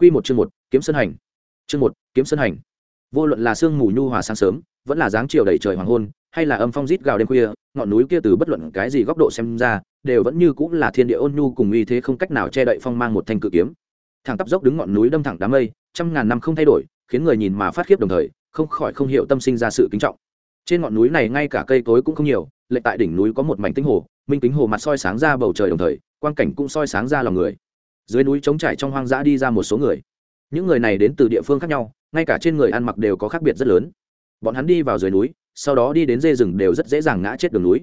Quy một chương một, kiếm sơn hành. Chương một, kiếm sơn hành. Vô luận là sương mù nhu hòa sáng sớm, vẫn là dáng chiều đầy trời hoàng hôn, hay là âm phong rít gào đêm khuya, ngọn núi kia từ bất luận cái gì góc độ xem ra, đều vẫn như cũng là thiên địa ôn nhu cùng uy thế không cách nào che đậy phong mang một thanh cự kiếm. Thẳng tắp dốc đứng ngọn núi đâm thẳng đám mây, trăm ngàn năm không thay đổi, khiến người nhìn mà phát khiếp đồng thời, không khỏi không hiểu tâm sinh ra sự kính trọng. Trên ngọn núi này ngay cả cây cối cũng không nhiều, lệ tại đỉnh núi có một mảnh tinh hồ, minh kính hồ mặt soi sáng ra bầu trời đồng thời, quang cảnh cũng soi sáng ra lòng người. Dưới núi trống trải trong hoang dã đi ra một số người. Những người này đến từ địa phương khác nhau, ngay cả trên người ăn mặc đều có khác biệt rất lớn. Bọn hắn đi vào dưới núi, sau đó đi đến dê rừng đều rất dễ dàng ngã chết đường núi.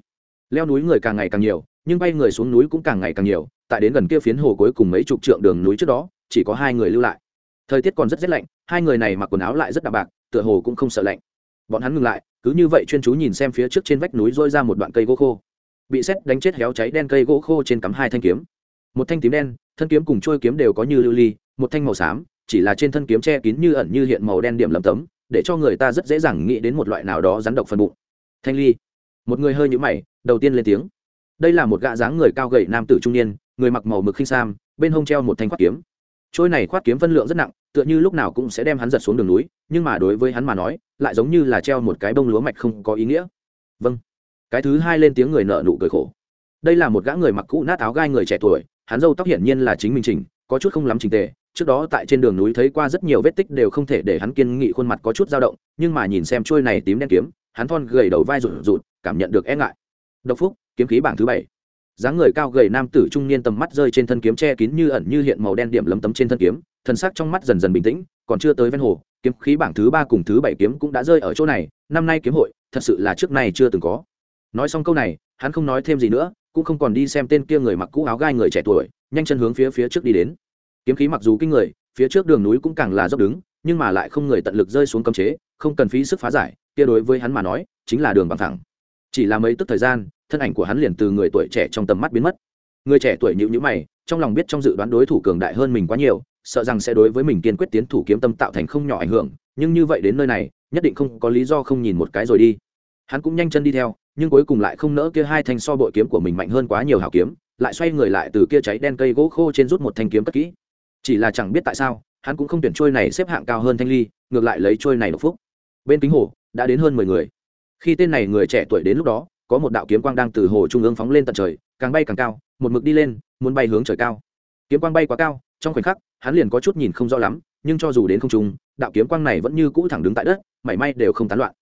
Leo núi người càng ngày càng nhiều, nhưng bay người xuống núi cũng càng ngày càng nhiều, tại đến gần kia phiến hồ cuối cùng mấy chục trượng đường núi trước đó, chỉ có hai người lưu lại. Thời tiết còn rất rét lạnh, hai người này mặc quần áo lại rất đạm bạc, tựa hồ cũng không sợ lạnh. Bọn hắn ngừng lại, cứ như vậy chuyên chú nhìn xem phía trước trên vách núi rôi ra một đoạn cây gỗ khô. Bị xét đánh chết héo cháy đen cây gỗ khô trên cắm hai thanh kiếm một thanh tím đen, thân kiếm cùng trôi kiếm đều có như lưu ly, một thanh màu xám, chỉ là trên thân kiếm che kín như ẩn như hiện màu đen điểm lầm tấm, để cho người ta rất dễ dàng nghĩ đến một loại nào đó rắn độc phần bụng. Thanh ly. Một người hơi nhũ mày, đầu tiên lên tiếng. Đây là một gã dáng người cao gầy nam tử trung niên, người mặc màu mực khinh sam, bên hông treo một thanh khoát kiếm. Trôi này khoát kiếm phân lượng rất nặng, tựa như lúc nào cũng sẽ đem hắn giật xuống đường núi, nhưng mà đối với hắn mà nói, lại giống như là treo một cái bông lúa mạch không có ý nghĩa. Vâng. Cái thứ hai lên tiếng người nợ nụ cười khổ. Đây là một gã người mặc cũ nát áo gai người trẻ tuổi hắn râu tóc hiển nhiên là chính mình trình có chút không lắm trình tề. Trước đó tại trên đường núi thấy qua rất nhiều vết tích đều không thể để hắn kiên nghị, khuôn mặt có chút dao động, nhưng mà nhìn xem trôi này tím đen kiếm, hắn thon gầy đầu vai rụt rụt, cảm nhận được e ngại. Độc phúc, kiếm khí bảng thứ bảy. Dáng người cao gầy nam tử trung niên tầm mắt rơi trên thân kiếm che kín như ẩn như hiện màu đen điểm lấm tấm trên thân kiếm thần sắc trong mắt dần dần bình tĩnh, còn chưa tới ven hồ, kiếm khí bảng thứ ba cùng thứ bảy kiếm cũng đã rơi ở chỗ này. Năm nay kiếm hội, thật sự là trước nay chưa từng có. Nói xong câu này, hắn không nói thêm gì nữa cũng không còn đi xem tên kia người mặc cũ áo gai người trẻ tuổi, nhanh chân hướng phía phía trước đi đến. Kiếm khí mặc dù kinh người, phía trước đường núi cũng càng là dốc đứng, nhưng mà lại không người tận lực rơi xuống cấm chế, không cần phí sức phá giải, kia đối với hắn mà nói, chính là đường bằng thẳng. Chỉ là mấy tức thời gian, thân ảnh của hắn liền từ người tuổi trẻ trong tầm mắt biến mất. Người trẻ tuổi nhịu nhữ mày, trong lòng biết trong dự đoán đối thủ cường đại hơn mình quá nhiều, sợ rằng sẽ đối với mình kiên quyết tiến thủ kiếm tâm tạo thành không nhỏ ảnh hưởng, nhưng như vậy đến nơi này, nhất định không có lý do không nhìn một cái rồi đi hắn cũng nhanh chân đi theo, nhưng cuối cùng lại không nỡ kia hai thanh so bội kiếm của mình mạnh hơn quá nhiều hảo kiếm, lại xoay người lại từ kia cháy đen cây gỗ khô trên rút một thanh kiếm cất kỹ. Chỉ là chẳng biết tại sao, hắn cũng không tuyển trôi này xếp hạng cao hơn thanh ly, ngược lại lấy trôi này độc phúc. Bên kính hồ, đã đến hơn mười người. Khi tên này người trẻ tuổi đến lúc đó, có một đạo kiếm quang đang từ hồ trung ương phóng lên tận trời, càng bay càng cao, một mực đi lên, muốn bay hướng trời cao. Kiếm quang bay quá cao, trong khoảnh khắc, hắn liền có chút nhìn không rõ lắm, nhưng cho dù đến không trung, đạo kiếm quang này vẫn như cũ thẳng đứng tại đất, mảy may đều không tán loạn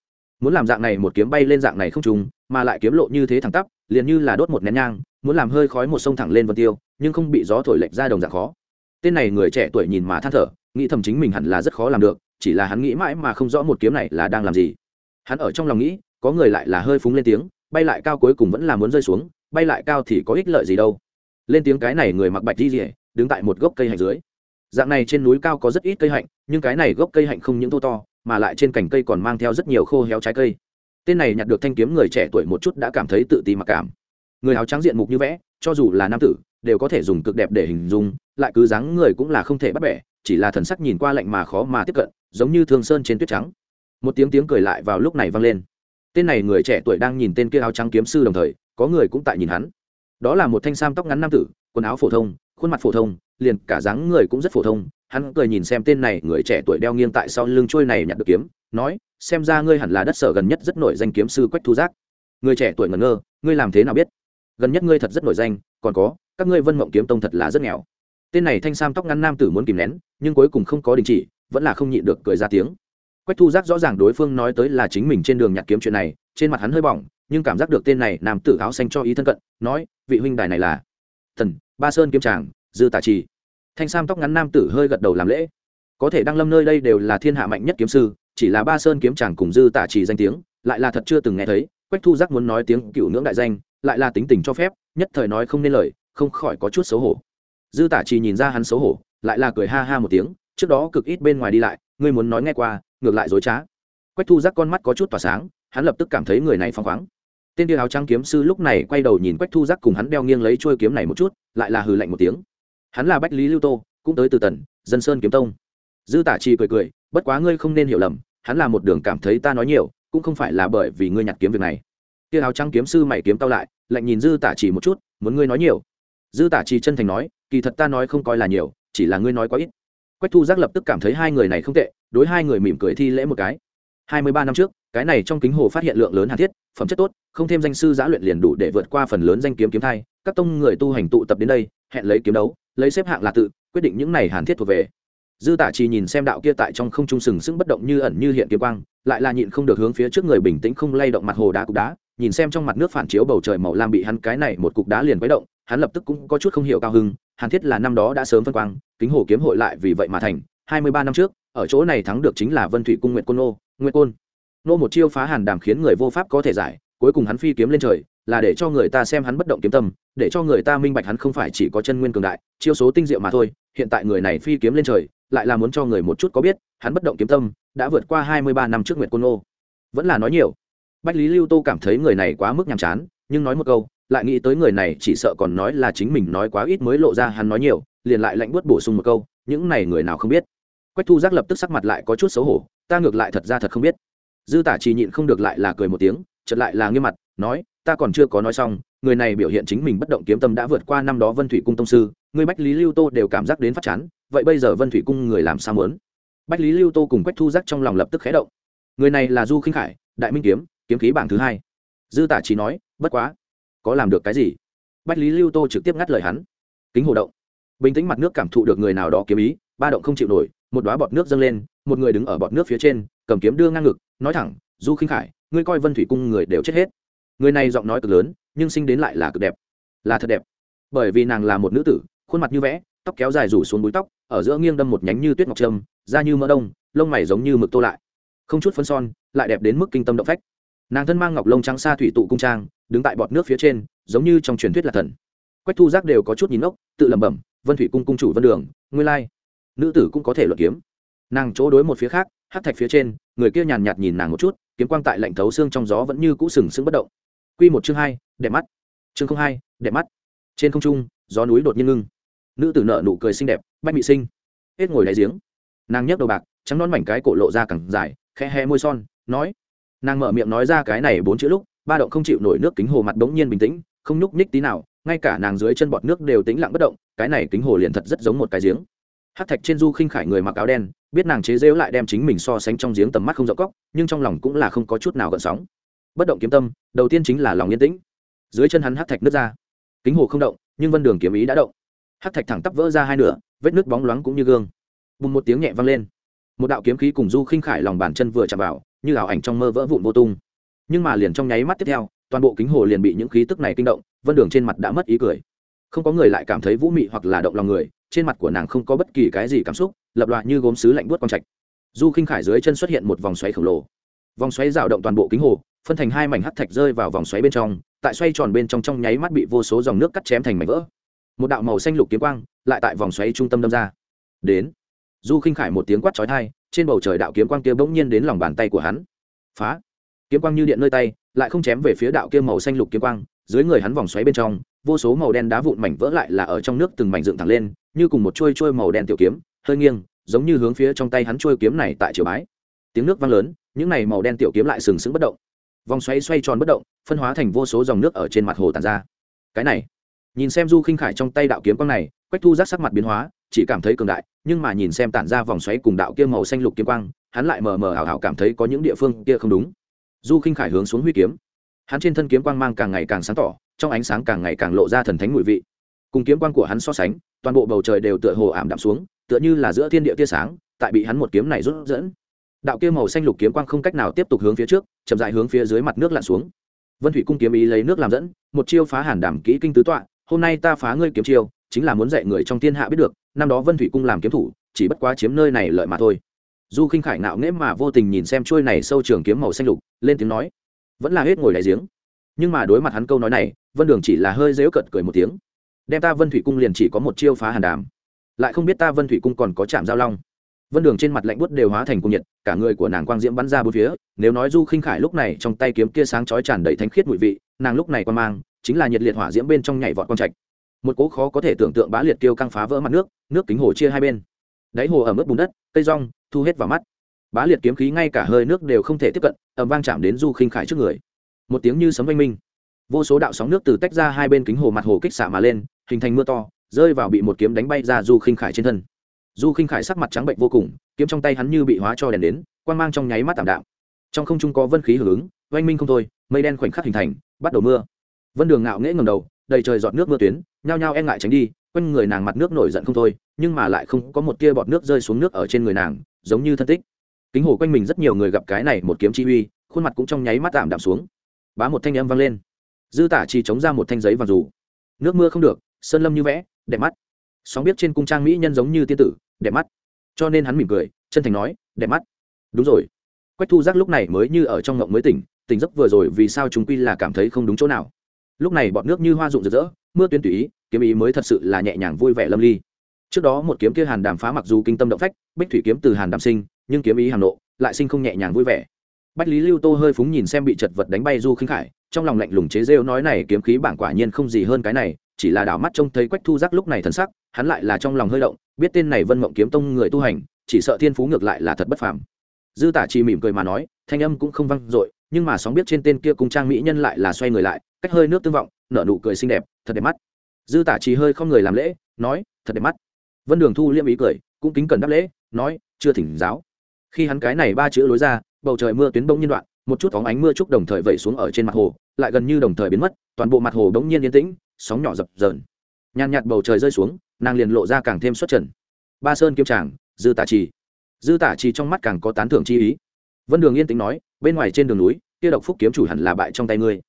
muốn làm dạng này một kiếm bay lên dạng này không trùng, mà lại kiếm lộ như thế thẳng tắp, liền như là đốt một nén nhang, muốn làm hơi khói một sông thẳng lên vân tiêu, nhưng không bị gió thổi lệch ra đồng dạng khó. Tên này người trẻ tuổi nhìn mà than thở, nghĩ thầm chính mình hẳn là rất khó làm được, chỉ là hắn nghĩ mãi mà không rõ một kiếm này là đang làm gì. Hắn ở trong lòng nghĩ, có người lại là hơi phúng lên tiếng, bay lại cao cuối cùng vẫn là muốn rơi xuống, bay lại cao thì có ích lợi gì đâu. Lên tiếng cái này người mặc bạch di rỉa đứng tại một gốc cây hạnh dưới. Dạng này trên núi cao có rất ít cây hạnh, nhưng cái này gốc cây hạnh không những thô to mà lại trên cành cây còn mang theo rất nhiều khô héo trái cây. Tên này nhặt được thanh kiếm người trẻ tuổi một chút đã cảm thấy tự ti mặc cảm. Người áo trắng diện mục như vẽ, cho dù là nam tử, đều có thể dùng cực đẹp để hình dung, lại cứ dáng người cũng là không thể bắt bẻ, chỉ là thần sắc nhìn qua lạnh mà khó mà tiếp cận, giống như thương sơn trên tuyết trắng. Một tiếng tiếng cười lại vào lúc này vang lên. Tên này người trẻ tuổi đang nhìn tên kia áo trắng kiếm sư đồng thời, có người cũng tại nhìn hắn. Đó là một thanh sam tóc ngắn nam tử, quần áo phổ thông, khuôn mặt phổ thông, liền cả dáng người cũng rất phổ thông hắn cười nhìn xem tên này, người trẻ tuổi đeo nghiêng tại sau lưng trôi này nhặt được kiếm, nói, xem ra ngươi hẳn là đất sở gần nhất rất nổi danh kiếm sư quách thu giác. Người trẻ tuổi ngẩn ngơ, ngươi làm thế nào biết? Gần nhất ngươi thật rất nổi danh, còn có, các ngươi vân mộng kiếm tông thật là rất nghèo. Tên này thanh sam tóc ngắn nam tử muốn kìm nén, nhưng cuối cùng không có đình chỉ, vẫn là không nhịn được cười ra tiếng. Quách thu giác rõ ràng đối phương nói tới là chính mình trên đường nhặt kiếm chuyện này, trên mặt hắn hơi bỏng, nhưng cảm giác được tên này nam tử áo xanh cho ý thân cận, nói, vị huynh đài này là thần, ba sơn kiếm tràng dư tả trì thanh sam tóc ngắn nam tử hơi gật đầu làm lễ. Có thể đăng lâm nơi đây đều là thiên hạ mạnh nhất kiếm sư, chỉ là ba sơn kiếm tràng cùng dư tả trì danh tiếng, lại là thật chưa từng nghe thấy, quách thu giác muốn nói tiếng cựu ngưỡng đại danh, lại là tính tình cho phép, nhất thời nói không nên lời, không khỏi có chút xấu hổ. Dư tả trì nhìn ra hắn xấu hổ, lại là cười ha ha một tiếng, trước đó cực ít bên ngoài đi lại, ngươi muốn nói nghe qua, ngược lại dối trá. Quách thu giác con mắt có chút tỏa sáng, hắn lập tức cảm thấy người này phăng khoáng. Tên tiêu áo trắng kiếm sư lúc này quay đầu nhìn quách thu giác cùng hắn đeo nghiêng lấy trôi kiếm này một chút, lại là hừ lạnh một tiếng hắn là bách lý lưu tô cũng tới từ tần dân sơn kiếm tông dư tả trì cười cười bất quá ngươi không nên hiểu lầm hắn là một đường cảm thấy ta nói nhiều cũng không phải là bởi vì ngươi nhặt kiếm việc này kia áo trắng kiếm sư mày kiếm tao lại lạnh nhìn dư tả trì một chút muốn ngươi nói nhiều dư tả trì chân thành nói kỳ thật ta nói không coi là nhiều chỉ là ngươi nói quá ít quách thu giác lập tức cảm thấy hai người này không tệ đối hai người mỉm cười thi lễ một cái hai mươi ba năm trước cái này trong kính hồ phát hiện lượng lớn hàn thiết phẩm chất tốt không thêm danh sư giã luyện liền đủ để vượt qua phần lớn danh kiếm kiếm thai các tông người tu hành tụ tập đến đây hẹn lấy kiếm đấu lấy xếp hạng là tự, quyết định những này hàn thiết thuộc về. Dư tả chỉ nhìn xem đạo kia tại trong không trung sừng sững bất động như ẩn như hiện kiếm quang, lại là nhịn không được hướng phía trước người bình tĩnh không lay động mặt hồ đá cục đá, nhìn xem trong mặt nước phản chiếu bầu trời màu lam bị hắn cái này một cục đá liền quấy động, hắn lập tức cũng có chút không hiểu cao hưng, hàn thiết là năm đó đã sớm phân quang, kính hồ kiếm hội lại vì vậy mà thành, hai mươi ba năm trước, ở chỗ này thắng được chính là vân thủy cung Nguyệt côn nô. Nguyệt côn nô một chiêu phá hàn đàm khiến người vô pháp có thể giải, cuối cùng hắn phi kiếm lên trời là để cho người ta xem hắn bất động kiếm tâm, để cho người ta minh bạch hắn không phải chỉ có chân nguyên cường đại, chiêu số tinh diệu mà thôi, hiện tại người này phi kiếm lên trời, lại là muốn cho người một chút có biết, hắn bất động kiếm tâm, đã vượt qua hai mươi ba năm trước nguyệt côn ô vẫn là nói nhiều. Bách lý lưu tô cảm thấy người này quá mức nhàm chán, nhưng nói một câu, lại nghĩ tới người này chỉ sợ còn nói là chính mình nói quá ít mới lộ ra hắn nói nhiều, liền lại lạnh buốt bổ sung một câu, những này người nào không biết. Quách thu giác lập tức sắc mặt lại có chút xấu hổ, ta ngược lại thật ra thật không biết. Dư tả chỉ nhịn không được lại là cười một tiếng chợt lại là nghiêm mặt, nói, ta còn chưa có nói xong, người này biểu hiện chính mình bất động kiếm tâm đã vượt qua năm đó vân thủy cung tông sư, người bách lý lưu tô đều cảm giác đến phát chán, vậy bây giờ vân thủy cung người làm sao muốn? Bách lý lưu tô cùng quách thu giác trong lòng lập tức khé động. Người này là du khinh khải, đại minh kiếm kiếm khí bảng thứ hai. Dư tả chỉ nói, bất quá, có làm được cái gì? Bách lý lưu tô trực tiếp ngắt lời hắn. Kính hồ động. Bình tĩnh mặt nước cảm thụ được người nào đó kiếm ý, ba động không chịu nổi, một đoá bọt nước dâng lên, một người đứng ở bọt nước phía trên, cầm kiếm đưa ngang ngực, nói thẳng, du khinh khải ngươi coi vân thủy cung người đều chết hết. Người này giọng nói cực lớn, nhưng sinh đến lại là cực đẹp. Là thật đẹp. Bởi vì nàng là một nữ tử, khuôn mặt như vẽ, tóc kéo dài rủ xuống búi tóc, ở giữa nghiêng đâm một nhánh như tuyết ngọc trâm, da như mỡ đông, lông mày giống như mực tô lại. Không chút phân son, lại đẹp đến mức kinh tâm động phách. Nàng thân mang ngọc lông trắng xa thủy tụ cung trang, đứng tại bọt nước phía trên, giống như trong truyền thuyết là thần. Quách thu giác đều có chút nhìn ốc tự lẩm bẩm, vân thủy cung cung chủ vân đường, nguyên lai, nữ tử cũng có thể luận kiếm. Nàng chỗ đối một phía khác hát thạch phía trên, người kia nhàn nhạt nhìn nàng một chút kiếm quang tại lạnh thấu xương trong gió vẫn như cũ sừng sững bất động. Q một chương hai, đẹp mắt. Chương không hai, đẹp mắt. Trên không trung, gió núi đột nhiên ngưng. Nữ tử nợ nụ cười xinh đẹp, bách mị sinh. Hết ngồi đáy giếng. Nàng nhấc đầu bạc, trắng non mảnh cái cổ lộ ra cẳng dài khe hé môi son, nói. Nàng mở miệng nói ra cái này bốn chữ lúc, ba động không chịu nổi nước kính hồ mặt bỗng nhiên bình tĩnh, không nhúc nhích tí nào, ngay cả nàng dưới chân bọt nước đều tĩnh lặng bất động, cái này kính hồ liền thật rất giống một cái giếng hát thạch trên du khinh khải người mặc áo đen, biết nàng chế dễu lại đem chính mình so sánh trong giếng tầm mắt không rộng cóc, nhưng trong lòng cũng là không có chút nào gợn sóng. Bất động kiếm tâm, đầu tiên chính là lòng yên tĩnh. Dưới chân hắn hát thạch nứt ra. Kính hồ không động, nhưng vân đường kiếm ý đã động. Hát thạch thẳng tắp vỡ ra hai nửa, vết nước bóng loáng cũng như gương. Bùng một tiếng nhẹ vang lên. Một đạo kiếm khí cùng du khinh khải lòng bàn chân vừa chạm vào, như ảo ảnh trong mơ vỡ vụn vô tung. Nhưng mà liền trong nháy mắt tiếp theo, toàn bộ kính hồ liền bị những khí tức này kinh động, vân đường trên mặt đã mất ý cười. Không có người lại cảm thấy vũ mị hoặc là động lòng người trên mặt của nàng không có bất kỳ cái gì cảm xúc, lập loại như gốm sứ lạnh buốt quang trạch. Du khinh khải dưới chân xuất hiện một vòng xoáy khổng lồ. Vòng xoáy rào động toàn bộ kính hồ, phân thành hai mảnh hắt thạch rơi vào vòng xoáy bên trong, tại xoay tròn bên trong trong nháy mắt bị vô số dòng nước cắt chém thành mảnh vỡ. Một đạo màu xanh lục kiếm quang lại tại vòng xoáy trung tâm đâm ra. Đến, du khinh khải một tiếng quát chói thai trên bầu trời đạo kiếm quang kia bỗng nhiên đến lòng bàn tay của hắn. Phá! Kiếm quang như điện nơi tay, lại không chém về phía đạo kia màu xanh lục kiếm quang, dưới người hắn vòng xoáy bên trong vô số màu đen đá vụn mảnh vỡ lại là ở trong nước từng mảnh dựng thẳng lên, như cùng một chuôi chuôi màu đen tiểu kiếm, hơi nghiêng, giống như hướng phía trong tay hắn chuôi kiếm này tại chiều bái. Tiếng nước vang lớn, những này màu đen tiểu kiếm lại sừng sững bất động. Vòng xoáy xoay tròn bất động, phân hóa thành vô số dòng nước ở trên mặt hồ tàn ra. Cái này, nhìn xem du khinh khải trong tay đạo kiếm quang này, quách thu giác sắc mặt biến hóa, chỉ cảm thấy cường đại, nhưng mà nhìn xem tản ra vòng xoáy cùng đạo kia màu xanh lục kiếm quang, hắn lại mờ mờ ảo ảo cảm thấy có những địa phương kia không đúng. Du khinh khải hướng xuống huy kiếm. Hắn trên thân kiếm quang mang càng ngày càng sáng tỏ trong ánh sáng càng ngày càng lộ ra thần thánh mùi vị. Cùng kiếm quang của hắn so sánh, toàn bộ bầu trời đều tựa hồ ảm đạm xuống, tựa như là giữa thiên địa tia sáng, tại bị hắn một kiếm này rút dẫn. Đạo kia màu xanh lục kiếm quang không cách nào tiếp tục hướng phía trước, chậm dại hướng phía dưới mặt nước lặn xuống. Vân thủy cung kiếm ý lấy nước làm dẫn, một chiêu phá hàn đảm kỹ kinh tứ tọa, hôm nay ta phá ngươi kiếm chiêu, chính là muốn dạy người trong thiên hạ biết được, năm đó vân thủy cung làm kiếm thủ, chỉ bất quá chiếm nơi này lợi mà thôi. Du khinh khải nạo nghễ mà vô tình nhìn xem trôi này sâu trường kiếm màu xanh lục, lên tiếng nói, vẫn là hết ngồi đại giếng nhưng mà đối mặt hắn câu nói này, vân đường chỉ là hơi dễu cận cười một tiếng. Đem ta vân thủy cung liền chỉ có một chiêu phá hàn đàm. Lại không biết ta vân thủy cung còn có chạm giao long. Vân đường trên mặt lạnh buốt đều hóa thành cung nhiệt, cả người của nàng quang diễm bắn ra bốn phía, nếu nói du khinh khải lúc này trong tay kiếm kia sáng chói tràn đầy thánh khiết mùi vị, nàng lúc này quan mang, chính là nhiệt liệt hỏa diễm bên trong nhảy vọt quang trạch. Một cố khó có thể tưởng tượng bá liệt kêu căng phá vỡ mặt nước nước kính hồ chia hai bên. Đáy hồ ở mức bùn đất, cây rong, thu hết vào mắt. Bá liệt kiếm khí ngay cả hơi nước đều không thể tiếp cận ẩm vang chạm đến du khinh khải trước người một tiếng như sấm vang minh. Vô số đạo sóng nước từ tách ra hai bên kính hồ mặt hồ kích xạ mà lên, hình thành mưa to, rơi vào bị một kiếm đánh bay ra du khinh khải trên thân. Du khinh khải sắc mặt trắng bệnh vô cùng, kiếm trong tay hắn như bị hóa cho đèn đến quan g mang trong nháy mắt tảm đạm. Trong không trung có vân khí hưởng ứng, oanh minh không thôi, mây đen khoảnh khắc hình thành, bắt đầu mưa. Vân đường ngạo nghễ ngầm đầu, đầy trời giọt nước mưa tuyến, nhao nhao e ngại tránh đi, quanh người nàng mặt nước nổi giận không thôi, nhưng mà lại không có một tia bọt nước rơi xuống nước ở trên người nàng, giống như thân tích. Kính hồ quanh mình rất nhiều người gặp cái này một kiếm chi uy, khuôn mặt cũng trong nháy mắt tạm đạm xuống bá một thanh âm vang lên. Dư tả chỉ chống ra một thanh giấy vàng dù. Nước mưa không được, sơn lâm như vẽ, đẹp mắt. Sóng biết trên cung trang mỹ nhân giống như tiên tử, đẹp mắt. Cho nên hắn mỉm cười, chân thành nói, đẹp mắt. Đúng rồi. Quách thu giác lúc này mới như ở trong ngộng mới tỉnh tỉnh giấc vừa rồi vì sao chúng quy là cảm thấy không đúng chỗ nào. Lúc này bọn nước như hoa rụng rực rỡ, mưa tuyến tùy ý, kiếm ý mới thật sự là nhẹ nhàng vui vẻ lâm ly. Trước đó một kiếm kia hàn đàm phá mặc dù kinh tâm động phách, bích thủy kiếm từ hàn đàm sinh, nhưng kiếm ý hàm nộ, lại sinh không nhẹ nhàng vui vẻ bách lý lưu tô hơi phúng nhìn xem bị chật vật đánh bay du khinh khải, trong lòng lạnh lùng chế rêu nói này kiếm khí bảng quả nhiên không gì hơn cái này, chỉ là đảo mắt trông thấy quách thu giác lúc này thần sắc, hắn lại là trong lòng hơi động, biết tên này vân mộng kiếm tông người tu hành, chỉ sợ thiên phú ngược lại là thật bất phàm. Dư tả chi mỉm cười mà nói, thanh âm cũng không văng dội, nhưng mà sóng biết trên tên kia cung trang mỹ nhân lại là xoay người lại, cách hơi nước tương vọng, nở nụ cười xinh đẹp, thật đẹp mắt. Dư tả chi hơi không người làm lễ, nói, thật đẹp mắt. Vân đường thu liêm ý cười, cũng kính cần đáp lễ, nói, chưa thỉnh giáo. Khi hắn cái này ba chữ lối ra bầu trời mưa tuyến bỗng nhiên đoạn, một chút phóng ánh mưa trúc đồng thời vẩy xuống ở trên mặt hồ, lại gần như đồng thời biến mất, toàn bộ mặt hồ bỗng nhiên yên tĩnh, sóng nhỏ dập dờn. Nhàn nhạt bầu trời rơi xuống, nàng liền lộ ra càng thêm xuất trần. Ba sơn kiếm tràng, dư tả trì. Dư tả trì trong mắt càng có tán thưởng chi ý. Vân đường yên tĩnh nói, bên ngoài trên đường núi, kia độc phúc kiếm chủ hẳn là bại trong tay ngươi.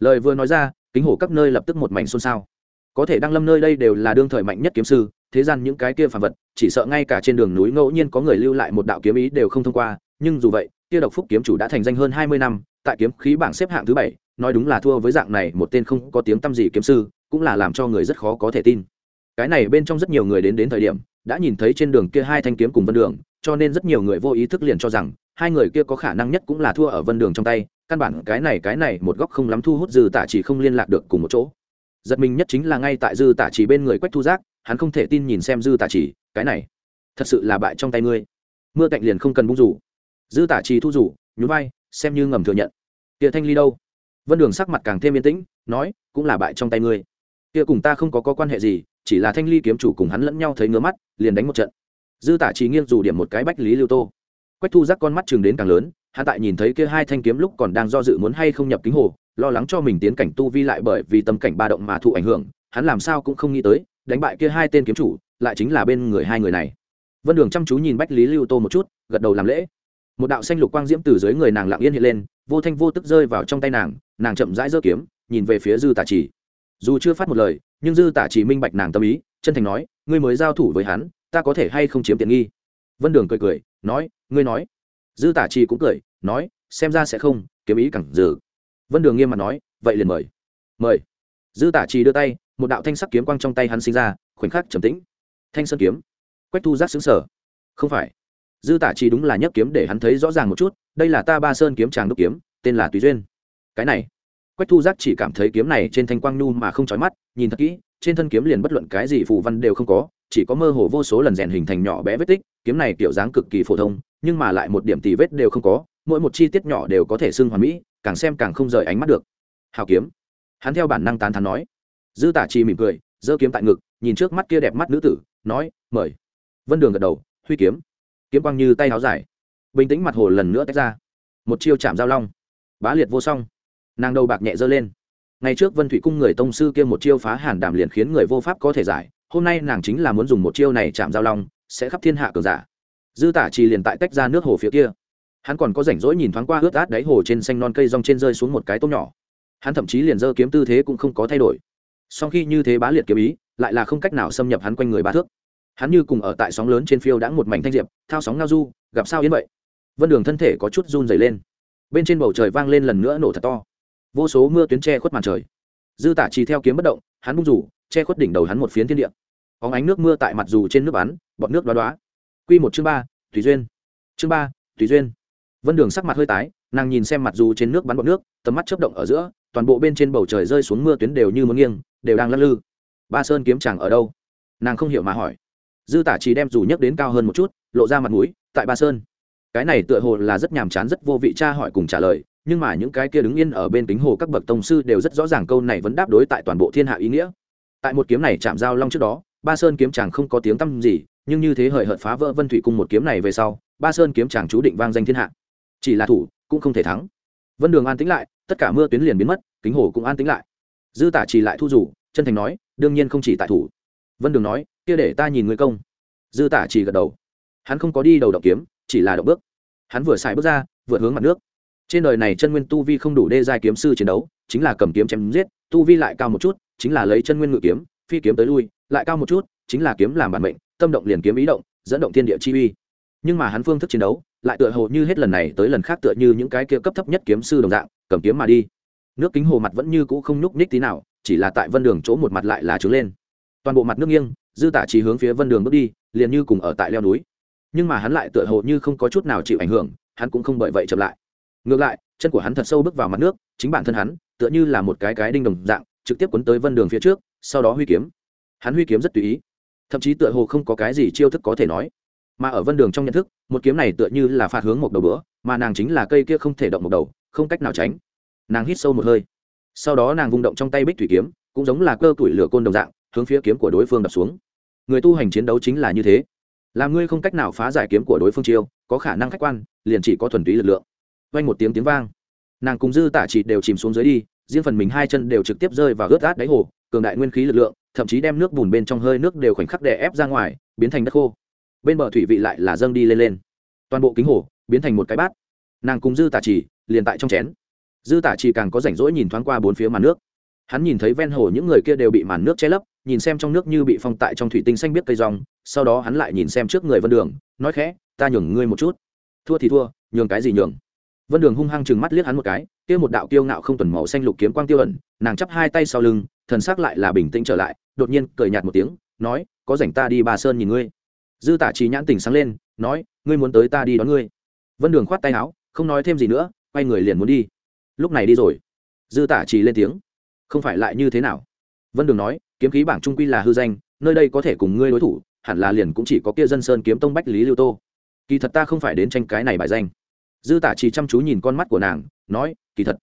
Lời vừa nói ra, kính hồ các nơi lập tức một mảnh xôn xao. Có thể đăng lâm nơi đây đều là đương thời mạnh nhất kiếm sư, thế gian những cái kia phản vật, chỉ sợ ngay cả trên đường núi ngẫu nhiên có người lưu lại một đạo kiếm ý đều không thông qua, nhưng dù vậy kia độc phúc kiếm chủ đã thành danh hơn hai mươi năm, tại kiếm khí bảng xếp hạng thứ bảy, nói đúng là thua với dạng này, một tên không có tiếng tăm gì kiếm sư, cũng là làm cho người rất khó có thể tin. Cái này bên trong rất nhiều người đến đến thời điểm, đã nhìn thấy trên đường kia hai thanh kiếm cùng vân đường, cho nên rất nhiều người vô ý thức liền cho rằng, hai người kia có khả năng nhất cũng là thua ở vân đường trong tay, căn bản cái này cái này, một góc không lắm thu hút dư tả chỉ không liên lạc được cùng một chỗ. Giật mình nhất chính là ngay tại dư tả chỉ bên người quách thu giác, hắn không thể tin nhìn xem dư tả chỉ, cái này, thật sự là bại trong tay ngươi. Mưa cạnh liền không cần bung rủ dư tả chỉ thu rủ nhún vai xem như ngầm thừa nhận. Kia thanh ly đâu? Vân đường sắc mặt càng thêm yên tĩnh nói cũng là bại trong tay ngươi. Kia cùng ta không có, có quan hệ gì chỉ là thanh ly kiếm chủ cùng hắn lẫn nhau thấy ngứa mắt liền đánh một trận. Dư tả chỉ nghiêng dù điểm một cái bách lý lưu tô. Quách thu giác con mắt chừng đến càng lớn hạ tại nhìn thấy kia hai thanh kiếm lúc còn đang do dự muốn hay không nhập kính hồ lo lắng cho mình tiến cảnh tu vi lại bởi vì tâm cảnh ba động mà thụ ảnh hưởng hắn làm sao cũng không nghĩ tới đánh bại kia hai tên kiếm chủ lại chính là bên người hai người này. Vân đường chăm chú nhìn bách lý lưu tô một chút gật đầu làm lễ một đạo xanh lục quang diễm từ dưới người nàng lặng yên hiện lên, vô thanh vô tức rơi vào trong tay nàng nàng chậm rãi giơ kiếm, nhìn về phía dư tả chỉ dù chưa phát một lời, nhưng dư tả chỉ minh bạch nàng tâm ý, chân thành nói, ngươi mới giao thủ với hắn, ta có thể hay không chiếm tiện nghi? Vân đường cười cười, nói, ngươi nói. Dư tả chỉ cũng cười, nói, xem ra sẽ không, kiếm ý cẳng dừ vân đường nghiêm mặt nói, vậy liền mời. Mời. Dư tả chỉ đưa tay, một đạo thanh sắc kiếm quang trong tay hắn sinh ra, khoảnh khắc trầm tĩnh. Thanh sơn kiếm. Quách thu giác xứng sở không phải dư tả chi đúng là nhất kiếm để hắn thấy rõ ràng một chút, đây là ta ba sơn kiếm tràng đúc kiếm, tên là tùy duyên. Cái này, quách thu giác chỉ cảm thấy kiếm này trên thanh quang nhu mà không trói mắt, nhìn thật kỹ, trên thân kiếm liền bất luận cái gì phù văn đều không có, chỉ có mơ hồ vô số lần rèn hình thành nhỏ bé vết tích, kiếm này kiểu dáng cực kỳ phổ thông, nhưng mà lại một điểm tì vết đều không có, mỗi một chi tiết nhỏ đều có thể xưng hoàn mỹ, càng xem càng không rời ánh mắt được. Hào kiếm. Hắn theo bản năng tán thán nói. Dư tả chi mỉm cười, giơ kiếm tại ngực, nhìn trước mắt kia đẹp mắt nữ tử, nói, mời. Vân đường gật đầu, huy kiếm kiếm quang như tay áo dài. Bình tĩnh mặt hồ lần nữa tách ra. Một chiêu chạm giao long. Bá liệt vô song. Nàng đầu bạc nhẹ dơ lên. Ngày trước vân thủy cung người tông sư kia một chiêu phá hàn đàm liền khiến người vô pháp có thể giải. Hôm nay nàng chính là muốn dùng một chiêu này chạm giao long, sẽ khắp thiên hạ cường giả. Dư tả trì liền tại tách ra nước hồ phía kia. Hắn còn có rảnh rỗi nhìn thoáng qua ướt át đáy hồ trên xanh non cây rong trên rơi xuống một cái tôm nhỏ. Hắn thậm chí liền dơ kiếm tư thế cũng không có thay đổi. Song khi như thế bá liệt kiếm ý, lại là không cách nào xâm nhập hắn quanh người ba thước hắn như cùng ở tại sóng lớn trên phiêu đã một mảnh thanh diệp, thao sóng ngao du, gặp sao yên vậy? Vân đường thân thể có chút run dày lên. Bên trên bầu trời vang lên lần nữa nổ thật to. Vô số mưa tuyến che khuất màn trời. Dư tả trì theo kiếm bất động, hắn bung rủ, che khuất đỉnh đầu hắn một phiến thiên địa. Có ánh nước mưa tại mặt dù trên nước bắn bọn nước đoá đoá q một chương ba tùy duyên. Chương ba tùy duyên. Vân đường sắc mặt hơi tái, nàng nhìn xem mặt dù trên nước bắn bọn nước, tầm mắt chớp động ở giữa, toàn bộ bên trên bầu trời rơi xuống mưa tuyến đều như muốn nghiêng, đều đang lắc lư. Ba sơn kiếm chàng ở đâu? Nàng không hiểu mà hỏi dư tả chỉ đem dù nhấc đến cao hơn một chút, lộ ra mặt mũi, tại ba sơn. Cái này tựa hồ là rất nhàm chán, rất vô vị cha hỏi cùng trả lời, nhưng mà những cái kia đứng yên ở bên kính hồ các bậc tông sư đều rất rõ ràng câu này vẫn đáp đối tại toàn bộ thiên hạ ý nghĩa. Tại một kiếm này chạm giao long trước đó, ba sơn kiếm chàng không có tiếng tăm gì, nhưng như thế hời hợt phá vỡ vân thủy cung một kiếm này về sau, ba sơn kiếm chàng chú định vang danh thiên hạ. Chỉ là thủ, cũng không thể thắng. Vân đường an tĩnh lại, tất cả mưa tuyến liền biến mất, kính hồ cũng an tĩnh lại. Dư tả chỉ lại thu rủ chân thành nói, đương nhiên không chỉ tại thủ vân đường nói, kia để ta nhìn ngươi công. Dư tả chỉ gật đầu. Hắn không có đi đầu động kiếm, chỉ là động bước. Hắn vừa xài bước ra, vừa hướng mặt nước. Trên đời này chân nguyên tu vi không đủ đê giai kiếm sư chiến đấu, chính là cầm kiếm chém giết, tu vi lại cao một chút, chính là lấy chân nguyên ngự kiếm, phi kiếm tới lui, lại cao một chút, chính là kiếm làm bản mệnh, tâm động liền kiếm ý động, dẫn động thiên địa chi uy. Nhưng mà hắn phương thức chiến đấu, lại tựa hồ như hết lần này tới lần khác tựa như những cái kia cấp thấp nhất kiếm sư đồng dạng, cầm kiếm mà đi. Nước kính hồ mặt vẫn như cũ không nhúc nhích tí nào, chỉ là tại vân đường chỗ một mặt lại là trướng lên toàn bộ mặt nước nghiêng, dư tả chỉ hướng phía vân đường bước đi, liền như cùng ở tại leo núi. Nhưng mà hắn lại tựa hồ như không có chút nào chịu ảnh hưởng, hắn cũng không bởi vậy chậm lại. Ngược lại, chân của hắn thật sâu bước vào mặt nước, chính bản thân hắn, tựa như là một cái cái đinh đồng dạng, trực tiếp quấn tới vân đường phía trước, sau đó huy kiếm. Hắn huy kiếm rất tùy ý, thậm chí tựa hồ không có cái gì chiêu thức có thể nói. Mà ở vân đường trong nhận thức, một kiếm này tựa như là phạt hướng một đầu bữa, mà nàng chính là cây kia không thể động một đầu, không cách nào tránh. Nàng hít sâu một hơi. Sau đó nàng vung động trong tay bích thủy kiếm, cũng giống là cơ tuổi lửa côn đồng dạng hướng phía kiếm của đối phương đập xuống. Người tu hành chiến đấu chính là như thế. Làm ngươi không cách nào phá giải kiếm của đối phương chiêu, có khả năng khách quan, liền chỉ có thuần túy lực lượng. Vang một tiếng tiếng vang. Nàng cùng dư tả chỉ đều chìm xuống dưới đi, riêng phần mình hai chân đều trực tiếp rơi vào ướt át đáy hồ, cường đại nguyên khí lực lượng, thậm chí đem nước bùn bên trong hơi nước đều khoảnh khắc đè ép ra ngoài, biến thành đất khô. Bên bờ thủy vị lại là dâng đi lên lên. Toàn bộ kính hồ biến thành một cái bát. Nàng cùng dư tả chỉ liền tại trong chén. Dư tả chỉ càng có rảnh rỗi nhìn thoáng qua bốn phía màn nước. Hắn nhìn thấy ven hồ những người kia đều bị màn nước che lấp nhìn xem trong nước như bị phong tại trong thủy tinh xanh biết cây rong, sau đó hắn lại nhìn xem trước người vân đường, nói khẽ, ta nhường ngươi một chút. Thua thì thua, nhường cái gì nhường? Vân đường hung hăng chừng mắt liếc hắn một cái, kia một đạo kiêu ngạo không tuần màu xanh lục kiếm quang tiêu ẩn, nàng chắp hai tay sau lưng, thần sắc lại là bình tĩnh trở lại, đột nhiên cười nhạt một tiếng, nói, có rảnh ta đi bà sơn nhìn ngươi. Dư tả trí nhãn tình sáng lên, nói, ngươi muốn tới ta đi đón ngươi. Vân đường khoát tay áo, không nói thêm gì nữa, quay người liền muốn đi. Lúc này đi rồi. Dư tả trí lên tiếng, không phải lại như thế nào? Vân đường nói kiếm khí bảng trung quy là hư danh, nơi đây có thể cùng ngươi đối thủ, hẳn là liền cũng chỉ có kia dân sơn kiếm tông bách lý lưu tô. Kỳ thật ta không phải đến tranh cái này bài danh. Dư tả chỉ chăm chú nhìn con mắt của nàng, nói, kỳ thật,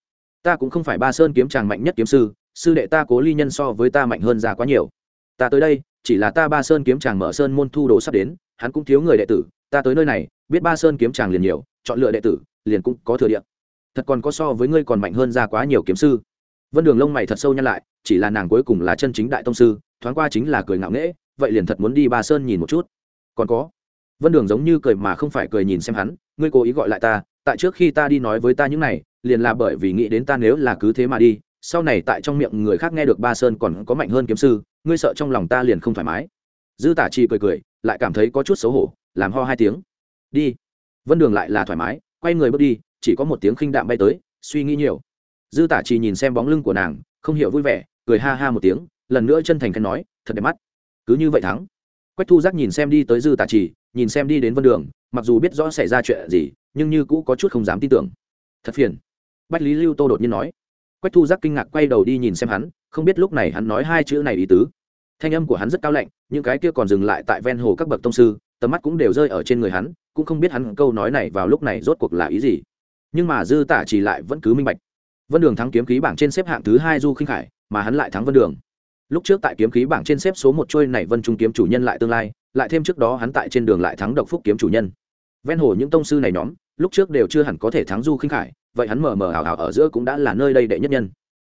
ta cũng không phải ba sơn kiếm tràng mạnh nhất kiếm sư sư đệ ta cố ly nhân so với ta mạnh hơn ra quá nhiều. Ta tới đây, chỉ là ta ba sơn kiếm tràng mở sơn môn thu đồ sắp đến, hắn cũng thiếu người đệ tử, ta tới nơi này, biết ba sơn kiếm tràng liền nhiều, chọn lựa đệ tử, liền cũng có thừa địa. Thật còn có so với ngươi còn mạnh hơn ra quá nhiều kiếm sư vân đường lông mày thật sâu nhăn lại, chỉ là nàng cuối cùng là chân chính đại tông sư, thoáng qua chính là cười ngạo nghễ, vậy liền thật muốn đi ba sơn nhìn một chút. Còn có, vân đường giống như cười mà không phải cười nhìn xem hắn, ngươi cố ý gọi lại ta, tại trước khi ta đi nói với ta những này, liền là bởi vì nghĩ đến ta nếu là cứ thế mà đi, sau này tại trong miệng người khác nghe được ba sơn còn có mạnh hơn kiếm sư, ngươi sợ trong lòng ta liền không thoải mái. Dư tả chi cười cười, lại cảm thấy có chút xấu hổ, làm ho hai tiếng. Đi. Vân đường lại là thoải mái, quay người bước đi, chỉ có một tiếng khinh đạm bay tới, suy nghĩ nhiều dư tả Chỉ nhìn xem bóng lưng của nàng, không hiểu vui vẻ, cười ha ha một tiếng, lần nữa chân thành khen nói, thật đẹp mắt. Cứ như vậy thắng. Quách thu giác nhìn xem đi tới dư tả trì, nhìn xem đi đến vân đường, mặc dù biết rõ xảy ra chuyện gì, nhưng như cũ có chút không dám tin tưởng. Thật phiền. Bách lý lưu tô đột nhiên nói. Quách thu giác kinh ngạc quay đầu đi nhìn xem hắn, không biết lúc này hắn nói hai chữ này ý tứ. Thanh âm của hắn rất cao lạnh, những cái kia còn dừng lại tại ven hồ các bậc tông sư, tầm mắt cũng đều rơi ở trên người hắn, cũng không biết hắn câu nói này vào lúc này rốt cuộc là ý gì. Nhưng mà dư tả chỉ lại vẫn cứ minh bạch vân đường thắng kiếm khí bảng trên xếp hạng thứ hai du khinh khải, mà hắn lại thắng vân đường. Lúc trước tại kiếm khí bảng trên xếp số một trôi này vân trung kiếm chủ nhân lại tương lai, lại thêm trước đó hắn tại trên đường lại thắng độc phúc kiếm chủ nhân. Ven hồ những tông sư này nhóm, lúc trước đều chưa hẳn có thể thắng du khinh khải, vậy hắn mờ mờ ảo ảo ở giữa cũng đã là nơi đây đệ nhất nhân.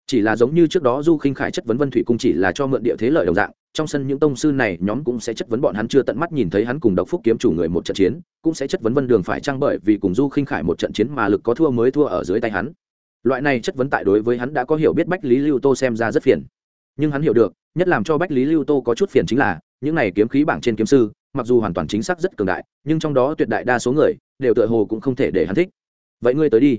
Chỉ là giống như trước đó du khinh khải chất vấn vân thủy cung chỉ là cho mượn địa thế lợi đồng dạng, trong sân những tông sư này nhóm cũng sẽ chất vấn bọn hắn chưa tận mắt nhìn thấy hắn cùng độc phúc kiếm chủ người một trận chiến, cũng sẽ chất vấn vân đường phải trang bởi vì cùng du khinh khải một trận chiến mà lực có thua mới thua ở dưới tay hắn loại này chất vấn tại đối với hắn đã có hiểu biết bách lý lưu tô xem ra rất phiền. Nhưng hắn hiểu được, nhất làm cho bách lý lưu tô có chút phiền chính là, những này kiếm khí bảng trên kiếm sư, mặc dù hoàn toàn chính xác rất cường đại, nhưng trong đó tuyệt đại đa số người, đều tựa hồ cũng không thể để hắn thích. Vậy ngươi tới đi.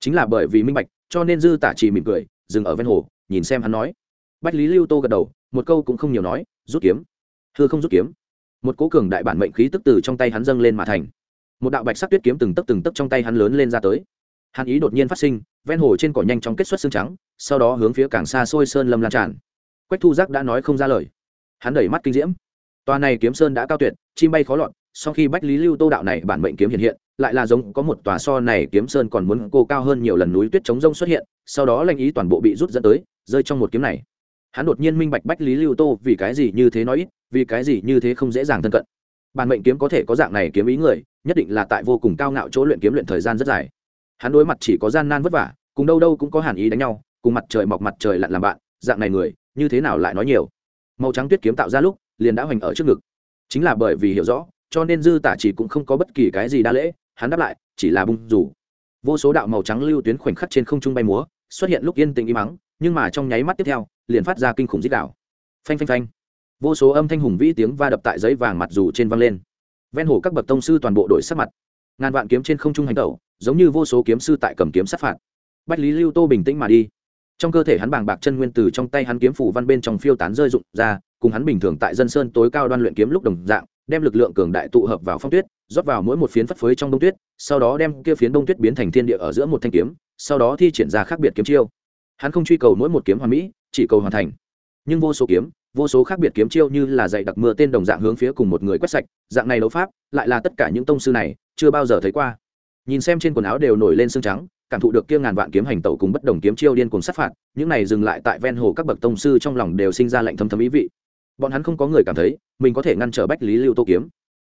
Chính là bởi vì minh bạch, cho nên dư tả chỉ mỉm cười, dừng ở ven hồ, nhìn xem hắn nói. Bách lý lưu tô gật đầu, một câu cũng không nhiều nói, rút kiếm. Thưa không rút kiếm. Một cố cường đại bản mệnh khí tức từ trong tay hắn dâng lên mà thành. Một đạo bạch sắc tuyết kiếm từng tấc từng tấc trong tay hắn lớn lên ra tới hắn ý đột nhiên phát sinh, ven hồ trên cỏ nhanh chóng kết xuất xương trắng, sau đó hướng phía càng xa xôi sơn lâm lan tràn. Quách thu giác đã nói không ra lời. Hắn đẩy mắt kinh diễm. Tòa này kiếm sơn đã cao tuyệt, chim bay khó lọt sau khi bách lý lưu tô đạo này bản mệnh kiếm hiện hiện, lại là giống có một tòa so này kiếm sơn còn muốn cô cao hơn nhiều lần núi tuyết chống rông xuất hiện, sau đó lanh ý toàn bộ bị rút dẫn tới, rơi trong một kiếm này. Hắn đột nhiên minh bạch bách lý lưu tô vì cái gì như thế nói ít, vì cái gì như thế không dễ dàng thân cận. Bản mệnh kiếm có thể có dạng này kiếm ý người, nhất định là tại vô cùng cao ngạo chỗ luyện kiếm luyện thời gian rất dài hắn đối mặt chỉ có gian nan vất vả, cùng đâu đâu cũng có hàn ý đánh nhau, cùng mặt trời mọc mặt trời lặn làm bạn, dạng này người, như thế nào lại nói nhiều? Màu trắng tuyết kiếm tạo ra lúc, liền đã hoành ở trước ngực. Chính là bởi vì hiểu rõ, cho nên dư tả chỉ cũng không có bất kỳ cái gì đa lễ, hắn đáp lại, chỉ là bung rủ. Vô số đạo màu trắng lưu tuyến khoảnh khắc trên không trung bay múa, xuất hiện lúc yên tĩnh im mắng nhưng mà trong nháy mắt tiếp theo, liền phát ra kinh khủng dích đạo phanh phanh phanh. Vô số âm thanh hùng vĩ tiếng va đập tại giấy vàng mặt dù trên văng lên. Ven hồ các bậc tông sư toàn bộ đội sắc mặt. Ngàn vạn kiếm trên không trung hành tẩu giống như vô số kiếm sư tại cầm kiếm sát phạt. Bách lý lưu tô bình tĩnh mà đi. Trong cơ thể hắn bàng bạc chân nguyên từ trong tay hắn kiếm phủ văn bên trong phiêu tán rơi rụng ra, cùng hắn bình thường tại dân sơn tối cao đoan luyện kiếm lúc đồng dạng, đem lực lượng cường đại tụ hợp vào phong tuyết, rót vào mỗi một phiến phất phới trong đông tuyết, sau đó đem kia phiến đông tuyết biến thành thiên địa ở giữa một thanh kiếm, sau đó thi triển ra khác biệt kiếm chiêu. Hắn không truy cầu mỗi một kiếm hoàn mỹ, chỉ cầu hoàn thành. Nhưng vô số kiếm, vô số khác biệt kiếm chiêu như là dạy đặc mưa tên đồng dạng hướng phía cùng một người quét sạch, dạng này đấu pháp, lại là tất cả những tông sư này chưa bao giờ thấy qua nhìn xem trên quần áo đều nổi lên xương trắng, cảm thụ được kia ngàn vạn kiếm hành tẩu cùng bất đồng kiếm chiêu điên cùng sát phạt, những này dừng lại tại ven hồ các bậc tông sư trong lòng đều sinh ra lệnh thâm thâm ý vị. Bọn hắn không có người cảm thấy, mình có thể ngăn trở bách lý lưu tô kiếm.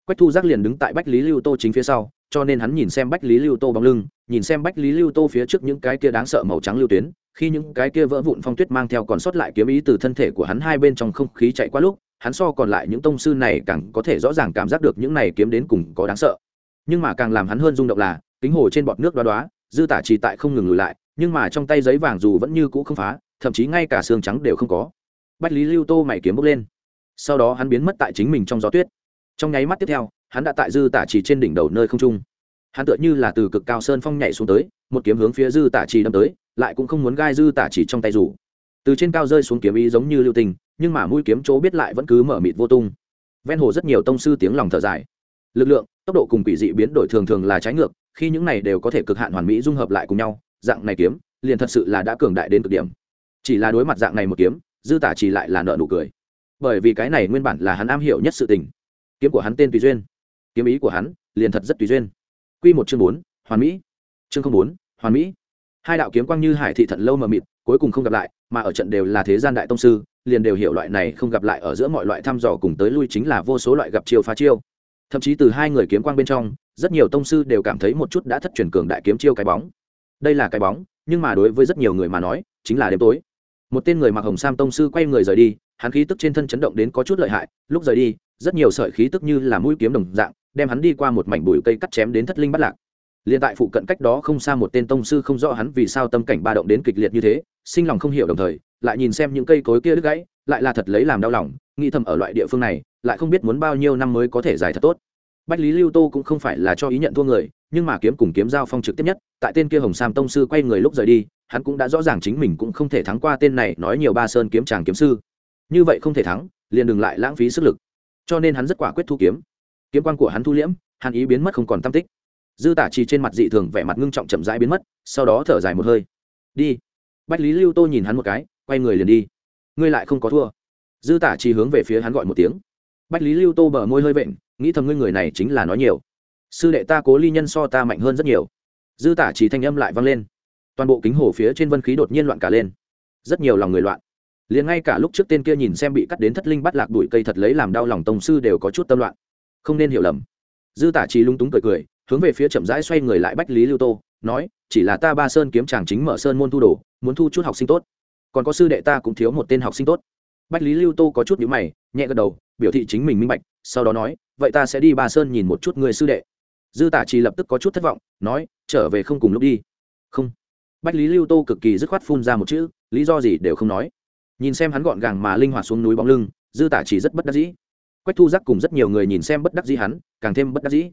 Quách thu giác liền đứng tại bách lý lưu tô chính phía sau, cho nên hắn nhìn xem bách lý lưu tô bóng lưng, nhìn xem bách lý lưu tô phía trước những cái kia đáng sợ màu trắng lưu tuyến, khi những cái kia vỡ vụn phong tuyết mang theo còn sót lại kiếm ý từ thân thể của hắn hai bên trong không khí chạy qua lúc, hắn so còn lại những tông sư này càng có thể rõ ràng cảm giác được những này kiếm đến cùng có đáng sợ nhưng mà càng làm hắn hơn rung động là, kính hồ trên bọt nước đoá đoá, dư tả trì tại không ngừng lùi lại, nhưng mà trong tay giấy vàng dù vẫn như cũ không phá, thậm chí ngay cả xương trắng đều không có. Bách lý lưu tô mày kiếm bốc lên. Sau đó hắn biến mất tại chính mình trong gió tuyết. Trong nháy mắt tiếp theo, hắn đã tại dư tả trì trên đỉnh đầu nơi không trung. Hắn tựa như là từ cực cao sơn phong nhảy xuống tới, một kiếm hướng phía dư tả trì đâm tới, lại cũng không muốn gai dư tả trì trong tay rủ. Từ trên cao rơi xuống kiếm ý giống như lưu tình, nhưng mà mũi kiếm chỗ biết lại vẫn cứ mở mịt vô tung. Ven hồ rất nhiều tông sư tiếng lòng thở dài lực lượng, tốc độ cùng quỷ dị biến đổi thường thường là trái ngược, khi những này đều có thể cực hạn hoàn mỹ dung hợp lại cùng nhau, dạng này kiếm, liền thật sự là đã cường đại đến cực điểm. Chỉ là đối mặt dạng này một kiếm, dư tả chỉ lại là nợ nụ cười. Bởi vì cái này nguyên bản là hắn am hiểu nhất sự tình. Kiếm của hắn tên tùy duyên. Kiếm ý của hắn, liền thật rất tùy duyên. Q một chương bốn, hoàn mỹ. Chương không bốn, hoàn mỹ. Hai đạo kiếm quang như hải thị thận lâu mờ mịt, cuối cùng không gặp lại, mà ở trận đều là thế gian đại tông sư, liền đều hiểu loại này không gặp lại ở giữa mọi loại thăm dò cùng tới lui chính là vô số loại gặp chiêu phá chiêu thậm chí từ hai người kiếm quang bên trong, rất nhiều tông sư đều cảm thấy một chút đã thất truyền cường đại kiếm chiêu cái bóng. Đây là cái bóng, nhưng mà đối với rất nhiều người mà nói, chính là đêm tối. Một tên người mặc hồng sam tông sư quay người rời đi, hắn khí tức trên thân chấn động đến có chút lợi hại. Lúc rời đi, rất nhiều sợi khí tức như là mũi kiếm đồng dạng, đem hắn đi qua một mảnh bụi cây cắt chém đến thất linh bắt lạc. Liền tại phụ cận cách đó không xa một tên tông sư không rõ hắn vì sao tâm cảnh ba động đến kịch liệt như thế, sinh lòng không hiểu đồng thời, lại nhìn xem những cây cối kia đứt gãy, lại là thật lấy làm đau lòng nghĩ thầm ở loại địa phương này, lại không biết muốn bao nhiêu năm mới có thể giải thật tốt. Bách lý lưu tô cũng không phải là cho ý nhận thua người, nhưng mà kiếm cùng kiếm giao phong trực tiếp nhất, tại tên kia hồng sam tông sư quay người lúc rời đi, hắn cũng đã rõ ràng chính mình cũng không thể thắng qua tên này, nói nhiều ba sơn kiếm chàng kiếm sư. Như vậy không thể thắng, liền đừng lại lãng phí sức lực. Cho nên hắn rất quả quyết thu kiếm. Kiếm quan của hắn thu liễm, hắn ý biến mất không còn tam tích. Dư tả trì trên mặt dị thường vẻ mặt ngưng trọng chậm rãi biến mất, sau đó thở dài một hơi. Đi. Bách lý lưu tô nhìn hắn một cái, quay người liền đi. Ngươi lại không có thua dư tả Chi hướng về phía hắn gọi một tiếng. Bách lý lưu tô bờ môi hơi vện, nghĩ thầm ngươi người này chính là nói nhiều. Sư đệ ta cố ly nhân so ta mạnh hơn rất nhiều. Dư tả chỉ thanh âm lại vang lên. Toàn bộ kính hồ phía trên vân khí đột nhiên loạn cả lên. Rất nhiều lòng người loạn. Liền ngay cả lúc trước tên kia nhìn xem bị cắt đến thất linh bắt lạc đuổi cây thật lấy làm đau lòng tông sư đều có chút tâm loạn. Không nên hiểu lầm. Dư tả trí lung túng cười cười, hướng về phía chậm rãi xoay người lại bách lý lưu tô, nói, chỉ là ta ba sơn kiếm chàng chính mở sơn môn thu đồ, muốn thu chút học sinh tốt. Còn có sư đệ ta cũng thiếu một tên học sinh tốt bách lý lưu tô có chút nhữ mày, nhẹ gật đầu, biểu thị chính mình minh bạch, sau đó nói, vậy ta sẽ đi ba sơn nhìn một chút người sư đệ. Dư tả trì lập tức có chút thất vọng, nói, trở về không cùng lúc đi. Không. Bách lý lưu tô cực kỳ dứt khoát phun ra một chữ, lý do gì đều không nói. Nhìn xem hắn gọn gàng mà linh hoạt xuống núi bóng lưng, dư tả trì rất bất đắc dĩ. Quách thu giác cùng rất nhiều người nhìn xem bất đắc dĩ hắn, càng thêm bất đắc dĩ.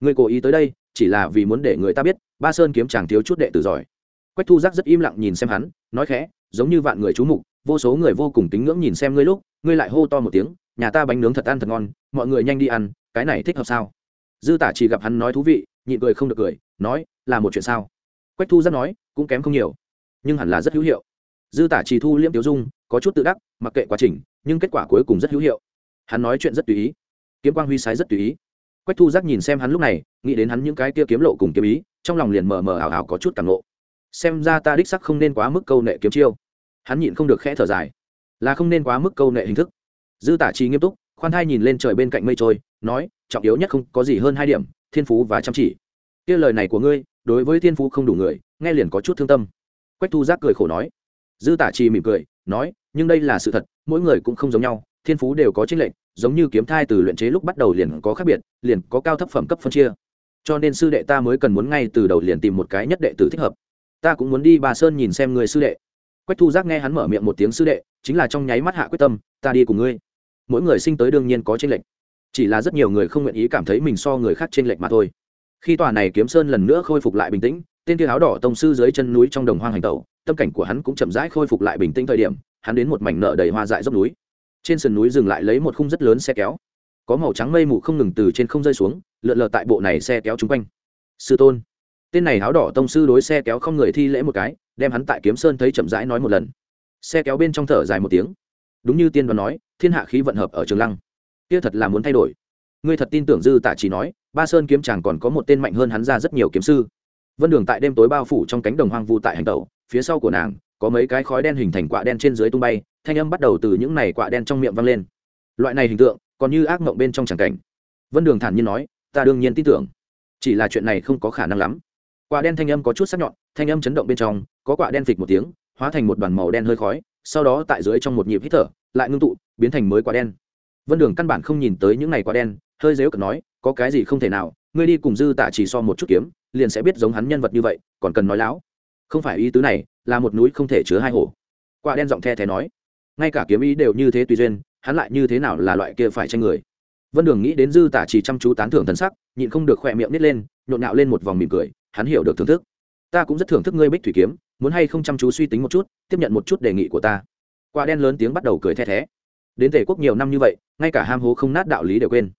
Người cố ý tới đây, chỉ là vì muốn để người ta biết, ba sơn kiếm chàng thiếu chút đệ tử giỏi. Quách thu giác rất im lặng nhìn xem hắn, nói khẽ, giống như vạn người chú mục vô số người vô cùng kính ngưỡng nhìn xem ngươi lúc, ngươi lại hô to một tiếng, nhà ta bánh nướng thật ăn thật ngon, mọi người nhanh đi ăn, cái này thích hợp sao? Dư tả chỉ gặp hắn nói thú vị, nhịn cười không được cười, nói, là một chuyện sao? Quách thu rất nói, cũng kém không nhiều, nhưng hẳn là rất hữu hiệu. Dư tả chỉ thu liễm tiêu dung, có chút tự đắc, mặc kệ quá trình, nhưng kết quả cuối cùng rất hữu hiệu. Hắn nói chuyện rất tùy ý, kiếm quang huy sái rất tùy ý. Quách thu giác nhìn xem hắn lúc này, nghĩ đến hắn những cái kia kiếm lộ cùng kiếm ý, trong lòng liền mờ mờ ảo ảo có chút cảm lộ xem ra ta đích sắc không nên quá mức câu nệ kiếm chiêu hắn nhịn không được khẽ thở dài. Là không nên quá mức câu nệ hình thức. Dư tả trí nghiêm túc, khoan thai nhìn lên trời bên cạnh mây trôi, nói, trọng yếu nhất không có gì hơn hai điểm, thiên phú và chăm chỉ. Kia lời này của ngươi, đối với thiên phú không đủ người, nghe liền có chút thương tâm. Quách thu giác cười khổ nói. Dư tả trì mỉm cười, nói, nhưng đây là sự thật, mỗi người cũng không giống nhau, thiên phú đều có chính lệnh giống như kiếm thai từ luyện chế lúc bắt đầu liền có khác biệt, liền có cao thấp phẩm cấp phân chia. Cho nên sư đệ ta mới cần muốn ngay từ đầu liền tìm một cái nhất đệ tử thích hợp. Ta cũng muốn đi bà sơn nhìn xem người sư đệ quách thu giác nghe hắn mở miệng một tiếng sư đệ, chính là trong nháy mắt hạ quyết tâm, ta đi cùng ngươi. Mỗi người sinh tới đương nhiên có tranh lệch. Chỉ là rất nhiều người không nguyện ý cảm thấy mình so người khác tranh lệch mà thôi. Khi tòa này kiếm sơn lần nữa khôi phục lại bình tĩnh, tên kia áo đỏ tông sư dưới chân núi trong đồng hoang hành tẩu, tâm cảnh của hắn cũng chậm rãi khôi phục lại bình tĩnh thời điểm, hắn đến một mảnh nợ đầy hoa dại dốc núi. Trên sườn núi dừng lại lấy một khung rất lớn xe kéo. Có màu trắng mây mù không ngừng từ trên không rơi xuống, lượn lờ tại bộ này xe kéo chung quanh. Sư tôn tên này áo đỏ tông sư đối xe kéo không người thi lễ một cái, đem hắn tại kiếm sơn thấy chậm rãi nói một lần. Xe kéo bên trong thở dài một tiếng. Đúng như tiên đoán nói, thiên hạ khí vận hợp ở trường lăng. Kia thật là muốn thay đổi. Ngươi thật tin tưởng dư tả chỉ nói, ba sơn kiếm chàng còn có một tên mạnh hơn hắn ra rất nhiều kiếm sư. Vân đường tại đêm tối bao phủ trong cánh đồng hoang vu tại hành tẩu, phía sau của nàng, có mấy cái khói đen hình thành quạ đen trên dưới tung bay, thanh âm bắt đầu từ những này quạ đen trong miệng vang lên. Loại này hình tượng, còn như ác mộng bên trong tràng cảnh. Vân đường thản nhiên nói, ta đương nhiên tin tưởng. Chỉ là chuyện này không có khả năng lắm quả đen thanh âm có chút sắc nhọn, thanh âm chấn động bên trong, có quả đen phịch một tiếng, hóa thành một đoàn màu đen hơi khói, sau đó tại dưới trong một nhịp hít thở, lại ngưng tụ, biến thành mới quả đen. Vân đường căn bản không nhìn tới những này quả đen, hơi dếu cật nói, có cái gì không thể nào, ngươi đi cùng dư tạ chỉ so một chút kiếm, liền sẽ biết giống hắn nhân vật như vậy, còn cần nói láo. Không phải ý tứ này, là một núi không thể chứa hai hổ. Quả đen giọng the thé nói, ngay cả kiếm ý đều như thế tùy duyên, hắn lại như thế nào là loại kia phải tranh người? Vân đường nghĩ đến dư tả chỉ chăm chú tán thưởng thần sắc, nhịn không được khỏe miệng nít lên, nhộn nhạo lên một vòng mỉm cười hắn hiểu được thưởng thức. Ta cũng rất thưởng thức ngươi bích thủy kiếm, muốn hay không chăm chú suy tính một chút, tiếp nhận một chút đề nghị của ta. Quả đen lớn tiếng bắt đầu cười the thé. Đến tể quốc nhiều năm như vậy, ngay cả ham hố không nát đạo lý đều quên.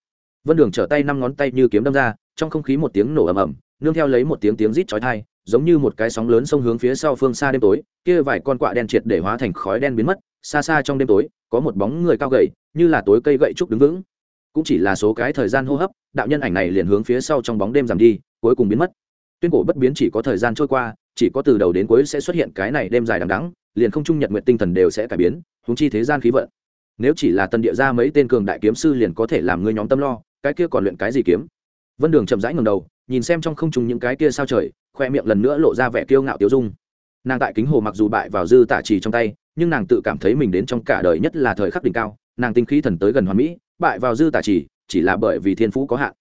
Vân đường trở tay năm ngón tay như kiếm đâm ra, trong không khí một tiếng nổ ầm ầm, nương theo lấy một tiếng tiếng rít chói tai, giống như một cái sóng lớn sông hướng phía sau phương xa đêm tối, kia vài con quạ đen triệt để hóa thành khói đen biến mất, xa xa trong đêm tối, có một bóng người cao gầy, như là tối cây gậy trúc đứng vững. Cũng chỉ là số cái thời gian hô hấp, đạo nhân ảnh này liền hướng phía sau trong bóng đêm giảm đi, cuối cùng biến mất tuyên cổ bất biến chỉ có thời gian trôi qua, chỉ có từ đầu đến cuối sẽ xuất hiện cái này đêm dài đằng đắng liền không trung nhật nguyện tinh thần đều sẽ cải biến húng chi thế gian khí vận. Nếu chỉ là tân địa ra mấy tên cường đại kiếm sư liền có thể làm ngươi nhóm tâm lo, cái kia còn luyện cái gì kiếm? Vân đường chậm rãi ngầm đầu, nhìn xem trong không trung những cái kia sao trời, khoe miệng lần nữa lộ ra vẻ kiêu ngạo tiêu dung. Nàng tại kính hồ mặc dù bại vào dư tả trì trong tay, nhưng nàng tự cảm thấy mình đến trong cả đời nhất là thời khắc đỉnh cao, nàng tinh khí thần tới gần hoàn mỹ, bại vào dư tả trì, chỉ là bởi vì thiên phú có hạn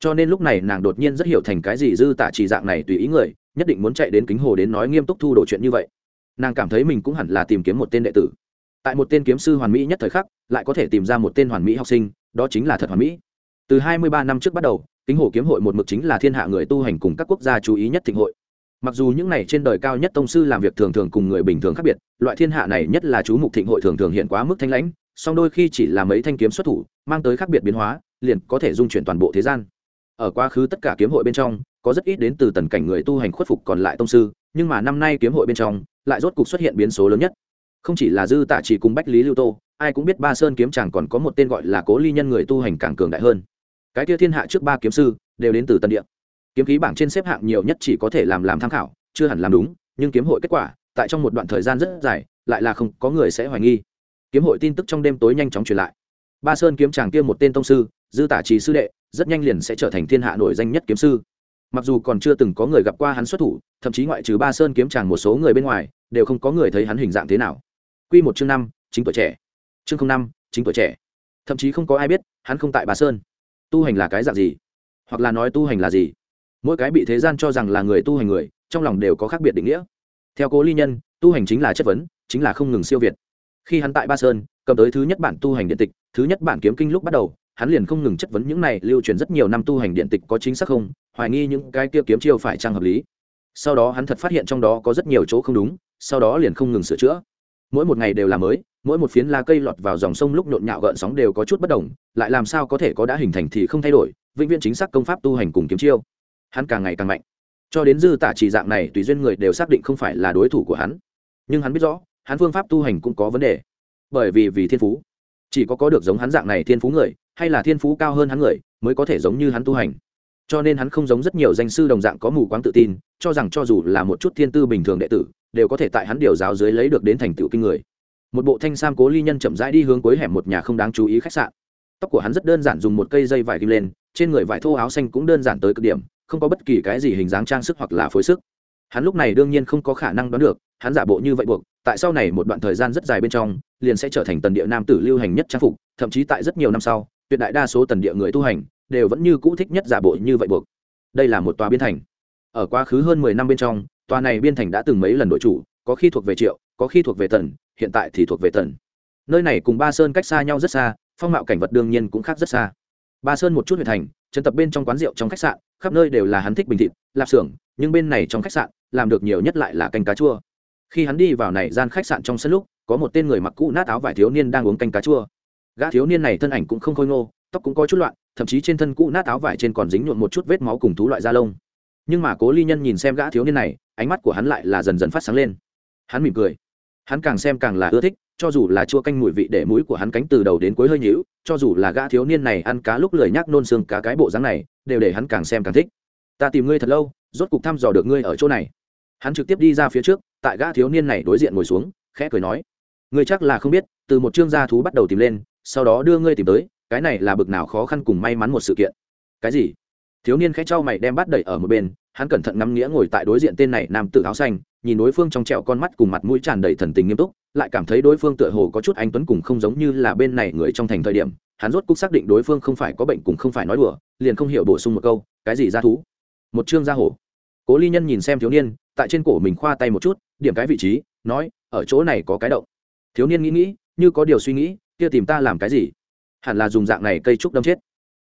cho nên lúc này nàng đột nhiên rất hiểu thành cái gì dư tả chỉ dạng này tùy ý người, nhất định muốn chạy đến kính hồ đến nói nghiêm túc thu đồ chuyện như vậy. Nàng cảm thấy mình cũng hẳn là tìm kiếm một tên đệ tử. Tại một tên kiếm sư hoàn mỹ nhất thời khắc, lại có thể tìm ra một tên hoàn mỹ học sinh, đó chính là thật hoàn mỹ. Từ hai mươi ba năm trước bắt đầu, kính hồ kiếm hội một mực chính là thiên hạ người tu hành cùng các quốc gia chú ý nhất thịnh hội. Mặc dù những này trên đời cao nhất tông sư làm việc thường thường cùng người bình thường khác biệt, loại thiên hạ này nhất là chú mục thịnh hội thường thường hiện quá mức thanh lãnh, song đôi khi chỉ là mấy thanh kiếm xuất thủ, mang tới khác biệt biến hóa, liền có thể dung chuyển toàn bộ thế gian ở quá khứ tất cả kiếm hội bên trong, có rất ít đến từ tần cảnh người tu hành khuất phục còn lại tông sư, nhưng mà năm nay kiếm hội bên trong, lại rốt cục xuất hiện biến số lớn nhất. Không chỉ là dư tạ chỉ cùng bách lý lưu tô, ai cũng biết ba sơn kiếm chàng còn có một tên gọi là cố ly nhân người tu hành càng cường đại hơn. Cái tia thiên hạ trước ba kiếm sư, đều đến từ tân địa. Kiếm khí bảng trên xếp hạng nhiều nhất chỉ có thể làm làm tham khảo, chưa hẳn làm đúng, nhưng kiếm hội kết quả, tại trong một đoạn thời gian rất dài, lại là không có người sẽ hoài nghi. Kiếm hội tin tức trong đêm tối nhanh chóng truyền lại ba sơn kiếm chàng kia một tên tông sư, dư tả trì sư đệ, rất nhanh liền sẽ trở thành thiên hạ nổi danh nhất kiếm sư. Mặc dù còn chưa từng có người gặp qua hắn xuất thủ, thậm chí ngoại trừ ba sơn kiếm chàng một số người bên ngoài, đều không có người thấy hắn hình dạng thế nào. Q một chương năm, chính tuổi trẻ. Chương năm, chính tuổi trẻ. Thậm chí không có ai biết, hắn không tại ba sơn. Tu hành là cái dạng gì? Hoặc là nói tu hành là gì? Mỗi cái bị thế gian cho rằng là người tu hành người, trong lòng đều có khác biệt định nghĩa. Theo cố ly nhân, tu hành chính là chất vấn, chính là không ngừng siêu việt khi hắn tại ba sơn, cầm tới thứ nhất bản tu hành điện tịch, thứ nhất bản kiếm kinh lúc bắt đầu, hắn liền không ngừng chất vấn những này lưu truyền rất nhiều năm tu hành điện tịch có chính xác không, hoài nghi những cái kia kiếm chiêu phải trang hợp lý. Sau đó hắn thật phát hiện trong đó có rất nhiều chỗ không đúng, sau đó liền không ngừng sửa chữa. Mỗi một ngày đều là mới, mỗi một phiến lá cây lọt vào dòng sông lúc nhộn nhạo gợn sóng đều có chút bất đồng, lại làm sao có thể có đã hình thành thì không thay đổi, vĩnh viễn chính xác công pháp tu hành cùng kiếm chiêu. Hắn càng ngày càng mạnh. Cho đến dư tả chỉ dạng này tùy duyên người đều xác định không phải là đối thủ của hắn. Nhưng hắn biết rõ hắn phương pháp tu hành cũng có vấn đề. Bởi vì vì thiên phú. Chỉ có có được giống hắn dạng này thiên phú người, hay là thiên phú cao hơn hắn người, mới có thể giống như hắn tu hành. Cho nên hắn không giống rất nhiều danh sư đồng dạng có mù quáng tự tin, cho rằng cho dù là một chút thiên tư bình thường đệ tử, đều có thể tại hắn điều giáo dưới lấy được đến thành tựu kinh người. Một bộ thanh sam cố ly nhân chậm rãi đi hướng cuối hẻm một nhà không đáng chú ý khách sạn. Tóc của hắn rất đơn giản dùng một cây dây vải kim lên, trên người vải thô áo xanh cũng đơn giản tới cực điểm, không có bất kỳ cái gì hình dáng trang sức hoặc là phối sức hắn lúc này đương nhiên không có khả năng đoán được, hắn giả bộ như vậy buộc, tại sau này một đoạn thời gian rất dài bên trong, liền sẽ trở thành tần địa nam tử lưu hành nhất trang phục, thậm chí tại rất nhiều năm sau, tuyệt đại đa số tần địa người tu hành, đều vẫn như cũ thích nhất giả bộ như vậy buộc. Đây là một tòa biên thành. Ở quá khứ hơn mười năm bên trong, tòa này biên thành đã từng mấy lần đổi chủ, có khi thuộc về triệu, có khi thuộc về tần, hiện tại thì thuộc về tần. Nơi này cùng ba sơn cách xa nhau rất xa, phong mạo cảnh vật đương nhiên cũng khác rất xa. Ba sơn một chút huyện thành trần tập bên trong quán rượu trong khách sạn, khắp nơi đều là hắn thích bình thịt, lạp xưởng nhưng bên này trong khách sạn, làm được nhiều nhất lại là canh cá chua. Khi hắn đi vào này gian khách sạn trong sân lúc, có một tên người mặc cũ nát áo vải thiếu niên đang uống canh cá chua. Gã thiếu niên này thân ảnh cũng không khôi ngô, tóc cũng có chút loạn, thậm chí trên thân cũ nát áo vải trên còn dính nhuộn một chút vết máu cùng thú loại da lông. Nhưng mà cố ly nhân nhìn xem gã thiếu niên này, ánh mắt của hắn lại là dần dần phát sáng lên. Hắn mỉm cười. Hắn càng xem càng là ưa thích, cho dù là chua canh mùi vị để mũi của hắn cánh từ đầu đến cuối hơi nhữu cho dù là gã thiếu niên này ăn cá lúc lười nhác nôn xương cá cái bộ dáng này, đều để hắn càng xem càng thích. Ta tìm ngươi thật lâu rốt cục thăm dò được ngươi ở chỗ này. Hắn trực tiếp đi ra phía trước, tại gã thiếu niên này đối diện ngồi xuống, khẽ cười nói, ngươi chắc là không biết, từ một chương gia thú bắt đầu tìm lên, sau đó đưa ngươi tìm tới, cái này là bực nào khó khăn cùng may mắn một sự kiện. Cái gì? Thiếu niên khẽ trao mày đem bắt đẩy ở một bên, hắn cẩn thận ngắm nghĩa ngồi tại đối diện tên này nam tử áo xanh, nhìn đối phương trong trẹo con mắt cùng mặt mũi tràn đầy thần tình nghiêm túc, lại cảm thấy đối phương tựa hồ có chút anh tuấn cùng không giống như là bên này người trong thành thời điểm, hắn rốt cục xác định đối phương không phải có bệnh cùng không phải nói đùa, liền không hiểu bổ sung một câu, cái gì ra thú? Một chương gia hổ. Cố ly nhân nhìn xem thiếu niên, tại trên cổ mình khoa tay một chút, điểm cái vị trí, nói, ở chỗ này có cái động. Thiếu niên nghĩ nghĩ, như có điều suy nghĩ, kia tìm ta làm cái gì? Hẳn là dùng dạng này cây trúc đâm chết.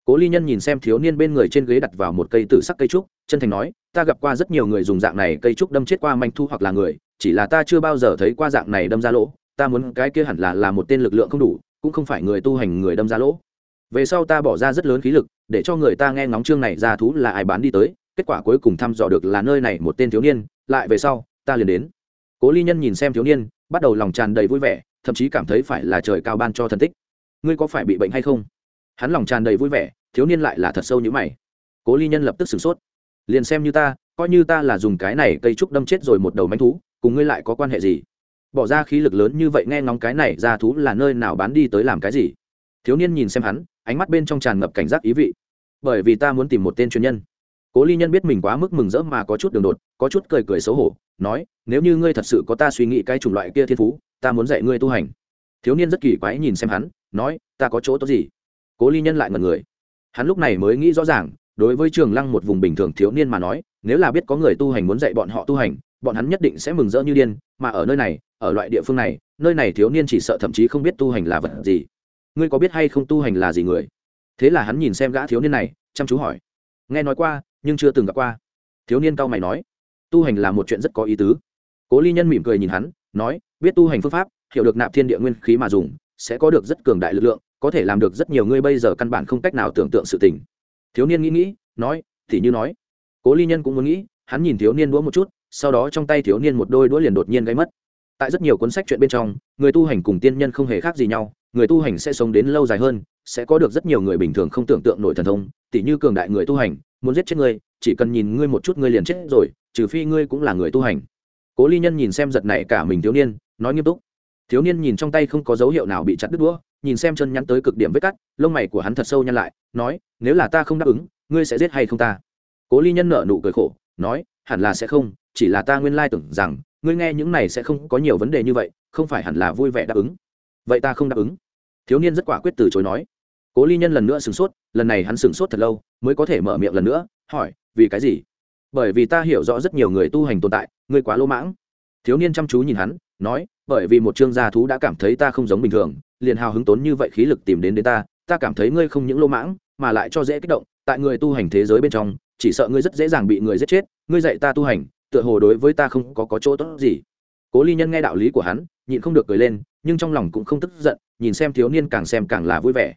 Cố ly nhân nhìn xem thiếu niên bên người trên ghế đặt vào một cây tử sắc cây trúc, chân thành nói, ta gặp qua rất nhiều người dùng dạng này cây trúc đâm chết qua manh thu hoặc là người, chỉ là ta chưa bao giờ thấy qua dạng này đâm ra lỗ. Ta muốn cái kia hẳn là là một tên lực lượng không đủ, cũng không phải người tu hành người đâm ra lỗ. Về sau ta bỏ ra rất lớn khí lực, để cho người ta nghe ngóng chương này ra thú là ai bán đi tới kết quả cuối cùng thăm dò được là nơi này một tên thiếu niên, lại về sau, ta liền đến. Cố ly nhân nhìn xem thiếu niên, bắt đầu lòng tràn đầy vui vẻ, thậm chí cảm thấy phải là trời cao ban cho thần tích. Ngươi có phải bị bệnh hay không? Hắn lòng tràn đầy vui vẻ, thiếu niên lại là thật sâu như mày. Cố ly nhân lập tức sửng sốt. Liền xem như ta, coi như ta là dùng cái này cây trúc đâm chết rồi một đầu manh thú, cùng ngươi lại có quan hệ gì? Bỏ ra khí lực lớn như vậy nghe ngóng cái này ra thú là nơi nào bán đi tới làm cái gì? Thiếu niên nhìn xem hắn, ánh mắt bên trong tràn ngập cảnh giác ý vị. Bởi vì ta muốn tìm một tên chuyên nhân cố ly nhân biết mình quá mức mừng rỡ mà có chút đường đột, có chút cười cười xấu hổ, nói, nếu như ngươi thật sự có ta suy nghĩ cái chủng loại kia thiên phú, ta muốn dạy ngươi tu hành. Thiếu niên rất kỳ quái nhìn xem hắn, nói, ta có chỗ tốt gì? Cố ly nhân lại ngần người. Hắn lúc này mới nghĩ rõ ràng, đối với trường lăng một vùng bình thường thiếu niên mà nói, nếu là biết có người tu hành muốn dạy bọn họ tu hành, bọn hắn nhất định sẽ mừng rỡ như điên, mà ở nơi này, ở loại địa phương này, nơi này thiếu niên chỉ sợ thậm chí không biết tu hành là vật gì. Ngươi có biết hay không tu hành là gì người? Thế là hắn nhìn xem gã thiếu niên này, chăm chú hỏi. Nghe nói qua nhưng chưa từng gặp qua. Thiếu niên cao mày nói, tu hành là một chuyện rất có ý tứ. Cố ly nhân mỉm cười nhìn hắn, nói, biết tu hành phương pháp, hiểu được nạp thiên địa nguyên khí mà dùng, sẽ có được rất cường đại lực lượng, có thể làm được rất nhiều ngươi bây giờ căn bản không cách nào tưởng tượng sự tình. Thiếu niên nghĩ nghĩ, nói, thì như nói. Cố ly nhân cũng muốn nghĩ, hắn nhìn thiếu niên đũa một chút, sau đó trong tay thiếu niên một đôi đũa liền đột nhiên gây mất. Tại rất nhiều cuốn sách chuyện bên trong, người tu hành cùng tiên nhân không hề khác gì nhau, người tu hành sẽ sống đến lâu dài hơn, sẽ có được rất nhiều người bình thường không tưởng tượng nổi thần thông, tỉ như cường đại người tu hành muốn giết chết ngươi, chỉ cần nhìn ngươi một chút ngươi liền chết rồi, trừ phi ngươi cũng là người tu hành. Cố ly nhân nhìn xem giật này cả mình thiếu niên, nói nghiêm túc. Thiếu niên nhìn trong tay không có dấu hiệu nào bị chặt đứt đũa, nhìn xem chân nhắn tới cực điểm vết cắt, lông mày của hắn thật sâu nhăn lại, nói, nếu là ta không đáp ứng, ngươi sẽ giết hay không ta? Cố ly nhân nở nụ cười khổ, nói, hẳn là sẽ không, chỉ là ta nguyên lai tưởng rằng, ngươi nghe những này sẽ không có nhiều vấn đề như vậy, không phải hẳn là vui vẻ đáp ứng. Vậy ta không đáp ứng. Thiếu niên rất quả quyết từ chối nói cố ly nhân lần nữa sửng sốt lần này hắn sửng sốt thật lâu mới có thể mở miệng lần nữa hỏi vì cái gì? Bởi vì ta hiểu rõ rất nhiều người tu hành tồn tại ngươi quá lỗ mãng. Thiếu niên chăm chú nhìn hắn nói bởi vì một chương gia thú đã cảm thấy ta không giống bình thường liền hào hứng tốn như vậy khí lực tìm đến đến ta ta cảm thấy ngươi không những lỗ mãng mà lại cho dễ kích động tại người tu hành thế giới bên trong chỉ sợ ngươi rất dễ dàng bị người giết chết ngươi dạy ta tu hành tựa hồ đối với ta không có, có chỗ tốt gì. Cố ly nhân nghe đạo lý của hắn nhịn không được cười lên nhưng trong lòng cũng không tức giận nhìn xem thiếu niên càng xem càng là vui vẻ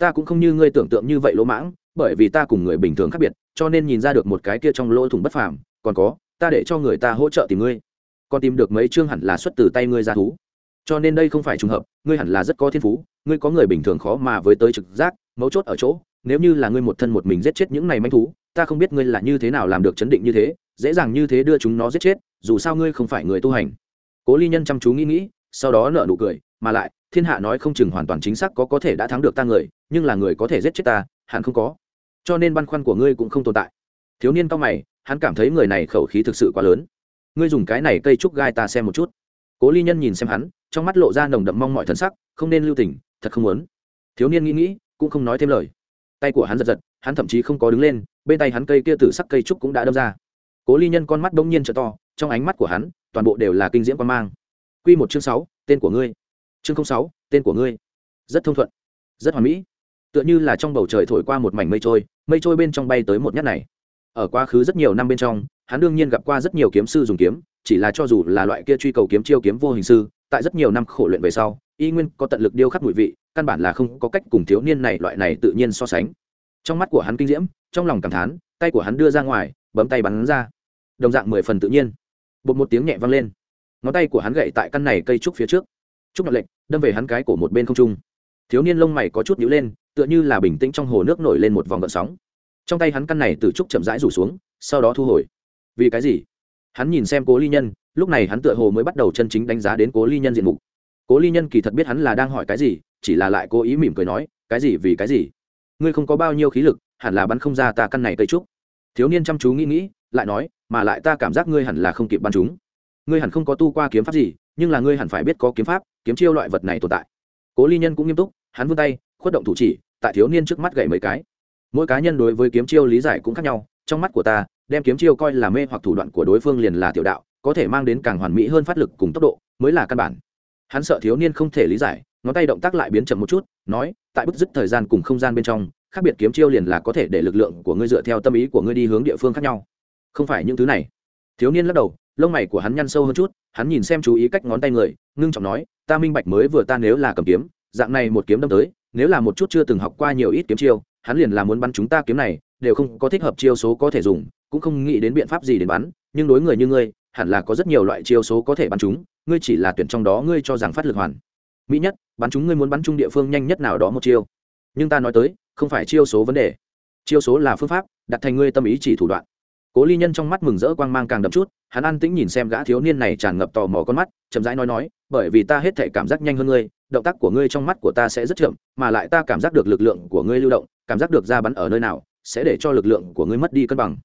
ta cũng không như ngươi tưởng tượng như vậy lỗ mãng, bởi vì ta cùng người bình thường khác biệt, cho nên nhìn ra được một cái kia trong lỗ thủng bất phàm, còn có, ta để cho người ta hỗ trợ tìm ngươi. Còn tìm được mấy chương hẳn là xuất từ tay ngươi ra thú. Cho nên đây không phải trùng hợp, ngươi hẳn là rất có thiên phú, ngươi có người bình thường khó mà với tới trực giác, mấu chốt ở chỗ, nếu như là ngươi một thân một mình giết chết những này manh thú, ta không biết ngươi là như thế nào làm được chấn định như thế, dễ dàng như thế đưa chúng nó giết chết, dù sao ngươi không phải người tu hành. Cố ly nhân chăm chú nghĩ nghĩ, sau đó nợ nụ cười, mà lại thiên hạ nói không chừng hoàn toàn chính xác có có thể đã thắng được ta người, nhưng là người có thể giết chết ta, hẳn không có. Cho nên băn khoăn của ngươi cũng không tồn tại. Thiếu niên cao mày, hắn cảm thấy người này khẩu khí thực sự quá lớn. Ngươi dùng cái này cây trúc gai ta xem một chút. Cố ly nhân nhìn xem hắn, trong mắt lộ ra nồng đậm mong mọi thần sắc, không nên lưu tình, thật không muốn. Thiếu niên nghĩ nghĩ, cũng không nói thêm lời. Tay của hắn giật giật, hắn thậm chí không có đứng lên, bên tay hắn cây kia tử sắc cây trúc cũng đã đâm ra. Cố ly nhân con mắt bỗng nhiên t to, trong ánh mắt của hắn, toàn bộ đều là kinh diễm quan mang. Q một chương sáu, tên của ngươi chương sáu, tên của ngươi. Rất thông thuận, rất hoàn mỹ. Tựa như là trong bầu trời thổi qua một mảnh mây trôi mây trôi bên trong bay tới một nhát này. Ở quá khứ rất nhiều năm bên trong, hắn đương nhiên gặp qua rất nhiều kiếm sư dùng kiếm, chỉ là cho dù là loại kia truy cầu kiếm chiêu kiếm vô hình sư, tại rất nhiều năm khổ luyện về sau, y nguyên có tận lực điêu khắc mùi vị, căn bản là không có cách cùng thiếu niên này loại này tự nhiên so sánh. Trong mắt của hắn kinh diễm, trong lòng cảm thán, tay của hắn đưa ra ngoài, bấm tay bắn ra. Đồng dạng mười phần tự nhiên. Bột một tiếng nhẹ vang lên. Ngón tay của hắn gậy tại căn này cây trúc phía trước trúc nhọn lệnh đâm về hắn cái cổ một bên không trung. Thiếu niên lông mày có chút nhíu lên, tựa như là bình tĩnh trong hồ nước nổi lên một vòng gợn sóng. Trong tay hắn căn này từ trúc chậm rãi rủ xuống, sau đó thu hồi. Vì cái gì? Hắn nhìn xem cố ly nhân, lúc này hắn tựa hồ mới bắt đầu chân chính đánh giá đến cố ly nhân diện mục. Cố ly nhân kỳ thật biết hắn là đang hỏi cái gì, chỉ là lại cố ý mỉm cười nói, cái gì vì cái gì? Ngươi không có bao nhiêu khí lực, hẳn là bắn không ra ta căn này cây trúc. Thiếu niên chăm chú nghĩ nghĩ, lại nói, mà lại ta cảm giác ngươi hẳn là không kịp bắn chúng. Ngươi hẳn không có tu qua kiếm pháp gì, nhưng là ngươi hẳn phải biết có kiếm pháp kiếm chiêu loại vật này tồn tại. Cố ly nhân cũng nghiêm túc, hắn vươn tay, khuất động thủ chỉ, tại thiếu niên trước mắt gậy mấy cái. Mỗi cá nhân đối với kiếm chiêu lý giải cũng khác nhau, trong mắt của ta, đem kiếm chiêu coi là mê hoặc thủ đoạn của đối phương liền là tiểu đạo, có thể mang đến càng hoàn mỹ hơn phát lực cùng tốc độ, mới là căn bản. Hắn sợ thiếu niên không thể lý giải, ngón tay động tác lại biến chậm một chút, nói, tại bức dứt thời gian cùng không gian bên trong, khác biệt kiếm chiêu liền là có thể để lực lượng của ngươi dựa theo tâm ý của ngươi đi hướng địa phương khác nhau. Không phải những thứ này. Thiếu niên lắc đầu, lông mày của hắn nhăn sâu hơn chút, hắn nhìn xem chú ý cách ngón tay người, ngưng trọng nói ta minh bạch mới vừa ta nếu là cầm kiếm, dạng này một kiếm đâm tới, nếu là một chút chưa từng học qua nhiều ít kiếm chiêu, hắn liền là muốn bắn chúng ta kiếm này, đều không có thích hợp chiêu số có thể dùng, cũng không nghĩ đến biện pháp gì để bắn, nhưng đối người như ngươi, hẳn là có rất nhiều loại chiêu số có thể bắn chúng, ngươi chỉ là tuyển trong đó ngươi cho rằng phát lực hoàn. Mỹ nhất, bắn chúng ngươi muốn bắn chung địa phương nhanh nhất nào đó một chiêu. Nhưng ta nói tới, không phải chiêu số vấn đề. Chiêu số là phương pháp, đặt thành ngươi tâm ý chỉ thủ đoạn cố ly nhân trong mắt mừng rỡ quang mang càng đậm chút, hắn an tĩnh nhìn xem gã thiếu niên này tràn ngập tò mò con mắt, chậm rãi nói nói, bởi vì ta hết thể cảm giác nhanh hơn ngươi, động tác của ngươi trong mắt của ta sẽ rất chậm, mà lại ta cảm giác được lực lượng của ngươi lưu động, cảm giác được ra bắn ở nơi nào, sẽ để cho lực lượng của ngươi mất đi cân bằng.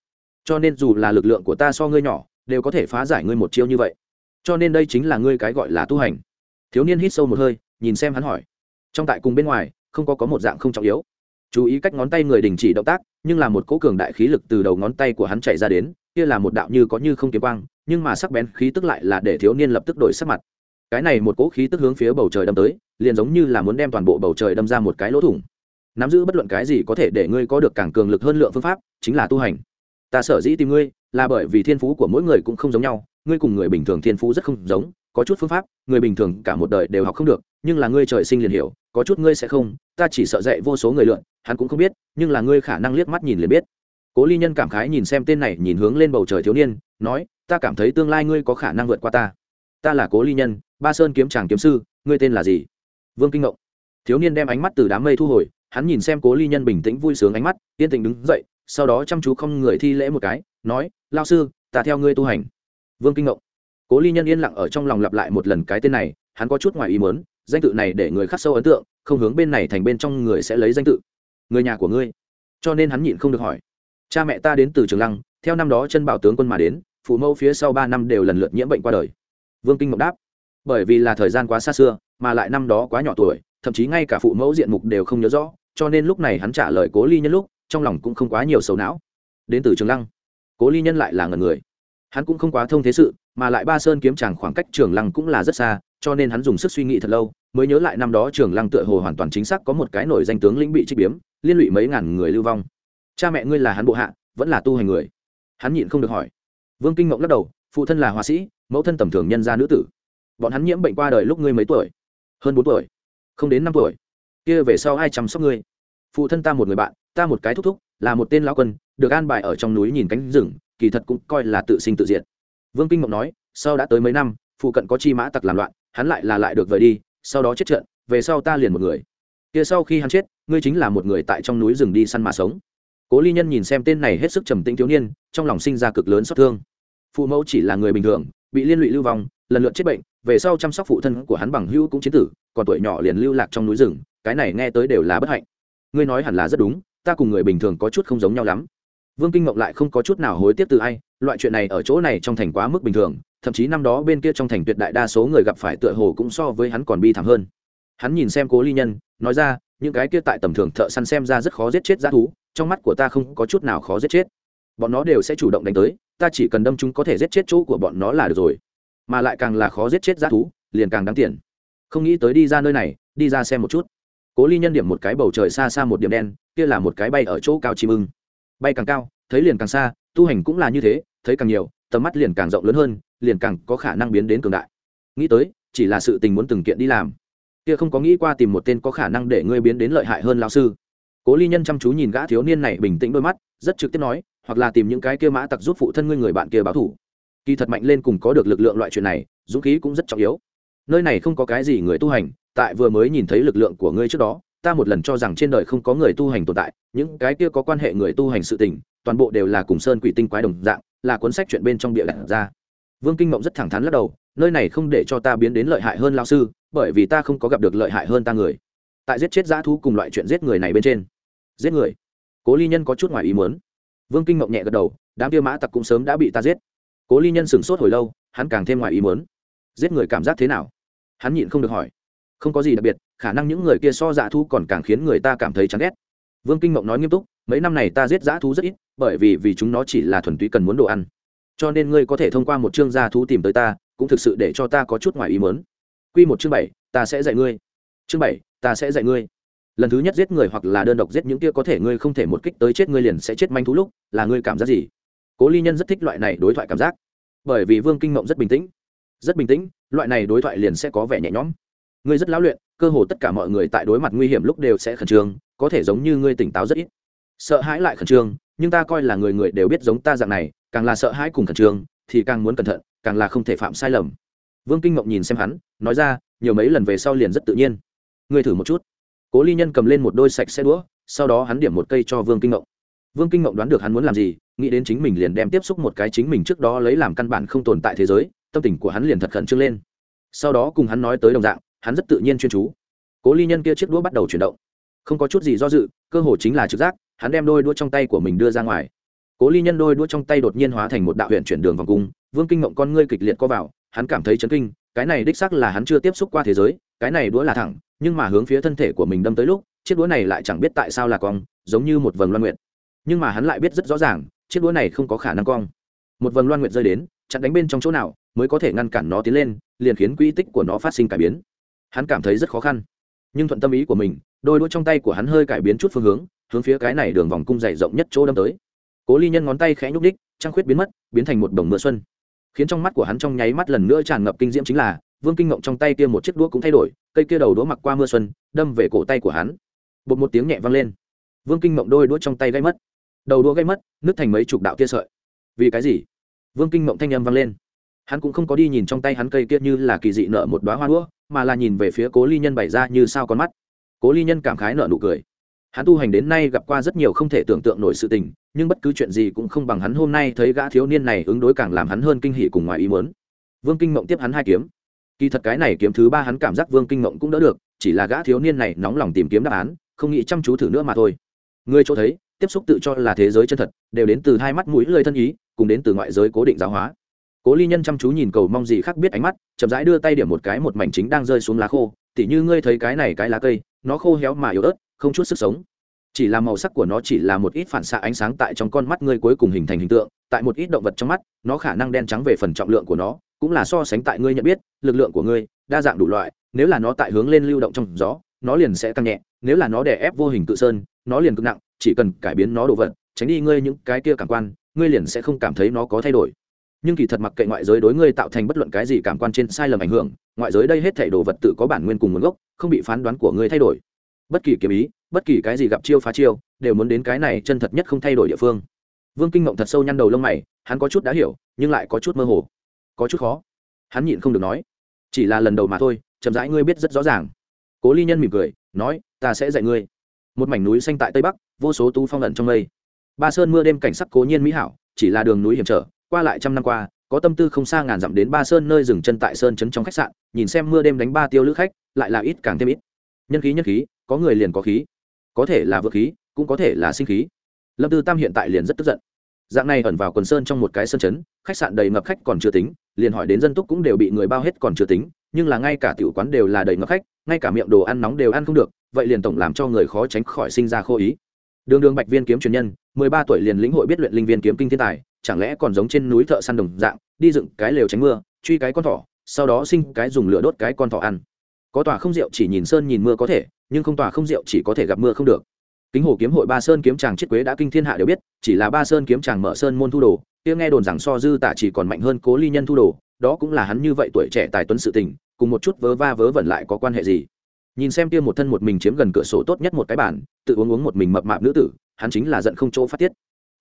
Cho nên dù là lực lượng của ta so ngươi nhỏ, đều có thể phá giải ngươi một chiêu như vậy. Cho nên đây chính là ngươi cái gọi là tu hành. Thiếu niên hít sâu một hơi, nhìn xem hắn hỏi. Trong tại cùng bên ngoài, không có có một dạng không trọng yếu chú ý cách ngón tay người đình chỉ động tác, nhưng là một cỗ cường đại khí lực từ đầu ngón tay của hắn chạy ra đến, kia là một đạo như có như không kiếm quang, nhưng mà sắc bén khí tức lại là để thiếu niên lập tức đổi sắc mặt. Cái này một cỗ khí tức hướng phía bầu trời đâm tới, liền giống như là muốn đem toàn bộ bầu trời đâm ra một cái lỗ thủng. Nắm giữ bất luận cái gì có thể để ngươi có được càng cường lực hơn lượng phương pháp, chính là tu hành. Ta sở dĩ tìm ngươi, là bởi vì thiên phú của mỗi người cũng không giống nhau, ngươi cùng người bình thường thiên phú rất không giống, có chút phương pháp, người bình thường cả một đời đều học không được, nhưng là ngươi trời sinh liền hiểu có chút ngươi sẽ không, ta chỉ sợ dạy vô số người lượn, hắn cũng không biết, nhưng là ngươi khả năng liếc mắt nhìn liền biết. Cố ly nhân cảm khái nhìn xem tên này, nhìn hướng lên bầu trời thiếu niên, nói, ta cảm thấy tương lai ngươi có khả năng vượt qua ta. Ta là cố ly nhân, ba sơn kiếm tràng kiếm sư, ngươi tên là gì? Vương kinh ngộng. Thiếu niên đem ánh mắt từ đám mây thu hồi, hắn nhìn xem cố ly nhân bình tĩnh vui sướng ánh mắt, yên tĩnh đứng dậy, sau đó chăm chú không người thi lễ một cái, nói lao sư, ta theo ngươi tu hành. Vương kinh ngộng. Cố ly nhân yên lặng ở trong lòng lặp lại một lần cái tên này, hắn có chút ngoài ý mớn danh tự này để người khắc sâu ấn tượng, không hướng bên này thành bên trong người sẽ lấy danh tự. Người nhà của ngươi. Cho nên hắn nhịn không được hỏi. Cha mẹ ta đến từ trường lăng, theo năm đó chân bảo tướng quân mà đến, phụ mẫu phía sau ba năm đều lần lượt nhiễm bệnh qua đời. Vương kinh mộng đáp. Bởi vì là thời gian quá xa xưa, mà lại năm đó quá nhỏ tuổi, thậm chí ngay cả phụ mẫu diện mục đều không nhớ rõ, cho nên lúc này hắn trả lời cố ly nhân lúc, trong lòng cũng không quá nhiều sầu não. Đến từ trường lăng. Cố ly nhân lại là ngần người. Hắn cũng không quá thông thế sự, mà lại ba sơn kiếm chàng khoảng cách trường lăng cũng là rất xa cho nên hắn dùng sức suy nghĩ thật lâu, mới nhớ lại năm đó trường lăng tựa hồ hoàn toàn chính xác có một cái nổi danh tướng lĩnh bị trích biếm, liên lụy mấy ngàn người lưu vong. Cha mẹ ngươi là hắn bộ hạ, vẫn là tu hành người? Hắn nhịn không được hỏi. Vương kinh mộng lắc đầu, phụ thân là họa sĩ, mẫu thân tầm thường nhân gia nữ tử. Bọn hắn nhiễm bệnh qua đời lúc ngươi mấy tuổi? Hơn bốn tuổi. Không đến năm tuổi. Kia về sau ai chăm sóc ngươi? Phụ thân ta một người bạn, ta một cái thúc thúc, là một tên lão quân, được an bài ở trong núi nhìn cánh rừng, kỳ thật cũng coi là tự sinh tự diệt. Vương kinh mộng nói, sau đã tới mấy năm, phụ cận có chi mã tặc làm loạn hắn lại là lại được vời đi, sau đó chết trận, về sau ta liền một người. Kia sau khi hắn chết, ngươi chính là một người tại trong núi rừng đi săn mà sống. Cố ly nhân nhìn xem tên này hết sức trầm tĩnh thiếu niên, trong lòng sinh ra cực lớn xót thương. Phụ mẫu chỉ là người bình thường, bị liên lụy lưu vong, lần lượt chết bệnh, về sau chăm sóc phụ thân của hắn bằng hữu cũng chiến tử, còn tuổi nhỏ liền lưu lạc trong núi rừng, cái này nghe tới đều là bất hạnh. Ngươi nói hẳn là rất đúng, ta cùng người bình thường có chút không giống nhau lắm. Vương kinh mộng lại không có chút nào hối tiếc từ ai loại chuyện này ở chỗ này trong thành quá mức bình thường, thậm chí năm đó bên kia trong thành tuyệt đại đa số người gặp phải tựa hồ cũng so với hắn còn bi thảm hơn. Hắn nhìn xem cố ly nhân, nói ra, những cái kia tại tầm thường thợ săn xem ra rất khó giết chết g thú, trong mắt của ta không có chút nào khó giết chết. Bọn nó đều sẽ chủ động đánh tới, ta chỉ cần đâm chúng có thể giết chết chỗ của bọn nó là được rồi. Mà lại càng là khó giết chết g thú, liền càng đáng tiền. Không nghĩ tới đi ra nơi này, đi ra xem một chút. Cố ly nhân điểm một cái bầu trời xa xa một điểm đen, kia là một cái bay ở chỗ cao chim ưng. Bay càng cao, thấy liền càng xa tu hành cũng là như thế, thấy càng nhiều, tầm mắt liền càng rộng lớn hơn, liền càng có khả năng biến đến cường đại. Nghĩ tới, chỉ là sự tình muốn từng kiện đi làm. Kia không có nghĩ qua tìm một tên có khả năng để ngươi biến đến lợi hại hơn lao sư. Cố ly nhân chăm chú nhìn gã thiếu niên này bình tĩnh đôi mắt, rất trực tiếp nói, hoặc là tìm những cái kia mã tặc giúp phụ thân ngươi người bạn kia báo thủ. Kỳ thật mạnh lên cùng có được lực lượng loại chuyện này, dũng khí cũng rất trọng yếu. Nơi này không có cái gì người tu hành, tại vừa mới nhìn thấy lực lượng của ngươi trước đó, ta một lần cho rằng trên đời không có người tu hành tồn tại, những cái kia có quan hệ người tu hành sự tình toàn bộ đều là cùng sơn quỷ tinh quái đồng dạng, là cuốn sách chuyện bên trong địa đặt ra. Vương kinh mộng rất thẳng thắn lắc đầu, nơi này không để cho ta biến đến lợi hại hơn lao sư, bởi vì ta không có gặp được lợi hại hơn ta người. Tại giết chết dã thú cùng loại chuyện giết người này bên trên. Giết người? Cố ly nhân có chút ngoài ý muốn. Vương kinh mộng nhẹ gật đầu, đám kia mã tặc cũng sớm đã bị ta giết. Cố ly nhân sửng sốt hồi lâu, hắn càng thêm ngoài ý muốn. Giết người cảm giác thế nào? Hắn nhịn không được hỏi. Không có gì đặc biệt, khả năng những người kia so dạ thu còn càng khiến người ta cảm thấy chán ghét. Vương kinh mộng nói nghiêm túc mấy năm này ta giết dã thú rất ít, bởi vì vì chúng nó chỉ là thuần túy cần muốn đồ ăn. Cho nên ngươi có thể thông qua một chương gia thú tìm tới ta, cũng thực sự để cho ta có chút ngoài ý mớn q một chương bảy, ta sẽ dạy ngươi. Chương bảy, ta sẽ dạy ngươi. Lần thứ nhất giết người hoặc là đơn độc giết những kia có thể ngươi không thể một kích tới chết ngươi liền sẽ chết manh thú lúc, là ngươi cảm giác gì? Cố ly nhân rất thích loại này đối thoại cảm giác. Bởi vì vương kinh mộng rất bình tĩnh. Rất bình tĩnh, loại này đối thoại liền sẽ có vẻ nhẹ nhõm. Ngươi rất lão luyện, cơ hồ tất cả mọi người tại đối mặt nguy hiểm lúc đều sẽ khẩn trương, có thể giống như ngươi tỉnh táo rất ít sợ hãi lại khẩn trương, nhưng ta coi là người người đều biết giống ta dạng này, càng là sợ hãi cùng khẩn trương, thì càng muốn cẩn thận, càng là không thể phạm sai lầm. Vương kinh ngộng nhìn xem hắn, nói ra, nhiều mấy lần về sau liền rất tự nhiên. Ngươi thử một chút. Cố ly nhân cầm lên một đôi sạch xe đũa, sau đó hắn điểm một cây cho vương kinh ngộng vương kinh ngộng đoán được hắn muốn làm gì, nghĩ đến chính mình liền đem tiếp xúc một cái chính mình trước đó lấy làm căn bản không tồn tại thế giới, tâm tình của hắn liền thật khẩn trương lên. Sau đó cùng hắn nói tới đồng dạng, hắn rất tự nhiên chuyên chú. Cố ly nhân kia chiếc đũa bắt đầu chuyển động. Không có chút gì do dự, cơ hồ chính là trực giác hắn đem đôi đũa trong tay của mình đưa ra ngoài. Cố ly nhân đôi đũa trong tay đột nhiên hóa thành một đạo huyện chuyển đường vòng cung, vương kinh mộng con ngươi kịch liệt co vào, hắn cảm thấy chấn kinh, cái này đích sắc là hắn chưa tiếp xúc qua thế giới, cái này đũa là thẳng, nhưng mà hướng phía thân thể của mình đâm tới lúc, chiếc đũa này lại chẳng biết tại sao là cong, giống như một vầng loan nguyện nhưng mà hắn lại biết rất rõ ràng, chiếc đũa này không có khả năng cong. Một vầng loan nguyện rơi đến, chặn đánh bên trong chỗ nào, mới có thể ngăn cản nó tiến lên, liền khiến quỹ tích của nó phát sinh cải biến. Hắn cảm thấy rất khó khăn, nhưng thuận tâm ý của mình đôi đũa trong tay của hắn hơi cải biến chút phương hướng hướng phía cái này đường vòng cung dày rộng nhất chỗ đâm tới. Cố ly nhân ngón tay khẽ nhúc đích trăng khuyết biến mất, biến thành một đồng mưa xuân. Khiến trong mắt của hắn trong nháy mắt lần nữa tràn ngập kinh diễm chính là, vương kinh ngộng trong tay kia một chiếc đũa cũng thay đổi, cây kia đầu đũa mặc qua mưa xuân, đâm về cổ tay của hắn. Bột một tiếng nhẹ vang lên. Vương kinh ngộng đôi đũa trong tay gây mất. Đầu đũa gây mất, nứt thành mấy chục đạo kia sợi. Vì cái gì? Vương kinh ngộng thanh âm vang lên. Hắn cũng không có đi nhìn trong tay hắn cây kia như là kỳ dị nợ một đoá hoa đũa, mà là nhìn về phía cố ly nhân bày ra như sao con mắt cố ly nhân cảm khái nợ nụ cười. Hắn tu hành đến nay gặp qua rất nhiều không thể tưởng tượng nổi sự tình, nhưng bất cứ chuyện gì cũng không bằng hắn hôm nay thấy gã thiếu niên này ứng đối càng làm hắn hơn kinh hỉ cùng ngoài ý muốn. Vương kinh mộng tiếp hắn hai kiếm. Kỳ thật cái này kiếm thứ ba hắn cảm giác vương kinh mộng cũng đỡ được, chỉ là gã thiếu niên này nóng lòng tìm kiếm đáp án, không nghĩ chăm chú thử nữa mà thôi. Người chỗ thấy, tiếp xúc tự cho là thế giới chân thật, đều đến từ hai mắt mũi lơi thân ý, cùng đến từ ngoại giới cố định giáo hóa. Cố ly nhân chăm chú nhìn cầu mong gì khác biết ánh mắt, chậm rãi đưa tay điểm một cái một mảnh chính đang rơi xuống lá khô tỉ như ngươi thấy cái này cái lá cây, nó khô héo mà yếu ớt, không chút sức sống. Chỉ là màu sắc của nó chỉ là một ít phản xạ ánh sáng tại trong con mắt ngươi cuối cùng hình thành hình tượng, tại một ít động vật trong mắt, nó khả năng đen trắng về phần trọng lượng của nó, cũng là so sánh tại ngươi nhận biết, lực lượng của ngươi, đa dạng đủ loại, nếu là nó tại hướng lên lưu động trong gió, nó liền sẽ tăng nhẹ, nếu là nó đè ép vô hình tự sơn, nó liền cực nặng, chỉ cần cải biến nó đồ vật, tránh đi ngươi những cái kia cảm quan, ngươi liền sẽ không cảm thấy nó có thay đổi nhưng kỳ thật mặc kệ ngoại giới đối ngươi tạo thành bất luận cái gì cảm quan trên sai lầm ảnh hưởng, ngoại giới đây hết thể đồ vật tự có bản nguyên cùng nguồn gốc, không bị phán đoán của ngươi thay đổi. Bất kỳ kiếm ý, bất kỳ cái gì gặp chiêu phá chiêu, đều muốn đến cái này chân thật nhất không thay đổi địa phương. Vương kinh ngộng thật sâu nhăn đầu lông mày, hắn có chút đã hiểu, nhưng lại có chút mơ hồ. Có chút khó. Hắn nhịn không được nói, chỉ là lần đầu mà thôi, chậm rãi ngươi biết rất rõ ràng. Cố ly nhân mỉm cười, nói, ta sẽ dạy ngươi. Một mảnh núi xanh tại tây bắc, vô số tú phong ẩn trong mây. Ba sơn mưa đêm cảnh sắc cố nhiên mỹ hảo, chỉ là đường núi hiểm trở qua lại trăm năm qua, có tâm tư không xa ngàn dặm đến ba sơn nơi dừng chân tại sơn trấn trong khách sạn, nhìn xem mưa đêm đánh ba tiêu lữ khách, lại là ít càng thêm ít. Nhân khí nhân khí, có người liền có khí. Có thể là vượt khí, cũng có thể là sinh khí. Lâm tư tam hiện tại liền rất tức giận. Dạng này ẩn vào quần sơn trong một cái sân chấn khách sạn đầy ngập khách còn chưa tính, liền hỏi đến dân túc cũng đều bị người bao hết còn chưa tính, nhưng là ngay cả tiểu quán đều là đầy ngập khách, ngay cả miệng đồ ăn nóng đều ăn không được, vậy liền tổng làm cho người khó tránh khỏi sinh ra khô ý đường đường bạch viên kiếm truyền nhân, mười ba tuổi liền lĩnh hội biết luyện linh viên kiếm kinh thiên tài, chẳng lẽ còn giống trên núi thợ săn đồng dạng, đi dựng cái lều tránh mưa, truy cái con thỏ, sau đó sinh cái dùng lửa đốt cái con thỏ ăn. Có tòa không rượu chỉ nhìn sơn nhìn mưa có thể, nhưng không tòa không rượu chỉ có thể gặp mưa không được. Kính hồ kiếm hội ba sơn kiếm tràng chiết quế đã kinh thiên hạ đều biết, chỉ là ba sơn kiếm tràng mở sơn môn thu đồ, kia nghe đồn rằng so dư tả chỉ còn mạnh hơn cố ly nhân thu đồ, đó cũng là hắn như vậy tuổi trẻ tài tuấn sự tình, cùng một chút vớ va vớ vẩn lại có quan hệ gì? Nhìn xem kia một thân một mình chiếm gần cửa sổ tốt nhất một cái bản tự uống uống một mình mập mạp nữ tử, hắn chính là giận không chỗ phát tiết.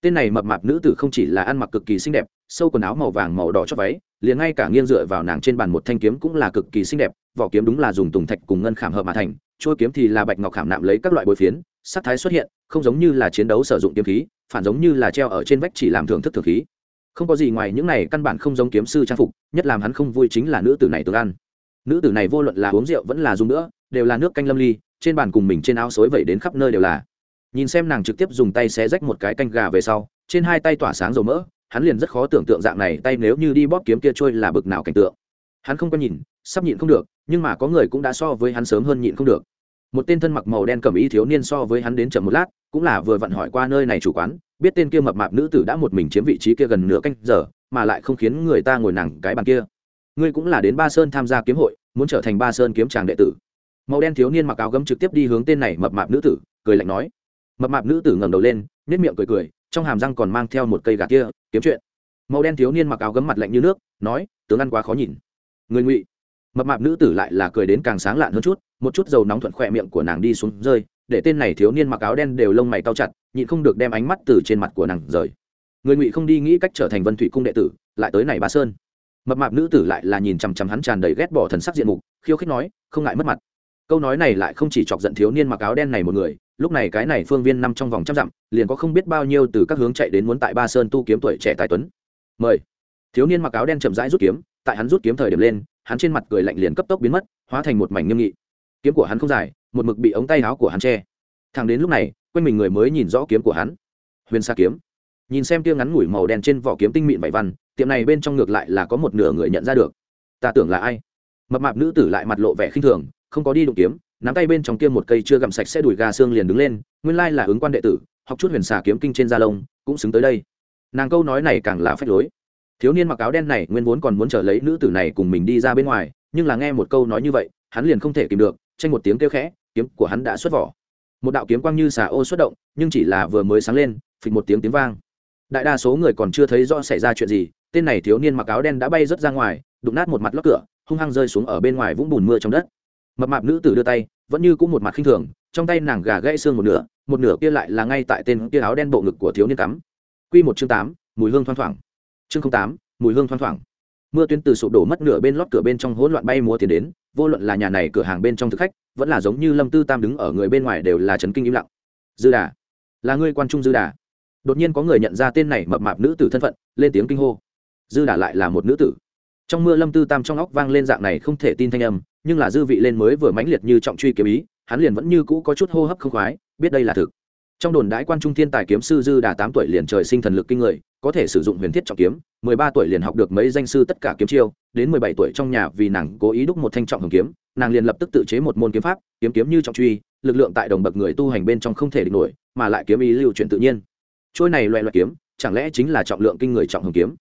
Tên này mập mạp nữ tử không chỉ là ăn mặc cực kỳ xinh đẹp, sâu quần áo màu vàng màu đỏ cho váy, liền ngay cả nghiêng dựa vào nàng trên bàn một thanh kiếm cũng là cực kỳ xinh đẹp, vỏ kiếm đúng là dùng tùng thạch cùng ngân khảm hợp mà thành trôi kiếm thì là bạch ngọc khảm nạm lấy các loại bồi phiến, sắc thái xuất hiện, không giống như là chiến đấu sử dụng kiếm khí, phản giống như là treo ở trên vách chỉ làm thưởng thức thường khí. Không có gì ngoài những này căn bản không giống kiếm sư trang phục, nhất làm hắn không vui chính là nữ tử này tương ăn. Nữ tử này vô luận là uống rượu vẫn là dùng nữa đều là nước canh lâm ly, trên bàn cùng mình trên áo xối vẩy đến khắp nơi đều là. Nhìn xem nàng trực tiếp dùng tay xé rách một cái canh gà về sau, trên hai tay tỏa sáng dầu mỡ, hắn liền rất khó tưởng tượng dạng này tay nếu như đi bóp kiếm kia trôi là bực nào cảnh tượng. Hắn không có nhìn, sắp nhịn không được, nhưng mà có người cũng đã so với hắn sớm hơn nhịn không được. Một tên thân mặc màu đen cầm ý thiếu niên so với hắn đến chậm một lát, cũng là vừa vặn hỏi qua nơi này chủ quán, biết tên kia mập mạp nữ tử đã một mình chiếm vị trí kia gần nửa canh giờ, mà lại không khiến người ta ngồi nặng cái bàn kia. Ngươi cũng là đến ba sơn tham gia kiếm hội, muốn trở thành ba sơn kiếm tràng đệ tử màu đen thiếu niên mặc áo gấm trực tiếp đi hướng tên này mập mạp nữ tử, cười lạnh nói. Mập mạp nữ tử ngẩng đầu lên nếp miệng cười cười, trong hàm răng còn mang theo một cây gà kia, kiếm chuyện. Màu đen thiếu niên mặc áo gấm mặt lạnh như nước, nói, tướng ăn quá khó nhìn. Người ngụy. Mập mạp nữ tử lại là cười đến càng sáng lạn hơn chút, một chút dầu nóng thuận khỏe miệng của nàng đi xuống rơi, để tên này thiếu niên mặc áo đen đều lông mày cao chặt, nhịn không được đem ánh mắt từ trên mặt của nàng rời. Người ngụy không đi nghĩ cách trở thành vân thủy cung đệ tử, lại tới này ba sơn. Mập mạp nữ tử lại là nhìn chằm chằm hắn tràn đầy ghét bỏ thần sắc diện mục, khiêu khích nói, không ngại mất mặt câu nói này lại không chỉ chọc giận thiếu niên mặc áo đen này một người, lúc này cái này phương viên nằm trong vòng trăm dặm, liền có không biết bao nhiêu từ các hướng chạy đến muốn tại ba sơn tu kiếm tuổi trẻ tài tuấn. Mời. Thiếu niên mặc áo đen chậm rãi rút kiếm, tại hắn rút kiếm thời điểm lên, hắn trên mặt cười lạnh liền cấp tốc biến mất, hóa thành một mảnh nghiêm nghị. Kiếm của hắn không dài, một mực bị ống tay áo của hắn che. Thằng đến lúc này, quanh mình người mới nhìn rõ kiếm của hắn. Huyền xa kiếm. Nhìn xem tiêu ngắn ngủi màu đen trên vỏ kiếm tinh mịn vải văn tiệm này bên trong ngược lại là có một nửa người nhận ra được. Ta tưởng là ai? Mập mạp nữ tử lại mặt lộ vẻ khinh thường không có đi đụng kiếm, nắm tay bên trong kia một cây chưa gặm sạch sẽ đùi gà xương liền đứng lên, nguyên lai là ứng quan đệ tử, học chút huyền xà kiếm kinh trên da lông, cũng xứng tới đây. Nàng câu nói này càng là phách lối. Thiếu niên mặc áo đen này nguyên vốn còn muốn trở lấy nữ tử này cùng mình đi ra bên ngoài, nhưng là nghe một câu nói như vậy, hắn liền không thể kìm được, tranh một tiếng kêu khẽ, kiếm của hắn đã xuất vỏ. Một đạo kiếm quang như xà ô xuất động, nhưng chỉ là vừa mới sáng lên, phịch một tiếng tiếng vang. Đại đa số người còn chưa thấy rõ xảy ra chuyện gì, tên này thiếu niên mặc áo đen đã bay rớt ra ngoài, đụng nát một mặt lót cửa, hung hăng rơi xuống ở bên ngoài vũng bùn mưa trong đất mập mạp nữ tử đưa tay, vẫn như cũng một mặt khinh thường, trong tay nàng gà gãy xương một nửa một nửa kia lại là ngay tại tên kia áo đen bộ ngực của thiếu niên cắm. Quy một chương tám, mùi hương thoang thoảng. Chương tám, mùi hương thoang thoảng. Mưa tuyến từ sụp đổ mất nửa bên lót cửa bên trong hỗn loạn bay múa tiền đến, vô luận là nhà này cửa hàng bên trong thực khách, vẫn là giống như lâm tư tam đứng ở người bên ngoài đều là trấn kinh im lặng. Dư đà, là ngươi quan trung dư đà. Đột nhiên có người nhận ra tên này mập mạp nữ tử thân phận, lên tiếng kinh hô. Dư đà lại là một nữ tử trong mưa lâm tư tam trong óc vang lên dạng này không thể tin thanh âm, nhưng là dư vị lên mới vừa mãnh liệt như trọng truy kiếm ý, hắn liền vẫn như cũ có chút hô hấp không khoái, biết đây là thực. Trong đồn đái quan trung thiên tài kiếm sư dư đà tám tuổi liền trời sinh thần lực kinh người, có thể sử dụng huyền thiết trọng kiếm, mười ba tuổi liền học được mấy danh sư tất cả kiếm chiêu, đến mười bảy tuổi trong nhà vì nàng cố ý đúc một thanh trọng hồng kiếm, nàng liền lập tức tự chế một môn kiếm pháp, kiếm kiếm như trọng truy, lực lượng tại đồng bậc người tu hành bên trong không thể địch nổi, mà lại kiếm ý lưu chuyển tự nhiên. Trôi này loại loại kiếm, chẳng lẽ chính là trọng lượng kinh người trọng hồng kiếm?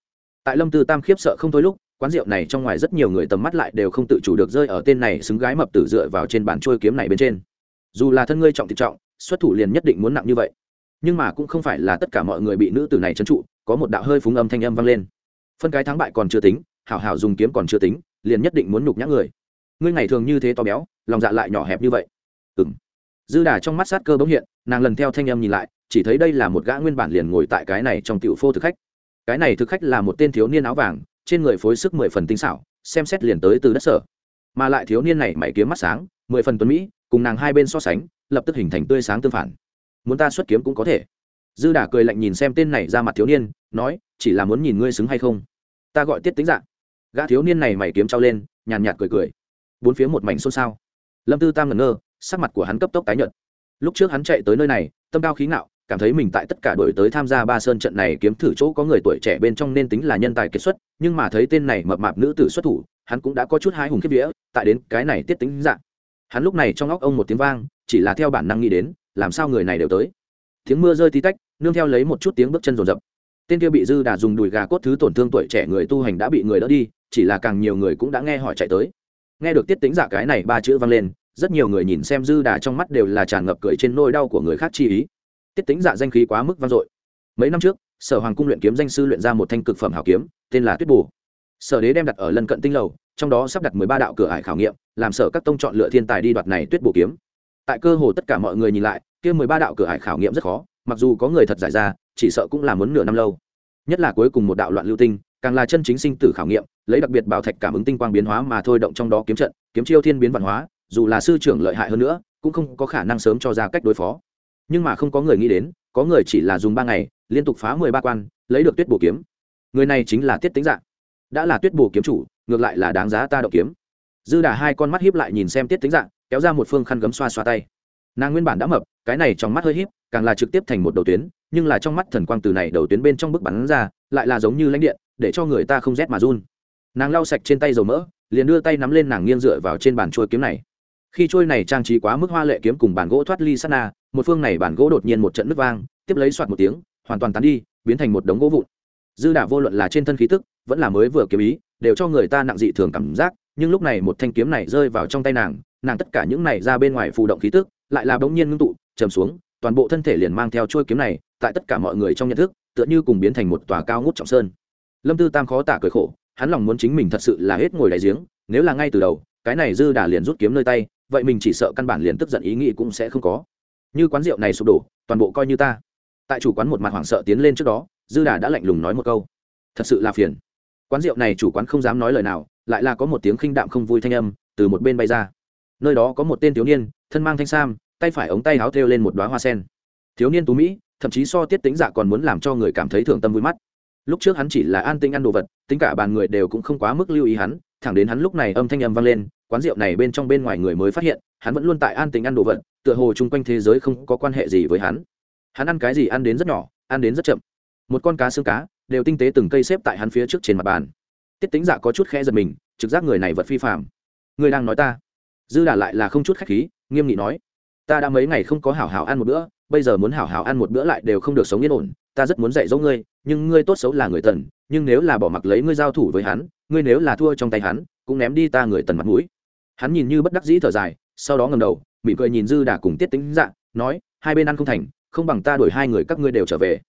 Tại lâm tư tam khiếp sợ không thôi lúc quán rượu này trong ngoài rất nhiều người tầm mắt lại đều không tự chủ được rơi ở tên này xứng gái mập tử dựa vào trên bàn trôi kiếm này bên trên. Dù là thân ngươi trọng thị trọng, xuất thủ liền nhất định muốn nặng như vậy. Nhưng mà cũng không phải là tất cả mọi người bị nữ tử này trấn trụ, có một đạo hơi phúng âm thanh âm vang lên. Phân cái thắng bại còn chưa tính, hảo hảo dùng kiếm còn chưa tính, liền nhất định muốn nhục nhã người. Ngươi ngày thường như thế to béo, lòng dạ lại nhỏ hẹp như vậy. Ừng dư đà trong mắt sát cơ bỗng hiện, nàng lần theo thanh âm nhìn lại, chỉ thấy đây là một gã nguyên bản liền ngồi tại cái này trong tiểu phô thực khách. Cái này thực khách là một tên thiếu niên áo vàng trên người phối sức mười phần tinh xảo, xem xét liền tới từ đất sở. Mà lại thiếu niên này mày kiếm mắt sáng, mười phần tuấn mỹ, cùng nàng hai bên so sánh, lập tức hình thành tươi sáng tương phản. Muốn ta xuất kiếm cũng có thể. Dư đà cười lạnh nhìn xem tên này ra mặt thiếu niên, nói, chỉ là muốn nhìn ngươi xứng hay không. Ta gọi tiết tính dạng gã thiếu niên này mày kiếm trao lên, nhàn nhạt cười cười. Bốn phía một mảnh xôn xao. Lâm tư tam ngẩn ngơ, sắc mặt của hắn cấp tốc tái nhợt. Lúc trước hắn chạy tới nơi này, tâm cao khí ngạo cảm thấy mình tại tất cả đổi tới tham gia ba sơn trận này kiếm thử chỗ có người tuổi trẻ bên trong nên tính là nhân tài kiệt xuất, nhưng mà thấy tên này mập mạp nữ tử xuất thủ, hắn cũng đã có chút hai hùng kiếp vía, tại đến cái này tiết tính dạng. Hắn lúc này trong óc ông một tiếng vang, chỉ là theo bản năng nghĩ đến, làm sao người này đều tới. Tiếng mưa rơi tí tách, nương theo lấy một chút tiếng bước chân rồn rập. Tên kia bị dư đà dùng đùi gà cốt thứ tổn thương tuổi trẻ người tu hành đã bị người đỡ đi, chỉ là càng nhiều người cũng đã nghe hỏi chạy tới. Nghe được tiết tính giả cái này ba chữ vang lên, rất nhiều người nhìn xem dư đà trong mắt đều là tràn ngập cười trên nôi đau của người khác chi ý tiết tính giả danh khí quá mức vang dội. Mấy năm trước, sở hoàng cung luyện kiếm danh sư luyện ra một thanh cực phẩm hảo kiếm, tên là tuyết bù. Sở đế đem đặt ở lân cận tinh lầu, trong đó sắp đặt mười ba đạo cửa ải khảo nghiệm, làm sở các tông chọn lựa thiên tài đi đoạt này tuyết bù kiếm. Tại cơ hồ tất cả mọi người nhìn lại, kia mười ba đạo cửa ải khảo nghiệm rất khó, mặc dù có người thật giải ra, chỉ sợ cũng là muốn nửa năm lâu. Nhất là cuối cùng một đạo loạn lưu tinh, càng là chân chính sinh tử khảo nghiệm, lấy đặc biệt bảo thạch cảm ứng tinh quang biến hóa mà thôi động trong đó kiếm trận, kiếm chiêu thiên biến văn hóa, dù là sư trưởng lợi hại hơn nữa, cũng không có khả năng sớm cho ra cách đối phó nhưng mà không có người nghĩ đến, có người chỉ là dùng ba ngày, liên tục phá mười ba quan, lấy được tuyết bổ kiếm. Người này chính là tiết tính dạng đã là tuyết bổ kiếm chủ, ngược lại là đáng giá ta đậu kiếm. Dư đà hai con mắt hiếp lại nhìn xem tiết tính dạng kéo ra một phương khăn gấm xoa xoa tay. Nàng nguyên bản đã mập, cái này trong mắt hơi hiếp càng là trực tiếp thành một đầu tuyến, nhưng là trong mắt thần quang từ này đầu tuyến bên trong bức bắn ra, lại là giống như lãnh điện, để cho người ta không rét mà run. Nàng lau sạch trên tay dầu mỡ, liền đưa tay nắm lên nàng nghiêng dựa vào trên bàn trôi kiếm này. Khi trôi này trang trí quá mức hoa lệ kiếm cùng bàn gỗ thoát ly sát na một phương này bản gỗ đột nhiên một trận nứt vang, tiếp lấy soạt một tiếng, hoàn toàn tán đi, biến thành một đống gỗ vụn. Dư đả vô luận là trên thân khí tức, vẫn là mới vừa kiếm ý, đều cho người ta nặng dị thường cảm giác, nhưng lúc này một thanh kiếm này rơi vào trong tay nàng nàng tất cả những này ra bên ngoài phù động khí tức, lại là bỗng nhiên ngưng tụ, trầm xuống, toàn bộ thân thể liền mang theo chuôi kiếm này, tại tất cả mọi người trong nhận thức, tựa như cùng biến thành một tòa cao ngút trọng sơn. Lâm tư tam khó tả cười khổ, hắn lòng muốn chính mình thật sự là hết ngồi đại giếng, nếu là ngay từ đầu, cái này dư đà liền rút kiếm nơi tay, vậy mình chỉ sợ căn bản liền tức giận ý nghĩ cũng sẽ không có như quán rượu này sụp đổ, toàn bộ coi như ta. Tại chủ quán một mặt hoảng sợ tiến lên trước đó, dư đà đã lạnh lùng nói một câu. Thật sự là phiền. Quán rượu này chủ quán không dám nói lời nào, lại là có một tiếng khinh đạm không vui thanh âm từ một bên bay ra. Nơi đó có một tên thiếu niên, thân mang thanh sam, tay phải ống tay háo thêu lên một đoá hoa sen. Thiếu niên tú mỹ, thậm chí so tiết tính dạ còn muốn làm cho người cảm thấy thưởng tâm vui mắt. Lúc trước hắn chỉ là an tinh ăn đồ vật, tính cả bàn người đều cũng không quá mức lưu ý hắn, thẳng đến hắn lúc này âm thanh âm vang lên quán rượu này bên trong bên ngoài người mới phát hiện, hắn vẫn luôn tại an tình ăn đồ vật, tựa hồ chung quanh thế giới không có quan hệ gì với hắn. Hắn ăn cái gì ăn đến rất nhỏ, ăn đến rất chậm. Một con cá xương cá, đều tinh tế từng cây xếp tại hắn phía trước trên mặt bàn. Tiết tính dạ có chút khẽ giật mình, trực giác người này vật phi phạm người đang nói ta. Dư đà lại là không chút khách khí, nghiêm nghị nói, ta đã mấy ngày không có hảo hảo ăn một bữa, bây giờ muốn hảo hảo ăn một bữa lại đều không được sống yên ổn. Ta rất muốn dạy dỗ ngươi, nhưng ngươi tốt xấu là người tần, nhưng nếu là bỏ mặc lấy ngươi giao thủ với hắn, ngươi nếu là thua trong tay hắn, cũng ném đi ta người tần mặt mũi hắn nhìn như bất đắc dĩ thở dài, sau đó ngầm đầu, mỉm cười nhìn dư đà cùng tiết tính dạng nói, hai bên ăn không thành, không bằng ta đuổi hai người các ngươi đều trở về.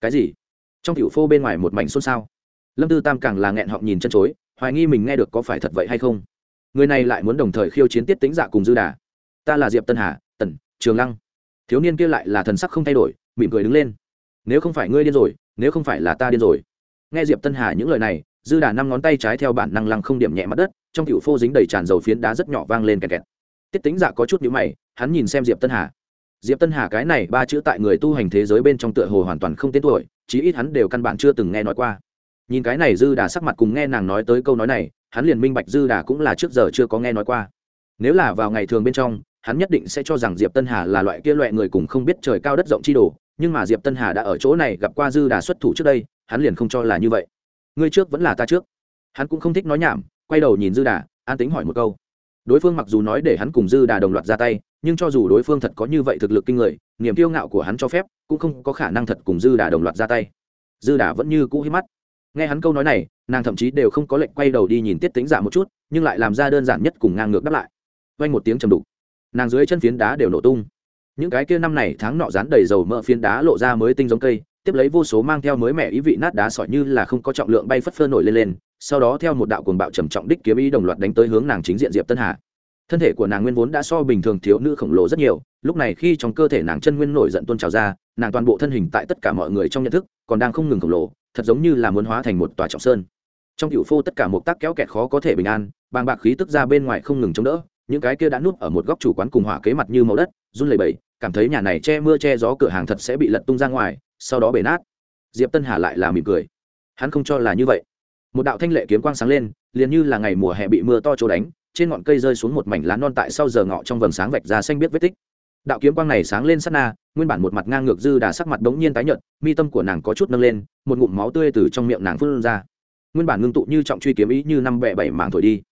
Cái gì? Trong tiểu phô bên ngoài một mảnh xôn xao. Lâm tư tam càng là nghẹn họng nhìn chân chối, hoài nghi mình nghe được có phải thật vậy hay không. Người này lại muốn đồng thời khiêu chiến tiết tính dạ cùng dư đà ta là diệp tân hà, tần, trường lăng. Thiếu niên kia lại là thần sắc không thay đổi, mỉm cười đứng lên. Nếu không phải ngươi điên rồi, nếu không phải là ta điên rồi. Nghe diệp tân hà những lời này dư đà năm ngón tay trái theo bản năng lăng không điểm nhẹ mặt đất, trong cựu phô dính đầy tràn dầu phiến đá rất nhỏ vang lên kẹt kẹt. Tiết tính dạ có chút nhữ mày, hắn nhìn xem diệp tân hà. Diệp tân hà cái này ba chữ tại người tu hành thế giới bên trong tựa hồ hoàn toàn không tên tuổi, chí ít hắn đều căn bản chưa từng nghe nói qua. Nhìn cái này dư đà sắc mặt cùng nghe nàng nói tới câu nói này, hắn liền minh bạch dư đà cũng là trước giờ chưa có nghe nói qua. Nếu là vào ngày thường bên trong, hắn nhất định sẽ cho rằng diệp tân hà là loại kia loại người cùng không biết trời cao đất rộng chi đồ, nhưng mà diệp tân hà đã ở chỗ này gặp qua dư đà xuất thủ trước đây, hắn liền không cho là như vậy ngươi trước vẫn là ta trước. Hắn cũng không thích nói nhảm, quay đầu nhìn dư đà, an tính hỏi một câu. Đối phương mặc dù nói để hắn cùng dư đà đồng loạt ra tay, nhưng cho dù đối phương thật có như vậy thực lực kinh người, niềm kiêu ngạo của hắn cho phép, cũng không có khả năng thật cùng dư đà đồng loạt ra tay. Dư đà vẫn như cũ hít mắt. Nghe hắn câu nói này, nàng thậm chí đều không có lệnh quay đầu đi nhìn tiết tính giả dạ một chút, nhưng lại làm ra đơn giản nhất cùng ngang ngược đáp lại. Vay một tiếng chầm đục. Nàng dưới chân phiến đá đều nổ tung. Những cái kia năm này tháng nọ dán đầy dầu mỡ phiến đá lộ ra mới tinh giống cây tiếp lấy vô số mang theo mới mẻ ý vị nát đá sỏi như là không có trọng lượng bay phất phơ nổi lên lên, sau đó theo một đạo cuồng bạo trầm trọng đích kiếm ý đồng loạt đánh tới hướng nàng chính diện diệp tân hà. Thân thể của nàng nguyên vốn đã so bình thường thiếu nữ khổng lồ rất nhiều, lúc này khi trong cơ thể nàng chân nguyên nổi giận tuôn trào ra, nàng toàn bộ thân hình tại tất cả mọi người trong nhận thức còn đang không ngừng khổng lồ, thật giống như là muốn hóa thành một tòa trọng sơn. Trong cựu phô tất cả một tác kéo kẹt khó có thể bình an, bàng bạc khí tức ra bên ngoài không ngừng chống đỡ, những cái kia đã nuốt ở một góc chủ quán cùng hỏa kế mặt như màu đất, run lẩy bẩy, cảm thấy nhà này che mưa che gió cửa hàng thật sẽ bị lật tung ra ngoài sau đó bể nát. Diệp tân hà lại là mỉm cười. Hắn không cho là như vậy. Một đạo thanh lệ kiếm quang sáng lên, liền như là ngày mùa hè bị mưa to trổ đánh, trên ngọn cây rơi xuống một mảnh lá non tại sau giờ ngọ trong vầng sáng vạch ra xanh biết vết tích. Đạo kiếm quang này sáng lên sát na, nguyên bản một mặt ngang ngược dư đà sắc mặt đống nhiên tái nhợt, mi tâm của nàng có chút nâng lên, một ngụm máu tươi từ trong miệng nàng phun ra. Nguyên bản ngưng tụ như trọng truy kiếm ý như năm bẹ bảy mảng thổi đi.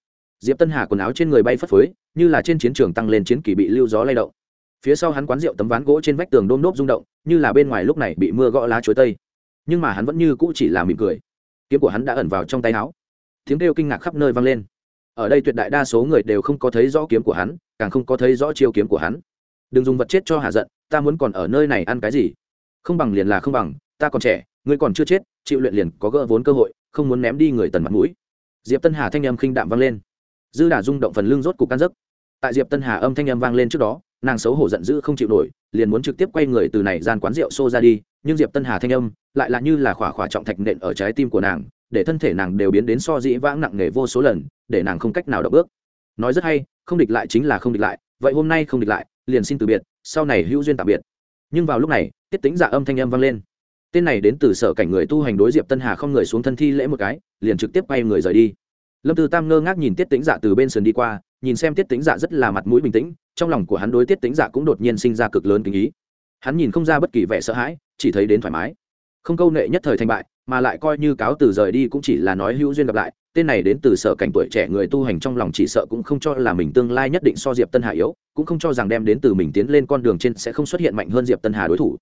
Diệp tân hà quần áo trên người bay phất phới, như là trên chiến trường tăng lên chiến kỳ bị lưu gió lay động phía sau hắn quán rượu tấm ván gỗ trên vách tường đôm nốt rung động, như là bên ngoài lúc này bị mưa gõ lá chuối tây. Nhưng mà hắn vẫn như cũ chỉ là mỉm cười. Kiếm của hắn đã ẩn vào trong tay áo. Tiếng kêu kinh ngạc khắp nơi vang lên. Ở đây tuyệt đại đa số người đều không có thấy rõ kiếm của hắn, càng không có thấy rõ chiêu kiếm của hắn. Đừng dùng vật chết cho hạ giận, ta muốn còn ở nơi này ăn cái gì? Không bằng liền là không bằng, ta còn trẻ, ngươi còn chưa chết, chịu luyện liền có gỡ vốn cơ hội, không muốn ném đi người tần mặt mũi. Diệp tân hà thanh âm khinh đạm vang lên. Dư đà rung động phần lưng rốt cục can giấc tại diệp tân hà âm thanh âm vang lên trước đó nàng xấu hổ giận dữ không chịu nổi, liền muốn trực tiếp quay người từ này gian quán rượu xô ra đi, nhưng diệp tân hà thanh âm lại là như là khỏa khỏa trọng thạch nện ở trái tim của nàng, để thân thể nàng đều biến đến so dĩ vãng nặng nề vô số lần, để nàng không cách nào động bước. Nói rất hay, không địch lại chính là không địch lại, vậy hôm nay không địch lại, liền xin từ biệt, sau này hữu duyên tạm biệt. Nhưng vào lúc này, tiết tính dạ âm thanh âm vang lên. Tên này đến từ sở cảnh người tu hành đối diệp tân hà không người xuống thân thi lễ một cái, liền trực tiếp quay người rời đi. Lâm tư tam ngơ ngác nhìn tiết tính dạ từ bên sườn đi qua nhìn xem tiết tính dạ rất là mặt mũi bình tĩnh, trong lòng của hắn đối tiết tính dạ cũng đột nhiên sinh ra cực lớn kinh ý. Hắn nhìn không ra bất kỳ vẻ sợ hãi, chỉ thấy đến thoải mái. Không câu nệ nhất thời thành bại, mà lại coi như cáo từ rời đi cũng chỉ là nói hữu duyên gặp lại, tên này đến từ sở cảnh tuổi trẻ người tu hành trong lòng chỉ sợ cũng không cho là mình tương lai nhất định so diệp tân hà yếu, cũng không cho rằng đem đến từ mình tiến lên con đường trên sẽ không xuất hiện mạnh hơn diệp tân hà đối thủ.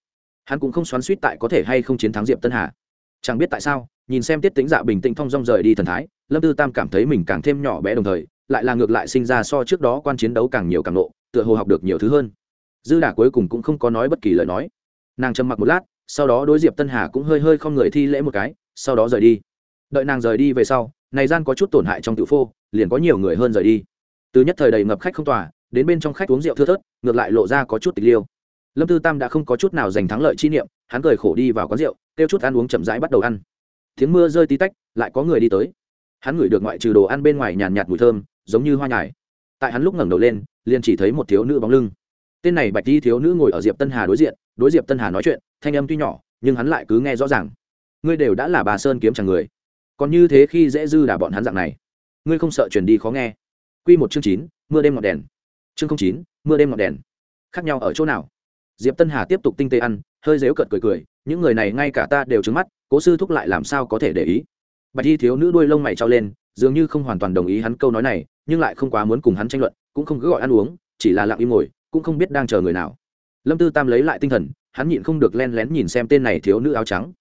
Hắn cũng không xoắn suýt tại có thể hay không chiến thắng diệp tân hà. Chẳng biết tại sao, nhìn xem tiết tính dạ bình tĩnh thong dong rời đi thần thái, lâm tư tam cảm thấy mình càng thêm nhỏ bé đồng thời lại là ngược lại sinh ra so trước đó quan chiến đấu càng nhiều càng nộ tựa hồ học được nhiều thứ hơn. Dư đà cuối cùng cũng không có nói bất kỳ lời nói. Nàng trầm mặc một lát, sau đó đối diệp tân hà cũng hơi hơi không người thi lễ một cái, sau đó rời đi. Đợi nàng rời đi về sau, này gian có chút tổn hại trong tự phô, liền có nhiều người hơn rời đi. Từ nhất thời đầy ngập khách không tòa, đến bên trong khách uống rượu thưa thớt, ngược lại lộ ra có chút tịch liêu. Lâm tư tam đã không có chút nào giành thắng lợi chi niệm, hắn cười khổ đi vào quán rượu, kêu chút ăn uống chậm rãi bắt đầu ăn. Tiếng mưa rơi tí tách, lại có người đi tới. Hắn ngửi được ngoại trừ đồ ăn bên ngoài nhàn nhạt mùi thơm giống như hoa nhải tại hắn lúc ngẩng đầu lên, liền chỉ thấy một thiếu nữ bóng lưng. Tên này bạch y thiếu nữ ngồi ở diệp tân hà đối diện, đối diệp tân hà nói chuyện, thanh âm tuy nhỏ, nhưng hắn lại cứ nghe rõ ràng. Ngươi đều đã là bà sơn kiếm chẳng người. Còn như thế khi dễ dư đả bọn hắn dạng này, ngươi không sợ chuyển đi khó nghe. Q một chương chín, mưa đêm ngọn đèn. Chương chín, mưa đêm ngọn đèn. Khác nhau ở chỗ nào? Diệp tân hà tiếp tục tinh tế ăn, hơi dếu cợt cười cười, những người này ngay cả ta đều trứng mắt, cố sư thúc lại làm sao có thể để ý? Bạch y thiếu nữ đuôi lông mày trao lên dường như không hoàn toàn đồng ý hắn câu nói này, nhưng lại không quá muốn cùng hắn tranh luận, cũng không cứ gọi ăn uống, chỉ là lặng im ngồi, cũng không biết đang chờ người nào. Lâm tư tam lấy lại tinh thần, hắn nhịn không được len lén nhìn xem tên này thiếu nữ áo trắng.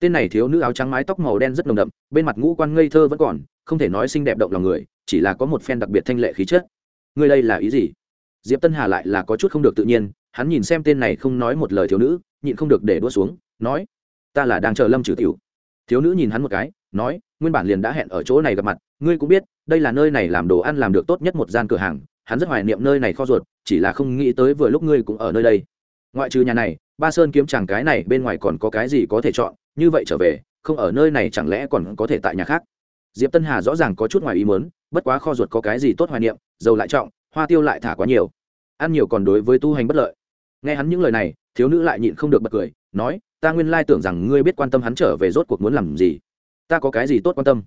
Tên này thiếu nữ áo trắng mái tóc màu đen rất nồng đậm, bên mặt ngũ quan ngây thơ vẫn còn, không thể nói xinh đẹp động lòng người, chỉ là có một phen đặc biệt thanh lệ khí chất. Ngươi đây là ý gì? Diệp tân hà lại là có chút không được tự nhiên, hắn nhìn xem tên này không nói một lời thiếu nữ, nhịn không được để đua xuống, nói, ta là đang chờ lâm trừ tiểu. Thiếu nữ nhìn hắn một cái nói, nguyên bản liền đã hẹn ở chỗ này gặp mặt, ngươi cũng biết, đây là nơi này làm đồ ăn làm được tốt nhất một gian cửa hàng, hắn rất hoài niệm nơi này kho ruột, chỉ là không nghĩ tới vừa lúc ngươi cũng ở nơi đây. Ngoại trừ nhà này, ba sơn kiếm chàng cái này, bên ngoài còn có cái gì có thể chọn, như vậy trở về, không ở nơi này chẳng lẽ còn có thể tại nhà khác? Diệp tân hà rõ ràng có chút ngoài ý mớn bất quá kho ruột có cái gì tốt hoài niệm, dầu lại trọng, hoa tiêu lại thả quá nhiều. Ăn nhiều còn đối với tu hành bất lợi. Nghe hắn những lời này, thiếu nữ lại nhịn không được bật cười, nói, ta nguyên lai tưởng rằng ngươi biết quan tâm hắn trở về rốt cuộc muốn làm gì ta có cái gì tốt quan tâm?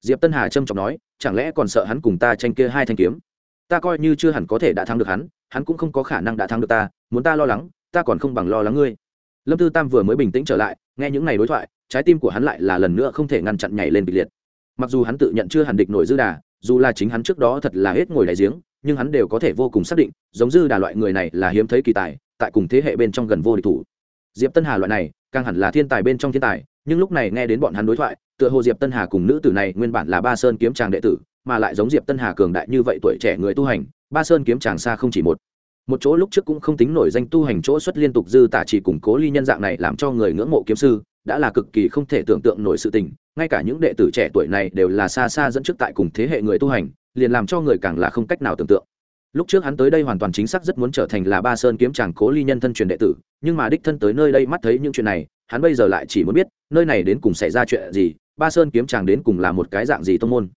Diệp tân hà trâm trọng nói, chẳng lẽ còn sợ hắn cùng ta tranh kia hai thanh kiếm? Ta coi như chưa hẳn có thể đã thắng được hắn hắn cũng không có khả năng đã thắng được ta, muốn ta lo lắng, ta còn không bằng lo lắng ngươi. Lâm tư tam vừa mới bình tĩnh trở lại, nghe những ngày đối thoại, trái tim của hắn lại là lần nữa không thể ngăn chặn nhảy lên kịch liệt. Mặc dù hắn tự nhận chưa hẳn địch nổi dư đà, dù là chính hắn trước đó thật là hết ngồi đại giếng, nhưng hắn đều có thể vô cùng xác định, giống dư đà loại người này là hiếm thấy kỳ tài, tại cùng thế hệ bên trong gần vô địch thủ diệp tân hà loại này, càng hẳn là thiên tài bên trong thiên tài, nhưng lúc này nghe đến bọn hắn đối thoại, tựa hồ diệp tân hà cùng nữ tử này nguyên bản là ba sơn kiếm tràng đệ tử, mà lại giống diệp tân hà cường đại như vậy tuổi trẻ người tu hành, ba sơn kiếm tràng xa không chỉ một. Một chỗ lúc trước cũng không tính nổi danh tu hành chỗ xuất liên tục dư tả chỉ củng cố ly nhân dạng này làm cho người ngưỡng mộ kiếm sư, đã là cực kỳ không thể tưởng tượng nổi sự tình, ngay cả những đệ tử trẻ tuổi này đều là xa xa dẫn trước tại cùng thế hệ người tu hành, liền làm cho người càng là không cách nào tưởng tượng lúc trước hắn tới đây hoàn toàn chính xác rất muốn trở thành là ba sơn kiếm tràng cố ly nhân thân truyền đệ tử, nhưng mà đích thân tới nơi đây mắt thấy những chuyện này, hắn bây giờ lại chỉ muốn biết, nơi này đến cùng xảy ra chuyện gì, ba sơn kiếm tràng đến cùng là một cái dạng gì tông môn.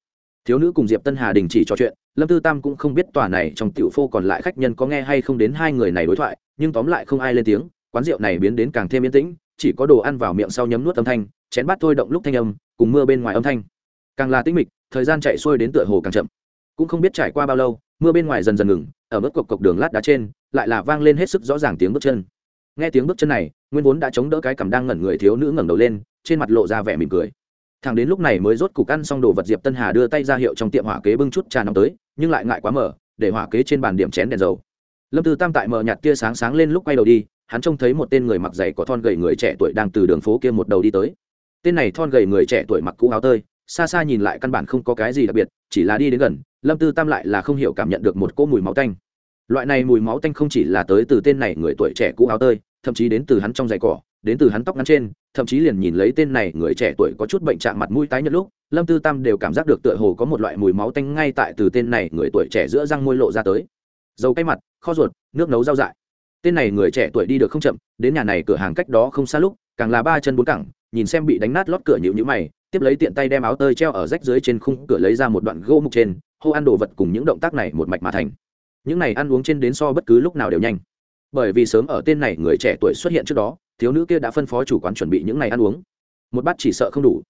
Thiếu nữ cùng diệp tân hà đình chỉ trò chuyện, lâm tư tam cũng không biết tòa này trong tiểu phô còn lại khách nhân có nghe hay không đến hai người này đối thoại, nhưng tóm lại không ai lên tiếng, quán rượu này biến đến càng thêm yên tĩnh, chỉ có đồ ăn vào miệng sau nhấm nuốt âm thanh, chén bát thôi động lúc thanh âm, cùng mưa bên ngoài âm thanh. Càng là tĩnh mịch, thời gian chạy xuôi đến tựa hồ càng chậm. Cũng không biết trải qua bao lâu mưa bên ngoài dần dần ngừng, ở mức cộc cộc đường lát đá trên, lại là vang lên hết sức rõ ràng tiếng bước chân. Nghe tiếng bước chân này, nguyên vốn đã chống đỡ cái cảm đang ngẩn người thiếu nữ ngẩng đầu lên, trên mặt lộ ra vẻ mỉm cười. Thằng đến lúc này mới rốt cục ăn xong đồ vật diệp tân hà đưa tay ra hiệu trong tiệm hỏa kế bưng chút trà nóng tới, nhưng lại ngại quá mở để hỏa kế trên bàn điểm chén đèn dầu. Lâm tư tam tại mở nhạt kia sáng sáng lên lúc quay đầu đi, hắn trông thấy một tên người mặc giày có thon gầy người trẻ tuổi đang từ đường phố kia một đầu đi tới. Tên này thon gầy người trẻ tuổi mặc cũ áo tơi, xa xa nhìn lại căn bản không có cái gì đặc biệt, chỉ là đi đến gần lâm tư tam lại là không hiểu cảm nhận được một cỗ mùi máu tanh. Loại này mùi máu tanh không chỉ là tới từ tên này người tuổi trẻ cũ áo tơi, thậm chí đến từ hắn trong giày cỏ, đến từ hắn tóc ngắn trên, thậm chí liền nhìn lấy tên này người trẻ tuổi có chút bệnh trạng mặt mũi tái nhợt lúc, lâm tư tam đều cảm giác được tựa hồ có một loại mùi máu tanh ngay tại từ tên này người tuổi trẻ giữa răng môi lộ ra tới. Dầu cay mặt, kho ruột, nước nấu rau dại. Tên này người trẻ tuổi đi được không chậm, đến nhà này cửa hàng cách đó không xa lúc, càng là ba chân bốn cẳng, nhìn xem bị đánh nát lót cửa nhịu nhữ mày, tiếp lấy tiện tay đem áo tơi treo ở rách dưới trên khung cửa lấy ra một đoạn gỗ mục trên hô ăn đồ vật cùng những động tác này một mạch mà thành. Những này ăn uống trên đến so bất cứ lúc nào đều nhanh. Bởi vì sớm ở tên này người trẻ tuổi xuất hiện trước đó, thiếu nữ kia đã phân phó chủ quán chuẩn bị những này ăn uống. Một bát chỉ sợ không đủ.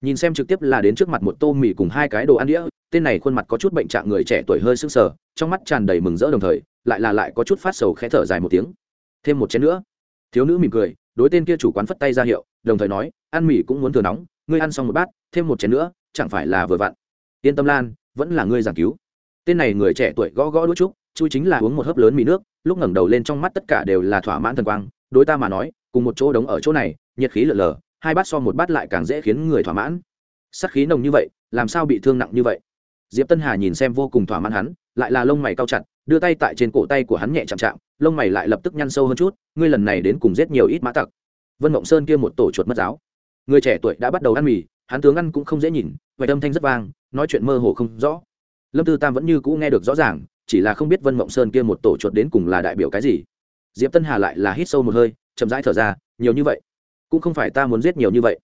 Nhìn xem trực tiếp là đến trước mặt một tô mì cùng hai cái đồ ăn đĩa, tên này khuôn mặt có chút bệnh trạng người trẻ tuổi hơi sưng sờ, trong mắt tràn đầy mừng rỡ đồng thời, lại là lại có chút phát sầu khẽ thở dài một tiếng. Thêm một chén nữa. Thiếu nữ mỉm cười, đối tên kia chủ quán phất tay ra hiệu, đồng thời nói, ăn mì cũng muốn thừa nóng, ngươi ăn xong một bát, thêm một chén nữa, chẳng phải là vừa vặn. Yên tâm lan vẫn là ngươi giảng cứu. Tên này người trẻ tuổi gõ gõ đũa trúc chui chính là uống một hớp lớn mì nước lúc ngẩng đầu lên trong mắt tất cả đều là thỏa mãn thần quang đối ta mà nói cùng một chỗ đống ở chỗ này nhiệt khí lở lờ, hai bát so một bát lại càng dễ khiến người thỏa mãn. Sắc khí nồng như vậy làm sao bị thương nặng như vậy? Diệp tân hà nhìn xem vô cùng thỏa mãn hắn lại là lông mày cao chặt đưa tay tại trên cổ tay của hắn nhẹ chạm chạm lông mày lại lập tức nhăn sâu hơn chút ngươi lần này đến cùng giết nhiều ít mã tặc. Vân mộng sơn kia một tổ chuột mất giáo. Người trẻ tuổi đã bắt đầu ăn mì hắn tướng ăn cũng không dễ nhìn vậy âm thanh rất vang, nói chuyện mơ hồ không rõ. Lâm tư tam vẫn như cũ nghe được rõ ràng, chỉ là không biết vân mộng sơn kia một tổ chuột đến cùng là đại biểu cái gì. Diệp tân hà lại là hít sâu một hơi, chậm rãi thở ra, nhiều như vậy, cũng không phải ta muốn giết nhiều như vậy.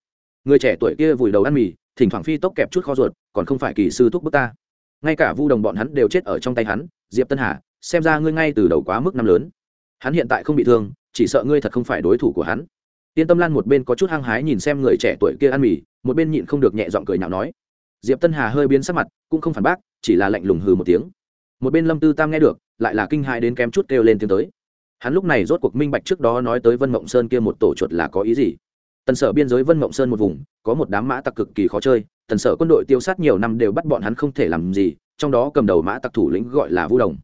Người trẻ tuổi kia vùi đầu ăn mì, thỉnh thoảng phi tốc kẹp chút kho ruột, còn không phải kỳ sư thúc bức ta. Ngay cả vu đồng bọn hắn đều chết ở trong tay hắn, diệp tân hà, xem ra ngươi ngay từ đầu quá mức năm lớn. Hắn hiện tại không bị thương, chỉ sợ ngươi thật không phải đối thủ của hắn tiên tâm lan một bên có chút hăng hái nhìn xem người trẻ tuổi kia ăn mì, một bên nhịn không được nhẹ giọng cười nhạo nói. Diệp tân hà hơi biến sắc mặt, cũng không phản bác, chỉ là lạnh lùng hừ một tiếng. Một bên lâm tư tam nghe được, lại là kinh hãi đến kém chút kêu lên tiếng tới. Hắn lúc này rốt cuộc minh bạch trước đó nói tới vân mộng sơn kia một tổ chuột là có ý gì. Tần sở biên giới vân mộng sơn một vùng, có một đám mã tặc cực kỳ khó chơi, tần sở quân đội tiêu sát nhiều năm đều bắt bọn hắn không thể làm gì, trong đó cầm đầu mã tặc thủ lĩnh gọi là vu đồng.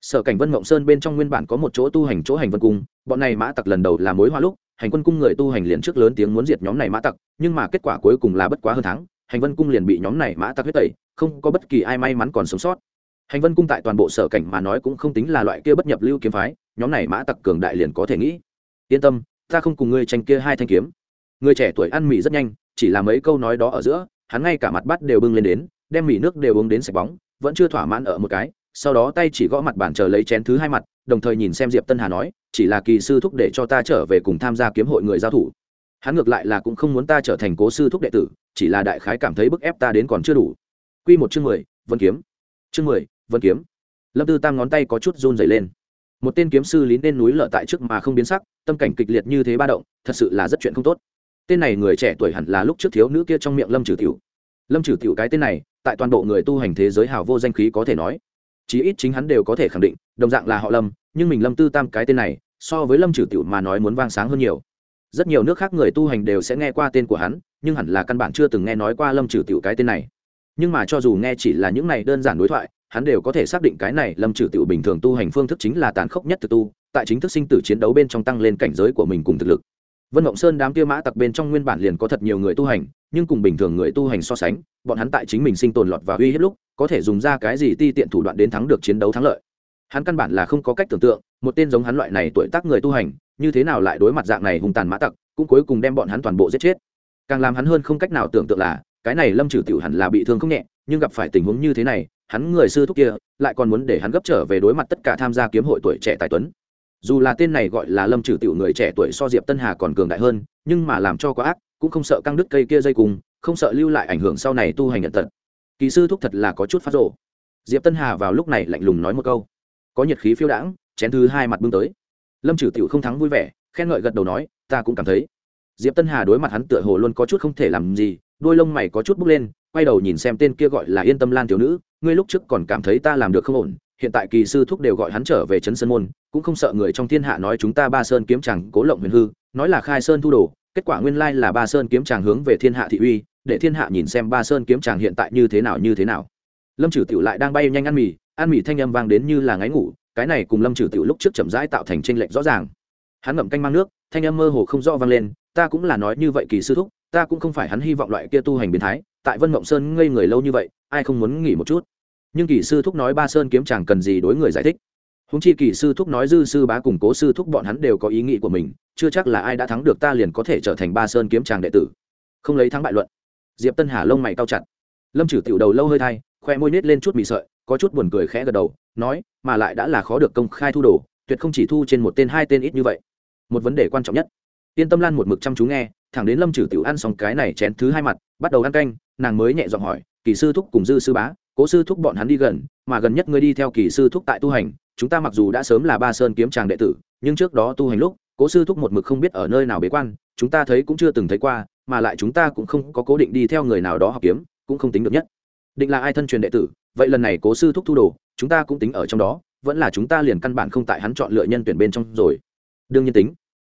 Sở cảnh vân mộng sơn bên trong nguyên bản có một chỗ tu hành chỗ hành vân cung, bọn này mã tặc lần đầu là mối hoa lúc hành quân cung người tu hành liền trước lớn tiếng muốn diệt nhóm này mã tặc, nhưng mà kết quả cuối cùng là bất quá hơn tháng, hành vân cung liền bị nhóm này mã tặc huyết tẩy, không có bất kỳ ai may mắn còn sống sót. Hành vân cung tại toàn bộ sở cảnh mà nói cũng không tính là loại kia bất nhập lưu kiếm phái, nhóm này mã tặc cường đại liền có thể nghĩ. Yên tâm, ta không cùng ngươi tranh kia hai thanh kiếm. Người trẻ tuổi ăn mì rất nhanh, chỉ là mấy câu nói đó ở giữa, hắn ngay cả mặt bắt đều bưng lên đến, đem mì nước đều uống đến sạch bóng, vẫn chưa thỏa mãn ở một cái, sau đó tay chỉ gõ mặt bàn chờ lấy chén thứ hai mặt đồng thời nhìn xem diệp tân hà nói, chỉ là kỳ sư thúc để cho ta trở về cùng tham gia kiếm hội người giao thủ. Hắn ngược lại là cũng không muốn ta trở thành cố sư thúc đệ tử, chỉ là đại khái cảm thấy bức ép ta đến còn chưa đủ. Q một chương mười, vân kiếm. Chương mười, vân kiếm. Lâm tư tam ngón tay có chút run dày lên. Một tên kiếm sư lý nên núi lợ tại trước mà không biến sắc, tâm cảnh kịch liệt như thế ba động, thật sự là rất chuyện không tốt. Tên này người trẻ tuổi hẳn là lúc trước thiếu nữ kia trong miệng lâm trừ tiểu. Lâm trừ tiểu cái tên này, tại toàn bộ người tu hành thế giới hào vô danh khí có thể nói chí ít chính hắn đều có thể khẳng định, đồng dạng là họ lâm, nhưng mình lâm tư tam cái tên này, so với lâm trừ tiểu mà nói muốn vang sáng hơn nhiều. Rất nhiều nước khác người tu hành đều sẽ nghe qua tên của hắn, nhưng hẳn là căn bản chưa từng nghe nói qua lâm trừ tiểu cái tên này. Nhưng mà cho dù nghe chỉ là những này đơn giản đối thoại, hắn đều có thể xác định cái này lâm trừ tiểu bình thường tu hành phương thức chính là tàn khốc nhất thực tu, tại chính thức sinh tử chiến đấu bên trong tăng lên cảnh giới của mình cùng thực lực vân mộng sơn đám kia mã tặc bên trong nguyên bản liền có thật nhiều người tu hành, nhưng cùng bình thường người tu hành so sánh, bọn hắn tại chính mình sinh tồn lọt và uy hiếp lúc, có thể dùng ra cái gì ti tiện thủ đoạn đến thắng được chiến đấu thắng lợi. Hắn căn bản là không có cách tưởng tượng, một tên giống hắn loại này tuổi tác người tu hành, như thế nào lại đối mặt dạng này hung tàn mã tặc, cũng cuối cùng đem bọn hắn toàn bộ giết chết. Càng làm hắn hơn không cách nào tưởng tượng là, cái này lâm trừ tiểu hẳn là bị thương không nhẹ, nhưng gặp phải tình huống như thế này, hắn người sư thúc kia, lại còn muốn để hắn gấp trở về đối mặt tất cả tham gia kiếm hội tuổi trẻ tài tuấn dù là tên này gọi là lâm trừ tiểu người trẻ tuổi so diệp tân hà còn cường đại hơn, nhưng mà làm cho quá ác, cũng không sợ căng đứt cây kia dây cùng, không sợ lưu lại ảnh hưởng sau này tu hành nhận tật. Kỳ sư thúc thật là có chút phát rộ diệp tân hà vào lúc này lạnh lùng nói một câu. Có nhiệt khí phiêu đãng, chén thứ hai mặt bưng tới. Lâm trừ tiểu không thắng vui vẻ, khen ngợi gật đầu nói, ta cũng cảm thấy. Diệp tân hà đối mặt hắn tựa hồ luôn có chút không thể làm gì, đôi lông mày có chút bốc lên, quay đầu nhìn xem tên kia gọi là yên tâm lan thiếu nữ, ngươi lúc trước còn cảm thấy ta làm được không ổn hiện tại kỳ sư thúc đều gọi hắn trở về trấn sơn môn, cũng không sợ người trong thiên hạ nói chúng ta ba sơn kiếm chàng cố lộng huyền hư, nói là khai sơn thu đồ, kết quả nguyên lai là ba sơn kiếm chàng hướng về thiên hạ thị uy, để thiên hạ nhìn xem ba sơn kiếm chàng hiện tại như thế nào, như thế nào. Lâm trừ tiểu lại đang bay nhanh ăn mì ăn mì thanh âm vang đến như là ngáy ngủ, cái này cùng lâm trừ tiểu lúc trước chậm rãi tạo thành tranh lệch rõ ràng. Hắn ngậm canh mang nước, thanh âm mơ hồ không rõ vang lên, ta cũng là nói như vậy kỳ sư thúc, ta cũng không phải hắn hy vọng loại kia tu hành biến thái, tại vân mộng sơn ngây người lâu như vậy, ai không muốn nghỉ một chút? Nhưng kỳ sư thúc nói ba sơn kiếm chàng cần gì đối người giải thích. Húng chi kỳ sư thúc nói dư sư bá cùng cố sư thúc bọn hắn đều có ý nghĩ của mình chưa chắc là ai đã thắng được ta liền có thể trở thành ba sơn kiếm chàng đệ tử. Không lấy thắng bại luận. Diệp tân hà lông mày cao chặt. Lâm trừ tiểu đầu lâu hơi thay, khoe môi nết lên chút mì sợi có chút buồn cười khẽ gật đầu nói mà lại đã là khó được công khai thu đồ tuyệt không chỉ thu trên một tên hai tên ít như vậy. Một vấn đề quan trọng nhất. Yên tâm lan một mực chăm chú nghe thẳng đến lâm trừ tiểu ăn xong cái này chén thứ hai mặt bắt đầu ăn canh nàng mới nhẹ giọng hỏi kỳ sư thúc cùng dư sư bá cố sư thúc bọn hắn đi gần, mà gần nhất ngươi đi theo kỳ sư thúc tại tu hành, chúng ta mặc dù đã sớm là ba sơn kiếm tràng đệ tử, nhưng trước đó tu hành lúc, cố sư thúc một mực không biết ở nơi nào bế quan, chúng ta thấy cũng chưa từng thấy qua, mà lại chúng ta cũng không có cố định đi theo người nào đó học kiếm, cũng không tính được nhất. Định là ai thân truyền đệ tử, vậy lần này cố sư thúc thu đồ, chúng ta cũng tính ở trong đó, vẫn là chúng ta liền căn bản không tại hắn chọn lựa nhân tuyển bên trong rồi. Đương nhiên tính.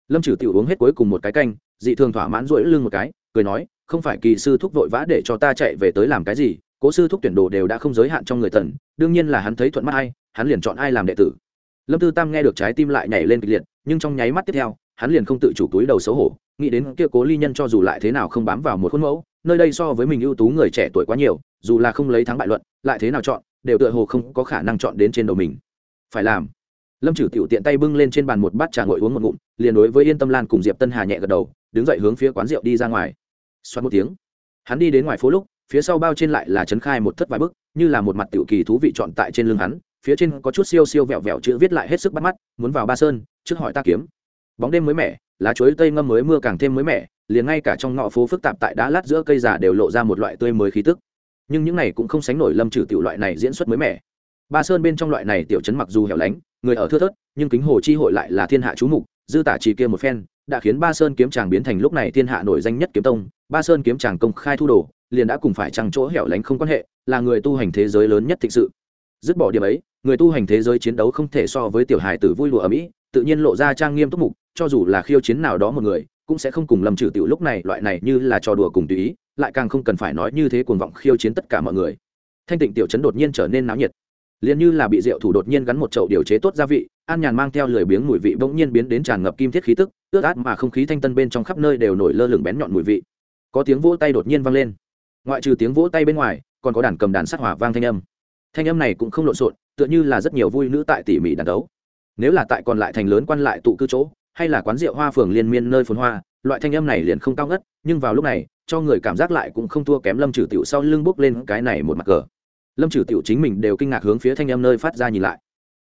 Lâm trừ tiểu uống hết cuối cùng một cái canh, dị thường thỏa mãn rỗi lưng một cái, cười nói, không phải kỳ sư thúc vội vã để cho ta chạy về tới làm cái gì cố sư thúc tuyển đồ đều đã không giới hạn trong người thần đương nhiên là hắn thấy thuận mắt ai, hắn liền chọn ai làm đệ tử. Lâm tư tam nghe được trái tim lại nhảy lên kịch liệt, nhưng trong nháy mắt tiếp theo, hắn liền không tự chủ túi đầu xấu hổ, nghĩ đến kia cố ly nhân cho dù lại thế nào không bám vào một khuôn mẫu, nơi đây so với mình ưu tú người trẻ tuổi quá nhiều, dù là không lấy thắng bại luận, lại thế nào chọn, đều tựa hồ không có khả năng chọn đến trên đầu mình. Phải làm. Lâm trừ tiểu tiện tay bưng lên trên bàn một bát trà ngồi uống một ngụm, liền đối với yên tâm lan cùng diệp tân hà nhẹ gật đầu, đứng dậy hướng phía quán rượu đi ra ngoài. Xoắn một tiếng, hắn đi đến ngoài phố lúc phía sau bao trên lại là trấn khai một thất vài bức, như là một mặt tiểu kỳ thú vị chọn tại trên lưng hắn, phía trên có chút siêu siêu vẹo vẹo chữ viết lại hết sức bắt mắt, muốn vào ba sơn, trước hỏi ta kiếm. Bóng đêm mới mẻ, lá chuối tây ngâm mới mưa càng thêm mới mẻ, liền ngay cả trong ngõ phố phức tạp tại đá lát giữa cây già đều lộ ra một loại tươi mới khí tức. Nhưng những này cũng không sánh nổi lâm trừ tiểu loại này diễn xuất mới mẻ. Ba sơn bên trong loại này tiểu trấn mặc dù hẻo lánh, người ở thưa thớt, nhưng kính hồ chi hội lại là thiên hạ chú mục, dư tả trì kia một phen, đã khiến ba sơn kiếm tràng biến thành lúc này thiên hạ nổi danh nhất kiếm tông. Ba sơn kiếm tràng công khai thu đồ liền đã cùng phải chăng chỗ hẻo lánh không quan hệ, là người tu hành thế giới lớn nhất thực sự. Dứt bỏ điểm ấy, người tu hành thế giới chiến đấu không thể so với tiểu hài tử vui lụa ở mỹ, tự nhiên lộ ra trang nghiêm túc mục, cho dù là khiêu chiến nào đó một người, cũng sẽ không cùng lầm trừ tiểu lúc này, loại này như là trò đùa cùng tùy ý, lại càng không cần phải nói như thế cuồng vọng khiêu chiến tất cả mọi người. Thanh tịnh tiểu trấn đột nhiên trở nên náo nhiệt. Liền như là bị rượu thủ đột nhiên gắn một chậu điều chế tốt gia vị, an nhàn mang theo lười biếng mùi vị bỗng nhiên biến đến tràn ngập kim thiết khí tức, ướt át mà không khí thanh tân bên trong khắp nơi đều nổi lơ lửng bén nhọn mùi vị. Có tiếng vỗ tay đột nhiên vang lên ngoại trừ tiếng vỗ tay bên ngoài, còn có đàn cầm đàn sát hỏa vang thanh âm. Thanh âm này cũng không lộn xộn, tựa như là rất nhiều vui nữ tại tỉ mỉ đàn đấu. Nếu là tại còn lại thành lớn quan lại tụ cư chỗ, hay là quán rượu hoa phường liên miên nơi phồn hoa, loại thanh âm này liền không cao ngất, nhưng vào lúc này, cho người cảm giác lại cũng không thua kém lâm trừ tiểu sau lưng bốc lên cái này một mặt cờ. Lâm trừ tiểu chính mình đều kinh ngạc hướng phía thanh âm nơi phát ra nhìn lại.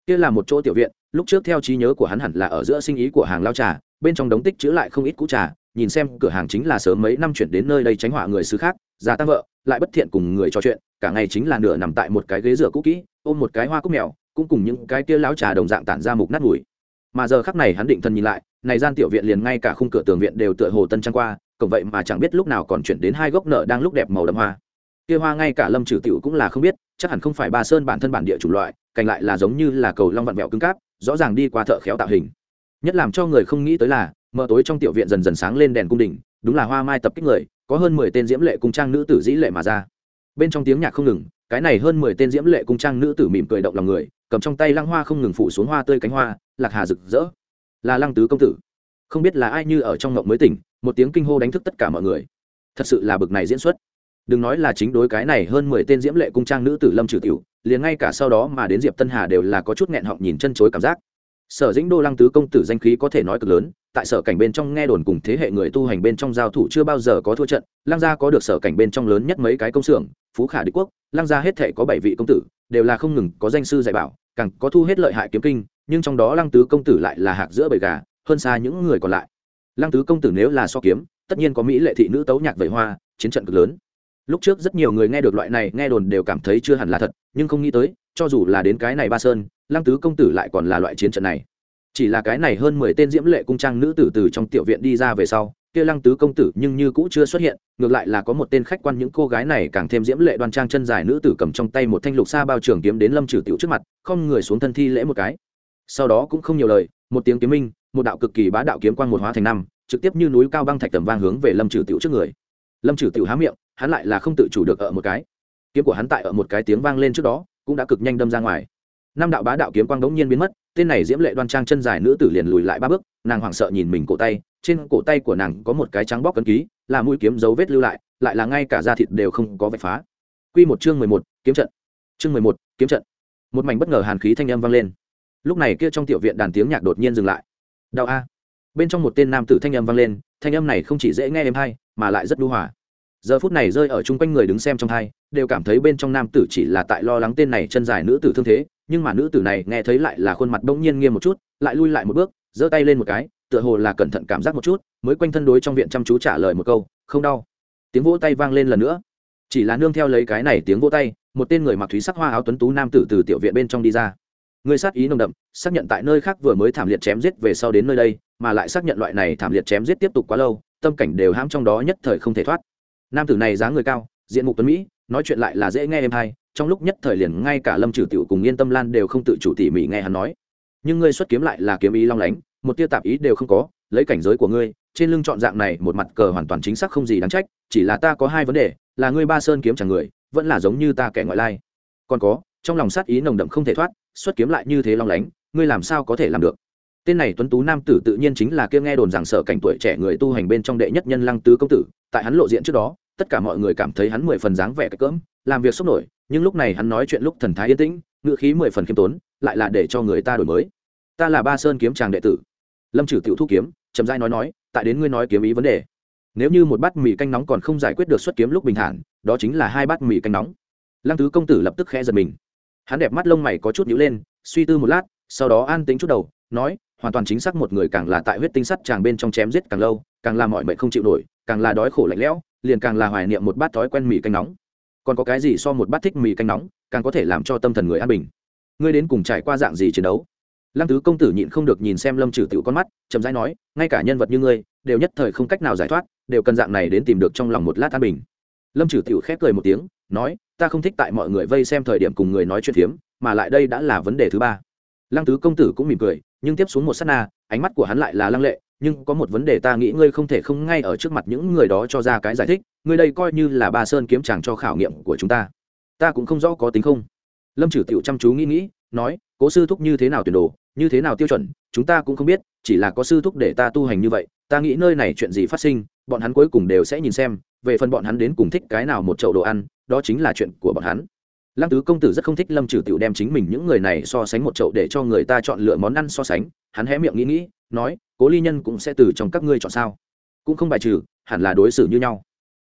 Kia là một chỗ tiểu viện, lúc trước theo trí nhớ của hắn hẳn là ở giữa sinh ý của hàng lao trà, bên trong đống tích chữ lại không ít cũ trà, nhìn xem cửa hàng chính là sớm mấy năm chuyển đến nơi đây tránh họa người xứ khác già tăng vợ, lại bất thiện cùng người trò chuyện, cả ngày chính là nửa nằm tại một cái ghế rửa cũ kỹ, ôm một cái hoa cúc mèo, cũng cùng những cái kia lão trà đồng dạng tản ra mục nát mùi. Mà giờ khắc này hắn định thân nhìn lại, này gian tiểu viện liền ngay cả khung cửa tường viện đều tựa hồ tân trang qua, cổng vậy mà chẳng biết lúc nào còn chuyển đến hai gốc nợ đang lúc đẹp màu đậm hoa. Kia hoa ngay cả lâm trừ tiểu cũng là không biết, chắc hẳn không phải ba sơn bản thân bản địa chủ loại cành lại là giống như là cầu long vặn vẹo cứng cáp, rõ ràng đi qua thợ khéo tạo hình. Nhất làm cho người không nghĩ tới là, mờ tối trong tiểu viện dần dần sáng lên đèn cung đình, đúng là hoa mai tập kích người có hơn mười tên diễm lệ cung trang nữ tử dĩ lệ mà ra. Bên trong tiếng nhạc không ngừng, cái này hơn mười tên diễm lệ cung trang nữ tử mỉm cười động lòng người, cầm trong tay lăng hoa không ngừng phủ xuống hoa tươi cánh hoa, lạc hà rực rỡ. Là lăng tứ công tử. Không biết là ai như ở trong ngộng mới tỉnh, một tiếng kinh hô đánh thức tất cả mọi người. Thật sự là bực này diễn xuất. Đừng nói là chính đối cái này hơn mười tên diễm lệ cung trang nữ tử lâm trừ tiểu, liền ngay cả sau đó mà đến diệp tân hà đều là có chút nghẹn họng nhìn chân chối cảm giác. Sở dĩnh đô lăng tứ công tử danh khí có thể nói cực lớn tại sở cảnh bên trong nghe đồn cùng thế hệ người tu hành bên trong giao thủ chưa bao giờ có thua trận, lăng gia có được sở cảnh bên trong lớn nhất mấy cái công xưởng, phú khả đế quốc, lăng gia hết thể có bảy vị công tử, đều là không ngừng có danh sư dạy bảo, càng có thu hết lợi hại kiếm kinh, nhưng trong đó lăng tứ công tử lại là hạc giữa bầy gà, hơn xa những người còn lại. Lăng tứ công tử nếu là so kiếm, tất nhiên có mỹ lệ thị nữ tấu nhạc vẩy hoa, chiến trận cực lớn. Lúc trước rất nhiều người nghe được loại này, nghe đồn đều cảm thấy chưa hẳn là thật, nhưng không nghĩ tới, cho dù là đến cái này ba sơn, lăng tứ công tử lại còn là loại chiến trận này chỉ là cái này hơn mười tên diễm lệ cung trang nữ tử từ trong tiểu viện đi ra về sau, kia lăng tứ công tử nhưng như cũ chưa xuất hiện, ngược lại là có một tên khách quan những cô gái này càng thêm diễm lệ đoan trang chân dài nữ tử cầm trong tay một thanh lục xa bao trường kiếm đến lâm trừ tiểu trước mặt, không người xuống thân thi lễ một cái. Sau đó cũng không nhiều lời, một tiếng kiếm minh, một đạo cực kỳ bá đạo kiếm quang một hóa thành năm, trực tiếp như núi cao băng thạch tầm vang hướng về lâm trừ tiểu trước người. Lâm trừ tiểu há miệng, hắn lại là không tự chủ được ở một cái. Kiếm của hắn tại ở một cái tiếng vang lên trước đó, cũng đã cực nhanh đâm ra ngoài. Năm đạo bá đạo kiếm quang đống nhiên biến mất tên này diễm lệ đoan trang chân dài nữ tử liền lùi lại ba bước, nàng hoảng sợ nhìn mình cổ tay, trên cổ tay của nàng có một cái trắng bóc cấn ký, là mũi kiếm dấu vết lưu lại lại là ngay cả da thịt đều không có vạch phá. Quy một chương mười một, kiếm trận. Chương mười một, kiếm trận. Một mảnh bất ngờ hàn khí thanh âm vang lên. Lúc này kia trong tiểu viện đàn tiếng nhạc đột nhiên dừng lại. Đau a. Bên trong một tên nam tử thanh âm vang lên, thanh âm này không chỉ dễ nghe êm hay, mà lại rất đu hòa. Giờ phút này rơi ở chung quanh người đứng xem trong hai, đều cảm thấy bên trong nam tử chỉ là tại lo lắng tên này chân dài nữ tử thương thế nhưng mà nữ tử này nghe thấy lại là khuôn mặt bỗng nhiên nghiêm một chút, lại lui lại một bước, giơ tay lên một cái, tựa hồ là cẩn thận cảm giác một chút, mới quanh thân đối trong viện chăm chú trả lời một câu, không đau. Tiếng vỗ tay vang lên lần nữa. Chỉ là nương theo lấy cái này tiếng vỗ tay, một tên người mặc thúy sắc hoa áo tuấn tú nam tử từ tiểu viện bên trong đi ra. Người sát ý nồng đậm, xác nhận tại nơi khác vừa mới thảm liệt chém giết về sau đến nơi đây, mà lại xác nhận loại này thảm liệt chém giết tiếp tục quá lâu, tâm cảnh đều hãm trong đó nhất thời không thể thoát. Nam tử này dáng người cao, diện mục tuấn mỹ, nói chuyện lại là dễ nghe êm hay trong lúc nhất thời liền ngay cả lâm trừ tiểu cùng yên tâm lan đều không tự chủ tỉ mỉ nghe hắn nói. Nhưng ngươi xuất kiếm lại là kiếm ý long lánh, một tia tạp ý đều không có, lấy cảnh giới của ngươi, trên lưng chọn dạng này một mặt cờ hoàn toàn chính xác không gì đáng trách, chỉ là ta có hai vấn đề, là ngươi ba sơn kiếm chẳng người, vẫn là giống như ta kẻ ngoại lai. Còn có, trong lòng sát ý nồng đậm không thể thoát, xuất kiếm lại như thế long lánh, ngươi làm sao có thể làm được? Tên này tuấn tú nam tử tự nhiên chính là kia nghe đồn rằng sở cảnh tuổi trẻ người tu hành bên trong đệ nhất nhân lăng tứ công tử, tại hắn lộ diện trước đó, tất cả mọi người cảm thấy hắn mười phần dáng vẻ cỡm, làm việc sốc nổi nhưng lúc này hắn nói chuyện lúc thần thái yên tĩnh, ngữ khí mười phần khiêm tốn, lại là để cho người ta đổi mới. Ta là ba sơn kiếm tràng đệ tử. Lâm trừ tiểu thu kiếm, chậm rãi nói nói, tại đến ngươi nói kiếm ý vấn đề. Nếu như một bát mì canh nóng còn không giải quyết được xuất kiếm lúc bình thản, đó chính là hai bát mì canh nóng. Lăng tứ công tử lập tức khẽ giật mình. Hắn đẹp mắt lông mày có chút nhíu lên, suy tư một lát, sau đó an tính chút đầu, nói, hoàn toàn chính xác một người càng là tại huyết tinh sắt chàng bên trong chém giết càng lâu, càng là mọi mệnh không chịu nổi, càng là đói khổ lạnh lẽo, liền càng là hoài niệm một bát thói quen mì canh nóng còn có cái gì so một bát thích mì canh nóng, càng có thể làm cho tâm thần người an bình. Ngươi đến cùng trải qua dạng gì chiến đấu? Lăng tứ công tử nhịn không được nhìn xem lâm trừ tiểu con mắt, chậm rãi nói, ngay cả nhân vật như ngươi, đều nhất thời không cách nào giải thoát, đều cần dạng này đến tìm được trong lòng một lát an bình. Lâm trừ tiểu khép cười một tiếng, nói, ta không thích tại mọi người vây xem thời điểm cùng người nói chuyện phiếm, mà lại đây đã là vấn đề thứ ba. Lăng tứ công tử cũng mỉm cười, nhưng tiếp xuống một s á t na, ánh mắt của hắn lại là lăng lệ nhưng có một vấn đề ta nghĩ ngươi không thể không ngay ở trước mặt những người đó cho ra cái giải thích, ngươi đây coi như là ba sơn kiếm chàng cho khảo nghiệm của chúng ta. Ta cũng không rõ có tính không. Lâm trừ tiểu chăm chú nghĩ nghĩ, nói, cố sư thúc như thế nào tuyển đồ, như thế nào tiêu chuẩn, chúng ta cũng không biết, chỉ là có sư thúc để ta tu hành như vậy, ta nghĩ nơi này chuyện gì phát sinh, bọn hắn cuối cùng đều sẽ nhìn xem, về phần bọn hắn đến cùng thích cái nào một chậu đồ ăn, đó chính là chuyện của bọn hắn lăng tứ công tử rất không thích lâm trừ tiểu đem chính mình những người này so sánh một chậu để cho người ta chọn lựa món ăn so sánh, hắn hé miệng nghĩ nghĩ, nói, cố ly nhân cũng sẽ từ trong các ngươi chọn sao? Cũng không bài trừ, hẳn là đối xử như nhau.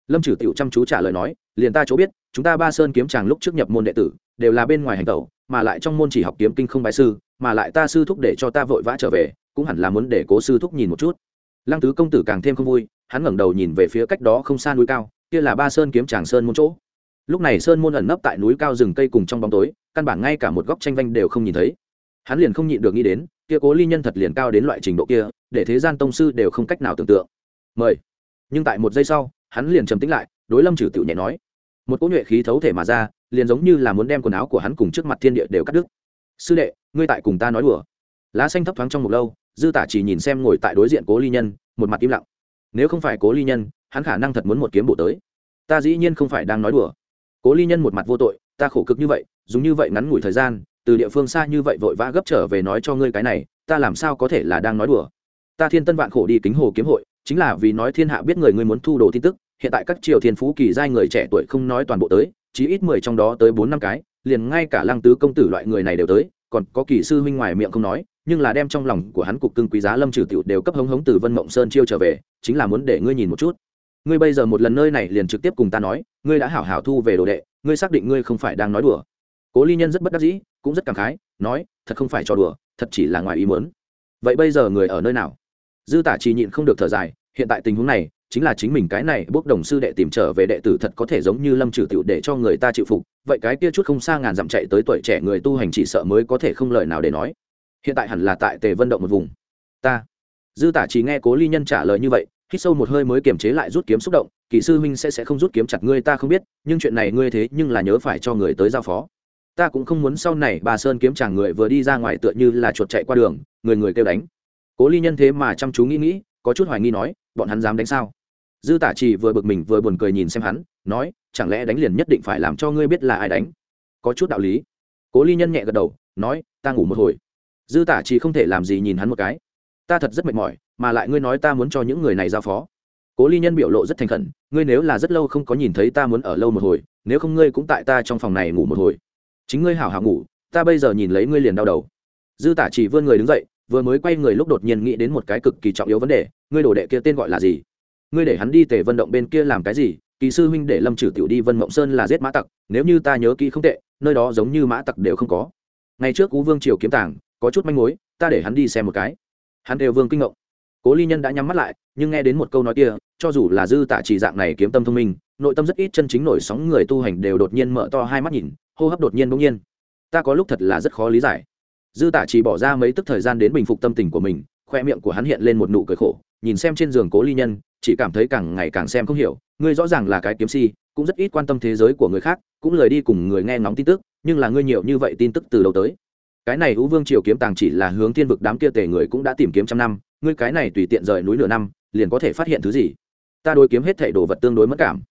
Lâm trừ tiểu chăm chú trả lời nói, liền ta chỗ biết, chúng ta ba sơn kiếm chàng lúc trước nhập môn đệ tử, đều là bên ngoài hành tẩu, mà lại trong môn chỉ học kiếm kinh không bài sư, mà lại ta sư thúc để cho ta vội vã trở về, cũng hẳn là muốn để cố sư thúc nhìn một chút. Lăng tứ công tử càng thêm không vui, hắn ngẩng đầu nhìn về phía cách đó không xa núi cao, kia là ba sơn kiếm tràng sơn môn chỗ lúc này sơn môn ẩn nấp tại núi cao rừng cây cùng trong bóng tối, căn bản ngay cả một góc tranh vanh đều không nhìn thấy. Hắn liền không nhịn được nghĩ đến, kia cố ly nhân thật liền cao đến loại trình độ kia, để thế gian tông sư đều không cách nào tưởng tượng. Mời. Nhưng tại một giây sau, hắn liền trầm tĩnh lại, đối lâm trừ tiểu nhẹ nói. Một cỗ nhuệ khí thấu thể mà ra, liền giống như là muốn đem quần áo của hắn cùng trước mặt thiên địa đều cắt đứt. Sư đệ, ngươi tại cùng ta nói đùa. Lá xanh thấp thoáng trong một lâu, dư tả chỉ nhìn xem ngồi tại đối diện cố ly nhân, một mặt im lặng. Nếu không phải cố ly nhân, hắn khả năng thật muốn một kiếm bộ tới. Ta dĩ nhiên không phải đang nói đùa cố ly nhân một mặt vô tội, ta khổ cực như vậy, dùng như vậy ngắn ngủi thời gian, từ địa phương xa như vậy vội vã gấp trở về nói cho ngươi cái này, ta làm sao có thể là đang nói đùa? Ta thiên tân vạn khổ đi kính hồ kiếm hội, chính là vì nói thiên hạ biết người ngươi muốn thu đồ tin tức, hiện tại các triều thiên phú kỳ giai người trẻ tuổi không nói toàn bộ tới, chí ít mười trong đó tới bốn năm cái, liền ngay cả lăng tứ công tử loại người này đều tới, còn có kỳ sư huynh ngoài miệng không nói, nhưng là đem trong lòng của hắn cục cưng quý giá lâm trừ tiểu đều cấp hống hống từ vân mộng sơn chiêu trở về, chính là muốn để ngươi nhìn một chút ngươi bây giờ một lần nơi này liền trực tiếp cùng ta nói, ngươi đã hảo hảo thu về đồ đệ, ngươi xác định ngươi không phải đang nói đùa. Cố ly nhân rất bất đắc dĩ, cũng rất cảm khái, nói, thật không phải trò đùa, thật chỉ là ngoài ý muốn. Vậy bây giờ người ở nơi nào? Dư tả chỉ nhịn không được thở dài, hiện tại tình huống này, chính là chính mình cái này bước đồng sư đệ tìm trở về đệ tử thật có thể giống như lâm trừ tiểu để cho người ta chịu phục, vậy cái kia chút không xa ngàn dặm chạy tới tuổi trẻ người tu hành chỉ sợ mới có thể không lời nào để nói. Hiện tại hẳn là tại tề vân động một vùng. Ta. Dư tả chỉ nghe cố ly nhân trả lời như vậy hít sâu một hơi mới kiềm chế lại rút kiếm xúc động kỹ sư huynh sẽ sẽ không rút kiếm chặt ngươi, ta không biết, nhưng chuyện này ngươi thế nhưng là nhớ phải cho người tới giao phó. Ta cũng không muốn sau này bà sơn kiếm chàng người vừa đi ra ngoài tựa như là chuột chạy qua đường, người người kêu đánh. Cố ly nhân thế mà chăm chú nghĩ nghĩ, có chút hoài nghi nói, bọn hắn dám đánh sao? Dư tả trì vừa bực mình vừa buồn cười nhìn xem hắn, nói, chẳng lẽ đánh liền nhất định phải làm cho ngươi biết là ai đánh? Có chút đạo lý. Cố ly nhân nhẹ gật đầu, nói, ta ngủ một hồi. Dư tả trì không thể làm gì nhìn hắn một cái ta thật rất mệt mỏi, mà lại ngươi nói ta muốn cho những người này giao phó. Cố ly nhân biểu lộ rất thành khẩn, ngươi nếu là rất lâu không có nhìn thấy ta muốn ở lâu một hồi, nếu không ngươi cũng tại ta trong phòng này ngủ một hồi. Chính ngươi hảo hảo ngủ, ta bây giờ nhìn lấy ngươi liền đau đầu. Dư tả chỉ vươn người đứng dậy, vừa mới quay người lúc đột nhiên nghĩ đến một cái cực kỳ trọng yếu vấn đề, ngươi đồ đệ kia tên gọi là gì? Ngươi để hắn đi tề vận động bên kia làm cái gì? Kỳ sư huynh để lâm trừ tiểu đi vân mộng sơn là giết mã tặc, nếu như ta nhớ kỹ không tệ, nơi đó giống như mã tặc đều không có. Ngày trước cú vương triều kiếm tàng, có chút manh mối, ta để hắn đi xem một cái hắn đều vương kinh ngộng. Cố ly nhân đã nhắm mắt lại, nhưng nghe đến một câu nói kia, cho dù là dư tạ chỉ dạng này kiếm tâm thông minh, nội tâm rất ít chân chính nổi sóng người tu hành đều đột nhiên mở to hai mắt nhìn, hô hấp đột nhiên bỗng nhiên. Ta có lúc thật là rất khó lý giải. Dư tạ chỉ bỏ ra mấy tức thời gian đến bình phục tâm tình của mình, khoe miệng của hắn hiện lên một nụ cười khổ, nhìn xem trên giường cố ly nhân, chỉ cảm thấy càng ngày càng xem không hiểu, ngươi rõ ràng là cái kiếm si, cũng rất ít quan tâm thế giới của người khác, cũng lời đi cùng người nghe ngóng tin tức, nhưng là ngươi nhiều như vậy tin tức từ đầu tới? Cái này U vương triều kiếm tàng chỉ là hướng thiên vực đám kia tề người cũng đã tìm kiếm trăm năm, ngươi cái này tùy tiện rời núi nửa năm, liền có thể phát hiện thứ gì? Ta đối kiếm hết thảy đồ vật tương đối mất cảm.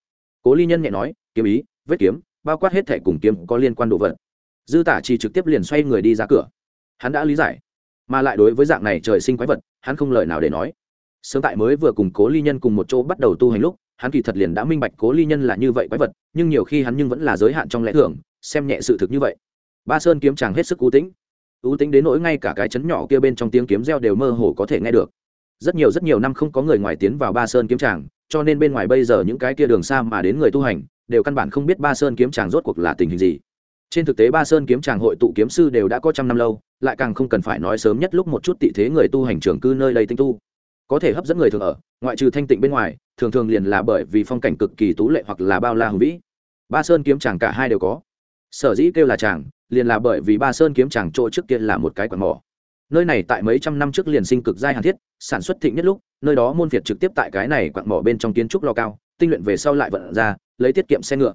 Cố ly nhân nhẹ nói, kiếm ý, vết kiếm, bao quát hết thảy cùng kiếm có liên quan đồ vật. Dư tả chỉ trực tiếp liền xoay người đi ra cửa. Hắn đã lý giải, mà lại đối với dạng này trời sinh quái vật, hắn không lời nào để nói. Sớm tại mới vừa cùng cố ly nhân cùng một chỗ bắt đầu tu hành lúc, hắn kỳ thật liền đã minh bạch cố ly nhân là như vậy quái vật, nhưng nhiều khi hắn nhưng vẫn là giới hạn trong lẽ thường, xem nhẹ sự thực như vậy. Ba sơn kiếm chàng hết sức cú tĩnh ưu tính đến nỗi ngay cả cái chấn nhỏ kia bên trong tiếng kiếm reo đều mơ hồ có thể nghe được. Rất nhiều rất nhiều năm không có người ngoài tiến vào ba sơn kiếm tràng, cho nên bên ngoài bây giờ những cái kia đường xa mà đến người tu hành, đều căn bản không biết ba sơn kiếm tràng rốt cuộc là tình hình gì. Trên thực tế ba sơn kiếm tràng hội tụ kiếm sư đều đã có trăm năm lâu, lại càng không cần phải nói sớm nhất lúc một chút tị thế người tu hành trường cư nơi đây tinh tu. Có thể hấp dẫn người thường ở, ngoại trừ thanh tịnh bên ngoài, thường thường liền là bởi vì phong cảnh cực kỳ tú lệ hoặc là bao la hùng vĩ. Ba sơn kiếm tràng cả hai đều có. Sở dĩ kêu là tràng liền là bởi vì ba sơn kiếm chàng chỗ trước kia là một cái quạt mỏ. Nơi này tại mấy trăm năm trước liền sinh cực giai hàn thiết, sản xuất thịnh nhất lúc, nơi đó môn việt trực tiếp tại cái này quặng mỏ bên trong kiến trúc lò cao, tinh luyện về sau lại vận ra, lấy tiết kiệm xe ngựa.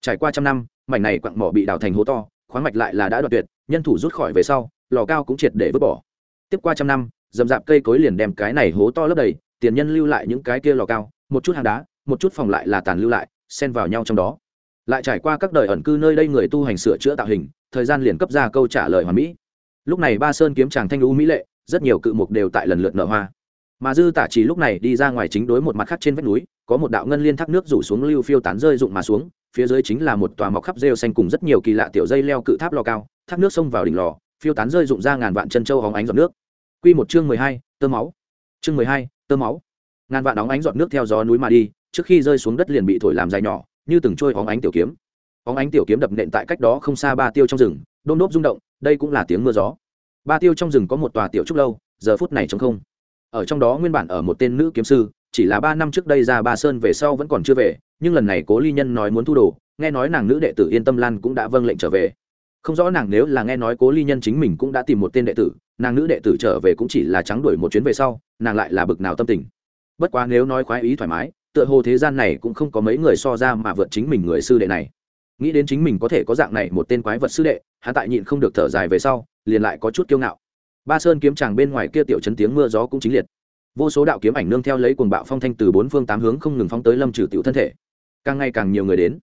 Trải qua trăm năm, mảnh này quặng mỏ bị đào thành hố to, khoáng mạch lại là đã đoạt tuyệt, nhân thủ rút khỏi về sau, lò cao cũng triệt để vứt bỏ. Tiếp qua trăm năm, dầm dạp cây cối liền đem cái này hố to lấp đầy, tiền nhân lưu lại những cái kia lò cao, một chút hang đá, một chút phòng lại là tàn lưu lại, xen vào nhau trong đó. Lại trải qua các đời ẩn cư nơi đây người tu hành sửa chữa tạo hình thời gian liền cấp ra câu trả lời hoàn mỹ. Lúc này ba sơn kiếm chàng thanh lũ mỹ lệ, rất nhiều cự mục đều tại lần lượt nở hoa. Mà dư tả chỉ lúc này đi ra ngoài chính đối một mặt khác trên vách núi, có một đạo ngân liên thác nước rủ xuống lưu phiêu tán rơi rụng mà xuống, phía dưới chính là một tòa mọc khắp rêu xanh cùng rất nhiều kỳ lạ tiểu dây leo cự tháp lò cao, thác nước xông vào đỉnh lò, phiêu tán rơi rụng ra ngàn vạn chân châu hóng ánh giọt nước. Quy một chương mười hai, tơ máu. Chương mười hai, tơ máu. Ngàn vạn óng ánh giọt nước theo gió núi mà đi, trước khi rơi xuống đất liền bị thổi làm dài nhỏ, như từng trôi hóng ánh tiểu kiếm óng ánh tiểu kiếm đập nện tại cách đó không xa ba tiêu trong rừng, đôm đốp rung động, đây cũng là tiếng mưa gió. Ba tiêu trong rừng có một tòa tiểu trúc lâu, giờ phút này trống không. Ở trong đó nguyên bản ở một tên nữ kiếm sư, chỉ là ba năm trước đây ra ba sơn về sau vẫn còn chưa về, nhưng lần này cố ly nhân nói muốn thu đồ, nghe nói nàng nữ đệ tử yên tâm lan cũng đã vâng lệnh trở về. Không rõ nàng nếu là nghe nói cố ly nhân chính mình cũng đã tìm một tên đệ tử, nàng nữ đệ tử trở về cũng chỉ là trắng đuổi một chuyến về sau, nàng lại là bực nào tâm tình. Bất quá nếu nói khoái ý thoải mái, tựa hồ thế gian này cũng không có mấy người so ra mà vượt chính mình người sư đệ này nghĩ đến chính mình có thể có dạng này một tên quái vật sư đệ, hắn tại nhịn không được thở dài về sau, liền lại có chút kiêu ngạo. Ba sơn kiếm tràng bên ngoài kia tiểu chấn tiếng mưa gió cũng chính liệt. Vô số đạo kiếm ảnh nương theo lấy cuồng bạo phong thanh từ bốn phương tám hướng không ngừng phóng tới lâm trừ tiểu thân thể. Càng ngày càng nhiều người đến.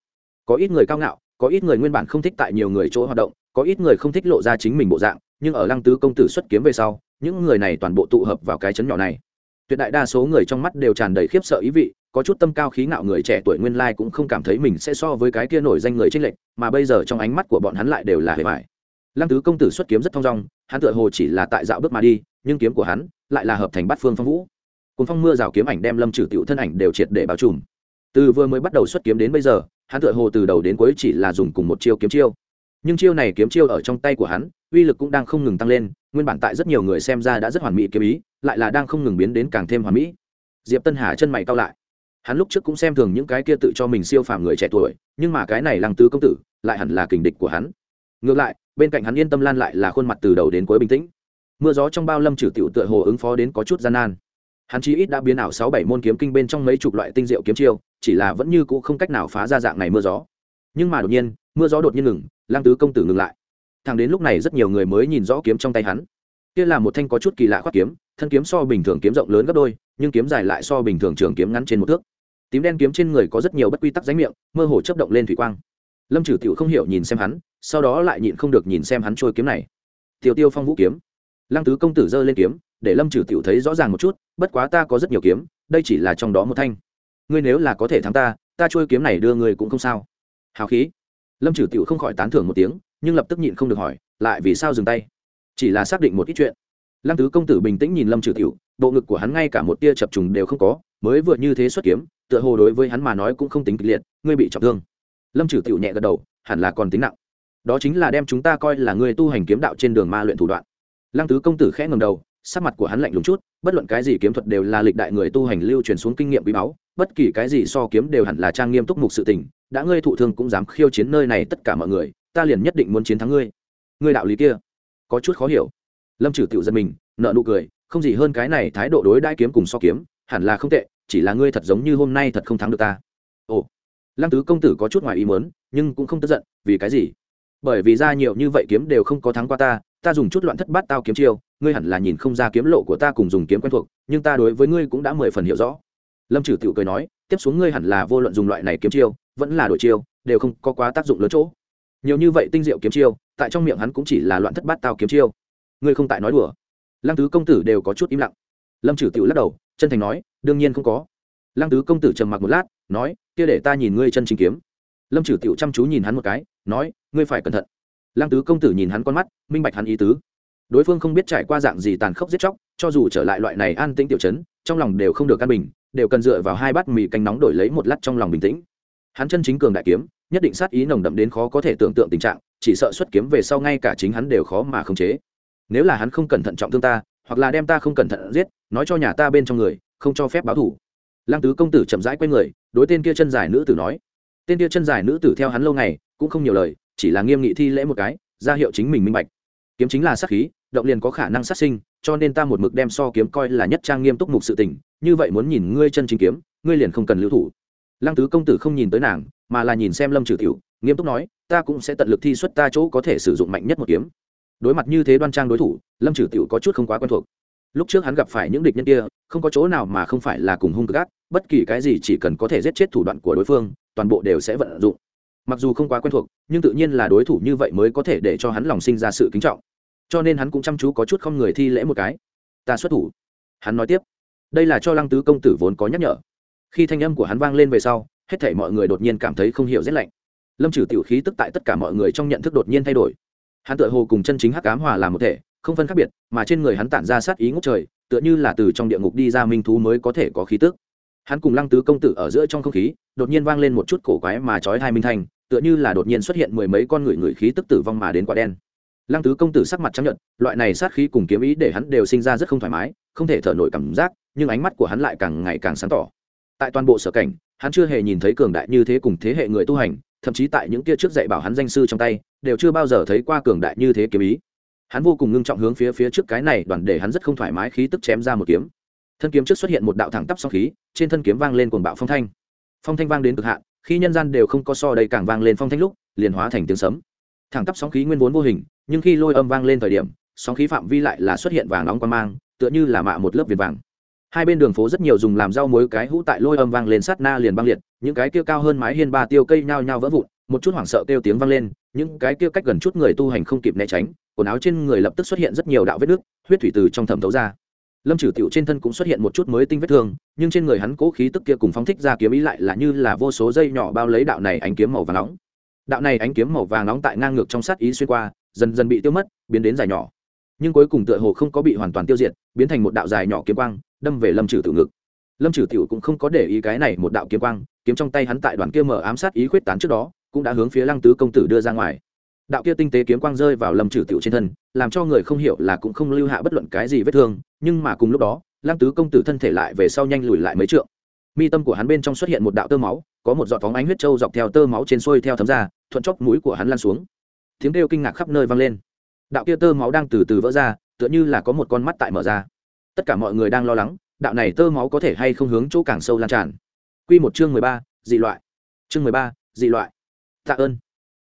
Có ít người cao ngạo, có ít người nguyên bản không thích tại nhiều người chỗ hoạt động, có ít người không thích lộ ra chính mình bộ dạng, nhưng ở lăng tứ công tử xuất kiếm về sau, những người này toàn bộ tụ hợp vào cái chấn nhỏ này tuyệt đại đa số người trong mắt đều tràn đầy khiếp sợ ý vị, có chút tâm cao khí ngạo người trẻ tuổi nguyên lai cũng không cảm thấy mình sẽ so với cái kia nổi danh người tranh lệch, mà bây giờ trong ánh mắt của bọn hắn lại đều là hề vải lăng tứ công tử xuất kiếm rất thong dong, hắn tựa hồ chỉ là tại dạo bước mà đi, nhưng kiếm của hắn lại là hợp thành bát phương phong vũ. Cùng phong mưa rào kiếm ảnh đem lâm trừ tiểu thân ảnh đều triệt để bao trùm. Từ vừa mới bắt đầu xuất kiếm đến bây giờ, hắn tựa hồ từ đầu đến cuối chỉ là dùng cùng một chiêu kiếm chiêu. Nhưng chiêu này kiếm chiêu ở trong tay của hắn, uy lực cũng đang không ngừng tăng lên, nguyên bản tại rất nhiều người xem ra đã rất hoàn mỹ kiếm ý lại là đang không ngừng biến đến càng thêm hoàn mỹ. Diệp tân hà chân mày cao lại. Hắn lúc trước cũng xem thường những cái kia tự cho mình siêu phàm người trẻ tuổi, nhưng mà cái này lăng tứ công tử, lại hẳn là kình địch của hắn. Ngược lại, bên cạnh hắn yên tâm lan lại là khuôn mặt từ đầu đến cuối bình tĩnh. Mưa gió trong bao lâm trừ tiểu tựa hồ ứng phó đến có chút gian nan. Hắn chí ít đã biến ảo sáu bảy môn kiếm kinh bên trong mấy chục loại tinh diệu kiếm chiêu, chỉ là vẫn như cũ không cách nào phá ra dạng này mưa gió. Nhưng mà đột nhiên, mưa gió đột nhiên ngừng lang tứ công tử ngừng lại. Thẳng đến lúc này rất nhiều người mới nhìn rõ kiếm trong tay hắn. Kia là một thanh có chút kỳ lạ khoác kiếm thân kiếm so bình thường kiếm rộng lớn gấp đôi, nhưng kiếm dài lại so bình thường trường kiếm ngắn trên một thước. Tím đen kiếm trên người có rất nhiều bất quy tắc ránh miệng, mơ hồ chấp động lên thủy quang. Lâm trừ tiểu không hiểu nhìn xem hắn, sau đó lại nhịn không được nhìn xem hắn trôi kiếm này. Tiểu tiêu phong vũ kiếm. Lăng tứ công tử giơ lên kiếm, để lâm trừ tiểu thấy rõ ràng một chút, bất quá ta có rất nhiều kiếm, đây chỉ là trong đó một thanh. Ngươi nếu là có thể thắng ta ta trôi kiếm này đưa ngươi cũng không sao. Hào khí. Lâm trừ tiểu không khỏi tán thưởng một tiếng, nhưng lập tức nhịn không được hỏi, lại vì sao dừng tay? Chỉ là xác định một ít chuyện lăng tứ công tử bình tĩnh nhìn lâm trừ tiểu, bộ ngực của hắn ngay cả một tia chập trùng đều không có, mới vừa như thế xuất kiếm, tựa hồ đối với hắn mà nói cũng không tính kịch liệt, ngươi bị trọng thương. Lâm trừ tiểu nhẹ gật đầu, hẳn là còn tính nặng. Đó chính là đem chúng ta coi là người tu hành kiếm đạo trên đường ma luyện thủ đoạn. Lăng tứ công tử khẽ ngầm đầu, sắc mặt của hắn lạnh lùng chút, bất luận cái gì kiếm thuật đều là lịch đại người tu hành lưu truyền xuống kinh nghiệm quý báu, bất kỳ cái gì so kiếm đều hẳn là trang nghiêm túc mục sự tình, đã ngươi thụ thương cũng dám khiêu chiến nơi này tất cả mọi người, ta liền nhất định muốn chiến thắng ngươi. Ngươi đạo lý kia, có chút khó hiểu lâm trừ tiểu dân mình nợ nụ cười, không gì hơn cái này thái độ đối đãi kiếm cùng so kiếm, hẳn là không tệ, chỉ là ngươi thật giống như hôm nay thật không thắng được ta. Ồ. Lăng tứ công tử có chút ngoài ý muốn, nhưng cũng không tức giận, vì cái gì? Bởi vì ra nhiều như vậy kiếm đều không có thắng qua ta ta dùng chút loạn thất bát tao kiếm chiêu, ngươi hẳn là nhìn không ra kiếm lộ của ta cùng dùng kiếm quen thuộc, nhưng ta đối với ngươi cũng đã mười phần hiểu rõ. Lâm trừ tiểu cười nói, tiếp xuống ngươi hẳn là vô luận dùng loại này kiếm chiêu, vẫn là đổi chiêu, đều không có quá tác dụng lớn chỗ. Nhiều như vậy tinh diệu kiếm chiêu, tại trong miệng hắn cũng chỉ là loạn thất bát tao kiếm chiêu ngươi không tại nói đùa. Lăng tứ công tử đều có chút im lặng. Lâm trừ tiểu lắc đầu, chân thành nói, đương nhiên không có. Lăng tứ công tử trầm mặc một lát, nói, kia để ta nhìn ngươi chân chính kiếm. Lâm trừ tiểu chăm chú nhìn hắn một cái, nói, ngươi phải cẩn thận. Lăng tứ công tử nhìn hắn con mắt, minh bạch hắn ý tứ. Đối phương không biết trải qua dạng gì tàn khốc giết chóc, cho dù trở lại loại này an tĩnh tiểu chấn trong lòng đều không được căn bình, đều cần dựa vào hai bát mì canh nóng đổi lấy một lát trong lòng bình tĩnh. Hắn chân chính cường đại kiếm, nhất định sát ý nồng đậm đến khó có thể tưởng tượng tình trạng, chỉ sợ xuất kiếm về sau ngay cả chính hắn đều khó mà khống chế nếu là hắn không cẩn thận trọng thương ta, hoặc là đem ta không cẩn thận giết, nói cho nhà ta bên trong người, không cho phép báo thủ. Lăng tứ công tử chậm rãi quay người, đối tên kia chân dài nữ tử nói. Tên kia chân dài nữ tử theo hắn lâu ngày, cũng không nhiều lời, chỉ là nghiêm nghị thi lễ một cái, ra hiệu chính mình minh bạch. Kiếm chính là sát khí, động liền có khả năng sát sinh, cho nên ta một mực đem so kiếm coi là nhất trang nghiêm túc mục sự tình, như vậy muốn nhìn ngươi chân chính kiếm, ngươi liền không cần lưu thủ. Lăng tứ công tử không nhìn tới nàng, mà là nhìn xem lâm trừ tiểu, nghiêm túc nói, ta cũng sẽ tận lực thi xuất ta chỗ có thể sử dụng mạnh nhất một kiếm đối mặt như thế đoan trang đối thủ, lâm trừ tiểu có chút không quá quen thuộc. Lúc trước hắn gặp phải những địch nhân kia, không có chỗ nào mà không phải là cùng hung gác bất kỳ cái gì chỉ cần có thể giết chết thủ đoạn của đối phương, toàn bộ đều sẽ vận dụng. Mặc dù không quá quen thuộc, nhưng tự nhiên là đối thủ như vậy mới có thể để cho hắn lòng sinh ra sự kính trọng. Cho nên hắn cũng chăm chú có chút không người thi lễ một cái. Ta xuất thủ. Hắn nói tiếp. Đây là cho lăng tứ công tử vốn có nhắc nhở. Khi thanh âm của hắn vang lên về sau, hết thể mọi người đột nhiên cảm thấy không hiểu rét lạnh. Lâm trừ tiểu khí tức tại tất cả mọi người trong nhận thức đột nhiên thay đổi hắn tựa hồ cùng chân chính hắc ám hòa làm một thể, không phân khác biệt, mà trên người hắn tản ra sát ý ngốc trời, tựa như là từ trong địa ngục đi ra minh thú mới có thể có khí tức. Hắn cùng lăng tứ công tử ở giữa trong không khí, đột nhiên vang lên một chút cổ quái mà trói hai minh thanh, tựa như là đột nhiên xuất hiện mười mấy con người người khí tức tử vong mà đến quả đen. Lăng tứ công tử sắc mặt chấp nhận loại này sát khí cùng kiếm ý để hắn đều sinh ra rất không thoải mái, không thể thở nổi cảm giác, nhưng ánh mắt của hắn lại càng ngày càng sáng tỏ. Tại toàn bộ sở cảnh, hắn chưa hề nhìn thấy cường đại như thế cùng thế hệ người tu hành thậm chí tại những kia trước dạy bảo hắn danh sư trong tay, đều chưa bao giờ thấy qua cường đại như thế kiếm ý. Hắn vô cùng ngưng trọng hướng phía phía trước cái này, đoàn để hắn rất không thoải mái khí tức chém ra một kiếm. Thân kiếm trước xuất hiện một đạo thẳng tắp song khí, trên thân kiếm vang lên cuồng bạo phong thanh. Phong thanh vang đến cực hạn, khi nhân gian đều không có so đây càng vang lên phong thanh lúc, liền hóa thành tiếng sấm. Thẳng tắp sóng khí nguyên vốn vô hình, nhưng khi lôi âm vang lên thời điểm, sóng khí phạm vi lại là xuất hiện vàng nóng quan mang, tựa như là mạ một lớp viền vàng hai bên đường phố rất nhiều dùng làm rau muối, cái hũ tại lôi âm vang lên sát na liền băng liệt, những cái kia cao hơn mái hiên ba tiêu cây nhao nhao vỡ vụn, một chút hoảng sợ kêu tiếng vang lên, những cái kia cách gần chút người tu hành không kịp né tránh, quần áo trên người lập tức xuất hiện rất nhiều đạo vết nước, huyết thủy từ trong thẩm thấu ra. Lâm trừ tiểu trên thân cũng xuất hiện một chút mới tinh vết thương, nhưng trên người hắn cố khí tức kia cùng phóng thích ra kiếm ý lại là như là vô số dây nhỏ bao lấy đạo này ánh kiếm màu vàng nóng. Đạo này ánh kiếm màu vàng nóng tại ngang ngược trong sát ý xuyên qua, dần dần bị tiêu mất, biến đến dài nhỏ. Nhưng cuối cùng tựa hồ không có bị hoàn toàn tiêu diệt, biến thành một đạo dài nhỏ kiếm quang đâm về lâm trừ tự ngực. Lâm trừ tiểu cũng không có để ý cái này một đạo kiếm quang, kiếm trong tay hắn tại đoàn kia mở ám sát ý khuyết tán trước đó, cũng đã hướng phía lăng tứ công tử đưa ra ngoài. Đạo kia tinh tế kiếm quang rơi vào lâm trừ tiểu trên thân, làm cho người không hiểu là cũng không lưu hạ bất luận cái gì vết thương, nhưng mà cùng lúc đó, lăng tứ công tử thân thể lại về sau nhanh lùi lại mấy trượng. Mi tâm của hắn bên trong xuất hiện một đạo tơ máu, có một giọt phóng ánh huyết trâu dọc theo tơ máu trên xuôi theo thấm ra, thuận chóc mũi của hắn lan xuống. Tiếng kêu kinh ngạc khắp nơi vang lên. Đạo kia tơ máu đang từ từ vỡ ra, tựa như là có một con mắt tại mở ra tất cả mọi người đang lo lắng, đạo này tơ máu có thể hay không hướng chỗ càng sâu lan tràn. Q một chương mười ba, dị loại. Chương mười ba, dị loại. Tạ ơn.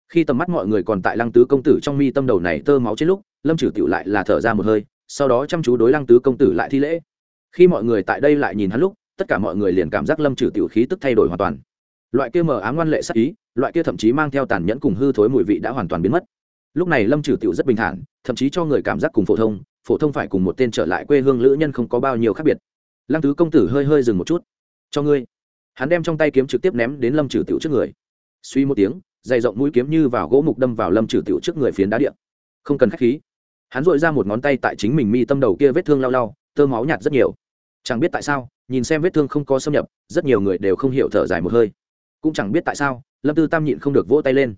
Khi tầm mắt mọi người còn tại lăng tứ công tử trong mi tâm đầu này tơ máu trên lúc, lâm trừ tựu lại là thở ra một hơi, sau đó chăm chú đối lăng tứ công tử lại thi lễ. Khi mọi người tại đây lại nhìn hắn lúc, tất cả mọi người liền cảm giác lâm trừ tiểu khí tức thay đổi hoàn toàn. Loại kia mờ ám ngoan lệ sắc ý, loại kia thậm chí mang theo tàn nhẫn cùng hư thối mùi vị đã hoàn toàn biến mất lúc này lâm trừ tiểu rất bình thản, thậm chí cho người cảm giác cùng phổ thông phổ thông phải cùng một tên trở lại quê hương lữ nhân không có bao nhiêu khác biệt. Lăng tứ công tử hơi hơi dừng một chút. Cho ngươi. Hắn đem trong tay kiếm trực tiếp ném đến lâm trừ tiểu trước người. Suy một tiếng, dày rộng mũi kiếm như vào gỗ mục đâm vào lâm trừ tiểu trước người phiến đá điện. Không cần khách khí. Hắn dội ra một ngón tay tại chính mình mi tâm đầu kia vết thương lau lau, tơ máu nhạt rất nhiều. Chẳng biết tại sao, nhìn xem vết thương không có xâm nhập, rất nhiều người đều không hiểu thở dài một hơi. Cũng chẳng biết tại sao, lâm tư tam nhịn không được vỗ tay lên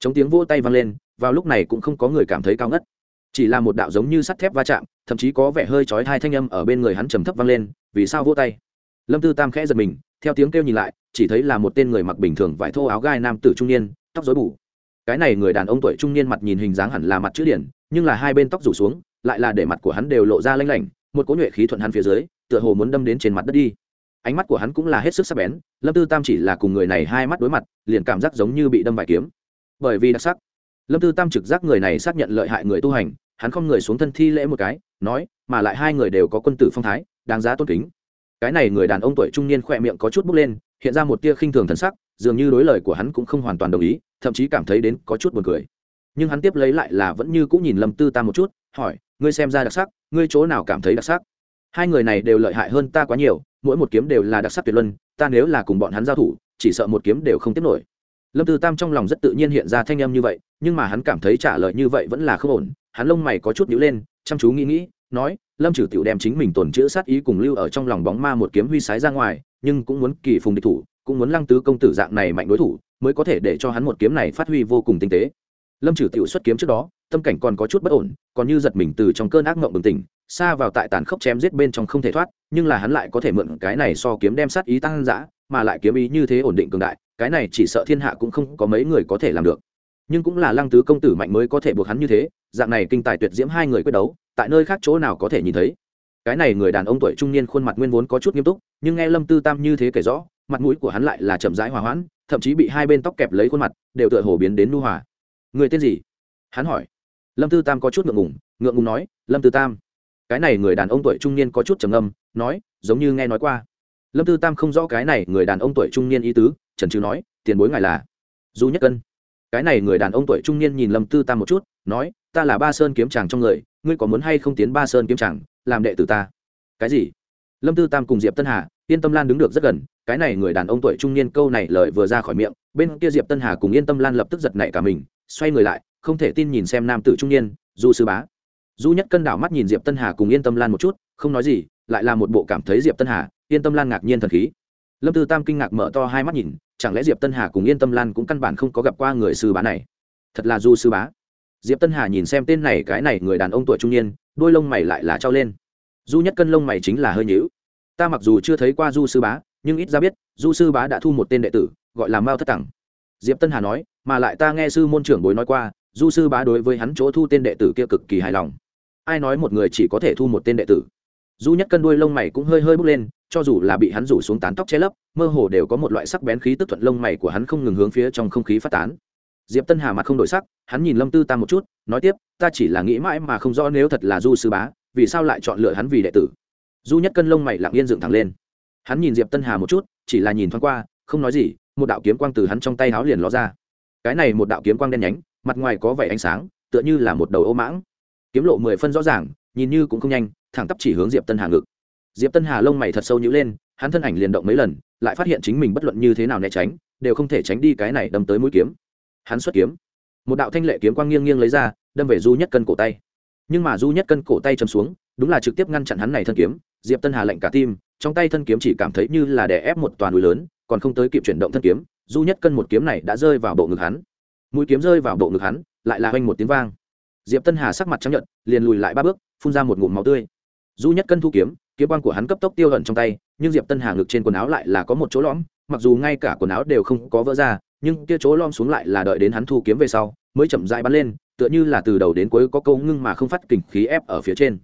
chống tiếng vỗ tay vang lên, vào lúc này cũng không có người cảm thấy cao ngất. Chỉ là một đạo giống như sắt thép va chạm, thậm chí có vẻ hơi chói hai thanh âm ở bên người hắn trầm thấp vang lên, vì sao vỗ tay? Lâm tư tam khẽ giật mình, theo tiếng kêu nhìn lại, chỉ thấy là một tên người mặc bình thường vải thô áo gai nam tử trung niên, tóc rối bù. Cái này người đàn ông tuổi trung niên mặt nhìn hình dáng hẳn là mặt chữ điển, nhưng là hai bên tóc rủ xuống, lại là để mặt của hắn đều lộ ra lanh lảnh, một cỗ nhuệ khí thuận hắn phía dưới, tựa hồ muốn đâm đến trên mặt đất đi. Ánh mắt của hắn cũng là hết sức sắc bén, lâm tư tam chỉ là cùng người này hai mắt đối mặt, liền cảm giác giống như bị đâm vải kiếm bởi vì đặc sắc. Lâm tư tam trực giác người này xác nhận lợi hại người tu hành, hắn không người xuống thân thi lễ một cái, nói, mà lại hai người đều có quân tử phong thái, đáng giá tôn kính. Cái này người đàn ông tuổi trung niên khỏe miệng có chút bốc lên, hiện ra một tia khinh thường thần sắc, dường như đối lời của hắn cũng không hoàn toàn đồng ý, thậm chí cảm thấy đến có chút buồn cười. Nhưng hắn tiếp lấy lại là vẫn như cũng nhìn lâm tư tam một chút, hỏi, ngươi xem ra đặc sắc, ngươi chỗ nào cảm thấy đặc sắc? Hai người này đều lợi hại hơn ta quá nhiều, mỗi một kiếm đều là đặc sắc tuyệt luân, ta nếu là cùng bọn hắn giao thủ, chỉ sợ một kiếm đều không tiếp nổi lâm tư tam trong lòng rất tự nhiên hiện ra thanh âm như vậy, nhưng mà hắn cảm thấy trả lời như vậy vẫn là không ổn, hắn lông mày có chút nhíu lên, chăm chú nghĩ nghĩ, nói, lâm trừ tiểu đem chính mình tồn chữ sát ý cùng lưu ở trong lòng bóng ma một kiếm huy sái ra ngoài, nhưng cũng muốn kỳ phùng địch thủ, cũng muốn lăng tứ công tử dạng này mạnh đối thủ, mới có thể để cho hắn một kiếm này phát huy vô cùng tinh tế. Lâm trừ tiểu xuất kiếm trước đó, tâm cảnh còn có chút bất ổn, còn như giật mình từ trong cơn ác mộng bừng tỉnh, xa vào tại tàn khốc chém giết bên trong không thể thoát, nhưng là hắn lại có thể mượn cái này so kiếm đem sát ý tăng dã, mà lại kiếm ý như thế ổn định cường đại cái này chỉ sợ thiên hạ cũng không có mấy người có thể làm được. Nhưng cũng là lăng tứ công tử mạnh mới có thể buộc hắn như thế, dạng này kinh tài tuyệt diễm hai người quyết đấu, tại nơi khác chỗ nào có thể nhìn thấy? Cái này người đàn ông tuổi trung niên khuôn mặt nguyên vốn có chút nghiêm túc, nhưng nghe lâm tư tam như thế kể rõ, mặt mũi của hắn lại là chậm rãi hòa hoãn, thậm chí bị hai bên tóc kẹp lấy khuôn mặt, đều tựa hồ biến đến nu hòa. Người tên gì? Hắn hỏi. Lâm tư tam có chút ngượng ngùng ngượng ngùng nói, lâm tư tam. Cái này người đàn ông tuổi trung niên có chút trầm âm nói, giống như nghe nói qua. Lâm tư tam không rõ cái này người đàn ông tuổi trung niên ý tứ trần trừ nói, tiền bối ngài là du nhất cân. Cái này người đàn ông tuổi trung niên nhìn lâm tư tam một chút, nói, ta là ba sơn kiếm chàng trong người, ngươi có muốn hay không tiến ba sơn kiếm chàng, làm đệ tử ta? Cái gì? Lâm tư tam cùng diệp tân hà, yên tâm lan đứng được rất gần, cái này người đàn ông tuổi trung niên câu này lời vừa ra khỏi miệng, bên kia diệp tân hà cùng yên tâm lan lập tức giật nảy cả mình, xoay người lại, không thể tin nhìn xem nam tử trung niên, du sư bá. Du nhất cân đảo mắt nhìn diệp tân hà cùng yên tâm lan một chút, không nói gì, lại là một bộ cảm thấy diệp tân hà, yên tâm lan ngạc nhiên thần khí lâm tư tam kinh ngạc mở to hai mắt nhìn, chẳng lẽ diệp tân hà cùng yên tâm lan cũng căn bản không có gặp qua người sư bá này? Thật là du sư bá. Diệp tân hà nhìn xem tên này, cái này người đàn ông tuổi trung niên, đôi lông mày lại là trao lên. Du nhất cân lông mày chính là hơi nhữ ta mặc dù chưa thấy qua du sư bá, nhưng ít ra biết, du sư bá đã thu một tên đệ tử, gọi là mao thất tặng diệp tân hà nói, mà lại ta nghe sư môn trưởng bối nói qua, du sư bá đối với hắn chỗ thu tên đệ tử kia cực kỳ hài lòng. Ai nói một người chỉ có thể thu một tên đệ tử? Du nhất cân đuôi lông mày cũng hơi hơi bước lên cho dù là bị hắn rủ xuống tán tóc che lấp, mơ hồ đều có một loại sắc bén khí tức thuận lông mày của hắn không ngừng hướng phía trong không khí phát tán. Diệp tân hà mặt không đổi sắc, hắn nhìn lâm tư tam một chút, nói tiếp, ta chỉ là nghĩ mãi mà không rõ nếu thật là du sư bá, vì sao lại chọn lựa hắn vì đệ tử? Du nhất cân lông mày lặng yên dựng thẳng lên. Hắn nhìn diệp tân hà một chút, chỉ là nhìn thoáng qua, không nói gì, một đạo kiếm quang từ hắn trong tay háo liền ló ra. Cái này một đạo kiếm quang đen nhánh, mặt ngoài có vẻ ánh sáng, tựa như là một đầu ô mãng. Kiếm lộ mười phân rõ ràng, nhìn như cũng không nhanh, thẳng tắp chỉ hướng diệp tân hà ngực diệp tân hà lông mày thật sâu nhữ lên, hắn thân ảnh liền động mấy lần, lại phát hiện chính mình bất luận như thế nào né tránh, đều không thể tránh đi cái này đâm tới mũi kiếm. Hắn xuất kiếm. Một đạo thanh lệ kiếm quang nghiêng nghiêng lấy ra, đâm về du nhất cân cổ tay. Nhưng mà du nhất cân cổ tay chầm xuống, đúng là trực tiếp ngăn chặn hắn này thân kiếm, diệp tân hà lạnh cả tim, trong tay thân kiếm chỉ cảm thấy như là đè ép một toàn núi lớn, còn không tới kịp chuyển động thân kiếm, du nhất cân một kiếm này đã rơi vào bộ ngực hắn. Mũi kiếm rơi vào bộ ngực hắn, lại là hoanh một tiếng vang. Diệp tân hà sắc mặt chấp nhận liền lùi lại ba bước, phun ra một ngụm máu tươi du nhất cân thu kiếm kiếm quan của hắn cấp tốc tiêu hận trong tay, nhưng diệp tân hà ngực trên quần áo lại là có một chỗ lõm, mặc dù ngay cả quần áo đều không có vỡ ra, nhưng kia chỗ lom xuống lại là đợi đến hắn thu kiếm về sau, mới chậm rãi bắn lên, tựa như là từ đầu đến cuối có câu ngưng mà không phát kình khí ép ở phía trên.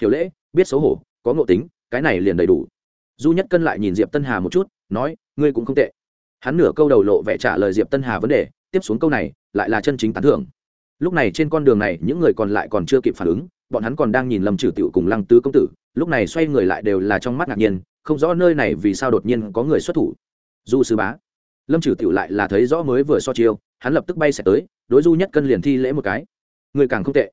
Hiểu lễ, biết xấu hổ, có ngộ tính, cái này liền đầy đủ. Du nhất cân lại nhìn diệp tân hà một chút, nói, ngươi cũng không tệ. Hắn nửa câu đầu lộ vẻ trả lời diệp tân hà vấn đề, tiếp xuống câu này, lại là chân chính tán thưởng. Lúc này trên con đường này, những người còn lại còn chưa kịp phản ứng bọn hắn còn đang nhìn lâm trừ tiểu cùng lăng tứ công tử, lúc này xoay người lại đều là trong mắt ngạc nhiên, không rõ nơi này vì sao đột nhiên có người xuất thủ. Du sư bá, lâm trừ tiểu lại là thấy rõ mới vừa so chiêu, hắn lập tức bay sẽ tới, đối du nhất cân liền thi lễ một cái. Người càng không tệ.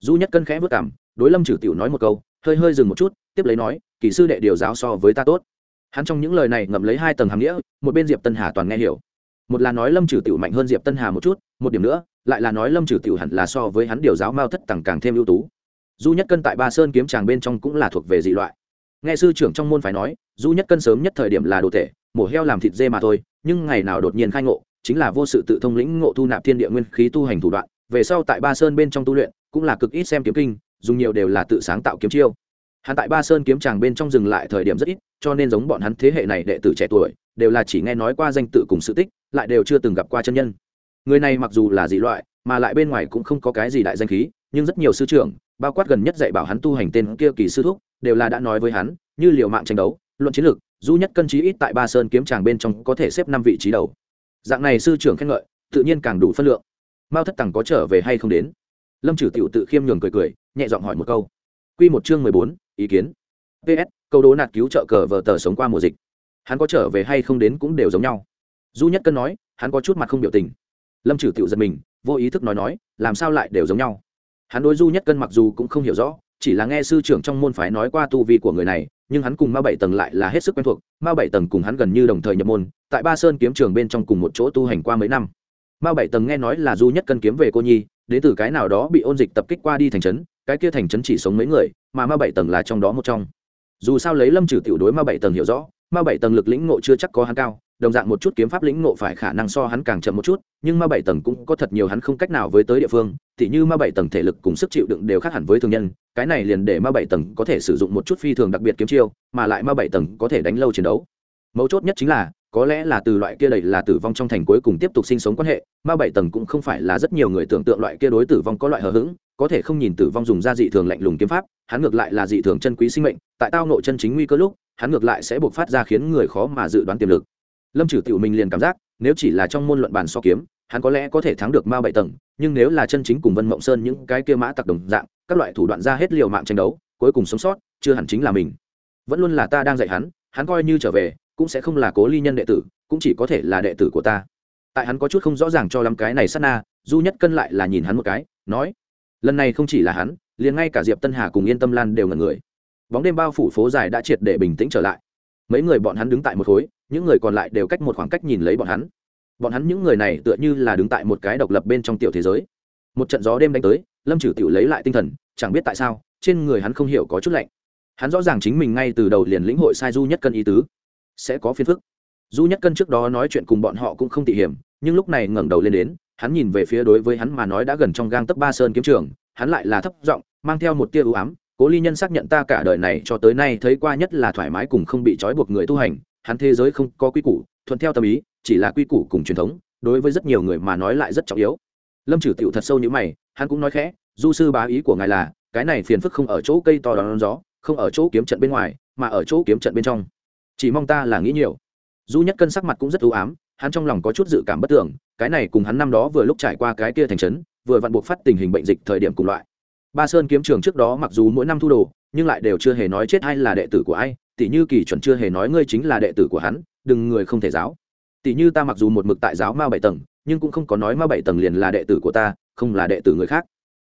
Du nhất cân khẽ vất cảm, đối lâm trừ tiểu nói một câu, hơi hơi dừng một chút, tiếp lấy nói kỹ sư đệ điều giáo so với ta tốt. Hắn trong những lời này ngậm lấy hai tầng hàm nghĩa, một bên diệp tân hà toàn nghe hiểu. Một là nói lâm trừ tiểu mạnh hơn diệp tân hà một chút, một điểm nữa, lại là nói lâm trừ tiểu hẳn là so với hắn điều giáo mao thất tầng càng thêm ưu tú du nhất cân tại ba sơn kiếm tràng bên trong cũng là thuộc về dị loại. Nghe sư trưởng trong môn phải nói, du nhất cân sớm nhất thời điểm là đồ thể, mổ heo làm thịt dê mà thôi, nhưng ngày nào đột nhiên khai ngộ, chính là vô sự tự thông lĩnh ngộ thu nạp thiên địa nguyên khí tu hành thủ đoạn, về sau tại ba sơn bên trong tu luyện, cũng là cực ít xem kiếm kinh, dùng nhiều đều là tự sáng tạo kiếm chiêu. Hắn tại ba sơn kiếm tràng bên trong dừng lại thời điểm rất ít, cho nên giống bọn hắn thế hệ này đệ tử trẻ tuổi, đều là chỉ nghe nói qua danh tự cùng sự tích, lại đều chưa từng gặp qua chân nhân. Người này mặc dù là dị loại, mà lại bên ngoài cũng không có cái gì đại danh khí, nhưng rất nhiều sư trưởng bao quát gần nhất dạy bảo hắn tu hành tên kia kỳ sư thúc, đều là đã nói với hắn, như liệu mạng tranh đấu, luận chiến lược, du nhất cân trí ít tại ba sơn kiếm tràng bên trong có thể xếp năm vị trí đầu. Dạng này sư trưởng khen ngợi, tự nhiên càng đủ phân lượng. Mao thất tằng có trở về hay không đến? Lâm trừ tiểu tự khiêm nhường cười cười, nhẹ giọng hỏi một câu. Quy một chương mười bốn, ý kiến. Ps câu đố nạt cứu trợ cờ vờ tờ sống qua mùa dịch. Hắn có trở về hay không đến cũng đều giống nhau. Du nhất cân nói, hắn có chút mặt không biểu tình. Lâm trừ tiểu giật mình, vô ý thức nói nói, làm sao lại đều giống nhau? Hắn đối du nhất cân mặc dù cũng không hiểu rõ, chỉ là nghe sư trưởng trong môn phái nói qua tu vi của người này, nhưng hắn cùng ma bảy tầng lại là hết sức quen thuộc. Ma bảy tầng cùng hắn gần như đồng thời nhập môn, tại ba sơn kiếm trường bên trong cùng một chỗ tu hành qua mấy năm. Ma bảy tầng nghe nói là du nhất cân kiếm về cô nhi, đến từ cái nào đó bị ôn dịch tập kích qua đi thành trấn, cái kia thành trấn chỉ sống mấy người, mà ma bảy tầng là trong đó một trong. Dù sao lấy lâm trừ tiểu đối ma bảy tầng hiểu rõ ma bảy tầng lực lĩnh ngộ chưa chắc có hắn cao đồng dạng một chút kiếm pháp lĩnh ngộ phải khả năng so hắn càng chậm một chút, nhưng ma bảy tầng cũng có thật nhiều hắn không cách nào với tới địa phương, tỉ như ma bảy tầng thể lực cùng sức chịu đựng đều khác hẳn với thường nhân, cái này liền để ma bảy tầng có thể sử dụng một chút phi thường đặc biệt kiếm chiêu, mà lại ma bảy tầng có thể đánh lâu chiến đấu. Mấu chốt nhất chính là, có lẽ là từ loại kia đầy là tử vong trong thành cuối cùng tiếp tục sinh sống quan hệ, ma bảy tầng cũng không phải là rất nhiều người tưởng tượng loại kia đối tử vong có loại hờ hững, có thể không nhìn tử vong dùng ra dị thường lạnh lùng kiếm pháp, hắn ngược lại là dị thường chân quý sinh mệnh, tại tao nội chân chính nguy cơ lúc, hắn ngược lại sẽ buộc phát ra khiến người khó mà dự đoán tiềm lực lâm trừ tiểu mình liền cảm giác, nếu chỉ là trong môn luận bàn so kiếm, hắn có lẽ có thể thắng được ma bảy tầng, nhưng nếu là chân chính cùng vân mộng sơn những cái kia mã tặc đồng dạng, các loại thủ đoạn ra hết liều mạng tranh đấu, cuối cùng sống sót, chưa hẳn chính là mình. Vẫn luôn là ta đang dạy hắn hắn coi như trở về, cũng sẽ không là cố ly nhân đệ tử, cũng chỉ có thể là đệ tử của ta. Tại hắn có chút không rõ ràng cho lắm cái này sát na, du nhất cân lại là nhìn hắn một cái, nói, lần này không chỉ là hắn, liền ngay cả diệp tân hà cùng yên tâm lan đều ngần người. Bóng đêm bao phủ phố dài đã triệt để bình tĩnh trở lại mấy người bọn hắn đứng tại một khối, những người còn lại đều cách một khoảng cách nhìn lấy bọn hắn. Bọn hắn những người này tựa như là đứng tại một cái độc lập bên trong tiểu thế giới. Một trận gió đêm đánh tới, lâm trừ tiểu lấy lại tinh thần, chẳng biết tại sao, trên người hắn không hiểu có chút lạnh. Hắn rõ ràng chính mình ngay từ đầu liền lĩnh hội sai du nhất cân ý tứ. Sẽ có phiền phức. Du nhất cân trước đó nói chuyện cùng bọn họ cũng không tỉ hiểm, nhưng lúc này ngẩng đầu lên đến, hắn nhìn về phía đối với hắn mà nói đã gần trong gang tấc ba sơn kiếm trường, hắn lại là thấp giọng, mang theo một tia ưu ám cố ly nhân xác nhận ta cả đời này cho tới nay thấy qua nhất là thoải mái cùng không bị trói buộc người tu hành, hắn thế giới không có quy củ, thuận theo tâm ý, chỉ là quy củ cùng truyền thống, đối với rất nhiều người mà nói lại rất trọng yếu. Lâm trừ tựu thật sâu như mày, hắn cũng nói khẽ, du sư bá ý của ngài là, cái này phiền phức không ở chỗ cây to đón gió, không ở chỗ kiếm trận bên ngoài, mà ở chỗ kiếm trận bên trong. Chỉ mong ta là nghĩ nhiều. Du nhất cân sắc mặt cũng rất ưu ám, hắn trong lòng có chút dự cảm bất tưởng cái này cùng hắn năm đó vừa lúc trải qua cái kia thành trấn, vừa vặn buộc phát tình hình bệnh dịch thời điểm cùng loại ba sơn kiếm trường trước đó mặc dù mỗi năm thu đồ, nhưng lại đều chưa hề nói chết ai là đệ tử của ai tỷ như kỳ chuẩn chưa hề nói ngươi chính là đệ tử của hắn, đừng người không thể giáo. Tỷ như ta mặc dù một mực tại giáo ma bảy tầng, nhưng cũng không có nói ma bảy tầng liền là đệ tử của ta, không là đệ tử người khác.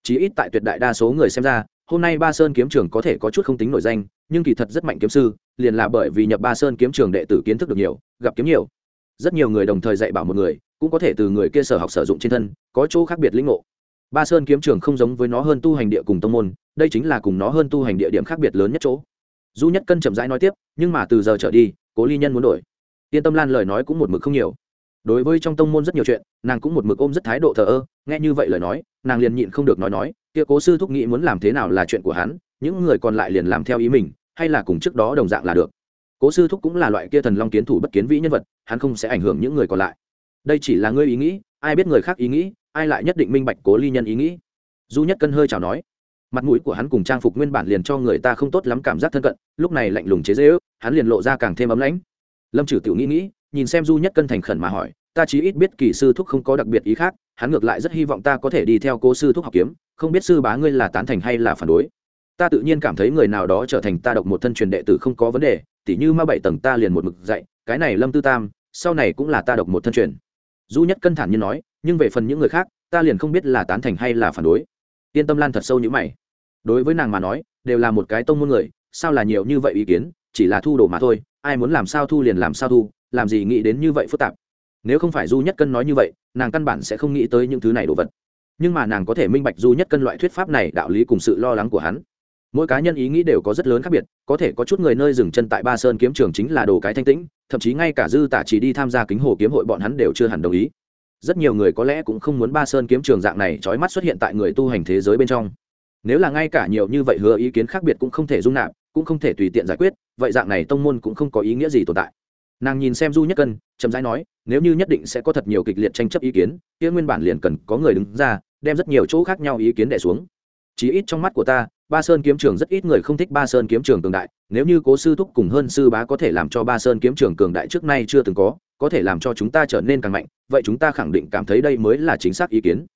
Chí ít tại tuyệt đại đa số người xem ra, hôm nay ba sơn kiếm trường có thể có chút không tính nổi danh, nhưng kỳ thật rất mạnh kiếm sư, liền là bởi vì nhập ba sơn kiếm trường đệ tử kiến thức được nhiều, gặp kiếm nhiều. Rất nhiều người đồng thời dạy bảo một người, cũng có thể từ người kia sở học sử dụng trên thân, có chỗ khác biệt lĩnh ngộ ba sơn kiếm trường không giống với nó hơn tu hành địa cùng tông môn, đây chính là cùng nó hơn tu hành địa điểm khác biệt lớn nhất chỗ. Du nhất cân chậm rãi nói tiếp, nhưng mà từ giờ trở đi, cố ly nhân muốn đổi. Yên tâm lan lời nói cũng một mực không nhiều. Đối với trong tông môn rất nhiều chuyện, nàng cũng một mực ôm rất thái độ thờ ơ, nghe như vậy lời nói, nàng liền nhịn không được nói nói, kia cố sư thúc nghĩ muốn làm thế nào là chuyện của hắn, những người còn lại liền làm theo ý mình, hay là cùng trước đó đồng dạng là được. Cố sư thúc cũng là loại kia thần long kiến thủ bất kiến vĩ nhân vật, hắn không sẽ ảnh hưởng những người còn lại. Đây chỉ là ngươi ý nghĩ, ai biết người khác ý nghĩ ai lại nhất định minh bạch cố ly nhân ý nghĩ? Du nhất cân hơi chào nói, mặt mũi của hắn cùng trang phục nguyên bản liền cho người ta không tốt lắm cảm giác thân cận, lúc này lạnh lùng chế dễ ước hắn liền lộ ra càng thêm ấm lãnh. Lâm trừ tiểu nghĩ nghĩ, nhìn xem du nhất cân thành khẩn mà hỏi, ta chí ít biết kỳ sư thúc không có đặc biệt ý khác, hắn ngược lại rất hy vọng ta có thể đi theo cô sư thúc học kiếm, không biết sư bá ngươi là tán thành hay là phản đối. Ta tự nhiên cảm thấy người nào đó trở thành ta độc một thân truyền đệ tử không có vấn đề, tỉ như ma bảy tầng ta liền một mực dạy, cái này lâm tư tam, sau này cũng là ta độc một thân truyền. Du nhất cân thản nhiên nói nhưng về phần những người khác, ta liền không biết là tán thành hay là phản đối. Yên tâm lan thật sâu như mày. Đối với nàng mà nói, đều là một cái tông môn người, sao là nhiều như vậy ý kiến, chỉ là thu đồ mà thôi, ai muốn làm sao thu liền làm sao thu, làm gì nghĩ đến như vậy phức tạp. Nếu không phải du nhất cân nói như vậy, nàng căn bản sẽ không nghĩ tới những thứ này đồ vật. Nhưng mà nàng có thể minh bạch du nhất cân loại thuyết pháp này, đạo lý cùng sự lo lắng của hắn. Mỗi cá nhân ý nghĩ đều có rất lớn khác biệt, có thể có chút người nơi dừng chân tại ba sơn kiếm trường chính là đồ cái thanh tĩnh, thậm chí ngay cả dư tả chỉ đi tham gia kính hồ kiếm hội bọn hắn đều chưa hẳn đồng ý rất nhiều người có lẽ cũng không muốn ba sơn kiếm trường dạng này trói mắt xuất hiện tại người tu hành thế giới bên trong. Nếu là ngay cả nhiều như vậy hứa ý kiến khác biệt cũng không thể dung nạp, cũng không thể tùy tiện giải quyết, vậy dạng này tông môn cũng không có ý nghĩa gì tồn tại. Nàng nhìn xem du nhất cân, chậm rãi nói, nếu như nhất định sẽ có thật nhiều kịch liệt tranh chấp ý kiến, kia nguyên bản liền cần có người đứng ra, đem rất nhiều chỗ khác nhau ý kiến đẻ xuống. Chí ít trong mắt của ta, ba sơn kiếm trường rất ít người không thích ba sơn kiếm trường cường đại, nếu như cố sư thúc cùng hơn sư bá có thể làm cho ba sơn kiếm trường cường đại trước nay chưa từng có có thể làm cho chúng ta trở nên càng mạnh, vậy chúng ta khẳng định cảm thấy đây mới là chính xác ý kiến.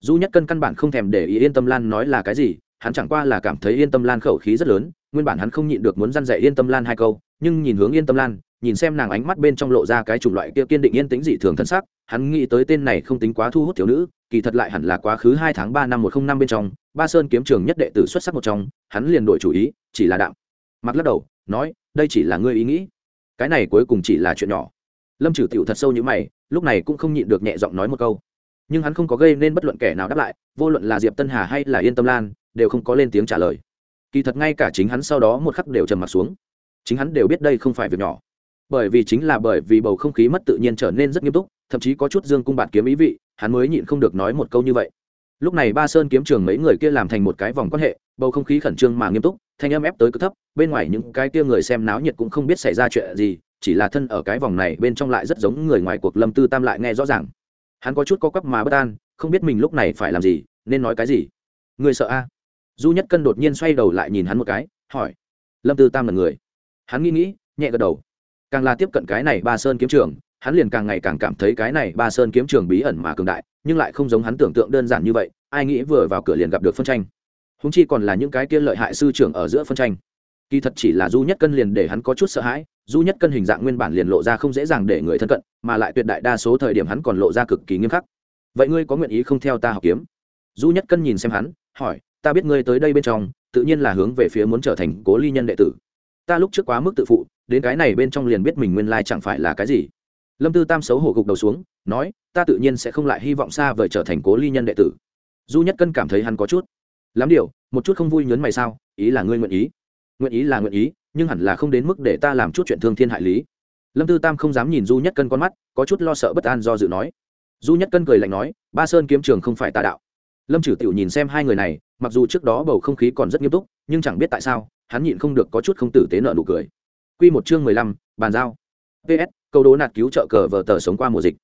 Du nhất cân căn bản không thèm để ý yên tâm lan nói là cái gì, hắn chẳng qua là cảm thấy yên tâm lan khẩu khí rất lớn, nguyên bản hắn không nhịn được muốn dăn dạy yên tâm lan hai câu, nhưng nhìn hướng yên tâm lan, nhìn xem nàng ánh mắt bên trong lộ ra cái chủng loại kia kiên định yên tĩnh dị thường thân sắc, hắn nghĩ tới tên này không tính quá thu hút thiếu nữ, kỳ thật lại hẳn là quá khứ hai tháng ba năm một không năm bên trong, ba sơn kiếm trường nhất đệ tử xuất sắc một trong, hắn liền đổi chủ ý, chỉ là đạo mặc lắc đầu, nói, đây chỉ là ngươi ý nghĩ. Cái này cuối cùng chỉ là chuyện nhỏ lâm trừ tiểu thật sâu như mày, lúc này cũng không nhịn được nhẹ giọng nói một câu. Nhưng hắn không có gây nên bất luận kẻ nào đáp lại, vô luận là diệp tân hà hay là yên tâm lan, đều không có lên tiếng trả lời. Kỳ thật ngay cả chính hắn sau đó một khắc đều trầm m ặ t xuống. Chính hắn đều biết đây không phải việc nhỏ. Bởi vì chính là bởi vì bầu không khí mất tự nhiên trở nên rất nghiêm túc, thậm chí có chút dương cung bạt kiếm ý vị, hắn mới nhịn không được nói một câu như vậy. Lúc này ba sơn kiếm trường mấy người kia làm thành một cái vòng quan hệ, bầu không khí khẩn trương mà nghiêm túc, thanh âm ép tới cực thấp, bên ngoài những cái kia người xem náo nhiệt cũng không biết xảy ra chuyện gì chỉ là thân ở cái vòng này bên trong lại rất giống người ngoài cuộc lâm tư tam lại nghe rõ ràng. Hắn có chút co quắp mà bất an, không biết mình lúc này phải làm gì, nên nói cái gì. Người sợ a? Du nhất cân đột nhiên xoay đầu lại nhìn hắn một cái, hỏi. Lâm tư tam là người. Hắn nghĩ nghĩ, nhẹ gật đầu. Càng là tiếp cận cái này ba sơn kiếm trường, hắn liền càng ngày càng cảm thấy cái này ba sơn kiếm trường bí ẩn mà cường đại, nhưng lại không giống hắn tưởng tượng đơn giản như vậy, ai nghĩ vừa vào cửa liền gặp được phân tranh. Húng chi còn là những cái kia lợi hại sư trưởng ở giữa phân tranh. Kỳ thật chỉ là du nhất cân liền để hắn có chút sợ hãi du nhất cân hình dạng nguyên bản liền lộ ra không dễ dàng để người thân cận, mà lại tuyệt đại đa số thời điểm hắn còn lộ ra cực kỳ nghiêm khắc. Vậy ngươi có nguyện ý không theo ta học kiếm? Du nhất cân nhìn xem hắn, hỏi, ta biết ngươi tới đây bên trong, tự nhiên là hướng về phía muốn trở thành cố ly nhân đệ tử. Ta lúc trước quá mức tự phụ, đến cái này bên trong liền biết mình nguyên lai chẳng phải là cái gì. Lâm tư tam xấu hổ gục đầu xuống, nói, ta tự nhiên sẽ không lại hy vọng xa vời trở thành cố ly nhân đệ tử. Du nhất cân cảm thấy hắn có chút. Lắm điều, một chút không vui nhớn mày sao, ý là ngươi nguyện ý nguyện ý là nguyện ý, nhưng hẳn là không đến mức để ta làm chút chuyện thương thiên hại lý. Lâm tư tam không dám nhìn du nhất cân con mắt, có chút lo sợ bất an do dự nói. Du nhất cân cười lạnh nói, ba sơn kiếm trường không phải tà đạo. Lâm trừ tiểu nhìn xem hai người này, mặc dù trước đó bầu không khí còn rất nghiêm túc, nhưng chẳng biết tại sao, hắn nhịn không được có chút không tử tế nợ nụ cười. Quy một chương mười lăm, bàn giao. Ps câu đố nạt cứu trợ cờ vờ tờ sống qua mùa dịch.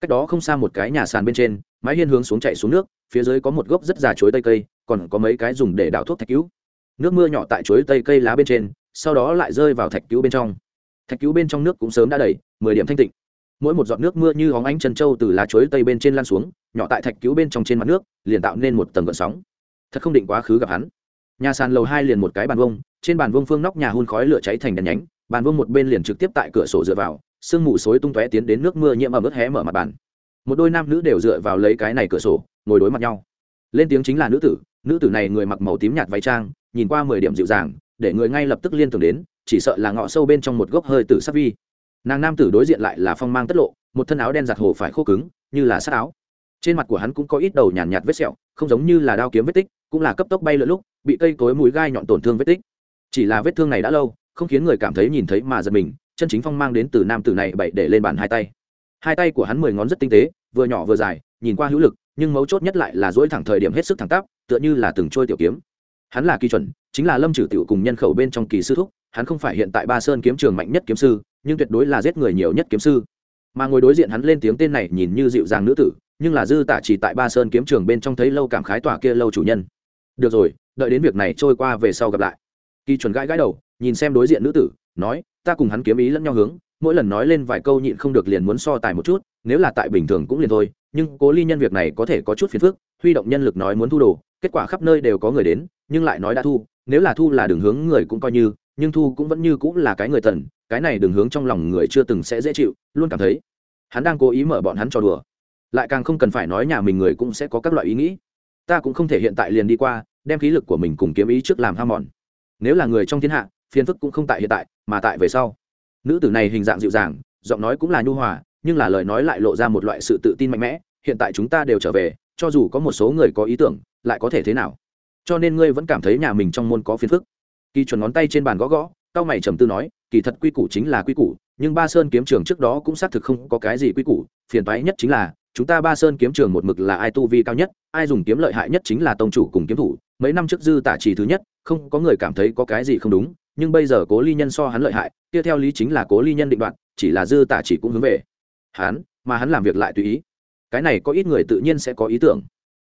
Cách đó không xa một cái nhà sàn bên trên, mái hiên hướng xuống chạy xuống nước, phía dưới có một gốc rất già chuối tây cây, còn có mấy cái dùng để đảo thuốc thạch cứu nước mưa nhỏ tại chuối tây cây lá bên trên, sau đó lại rơi vào thạch cứu bên trong. Thạch cứu bên trong nước cũng sớm đã đầy, mười điểm thanh tịnh. Mỗi một giọt nước mưa như hóng ánh chân trâu từ lá chuối tây bên trên lan xuống, nhỏ tại thạch cứu bên trong trên mặt nước, liền tạo nên một tầng gợn sóng. Thật không định quá khứ gặp hắn. Nhà sàn lầu hai liền một cái bàn vông trên bàn vông phương nóc nhà hun khói lửa cháy thành đèn nhánh, bàn vông một bên liền trực tiếp tại cửa sổ dựa vào, sương mù xối tung tóe tiến đến nước mưa nhiễm ẩm ướt hé mở mặt bàn. Một đôi nam nữ đều dựa vào lấy cái này cửa sổ, ngồi đối mặt nhau. Lên tiếng chính là nữ tử nữ tử này người mặc màu tím nhạt váy trang nhìn qua mười điểm dịu dàng để người ngay lập tức liên tưởng đến chỉ sợ là ngọ sâu bên trong một gốc hơi tử sắc vi. Nàng nam tử đối diện lại là phong mang tất lộ một thân áo đen giặt hồ phải khô cứng như là sát áo. Trên mặt của hắn cũng có ít đầu nhàn nhạt, nhạt vết sẹo không giống như là đao kiếm vết tích cũng là cấp tốc bay lượn lúc bị cây cối mũi gai nhọn tổn thương vết tích. Chỉ là vết thương này đã lâu không khiến người cảm thấy nhìn thấy mà giật mình chân chính phong mang đến từ nam tử này bậy để lên bàn hai tay. Hai tay của hắn mười ngón rất tinh tế vừa nhỏ vừa dài nhìn qua hữu lực nhưng mấu chốt nhất lại là dỗi thẳng thời điểm hết sức thẳng tắp tựa như là từng trôi tiểu kiếm hắn là kỳ chuẩn, chính là lâm trừ tiểu cùng nhân khẩu bên trong kỳ sư thúc, hắn không phải hiện tại ba sơn kiếm trường mạnh nhất kiếm sư, nhưng tuyệt đối là giết người nhiều nhất kiếm sư. Mà ngồi đối diện hắn lên tiếng tên này nhìn như dịu dàng nữ tử, nhưng là dư tả chỉ tại ba sơn kiếm trường bên trong thấy lâu cảm khái tỏa kia lâu chủ nhân. Được rồi, đợi đến việc này trôi qua về sau gặp lại. Kỳ chuẩn gãi gãi đầu, nhìn xem đối diện nữ tử, nói, ta cùng hắn kiếm ý lẫn nhau hướng mỗi lần nói lên vài câu nhịn không được liền muốn so tài một chút, nếu là tại bình thường cũng liền thôi, nhưng cố ly nhân việc này có thể có chút phiền phức, huy động nhân lực nói muốn thu đồ, kết quả khắp nơi đều có người đến, nhưng lại nói đã thu, nếu là thu là đường hướng người cũng coi như, nhưng thu cũng vẫn như cũng là cái người tần, cái này đường hướng trong lòng người chưa từng sẽ dễ chịu, luôn cảm thấy hắn đang cố ý mở bọn hắn cho đùa. Lại càng không cần phải nói nhà mình người cũng sẽ có các loại ý nghĩ. Ta cũng không thể hiện tại liền đi qua, đem khí lực của mình cùng kiếm ý trước làm ham mòn. Nếu là người trong thiên hạ, phiền phức cũng không tại hiện tại, mà tại về sau nữ tử này hình dạng dịu dàng, giọng nói cũng là nhu hòa, nhưng là lời nói lại lộ ra một loại sự tự tin mạnh mẽ, hiện tại chúng ta đều trở về, cho dù có một số người có ý tưởng, lại có thể thế nào? Cho nên ngươi vẫn cảm thấy nhà mình trong môn có phiền phức. Kỳ chuẩn ngón tay trên bàn gõ gõ, cao mày trầm tư nói, kỳ thật quy củ chính là quy củ, nhưng ba sơn kiếm trường trước đó cũng xác thực không có cái gì quy củ, phiền toái nhất chính là, chúng ta ba sơn kiếm trường một mực là ai tu vi cao nhất, ai dùng kiếm lợi hại nhất chính là tông chủ cùng kiếm thủ, mấy năm trước dư tả chỉ thứ nhất, không có người cảm thấy có cái gì không đúng nhưng bây giờ cố ly nhân so hắn lợi hại, kia theo lý chính là cố ly nhân định đoạn chỉ là dư tả chỉ cũng hướng về hắn, mà hắn làm việc lại tùy ý. Cái này có ít người tự nhiên sẽ có ý tưởng.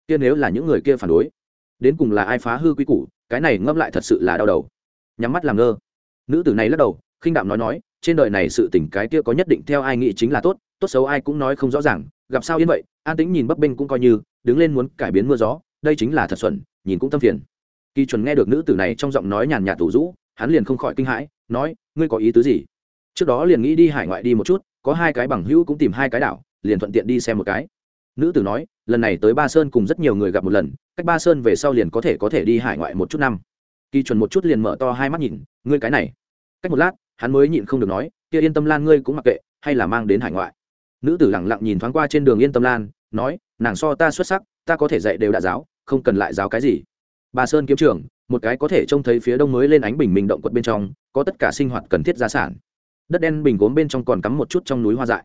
Kia nếu là những người kia phản đối, đến cùng là ai phá hư quy củ, cái này ngâm lại thật sự là đau đầu. Nhắm mắt làm ngơ. Nữ tử này lắc đầu, khinh đạm nói nói, trên đời này sự tình cái kia có nhất định theo ai nghĩ chính là tốt tốt xấu ai cũng nói không rõ ràng, gặp sao yên vậy, an tĩnh nhìn bấp bênh cũng coi như, đứng lên muốn cải biến mưa gió, đây chính là thật xuẩn, nhìn cũng tâm phiền. Kỳ chuẩn nghe được nữ tử này trong giọng nói nhàn nhạt tủ rũ hắn liền không khỏi kinh hãi, nói, ngươi có ý tứ gì? Trước đó liền nghĩ đi hải ngoại đi một chút, có hai cái bằng hữu cũng tìm hai cái đảo, liền thuận tiện đi xem một cái. Nữ tử nói, lần này tới ba sơn cùng rất nhiều người gặp một lần, cách ba sơn về sau liền có thể có thể đi hải ngoại một chút năm. Kỳ chuẩn một chút liền mở to hai mắt nhìn, ngươi cái này. Cách một lát, hắn mới nhịn không được nói, kia yên tâm lan ngươi cũng mặc kệ, hay là mang đến hải ngoại. Nữ tử lẳng lặng nhìn thoáng qua trên đường yên tâm lan, nói, nàng so ta xuất sắc, ta có thể dạy đều đạ giáo, không cần lại giáo cái gì. Ba sơn kiếm trưởng một cái có thể trông thấy phía đông mới lên ánh bình minh động quật bên trong, có tất cả sinh hoạt cần thiết gia sản. Đất đen bình gốm bên trong còn cắm một chút trong núi hoa dại.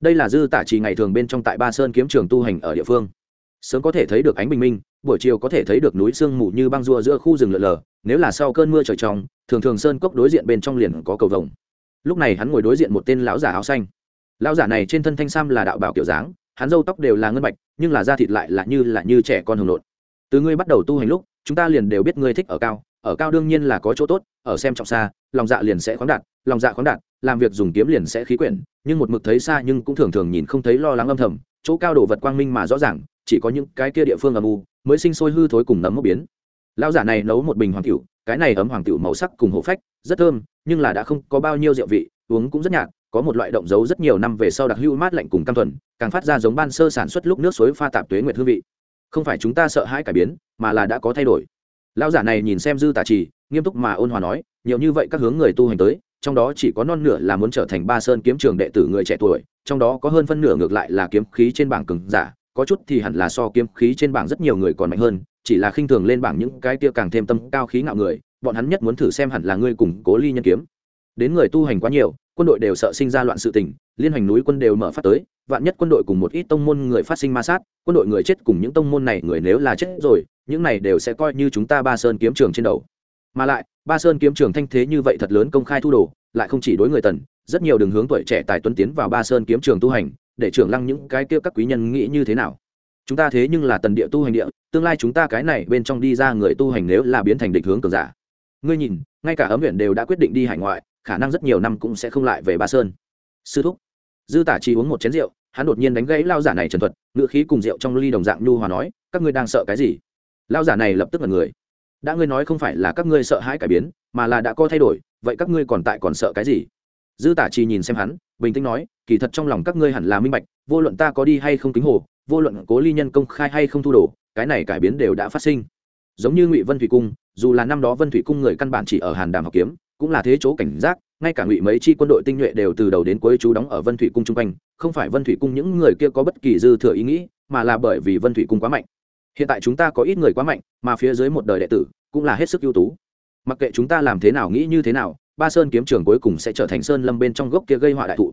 Đây là dư tả trì ngày thường bên trong tại ba sơn kiếm trường tu hành ở địa phương. Sớm có thể thấy được ánh bình minh, buổi chiều có thể thấy được núi sương mù như băng rùa giữa khu rừng lợn lờ nếu là sau cơn mưa trời trong, thường thường sơn cốc đối diện bên trong liền có cầu vồng. Lúc này hắn ngồi đối diện một tên lão giả áo xanh. Lão giả này trên thân thanh sam là đạo bảo kiểu dáng, hắn râu tóc đều là ngân bạch, nhưng là da thịt lại là như là như trẻ con hồng lộn từ ngươi bắt đầu tu hành lúc chúng ta liền đều biết ngươi thích ở cao ở cao đương nhiên là có chỗ tốt, ở xem trọng xa, lòng dạ liền sẽ khoáng đạt, lòng dạ khoáng đạt, làm việc dùng kiếm liền sẽ khí quyển, nhưng một mực thấy xa nhưng cũng thường thường nhìn không thấy lo lắng âm thầm, chỗ cao đồ vật quang minh mà rõ ràng, chỉ có những cái kia địa phương âm u, mới sinh sôi hư thối cùng nấm mốc biến. Lão giả này nấu một bình hoàng tiểu, cái này ấm hoàng tiểu màu sắc cùng hộ phách, rất thơm, nhưng là đã không có bao nhiêu rượu vị, uống cũng rất nhạt, có một loại động dấu rất nhiều năm về sau đặc hữu mát lạnh cùng cam thuần, càng phát ra giống ban sơ sản xuất lúc nước suối pha tạp tuế nguyệt hương vị không phải chúng ta sợ hãi cải biến, mà là đã có thay đổi. Lão giả này nhìn xem dư tả trì, nghiêm túc mà ôn hòa nói, nhiều như vậy các hướng người tu hành tới, trong đó chỉ có non nửa là muốn trở thành ba sơn kiếm trường đệ tử người trẻ tuổi, trong đó có hơn phân nửa ngược lại là kiếm khí trên bảng cứng giả, có chút thì hẳn là so kiếm khí trên bảng rất nhiều người còn mạnh hơn, chỉ là khinh thường lên bảng những cái kia càng thêm tâm cao khí ngạo người, bọn hắn nhất muốn thử xem hẳn là ngươi củng cố ly nhân kiếm. Đến người tu hành quá nhiều, quân đội đều sợ sinh ra loạn sự tình liên hoành núi quân đều mở phát tới, vạn nhất quân đội cùng một ít tông môn người phát sinh ma sát, quân đội người chết cùng những tông môn này người nếu là chết rồi, những này đều sẽ coi như chúng ta ba sơn kiếm trường trên đầu. Mà lại, ba sơn kiếm trường thanh thế như vậy thật lớn công khai thu đồ, lại không chỉ đối người tần, rất nhiều đường hướng tuổi trẻ tài tuấn tiến vào ba sơn kiếm trường tu hành, để trưởng lăng những cái kia các quý nhân nghĩ như thế nào? Chúng ta thế nhưng là tần địa tu hành địa, tương lai chúng ta cái này bên trong đi ra người tu hành nếu là biến thành địch hướng cường giả. Ngươi nhìn, ngay cả ấm huyện đều đã quyết định đi hải ngoại, khả năng rất nhiều năm cũng sẽ không lại về ba sơn. Sư thúc dư tả chỉ uống một chén rượu, hắn đột nhiên đánh gãy lao giả này trần thuật ngựa khí cùng rượu trong ly đồng dạng nhu hòa nói, các ngươi đang sợ cái gì? Lao giả này lập tức là người. Đã ngươi nói không phải là các ngươi sợ hãi cải biến, mà là đã có thay đổi, vậy các ngươi còn tại còn sợ cái gì? Dư tả chỉ nhìn xem hắn, bình tĩnh nói, kỳ thật trong lòng các ngươi hẳn là minh bạch, vô luận ta có đi hay không kính hồ, vô luận cố ly nhân công khai hay không thu đồ, cái này cải biến đều đã phát sinh. Giống như ngụy vân thủy cung, dù là năm đó vân thủy cung người căn bản chỉ ở hàn đàm học kiếm, cũng là thế chỗ cảnh giác ngay cả ngụy mấy chi quân đội tinh nhuệ đều từ đầu đến cuối chú đóng ở vân thủy cung chung quanh, không phải vân thủy cung những người kia có bất kỳ dư thừa ý nghĩ, mà là bởi vì vân thủy cung quá mạnh. Hiện tại chúng ta có ít người quá mạnh, mà phía dưới một đời đệ tử cũng là hết sức ưu tú. Mặc kệ chúng ta làm thế nào nghĩ như thế nào, ba sơn kiếm trường cuối cùng sẽ trở thành sơn lâm bên trong gốc kia gây họa đại thụ.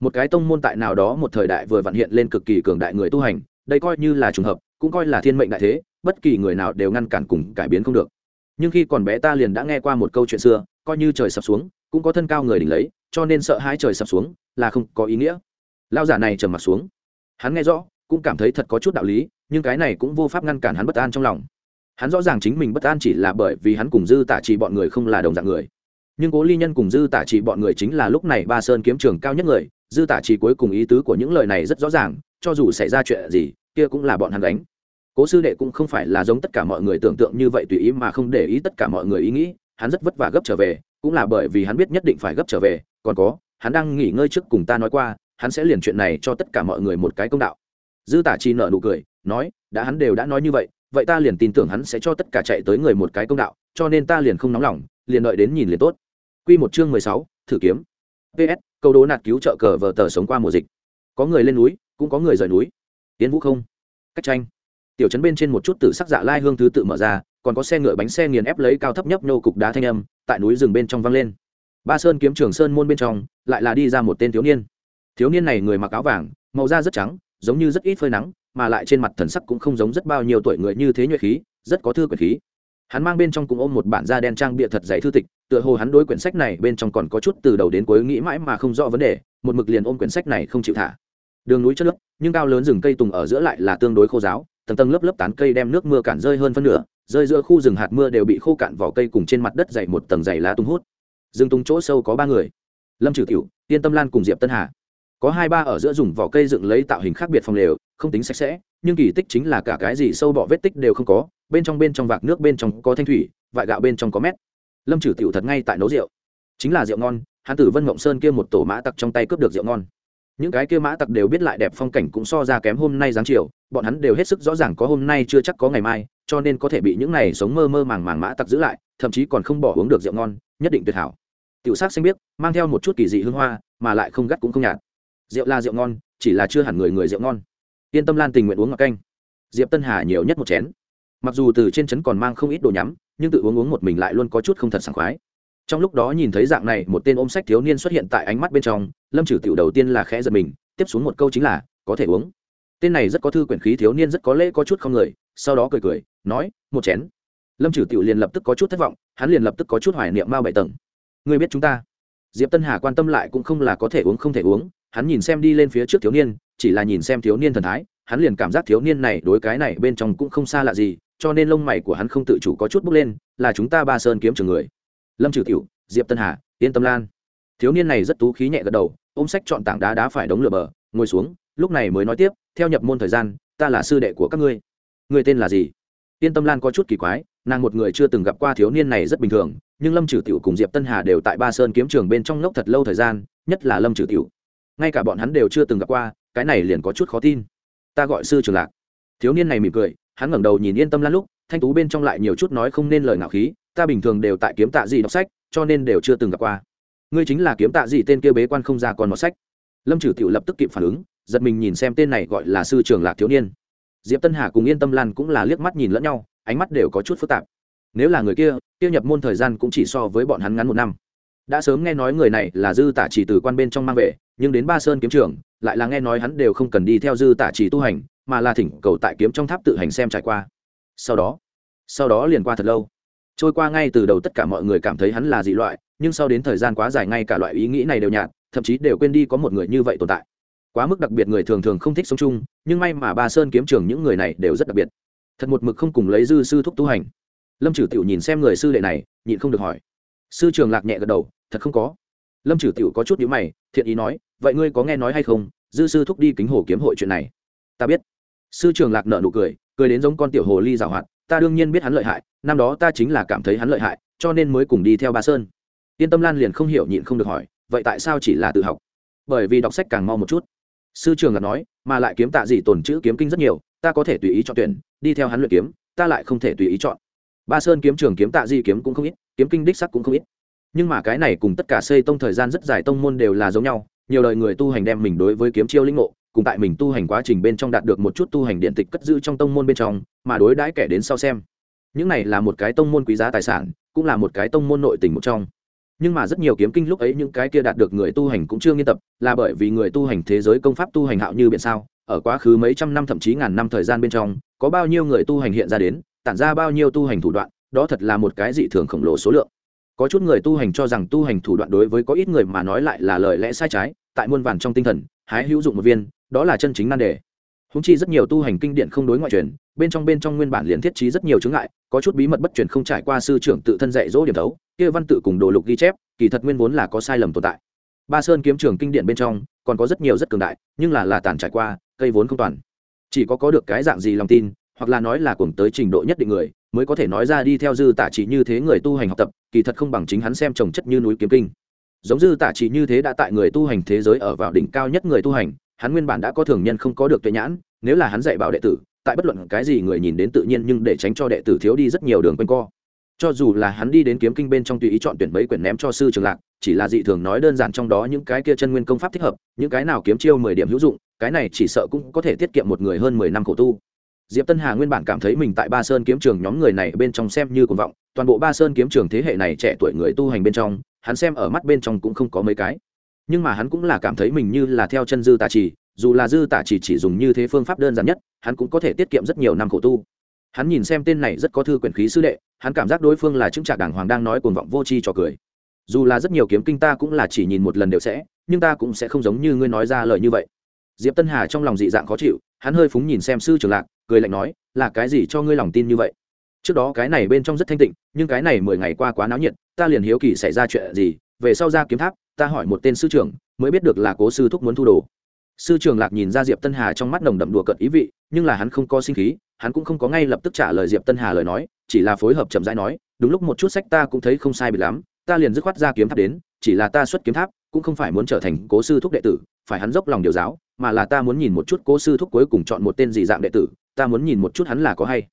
Một cái tông môn tại nào đó một thời đại vừa vặn hiện lên cực kỳ cường đại người tu hành, đây coi như là trùng hợp, cũng coi là thiên mệnh đại thế, bất kỳ người nào đều ngăn cản cùng cải biến không được. Nhưng khi còn bé ta liền đã nghe qua một câu chuyện xưa, coi như trời sập xuống cũng có thân cao người đỉnh lấy, cho nên sợ hai trời sập xuống, là không có ý nghĩa. Lao giả này trầm mặt xuống. Hắn nghe rõ, cũng cảm thấy thật có chút đạo lý, nhưng cái này cũng vô pháp ngăn cản hắn bất an trong lòng. Hắn rõ ràng chính mình bất an chỉ là bởi vì hắn cùng dư tả trì bọn người không là đồng dạng người. Nhưng cố ly nhân cùng dư tả trì bọn người chính là lúc này ba sơn kiếm trường cao nhất người, dư tả trì cuối cùng ý tứ của những lời này rất rõ ràng, cho dù xảy ra chuyện gì, kia cũng là bọn hắn đánh cố sư đệ cũng không phải là giống tất cả mọi người tưởng tượng như vậy tùy ý mà không để ý tất cả mọi người ý nghĩ, hắn rất vất vả gấp trở về cũng là bởi vì hắn biết nhất định phải gấp trở về, còn có, hắn đang nghỉ ngơi trước cùng ta nói qua, hắn sẽ liền chuyện này cho tất cả mọi người một cái công đạo. Dư tả chi nợ nụ cười, nói, đã hắn đều đã nói như vậy vậy ta liền tin tưởng hắn sẽ cho tất cả chạy tới người một cái công đạo, cho nên ta liền không nóng lòng, liền đợi đến nhìn liền tốt. Q một chương mười sáu, thử kiếm. Ps câu đố nạt cứu trợ cờ vờ tờ sống qua mùa dịch. Có người lên núi, cũng có người rời núi. Tiến vũ không. Cách tranh. Tiểu trấn bên trên một chút tử sắc dạ lai hương thứ tự mở ra, còn có xe ngựa bánh xe nghiền ép lấy cao thấp nhấp nhô cục đá thanh âm tại núi rừng bên trong vang lên. Ba sơn kiếm trường sơn môn bên trong, lại là đi ra một tên thiếu niên. Thiếu niên này người mặc áo vàng, màu da rất trắng, giống như rất ít phơi nắng, mà lại trên mặt thần sắc cũng không giống rất bao nhiêu tuổi người như thế nhuệ khí, rất có thư quyển khí. Hắn mang bên trong cũng ôm một bản da đen trang bịa thật dày thư tịch, tựa hồ hắn đối quyển sách này bên trong còn có chút từ đầu đến cuối nghĩ mãi mà không rõ vấn đề, một mực liền ôm quyển sách này không chịu thả. Đường núi chất nước nhưng cao lớn rừng cây tùng ở giữa lại là tương đối khô giáo, tầng tầng lớp lớp tán cây đem nước mưa cản rơi hơn phân nửa rơi giữa khu rừng hạt mưa đều bị khô cạn vỏ cây cùng trên mặt đất dày một tầng dày lá tung hút. Rừng tung chỗ sâu có ba người. Lâm trừ tiểu tiên tâm lan cùng diệp tân hà. Có hai ba ở giữa dùng vỏ cây dựng lấy tạo hình khác biệt phòng lều, không tính sạch sẽ, nhưng kỳ tích chính là cả cái gì sâu bọ vết tích đều không có, bên trong bên trong vạc nước bên trong có thanh thủy, vại gạo bên trong có mét. Lâm trừ tiểu thật ngay tại nấu rượu. Chính là rượu ngon, hắn tử vân mộng sơn kia một tổ mã tặc trong tay cướp được rượu ngon. Những cái kia mã tặc đều biết lại đẹp phong cảnh cũng so ra kém hôm nay dáng chiều, bọn hắn đều hết sức rõ ràng có hôm nay chưa chắc có ngày mai cho nên có thể bị những này sống mơ mơ màng màng mã tặc giữ lại, thậm chí còn không bỏ uống được rượu ngon, nhất định tuyệt hảo. Tiểu sắc xanh biếc mang theo một chút kỳ dị hương hoa, mà lại không gắt cũng không nhạt. Rượu là rượu ngon, chỉ là chưa hẳn người người rượu ngon. Yên tâm lan tình nguyện uống ngọc canh. Diệp tân hà nhiều nhất một chén. Mặc dù từ trên trấn còn mang không ít đồ nhắm, nhưng tự uống uống một mình lại luôn có chút không thật sảng khoái. Trong lúc đó nhìn thấy dạng này, một tên ôm sách thiếu niên xuất hiện tại ánh mắt bên trong, lâm trừ tiểu đầu tiên là khẽ giật mình, tiếp xuống một câu chính là, có thể uống. Tên này rất có thư quyển khí thiếu niên rất có lễ có chút không người sau đó cười cười, nói, một chén. Lâm trừ tiểu liền lập tức có chút thất vọng, hắn liền lập tức có chút hoài niệm mao bảy tầng. Người biết chúng ta? Diệp tân hà quan tâm lại cũng không là có thể uống không thể uống, hắn nhìn xem đi lên phía trước thiếu niên, chỉ là nhìn xem thiếu niên thần thái, hắn liền cảm giác thiếu niên này đối cái này bên trong cũng không xa lạ gì, cho nên lông mày của hắn không tự chủ có chút bước lên, là chúng ta ba sơn kiếm trường người. Lâm trừ tiểu, diệp tân hà, yên tâm lan. Thiếu niên này rất tú khí nhẹ gật đầu, ôm sách chọn tảng đá đá phải đống lửa bờ, ngồi xuống, lúc này mới nói tiếp, theo nhập môn thời gian, ta là sư đệ của các ngươi người tên là gì? Yên tâm lan có chút kỳ quái, nàng một người chưa từng gặp qua thiếu niên này rất bình thường, nhưng lâm trừ tiểu cùng diệp tân hà đều tại ba sơn kiếm trường bên trong ngốc thật lâu thời gian, nhất là lâm trừ tiểu. Ngay cả bọn hắn đều chưa từng gặp qua, cái này liền có chút khó tin. Ta gọi sư trường lạc. Thiếu niên này mỉm cười, hắn ngẩng đầu nhìn yên tâm lan lúc, thanh tú bên trong lại nhiều chút nói không nên lời ngạo khí, ta bình thường đều tại kiếm tạ gì đọc sách, cho nên đều chưa từng gặp qua. Ngươi chính là kiếm tạ gì tên kia bế quan không ra còn một sách. Lâm trừ tiểu lập tức kịp phản ứng, giật mình nhìn xem tên này gọi là sư trường lạc thiếu niên diệp tân hà cùng yên tâm lan cũng là liếc mắt nhìn lẫn nhau, ánh mắt đều có chút phức tạp. Nếu là người kia kia nhập môn thời gian cũng chỉ so với bọn hắn ngắn một năm. Đã sớm nghe nói người này là dư tả chỉ từ quan bên trong mang về, nhưng đến ba sơn kiếm trường, lại là nghe nói hắn đều không cần đi theo dư tả chỉ tu hành, mà là thỉnh cầu tại kiếm trong tháp tự hành xem trải qua. Sau đó sau đó liền qua thật lâu. Trôi qua ngay từ đầu tất cả mọi người cảm thấy hắn là dị loại, nhưng sau đến thời gian quá dài ngay cả loại ý nghĩ này đều nhạt, thậm chí đều quên đi có một người như vậy tồn tại quá mức đặc biệt người thường thường không thích sống chung, nhưng may mà ba sơn kiếm trường những người này đều rất đặc biệt. Thật một mực không cùng lấy dư sư thúc tu hành. Lâm trừ tiểu nhìn xem người sư đệ này, nhịn không được hỏi. Sư trường lạc nhẹ gật đầu, thật không có. Lâm trừ tiểu có chút nhíu mày, thiện ý nói, vậy ngươi có nghe nói hay không, dư sư thúc đi kính hồ kiếm hội chuyện này? Ta biết. Sư trường lạc nợ nụ cười cười đến giống con tiểu hồ ly giảo hoạt, ta đương nhiên biết hắn lợi hại, năm đó ta chính là cảm thấy hắn lợi hại, cho nên mới cùng đi theo ba sơn. Yên tâm lan liền không hiểu nhịn không được hỏi, vậy tại sao chỉ là tự học? Bởi vì đọc sách càng mau một chút sư trường ngặt nói, mà lại kiếm tạ gì tồn chữ kiếm kinh rất nhiều, ta có thể tùy ý chọn tuyển, đi theo hắn luyện kiếm, ta lại không thể tùy ý chọn. Ba sơn kiếm trường kiếm tạ di kiếm cũng không ít, kiếm kinh đích sắc cũng không ít. Nhưng mà cái này cùng tất cả xây tông thời gian rất dài tông môn đều là giống nhau, nhiều đời người tu hành đem mình đối với kiếm chiêu linh ngộ, cùng tại mình tu hành quá trình bên trong đạt được một chút tu hành điện tịch cất giữ trong tông môn bên trong, mà đối đãi kẻ đến sau xem. Những này là một cái tông môn quý giá tài sản, cũng là một cái tông môn nội tình một trong nhưng mà rất nhiều kiếm kinh lúc ấy những cái kia đạt được người tu hành cũng chưa nghiên tập, là bởi vì người tu hành thế giới công pháp tu hành hạo như biển sao, ở quá khứ mấy trăm năm thậm chí ngàn năm thời gian bên trong, có bao nhiêu người tu hành hiện ra đến, tản ra bao nhiêu tu hành thủ đoạn, đó thật là một cái dị thường khổng lồ số lượng. Có chút người tu hành cho rằng tu hành thủ đoạn đối với có ít người mà nói lại là lời lẽ sai trái, tại muôn vàn trong tinh thần, hái hữu dụng một viên, đó là chân chính nan đề húng chi rất nhiều tu hành kinh điển không đối ngoại truyền, bên trong bên trong nguyên bản liền thiết trí rất nhiều chướng ngại, có chút bí mật bất truyền không trải qua sư trưởng tự thân dạy dỗ điểm thấu, kia văn tự cùng đồ lục ghi chép, kỳ thật nguyên vốn là có sai lầm tồn tại. Ba sơn kiếm trường kinh điển bên trong, còn có rất nhiều rất cường đại, nhưng là là tàn trải qua, cây vốn không toàn. Chỉ có có được cái dạng gì lòng tin, hoặc là nói là cùng tới trình độ nhất định người, mới có thể nói ra đi theo dư tả chỉ như thế người tu hành học tập, kỳ thật không bằng chính hắn xem trồng chất như núi kiếm kinh. Giống dư tả chỉ như thế đã tại người tu hành thế giới ở vào đỉnh cao nhất người tu hành hắn nguyên bản đã có thường nhân không có được tuệ nhãn, nếu là hắn dạy bảo đệ tử, tại bất luận cái gì người nhìn đến tự nhiên nhưng để tránh cho đệ tử thiếu đi rất nhiều đường quanh co. Cho dù là hắn đi đến kiếm kinh bên trong tùy ý chọn tuyển mấy quyển ném cho sư trường lạc, chỉ là dị thường nói đơn giản trong đó những cái kia chân nguyên công pháp thích hợp, những cái nào kiếm chiêu mười điểm hữu dụng, cái này chỉ sợ cũng có thể tiết kiệm một người hơn mười năm khổ tu. Diệp tân hà nguyên bản cảm thấy mình tại ba sơn kiếm trường nhóm người này bên trong xem như cuồng vọng, toàn bộ ba sơn kiếm trường thế hệ này trẻ tuổi người tu hành bên trong, hắn xem ở mắt bên trong cũng không có mấy cái nhưng mà hắn cũng là cảm thấy mình như là theo chân dư tả trì, dù là dư tả chỉ chỉ dùng như thế phương pháp đơn giản nhất, hắn cũng có thể tiết kiệm rất nhiều năm khổ tu. Hắn nhìn xem tên này rất có thư quyển khí sư đệ, hắn cảm giác đối phương là chứng trạc đảng hoàng đang nói cuồng vọng vô tri trò cười. Dù là rất nhiều kiếm kinh ta cũng là chỉ nhìn một lần đều sẽ, nhưng ta cũng sẽ không giống như ngươi nói ra lời như vậy. Diệp tân hà trong lòng dị dạng khó chịu, hắn hơi phúng nhìn xem sư trường lạc, cười lạnh nói, là cái gì cho ngươi lòng tin như vậy? Trước đó cái này bên trong rất thanh tịnh, nhưng cái này mười ngày qua quá náo nhiệt, ta liền hiếu kỳ xảy ra chuyện gì, về sau ra kiếm tháp ta hỏi một tên sư trưởng, mới biết được là cố sư thúc muốn thu đồ. Sư trường lạc nhìn ra diệp tân hà trong mắt nồng đậm đùa cợt ý vị, nhưng là hắn không có sinh khí, hắn cũng không có ngay lập tức trả lời diệp tân hà lời nói, chỉ là phối hợp chậm rãi nói, đúng lúc một chút sách ta cũng thấy không sai bị lắm, ta liền dứt khoát ra kiếm tháp đến, chỉ là ta xuất kiếm tháp, cũng không phải muốn trở thành cố sư thúc đệ tử, phải hắn dốc lòng điều giáo, mà là ta muốn nhìn một chút cố sư thúc cuối cùng chọn một tên dị dạng đệ tử, ta muốn nhìn một chút hắn là có hay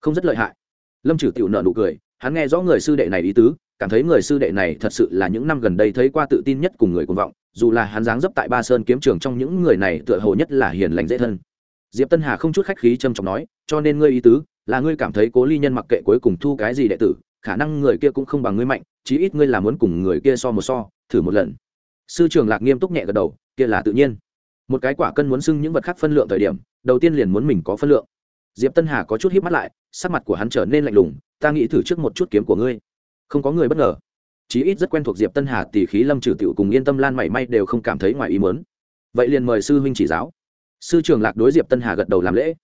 không rất lợi hại. Lâm trừ tiểu nợ nụ cười, hắn nghe rõ người sư đệ này ý tứ cảm thấy người sư đệ này thật sự là những năm gần đây thấy qua tự tin nhất cùng người cuồng vọng, dù là hắn dáng dấp tại ba sơn kiếm trường trong những người này tựa hồ nhất là hiền lành dễ thân. Diệp tân hà không chút khách khí trầm trọng nói, cho nên ngươi ý tứ là ngươi cảm thấy cố ly nhân mặc kệ cuối cùng thu cái gì đệ tử, khả năng người kia cũng không bằng ngươi mạnh, chí ít ngươi là muốn cùng người kia so một so, thử một lần. Sư trường lạc nghiêm túc nhẹ gật đầu, kia là tự nhiên. Một cái quả cân muốn xưng những vật khác phân lượng thời điểm, đầu tiên liền muốn mình có phân lượng. Diệp tân hà có chút hít mắt lại, sắc mặt của hắn trở nên lạnh lùng, ta nghĩ thử trước một chút kiếm của ngươi không có người bất ngờ. Chí ít rất quen thuộc diệp tân hà tỷ khí lâm trừ tiểu cùng yên tâm lan mảy may đều không cảm thấy ngoài ý muốn, vậy liền mời sư huynh chỉ giáo. Sư trường lạc đối diệp tân hà gật đầu làm lễ.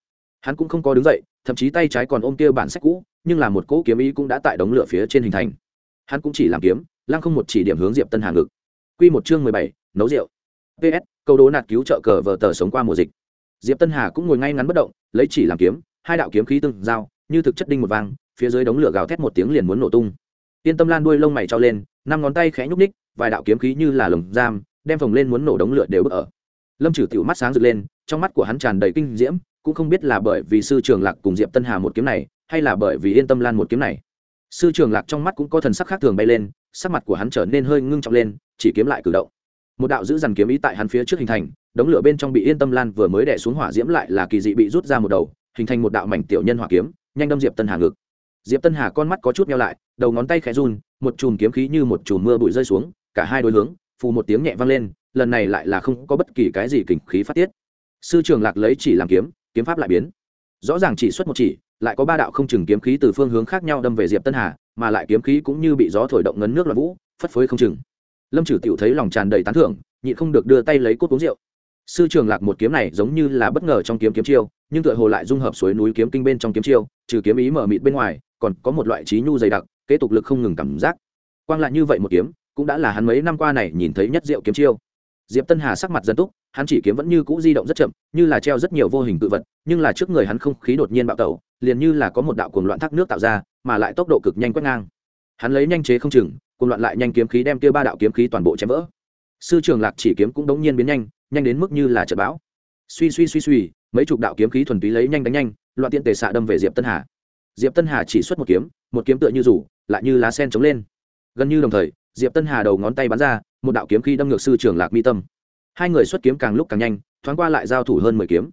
Hắn cũng không có đứng dậy thậm chí tay trái còn ôm kia bản sách cũ nhưng là một cỗ kiếm ý cũng đã tại đống lửa phía trên hình thành. Hắn cũng chỉ làm kiếm lăng không một chỉ điểm hướng diệp tân hà ngực. Q một chương mười bảy nấu rượu. Ps câu đố nạt cứu trợ cờ vờ tờ sống qua mùa dịch. Diệp tân hà cũng ngồi ngay ngắn bất động lấy chỉ làm kiếm hai đạo kiếm khí tương giao như thực chất đinh một vang phía dưới đống lửa gào thét một tiếng liền muốn nổ tung yên tâm lan đuôi lông mày trao lên, năm ngón tay khẽ nhúc ních vài đạo kiếm khí như là lồng giam, đem phồng lên muốn nổ đống lửa đều bước ở. Lâm trừ tiểu mắt sáng rực lên, trong mắt của hắn tràn đầy kinh diễm, cũng không biết là bởi vì sư trường lạc cùng diệp tân hà một kiếm này, hay là bởi vì yên tâm lan một kiếm này. Sư trường lạc trong mắt cũng có thần sắc khác thường bay lên, sắc mặt của hắn trở nên hơi ngưng trọng lên, chỉ kiếm lại cử động. Một đạo giữ dằn kiếm ý tại hắn phía trước hình thành, đống lửa bên trong bị yên tâm lan vừa mới đẻ xuống hỏa diễm lại là kỳ dị bị rút ra một đầu, hình thành một đạo mảnh tiểu nhân hỏa kiếm, nhanh đâm diệp tân hà ngực diệp tân hà con mắt có chút nhau lại, đầu ngón tay khẽ run, một chùm kiếm khí như một chùm mưa bụi rơi xuống, cả hai đối hướng, phù một tiếng nhẹ vang lên, lần này lại là không có bất kỳ cái gì kình khí phát tiết. Sư trường lạc lấy chỉ làm kiếm kiếm pháp lại biến. Rõ ràng chỉ xuất một chỉ, lại có ba đạo không chừng kiếm khí từ phương hướng khác nhau đâm về diệp tân hà, mà lại kiếm khí cũng như bị gió thổi động ngấn nước loạn vũ, phất phới không chừng. Lâm trừ tiểu thấy lòng tràn đầy tán thưởng, nhịn không được đưa tay lấy cốt uống rượu. Sư trường lạc một kiếm này giống như là bất ngờ trong kiếm kiếm chiêu, nhưng tựa hồ lại dung hợp suối núi kiếm kinh bên trong kiếm chiêu, trừ kiếm ý mở mịt bên ngoài còn có một loại trí nhu dày đặc, kế tục lực không ngừng cảm giác. Quang lại như vậy một kiếm, cũng đã là hắn mấy năm qua này nhìn thấy nhất diệu kiếm chiêu. Diệp tân hà sắc mặt dân túc, hắn chỉ kiếm vẫn như cũ di động rất chậm, như là treo rất nhiều vô hình tự vật, nhưng là trước người hắn không khí đột nhiên bạo tẩu, liền như là có một đạo cuồng loạn thác nước tạo ra, mà lại tốc độ cực nhanh quét ngang. Hắn lấy nhanh chế không chừng, cuồng loạn lại nhanh kiếm khí đem kia ba đạo kiếm khí toàn bộ chém vỡ. Sư trường lạc chỉ kiếm cũng đống nhiên biến nhanh nhanh đến mức như là trận bão. Suy suy suy suy, mấy chục đạo kiếm khí thuần túy lấy nhanh đánh nhanh, loạn tiện tề xạ đâm về diệp tân hà diệp tân hà chỉ xuất một kiếm một kiếm tựa như rủ, lại như lá sen chống lên. Gần như đồng thời, diệp tân hà đầu ngón tay bắn ra, một đạo kiếm khí đâm ngược sư trường lạc mi tâm. Hai người xuất kiếm càng lúc càng nhanh, thoáng qua lại giao thủ hơn mười kiếm.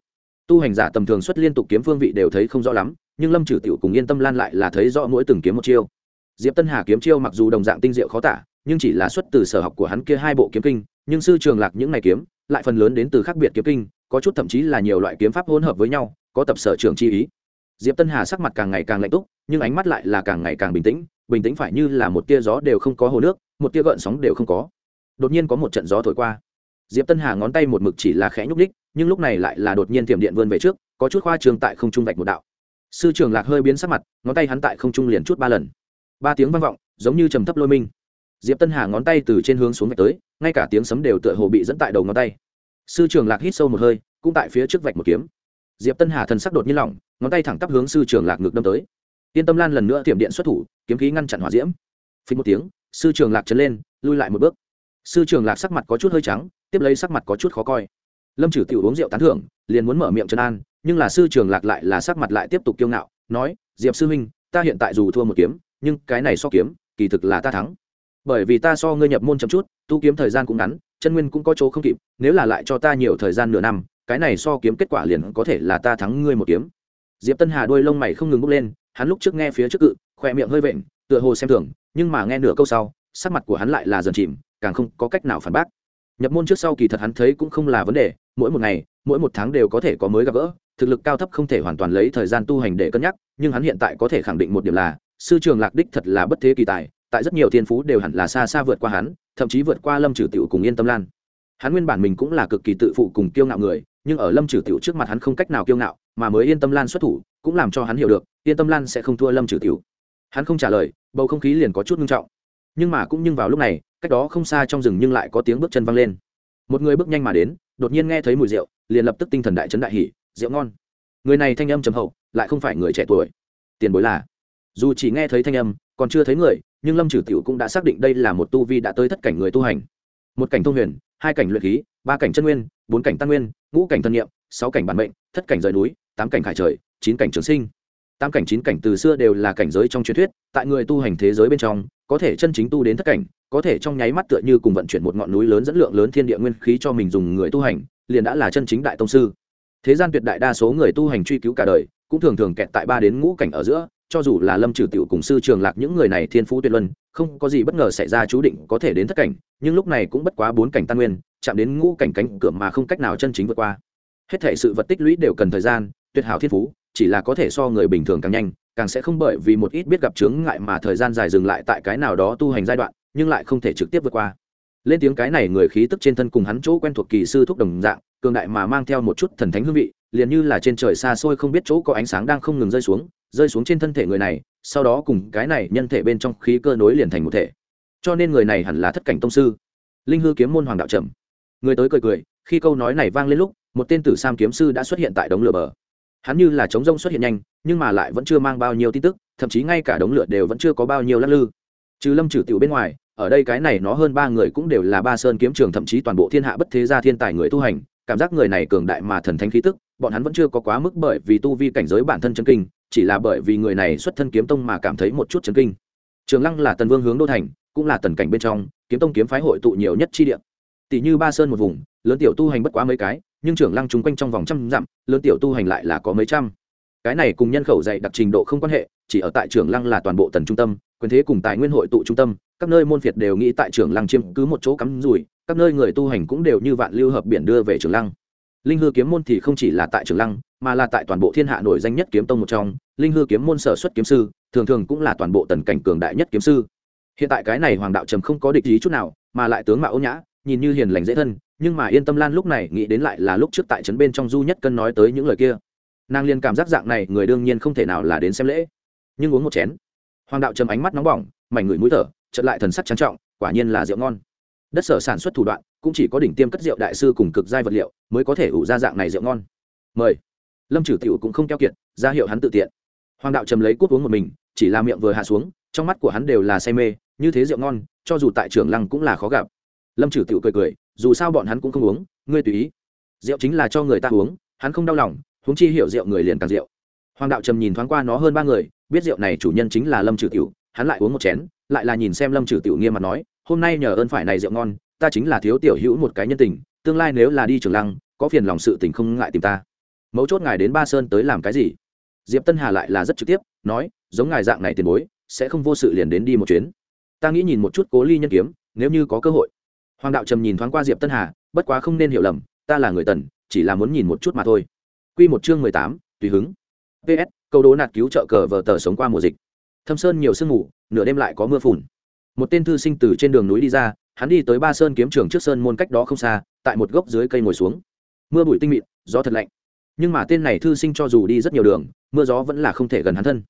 Tu hành giả tầm thường xuất liên tục kiếm phương vị đều thấy không rõ lắm, nhưng lâm trừ tiểu cùng yên tâm lan lại là thấy rõ mỗi từng kiếm một chiêu. Diệp tân hà kiếm chiêu mặc dù đồng dạng tinh diệu khó tả, nhưng chỉ là xuất từ sở học của hắn kia hai bộ kiếm kinh, nhưng sư trường lạc những ngày kiếm, lại phần lớn đến từ khác biệt kiếm kinh, có chút thậm chí là nhiều loại kiếm pháp hỗn hợp với nhau, có tập sở trường chi ý diệp tân hà sắc mặt càng ngày càng lạnh túc, nhưng ánh mắt lại là càng ngày càng bình tĩnh bình tĩnh phải như là một tia gió đều không có hồ nước, một tia gợn sóng đều không có. Đột nhiên có một trận gió thổi qua. Diệp tân hà ngón tay một mực chỉ là khẽ nhúc ních nhưng lúc này lại là đột nhiên tiềm điện vươn về trước, có chút khoa trường tại không trung vạch một đạo. Sư trường lạc hơi biến sắc mặt, ngón tay hắn tại không trung liền chút ba lần. Ba tiếng vang vọng, giống như trầm thấp lôi minh. Diệp tân hà ngón tay từ trên hướng xuống vạch tới, ngay cả tiếng sấm đều tựa hồ bị dẫn tại đầu ngón tay. Sư trường lạc hít sâu một hơi, cũng tại phía trước vạch một kiếm diệp tân hà thần sắc đột nhiên lỏng, ngón tay thẳng tắp hướng sư trường lạc ngược đâm tới. Yên tâm lan lần nữa tiệm điện xuất thủ, kiếm khí ngăn chặn hỏa diễm. Phí một tiếng, sư trường lạc chấn lên, lui lại một bước. Sư trường lạc sắc mặt có chút hơi trắng, tiếp lấy sắc mặt có chút khó coi. Lâm trừ tiểu uống rượu tán thưởng, liền muốn mở miệng trấn an, nhưng là sư trường lạc lại là sắc mặt lại tiếp tục kiêu ngạo, nói, diệp sư huynh, ta hiện tại dù thua một kiếm, nhưng cái này so kiếm, kỳ thực là ta thắng. Bởi vì ta so ngươi nhập môn chậm chút, tu kiếm thời gian cũng ngắn, chân nguyên cũng có chỗ không kịp, nếu là lại cho ta nhiều thời gian nửa năm cái này so kiếm kết quả liền có thể là ta thắng ngươi một kiếm. Diệp tân hà đôi lông mày không ngừng bốc lên, hắn lúc trước nghe phía trước cự, khoe miệng hơi vện, tựa hồ xem thường, nhưng mà nghe nửa câu sau, sắc mặt của hắn lại là dần chìm, càng không có cách nào phản bác. Nhập môn trước sau kỳ thật hắn thấy cũng không là vấn đề, mỗi một ngày, mỗi một tháng đều có thể có mới gặp gỡ, thực lực cao thấp không thể hoàn toàn lấy thời gian tu hành để cân nhắc, nhưng hắn hiện tại có thể khẳng định một điểm là, sư trường lạc đích thật là bất thế kỳ tài, tại rất nhiều thiên phú đều hẳn là xa xa vượt qua hắn, thậm chí vượt qua lâm trừ tiểu cùng yên tâm lan. Hắn nguyên bản mình cũng là cực kỳ tự phụ cùng kiêu ngạo người nhưng ở lâm trừ tiểu trước mặt hắn không cách nào kiêu ngạo, mà mới yên tâm lan xuất thủ, cũng làm cho hắn hiểu được, yên tâm lan sẽ không thua lâm trừ tiểu. Hắn không trả lời, bầu không khí liền có chút nghiêm trọng. Nhưng mà cũng nhưng vào lúc này, cách đó không xa trong rừng nhưng lại có tiếng bước chân văng lên. Một người bước nhanh mà đến, đột nhiên nghe thấy mùi rượu, liền lập tức tinh thần đại chấn đại hỉ, rượu ngon. Người này thanh âm trầm hậu, lại không phải người trẻ tuổi. Tiền bối là. Dù chỉ nghe thấy thanh âm, còn chưa thấy người, nhưng lâm trừ tiểu cũng đã xác định đây là một tu vi đã tới thất cảnh người tu hành. Một cảnh thông huyền, hai cảnh luyện khí ba cảnh chân nguyên, bốn cảnh tăng nguyên, ngũ cảnh thân nhiệm sáu cảnh bản mệnh, thất cảnh rời núi, tám cảnh khải trời, chín cảnh trường sinh. Tám cảnh chín cảnh từ xưa đều là cảnh giới trong truyền thuyết, tại người tu hành thế giới bên trong, có thể chân chính tu đến thất cảnh, có thể trong nháy mắt tựa như cùng vận chuyển một ngọn núi lớn dẫn lượng lớn thiên địa nguyên khí cho mình dùng người tu hành, liền đã là chân chính đại tông sư. Thế gian tuyệt đại đa số người tu hành truy cứu cả đời, cũng thường thường kẹt tại ba đến ngũ cảnh ở giữa, cho dù là lâm trừ tiểu cùng sư trường lạc những người này thiên phú tuyệt luân, không có gì bất ngờ xảy ra chú định có thể đến thất cảnh, nhưng lúc này cũng bất quá bốn cảnh tan nguyên chạm đến ngũ cảnh cánh cửa mà không cách nào chân chính vượt qua. Hết thể sự vật tích lũy đều cần thời gian, tuyệt hảo thiên phú, chỉ là có thể so người bình thường càng nhanh, càng sẽ không bởi vì một ít biết gặp chướng ngại mà thời gian dài dừng lại tại cái nào đó tu hành giai đoạn, nhưng lại không thể trực tiếp vượt qua. Lên tiếng cái này người khí tức trên thân cùng hắn chỗ quen thuộc kỳ sư thúc đồng dạng, cường đại mà mang theo một chút thần thánh hương vị, liền như là trên trời xa xôi không biết chỗ có ánh sáng đang không ngừng rơi xuống rơi xuống trên thân thể người này, sau đó cùng cái này nhân thể bên trong khí cơ nối liền thành một thể. Cho nên người này hẳn là thất cảnh tông sư. Linh hư kiếm môn hoàng đạo trầm người tới cười cười, khi câu nói này vang lên lúc, một tên tử sam kiếm sư đã xuất hiện tại đống lửa bờ. Hắn như là chống rông xuất hiện nhanh, nhưng mà lại vẫn chưa mang bao nhiêu tin tức, thậm chí ngay cả đống lửa đều vẫn chưa có bao nhiêu lắc lư. Trừ lâm trừ tiểu bên ngoài, ở đây cái này nó hơn ba người cũng đều là ba sơn kiếm trường, thậm chí toàn bộ thiên hạ bất thế gia thiên tài người tu hành, cảm giác người này cường đại mà thần thánh khí tức, bọn hắn vẫn chưa có quá mức bởi vì tu vi cảnh giới bản thân chân kinh, chỉ là bởi vì người này xuất thân kiếm tông mà cảm thấy một chút chân kinh. Trường lăng là tần vương hướng đô thành, cũng là tần cảnh bên trong, kiếm tông kiếm phái hội tụ nhiều nhất chi địa tỷ như ba sơn một vùng, lớn tiểu tu hành bất quá mấy cái, nhưng trưởng lăng chung quanh trong vòng trăm dặm, lớn tiểu tu hành lại là có mấy trăm. Cái này cùng nhân khẩu dạy đặc trình độ không quan hệ, chỉ ở tại trưởng lăng là toàn bộ tần trung tâm, quyền thế cùng tài nguyên hội tụ trung tâm, các nơi môn phiệt đều nghĩ tại trưởng lăng chiếm cứ một chỗ cắm rủi, các nơi người tu hành cũng đều như vạn lưu hợp biển đưa về trưởng lăng. Linh hư kiếm môn thì không chỉ là tại trưởng lăng, mà là tại toàn bộ thiên hạ nổi danh nhất kiếm tông một trong. Linh hư kiếm môn sở xuất kiếm sư, thường thường cũng là toàn bộ tần cảnh cường đại nhất kiếm sư. Hiện tại cái này hoàng đạo trầm không có địch ý chút nào, mà lại tướng mạo ôn nhã nhìn như hiền lành dễ thân, nhưng mà yên tâm lan lúc này nghĩ đến lại là lúc trước tại trấn bên trong du nhất cân nói tới những lời kia. Nàng liền cảm giác dạng này người đương nhiên không thể nào là đến xem lễ. Nhưng uống một chén. Hoàng đạo trầm ánh mắt nóng bỏng, mảnh người mũi thở chật lại thần sắc trang trọng, quả nhiên là rượu ngon. Đất sở sản xuất thủ đoạn, cũng chỉ có đỉnh tiêm cất rượu đại sư cùng cực giai vật liệu, mới có thể ủ ra dạng này rượu ngon. Mời. Lâm trừ tiểu cũng không keo kiệt, ra hiệu hắn tự tiện. Hoàng đạo trầm lấy cút uống một mình, chỉ là miệng vừa hạ xuống, trong mắt của hắn đều là say mê, như thế rượu ngon, cho dù tại trường lăng cũng là khó gặp lâm trừ tiểu cười cười, dù sao bọn hắn cũng không uống, ngươi tùy ý. Rượu chính là cho người ta uống, hắn không đau lòng, huống chi hiểu rượu người liền càng rượu. Hoàng đạo trầm nhìn thoáng qua nó hơn ba người, biết rượu này chủ nhân chính là lâm trừ tiểu, hắn lại uống một chén, lại là nhìn xem lâm trừ tiểu nghiêm mặt nói, hôm nay nhờ ơn phải này rượu ngon, ta chính là thiếu tiểu hữu một cái nhân tình, tương lai nếu là đi trường lăng, có phiền lòng sự tình không ngại tìm ta. Mấu chốt ngài đến ba sơn tới làm cái gì? Diệp tân hà lại là rất trực tiếp, nói, giống ngài dạng này tiền bối, sẽ không vô sự liền đến đi một chuyến. Ta nghĩ nhìn một chút cố ly nhân kiếm, nếu như có cơ hội hoàng đạo trầm nhìn thoáng qua diệp tân hà, bất quá không nên hiểu lầm, ta là người tần, chỉ là muốn nhìn một chút mà thôi. Q một chương mười tám, tùy hứng. Ps câu đố nạt cứu trợ cờ vờ tờ sống qua mùa dịch. Thâm sơn nhiều sương mù, nửa đêm lại có mưa phùn. Một tên thư sinh từ trên đường núi đi ra, hắn đi tới ba sơn kiếm trường trước sơn môn cách đó không xa, tại một gốc dưới cây ngồi xuống. Mưa bụi tinh mịn, gió thật lạnh. Nhưng mà tên này thư sinh cho dù đi rất nhiều đường, mưa gió vẫn là không thể gần hắn thân.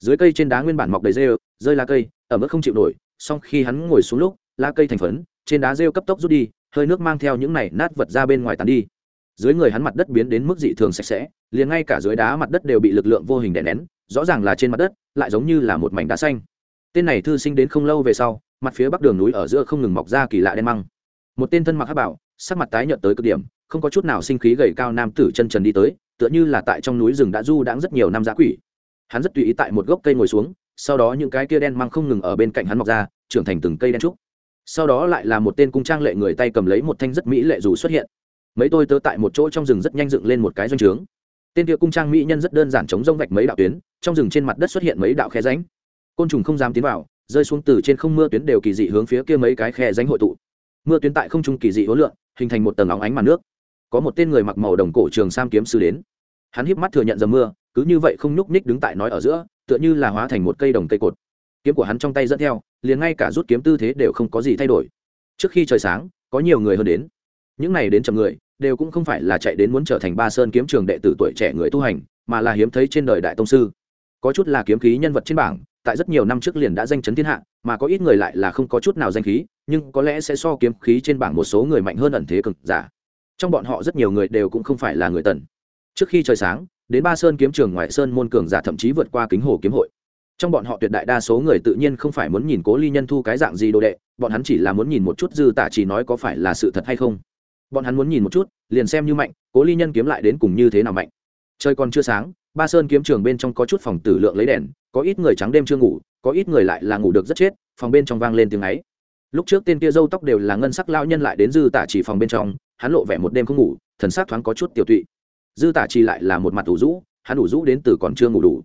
Dưới cây trên đá nguyên bản mọc đầy rêu, rơi lá cây, ở mức không chịu nổi, song khi hắn ngồi xuống lúc, lá cây thành phấn trên đá rêu cấp tốc rút đi, hơi nước mang theo những này nát vật ra bên ngoài tàn đi. Dưới người hắn mặt đất biến đến mức dị thường sạch sẽ, liền ngay cả dưới đá mặt đất đều bị lực lượng vô hình đè nén, rõ ràng là trên mặt đất, lại giống như là một mảnh đá xanh. Tên này thư sinh đến không lâu về sau, mặt phía bắc đường núi ở giữa không ngừng mọc ra kỳ lạ đen măng. Một tên thân mặc hát bảo, sắc mặt tái nhợt tới cực điểm, không có chút nào sinh khí gầy cao nam tử chân trần đi tới, tựa như là tại trong núi rừng đã du đãng rất nhiều năm giã quỷ. Hắn rất tùy ý tại một gốc cây ngồi xuống, sau đó những cái kia đen măng không ngừng ở bên cạnh hắn mọc ra, trưởng thành từng cây đen trúc sau đó lại là một tên cung trang lệ người tay cầm lấy một thanh rất mỹ lệ dù xuất hiện. Mấy tôi tớ tại một chỗ trong rừng rất nhanh dựng lên một cái doanh trướng. Tên kia cung trang mỹ nhân rất đơn giản chống rông vạch mấy đạo tuyến, trong rừng trên mặt đất xuất hiện mấy đạo khe ránh côn trùng không dám tiến vào, rơi xuống từ trên không mưa tuyến đều kỳ dị hướng phía kia mấy cái khe ránh hội tụ. Mưa tuyến tại không trung kỳ dị hối lượng hình thành một tầng óng ánh màn nước. Có một tên người mặc màu đồng cổ trường sam kiếm sư đến. Hắn híp mắt thừa nhận dầm mưa, cứ như vậy không nhúc ních đứng tại nói ở giữa, tựa như là hóa thành một cây đồng cây cột. Kiếm của hắn trong tay dẫn theo liền ngay cả rút kiếm tư thế đều không có gì thay đổi. Trước khi trời sáng, có nhiều người hơn đến. Những này đến chậm người, đều cũng không phải là chạy đến muốn trở thành ba sơn kiếm trường đệ tử tuổi trẻ người tu hành, mà là hiếm thấy trên đời đại tông sư. Có chút là kiếm khí nhân vật trên bảng, tại rất nhiều năm trước liền đã danh chấn thiên hạ, mà có ít người lại là không có chút nào danh khí, nhưng có lẽ sẽ so kiếm khí trên bảng một số người mạnh hơn ẩn thế cực giả. Trong bọn họ rất nhiều người đều cũng không phải là người tần. Trước khi trời sáng, đến ba sơn kiếm trường ngoại sơn môn cường giả thậm chí vượt qua kính hồ kiếm hội trong bọn họ tuyệt đại đa số người tự nhiên không phải muốn nhìn cố ly nhân thu cái dạng gì đồ đệ, bọn hắn chỉ là muốn nhìn một chút dư tả chỉ nói có phải là sự thật hay không. Bọn hắn muốn nhìn một chút, liền xem như mạnh, cố ly nhân kiếm lại đến cùng như thế nào mạnh. Trời còn chưa sáng, ba sơn kiếm trường bên trong có chút phòng tử lượng lấy đèn, có ít người trắng đêm chưa ngủ, có ít người lại là ngủ được rất chết, phòng bên trong vang lên tiếng ấy. Lúc trước tên kia dâu tóc đều là ngân sắc lao nhân lại đến dư tả chỉ phòng bên trong, hắn lộ vẻ một đêm không ngủ, thần sắc thoáng có chút tiểu tụy. Dư tả chỉ lại là một mặt ủ rũ, hắn ủ rũ đến từ còn chưa ngủ đủ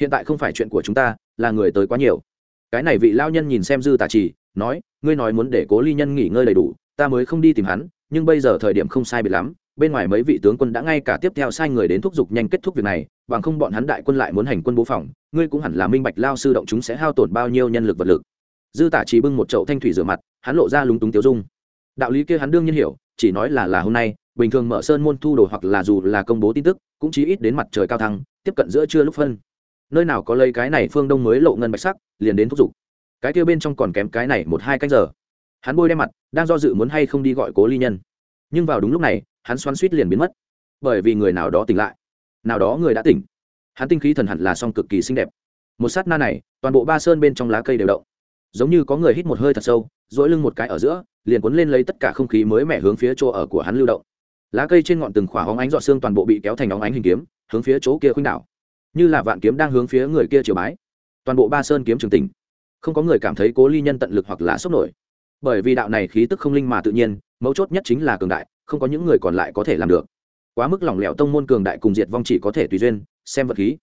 hiện tại không phải chuyện của chúng ta, là người tới quá nhiều. Cái này vị lao nhân nhìn xem dư tả chỉ nói, ngươi nói muốn để cố ly nhân nghỉ ngơi đầy đủ, ta mới không đi tìm hắn, nhưng bây giờ thời điểm không sai biệt lắm, bên ngoài mấy vị tướng quân đã ngay cả tiếp theo sai người đến thúc giục nhanh kết thúc việc này, bằng không bọn hắn đại quân lại muốn hành quân bố phòng, ngươi cũng hẳn là minh bạch lao sư động chúng sẽ hao tổn bao nhiêu nhân lực vật lực. Dư tả chỉ bưng một chậu thanh thủy rửa mặt, hắn lộ ra lúng túng tiêu dung. Đạo lý kia hắn đương nhiên hiểu, chỉ nói là là hôm nay, bình thường mở sơn môn thu đồ hoặc là dù là công bố tin tức, cũng chí ít đến mặt trời cao thăng, tiếp cận giữa trưa lúc phân nơi nào có lấy cái này phương đông mới lộ ngân bạch sắc, liền đến thúc giục. Cái kia bên trong còn kém cái này một hai canh giờ. Hắn bôi đem mặt, đang do dự muốn hay không đi gọi cố ly nhân. Nhưng vào đúng lúc này, hắn xoắn suýt liền biến mất. Bởi vì người nào đó tỉnh lại. Nào đó người đã tỉnh. Hắn tinh khí thần hẳn là song cực kỳ xinh đẹp. Một sát na này, toàn bộ ba sơn bên trong lá cây đều động. Giống như có người hít một hơi thật sâu dỗi lưng một cái ở giữa, liền cuốn lên lấy tất cả không khí mới mẻ hướng phía chỗ ở của hắn lưu động. Lá cây trên ngọn từng khỏa hóng ánh dọ xương toàn bộ bị kéo thành óng ánh hình kiếm, hướng phía chỗ kia khuynh đảo như là vạn kiếm đang hướng phía người kia chiều bái. Toàn bộ ba sơn kiếm trường tỉnh, không có người cảm thấy cố ly nhân tận lực hoặc là sốc nổi. Bởi vì đạo này khí tức không linh mà tự nhiên, mấu chốt nhất chính là cường đại, không có những người còn lại có thể làm được. Quá mức lỏng lẻo tông môn cường đại cùng diệt vong chỉ có thể tùy duyên, xem vật khí.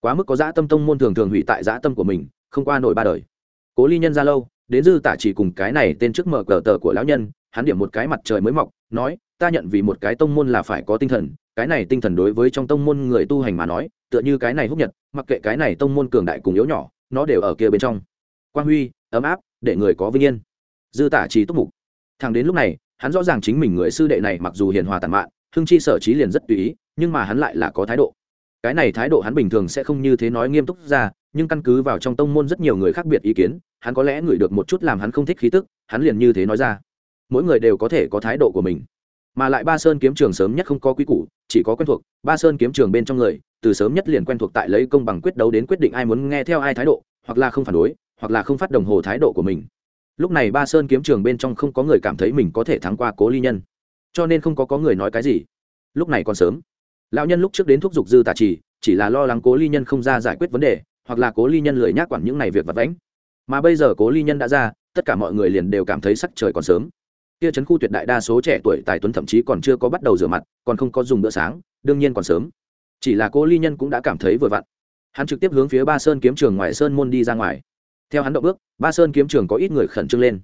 Quá mức có dã tâm tông môn thường thường hủy tại dã tâm của mình, không qua nổi ba đời. Cố ly nhân ra lâu, đến dư tả chỉ cùng cái này tên trước mở cờ tờ của lão nhân, hắn điểm một cái mặt trời mới mọc, nói, ta nhận vì một cái tông môn là phải có tinh thần, cái này tinh thần đối với trong tông môn người tu hành mà nói tựa như cái này húc nhật, mặc kệ cái này tông môn cường đại cùng yếu nhỏ, nó đều ở kia bên trong. Quang huy, ấm áp, để người có vinh yên. Dư tả chỉ túc mục. Thằng đến lúc này, hắn rõ ràng chính mình người sư đệ này mặc dù hiền hòa tàn mạn, hưng chi sở trí liền rất tùy ý, nhưng mà hắn lại là có thái độ. Cái này thái độ hắn bình thường sẽ không như thế nói nghiêm túc ra, nhưng căn cứ vào trong tông môn rất nhiều người khác biệt ý kiến, hắn có lẽ ngửi được một chút làm hắn không thích khí tức, hắn liền như thế nói ra. Mỗi người đều có thể có thái độ của mình. Mà lại ba sơn kiếm trường sớm nhất không có quy củ, chỉ có quen thuộc, ba sơn kiếm trường bên trong người từ sớm nhất liền quen thuộc tại lấy công bằng quyết đấu đến quyết định ai muốn nghe theo ai thái độ, hoặc là không phản đối, hoặc là không phát đồng hồ thái độ của mình. Lúc này ba sơn kiếm trường bên trong không có người cảm thấy mình có thể thắng qua cố ly nhân, cho nên không có có người nói cái gì. Lúc này còn sớm. Lão nhân lúc trước đến thúc giục dư tà trì, chỉ là lo lắng cố ly nhân không ra giải quyết vấn đề, hoặc là cố ly nhân lười nhác quản những này việc vặt vãnh. Mà bây giờ cố ly nhân đã ra, tất cả mọi người liền đều cảm thấy sắc trời còn sớm. Kia trấn khu tuyệt đại đa số trẻ tuổi tài tuấn thậm chí còn chưa có bắt đầu rửa mặt, còn không có dùng bữa sáng, đương nhiên còn sớm chỉ là cố ly nhân cũng đã cảm thấy vừa vặn. Hắn trực tiếp hướng phía ba sơn kiếm trường ngoài sơn môn đi ra ngoài. Theo hắn động bước, ba sơn kiếm trường có ít người khẩn trương lên.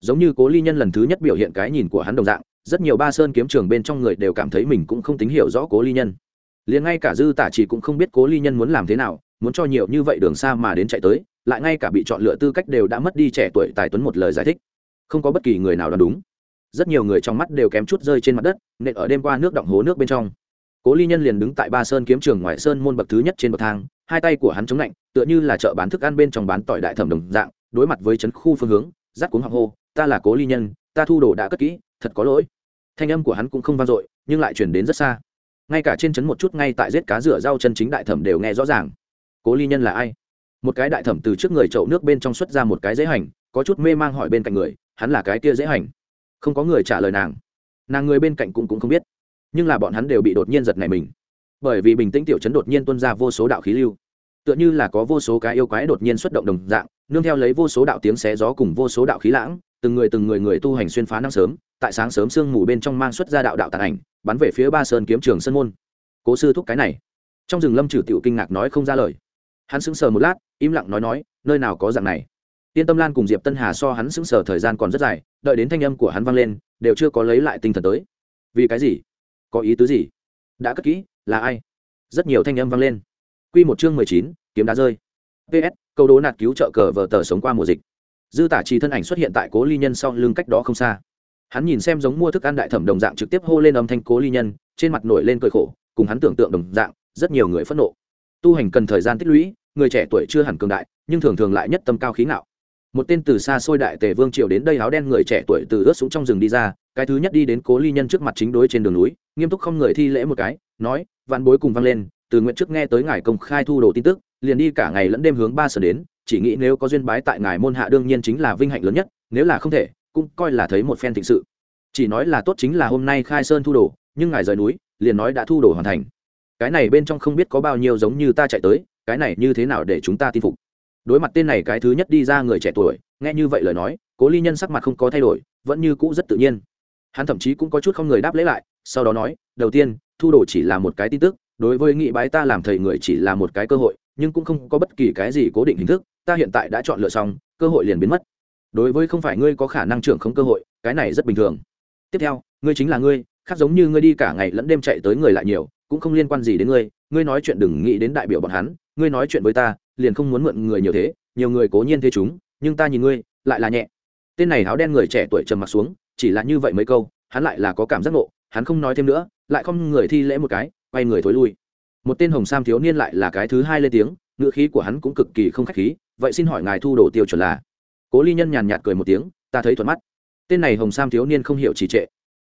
Giống như cố ly nhân lần thứ nhất biểu hiện cái nhìn của hắn đồng dạng, rất nhiều ba sơn kiếm trường bên trong người đều cảm thấy mình cũng không tính hiểu rõ cố ly nhân. Liền ngay cả dư tả chỉ cũng không biết cố ly nhân muốn làm thế nào, muốn cho nhiều như vậy đường xa mà đến chạy tới, lại ngay cả bị chọn lựa tư cách đều đã mất đi trẻ tuổi tài tuấn một lời giải thích. Không có bất kỳ người nào đoán đúng. Rất nhiều người trong mắt đều kém chút rơi trên mặt đất, nện ở đêm qua nước động hố nước bên trong cố ly nhân liền đứng tại ba sơn kiếm trường ngoài sơn môn bậc thứ nhất trên bậc thang, hai tay của hắn chống lạnh, tựa như là chợ bán thức ăn bên trong bán tỏi đại thẩm đồng dạng, đối mặt với trấn khu phương hướng rát cuống hoàng hô, ta là cố ly nhân, ta thu đồ đã cất kỹ, thật có lỗi. Thanh âm của hắn cũng không vang dội, nhưng lại chuyển đến rất xa. Ngay cả trên trấn một chút ngay tại giết cá rửa rau chân chính đại thẩm đều nghe rõ ràng. Cố ly nhân là ai? Một cái đại thẩm từ trước người chậu nước bên trong xuất ra một cái dễ hành, có chút mê mang hỏi bên cạnh người, hắn là cái kia dễ hành? Không có người trả lời nàng. Nàng người bên cạnh cũng cũng không biết nhưng là bọn hắn đều bị đột nhiên giật này mình. Bởi vì bình tĩnh tiểu chấn đột nhiên tuân ra vô số đạo khí lưu, tựa như là có vô số cái yêu quái đột nhiên xuất động đồng dạng, nương theo lấy vô số đạo tiếng xé gió cùng vô số đạo khí lãng, từng người từng người người tu hành xuyên phá năm sớm, tại sáng sớm sương mù bên trong mang xuất ra đạo đạo tàn ảnh, bắn về phía ba sơn kiếm trường sân môn. Cố sư thúc cái này. Trong rừng lâm trừ tiểu kinh ngạc nói không ra lời. Hắn sững sờ một lát, im lặng nói nói, nơi nào có dạng này. Tiên tâm lan cùng diệp tân hà so hắn sững sờ thời gian còn rất dài, đợi đến thanh âm của hắn vang lên, đều chưa có lấy lại tinh thần tới. Vì cái gì? Có ý tứ gì? Đã cất kỹ, là ai? Rất nhiều thanh âm vang lên. Q một chương mười chín, kiếm đá rơi. Ps câu đố nạt cứu trợ cờ vờ tờ sống qua mùa dịch. Dư tả trì thân ảnh xuất hiện tại cố ly nhân sau lưng cách đó không xa. Hắn nhìn xem giống mua thức ăn đại thẩm đồng dạng trực tiếp hô lên âm thanh cố ly nhân, trên mặt nổi lên cười khổ, cùng hắn tưởng tượng đồng dạng, rất nhiều người phẫn nộ. Tu hành cần thời gian tích lũy, người trẻ tuổi chưa hẳn cường đại, nhưng thường thường lại nhất tâm cao khí ngạo. Một tên từ xa xôi đại tề vương triều đến đây áo đen người trẻ tuổi từ ướt xuống trong rừng đi ra, cái thứ nhất đi đến cố ly nhân trước mặt chính đối trên đường núi nghiêm túc không người thi lễ một cái, nói văn bối cùng vang lên, từ nguyện trước nghe tới ngài công khai thu đồ tin tức, liền đi cả ngày lẫn đêm hướng ba sở đến, chỉ nghĩ nếu có duyên bái tại ngài môn hạ đương nhiên chính là vinh hạnh lớn nhất, nếu là không thể, cũng coi là thấy một phen thịnh sự. Chỉ nói là tốt chính là hôm nay khai sơn thu đồ, nhưng ngài rời núi, liền nói đã thu đồ hoàn thành. Cái này bên trong không biết có bao nhiêu giống như ta chạy tới, cái này như thế nào để chúng ta tin phục? Đối mặt tên này cái thứ nhất đi ra người trẻ tuổi, nghe như vậy lời nói, cố ly nhân sắc mặt không có thay đổi, vẫn như cũ rất tự nhiên. Hắn thậm chí cũng có chút không người đáp lễ lại sau đó nói, đầu tiên, thu đồ chỉ là một cái tin tức, đối với nghị bái ta làm thầy người chỉ là một cái cơ hội, nhưng cũng không có bất kỳ cái gì cố định hình thức, ta hiện tại đã chọn lựa xong, cơ hội liền biến mất. Đối với không phải ngươi có khả năng trưởng không cơ hội, cái này rất bình thường. Tiếp theo, ngươi chính là ngươi, khác giống như ngươi đi cả ngày lẫn đêm chạy tới người lại nhiều, cũng không liên quan gì đến ngươi ngươi nói chuyện đừng nghĩ đến đại biểu bọn hắn, ngươi nói chuyện với ta, liền không muốn mượn người nhiều thế, nhiều người cố nhiên thế chúng, nhưng ta nhìn ngươi, lại là nhẹ. Tên này áo đen người trẻ tuổi trầm mặt xuống, chỉ là như vậy mấy câu, hắn lại là có cảm giác ngộ hắn không nói thêm nữa, lại không người thi lễ một cái, quay người thối lui. Một tên hồng sam thiếu niên lại là cái thứ hai lên tiếng, ngữ khí của hắn cũng cực kỳ không khách khí, vậy xin hỏi ngài thu đồ tiêu chuẩn là? Cố ly nhân nhàn nhạt cười một tiếng, ta thấy thuận mắt. Tên này hồng sam thiếu niên không hiểu trì trệ.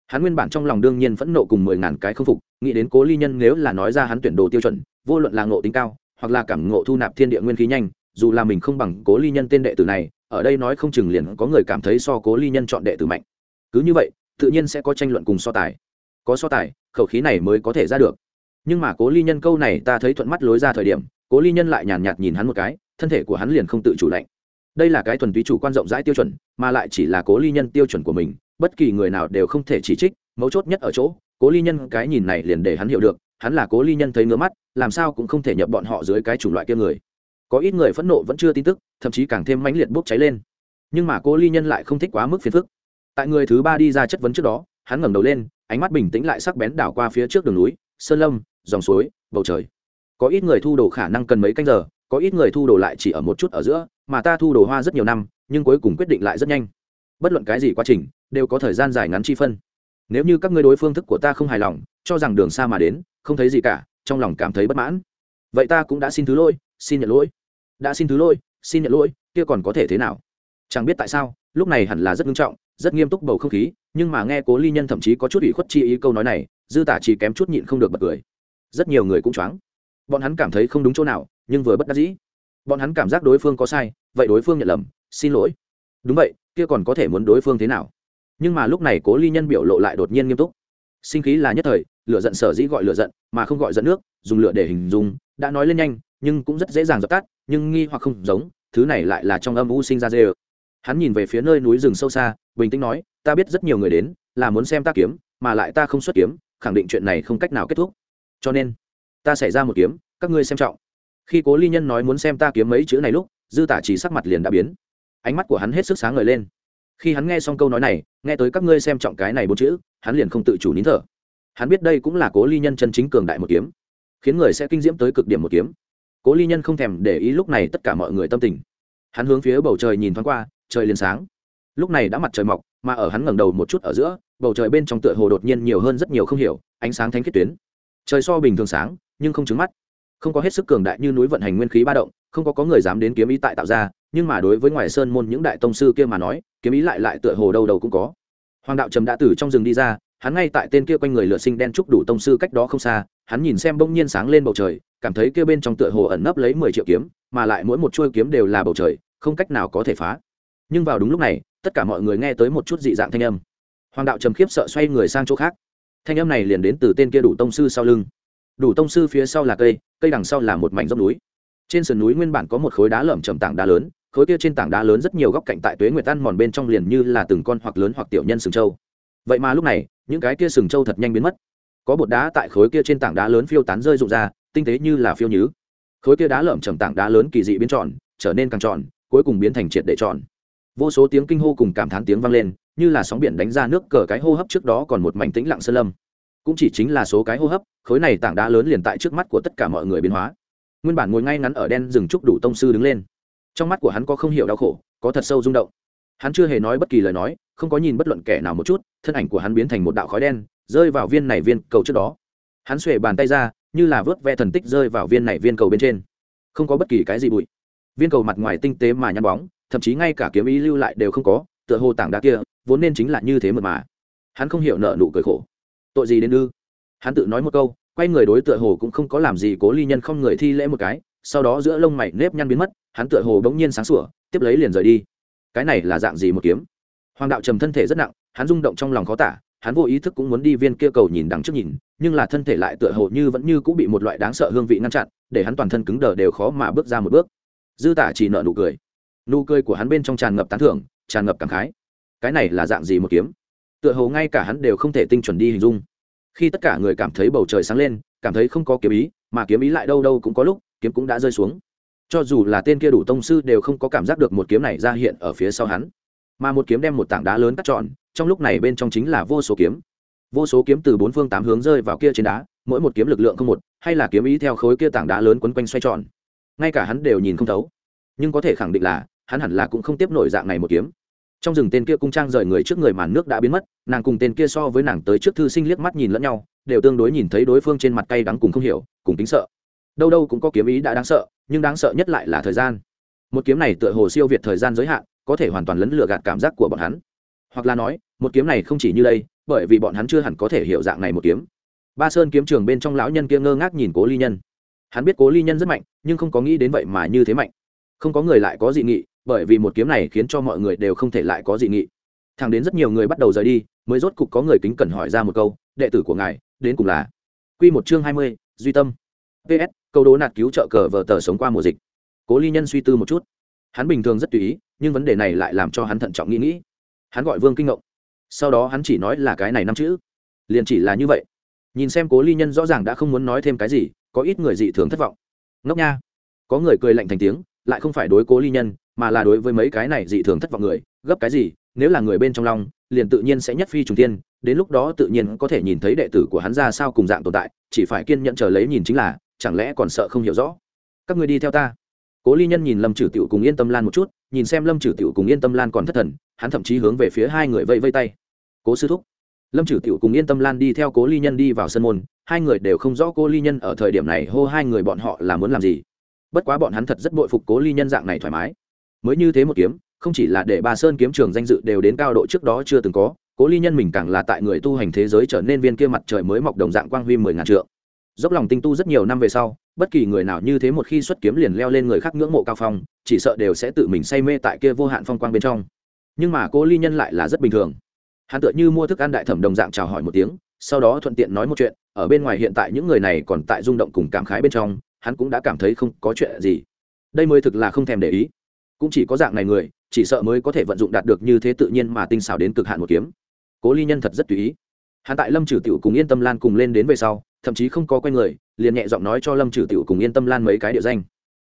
Hắn nguyên bản trong lòng đương nhiên phẫn nộ cùng mười ngàn cái không phục, nghĩ đến cố ly nhân nếu là nói ra hắn tuyển đồ tiêu chuẩn, vô luận là ngộ tính cao, hoặc là cảm ngộ thu nạp thiên địa nguyên khí nhanh, dù là mình không bằng cố ly nhân tên đệ tử này, ở đây nói không chừng liền có người cảm thấy so cố ly nhân chọn đệ tử mạnh. Cứ như vậy, tự nhiên sẽ có tranh luận cùng so tài có so tài, khẩu khí này mới có thể ra được. Nhưng mà cố ly nhân câu này ta thấy thuận mắt lối ra thời điểm, cố ly nhân lại nhàn nhạt nhìn hắn một cái, thân thể của hắn liền không tự chủ lạnh. Đây là cái thuần túy chủ quan rộng rãi tiêu chuẩn, mà lại chỉ là cố ly nhân tiêu chuẩn của mình, bất kỳ người nào đều không thể chỉ trích, mấu chốt nhất ở chỗ, cố ly nhân cái nhìn này liền để hắn hiểu được, hắn là cố ly nhân thấy ngứa mắt, làm sao cũng không thể nhập bọn họ dưới cái chủng loại kia người. Có ít người phẫn nộ vẫn chưa tin tức, thậm chí càng thêm mãnh liệt bốc cháy lên. Nhưng mà cố ly nhân lại không thích quá mức phiền phức. Tại người thứ ba đi ra chất vấn trước đó, hắn ngẩng đầu lên ánh mắt bình tĩnh lại sắc bén đảo qua phía trước đường núi, sơn lâm, dòng suối, bầu trời. Có ít người thu đồ khả năng cần mấy canh giờ, có ít người thu đồ lại chỉ ở một chút ở giữa, mà ta thu đồ hoa rất nhiều năm, nhưng cuối cùng quyết định lại rất nhanh. Bất luận cái gì quá trình, đều có thời gian dài ngắn chi phân. Nếu như các ngươi đối phương thức của ta không hài lòng, cho rằng đường xa mà đến, không thấy gì cả, trong lòng cảm thấy bất mãn. Vậy ta cũng đã xin thứ lỗi, xin nhận lỗi. Đã xin thứ lỗi, xin nhận lỗi, kia còn có thể thế nào? Chẳng biết tại sao, lúc này hẳn là rất nghiêm trọng, rất nghiêm túc bầu không khí nhưng mà nghe cố ly nhân thậm chí có chút ủy khuất chi ý câu nói này, dư tả chỉ kém chút nhịn không được bật cười. Rất nhiều người cũng choáng. Bọn hắn cảm thấy không đúng chỗ nào, nhưng vừa bất đắc dĩ. Bọn hắn cảm giác đối phương có sai, vậy đối phương nhận lầm, xin lỗi. Đúng vậy, kia còn có thể muốn đối phương thế nào? Nhưng mà lúc này cố ly nhân biểu lộ lại đột nhiên nghiêm túc. Sinh khí là nhất thời, lửa giận sở dĩ gọi lửa giận, mà không gọi giận nước, dùng lửa để hình dung, đã nói lên nhanh, nhưng cũng rất dễ dàng dập tắt, nhưng nghi hoặc không giống, thứ này lại là trong âm u sinh ra dê hắn nhìn về phía nơi núi rừng sâu xa, bình tĩnh nói ta biết rất nhiều người đến là muốn xem ta kiếm, mà lại ta không xuất kiếm, khẳng định chuyện này không cách nào kết thúc. Cho nên, ta xảy ra một kiếm, các ngươi xem trọng. Khi cố ly nhân nói muốn xem ta kiếm mấy chữ này lúc, dư tả chỉ sắc mặt liền đã biến. Ánh mắt của hắn hết sức sáng ngời lên. Khi hắn nghe xong câu nói này, nghe tới các ngươi xem trọng cái này bốn chữ, hắn liền không tự chủ nín thở. Hắn biết đây cũng là cố ly nhân chân chính cường đại một kiếm, khiến người sẽ kinh diễm tới cực điểm một kiếm. Cố ly nhân không thèm để ý lúc này tất cả mọi người tâm tình. Hắn hướng phía bầu trời nhìn thoáng qua, trời liền sáng lúc này đã mặt trời mọc, mà ở hắn ngẩng đầu một chút ở giữa, bầu trời bên trong tựa hồ đột nhiên nhiều hơn rất nhiều không hiểu, ánh sáng thánh khiết tuyến. Trời so bình thường sáng, nhưng không trứng mắt. Không có hết sức cường đại như núi vận hành nguyên khí ba động, không có có người dám đến kiếm ý tại tạo ra, nhưng mà đối với ngoài sơn môn những đại tông sư kia mà nói, kiếm ý lại lại tựa hồ đâu đâu cũng có. Hoàng đạo trầm đã từ trong rừng đi ra, hắn ngay tại tên kia quanh người lựa sinh đen trúc đủ tông sư cách đó không xa, hắn nhìn xem bỗng nhiên sáng lên bầu trời, cảm thấy kia bên trong tựa hồ ẩn nấp lấy mười triệu kiếm, mà lại mỗi một chuôi kiếm đều là bầu trời, không cách nào có thể phá nhưng vào đúng lúc này, tất cả mọi người nghe tới một chút dị dạng thanh âm. Hoàng đạo trầm khiếp sợ xoay người sang chỗ khác. Thanh âm này liền đến từ tên kia đủ tông sư sau lưng. Đủ tông sư phía sau là cây cây đằng sau là một mảnh dốc núi. Trên sườn núi nguyên bản có một khối đá lởm chầm tảng đá lớn, khối kia trên tảng đá lớn rất nhiều góc cạnh tại tuế nguyệt tan mòn bên trong liền như là từng con hoặc lớn hoặc tiểu nhân sừng trâu. Vậy mà lúc này, những cái kia sừng trâu thật nhanh biến mất. Có bột đá tại khối kia trên tảng đá lớn phiêu tán rơi rụng ra, tinh tế như là phiêu nhứ. Khối kia đá lởm chầm tảng đá lớn kỳ dị biến tròn, trở nên càng tròn, cuối cùng biến thành triệt để tròn vô số tiếng kinh hô cùng cảm thán tiếng vang lên, như là sóng biển đánh ra nước cờ cái hô hấp trước đó còn một mảnh tĩnh lặng sơn lâm. Cũng chỉ chính là số cái hô hấp, khối này tảng đá lớn liền tại trước mắt của tất cả mọi người biến hóa. Nguyên bản ngồi ngay ngắn ở đen rừng trúc đủ tông sư đứng lên. Trong mắt của hắn có không hiểu đau khổ, có thật sâu rung động. Hắn chưa hề nói bất kỳ lời nói, không có nhìn bất luận kẻ nào một chút, thân ảnh của hắn biến thành một đạo khói đen, rơi vào viên này viên cầu trước đó. Hắn xuề bàn tay ra, như là vớt ve thần tích rơi vào viên này viên cầu bên trên. Không có bất kỳ cái gì bụi. Viên cầu mặt ngoài tinh tế mà nhăn bóng thậm chí ngay cả kiếm ý lưu lại đều không có, tựa hồ tảng đá kia, vốn nên chính là như thế mật mà. Hắn không hiểu nợ nụ cười khổ. Tội gì đến ư? Hắn tự nói một câu, quay người đối tựa hồ cũng không có làm gì cố ly nhân không người thi lễ một cái, sau đó giữa lông mày nếp nhăn biến mất, hắn tựa hồ bỗng nhiên sáng sủa, tiếp lấy liền rời đi. Cái này là dạng gì một kiếm? Hoàng đạo trầm thân thể rất nặng, hắn rung động trong lòng khó tả, hắn vô ý thức cũng muốn đi viên kia cầu nhìn đằng trước nhìn, nhưng là thân thể lại tựa hồ như vẫn như cũng bị một loại đáng sợ hương vị ngăn chặn, để hắn toàn thân cứng đờ đều khó mà bước ra một bước. Dư tả chỉ nợ nụ cười nụ cười của hắn bên trong tràn ngập tán thưởng, tràn ngập cảm khái. Cái này là dạng gì một kiếm? Tựa hồ ngay cả hắn đều không thể tinh chuẩn đi hình dung. Khi tất cả người cảm thấy bầu trời sáng lên, cảm thấy không có kiếm ý, mà kiếm ý lại đâu đâu cũng có lúc, kiếm cũng đã rơi xuống. Cho dù là tên kia đủ tông sư đều không có cảm giác được một kiếm này ra hiện ở phía sau hắn. Mà một kiếm đem một tảng đá lớn cắt trọn, trong lúc này bên trong chính là vô số kiếm. Vô số kiếm từ bốn phương tám hướng rơi vào kia trên đá, mỗi một kiếm lực lượng không một, hay là kiếm ý theo khối kia tảng đá lớn quấn quanh xoay tròn. Ngay cả hắn đều nhìn không thấu nhưng có thể khẳng định là, hắn hẳn là cũng không tiếp nổi dạng này một kiếm. Trong rừng tên kia cung trang rời người trước người màn nước đã biến mất, nàng cùng tên kia so với nàng tới trước thư sinh liếc mắt nhìn lẫn nhau, đều tương đối nhìn thấy đối phương trên mặt cay đắng cùng không hiểu, cùng tính sợ. Đâu đâu cũng có kiếm ý đã đáng sợ, nhưng đáng sợ nhất lại là thời gian. Một kiếm này tựa hồ siêu việt thời gian giới hạn, có thể hoàn toàn lấn lừa gạt cảm giác của bọn hắn. Hoặc là nói, một kiếm này không chỉ như đây, bởi vì bọn hắn chưa hẳn có thể hiểu dạng này một kiếm. Ba sơn kiếm trường bên trong lão nhân kia ngơ ngác nhìn cố ly nhân. Hắn biết cố ly nhân rất mạnh, nhưng không có nghĩ đến vậy mà như thế mạnh không có người lại có dị nghị, bởi vì một kiếm này khiến cho mọi người đều không thể lại có dị nghị. Thẳng đến rất nhiều người bắt đầu rời đi, mới rốt cục có người kính cẩn hỏi ra một câu, đệ tử của ngài, đến cùng là? Q một chương hai mươi, duy tâm. Ps câu đố nạt cứu trợ cờ vờ tờ sống qua mùa dịch. Cố ly nhân suy tư một chút. Hắn bình thường rất tùy ý, nhưng vấn đề này lại làm cho hắn thận trọng nghĩ nghĩ. Hắn gọi vương kinh ngộng. Sau đó hắn chỉ nói là cái này năm chữ. Liền chỉ là như vậy. Nhìn xem cố ly nhân rõ ràng đã không muốn nói thêm cái gì, có ít người dị thường thất vọng. Ngốc nha. Có người cười lạnh thành tiếng lại không phải đối cố ly nhân, mà là đối với mấy cái này dị thường thất vọng người, gấp cái gì, nếu là người bên trong long, liền tự nhiên sẽ nhất phi trùng tiên đến lúc đó tự nhiên có thể nhìn thấy đệ tử của hắn ra sao cùng dạng tồn tại, chỉ phải kiên nhận chờ lấy nhìn chính là, chẳng lẽ còn sợ không hiểu rõ. Các người đi theo ta. Cố ly nhân nhìn lâm trừ tiểu cùng yên tâm lan một chút, nhìn xem lâm trừ tiểu cùng yên tâm lan còn thất thần, hắn thậm chí hướng về phía hai người vây vây tay. Cố sư thúc. Lâm trừ tiểu cùng yên tâm lan đi theo cố ly nhân đi vào sân môn, hai người đều không rõ cố ly nhân ở thời điểm này hô hai người bọn họ là muốn làm gì bất quá bọn hắn thật rất bội phục cố ly nhân dạng này thoải mái. Mới như thế một kiếm, không chỉ là để bà sơn kiếm trường danh dự đều đến cao độ trước đó chưa từng có, cố ly nhân mình càng là tại người tu hành thế giới trở nên viên kia mặt trời mới mọc đồng dạng quang huy mười ngàn trượng. Dốc lòng tinh tu rất nhiều năm về sau, bất kỳ người nào như thế một khi xuất kiếm liền leo lên người khác ngưỡng mộ cao phong, chỉ sợ đều sẽ tự mình say mê tại kia vô hạn phong quang bên trong. Nhưng mà cố ly nhân lại là rất bình thường. Hắn tựa như mua thức ăn đại thẩm đồng dạng chào hỏi một tiếng, sau đó thuận tiện nói một chuyện, ở bên ngoài hiện tại những người này còn tại rung động cùng cảm khái bên trong hắn cũng đã cảm thấy không có chuyện gì. Đây mới thực là không thèm để ý. Cũng chỉ có dạng này người, chỉ sợ mới có thể vận dụng đạt được như thế tự nhiên mà tinh xảo đến cực hạn một kiếm. Cố ly nhân thật rất tùy ý. Hắn tại lâm trừ tiểu cùng yên tâm lan cùng lên đến về sau, thậm chí không có quen người, liền nhẹ giọng nói cho lâm trừ tiểu cùng yên tâm lan mấy cái địa danh.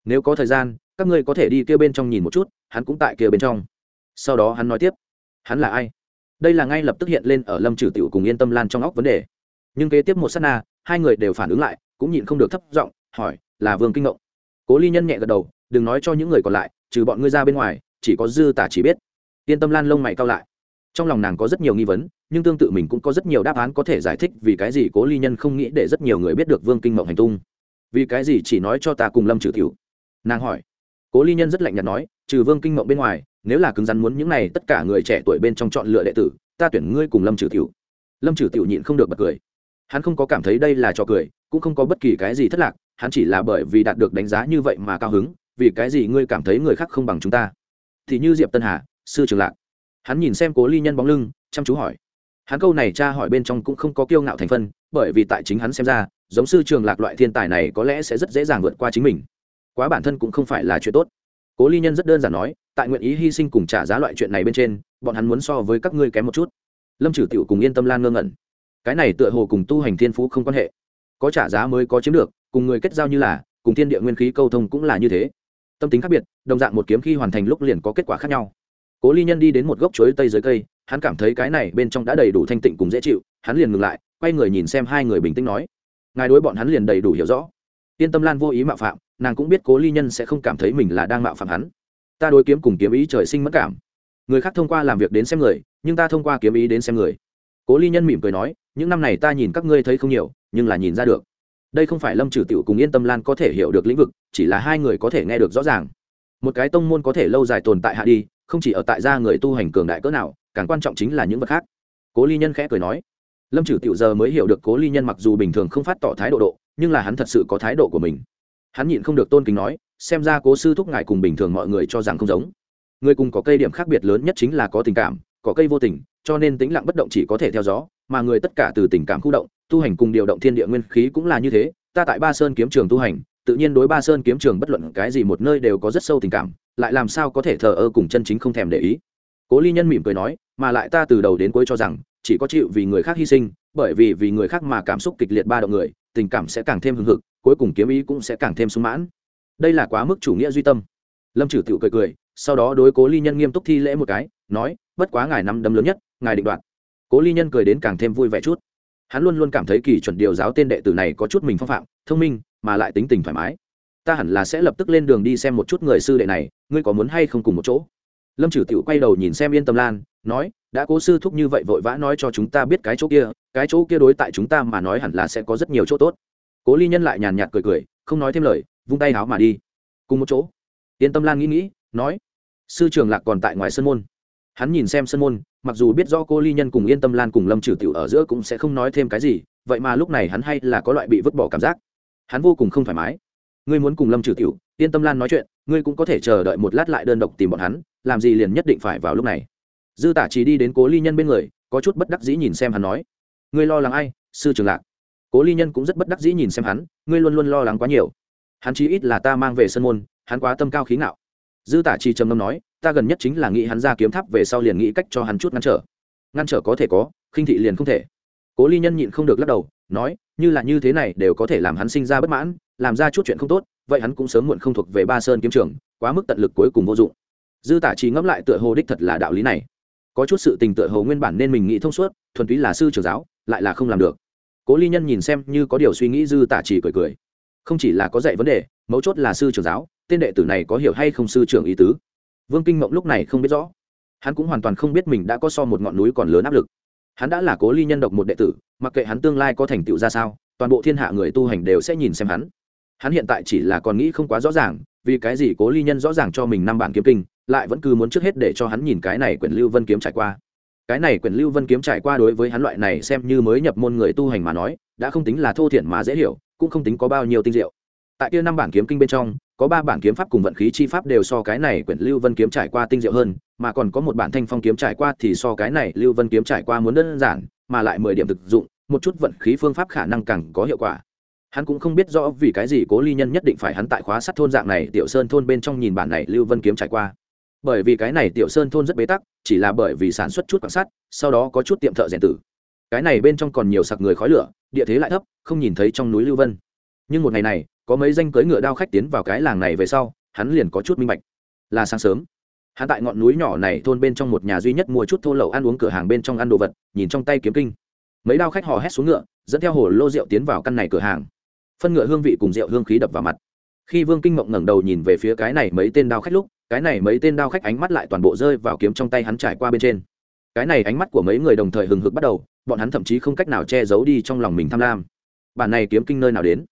Nếu có thời gian, các ngươi có thể đi kia bên trong nhìn một chút, hắn cũng tại kia bên trong. Sau đó hắn nói tiếp. Hắn là ai? Đây là ngay lập tức hiện lên ở lâm trừ tiểu cùng yên tâm lan trong óc vấn đề. Nhưng kế tiếp một s á t na, hai người đều phản ứng lại, cũng nhịn không được thấp giọng hỏi, là vương kinh ngộng? Cố ly nhân nhẹ gật đầu, đừng nói cho những người còn lại, trừ bọn ngươi ra bên ngoài, chỉ có dư tả chỉ biết. Yên tâm lan lông mày cao lại. Trong lòng nàng có rất nhiều nghi vấn, nhưng tương tự mình cũng có rất nhiều đáp án có thể giải thích vì cái gì cố ly nhân không nghĩ để rất nhiều người biết được vương kinh mộng hành tung. Vì cái gì chỉ nói cho ta cùng lâm trừ tiểu? Nàng hỏi. Cố ly nhân rất lạnh nhạt nói, trừ vương kinh mộng bên ngoài, nếu là cứng rắn muốn những này tất cả người trẻ tuổi bên trong chọn lựa đệ tử, ta tuyển ngươi cùng lâm trừ tiểu. Lâm trừ tiểu nhịn không được bật cười. Hắn không có cảm thấy đây là trò cười, cũng không có bất kỳ cái gì thất lạc hắn chỉ là bởi vì đạt được đánh giá như vậy mà cao hứng, vì cái gì ngươi cảm thấy người khác không bằng chúng ta? Thì như diệp tân hà, sư trường lạc. Hắn nhìn xem cố ly nhân bóng lưng, chăm chú hỏi. Hắn câu này cha hỏi bên trong cũng không có kiêu ngạo thành phân, bởi vì tại chính hắn xem ra, giống sư trường lạc loại thiên tài này có lẽ sẽ rất dễ dàng vượt qua chính mình. Quá bản thân cũng không phải là chuyện tốt. Cố ly nhân rất đơn giản nói, tại nguyện ý hy sinh cùng trả giá loại chuyện này bên trên, bọn hắn muốn so với các ngươi kém một chút. Lâm trừ tiểu cùng yên tâm lan ngơ ngẩn. Cái này tựa hồ cùng tu hành thiên phú không quan hệ. Có trả giá mới có chiếm được cùng người kết giao như là, cùng thiên địa nguyên khí câu thông cũng là như thế. Tâm tính khác biệt, đồng dạng một kiếm khi hoàn thành lúc liền có kết quả khác nhau. Cố ly nhân đi đến một gốc chuối tây dưới cây, hắn cảm thấy cái này bên trong đã đầy đủ thanh tịnh cùng dễ chịu, hắn liền ngừng lại, quay người nhìn xem hai người bình tĩnh nói, ngài đối bọn hắn liền đầy đủ hiểu rõ. Yên tâm lan vô ý mạo phạm, nàng cũng biết cố ly nhân sẽ không cảm thấy mình là đang mạo phạm hắn. Ta đối kiếm cùng kiếm ý trời sinh mất cảm. Người khác thông qua làm việc đến xem người, nhưng ta thông qua kiếm ý đến xem người. Cố ly nhân mỉm cười nói, những năm này ta nhìn các ngươi thấy không nhiều, nhưng là nhìn ra được đây không phải lâm trừ tiểu cùng yên tâm lan có thể hiểu được lĩnh vực, chỉ là hai người có thể nghe được rõ ràng. Một cái tông môn có thể lâu dài tồn tại hạ đi, không chỉ ở tại gia người tu hành cường đại cỡ nào, càng quan trọng chính là những vật khác. Cố ly nhân khẽ cười nói. Lâm trừ tiểu giờ mới hiểu được cố ly nhân mặc dù bình thường không phát tỏ thái độ độ, nhưng là hắn thật sự có thái độ của mình. Hắn nhịn không được tôn kính nói, xem ra cố sư thúc ngài cùng bình thường mọi người cho rằng không giống. Người cùng có cây điểm khác biệt lớn nhất chính là có tình cảm, có cây vô tình, cho nên tính lặng bất động chỉ có thể theo gió mà người tất cả từ tình cảm khu động, tu hành cùng điều động thiên địa nguyên khí cũng là như thế, ta tại ba sơn kiếm trường tu hành, tự nhiên đối ba sơn kiếm trường bất luận cái gì một nơi đều có rất sâu tình cảm, lại làm sao có thể thờ ơ cùng chân chính không thèm để ý. Cố ly nhân mỉm cười nói, mà lại ta từ đầu đến cuối cho rằng, chỉ có chịu vì người khác hy sinh, bởi vì vì người khác mà cảm xúc kịch liệt ba động người, tình cảm sẽ càng thêm hưng hực, cuối cùng kiếm ý cũng sẽ càng thêm sung mãn. Đây là quá mức chủ nghĩa duy tâm. Lâm trừ tự cười cười, sau đó đối cố ly nhân nghiêm túc thi lễ một cái, nói, bất quá ngài năm đấm lớn nhất, ngài định đoạt cố ly nhân cười đến càng thêm vui vẻ chút. Hắn luôn luôn cảm thấy kỳ chuẩn điều giáo tên đệ tử này có chút mình phong phạm, thông minh, mà lại tính tình thoải mái. Ta hẳn là sẽ lập tức lên đường đi xem một chút người sư đệ này, ngươi có muốn hay không cùng một chỗ? Lâm trừ tiểu quay đầu nhìn xem yên tâm lan, nói, đã cố sư thúc như vậy vội vã nói cho chúng ta biết cái chỗ kia, cái chỗ kia đối tại chúng ta mà nói hẳn là sẽ có rất nhiều chỗ tốt. Cố ly nhân lại nhàn nhạt cười cười, không nói thêm lời, vung tay háo mà đi. Cùng một chỗ. Yên tâm lan nghĩ nghĩ, nói, sư trường lạc còn tại ngoài sân môn hắn nhìn xem sân môn, mặc dù biết do cô ly nhân cùng yên tâm lan cùng lâm trừ tiểu ở giữa cũng sẽ không nói thêm cái gì, vậy mà lúc này hắn hay là có loại bị vứt bỏ cảm giác. Hắn vô cùng không thoải mái. Ngươi muốn cùng lâm trừ tiểu, yên tâm lan nói chuyện, ngươi cũng có thể chờ đợi một lát lại đơn độc tìm bọn hắn, làm gì liền nhất định phải vào lúc này. Dư tả chỉ đi đến cố ly nhân bên người, có chút bất đắc dĩ nhìn xem hắn nói, ngươi lo lắng ai, sư trường lạc? Cố ly nhân cũng rất bất đắc dĩ nhìn xem hắn, ngươi luôn luôn lo lắng quá nhiều. Hắn chí ít là ta mang về sân môn, hắn quá tâm cao khí ngạo. Dư tả chi trầm ngâm nói ta gần nhất chính là nghĩ hắn ra kiếm tháp về sau liền nghĩ cách cho hắn chút ngăn trở. Ngăn trở có thể có, khinh thị liền không thể. Cố ly nhân nhịn không được lắc đầu, nói, như là như thế này đều có thể làm hắn sinh ra bất mãn, làm ra chút chuyện không tốt, vậy hắn cũng sớm muộn không thuộc về ba sơn kiếm trường, quá mức tận lực cuối cùng vô dụng. Dư tả Chỉ ngẫm lại tựa hồ đích thật là đạo lý này. Có chút sự tình tựa hồ nguyên bản nên mình nghĩ thông suốt, thuần túy là sư trưởng giáo, lại là không làm được. Cố ly nhân nhìn xem như có điều suy nghĩ dư tả chỉ cười cười. Không chỉ là có dạy vấn đề, mấu chốt là sư trưởng giáo, tên đệ tử này có hiểu hay không sư trưởng ý tứ vương kinh mộng lúc này không biết rõ. Hắn cũng hoàn toàn không biết mình đã có so một ngọn núi còn lớn áp lực. Hắn đã là cố ly nhân độc một đệ tử, mặc kệ hắn tương lai có thành tựu ra sao, toàn bộ thiên hạ người tu hành đều sẽ nhìn xem hắn. Hắn hiện tại chỉ là còn nghĩ không quá rõ ràng, vì cái gì cố ly nhân rõ ràng cho mình năm bản kiếm kinh, lại vẫn cứ muốn trước hết để cho hắn nhìn cái này quyển lưu vân kiếm trải qua. Cái này quyển lưu vân kiếm trải qua đối với hắn loại này xem như mới nhập môn người tu hành mà nói, đã không tính là thô thiển mà dễ hiểu, cũng không tính có bao nhiêu tinh diệu. Tại kia năm bản kiếm kinh bên trong có ba bản kiếm pháp cùng vận khí chi pháp đều so cái này quyển lưu vân kiếm trải qua tinh diệu hơn, mà còn có một bản thanh phong kiếm trải qua thì so cái này lưu vân kiếm trải qua muốn đơn giản, mà lại mười điểm thực dụng, một chút vận khí phương pháp khả năng càng có hiệu quả. Hắn cũng không biết rõ vì cái gì cố ly nhân nhất định phải hắn tại khóa sắt thôn dạng này tiểu sơn thôn bên trong nhìn bản này lưu vân kiếm trải qua. Bởi vì cái này tiểu sơn thôn rất bế tắc, chỉ là bởi vì sản xuất chút quan sát, sau đó có chút tiệm thợ rèn tử. Cái này bên trong còn nhiều sặc người khói lửa, địa thế lại thấp, không nhìn thấy trong núi lưu vân. Nhưng một ngày này có mấy danh cưỡi ngựa đao khách tiến vào cái làng này về sau, hắn liền có chút minh bạch. Là sáng sớm, hắn tại ngọn núi nhỏ này thôn bên trong một nhà duy nhất mua chút thô lậu ăn uống cửa hàng bên trong ăn đồ vật, nhìn trong tay kiếm kinh. Mấy đao khách hò hét xuống ngựa, dẫn theo hồ lô rượu tiến vào căn này cửa hàng. Phân ngựa hương vị cùng rượu hương khí đập vào mặt. Khi vương kinh mộng ngẩng đầu nhìn về phía cái này mấy tên đao khách lúc, cái này mấy tên đao khách ánh mắt lại toàn bộ rơi vào kiếm trong tay hắn trải qua bên trên. Cái này ánh mắt của mấy người đồng thời hừng hực bắt đầu, bọn hắn thậm chí không cách nào che giấu đi trong lòng mình tham lam. Bản này kiếm kinh nơi nào đến?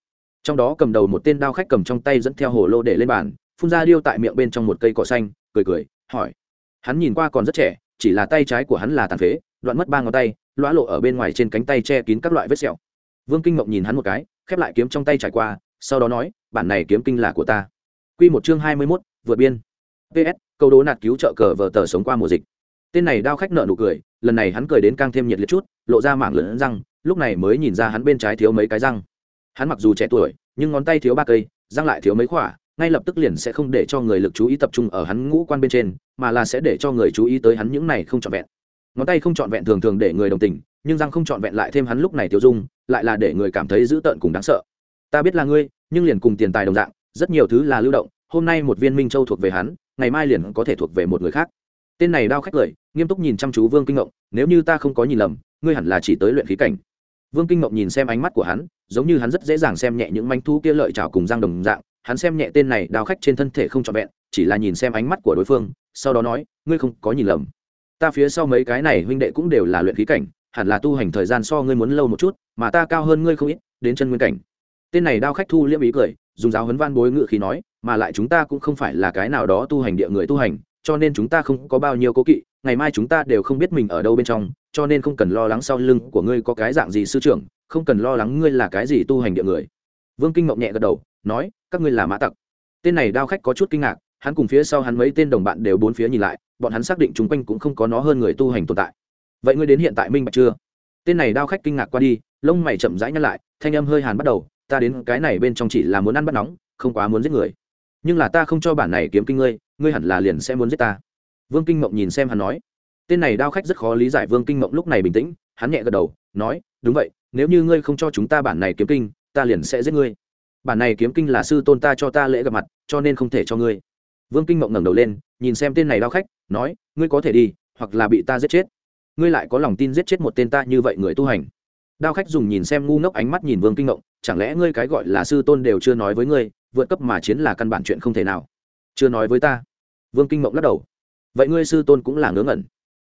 Trong đó cầm đầu một tên đao khách cầm trong tay dẫn theo hồ lô để lên bàn, phun ra điêu tại miệng bên trong một cây cỏ xanh, cười cười, hỏi. Hắn nhìn qua còn rất trẻ, chỉ là tay trái của hắn là tàn phế, đoạn mất ba ngón tay, lõa lộ ở bên ngoài trên cánh tay che kín các loại vết sẹo. Vương kinh mộng nhìn hắn một cái, khép lại kiếm trong tay trải qua, sau đó nói, bản này kiếm kinh là của ta. Q một chương hai mươi mốt, vượt biên. Ps câu đố nạt cứu trợ cờ vờ tờ sống qua mùa dịch. Tên này đao khách nợ nụ cười, lần này hắn cười đến càng thêm nhiệt liệt chút, lộ ra mảng lớn răng, lúc này mới nhìn ra hắn bên trái thiếu mấy cái răng hắn mặc dù trẻ tuổi, nhưng ngón tay thiếu ba cây, răng lại thiếu mấy khỏa, ngay lập tức liền sẽ không để cho người lực chú ý tập trung ở hắn ngũ quan bên trên, mà là sẽ để cho người chú ý tới hắn những này không trọn vẹn. Ngón tay không trọn vẹn thường thường để người đồng tình, nhưng răng không trọn vẹn lại thêm hắn lúc này tiêu dung, lại là để người cảm thấy dữ tợn cùng đáng sợ. Ta biết là ngươi, nhưng liền cùng tiền tài đồng dạng, rất nhiều thứ là lưu động, hôm nay một viên minh châu thuộc về hắn, ngày mai liền có thể thuộc về một người khác. Tên này đao khách cười, nghiêm túc nhìn chăm chú vương kinh ngộng, nếu như ta không có nhìn lầm, ngươi hẳn là chỉ tới luyện khí cảnh. Vương kinh ngộng nhìn xem ánh mắt của hắn giống như hắn rất dễ dàng xem nhẹ những manh thu kia lợi chảo cùng răng đồng dạng, hắn xem nhẹ tên này đao khách trên thân thể không trọn vẹn, chỉ là nhìn xem ánh mắt của đối phương, sau đó nói, ngươi không có nhìn lầm. Ta phía sau mấy cái này huynh đệ cũng đều là luyện khí cảnh, hẳn là tu hành thời gian so ngươi muốn lâu một chút, mà ta cao hơn ngươi không ít, đến chân nguyên cảnh. Tên này đao khách thu liễm ý cười, dùng giáo huấn văn bối ngự khí nói, mà lại chúng ta cũng không phải là cái nào đó tu hành địa người tu hành, cho nên chúng ta không có bao nhiêu cố kỵ, ngày mai chúng ta đều không biết mình ở đâu bên trong, cho nên không cần lo lắng sau lưng của ngươi có cái dạng gì sư trưởng không cần lo lắng ngươi là cái gì tu hành địa người. Vương kinh mộng nhẹ gật đầu, nói, các ngươi là mã tặc. Tên này đao khách có chút kinh ngạc, hắn cùng phía sau hắn mấy tên đồng bạn đều bốn phía nhìn lại, bọn hắn xác định chung quanh cũng không có nó hơn người tu hành tồn tại. Vậy ngươi đến hiện tại minh bạch chưa? Tên này đao khách kinh ngạc qua đi, lông mày chậm rãi nhăn lại, thanh âm hơi hàn bắt đầu, ta đến cái này bên trong chỉ là muốn ăn bắt nóng, không quá muốn giết người. Nhưng là ta không cho bản này kiếm kinh ngươi ngươi hẳn là liền sẽ muốn giết ta. Vương kinh mộng nhìn xem hắn nói. Tên này đao khách rất khó lý giải vương kinh mộng lúc này bình tĩnh, hắn nhẹ gật đầu, nói, đúng vậy nếu như ngươi không cho chúng ta bản này kiếm kinh, ta liền sẽ giết ngươi. Bản này kiếm kinh là sư tôn ta cho ta lễ gặp mặt, cho nên không thể cho ngươi. Vương kinh mộng ngẩng đầu lên, nhìn xem tên này đao khách, nói, ngươi có thể đi, hoặc là bị ta giết chết. Ngươi lại có lòng tin giết chết một tên ta như vậy người tu hành. Đao khách dùng nhìn xem ngu ngốc ánh mắt nhìn vương kinh mộng, chẳng lẽ ngươi cái gọi là sư tôn đều chưa nói với ngươi, vượt cấp mà chiến là căn bản chuyện không thể nào. Chưa nói với ta. Vương kinh mộng lắc đầu. Vậy ngươi sư tôn cũng là ngớ ngẩn.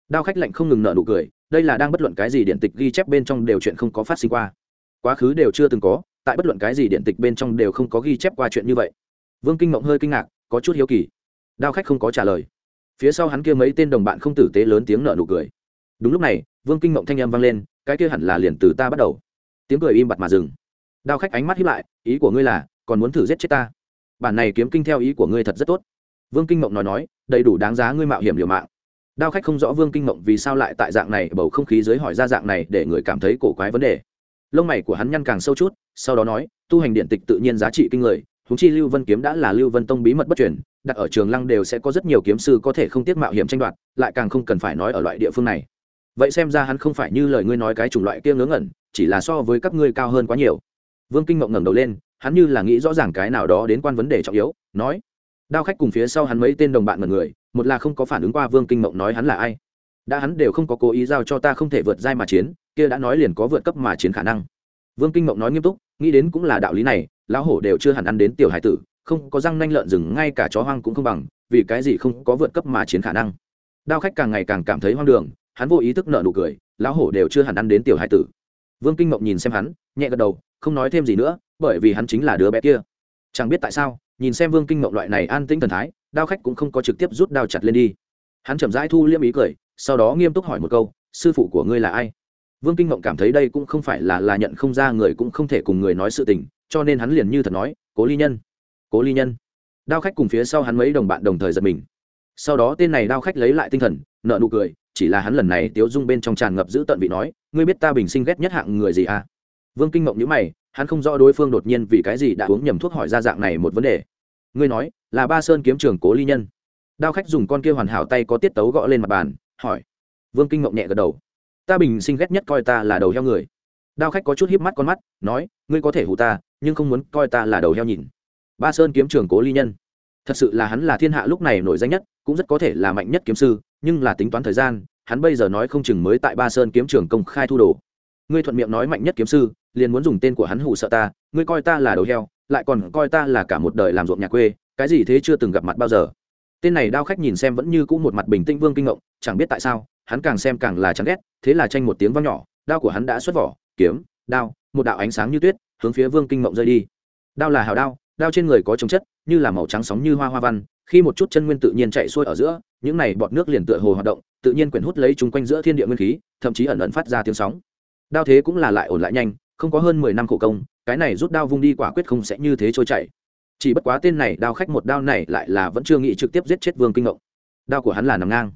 Đao khách lạnh không ngừng nợ nụ cười đây là đang bất luận cái gì điện tịch ghi chép bên trong đều chuyện không có phát sinh qua. Quá khứ đều chưa từng có, tại bất luận cái gì điện tịch bên trong đều không có ghi chép qua chuyện như vậy. Vương kinh mộng hơi kinh ngạc, có chút hiếu kỳ. Đao khách không có trả lời. Phía sau hắn kia mấy tên đồng bạn không tử tế lớn tiếng nợ nụ cười. Đúng lúc này, vương kinh mộng thanh âm vang lên, cái kia hẳn là liền từ ta bắt đầu. Tiếng cười im bặt mà dừng. Đao khách ánh mắt hiếp lại, ý của ngươi là, còn muốn thử giết chết ta? Bản này kiếm kinh theo ý của ngươi thật rất tốt. Vương kinh mộng nói nói, đầy đủ đáng giá ngươi mạo hiểm liều mạng đao khách không rõ vương kinh mộng vì sao lại tại dạng này, bầu không khí dưới hỏi ra dạng này để người cảm thấy cổ quái vấn đề. Lông mày của hắn nhăn càng sâu chút, sau đó nói, tu hành điện tịch tự nhiên giá trị kinh người húng chi lưu vân kiếm đã là lưu vân tông bí mật bất truyền, đặt ở trường lăng đều sẽ có rất nhiều kiếm sư có thể không tiếc mạo hiểm tranh đoạt, lại càng không cần phải nói ở loại địa phương này. Vậy xem ra hắn không phải như lời ngươi nói cái chủng loại kia ngớ ngẩn, chỉ là so với các ngươi cao hơn quá nhiều. Vương kinh mộng ngẩng đầu lên, hắn như là nghĩ rõ ràng cái nào đó đến quan vấn đề trọng yếu, nói. Đao khách cùng phía sau hắn mấy tên đồng bạn mật người một là không có phản ứng qua vương kinh mộng nói hắn là ai đã hắn đều không có cố ý giao cho ta không thể vượt giai mà chiến kia đã nói liền có vượt cấp mà chiến khả năng vương kinh mộng nói nghiêm túc nghĩ đến cũng là đạo lý này lão hổ đều chưa hẳn ăn đến tiểu hải tử không có răng nanh lợn rừng ngay cả chó hoang cũng không bằng vì cái gì không có vượt cấp mà chiến khả năng đao khách càng ngày càng cảm thấy hoang đường hắn vô ý thức nợ nụ cười lão hổ đều chưa hẳn ăn đến tiểu hải tử vương kinh mộng nhìn xem hắn nhẹ gật đầu không nói thêm gì nữa bởi vì hắn chính là đứa bé kia chẳng biết tại sao nhìn xem vương kinh mộng loại này an tĩnh thần thái đao khách cũng không có trực tiếp rút đao chặt lên đi. Hắn chậm rãi thu liêm ý cười, sau đó nghiêm túc hỏi một câu, sư phụ của ngươi là ai? Vương kinh mộng cảm thấy đây cũng không phải là là nhận không ra người cũng không thể cùng người nói sự tình, cho nên hắn liền như thật nói, cố ly nhân, cố ly nhân. Đao khách cùng phía sau hắn mấy đồng bạn đồng thời giật mình. Sau đó tên này đao khách lấy lại tinh thần nợ nụ cười, chỉ là hắn lần này tiếu dung bên trong tràn ngập giữ tận vị nói, ngươi biết ta bình sinh ghét nhất hạng người gì à? Vương kinh mộng nhữ mày, hắn không rõ đối phương đột nhiên vì cái gì đã uống nhầm thuốc hỏi ra dạng này một vấn đề. Ngươi nói là ba sơn kiếm trường cố ly nhân. Đao khách dùng con kia hoàn hảo tay có tiết tấu gõ lên mặt bàn, hỏi. Vương kinh mộng nhẹ gật đầu. Ta bình sinh ghét nhất coi ta là đầu heo người. Đao khách có chút hiếp mắt con mắt, nói, ngươi có thể hù ta, nhưng không muốn coi ta là đầu heo nhìn. Ba sơn kiếm trường cố ly nhân. Thật sự là hắn là thiên hạ lúc này nổi danh nhất, cũng rất có thể là mạnh nhất kiếm sư, nhưng là tính toán thời gian, hắn bây giờ nói không chừng mới tại ba sơn kiếm trường công khai thu đồ. Ngươi thuận miệng nói mạnh nhất kiếm sư, liền muốn dùng tên của hắn hụ sợ ta, ngươi coi ta là đầu heo, lại còn coi ta là cả một đời làm ruộng nhà quê cái gì thế chưa từng gặp mặt bao giờ? Tên này đao khách nhìn xem vẫn như cũ một mặt bình tĩnh vương kinh ngộng, chẳng biết tại sao, hắn càng xem càng là chán ghét, thế là tranh một tiếng vang nhỏ, đao của hắn đã xuất vỏ, kiếm, đao, một đạo ánh sáng như tuyết, hướng phía vương kinh ngộng rơi đi. Đao là hào đao đao trên người có trồng chất, như là màu trắng sóng như hoa hoa văn, khi một chút chân nguyên tự nhiên chạy xuôi ở giữa, những này bọt nước liền tựa hồ hoạt động, tự nhiên quyển hút lấy chúng quanh giữa thiên địa nguyên khí, thậm chí ẩn ẩn phát ra tiếng sóng. Đao thế cũng là lại ổn lại nhanh, không có hơn mười năm khổ công, cái này rút đao vung đi quả quyết không sẽ như thế trôi chảy chỉ bất quá tên này đao khách một đao này lại là vẫn chưa nghĩ trực tiếp giết chết vương kinh ngộng. Đao của hắn là nằm ngang.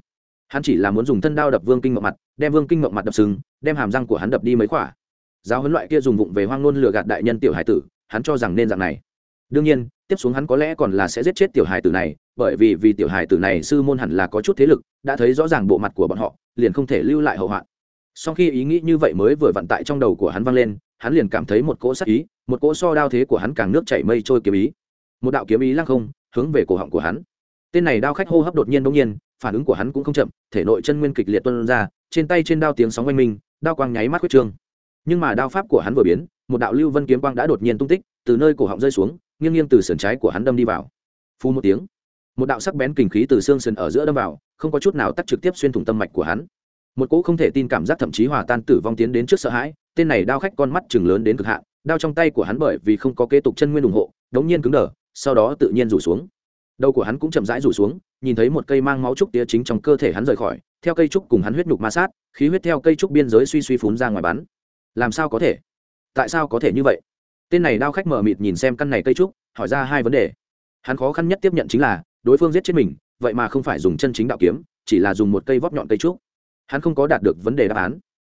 Hắn chỉ là muốn dùng thân đao đập vương kinh ngộng mặt, đem vương kinh ngộng mặt đập sừng, đem hàm răng của hắn đập đi mấy khỏa. Giáo huấn loại kia dùng vụng về hoang nôn lừa gạt đại nhân tiểu hải tử, hắn cho rằng nên dạng này. Đương nhiên, tiếp xuống hắn có lẽ còn là sẽ giết chết tiểu hải tử này, bởi vì vì tiểu hải tử này sư môn hẳn là có chút thế lực, đã thấy rõ ràng bộ mặt của bọn họ, liền không thể lưu lại hậu hoạn. Sau khi ý nghĩ như vậy mới vừa vặn tại trong đầu của hắn vang lên, hắn liền cảm thấy một cỗ sắc ý, một cỗ so đao thế của hắn càng nước chảy mây trôi kiếm ý một đạo kiếm ý lăng không, hướng về cổ họng của hắn. Tên này đao khách hô hấp đột nhiên bỗng nhiên, phản ứng của hắn cũng không chậm, thể nội chân nguyên kịch liệt tuân ra, trên tay trên đao tiếng sóng oanh minh, đao quang nháy mắt huyết trương. Nhưng mà đao pháp của hắn vừa biến, một đạo lưu vân kiếm quang đã đột nhiên tung tích, từ nơi cổ họng rơi xuống, nghiêng nghiêng từ sườn trái của hắn đâm đi vào. Phu một tiếng, một đạo sắc bén kình khí từ xương sườn ở giữa đâm vào, không có chút nào tắt trực tiếp xuyên thủng tâm mạch của hắn. Một cỗ không thể tin cảm giác thậm chí hòa tan tử vong tiến đến trước sợ hãi, tên này đao khách con mắt chừng lớn đến cực hạn, đao trong tay của hắn bởi vì không có kế tục chân nguyên ủng hộ, đống nhiên cứng đờ sau đó tự nhiên rủ xuống. Đầu của hắn cũng chậm rãi rủ xuống, nhìn thấy một cây mang máu trúc tía chính trong cơ thể hắn rời khỏi, theo cây trúc cùng hắn huyết nhục ma sát, khí huyết theo cây trúc biên giới suy suy phún ra ngoài bắn. Làm sao có thể? Tại sao có thể như vậy? Tên này đao khách mở mịt nhìn xem căn này cây trúc, hỏi ra hai vấn đề. Hắn khó khăn nhất tiếp nhận chính là, đối phương giết chết mình, vậy mà không phải dùng chân chính đạo kiếm, chỉ là dùng một cây vóc nhọn cây trúc. Hắn không có đạt được vấn đề đáp án.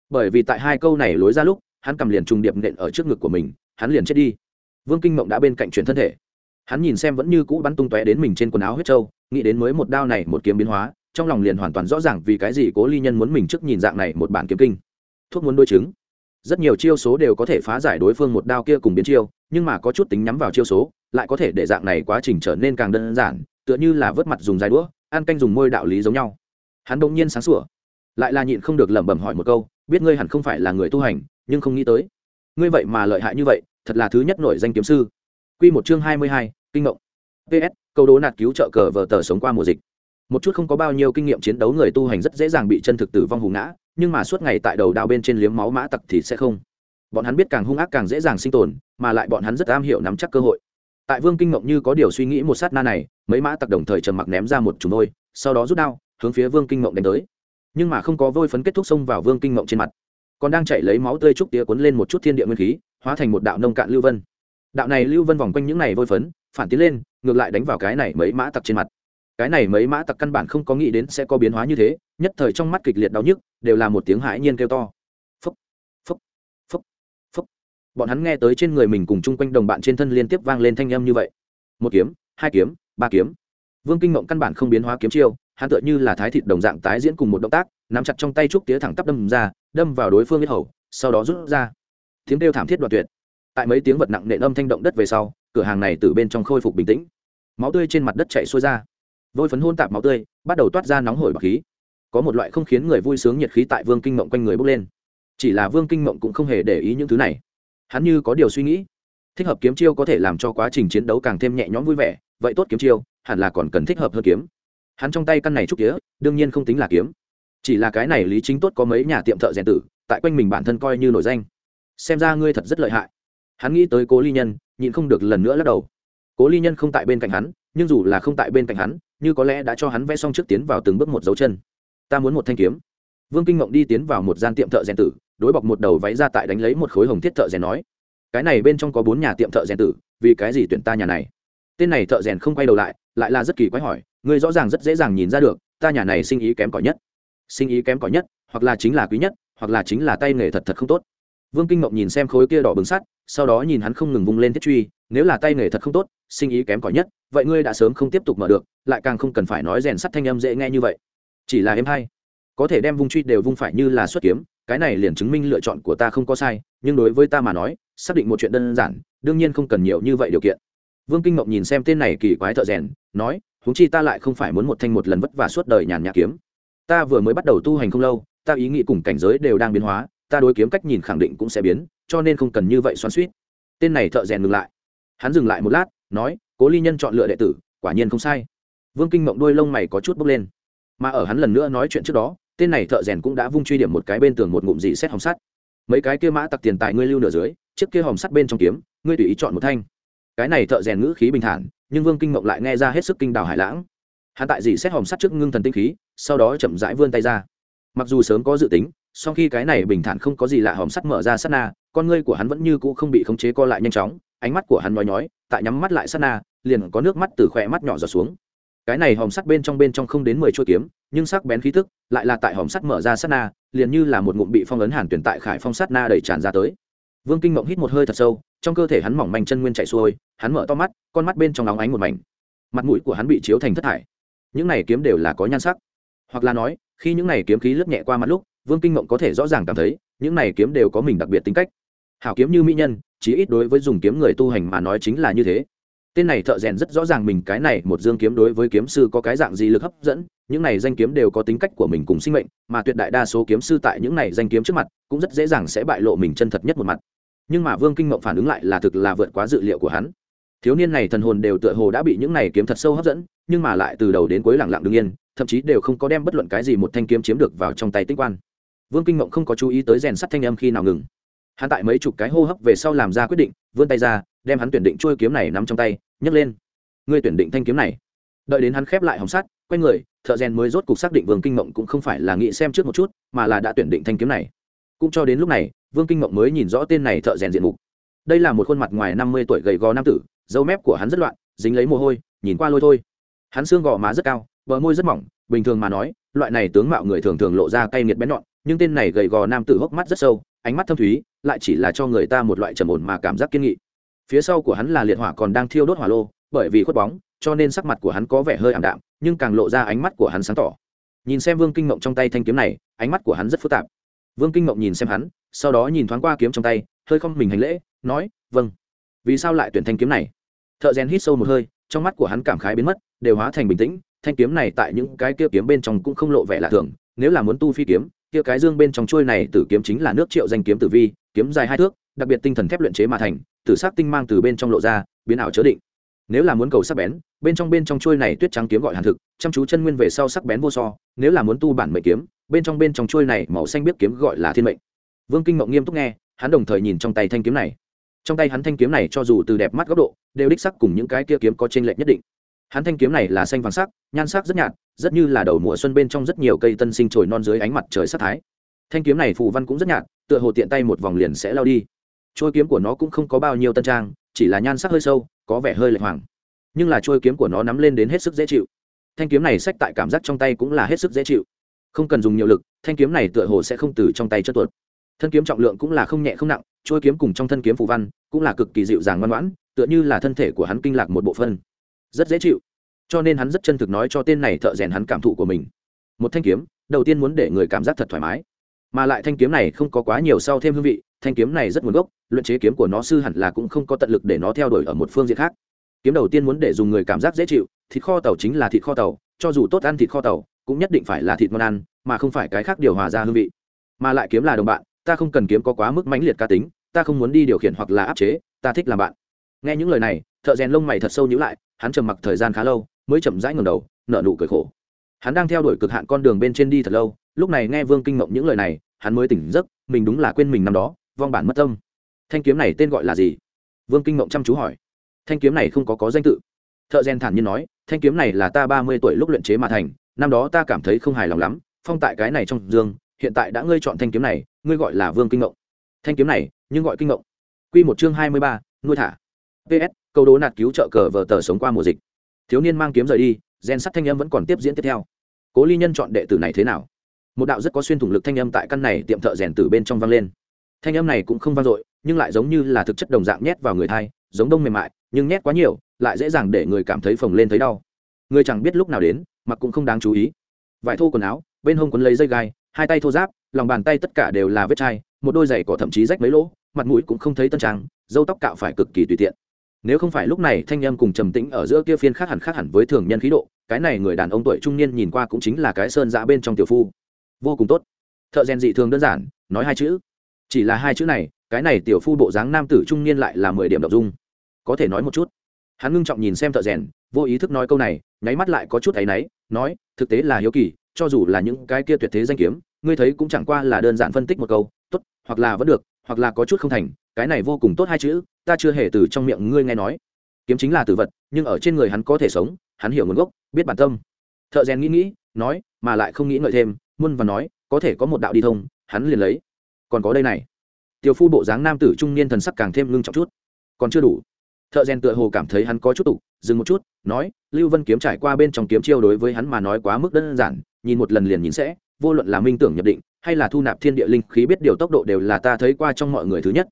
Bởi vì tại hai câu này lối ra lúc, hắn cầm liền trùng điệp nện ở trước ngực của mình, hắn liền chết đi. Vương kinh mộng đã bên cạnh chuyển thân thể hắn nhìn xem vẫn như cũ bắn tung tóe đến mình trên quần áo huyết trâu, nghĩ đến mới một đao này một kiếm biến hóa, trong lòng liền hoàn toàn rõ ràng vì cái gì cố ly nhân muốn mình trước nhìn dạng này một bản kiếm kinh. Thuốc muốn đôi chứng. Rất nhiều chiêu số đều có thể phá giải đối phương một đao kia cùng biến chiêu, nhưng mà có chút tính nhắm vào chiêu số, lại có thể để dạng này quá trình trở nên càng đơn giản, tựa như là vớt mặt dùng dài đũa, ăn canh dùng môi đạo lý giống nhau. Hắn bỗng nhiên sáng sủa, lại là nhịn không được lẩm bẩm hỏi một câu, biết ngươi hẳn không phải là người tu hành, nhưng không nghĩ tới. Ngươi vậy mà lợi hại như vậy, thật là thứ nhất nổi danh kiếm sư. Quy một chương hai mươi hai, kinh ngộng. Ps câu đố nạt cứu trợ cờ vở tờ sống qua mùa dịch. Một chút không có bao nhiêu kinh nghiệm chiến đấu người tu hành rất dễ dàng bị chân thực tử vong hù ngã, nhưng mà suốt ngày tại đầu đao bên trên liếm máu mã tặc thì sẽ không. Bọn hắn biết càng hung ác càng dễ dàng sinh tồn, mà lại bọn hắn rất am hiểu nắm chắc cơ hội. Tại vương kinh Ngộng như có điều suy nghĩ một sát na này, mấy mã tặc đồng thời trầm mặc ném ra một chùm vôi sau đó rút đao, hướng phía vương kinh Ngộng đánh tới. Nhưng mà không có vôi phấn kết thúc xông vào vương kinh Ngộng trên mặt. Còn đang chảy lấy máu tươi trúc tía cuốn lên một chút thiên địa nguyên khí, hóa thành một đạo nông cạn lưu vân đạo này lưu vân vòng quanh những này vôi phấn, phản tiến lên, ngược lại đánh vào cái này mấy mã tặc trên mặt. Cái này mấy mã tặc căn bản không có nghĩ đến sẽ có biến hóa như thế, nhất thời trong mắt kịch liệt đau nhức, đều là một tiếng hãi nhiên kêu to. Phúc phúc phúc phúc. Bọn hắn nghe tới trên người mình cùng chung quanh đồng bạn trên thân liên tiếp vang lên thanh âm như vậy. Một kiếm, hai kiếm, ba kiếm. Vương kinh mộng căn bản không biến hóa kiếm chiêu, hắn tựa như là thái thịt đồng dạng tái diễn cùng một động tác, nắm chặt trong tay trúc tía thẳng tắp đâm ra, đâm vào đối phương biết hầu, sau đó rút ra. Tiếng kêu thảm thiết đoạt tuyệt tại mấy tiếng vật nặng nện âm thanh động đất về sau, cửa hàng này từ bên trong khôi phục bình tĩnh. Máu tươi trên mặt đất chạy xuôi ra. Vôi phấn hôn tạp máu tươi, bắt đầu toát ra nóng hổi bọc khí. Có một loại không khiến người vui sướng nhiệt khí tại vương kinh mộng quanh người bốc lên. Chỉ là vương kinh mộng cũng không hề để ý những thứ này. Hắn như có điều suy nghĩ. Thích hợp kiếm chiêu có thể làm cho quá trình chiến đấu càng thêm nhẹ nhõm vui vẻ, vậy tốt kiếm chiêu, hẳn là còn cần thích hợp hơn kiếm. Hắn trong tay căn này trúc tía, đương nhiên không tính là kiếm. Chỉ là cái này lý chính tốt có mấy nhà tiệm thợ rèn tử, tại quanh mình bản thân coi như nổi danh. Xem ra ngươi thật rất lợi hại hắn nghĩ tới cố ly nhân, nhịn không được lần nữa lắc đầu. Cố ly nhân không tại bên cạnh hắn, nhưng dù là không tại bên cạnh hắn, như có lẽ đã cho hắn vẽ xong trước tiến vào từng bước một dấu chân. Ta muốn một thanh kiếm. Vương kinh mộng đi tiến vào một gian tiệm thợ rèn tử, đối bọc một đầu váy ra tại đánh lấy một khối hồng thiết thợ rèn nói, cái này bên trong có bốn nhà tiệm thợ rèn tử, vì cái gì tuyển ta nhà này? Tên này thợ rèn không quay đầu lại lại là rất kỳ quái hỏi người rõ ràng rất dễ dàng nhìn ra được, ta nhà này sinh ý kém cỏi nhất. Sinh ý kém cỏi nhất, hoặc là chính là quý nhất, hoặc là chính là tay nghề thật thật không tốt. Vương kinh mộng nhìn xem khối kia đỏ bừng sắt sau đó nhìn hắn không ngừng vung lên thiết truy, nếu là tay nghề thật không tốt, sinh ý kém cỏi nhất, vậy ngươi đã sớm không tiếp tục mở được, lại càng không cần phải nói rèn sắt thanh âm dễ nghe như vậy. Chỉ là em hay. Có thể đem vung truy đều vung phải như là xuất kiếm, cái này liền chứng minh lựa chọn của ta không có sai, nhưng đối với ta mà nói, xác định một chuyện đơn giản, đương nhiên không cần nhiều như vậy điều kiện. Vương kinh mộng nhìn xem tên này kỳ quái thợ rèn, nói, huống chi ta lại không phải muốn một thanh một lần vất vả suốt đời nhàn nhã kiếm. Ta vừa mới bắt đầu tu hành không lâu, ta ý nghĩ cùng cảnh giới đều đang biến hóa, ta đối kiếm cách nhìn khẳng định cũng sẽ biến cho nên không cần như vậy xoắn suýt. Tên này thợ rèn ngừng lại. Hắn dừng lại một lát, nói, cố ly nhân chọn lựa đệ tử, quả nhiên không sai. Vương kinh mộng đôi lông mày có chút bốc lên. Mà ở hắn lần nữa nói chuyện trước đó, tên này thợ rèn cũng đã vung truy điểm một cái bên tường một ngụm dị xét hồng sắt. Mấy cái kia mã tặc tiền tài ngươi lưu nửa dưới, chiếc kia hòm sắt bên trong kiếm, ngươi tùy ý chọn một thanh. Cái này thợ rèn ngữ khí bình thản, nhưng vương kinh mộng lại nghe ra hết sức kinh đào hải lãng. Hắn tại dị xét hòm sắt trước ngưng thần tinh khí, sau đó chậm rãi vươn tay ra. Mặc dù sớm có dự tính sau khi cái này bình thản không có gì lạ hòm sắt mở ra sát na con ngươi của hắn vẫn như cũ không bị khống chế co lại nhanh chóng, ánh mắt của hắn nói nhói, tại nhắm mắt lại sát na, liền có nước mắt từ khỏe mắt nhỏ giọt xuống. Cái này hòm sắt bên trong bên trong không đến mười chuôi kiếm, nhưng sắc bén khí tức lại là tại hòm sắt mở ra sát na, liền như là một ngụm bị phong ấn hàn tuyển tại khải phong sát na đẩy tràn ra tới. Vương kinh mộng hít một hơi thật sâu, trong cơ thể hắn mỏng manh chân nguyên chạy xuôi, hắn mở to mắt, con mắt bên trong nóng ánh một mảnh. Mặt mũi của hắn bị chiếu thành thất thải. Những này kiếm đều là có nhan sắc. Hoặc là nói, khi những này kiếm khí lướt nhẹ qua mặt lúc, vương kinh mộng có thể rõ ràng cảm thấy, những này kiếm đều có mình đặc biệt tính cách hảo kiếm như mỹ nhân, chí ít đối với dùng kiếm người tu hành mà nói chính là như thế. Tên này thợ rèn rất rõ ràng mình cái này một dương kiếm đối với kiếm sư có cái dạng gì lực hấp dẫn, những này danh kiếm đều có tính cách của mình cùng sinh mệnh, mà tuyệt đại đa số kiếm sư tại những này danh kiếm trước mặt, cũng rất dễ dàng sẽ bại lộ mình chân thật nhất một mặt. Nhưng mà vương kinh mộng phản ứng lại là thực là vượt quá dự liệu của hắn. Thiếu niên này thần hồn đều tựa hồ đã bị những này kiếm thật sâu hấp dẫn, nhưng mà lại từ đầu đến cuối lặng lặng đương nhiên thậm chí đều không có đem bất luận cái gì một thanh kiếm chiếm được vào trong tay tinh quan. Vương kinh mộng không có chú ý tới rèn sắt thanh âm khi nào ngừng hắn tại mấy chục cái hô hấp về sau làm ra quyết định, vươn tay ra, đem hắn tuyển định trôi kiếm này nắm trong tay, nhấc lên. Ngươi tuyển định thanh kiếm này. Đợi đến hắn khép lại hồng sắt, quay người, thợ rèn mới rốt cục xác định vương kinh mộng cũng không phải là nghĩ xem trước một chút, mà là đã tuyển định thanh kiếm này. Cũng cho đến lúc này, vương kinh mộng mới nhìn rõ tên này thợ rèn diện mục. Đây là một khuôn mặt ngoài năm mươi tuổi gầy gò nam tử, dâu mép của hắn rất loạn, dính lấy mồ hôi, nhìn qua lôi thôi. Hắn xương gò má rất cao, bờ môi rất mỏng, bình thường mà nói, loại này tướng mạo người thường thường lộ ra cay nghiệt bén nhọn, nhưng tên này gầy gò nam tử hốc mắt rất sâu, ánh mắt thâm thúy lại chỉ là cho người ta một loại trầm ổn mà cảm giác kiên nghị. Phía sau của hắn là liệt hỏa còn đang thiêu đốt hỏa lô, bởi vì khuất bóng, cho nên sắc mặt của hắn có vẻ hơi ảm đạm, nhưng càng lộ ra ánh mắt của hắn sáng tỏ. Nhìn xem vương kinh mộng trong tay thanh kiếm này, ánh mắt của hắn rất phức tạp. Vương kinh mộng nhìn xem hắn, sau đó nhìn thoáng qua kiếm trong tay, hơi không mình hành lễ, nói vâng. Vì sao lại tuyển thanh kiếm này? Thợ rèn hít sâu một hơi, trong mắt của hắn cảm khái biến mất, đều hóa thành bình tĩnh, thanh kiếm này tại những cái kia kiếm bên trong cũng không lộ vẻ lạ thường, nếu là muốn tu phi kiếm, kia cái dương bên trong chuôi này tử kiếm chính là nước triệu danh kiếm tử vi kiếm dài hai thước, đặc biệt tinh thần thép luyện chế mà thành, tử sắc tinh mang từ bên trong lộ ra, biến ảo chớ định. Nếu là muốn cầu sắc bén, bên trong bên trong chuôi này tuyết trắng kiếm gọi hàn thực, chăm chú chân nguyên về sau sắc bén vô so, nếu là muốn tu bản mệnh kiếm, bên trong bên trong chuôi này màu xanh biết kiếm gọi là thiên mệnh. Vương kinh mộng nghiêm túc nghe, hắn đồng thời nhìn trong tay thanh kiếm này. Trong tay hắn thanh kiếm này cho dù từ đẹp mắt góc độ, đều đích sắc cùng những cái kia kiếm có t r ê n lệch nhất định. Hắn thanh kiếm này là xanh vàng sắc, nhan sắc rất nhạt, rất như là đầu mùa xuân bên trong rất nhiều cây tân sinh trồi non dưới ánh mặt trời sắc thái. Thanh kiếm này phù văn cũng rất nhạt tựa hồ tiện tay một vòng liền sẽ lao đi. Trôi kiếm của nó cũng không có bao nhiêu tân trang, chỉ là nhan sắc hơi sâu, có vẻ hơi lệch hoàng. Nhưng là trôi kiếm của nó nắm lên đến hết sức dễ chịu. Thanh kiếm này sách tại cảm giác trong tay cũng là hết sức dễ chịu. Không cần dùng nhiều lực, thanh kiếm này tựa hồ sẽ không từ trong tay chất tuột. Thân kiếm trọng lượng cũng là không nhẹ không nặng trôi kiếm cùng trong thân kiếm phù văn cũng là cực kỳ dịu dàng ngoan ngoãn, tựa như là thân thể của hắn kinh lạc một bộ phân rất dễ chịu. Cho nên hắn rất chân thực nói cho tên này thợ rèn hắn cảm thụ của mình. Một thanh kiếm, đầu tiên muốn để người cảm giác thật thoải mái mà lại thanh kiếm này không có quá nhiều sau thêm hương vị, thanh kiếm này rất nguồn gốc, luyện chế kiếm của nó sư hẳn là cũng không có tận lực để nó theo đuổi ở một phương diện khác. Kiếm đầu tiên muốn để dùng người cảm giác dễ chịu, thịt kho tàu chính là thịt kho tàu, cho dù tốt ăn thịt kho tàu, cũng nhất định phải là thịt ngon ăn, mà không phải cái khác điều hòa ra hương vị. Mà lại kiếm là đồng bạn, ta không cần kiếm có quá mức mãnh liệt cá tính, ta không muốn đi điều khiển hoặc là áp chế, ta thích làm bạn. Nghe những lời này, thợ rèn lông mày thật sâu nhữ lại, hắn trầm mặc thời gian khá lâu, mới chậm rãi ngầm đầu nợ nụ cười khổ. Hắn đang theo đuổi cực hạn con đường bên trên đi thật lâu, lúc này nghe vương kinh mộng những lời này hắn mới tỉnh giấc, mình đúng là quên mình năm đó, vong bản mất tâm. Thanh kiếm này tên gọi là gì? Vương kinh mộng chăm chú hỏi. Thanh kiếm này không có có danh tự. Thợ rèn thản nhiên nói, thanh kiếm này là ta ba mươi tuổi lúc luyện chế mà thành, năm đó ta cảm thấy không hài lòng lắm, phong tại cái này trong dương, hiện tại đã ngươi chọn thanh kiếm này, ngươi gọi là vương kinh ngộng. Thanh kiếm này, nhưng gọi kinh ngộng. Q một chương hai mươi ba, nuôi thả. Ps câu đố nạt cứu trợ cờ vờ tờ sống qua mùa dịch. Thiếu niên mang kiếm rời đi, gen sắt thanh âm vẫn còn tiếp diễn tiếp theo. Cố ly nhân chọn đệ tử này thế nào? Một đạo rất có xuyên thủng lực thanh âm tại căn này tiệm thợ rèn từ bên trong vang lên. Thanh âm này cũng không vang dội, nhưng lại giống như là thực chất đồng dạng nhét vào người thai, giống đông mềm mại, nhưng nhét quá nhiều, lại dễ dàng để người cảm thấy phồng lên thấy đau. Người chẳng biết lúc nào đến mặc cũng không đáng chú ý. Vải thô quần áo, bên hông quấn lấy dây gai, hai tay thô giáp, lòng bàn tay tất cả đều là vết chai, một đôi giày cỏ thậm chí rách mấy lỗ, mặt mũi cũng không thấy tân trang dâu tóc cạo phải cực kỳ tùy tiện. Nếu không phải lúc này thanh âm cùng trầm tĩnh ở giữa kia phiên khác hẳn khác hẳn với thường nhân khí độ, cái này người đàn ông tuổi trung niên nhìn qua cũng chính là cái sơn giã bên trong tiểu phu vô cùng tốt. Thợ rèn dị thường đơn giản, nói hai chữ. Chỉ là hai chữ này, cái này tiểu phu bộ dáng nam tử trung niên lại là mười điểm đọc dung. Có thể nói một chút. Hắn ngưng trọng nhìn xem thợ rèn, vô ý thức nói câu này, nháy mắt lại có chút áy náy, nói, thực tế là hiếu kỳ, cho dù là những cái kia tuyệt thế danh kiếm, ngươi thấy cũng chẳng qua là đơn giản phân tích một câu, tốt, hoặc là vẫn được, hoặc là có chút không thành, cái này vô cùng tốt hai chữ, ta chưa hề từ trong miệng ngươi nghe nói. Kiếm chính là tử vật, nhưng ở trên người hắn có thể sống, hắn hiểu nguồn gốc, biết bản tâm. Thợ rèn nghĩ nghĩ, nói, mà lại không nghĩ ngợi thêm muôn và nói, có thể có một đạo đi thông, hắn liền lấy. Còn có đây này. Tiểu phu bộ dáng nam tử trung niên thần sắc càng thêm ngưng trọng chút. Còn chưa đủ. Thợ rèn tựa hồ cảm thấy hắn có chút tục, dừng một chút, nói, lưu vân kiếm trải qua bên trong kiếm chiêu đối với hắn mà nói quá mức đơn giản, nhìn một lần liền nhìn sẽ, vô luận là minh tưởng nhập định, hay là thu nạp thiên địa linh khí biết điều tốc độ đều là ta thấy qua trong mọi người thứ nhất.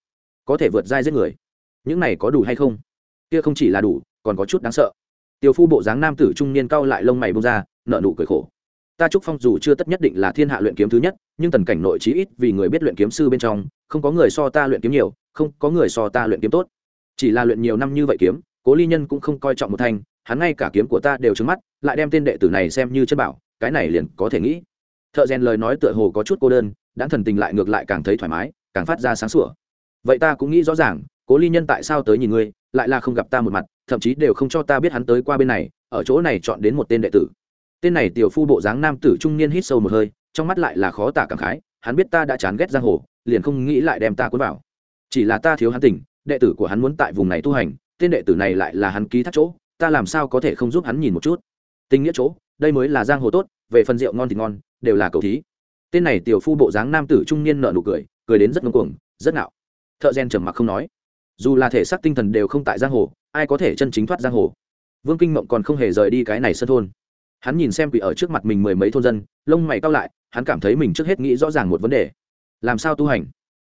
Có thể vượt dai giết người. Những này có đủ hay không? Kia không chỉ là đủ, còn có chút đáng sợ. Tiểu phu bộ dáng nam tử trung niên cau lại lông mày bông ra nợ nụ cười khổ ta trúc phong dù chưa tất nhất định là thiên hạ luyện kiếm thứ nhất, nhưng tần cảnh nội trí ít vì người biết luyện kiếm sư bên trong, không có người so ta luyện kiếm nhiều, không có người so ta luyện kiếm tốt. Chỉ là luyện nhiều năm như vậy kiếm, cố ly nhân cũng không coi trọng một thanh hắn ngay cả kiếm của ta đều trứng mắt, lại đem tên đệ tử này xem như chân bảo, cái này liền có thể nghĩ. Thợ rèn lời nói tựa hồ có chút cô đơn đã thần tình lại ngược lại càng thấy thoải mái, càng phát ra sáng sủa. Vậy ta cũng nghĩ rõ ràng, cố ly nhân tại sao tới nhìn ngươi, lại là không gặp ta một mặt, thậm chí đều không cho ta biết hắn tới qua bên này, ở chỗ này chọn đến một tên đệ tử tên này tiểu phu bộ dáng nam tử trung niên hít sâu một hơi, trong mắt lại là khó tả cảm khái, hắn biết ta đã chán ghét giang hồ, liền không nghĩ lại đem ta cuốn vào. Chỉ là ta thiếu hắn tỉnh đệ tử của hắn muốn tại vùng này tu hành, tên đệ tử này lại là hắn ký thác chỗ, ta làm sao có thể không giúp hắn nhìn một chút? Tình nghĩa chỗ, đây mới là giang hồ tốt, về phần rượu ngon thì ngon, đều là cầu thí. Tên này tiểu phu bộ dáng nam tử trung niên nợ nụ cười cười đến rất ngông cuồng, rất ngạo. Thợ gen trầm mặc không nói. Dù là thể xác tinh thần đều không tại giang hồ, ai có thể chân chính thoát giang hồ? Vương kinh mộng còn không hề rời đi cái này sân thôn hắn nhìn xem quỷ ở trước mặt mình mười mấy thôn dân, lông mày cao lại, hắn cảm thấy mình trước hết nghĩ rõ ràng một vấn đề. Làm sao tu hành?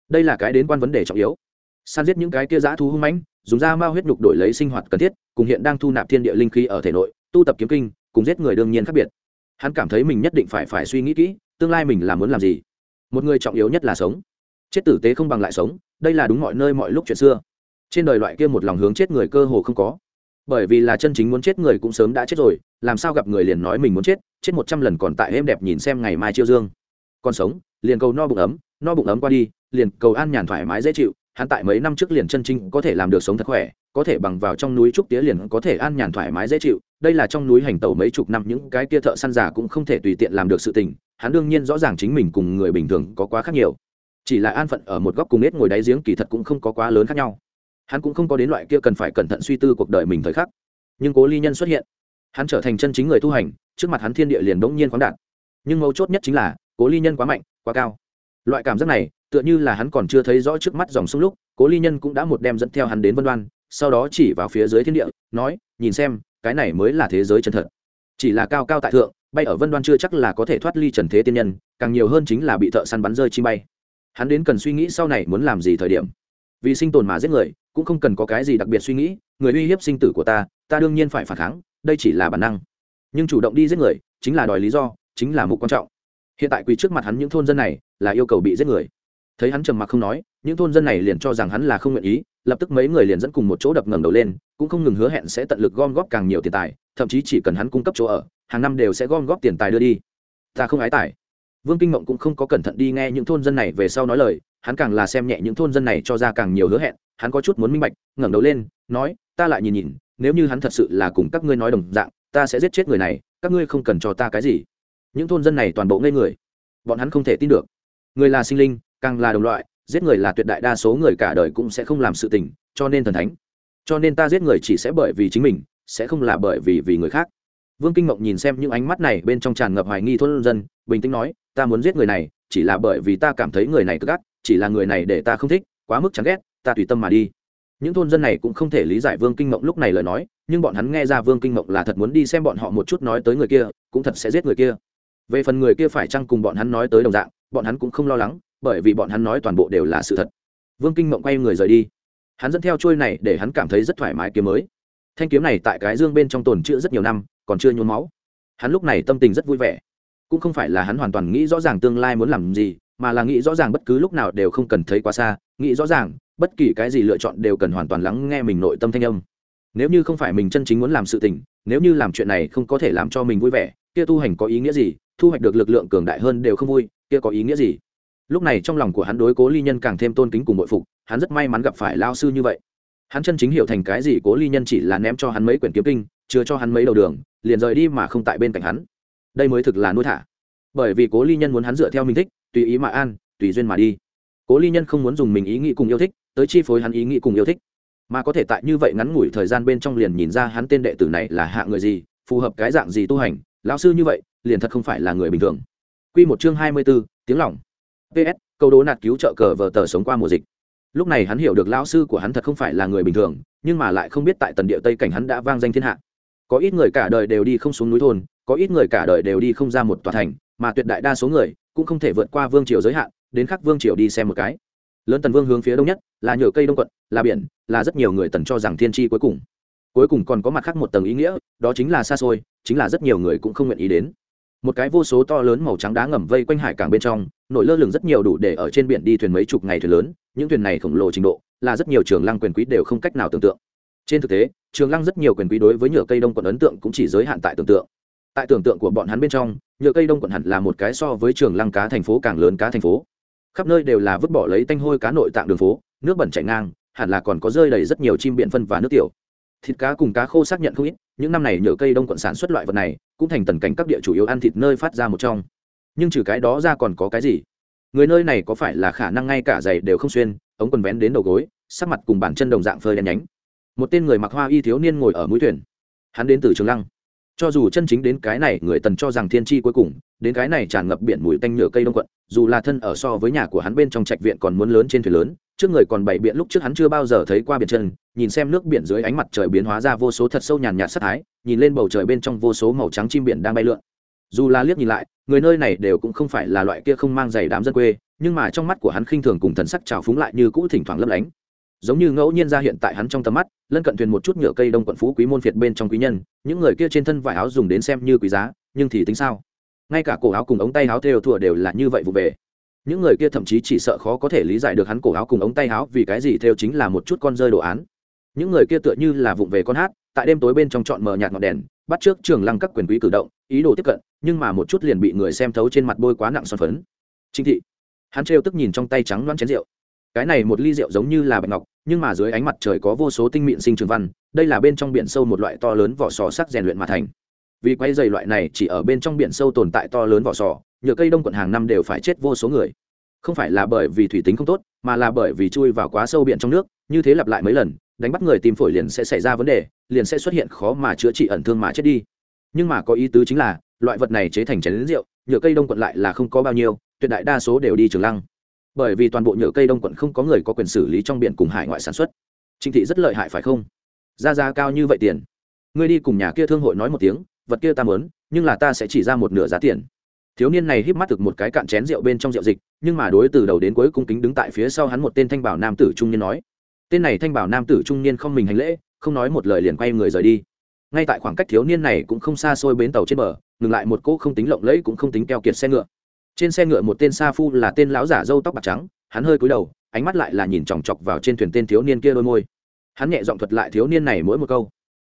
Đây là cái đến quan vấn đề trọng yếu. San giết những cái kia dã thú hung mãnh, dùng da mao huyết nhục đổi lấy sinh hoạt cần thiết, cùng hiện đang thu nạp thiên địa linh khí ở thể nội, tu tập kiếm kinh, cùng giết người đương nhiên khác biệt. Hắn cảm thấy mình nhất định phải phải suy nghĩ kỹ, tương lai mình là muốn làm gì? Một người trọng yếu nhất là sống. Chết tử tế không bằng lại sống, đây là đúng mọi nơi mọi lúc chuyện xưa. Trên đời loại kia một lòng hướng chết người cơ hồ không có bởi vì là chân chính muốn chết người cũng sớm đã chết rồi, làm sao gặp người liền nói mình muốn chết chết một trăm lần còn tại êm đẹp nhìn xem ngày mai chiêu dương. Còn sống, liền cầu no bụng ấm, no bụng ấm qua đi, liền cầu an nhàn thoải mái dễ chịu, hắn tại mấy năm trước liền chân chính có thể làm được sống thật khỏe, có thể bằng vào trong núi trúc tía liền có thể an nhàn thoải mái dễ chịu, đây là trong núi hành tẩu mấy chục năm những cái kia thợ săn giả cũng không thể tùy tiện làm được sự tình, hắn đương nhiên rõ ràng chính mình cùng người bình thường có quá khác nhiều. Chỉ là an phận ở một góc cùng nết ngồi đáy giếng kỳ thật cũng không có quá lớn khác nhau hắn cũng không có đến loại kia cần phải cẩn thận suy tư cuộc đời mình thời khắc. Nhưng cố ly nhân xuất hiện. Hắn trở thành chân chính người tu hành, trước mặt hắn thiên địa liền đống nhiên khoáng đạt. Nhưng mấu chốt nhất chính là, cố ly nhân quá mạnh, quá cao. Loại cảm giác này, tựa như là hắn còn chưa thấy rõ trước mắt dòng sông lúc, cố ly nhân cũng đã một đem dẫn theo hắn đến vân đoan, sau đó chỉ vào phía dưới thiên địa, nói, nhìn xem, cái này mới là thế giới chân thật. Chỉ là cao cao tại thượng, bay ở vân đoan chưa chắc là có thể thoát ly trần thế tiên nhân, càng nhiều hơn chính là bị thợ săn bắn rơi chi bay. Hắn đến cần suy nghĩ sau này muốn làm gì thời điểm vì sinh tồn mà giết người, cũng không cần có cái gì đặc biệt suy nghĩ, người uy hiếp sinh tử của ta ta đương nhiên phải phản kháng, đây chỉ là bản năng. Nhưng chủ động đi giết người, chính là đòi lý do, chính là mục quan trọng. Hiện tại quỳ trước mặt hắn những thôn dân này, là yêu cầu bị giết người. Thấy hắn trầm mặc không nói, những thôn dân này liền cho rằng hắn là không nguyện ý, lập tức mấy người liền dẫn cùng một chỗ đập ngẩng đầu lên, cũng không ngừng hứa hẹn sẽ tận lực gom góp càng nhiều tiền tài, thậm chí chỉ cần hắn cung cấp chỗ ở, hàng năm đều sẽ gom góp tiền tài đưa đi. Ta không ái tài vương kinh mộng cũng không có cẩn thận đi nghe những thôn dân này về sau nói lời hắn càng là xem nhẹ những thôn dân này cho ra càng nhiều hứa hẹn, hắn có chút muốn minh bạch, ngẩng đầu lên, nói, ta lại nhìn nhìn, nếu như hắn thật sự là cùng các ngươi nói đồng dạng, ta sẽ giết chết người này, các ngươi không cần cho ta cái gì. Những thôn dân này toàn bộ ngây người. Bọn hắn không thể tin được. Người là sinh linh, càng là đồng loại, giết người là tuyệt đại đa số người cả đời cũng sẽ không làm sự tình, cho nên thần thánh. Cho nên ta giết người chỉ sẽ bởi vì chính mình, sẽ không là bởi vì vì người khác. Vương kinh mộng nhìn xem những ánh mắt này bên trong tràn ngập hoài nghi thôn dân, bình tĩnh nói, ta muốn giết người này, chỉ là bởi vì ta cảm thấy người này tức ác chỉ là người này để ta không thích, quá mức chán ghét, ta tùy tâm mà đi. Những thôn dân này cũng không thể lý giải vương kinh mộng lúc này lời nói, nhưng bọn hắn nghe ra vương kinh mộng là thật muốn đi xem bọn họ một chút nói tới người kia, cũng thật sẽ giết người kia. Về phần người kia phải chăng cùng bọn hắn nói tới đồng dạng, bọn hắn cũng không lo lắng, bởi vì bọn hắn nói toàn bộ đều là sự thật. Vương kinh mộng quay người rời đi. Hắn dẫn theo trôi này để hắn cảm thấy rất thoải mái kiếm mới. Thanh kiếm này tại cái dương bên trong tồn chữ rất nhiều năm, còn chưa nhuốm máu. Hắn lúc này tâm tình rất vui vẻ. Cũng không phải là hắn hoàn toàn nghĩ rõ ràng tương lai muốn làm gì mà là nghĩ rõ ràng bất cứ lúc nào đều không cần thấy quá xa, nghĩ rõ ràng, bất kỳ cái gì lựa chọn đều cần hoàn toàn lắng nghe mình nội tâm thanh âm. Nếu như không phải mình chân chính muốn làm sự tình, nếu như làm chuyện này không có thể làm cho mình vui vẻ, kia tu hành có ý nghĩa gì? Thu hoạch được lực lượng cường đại hơn đều không vui, kia có ý nghĩa gì? Lúc này trong lòng của hắn đối cố ly nhân càng thêm tôn kính cùng bội phục, hắn rất may mắn gặp phải lao sư như vậy. Hắn chân chính hiểu thành cái gì cố ly nhân chỉ là ném cho hắn mấy quyển kiếm kinh chưa cho hắn mấy đầu đường, liền rời đi mà không tại bên cạnh hắn. Đây mới thực là nuôi thả. Bởi vì cố ly nhân muốn hắn dựa theo mình thích tùy ý mà an, tùy duyên mà đi. Cố ly nhân không muốn dùng mình ý nghĩ cùng yêu thích, tới chi phối hắn ý nghĩ cùng yêu thích. Mà có thể tại như vậy ngắn ngủi thời gian bên trong liền nhìn ra hắn tên đệ tử này là hạ người gì, phù hợp cái dạng gì tu hành, lão sư như vậy, liền thật không phải là người bình thường. Q một chương hai mươi b ố tiếng lỏng ps câu đố nạt cứu trợ cờ vờ tờ sống qua mùa dịch. Lúc này hắn hiểu được lão sư của hắn thật không phải là người bình thường, nhưng mà lại không biết tại tần địa tây cảnh hắn đã vang danh thiên hạ. Có ít người cả đời đều đi không xuống núi thôn, có ít người cả đời đều đi không ra một tòa thành mà tuyệt đại đa số người cũng không thể vượt qua vương triều giới hạn, đến khắc vương triều đi xem một cái. Lớn tần vương hướng phía đông nhất, là nhựa cây đông quận, là biển, là rất nhiều người tần cho rằng thiên tri cuối cùng. Cuối cùng còn có mặt khác một tầng ý nghĩa, đó chính là xa xôi, chính là rất nhiều người cũng không nguyện ý đến. Một cái vô số to lớn màu trắng đá ngầm vây quanh hải cảng bên trong, nổi lơ lửng rất nhiều đủ để ở trên biển đi thuyền mấy chục ngày thuyền lớn, những thuyền này khổng lồ trình độ, là rất nhiều trường lăng quyền quý đều không cách nào tưởng tượng. Trên thực tế, trường lăng rất nhiều quyền quý đối với nhựa cây đông quận ấn tượng cũng chỉ giới hạn tại tưởng tượng. Tại tưởng tượng của bọn hắn bên trong nhựa cây đông quận hẳn là một cái so với trường lăng cá thành phố càng lớn cá thành phố. Khắp nơi đều là vứt bỏ lấy tanh hôi cá nội tạng đường phố, nước bẩn chảy ngang, hẳn là còn có rơi đầy rất nhiều chim biện phân và nước tiểu. Thịt cá cùng cá khô xác nhận không ít, những năm này nhựa cây đông quận sản xuất loại vật này, cũng thành tần cảnh các địa chủ yếu ăn thịt nơi phát ra một trong. Nhưng trừ cái đó ra còn có cái gì? Người nơi này có phải là khả năng ngay cả giày đều không xuyên, ống quần vén đến đầu gối, sắc mặt cùng bản chân đồng dạng phơi đen nhánh. Một tên người mặc hoa y thiếu niên ngồi ở mũi thuyền. Hắn đến từ trường lăng cho dù chân chính đến cái này, người tần cho rằng thiên tri cuối cùng, đến cái này tràn ngập biển mùi tanh nhựa cây đông quận, dù là thân ở so với nhà của hắn bên trong trạch viện còn muốn lớn trên thuyền lớn, trước người còn bảy biện lúc trước hắn chưa bao giờ thấy qua biển chân, nhìn xem nước biển dưới ánh mặt trời biến hóa ra vô số thật sâu nhàn nhạt sắc thái, nhìn lên bầu trời bên trong vô số màu trắng chim biển đang bay lượn. Dù là liếc nhìn lại, người nơi này đều cũng không phải là loại kia không mang giày đám dân quê, nhưng mà trong mắt của hắn khinh thường cùng thần sắc trào phúng lại như cũ thỉnh thoảng lấp lánh giống như ngẫu nhiên ra hiện tại hắn trong tầm mắt, lân cận thuyền một chút nhựa cây đông quận phú quý môn phiệt bên trong quý nhân, những người kia trên thân vải áo dùng đến xem như quý giá, nhưng thì tính sao? Ngay cả cổ áo cùng ống tay áo theo thùa đều là như vậy vụ về. Những người kia thậm chí chỉ sợ khó có thể lý giải được hắn cổ áo cùng ống tay áo vì cái gì theo chính là một chút con rơi đồ án. Những người kia tựa như là vụng về con hát, tại đêm tối bên trong trọn mờ nhạt ngọn đèn, bắt trước trường lăng các quyền quý cử động, ý đồ tiếp cận, nhưng mà một chút liền bị người xem thấu trên mặt bôi quá nặng son phấn. Trinh thị. Hắn trêu tức nhìn trong tay trắng loan chén rượu. Cái này một ly rượu giống như là bạch ngọc nhưng mà dưới ánh mặt trời có vô số tinh mịn sinh trường văn, đây là bên trong biển sâu một loại to lớn vỏ sò sắc rèn luyện mà thành. Vì quay dày loại này chỉ ở bên trong biển sâu tồn tại to lớn vỏ sò, nhựa cây đông quận hàng năm đều phải chết vô số người. Không phải là bởi vì thủy tính không tốt, mà là bởi vì chui vào quá sâu biển trong nước, như thế lặp lại mấy lần, đánh bắt người tìm phổi liền sẽ xảy ra vấn đề, liền sẽ xuất hiện khó mà chữa trị ẩn thương mà chết đi. Nhưng mà có ý tứ chính là, loại vật này chế thành chén rượu, nhựa cây đông quận lại là không có bao nhiêu, tuyệt đại đa số đều đi trường lăng bởi vì toàn bộ nhựa cây đông quận không có người có quyền xử lý trong biển cùng hải ngoại sản xuất. Trịnh thị rất lợi hại phải không? Ra giá cao như vậy tiền. Ngươi đi cùng nhà kia thương hội nói một tiếng, vật kia ta mớn nhưng là ta sẽ chỉ ra một nửa giá tiền. Thiếu niên này híp mắt thực một cái cạn chén rượu bên trong rượu dịch, nhưng mà đối từ đầu đến cuối cung kính đứng tại phía sau hắn một tên thanh bảo nam tử trung niên nói, tên này thanh bảo nam tử trung niên không mình hành lễ, không nói một lời liền quay người rời đi. Ngay tại khoảng cách thiếu niên này cũng không xa xôi bến tàu trên bờ, ngừng lại một cỗ không tính lộng lẫy cũng không tính keo kiệt xe ngựa trên xe ngựa một tên sa phu là tên lão giả râu tóc bạc trắng, hắn hơi cúi đầu, ánh mắt lại là nhìn chòng chọc vào trên thuyền tên thiếu niên kia đôi môi. Hắn nhẹ giọng thuật lại thiếu niên này mỗi một câu.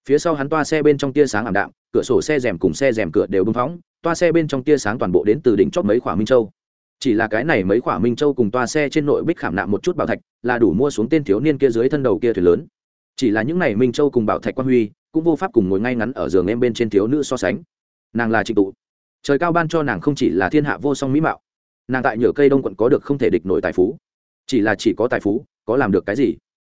Phía sau hắn toa xe bên trong tia sáng ảm đạm, cửa sổ xe rèm cùng xe rèm cửa đều bưng phóng, toa xe bên trong tia sáng toàn bộ đến từ đỉnh chót mấy khỏa minh châu. Chỉ là cái này mấy khỏa minh châu cùng toa xe trên nội bích khảm nạm một chút bảo thạch, là đủ mua xuống tên thiếu niên kia dưới thân đầu kia thuyền lớn. Chỉ là những này minh châu cùng bảo thạch quan huy, cũng vô pháp cùng ngồi ngay ngắn ở giường em bên trên thiếu nữ so sánh. Nàng là trịnh tụ trời cao ban cho nàng không chỉ là thiên hạ vô song mỹ mạo, nàng tại nhựa cây đông quận có được không thể địch nổi tài phú, chỉ là chỉ có tài phú, có làm được cái gì?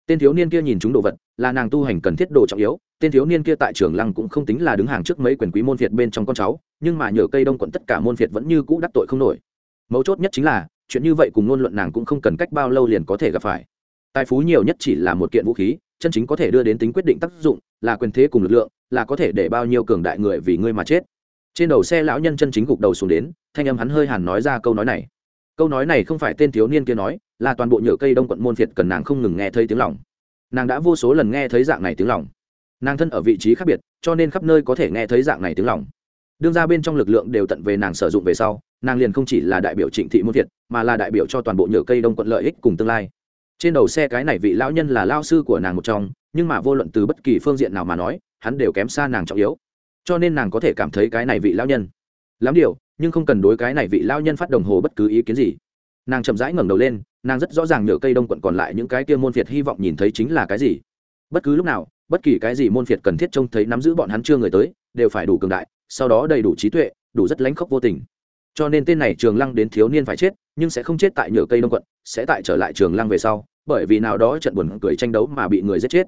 Tên thiếu niên kia nhìn chúng đồ vật, là nàng tu hành cần thiết đồ trọng yếu, tên thiếu niên kia tại trường lăng cũng không tính là đứng hàng trước mấy quyền quý môn phiệt bên trong con cháu, nhưng mà nhờ cây đông quận tất cả môn phiệt vẫn như cũ đắc tội không nổi. Mấu chốt nhất chính là, chuyện như vậy cùng ngôn luận nàng cũng không cần cách bao lâu liền có thể gặp phải. Tài phú nhiều nhất chỉ là một kiện vũ khí, chân chính có thể đưa đến tính quyết định tác dụng, là quyền thế cùng lực lượng, là có thể để bao nhiêu cường đại người vì ngươi mà chết trên đầu xe lão nhân chân chính gục đầu xuống đến, thanh âm hắn hơi hàn nói ra câu nói này. Câu nói này không phải tên thiếu niên kia nói, là toàn bộ nhựa cây đông quận môn việt cần nàng không ngừng nghe thấy tiếng lòng. Nàng đã vô số lần nghe thấy dạng này tiếng lòng. Nàng thân ở vị trí khác biệt, cho nên khắp nơi có thể nghe thấy dạng này tiếng lòng. Đương ra bên trong lực lượng đều tận về nàng sử dụng về sau, nàng liền không chỉ là đại biểu trịnh thị môn việt mà là đại biểu cho toàn bộ nhựa cây đông quận lợi ích cùng tương lai. Trên đầu xe cái này vị lão nhân là lao sư của nàng một trong, nhưng mà vô luận từ bất kỳ phương diện nào mà nói, hắn đều kém xa nàng trọng yếu cho nên nàng có thể cảm thấy cái này vị lao nhân. Lắm điều, nhưng không cần đối cái này vị lao nhân phát đồng hồ bất cứ ý kiến gì. Nàng chậm rãi ngẩng đầu lên, nàng rất rõ ràng nhựa cây đông quận còn lại những cái kia môn phiệt hy vọng nhìn thấy chính là cái gì. Bất cứ lúc nào, bất kỳ cái gì môn phiệt cần thiết trông thấy nắm giữ bọn hắn chưa người tới, đều phải đủ cường đại, sau đó đầy đủ trí tuệ, đủ rất lánh khóc vô tình. Cho nên tên này trường lăng đến thiếu niên phải chết, nhưng sẽ không chết tại nhựa cây đông quận, sẽ tại trở lại trường lăng về sau, bởi vì nào đó trận buồn cười tranh đấu mà bị người giết chết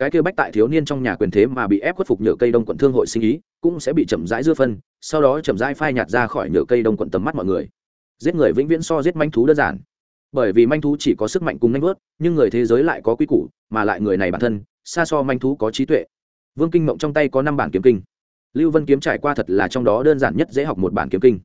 cái kêu bách tại thiếu niên trong nhà quyền thế mà bị ép khuất phục nhựa cây đông quận thương hội sinh ý, cũng sẽ bị chậm rãi dưa phân, sau đó chậm rãi phai nhạt ra khỏi nhựa cây đông quận tầm mắt mọi người. Giết người vĩnh viễn so giết manh thú đơn giản. Bởi vì manh thú chỉ có sức mạnh cùng nhanh vớt, nhưng người thế giới lại có quy củ, mà lại người này bản thân, xa so manh thú có trí tuệ. Vương kinh mộng trong tay có năm bản kiếm kinh. Lưu vân kiếm trải qua thật là trong đó đơn giản nhất dễ học một bản kiếm kinh.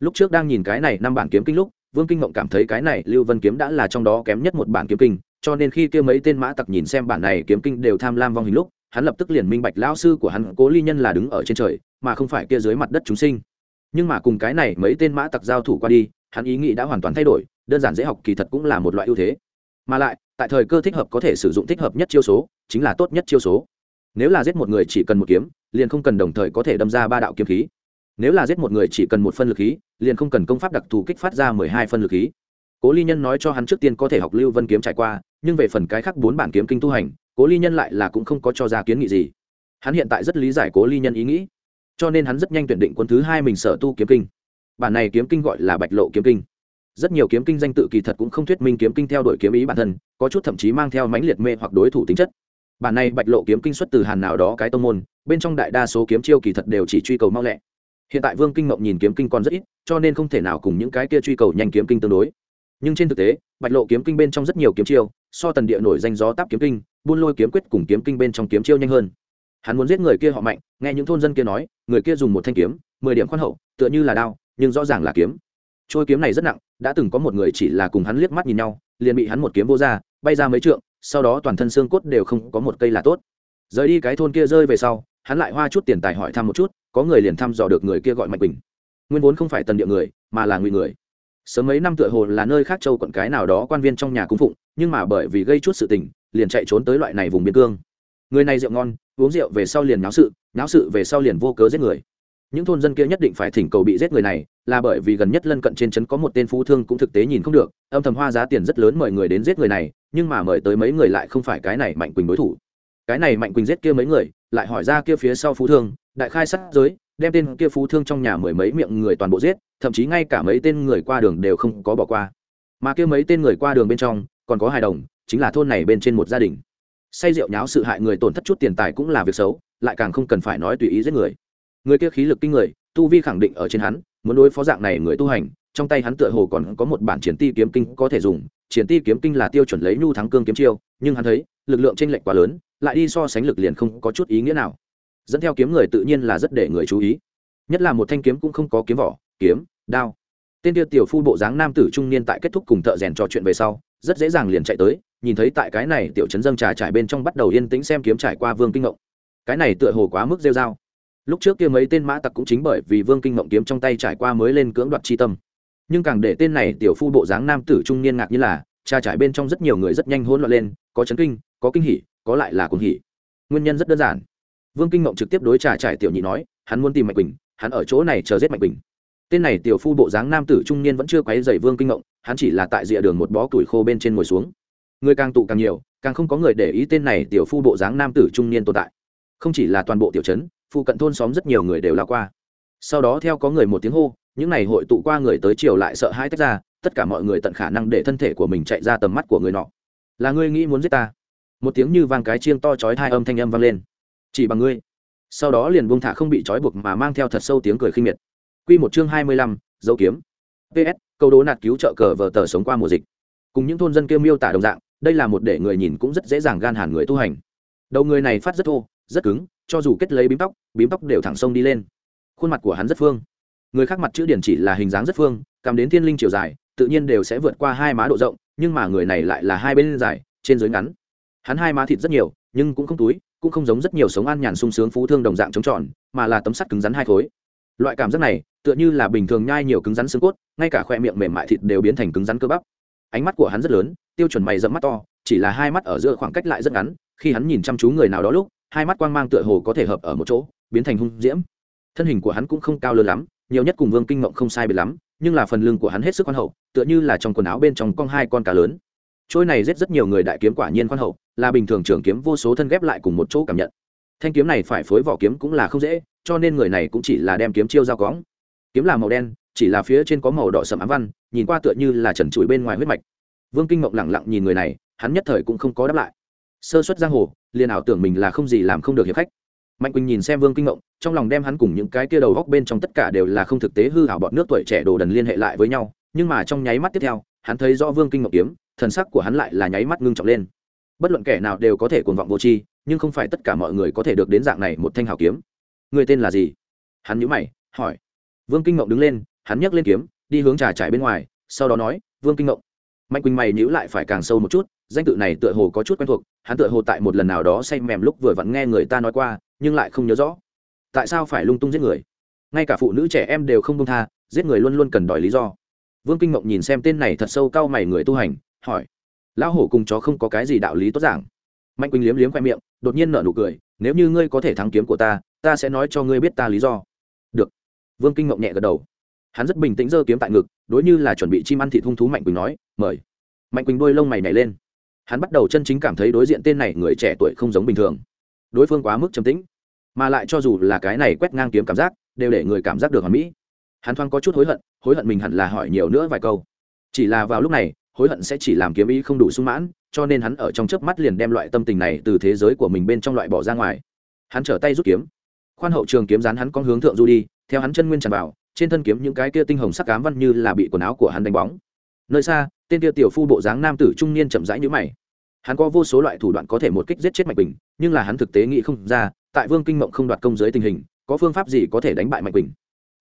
Lúc trước đang nhìn cái này năm bản kiếm kinh lúc, vương kinh mộng cảm thấy cái này lưu vân kiếm đã là trong đó kém nhất một bản kiếm kinh cho nên khi kia mấy tên mã tặc nhìn xem bản này kiếm kinh đều tham lam vong hình lúc, hắn lập tức liền minh bạch lão sư của hắn cố ly nhân là đứng ở trên trời, mà không phải kia dưới mặt đất chúng sinh. Nhưng mà cùng cái này mấy tên mã tặc giao thủ qua đi, hắn ý nghĩ đã hoàn toàn thay đổi, đơn giản dễ học kỳ thật cũng là một loại ưu thế. Mà lại, tại thời cơ thích hợp có thể sử dụng thích hợp nhất chiêu số, chính là tốt nhất chiêu số. Nếu là giết một người chỉ cần một kiếm, liền không cần đồng thời có thể đâm ra ba đạo kiếm khí. Nếu là giết một người chỉ cần một phân lực khí, liền không cần công pháp đặc thù kích phát ra mười hai phân lực khí cố ly nhân nói cho hắn trước tiên có thể học lưu vân kiếm trải qua, nhưng về phần cái khác bốn bản kiếm kinh tu hành, cố ly nhân lại là cũng không có cho ra kiến nghị gì. Hắn hiện tại rất lý giải cố ly nhân ý nghĩ, cho nên hắn rất nhanh tuyển định quân thứ hai mình sở tu kiếm kinh. Bản này kiếm kinh gọi là bạch lộ kiếm kinh. Rất nhiều kiếm kinh danh tự kỳ thật cũng không thuyết minh kiếm kinh theo đuổi kiếm ý bản thân, có chút thậm chí mang theo mãnh liệt mê hoặc đối thủ tính chất. Bản này bạch lộ kiếm kinh xuất từ hàn nào đó cái tông môn, bên trong đại đa số kiếm chiêu kỳ thật đều chỉ truy cầu mau lẹ. Hiện tại vương kinh mộng nhìn kiếm kinh còn rất ít, cho nên không thể nào cùng những cái kia truy cầu nhanh kiếm kinh tương đối nhưng trên thực tế, bạch lộ kiếm kinh bên trong rất nhiều kiếm chiêu, so tần địa nổi danh gió táp kiếm kinh, buôn lôi kiếm quyết cùng kiếm kinh bên trong kiếm chiêu nhanh hơn. Hắn muốn giết người kia họ mạnh, nghe những thôn dân kia nói, người kia dùng một thanh kiếm, mười điểm khoan hậu, tựa như là đao, nhưng rõ ràng là kiếm. Trôi kiếm này rất nặng, đã từng có một người chỉ là cùng hắn liếc mắt nhìn nhau, liền bị hắn một kiếm vô ra, bay ra mấy trượng, sau đó toàn thân xương cốt đều không có một cây là tốt. Rời đi cái thôn kia rơi về sau, hắn lại hoa chút tiền tài hỏi thăm một chút, có người liền thăm dò được người kia gọi mạnh bình nguyên vốn không phải tần địa người, mà là ngụy người sớm mấy năm tựa hồ là nơi khác châu quận cái nào đó quan viên trong nhà cung phụng, nhưng mà bởi vì gây chút sự tình, liền chạy trốn tới loại này vùng biên cương. Người này rượu ngon, uống rượu về sau liền náo sự náo sự về sau liền vô cớ giết người. Những thôn dân kia nhất định phải thỉnh cầu bị giết người này, là bởi vì gần nhất lân cận trên trấn có một tên phú thương cũng thực tế nhìn không được, âm thầm hoa giá tiền rất lớn mời người đến giết người này, nhưng mà mời tới mấy người lại không phải cái này mạnh quỳnh đối thủ. Cái này mạnh quỳnh giết kia mấy người, lại hỏi ra kia phía sau phú thương, đại khai sát giới đem tên kia phú thương trong nhà mười mấy miệng người toàn bộ giết, thậm chí ngay cả mấy tên người qua đường đều không có bỏ qua. Mà kia mấy tên người qua đường bên trong, còn có hài đồng, chính là thôn này bên trên một gia đình. Say rượu nháo sự hại người tổn thất chút tiền tài cũng là việc xấu, lại càng không cần phải nói tùy ý giết người. Người kia khí lực kinh người, tu vi khẳng định ở trên hắn, muốn đối phó dạng này người tu hành, trong tay hắn tựa hồ còn có một bản chiến ti kiếm kinh có thể dùng. Chiến ti kiếm kinh là tiêu chuẩn lấy nhu thắng cương kiếm chiêu, nhưng hắn thấy, lực lượng tranh lệch quá lớn, lại đi so sánh lực liền không có chút ý nghĩa nào dẫn theo kiếm người tự nhiên là rất để người chú ý. Nhất là một thanh kiếm cũng không có kiếm vỏ, kiếm, đao. Tên tiêu tiểu phu bộ dáng nam tử trung niên tại kết thúc cùng thợ rèn trò chuyện về sau, rất dễ dàng liền chạy tới, nhìn thấy tại cái này tiểu trấn dâng trà trải bên trong bắt đầu yên tĩnh xem kiếm trải qua vương kinh ngộng. Cái này tựa hồ quá mức rêu dao lúc trước kia mấy tên mã tặc cũng chính bởi vì vương kinh ngộng kiếm trong tay trải qua mới lên cưỡng đoạt chi tâm. Nhưng càng để tên này tiểu phu bộ dáng nam tử trung niên ngạc như là, trà trải bên trong rất nhiều người rất nhanh hỗn loạn lên, có chấn kinh, có kinh hỉ, có lại là cuồng hỉ. Nguyên nhân rất đơn giản vương kinh ngộng trực tiếp đối trà trải tiểu nhị nói, hắn muốn tìm mạnh quỳnh, hắn ở chỗ này chờ giết mạnh quỳnh. Tên này tiểu phu bộ dáng nam tử trung niên vẫn chưa quấy dày vương kinh ngộng, hắn chỉ là tại rìa đường một bó tuổi khô bên trên ngồi xuống. Người càng tụ càng nhiều, càng không có người để ý tên này tiểu phu bộ dáng nam tử trung niên tồn tại. Không chỉ là toàn bộ tiểu trấn, phụ cận thôn xóm rất nhiều người đều lao qua. Sau đó theo có người một tiếng hô, những n à y hội tụ qua người tới chiều lại sợ hãi tách ra, tất cả mọi người tận khả năng để thân thể của mình chạy ra tầm mắt của người nọ. Là ngươi nghĩ muốn giết ta? Một tiếng như vang cái chiêng to chói hai âm thanh âm vang lên chỉ bằng ngươi. Sau đó liền buông thả không bị trói buộc mà mang theo thật sâu tiếng cười khinh miệt. Q một chương hai mươi lăm, dấu kiếm. Ps câu đố nạt cứu trợ cờ vờ tờ sống qua mùa dịch. Cùng những thôn dân kêu miêu tả đồng dạng, đây là một để người nhìn cũng rất dễ dàng gan hàn người tu hành. Đầu người này phát rất thô, rất cứng, cho dù kết lấy bím tóc bím tóc đều thẳng sông đi lên. Khuôn mặt của hắn rất phương. Người khác mặt chữ điển chỉ là hình dáng rất phương cầm đến thiên linh chiều dài, tự nhiên đều sẽ vượt qua hai má độ rộng, nhưng mà người này lại là hai bên dài, trên dưới ngắn. Hắn hai má thịt rất nhiều, nhưng cũng không túi cũng không giống rất nhiều sống an nhàn sung sướng phú thương đồng dạng trống tròn, mà là tấm sắt cứng rắn hai khối. Loại cảm giác này, tựa như là bình thường nhai nhiều cứng rắn xương cốt, ngay cả khoe miệng mềm mại thịt đều biến thành cứng rắn cơ bắp. Ánh mắt của hắn rất lớn, tiêu chuẩn mày dẫm mắt to, chỉ là hai mắt ở giữa khoảng cách lại rất ngắn, khi hắn nhìn chăm chú người nào đó lúc, hai mắt quang mang tựa hồ có thể hợp ở một chỗ, biến thành hung diễm. Thân hình của hắn cũng không cao lớn lắm, nhiều nhất cùng vương kinh mộng không sai biệt lắm, nhưng là phần lưng của hắn hết sức khoan hậu, tựa như là trong quần áo bên trong con hai con cá lớn trôi này giết rất nhiều người đại kiếm quả nhiên khoan hậu, là bình thường trường kiếm vô số thân ghép lại cùng một chỗ cảm nhận. Thanh kiếm này phải phối vỏ kiếm cũng là không dễ, cho nên người này cũng chỉ là đem kiếm chiêu dao cóng kiếm là màu đen, chỉ là phía trên có màu đỏ sầm ám văn, nhìn qua tựa như là trần trụi bên ngoài huyết mạch. Vương kinh mộng lẳng lặng nhìn người này, hắn nhất thời cũng không có đáp lại. Sơ xuất giang hồ, liền ảo tưởng mình là không gì làm không được hiệp khách. Mạnh quỳnh nhìn xem vương kinh mộng trong lòng đem hắn cùng những cái kia đầu góc bên trong tất cả đều là không thực tế hư hảo bọn nước tuổi trẻ đồ đần liên hệ lại với nhau, nhưng mà trong nháy mắt tiếp theo, hắn thấy rõ vương kinh mộng kiếm thần sắc của hắn lại là nháy mắt ngưng trọng lên. Bất luận kẻ nào đều có thể cuồng vọng vô tri, nhưng không phải tất cả mọi người có thể được đến dạng này một thanh hảo kiếm. Người tên là gì? Hắn nhíu mày, hỏi. Vương kinh ngộng đứng lên, hắn nhấc lên kiếm, đi hướng trà trải bên ngoài, sau đó nói, vương kinh ngộng. Mạnh quỳnh mày nhíu lại phải càng sâu một chút, danh tự này tựa hồ có chút quen thuộc, hắn tựa hồ tại một lần nào đó say mềm lúc vừa vặn nghe người ta nói qua, nhưng lại không nhớ rõ. Tại sao phải lung tung giết người? Ngay cả phụ nữ trẻ em đều không công tha, giết người luôn luôn cần đòi lý do. Vương kinh mộng nhìn xem tên này thật sâu cao mày người tu hành hỏi. Lão hổ cùng chó không có cái gì đạo lý tốt giảng. Mạnh quỳnh liếm liếm khoe miệng, đột nhiên nở nụ cười, nếu như ngươi có thể thắng kiếm của ta ta sẽ nói cho ngươi biết ta lý do. Được. Vương kinh mộng nhẹ gật đầu. Hắn rất bình tĩnh giơ kiếm tại ngực, đối như là chuẩn bị chim ăn thịt hung thú mạnh quỳnh nói, mời. Mạnh quỳnh đôi lông mày nhảy lên. Hắn bắt đầu chân chính cảm thấy đối diện tên này người trẻ tuổi không giống bình thường. Đối phương quá mức trầm tĩnh, mà lại cho dù là cái này quét ngang kiếm cảm giác, đều để người cảm giác được hoàn mỹ. Hắn thoáng có chút hối hận hối hận mình hẳn là hỏi nhiều nữa vài câu. Chỉ là vào lúc này hối hận sẽ chỉ làm kiếm ý không đủ sung mãn, cho nên hắn ở trong chớp mắt liền đem loại tâm tình này từ thế giới của mình bên trong loại bỏ ra ngoài. Hắn trở tay rút kiếm. Khoan hậu trường kiếm rán hắn con hướng thượng du đi, theo hắn chân nguyên tràn vào, trên thân kiếm những cái kia tinh hồng sắc cám văn như là bị quần áo của hắn đánh bóng. Nơi xa, tên kia tiểu phu bộ dáng nam tử trung niên chậm rãi nhữ mày. Hắn có vô số loại thủ đoạn có thể một kích giết chết mạnh bình nhưng là hắn thực tế nghĩ không ra, tại vương kinh mộng không đoạt công giới tình hình, có phương pháp gì có thể đánh bại mạnh bình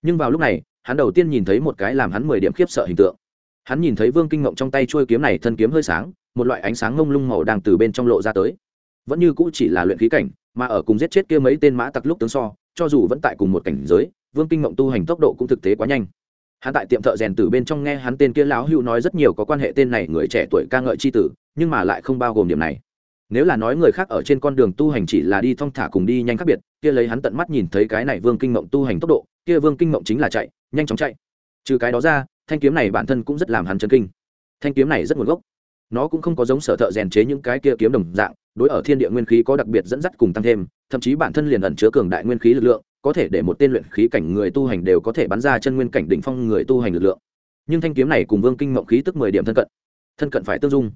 nhưng vào lúc này, hắn đầu tiên nhìn thấy một cái làm hắn mười điểm khiếp sợ hình tượng hắn nhìn thấy vương kinh Ngộng trong tay trôi kiếm này thân kiếm hơi sáng, một loại ánh sáng ngông lung màu đang từ bên trong lộ ra tới. Vẫn như cũ chỉ là luyện khí cảnh, mà ở cùng giết chết kia mấy tên mã tặc lúc tướng so, cho dù vẫn tại cùng một cảnh giới, vương kinh Ngộng tu hành tốc độ cũng thực tế quá nhanh. Hắn tại tiệm thợ rèn từ bên trong nghe hắn tên kia lão hữu nói rất nhiều có quan hệ tên này người trẻ tuổi ca ngợi c h i tử, nhưng mà lại không bao gồm điểm này. Nếu là nói người khác ở trên con đường tu hành chỉ là đi thong thả cùng đi nhanh khác biệt, kia lấy hắn tận mắt nhìn thấy cái này vương kinh mộng tu hành tốc độ, kia vương kinh mộng chính là chạy, nhanh chóng chạy. Trừ cái đó ra thanh kiếm này bản thân cũng rất làm hắn chấn kinh. Thanh kiếm này rất nguồn gốc. Nó cũng không có giống sở thợ rèn chế những cái kia kiếm đồng dạng, đối ở thiên địa nguyên khí có đặc biệt dẫn dắt cùng tăng thêm, thậm chí bản thân liền ẩn chứa cường đại nguyên khí lực lượng, có thể để một tên luyện khí cảnh người tu hành đều có thể bắn ra chân nguyên cảnh đỉnh phong người tu hành lực lượng. Nhưng thanh kiếm này cùng vương kinh mộng khí tức mười điểm thân cận thân cận phải tương dung.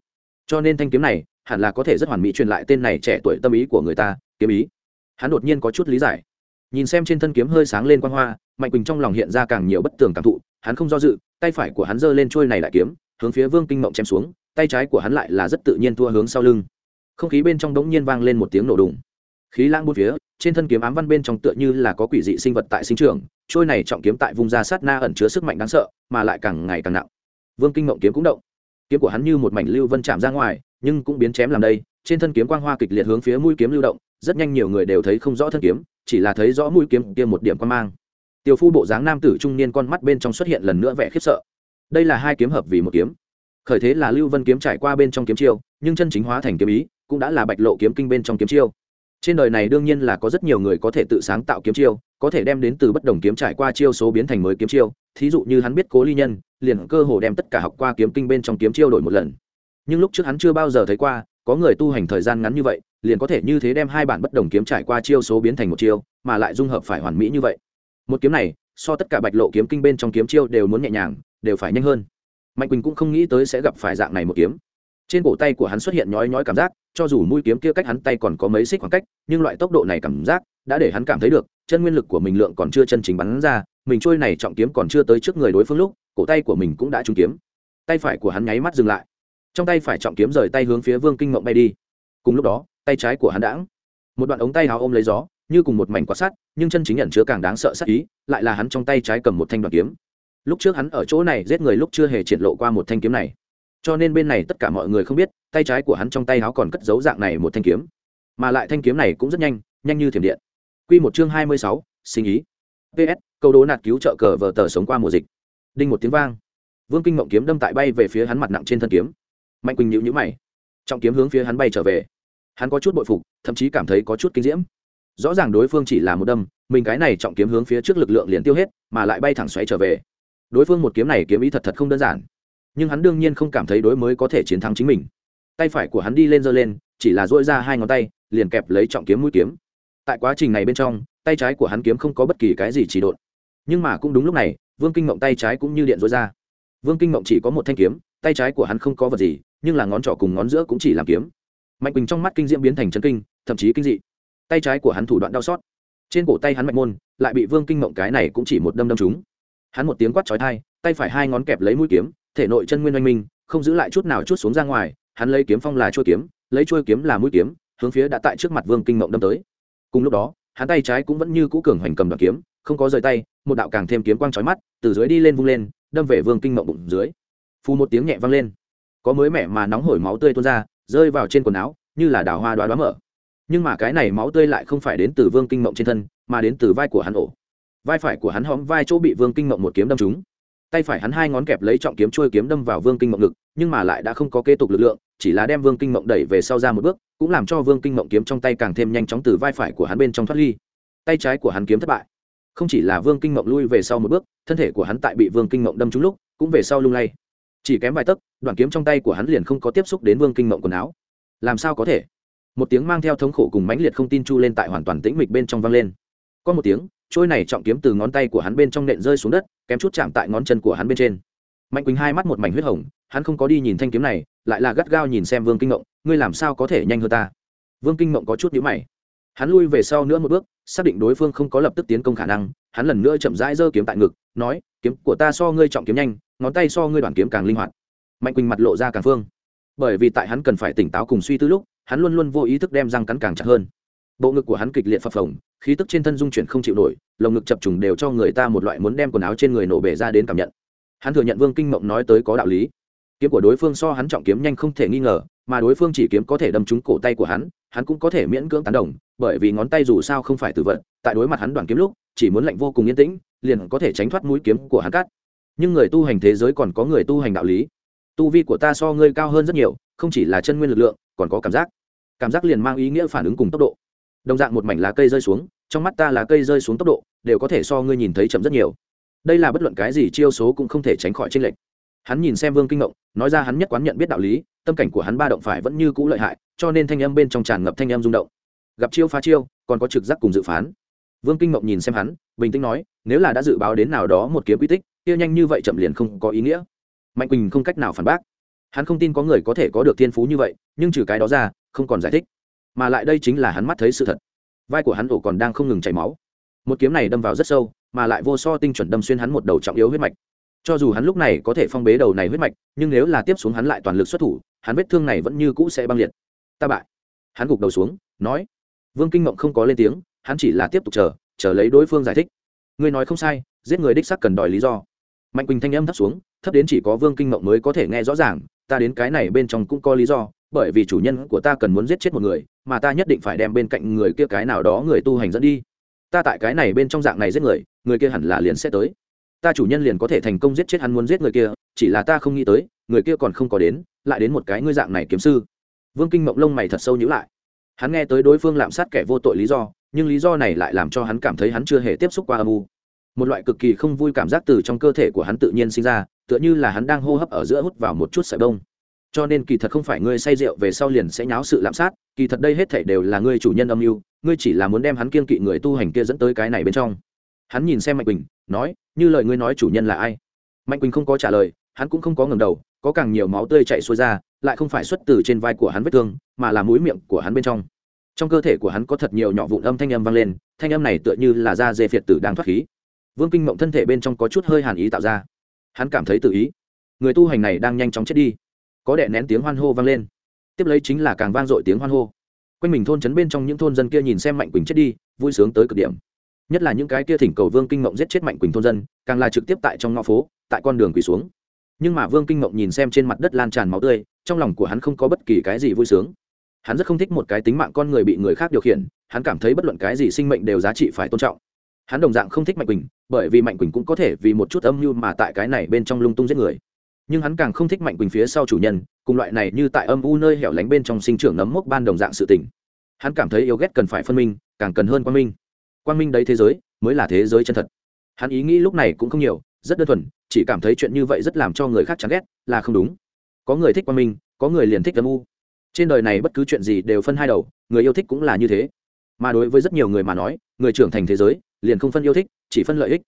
Cho nên thanh kiếm này hẳn là có thể rất hoàn mỹ truyền lại tên này trẻ tuổi tâm ý của người ta, kiếm ý. Hắn đột nhiên có chút lý giải. Nhìn xem trên thân kiếm hơi sáng lên quan hoa, mạnh quỳnh trong lòng hiện ra càng nhiều bất tường cảm thụ hắn không do dự, tay phải của hắn giơ lên trôi này lại kiếm, hướng phía vương kinh mộng chém xuống, tay trái của hắn lại là rất tự nhiên thua hướng sau lưng. Không khí bên trong đống nhiên vang lên một tiếng nổ đùng. Khí lãng bốn phía, trên thân kiếm ám văn bên trong tựa như là có quỷ dị sinh vật tại sinh trường trôi này trọng kiếm tại vùng da sát na ẩn chứa sức mạnh đáng sợ, mà lại càng ngày càng nặng. Vương kinh mộng kiếm cũng động. Kiếm của hắn như một mảnh lưu vân chạm ra ngoài, nhưng cũng biến chém làm đây, trên thân kiếm quang hoa kịch liệt hướng phía mũi kiếm lưu động, rất nhanh nhiều người đều thấy không rõ thân kiếm, chỉ là thấy rõ mũi kiếm kia một điểm quan mang tiểu phu bộ dáng nam tử trung niên con mắt bên trong xuất hiện lần nữa vẻ khiếp sợ. Đây là hai kiếm hợp vì một kiếm. Khởi thế là lưu vân kiếm trải qua bên trong kiếm chiêu, nhưng chân chính hóa thành kiếm ý cũng đã là bạch lộ kiếm kinh bên trong kiếm chiêu. Trên đời này đương nhiên là có rất nhiều người có thể tự sáng tạo kiếm chiêu, có thể đem đến từ bất đồng kiếm trải qua chiêu số biến thành mới kiếm chiêu. Thí dụ như hắn biết cố ly nhân, liền cơ hồ đem tất cả học qua kiếm kinh bên trong kiếm chiêu đổi một lần. Nhưng lúc trước hắn chưa bao giờ thấy qua, có người tu hành thời gian ngắn như vậy, liền có thể như thế đem hai bản bất đồng kiếm trải qua chiêu số biến thành một chiêu, mà lại dung hợp phải hoàn mỹ như vậy một kiếm này, so tất cả bạch lộ kiếm kinh bên trong kiếm chiêu đều muốn nhẹ nhàng, đều phải nhanh hơn. Mạnh quỳnh cũng không nghĩ tới sẽ gặp phải dạng này một kiếm. Trên cổ tay của hắn xuất hiện nhói nhói cảm giác, cho dù mũi kiếm kia cách hắn tay còn có mấy xích khoảng cách, nhưng loại tốc độ này cảm giác đã để hắn cảm thấy được, chân nguyên lực của mình lượng còn chưa chân chính bắn ra, mình trôi này trọng kiếm còn chưa tới trước người đối phương lúc, cổ tay của mình cũng đã trúng kiếm. Tay phải của hắn nháy mắt dừng lại. Trong tay phải trọng kiếm rời tay hướng phía vương kinh mộng bay đi. Cùng lúc đó, tay trái của hắn đãng. Một đoạn ống tay háo ôm lấy gió như cùng một mảnh quạt sắt, nhưng chân chính nhận chứa càng đáng sợ sát ý, lại là hắn trong tay trái cầm một thanh đoạn kiếm. Lúc trước hắn ở chỗ này giết người lúc chưa hề triển lộ qua một thanh kiếm này. Cho nên bên này tất cả mọi người không biết, tay trái của hắn trong tay áo còn cất dấu dạng này một thanh kiếm. Mà lại thanh kiếm này cũng rất nhanh nhanh như thiểm điện. Q một chương hai mươi sáu, sinh ý. Ps câu đố nạt cứu trợ cờ vờ tờ sống qua mùa dịch. Đinh một tiếng vang. Vương kinh mộng kiếm đâm tại bay về phía hắn mặt nặng trên thân kiếm. Mạnh quỳnh nhịu nhữ mày. Trọng kiếm hướng phía hắn bay trở về. Hắn có chút bội phục, thậm chí cảm thấy có chút kinh diễm rõ ràng đối phương chỉ là một đâm, mình cái này trọng kiếm hướng phía trước lực lượng liền tiêu hết, mà lại bay thẳng xoáy trở về. Đối phương một kiếm này kiếm ý thật thật không đơn giản. Nhưng hắn đương nhiên không cảm thấy đối mới có thể chiến thắng chính mình. Tay phải của hắn đi lên giơ lên, chỉ là dỗi ra hai ngón tay, liền kẹp lấy trọng kiếm mũi kiếm. Tại quá trình này bên trong, tay trái của hắn kiếm không có bất kỳ cái gì chỉ độn. Nhưng mà cũng đúng lúc này, vương kinh mộng tay trái cũng như điện dối ra. Vương kinh mộng chỉ có một thanh kiếm, tay trái của hắn không có vật gì, nhưng là ngón trỏ cùng ngón giữa cũng chỉ làm kiếm. Mạnh quỳnh trong mắt kinh diễm biến thành chân kinh, thậm chí kinh dị tay trái của hắn thủ đoạn đau xót. Trên cổ tay hắn mạch môn, lại bị vương kinh mộng cái này cũng chỉ một đâm đâm chúng hắn một tiếng quát trói thai tay phải hai ngón kẹp lấy mũi kiếm, thể nội chân nguyên oanh minh, không giữ lại chút nào chút xuống ra ngoài, hắn lấy kiếm phong là trôi kiếm, lấy trôi kiếm là mũi kiếm, hướng phía đã tại trước mặt vương kinh mộng đâm tới. Cùng lúc đó, hắn tay trái cũng vẫn như cũ cường hoành cầm đoạn kiếm, không có rời tay, một đạo càng thêm kiếm quang trói mắt, từ dưới đi lên vung lên, đâm về vương kinh mộng bụng dưới. Phù một tiếng nhẹ vang lên. Có mới mẻ mà nóng hổi máu tươi tuôn ra, rơi vào trên quần áo, như là đào hoa đoá đoá mở nhưng mà cái này máu tươi lại không phải đến từ vương kinh mộng trên thân, mà đến từ vai của hắn ổ. Vai phải của hắn hóm vai chỗ bị vương kinh mộng một kiếm đâm trúng. Tay phải hắn hai ngón kẹp lấy trọng kiếm trôi kiếm đâm vào vương kinh mộng ngực, nhưng mà lại đã không có kế tục lực lượng, chỉ là đem vương kinh mộng đẩy về sau ra một bước, cũng làm cho vương kinh mộng kiếm trong tay càng thêm nhanh chóng từ vai phải của hắn bên trong thoát ly. Tay trái của hắn kiếm thất bại. Không chỉ là vương kinh mộng lui về sau một bước, thân thể của hắn tại bị vương kinh mộng đâm trúng lúc, cũng về sau lung lay. Chỉ kém vài tấc, đoạn kiếm trong tay của hắn liền không có tiếp xúc đến vương kinh mộng quần áo. Làm sao có thể? Một tiếng mang theo thống khổ cùng mãnh liệt không tin chu lên tại hoàn toàn tĩnh mịch bên trong vang lên. Có một tiếng, trôi này trọng kiếm từ ngón tay của hắn bên trong nện rơi xuống đất, kém chút chạm tại ngón chân của hắn bên trên. Mạnh quỳnh hai mắt một mảnh huyết hồng, hắn không có đi nhìn thanh kiếm này, lại là gắt gao nhìn xem vương kinh ngộng, ngươi làm sao có thể nhanh hơn ta? Vương kinh ngộng có chút nhữ mày. Hắn lui về sau nữa một bước, xác định đối phương không có lập tức tiến công khả năng, hắn lần nữa chậm rãi giơ kiếm tại ngực, nói, kiếm của ta so ngươi trọng kiếm nhanh, ngón tay so ngươi đoàn kiếm càng linh hoạt. Mạnh quỳnh mặt lộ ra càng phương. Bởi vì tại hắn cần phải tỉnh táo cùng suy tư lúc hắn luôn luôn vô ý thức đem răng cắn càng chặt hơn. Bộ ngực của hắn kịch liệt phập phồng, khí tức trên thân dung chuyển không chịu nổi, lồng ngực chập trùng đều cho người ta một loại muốn đem quần áo trên người nổ bể ra đến cảm nhận. Hắn thừa nhận vương kinh mộng nói tới có đạo lý. Kiếm của đối phương so hắn trọng kiếm nhanh không thể nghi ngờ, mà đối phương chỉ kiếm có thể đâm trúng cổ tay của hắn hắn cũng có thể miễn cưỡng tán đồng, bởi vì ngón tay dù sao không phải tự vận tại đối mặt hắn đoàn kiếm lúc, chỉ muốn lạnh vô cùng yên tĩnh, liền có thể tránh thoát mũi kiếm của hắn cắt. Nhưng người tu hành thế giới còn có người tu hành đạo lý. Tu vi của ta so ngươi cao hơn rất nhiều, không chỉ là chân nguyên lực lượng, còn có cảm giác cảm giác liền mang ý nghĩa phản ứng cùng tốc độ. Đồng dạng một mảnh lá cây rơi xuống, trong mắt ta lá cây rơi xuống tốc độ, đều có thể so ngươi nhìn thấy chậm rất nhiều. Đây là bất luận cái gì chiêu số cũng không thể tránh khỏi tranh lệch. Hắn nhìn xem vương kinh ngộng, nói ra hắn nhất quán nhận biết đạo lý, tâm cảnh của hắn ba động phải vẫn như cũ lợi hại, cho nên thanh âm bên trong tràn ngập thanh âm rung động. Gặp chiêu phá chiêu, còn có trực giác cùng dự phán. Vương kinh ngộng nhìn xem hắn, bình tĩnh nói, nếu là đã dự báo đến nào đó một kiếm quy tích, kia nhanh như vậy chậm liền không có ý nghĩa. Mạnh quỳnh không cách nào phản bác. Hắn không tin có người có thể có được thiên phú như vậy, nhưng trừ cái đó ra không còn giải thích, mà lại đây chính là hắn mắt thấy sự thật. Vai của hắn ổ còn đang không ngừng chảy máu. Một kiếm này đâm vào rất sâu, mà lại vô so tinh chuẩn đâm xuyên hắn một đầu trọng yếu huyết mạch. Cho dù hắn lúc này có thể phong bế đầu này huyết mạch, nhưng nếu là tiếp xuống hắn lại toàn lực xuất thủ, hắn vết thương này vẫn như cũ sẽ băng liệt. Ta bại. Hắn gục đầu xuống, nói. Vương kinh mộng không có lên tiếng, hắn chỉ là tiếp tục chờ chờ lấy đối phương giải thích. Ngươi nói không sai, giết người đích sắc cần đòi lý do. Mạnh quỳnh thanh âm thấp xuống, thấp đến chỉ có vương kinh mộng mới có thể nghe rõ ràng, ta đến cái này bên trong cũng có lý do bởi vì chủ nhân của ta cần muốn giết chết một người, mà ta nhất định phải đem bên cạnh người kia cái nào đó người tu hành dẫn đi. Ta tại cái này bên trong dạng này giết người người kia hẳn là liền sẽ tới. Ta chủ nhân liền có thể thành công giết chết hắn muốn giết người kia, chỉ là ta không nghĩ tới, người kia còn không có đến, lại đến một cái ngươi dạng này kiếm sư. Vương kinh mộng lông mày thật sâu nhữ lại. Hắn nghe tới đối phương lạm sát kẻ vô tội lý do, nhưng lý do này lại làm cho hắn cảm thấy hắn chưa hề tiếp xúc qua âm u. Một loại cực kỳ không vui cảm giác từ trong cơ thể của hắn tự nhiên sinh ra, tựa như là hắn đang hô hấp ở giữa hút vào một chút sợi bông cho nên kỳ thật không phải ngươi say rượu về sau liền sẽ nháo sự lạm sát, kỳ thật đây hết thảy đều là ngươi chủ nhân âm mưu, ngươi chỉ là muốn đem hắn kiên kỵ người tu hành kia dẫn tới cái này bên trong. Hắn nhìn xem mạnh quỳnh, nói, như lời ngươi nói chủ nhân là ai? Mạnh quỳnh không có trả lời, hắn cũng không có ngầm đầu, có càng nhiều máu tươi chạy xuôi ra, lại không phải xuất từ trên vai của hắn vết thương, mà là mũi miệng của hắn bên trong. Trong cơ thể của hắn có thật nhiều nhỏ vụn âm thanh âm vang lên, thanh âm này tựa như là da dê phiệt tử đang thoát khí. Vương kinh mộng thân thể bên trong có chút hơi hàn ý tạo ra. Hắn cảm thấy tự ý. Người tu hành này đang nhanh chóng chết đi có đệ nén tiếng hoan hô vang lên. Tiếp lấy chính là càng vang dội tiếng hoan hô. Quanh mình thôn trấn bên trong những thôn dân kia nhìn xem mạnh quỳnh chết đi, vui sướng tới cực điểm. Nhất là những cái kia thỉnh cầu vương kinh mộng giết chết mạnh quỳnh thôn dân, càng là trực tiếp tại trong ngõ phố, tại con đường quỳ xuống. Nhưng mà vương kinh mộng nhìn xem trên mặt đất lan tràn máu tươi, trong lòng của hắn không có bất kỳ cái gì vui sướng. Hắn rất không thích một cái tính mạng con người bị người khác điều khiển, hắn cảm thấy bất luận cái gì sinh mệnh đều giá trị phải tôn trọng. Hắn đồng dạng không thích mạnh quỳnh, bởi vì mạnh quỳnh cũng có thể vì một chút âm mưu mà tại cái này bên trong lung tung giết người nhưng hắn càng không thích mạnh quỳnh phía sau chủ nhân, cùng loại này như tại âm u nơi hẻo lánh bên trong sinh trưởng nấm mốc ban đồng dạng sự tình. Hắn cảm thấy yêu ghét cần phải phân minh, càng cần hơn quang minh. Quang minh đấy thế giới, mới là thế giới chân thật. Hắn ý nghĩ lúc này cũng không nhiều, rất đơn thuần, chỉ cảm thấy chuyện như vậy rất làm cho người khác chán ghét, là không đúng. Có người thích quang minh, có người liền thích âm u. Trên đời này bất cứ chuyện gì đều phân hai đầu, người yêu thích cũng là như thế. Mà đối với rất nhiều người mà nói, người trưởng thành thế giới, liền không phân yêu thích, chỉ phân lợi ích.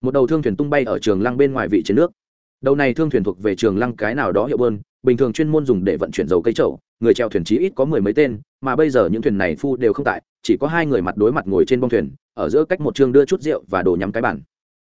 Một đầu thương thuyền tung bay ở trường lăng bên ngoài vị chiến nước đầu này thương thuyền thuộc về trường lăng cái nào đó hiệu bơn, bình thường chuyên môn dùng để vận chuyển dầu cây trậu người treo thuyền chí ít có mười mấy tên, mà bây giờ những thuyền này phu đều không tại, chỉ có hai người mặt đối mặt ngồi trên bông thuyền, ở giữa cách một chương đưa chút rượu và đồ nhắm cái bản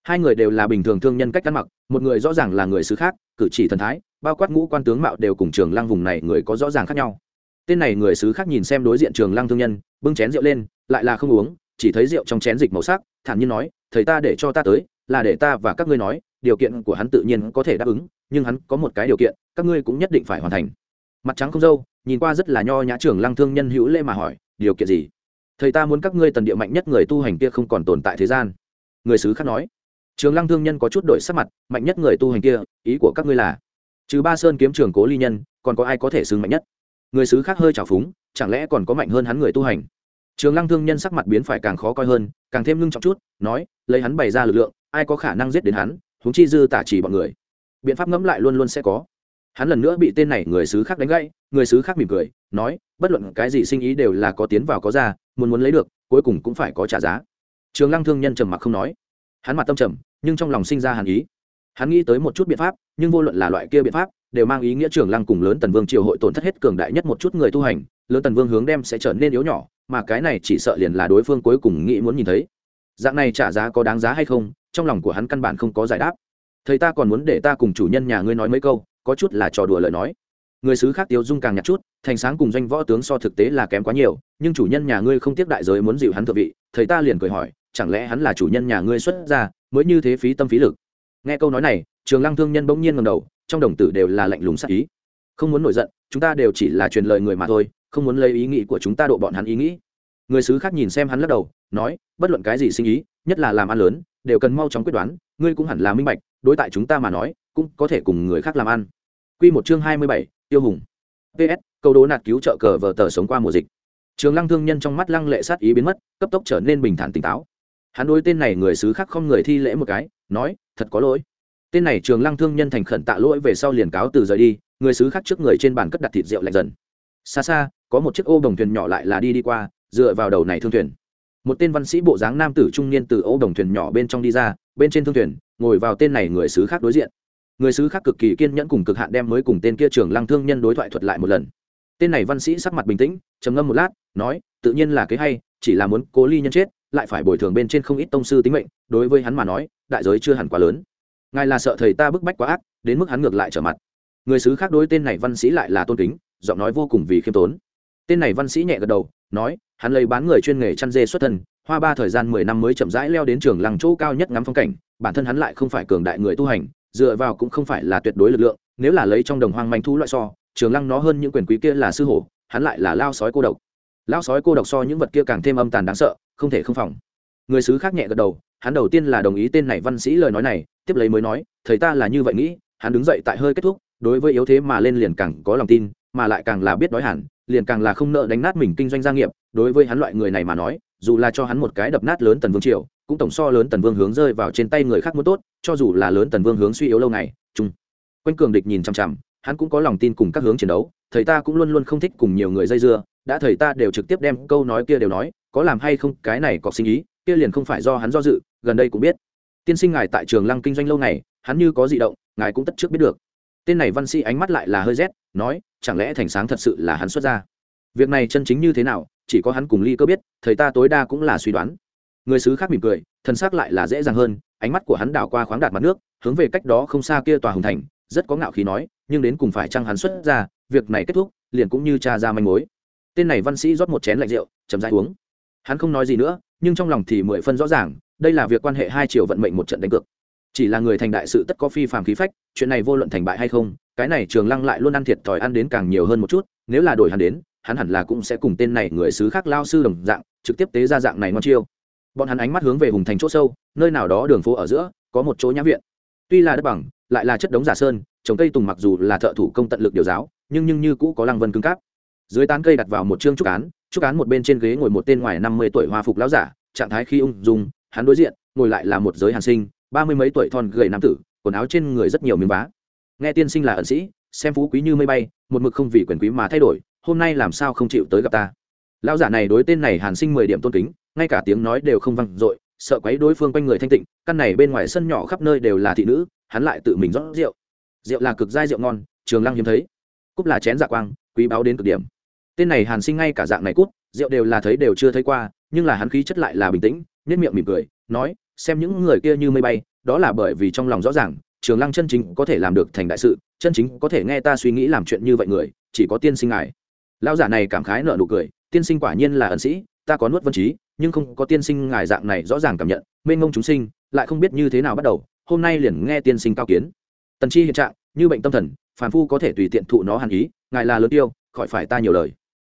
hai người đều là bình thường thương nhân cách ăn mặc, một người rõ ràng là người xứ khác, cử chỉ thần thái, bao quát ngũ quan tướng mạo đều cùng trường lăng vùng này người có rõ ràng khác nhau. Tên này người xứ khác nhìn xem đối diện trường lăng thương nhân, bưng chén rượu lên, lại là không uống, chỉ thấy rượu trong chén dịch màu sắc, thản nhiên nói, thầy ta để cho ta tới, là để ta và các ngươi nói điều kiện của hắn tự nhiên có thể đáp ứng, nhưng hắn có một cái điều kiện, các ngươi cũng nhất định phải hoàn thành. Mặt trắng không dâu, nhìn qua rất là nho nhã trưởng lăng thương nhân hữu lễ mà hỏi, điều kiện gì? Thầy ta muốn các ngươi tần địa mạnh nhất người tu hành kia không còn tồn tại thế gian. Người sứ khác nói trường lăng thương nhân có chút đổi sắc mặt, mạnh nhất người tu hành kia, ý của các ngươi là, trừ ba sơn kiếm trường cố ly nhân, còn có ai có thể xưng mạnh nhất? Người sứ khác hơi trào phúng, chẳng lẽ còn có mạnh hơn hắn người tu hành? Trường lăng thương nhân sắc mặt biến phải càng khó coi hơn, càng thêm ngưng trọng chút, nói, lấy hắn bày ra lực lượng, ai có khả năng giết đến hắn? Huống chi dư tả chỉ bọn người. Biện pháp ngẫm lại luôn luôn sẽ có. Hắn lần nữa bị tên này người xứ khác đánh gãy, người xứ khác mỉm cười, nói, bất luận cái gì sinh ý đều là có tiến vào có ra, muốn muốn lấy được, cuối cùng cũng phải có trả giá. Trường lăng thương nhân trầm mặc không nói. Hắn mặt tâm trầm, nhưng trong lòng sinh ra hàn ý. Hắn nghĩ tới một chút biện pháp, nhưng vô luận là loại kia biện pháp, đều mang ý nghĩa trường lăng cùng lớn tần vương triều hội tổn thất hết cường đại nhất một chút người tu hành, lớn tần vương hướng đem sẽ trở nên yếu nhỏ, mà cái này chỉ sợ liền là đối phương cuối cùng nghĩ muốn nhìn thấy. Dạng này trả giá có đáng giá hay không trong lòng của hắn căn bản không có giải đáp. Thầy ta còn muốn để ta cùng chủ nhân nhà ngươi nói mấy câu, có chút là trò đùa lời nói. Người sứ khác tiêu dung càng nhặt chút, thành sáng cùng doanh võ tướng so thực tế là kém quá nhiều, nhưng chủ nhân nhà ngươi không tiếc đại giới muốn dịu hắn thượng vị, thầy ta liền cười hỏi, chẳng lẽ hắn là chủ nhân nhà ngươi xuất ra mới như thế phí tâm phí lực? Nghe câu nói này, trường lăng thương nhân bỗng nhiên ngầm đầu, trong đồng tử đều là lạnh lùng sắc ý. Không muốn nổi giận, chúng ta đều chỉ là truyền lời người mà thôi, không muốn lấy ý nghĩ của chúng ta độ bọn hắn ý nghĩ. Người sứ khác nhìn xem hắn lắc đầu, nói, bất luận cái gì sinh ý, nhất là làm ăn lớn đều cần mau chóng quyết đoán ngươi cũng hẳn là minh bạch đối tại chúng ta mà nói cũng có thể cùng người khác làm ăn. Quy một chương hai mươi bảy, tiêu hùng. Ps câu đố nạt cứu trợ cờ vờ tờ sống qua mùa dịch. Trường lăng thương nhân trong mắt lăng lệ sát ý biến mất cấp tốc trở nên bình thản tỉnh táo. Hắn đối tên này người xứ khác không người thi lễ một cái nói thật có lỗi. Tên này trường lăng thương nhân thành khẩn tạ lỗi về sau liền cáo từ rời đi người xứ khác trước người trên bàn cất đặt thịt rượu lạnh dần. Xa xa có một chiếc ô đồng thuyền nhỏ lại là đi đi qua dựa vào đầu này thương thuyền một tên văn sĩ bộ dáng nam tử trung niên từ ô đồng thuyền nhỏ bên trong đi ra, bên trên thương thuyền, ngồi vào tên này người xứ khác đối diện. Người xứ khác cực kỳ kiên nhẫn cùng cực hạn đem mới cùng tên kia trường lăng thương nhân đối thoại thuật lại một lần. Tên này văn sĩ sắc mặt bình tĩnh, trầm ngâm một lát, nói, tự nhiên là kế hay, chỉ là muốn cố ly nhân chết, lại phải bồi thường bên trên không ít tông sư tính mệnh, đối với hắn mà nói, đại giới chưa hẳn quá lớn. Ngài là sợ thầy ta bức bách quá ác, đến mức hắn ngược lại trở mặt. Người xứ khác đối tên này văn sĩ lại là tôn kính, giọng nói vô cùng vì khiêm tốn. Tên này văn sĩ nhẹ gật đầu, nói hắn lấy bán người chuyên nghề chăn dê xuất thân, hoa ba thời gian mười năm mới chậm rãi leo đến trường lăng chỗ cao nhất ngắm phong cảnh, bản thân hắn lại không phải cường đại người tu hành, dựa vào cũng không phải là tuyệt đối lực lượng, nếu là lấy trong đồng hoang manh thu loại so, trường lăng nó hơn những quyền quý kia là sư hổ, hắn lại là lao sói cô độc. Lao sói cô độc so những vật kia càng thêm âm tàn đáng sợ, không thể không phòng. Người sứ khác nhẹ gật đầu, hắn đầu tiên là đồng ý tên này văn sĩ lời nói này, tiếp lấy mới nói, thầy ta là như vậy nghĩ, hắn đứng dậy tại hơi kết thúc, đối với yếu thế mà lên liền càng có lòng tin, mà lại càng là biết đói hẳn liền càng là không nợ đánh nát mình kinh doanh gia nghiệp, đối với hắn loại người này mà nói, dù là cho hắn một cái đập nát lớn tần vương triều, cũng tổng so lớn tần vương hướng rơi vào trên tay người khác muốn tốt, cho dù là lớn tần vương hướng suy yếu lâu ngày, chung. Quanh cường địch nhìn chằm chằm, hắn cũng có lòng tin cùng các hướng chiến đấu, thầy ta cũng luôn luôn không thích cùng nhiều người dây dưa, đã thầy ta đều trực tiếp đem câu nói kia đều nói, có làm hay không, cái này có sinh ý, kia liền không phải do hắn do dự, gần đây cũng biết. Tiên sinh ngài tại trường lăng kinh doanh lâu ngày, hắn như có di động, ngài cũng tất trước biết được tên này văn sĩ ánh mắt lại là hơi rét, nói, chẳng lẽ thành sáng thật sự là hắn xuất ra? Việc này chân chính như thế nào, chỉ có hắn cùng ly cơ biết, thầy ta tối đa cũng là suy đoán. Người sứ khác mỉm cười thân xác lại là dễ dàng hơn, ánh mắt của hắn đảo qua khoáng đạt mặt nước, hướng về cách đó không xa kia tòa hùng thành, rất có ngạo khí nói, nhưng đến cùng phải chăng hắn xuất ra, việc này kết thúc, liền cũng như cha ra manh mối. Tên này văn sĩ rót một chén lạnh rượu, chậm rãi uống. Hắn không nói gì nữa, nhưng trong lòng thì mười phân rõ ràng, đây là việc quan hệ hai triều vận mệnh một trận đánh cược chỉ là người thành đại sự tất có phi phàm khí phách, chuyện này vô luận thành bại hay không, cái này trường lăng lại luôn ăn thiệt thòi ăn đến càng nhiều hơn một chút, nếu là đổi hắn đến, hắn hẳn là cũng sẽ cùng tên này người xứ khác lao sư đồng dạng, trực tiếp tế ra dạng này ngon chiêu. Bọn hắn ánh mắt hướng về hùng thành chỗ sâu, nơi nào đó đường phố ở giữa, có một chỗ nhã viện. Tuy là đất bằng, lại là chất đống giả sơn, trồng cây tùng mặc dù là thợ thủ công tận lực điều giáo, nhưng nhưng như cũ có lăng vân cứng cáp. Dưới tán cây đặt vào một chương trúc án trúc án một bên trên ghế ngồi một tên ngoài năm mươi tuổi hoa phục lão giả, trạng thái khi ung dung, hắn đối diện, ngồi lại là một giới hàn sinh ba mươi mấy tuổi thon gầy nam tử, quần áo trên người rất nhiều miếng vá. Nghe tiên sinh là ẩn sĩ, xem phú quý như mây bay, một mực không vì quyền quý mà thay đổi, hôm nay làm sao không chịu tới gặp ta? Lão giả này đối tên này hàn sinh mười điểm tôn kính, ngay cả tiếng nói đều không văng dội, sợ quấy đối phương quanh người thanh tịnh, căn này bên ngoài sân nhỏ khắp nơi đều là thị nữ, hắn lại tự mình rót rượu. Rượu là cực dai rượu ngon, trường lăng hiếm thấy. Cúp là chén dạ quang, quý báo đến cực điểm. Tên này hàn sinh ngay cả dạng này cút, rượu đều là thấy đều chưa thấy qua, nhưng là hắn khí chất lại là bình tĩnh nhất miệng mỉm cười, nói xem những người kia như mây bay, đó là bởi vì trong lòng rõ ràng, trường lăng chân chính có thể làm được thành đại sự, chân chính có thể nghe ta suy nghĩ làm chuyện như vậy người, chỉ có tiên sinh ngài. Lão giả này cảm khái nợ nụ cười, tiên sinh quả nhiên là ẩn sĩ, ta có nuốt vân trí, nhưng không có tiên sinh ngài dạng này rõ ràng cảm nhận, mênh mông chúng sinh, lại không biết như thế nào bắt đầu, hôm nay liền nghe tiên sinh cao kiến. Tần chi hiện trạng, như bệnh tâm thần, phàm phu có thể tùy tiện thụ nó hàn ý, ngài là lớn tiêu, khỏi phải ta nhiều lời.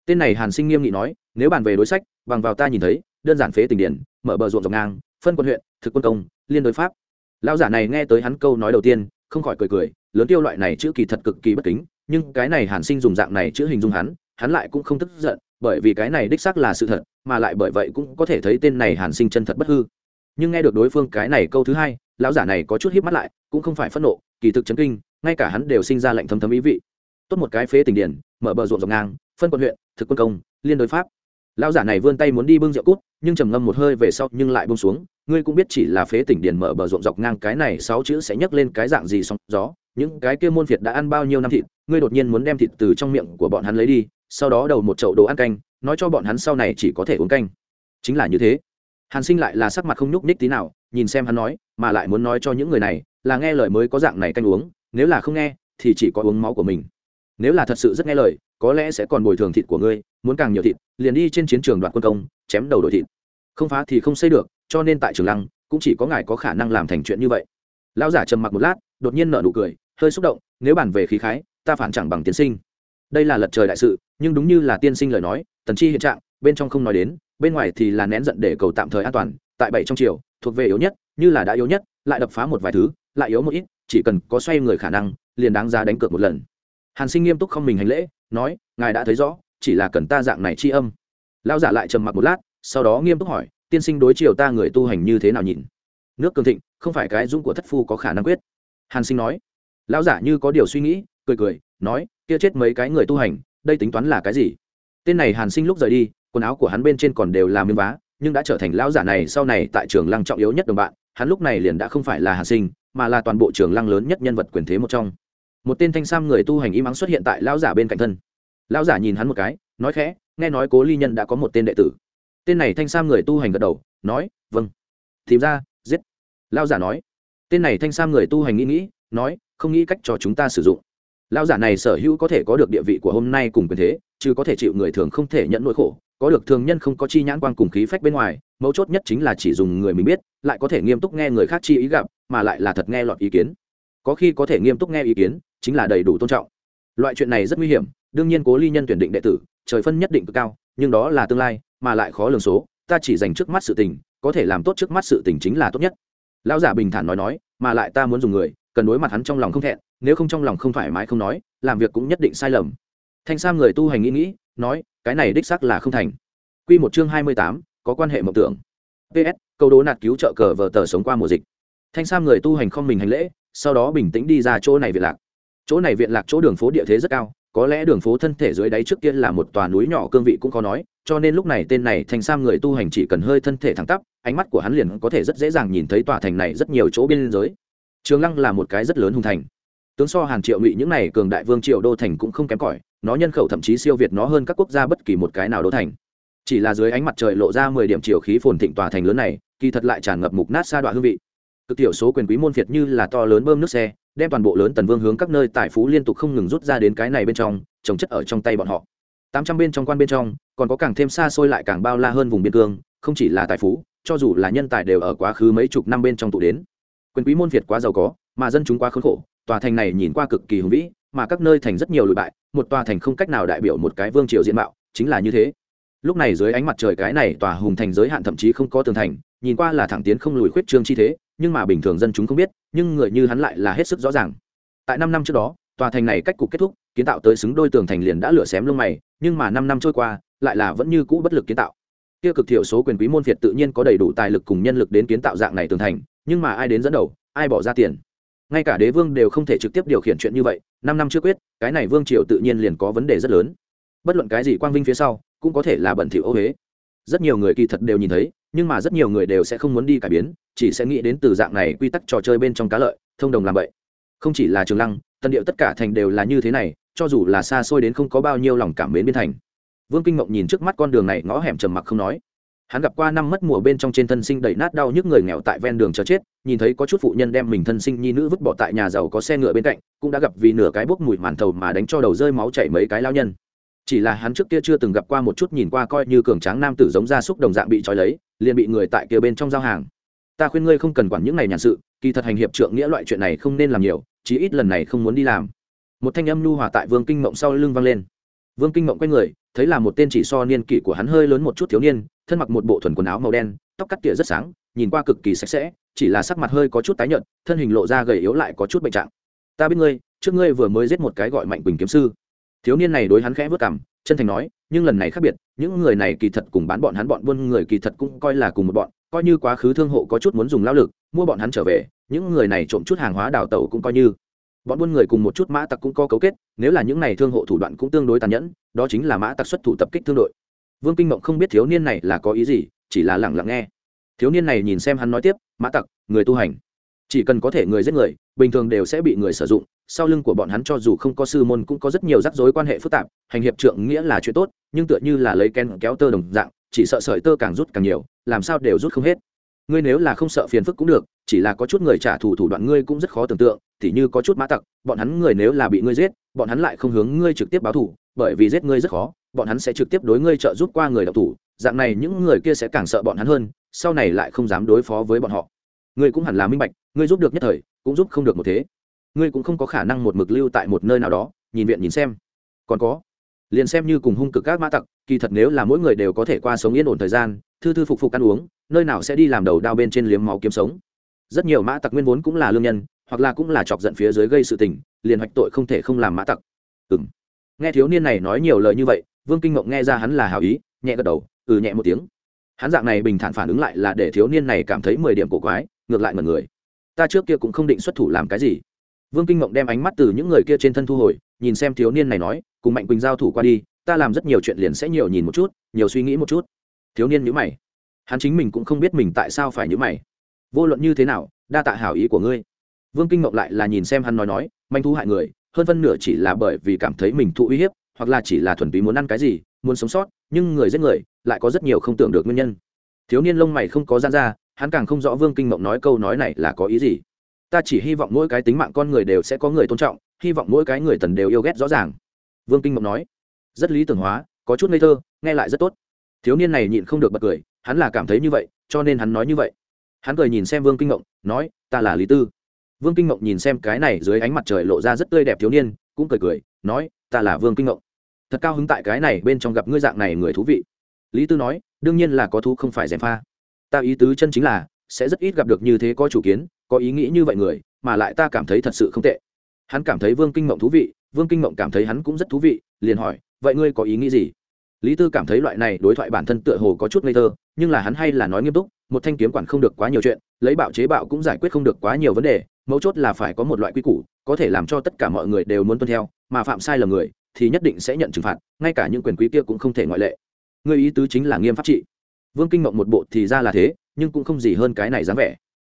Tên này hàn sinh nghiêm nghị nói, nếu bàn về đối sách, bằng vào ta nhìn thấy, đơn giản phế tình điển, mở bờ ruộng dọc ngang, phân quân huyện thực quân công, liên đối pháp. Lão giả này nghe tới hắn câu nói đầu tiên, không khỏi cười cười, lớn tiêu loại này chữ kỳ thật cực kỳ bất kính, nhưng cái này hàn sinh dùng dạng này chữ hình dung hắn hắn lại cũng không tức giận, bởi vì cái này đích xác là sự thật, mà lại bởi vậy cũng có thể thấy tên này hàn sinh chân thật bất hư. Nhưng nghe được đối phương cái này câu thứ hai, lão giả này có chút hiếp mắt lại, cũng không phải phẫn nộ, kỳ thực chấn kinh, ngay cả hắn đều sinh ra lệnh thấm thấm ý vị. Tốt một cái phế tình điển, mở bờ ruộng dọc ngang, phân quận huyện, thực quân công, liên đối pháp. Lão giả này vươn tay muốn đi bưng rượu cút, nhưng trầm ngâm một hơi về sau, nhưng lại bông xuống ngươi cũng biết chỉ là phế tỉnh điền mở bờ ruộng dọc ngang cái này sáu chữ sẽ nhấc lên cái dạng gì sóng gió, những cái kia môn việt đã ăn bao nhiêu năm thịt, ngươi đột nhiên muốn đem thịt từ trong miệng của bọn hắn lấy đi, sau đó đầu một chậu đồ ăn canh, nói cho bọn hắn sau này chỉ có thể uống canh. Chính là như thế. Hàn sinh lại là sắc mặt không nhúc nhích tí nào, nhìn xem hắn nói, mà lại muốn nói cho những người này, là nghe lời mới có dạng này canh uống, nếu là không nghe, thì chỉ có uống máu của mình. Nếu là thật sự rất nghe lời, có lẽ sẽ còn bồi thường thịt của ngươi, muốn càng nhiều thịt, liền đi trên chiến trường đoạt quân công, chém đầu đội thịt. Không phá thì không xây được cho nên tại trường lăng cũng chỉ có ngài có khả năng làm thành chuyện như vậy. Lão giả trầm mặc một lát, đột nhiên nở nụ cười, hơi xúc động, nếu bàn về khí khái, ta phản chẳng bằng tiên sinh. Đây là lật trời đại sự, nhưng đúng như là tiên sinh lời nói, tần chi hiện trạng, bên trong không nói đến, bên ngoài thì là nén giận để cầu tạm thời an toàn, tại bảy trong chiều thuộc về yếu nhất, như là đã yếu nhất, lại đập phá một vài thứ, lại yếu một ít, chỉ cần có xoay người khả năng, liền đáng ra đánh cược một lần. Hàn sinh nghiêm túc không mình hành lễ, nói, ngài đã thấy rõ, chỉ là cần ta dạng này chi âm. Lao giả lại trầm mặc một lát, sau đó nghiêm túc hỏi tiên sinh đối chiều ta người tu hành như thế nào nhìn nước cường thịnh, không phải cái dũng của thất phu có khả năng quyết. Hàn sinh nói. Lão giả như có điều suy nghĩ, cười cười, nói, kia chết mấy cái người tu hành, đây tính toán là cái gì? Tên này hàn sinh lúc rời đi, quần áo của hắn bên trên còn đều là miếng vá, nhưng đã trở thành lão giả này sau này tại trường lăng trọng yếu nhất đồng bạn, hắn lúc này liền đã không phải là hàn sinh, mà là toàn bộ trường lăng lớn nhất nhân vật quyền thế một trong. Một tên thanh sam người tu hành im ắng xuất hiện tại lão giả bên cạnh thân. Lão giả nhìn hắn một cái, nói khẽ, nghe nói cố ly nhân đã có một tên đệ tử tên này thanh sam người tu hành gật đầu, nói vâng. Tìm ra, giết. Lão giả nói. Tên này thanh sam người tu hành nghĩ nghĩ, nói, không nghĩ cách cho chúng ta sử dụng. Lão giả này sở hữu có thể có được địa vị của hôm nay cùng quyền thế, chứ có thể chịu người thường không thể nhận nỗi khổ. Có được thường nhân không có chi nhãn quan cùng khí phách bên ngoài, mấu chốt nhất chính là chỉ dùng người mình biết, lại có thể nghiêm túc nghe người khác chi ý gặp, mà lại là thật nghe lọt ý kiến. Có khi có thể nghiêm túc nghe ý kiến, chính là đầy đủ tôn trọng. Loại chuyện này rất nguy hiểm, đương nhiên cố ly nhân tuyển định đệ tử trời phân nhất định cực cao, nhưng đó là tương lai, mà lại khó lường số, ta chỉ dành trước mắt sự tình, có thể làm tốt trước mắt sự tình chính là tốt nhất. Lão giả bình thản nói nói, mà lại ta muốn dùng người, cần đối mặt hắn trong lòng không thẹn, nếu không trong lòng không thoải mái không nói, làm việc cũng nhất định sai lầm. Thanh sam người tu hành nghĩ nghĩ, nói, cái này đích xác là không thành. Quy một chương hai mươi tám, có quan hệ mộng tưởng. Ps câu đố nạt cứu trợ cờ vờ tờ sống qua mùa dịch. Thanh sam người tu hành không mình hành lễ, sau đó bình tĩnh đi ra chỗ này viện lạc. Chỗ này viện lạc chỗ đường phố địa thế rất cao có lẽ đường phố thân thể dưới đáy trước kia là một tòa núi nhỏ cương vị cũng có nói, cho nên lúc này tên này thành sam người tu hành chỉ cần hơi thân thể thẳng tắp, ánh mắt của hắn liền có thể rất dễ dàng nhìn thấy tòa thành này rất nhiều chỗ biên giới. Trường lăng là một cái rất lớn hùng thành. Tướng so hàng triệu ngụy những này cường đại vương triệu đô thành cũng không kém cỏi, nó nhân khẩu thậm chí siêu việt nó hơn các quốc gia bất kỳ một cái nào đô thành. Chỉ là dưới ánh mặt trời lộ ra mười điểm chiều khí phồn thịnh tòa thành lớn này, kỳ thật lại tràn ngập mục nát xa đoạn hương vị. Cực tiểu số quyền quý môn việt như là to lớn bơm nước xe đem toàn bộ lớn tần vương hướng các nơi tài phú liên tục không ngừng rút ra đến cái này bên trong, trồng chất ở trong tay bọn họ. Tám trăm bên trong quan bên trong, còn có càng thêm xa xôi lại càng bao la hơn vùng biên cương, không chỉ là tài phú, cho dù là nhân tài đều ở quá khứ mấy chục năm bên trong tụ đến. Quyền quý môn việt quá giàu có, mà dân chúng quá khốn khổ, tòa thành này nhìn qua cực kỳ hùng vĩ, mà các nơi thành rất nhiều lụi bại, một tòa thành không cách nào đại biểu một cái vương triều diện mạo, chính là như thế. Lúc này dưới ánh mặt trời cái này tòa hùng thành giới hạn thậm chí không có tường thành, nhìn qua là thẳng tiến không lùi khuyết trương chi thế nhưng mà bình thường dân chúng không biết, nhưng người như hắn lại là hết sức rõ ràng. Tại năm năm trước đó, tòa thành này cách cục kết thúc, kiến tạo tới xứng đôi tường thành liền đã lửa xém lông mày, nhưng mà năm năm trôi qua, lại là vẫn như cũ bất lực kiến tạo. Kia cực thiểu số quyền quý môn việt tự nhiên có đầy đủ tài lực cùng nhân lực đến kiến tạo dạng này tường thành, nhưng mà ai đến dẫn đầu, ai bỏ ra tiền. Ngay cả đế vương đều không thể trực tiếp điều khiển chuyện như vậy, năm năm chưa quyết, cái này vương triều tự nhiên liền có vấn đề rất lớn. Bất luận cái gì quang vinh phía sau, cũng có thể là bẩn thỉu ô huế rất nhiều người kỳ thật đều nhìn thấy nhưng mà rất nhiều người đều sẽ không muốn đi cải biến, chỉ sẽ nghĩ đến từ dạng này quy tắc trò chơi bên trong cá lợi, thông đồng làm vậy. Không chỉ là trường lăng, tân điệu tất cả thành đều là như thế này, cho dù là xa xôi đến không có bao nhiêu lòng cảm mến biên thành. Vương kinh mộng nhìn trước mắt con đường này ngõ hẻm trầm mặc không nói. Hắn gặp qua năm mất mùa bên trong trên thân sinh đầy nát đau nhức người nghèo tại ven đường chờ chết, nhìn thấy có chút phụ nhân đem mình thân sinh nhi nữ vứt bỏ tại nhà giàu có xe ngựa bên cạnh, cũng đã gặp vì nửa cái bốc mùi màn thầu mà đánh cho đầu rơi máu chảy mấy cái lao nhân chỉ là hắn trước kia chưa từng gặp qua một chút nhìn qua coi như cường tráng nam tử giống ra súc đồng dạng bị trói lấy, liền bị người tại kia bên trong giao hàng. Ta khuyên ngươi không cần quản những này nhàn sự, kỳ thật hành hiệp trượng nghĩa loại chuyện này không nên làm nhiều, chí ít lần này không muốn đi làm. Một thanh âm nhu hòa tại vương kinh mộng sau lưng vang lên. Vương kinh mộng quay người, thấy là một tên chỉ so niên kỷ của hắn hơi lớn một chút thiếu niên, thân mặc một bộ thuần quần áo màu đen, tóc cắt tỉa rất sáng, nhìn qua cực kỳ sạch sẽ, chỉ là sắc mặt hơi có chút tái nhợt, thân hình lộ ra gầy yếu lại có chút bệnh trạng. Ta biết ngươi, trước ngươi vừa mới giết một cái gọi mạnh quỳnh kiếm sư thiếu niên này đối hắn khẽ vất cảm chân thành nói, nhưng lần này khác biệt, những người này kỳ thật cùng bán bọn hắn bọn buôn người kỳ thật cũng coi là cùng một bọn, coi như quá khứ thương hộ có chút muốn dùng lao lực, mua bọn hắn trở về, những người này trộm chút hàng hóa đào tẩu cũng coi như. Bọn buôn người cùng một chút mã tặc cũng có cấu kết, nếu là những này thương hộ thủ đoạn cũng tương đối tàn nhẫn, đó chính là mã tặc xuất thủ tập kích thương đội. Vương kinh mộng không biết thiếu niên này là có ý gì, chỉ là lẳng lặng nghe. Thiếu niên này nhìn xem hắn nói tiếp, mã tặc, người tu hành chỉ cần có thể người giết người, bình thường đều sẽ bị người sử dụng. Sau lưng của bọn hắn cho dù không có sư môn cũng có rất nhiều rắc rối quan hệ phức tạp, hành hiệp trượng nghĩa là chuyện tốt, nhưng tựa như là lấy ken kéo tơ đồng dạng, chỉ sợ sợi tơ càng rút càng nhiều, làm sao đều rút không hết. Ngươi nếu là không sợ phiền phức cũng được, chỉ là có chút người trả thù thủ đoạn ngươi cũng rất khó tưởng tượng thì như có chút mã tặc, bọn hắn người nếu là bị ngươi giết, bọn hắn lại không hướng ngươi trực tiếp báo thù bởi vì giết ngươi rất khó, bọn hắn sẽ trực tiếp đối ngươi trợ giúp qua người đọc thủ, dạng này những người kia sẽ càng sợ bọn hắn hơn, sau này lại không dám đối phó với bọn họ ngươi cũng hẳn là minh bạch, ngươi giúp được nhất thời, cũng giúp không được một thế. Ngươi cũng không có khả năng một mực lưu tại một nơi nào đó, nhìn viện nhìn xem. Còn có, liền xem như cùng hung cực các mã tặc, kỳ thật nếu là mỗi người đều có thể qua sống yên ổn thời gian, thư thư phục phục ăn uống, nơi nào sẽ đi làm đầu đao bên trên liếm máu kiếm sống. Rất nhiều mã tặc nguyên vốn cũng là lương nhân, hoặc là cũng là chọc giận phía dưới gây sự tình, liền hoạch tội không thể không làm mã tặc. Ừng nghe thiếu niên này nói nhiều lời như vậy, vương kinh mộng nghe ra hắn là hào ý, nhẹ gật đầu ừ nhẹ một tiếng. Hắn dạng này bình thản phản ứng lại là để thiếu niên này cảm thấy mười điểm cổ quái ngược lại mật người. Ta trước kia cũng không định xuất thủ làm cái gì. Vương kinh mộng đem ánh mắt từ những người kia trên thân thu hồi, nhìn xem thiếu niên này nói, cùng mạnh quỳnh giao thủ qua đi, ta làm rất nhiều chuyện liền sẽ nhiều nhìn một chút, nhiều suy nghĩ một chút. Thiếu niên nhữ mày. Hắn chính mình cũng không biết mình tại sao phải nhữ mày. Vô luận như thế nào, đa tạ hảo ý của ngươi. Vương kinh mộng lại là nhìn xem hắn nói nói, manh thu hại người, hơn phân nửa chỉ là bởi vì cảm thấy mình thụ uy hiếp, hoặc là chỉ là thuần túy muốn ăn cái gì, muốn sống sót, nhưng người giết người, lại có rất nhiều không tưởng được nguyên nhân. Thiếu niên lông mày không có gian ra hắn càng không rõ vương kinh mộng nói câu nói này là có ý gì. Ta chỉ hy vọng mỗi cái tính mạng con người đều sẽ có người tôn trọng, hy vọng mỗi cái người tần đều yêu ghét rõ ràng. Vương kinh mộng nói, rất lý tưởng hóa, có chút ngây thơ, nghe lại rất tốt. Thiếu niên này nhịn không được bật cười, hắn là cảm thấy như vậy, cho nên hắn nói như vậy. Hắn cười nhìn xem vương kinh mộng, nói, ta là lý tư. Vương kinh mộng nhìn xem cái này dưới ánh mặt trời lộ ra rất tươi đẹp thiếu niên, cũng cười cười, nói, ta là vương kinh mộng. Thật cao hứng tại cái này bên trong gặp ngươi dạng này người thú vị. Lý tư nói, đương nhiên là có thú không phải gièm pha ta ý tứ chân chính là, sẽ rất ít gặp được như thế có chủ kiến, có ý nghĩ như vậy người, mà lại ta cảm thấy thật sự không tệ. Hắn cảm thấy vương kinh mộng thú vị, vương kinh mộng cảm thấy hắn cũng rất thú vị, liền hỏi, vậy ngươi có ý nghĩ gì? Lý tư cảm thấy loại này đối thoại bản thân tựa hồ có chút ngây thơ, nhưng là hắn hay là nói nghiêm túc, một thanh kiếm quản không được quá nhiều chuyện, lấy bạo chế bạo cũng giải quyết không được quá nhiều vấn đề, mấu chốt là phải có một loại quy củ, có thể làm cho tất cả mọi người đều muốn tuân theo, mà phạm sai lầm người, thì nhất định sẽ nhận trừng phạt, ngay cả những quyền quý kia cũng không thể ngoại lệ. Người ý tứ chính là nghiêm pháp trị vương kinh mộng một bộ thì ra là thế, nhưng cũng không gì hơn cái này dám vẻ.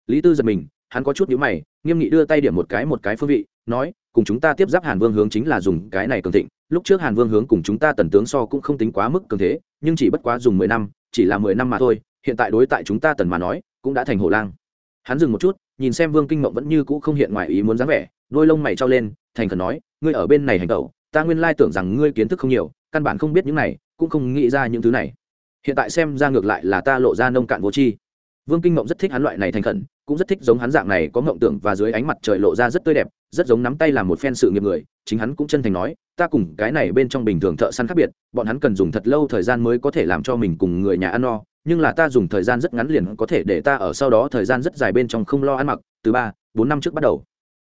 Lý tư giật mình, hắn có chút nhíu mày, nghiêm nghị đưa tay điểm một cái một cái phương vị, nói, cùng chúng ta tiếp giáp hàn vương hướng chính là dùng cái này cường thịnh, lúc trước hàn vương hướng cùng chúng ta tần tướng so cũng không tính quá mức cường thế, nhưng chỉ bất quá dùng mười năm, chỉ là mười năm mà thôi, hiện tại đối tại chúng ta tần mà nói, cũng đã thành hổ lang. Hắn dừng một chút, nhìn xem vương kinh mộng vẫn như cũ không hiện ngoài ý muốn dáng vẻ, đôi lông mày trao lên, thành khẩn nói, ngươi ở bên này hành tẩu, ta nguyên lai tưởng rằng ngươi kiến thức không nhiều, căn bản không biết những này, cũng không nghĩ ra những thứ này hiện tại xem ra ngược lại là ta lộ ra nông cạn vô tri. Vương kinh mộng rất thích hắn loại này thành khẩn, cũng rất thích giống hắn dạng này có mộng tưởng và dưới ánh mặt trời lộ ra rất tươi đẹp, rất giống nắm tay làm một phen sự nghiệp người, chính hắn cũng chân thành nói, ta cùng cái này bên trong bình thường thợ săn khác biệt, bọn hắn cần dùng thật lâu thời gian mới có thể làm cho mình cùng người nhà ăn no, nhưng là ta dùng thời gian rất ngắn liền có thể để ta ở sau đó thời gian rất dài bên trong không lo ăn mặc, từ ba, bốn năm trước bắt đầu.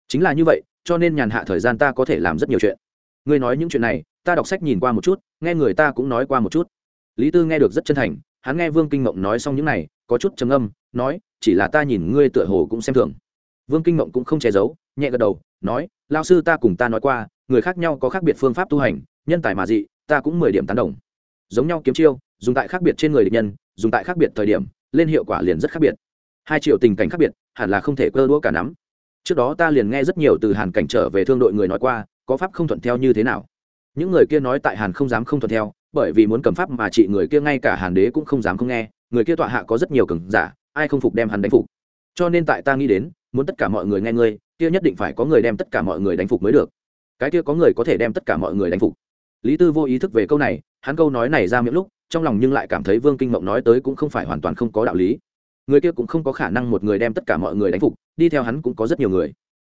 Chính là như vậy, cho nên nhàn hạ thời gian ta có thể làm rất nhiều chuyện. Ngươi nói những chuyện này, ta đọc sách nhìn qua một chút, nghe người ta cũng nói qua một chút lý tư nghe được rất chân thành, hắn nghe vương kinh mộng nói xong những này, có chút trầm âm nói, chỉ là ta nhìn ngươi tựa hồ cũng xem thường. Vương kinh mộng cũng không che giấu, nhẹ gật đầu, nói, lao sư ta cùng ta nói qua, người khác nhau có khác biệt phương pháp tu hành, nhân tài mà dị, ta cũng mười điểm tán đồng. Giống nhau kiếm chiêu, dùng tại khác biệt trên người địch nhân, dùng tại khác biệt thời điểm, lên hiệu quả liền rất khác biệt. Hai triệu tình cảnh khác biệt, hẳn là không thể cơ đũa cả nắm. Trước đó ta liền nghe rất nhiều từ hàn cảnh trở về thương đội người nói qua, có pháp không thuận theo như thế nào. Những người kia nói tại hàn không dám không thuận theo bởi vì muốn cầm pháp mà trị người kia ngay cả hàn đế cũng không dám không nghe, người kia tọa hạ có rất nhiều cường giả, ai không phục đem hắn đánh phục. Cho nên tại ta nghĩ đến, muốn tất cả mọi người nghe ngươi, kia nhất định phải có người đem tất cả mọi người đánh phục mới được. Cái kia có người có thể đem tất cả mọi người đánh phục. Lý tư vô ý thức về câu này, hắn câu nói này ra miệng lúc, trong lòng nhưng lại cảm thấy vương kinh mộng nói tới cũng không phải hoàn toàn không có đạo lý. Người kia cũng không có khả năng một người đem tất cả mọi người đánh phục, đi theo hắn cũng có rất nhiều người.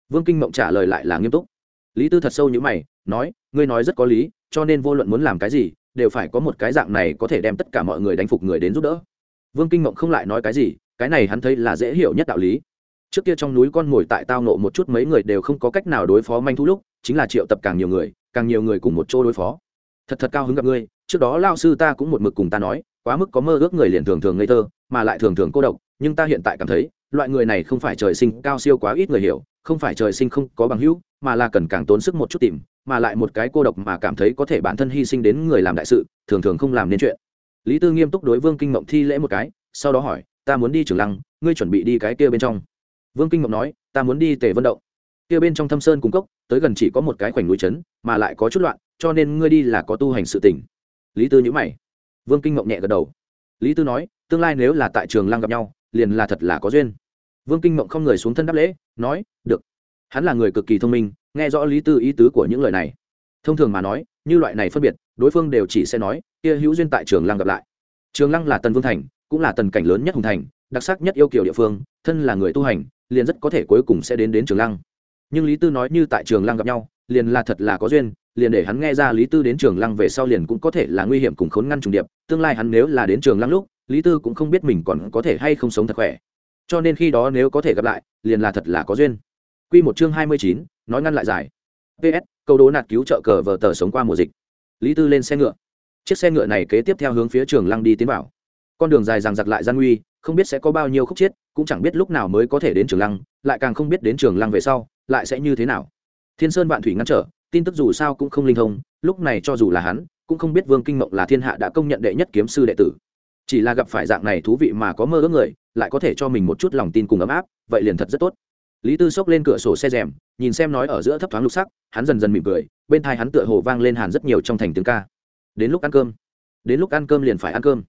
Vương kinh mộng trả lời lại là nghiêm túc. Lý tư thật sâu như mày, nói, ngươi nói rất có lý, cho nên vô luận muốn làm cái gì đều phải có một cái dạng này có thể đem tất cả mọi người đánh phục người đến giúp đỡ. Vương kinh mộng không lại nói cái gì, cái này hắn thấy là dễ hiểu nhất đạo lý. Trước kia trong núi con ngồi tại tao nộ một chút mấy người đều không có cách nào đối phó manh thú lúc, chính là triệu tập càng nhiều người, càng nhiều người cùng một chỗ đối phó. Thật thật cao hứng gặp ngươi, trước đó lao sư ta cũng một mực cùng ta nói, quá mức có mơ ước người liền thường thường ngây thơ, mà lại thường thường cô độc, nhưng ta hiện tại cảm thấy, loại người này không phải trời sinh, cao siêu quá ít người hiểu, không phải trời sinh không có bằng hữu, mà là cần càng tốn sức một chút tìm mà lại một cái cô độc mà cảm thấy có thể bản thân hy sinh đến người làm đại sự, thường thường không làm nên chuyện. Lý tư nghiêm túc đối vương kinh mộng thi lễ một cái, sau đó hỏi, ta muốn đi trường lăng, ngươi chuẩn bị đi cái kia bên trong? Vương kinh mộng nói, ta muốn đi tề vân động. Kia bên trong thâm sơn cung cốc, tới gần chỉ có một cái khoảnh núi trấn, mà lại có chút loạn, cho nên ngươi đi là có tu hành sự tỉnh lý tư nhữ mày. Vương kinh mộng nhẹ gật đầu. Lý tư nói, tương lai nếu là tại trường lăng gặp nhau, liền là thật là có duyên. Vương kinh mộng không người xuống thân đáp lễ, nói, được. Hắn là người cực kỳ thông minh nghe rõ lý tư ý tứ của những lời này. Thông thường mà nói, như loại này phân biệt, đối phương đều chỉ sẽ nói, kia hữu duyên tại trường lăng gặp lại. Trường lăng là tần vương thành, cũng là tần cảnh lớn nhất hùng thành, đặc sắc nhất yêu kiều địa phương, thân là người tu hành, liền rất có thể cuối cùng sẽ đến đến trường lăng. Nhưng lý tư nói như tại trường lăng gặp nhau, liền là thật là có duyên, liền để hắn nghe ra lý tư đến trường lăng về sau liền cũng có thể là nguy hiểm cùng khốn ngăn trùng điệp, tương lai hắn nếu là đến trường lăng lúc, lý tư cũng không biết mình còn có thể hay không sống thật khỏe. Cho nên khi đó nếu có thể gặp lại, liền là thật là có duyên. Quy một chương hai mươi chín nói ngăn lại giải. Ps câu đố nạt cứu trợ cờ vờ tờ sống qua mùa dịch. Lý tư lên xe ngựa. Chiếc xe ngựa này kế tiếp theo hướng phía trường lăng đi tiến vào. Con đường dài rằng giặc lại gian nguy, không biết sẽ có bao nhiêu khúc chiết cũng chẳng biết lúc nào mới có thể đến trường lăng, lại càng không biết đến trường lăng về sau, lại sẽ như thế nào. Thiên sơn vạn thủy ngăn trở, tin tức dù sao cũng không linh thông, lúc này cho dù là hắn, cũng không biết vương kinh mộng là thiên hạ đã công nhận đệ nhất kiếm sư đệ tử. Chỉ là gặp phải dạng này thú vị mà có mơ ước người, lại có thể cho mình một chút lòng tin cùng ấm áp, vậy liền thật rất tốt lý tư xốc lên cửa sổ xe rèm nhìn xem nói ở giữa thấp thoáng lục sắc hắn dần dần mỉm cười bên thai hắn tựa hồ vang lên hàn rất nhiều trong thành tiếng ca. Đến lúc ăn cơm. Đến lúc ăn cơm liền phải ăn cơm.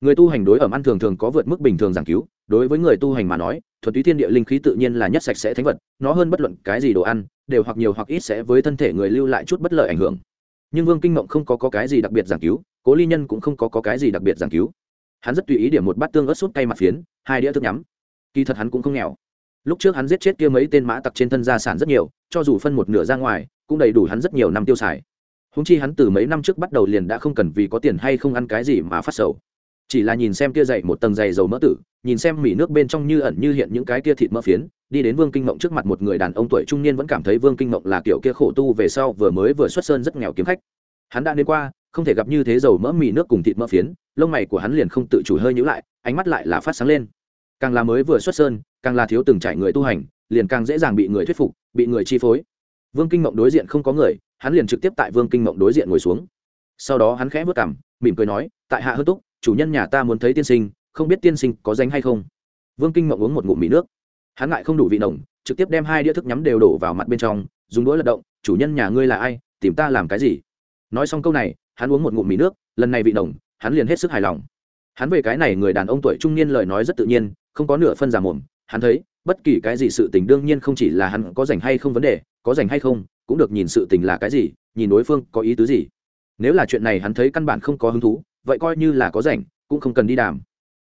Người tu hành đối ẩm ăn thường thường có vượt mức bình thường giảng cứu đối với người tu hành mà nói thuật túy thiên địa linh khí tự nhiên là nhất sạch sẽ thánh vật nó hơn bất luận cái gì đồ ăn đều hoặc nhiều hoặc ít sẽ với thân thể người lưu lại chút bất lợi ảnh hưởng. Nhưng vương kinh mộng không có, có cái gì đặc biệt giảng cứu cố ly nhân cũng không có, có cái gì đặc biệt giảng cứu. Hắn rất tùy ý điểm một bát tương ớt sút cay mặt phiến hai đĩa thức nhắm. Kỳ thật hắn cũng không nghèo lúc trước hắn giết chết kia mấy tên mã tặc trên thân gia sản rất nhiều, cho dù phân một nửa ra ngoài, cũng đầy đủ hắn rất nhiều năm tiêu xài. Húng chi hắn từ mấy năm trước bắt đầu liền đã không cần vì có tiền hay không ăn cái gì mà phát sầu. Chỉ là nhìn xem kia dậy một tầng dày dầu mỡ tử, nhìn xem mỉ nước bên trong như ẩn như hiện những cái kia thịt mỡ phiến, đi đến vương kinh mộng trước mặt một người đàn ông tuổi trung niên vẫn cảm thấy vương kinh mộng là kiểu kia khổ tu về sau vừa mới vừa xuất sơn rất nghèo kiếm khách. Hắn đã đến qua, không thể gặp như thế dầu mỡ mì nước cùng thịt mỡ phiến, lông mày của hắn liền không tự chủ hơi nhữ lại, ánh mắt lại là phát sáng lên càng là mới vừa xuất sơn, càng là thiếu từng trải người tu hành, liền càng dễ dàng bị người thuyết phục, bị người chi phối. Vương kinh mộng đối diện không có người, hắn liền trực tiếp tại vương kinh mộng đối diện ngồi xuống. Sau đó hắn khẽ vất cảm mỉm cười nói, tại hạ hớt túc, chủ nhân nhà ta muốn thấy tiên sinh, không biết tiên sinh có danh hay không? Vương kinh mộng uống một ngụm mì nước. Hắn ngại không đủ vị nồng, trực tiếp đem hai đĩa thức nhắm đều đổ vào mặt bên trong, dùng đũa lật động, chủ nhân nhà ngươi là ai, tìm ta làm cái gì? Nói xong câu này, hắn uống một ngụm mì nước, lần này vị nồng, hắn liền hết sức hài lòng. Hắn về cái này người đàn ông tuổi trung niên lời nói rất tự nhiên không có nửa phân giả mồm, hắn thấy, bất kỳ cái gì sự tình đương nhiên không chỉ là hắn có rảnh hay không vấn đề, có rảnh hay không, cũng được nhìn sự tình là cái gì, nhìn đối phương có ý tứ gì. Nếu là chuyện này hắn thấy căn bản không có hứng thú, vậy coi như là có rảnh, cũng không cần đi đàm.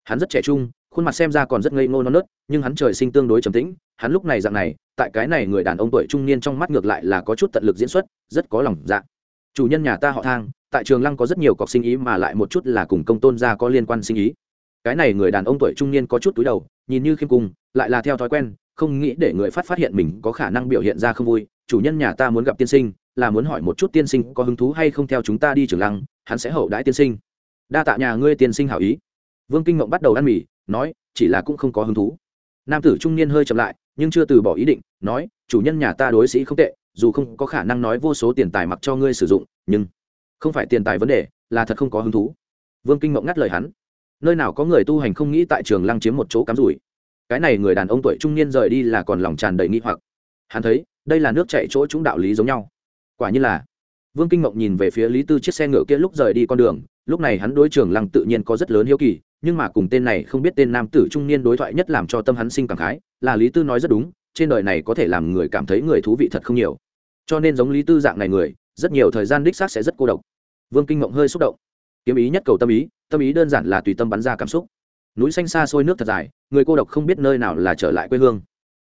Hắn rất trẻ trung, khuôn mặt xem ra còn rất ngây ngô non nớt, nhưng hắn trời sinh tương đối trầm tĩnh, hắn lúc này dạng này, tại cái này người đàn ông tuổi trung niên trong mắt ngược lại là có chút tận lực diễn xuất, rất có lòng dạ. Chủ nhân nhà ta họ thang, tại trường lăng có rất nhiều cọc sinh ý mà lại một chút là cùng công tôn gia có liên quan sinh ý cái này người đàn ông tuổi trung niên có chút túi đầu, nhìn như khiêm cung, lại là theo thói quen, không nghĩ để người phát phát hiện mình có khả năng biểu hiện ra không vui. Chủ nhân nhà ta muốn gặp tiên sinh, là muốn hỏi một chút tiên sinh có hứng thú hay không theo chúng ta đi trường lăng, hắn sẽ hậu đãi tiên sinh. Đa tạ nhà ngươi tiên sinh hảo ý. Vương kinh mộng bắt đầu ăn mì, nói, chỉ là cũng không có hứng thú. Nam tử trung niên hơi chậm lại, nhưng chưa từ bỏ ý định, nói, chủ nhân nhà ta đối sĩ không tệ, dù không có khả năng nói vô số tiền tài mặc cho ngươi sử dụng, nhưng không phải tiền tài vấn đề, là thật không có hứng thú. Vương kinh mộng ngắt lời hắn nơi nào có người tu hành không nghĩ tại trường lăng chiếm một chỗ cắm rủi. Cái này người đàn ông tuổi trung niên rời đi là còn lòng tràn đầy nghi hoặc. Hắn thấy, đây là nước chạy chỗ chúng đạo lý giống nhau. Quả như là, vương kinh mộng nhìn về phía lý tư chiếc xe ngựa kia lúc rời đi con đường, lúc này hắn đối trường lăng tự nhiên có rất lớn hiếu kỳ, nhưng mà cùng tên này không biết tên nam tử trung niên đối thoại nhất làm cho tâm hắn sinh cảm khái, là lý tư nói rất đúng, trên đời này có thể làm người cảm thấy người thú vị thật không nhiều. Cho nên giống lý tư dạng này người, rất nhiều thời gian đích xác sẽ rất cô độc. Vương kinh mộng hơi xúc động. Kiếm ý nhất cầu tâm ý tâm ý đơn giản là tùy tâm bắn ra cảm xúc. Núi xanh xa xôi nước thật dài, người cô độc không biết nơi nào là trở lại quê hương.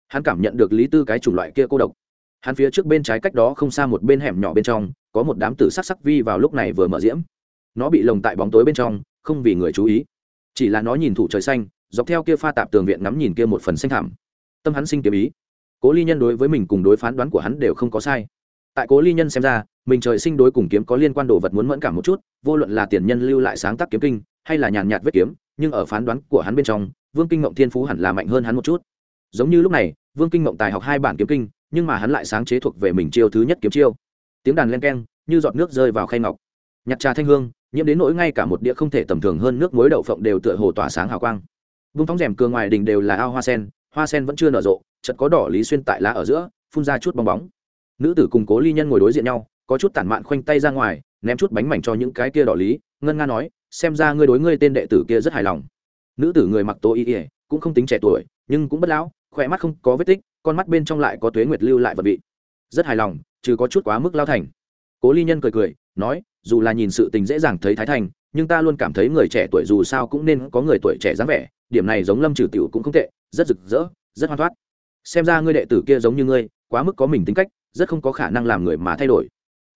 Hắn cảm nhận được lý tư cái chủng loại kia cô độc. Hắn phía trước bên trái cách đó không xa một bên hẻm nhỏ bên trong, có một đám tử sắc sắc vi vào lúc này vừa mở diễm. Nó bị lồng tại bóng tối bên trong, không vì người chú ý. Chỉ là nó nhìn thủ trời xanh, dọc theo kia pha tạp tường viện ngắm nhìn kia một phần xanh thảm tâm hắn sinh kiếm ý. Cố ly nhân đối với mình cùng đối phán đoán của hắn đều không có sai tại cố ly nhân xem ra, mình trời sinh đối cùng kiếm có liên quan đồ vật muốn mẫn cảm một chút, vô luận là tiền nhân lưu lại sáng tác kiếm kinh, hay là nhàn nhạt vết kiếm, nhưng ở phán đoán của hắn bên trong, vương kinh mộng thiên phú hẳn là mạnh hơn hắn một chút. Giống như lúc này, vương kinh mộng tài học hai bản kiếm kinh, nhưng mà hắn lại sáng chế thuộc về mình chiêu thứ nhất kiếm chiêu. Tiếng đàn len keng, như giọt nước rơi vào khay ngọc. Nhặt trà thanh hương, nhiễm đến nỗi ngay cả một đĩa không thể tầm thường hơn nước muối đậu phộng đều tựa hồ tỏa sáng hào quang. Vương phóng rèm cửa ngoài đình đều là ao hoa sen hoa sen vẫn chưa nở rộ chật có đỏ lý xuyên tại lá ở giữa, phun ra chút bong bóng nữ tử cùng cố ly nhân ngồi đối diện nhau, có chút tản mạn khoanh tay ra ngoài, ném chút bánh mảnh cho những cái kia đỏ lý, ngân nga nói, xem ra ngươi đối ngươi tên đệ tử kia rất hài lòng. Nữ tử người mặc tố y ỉa cũng không tính trẻ tuổi, nhưng cũng bất lão, khỏe mắt không có vết tích, con mắt bên trong lại có tuế nguyệt lưu lại vật vị. Rất hài lòng, trừ có chút quá mức lao thành. Cố ly nhân cười cười, nói, dù là nhìn sự tình dễ dàng thấy thái thành, nhưng ta luôn cảm thấy người trẻ tuổi dù sao cũng nên có người tuổi trẻ dáng vẻ, điểm này giống lâm trừ tiểu cũng không tệ, rất rực rỡ, rất hoan thoát. Xem ra ngươi đệ tử kia giống như ngươi, quá mức có mình tính cách rất không có khả năng làm người mà thay đổi.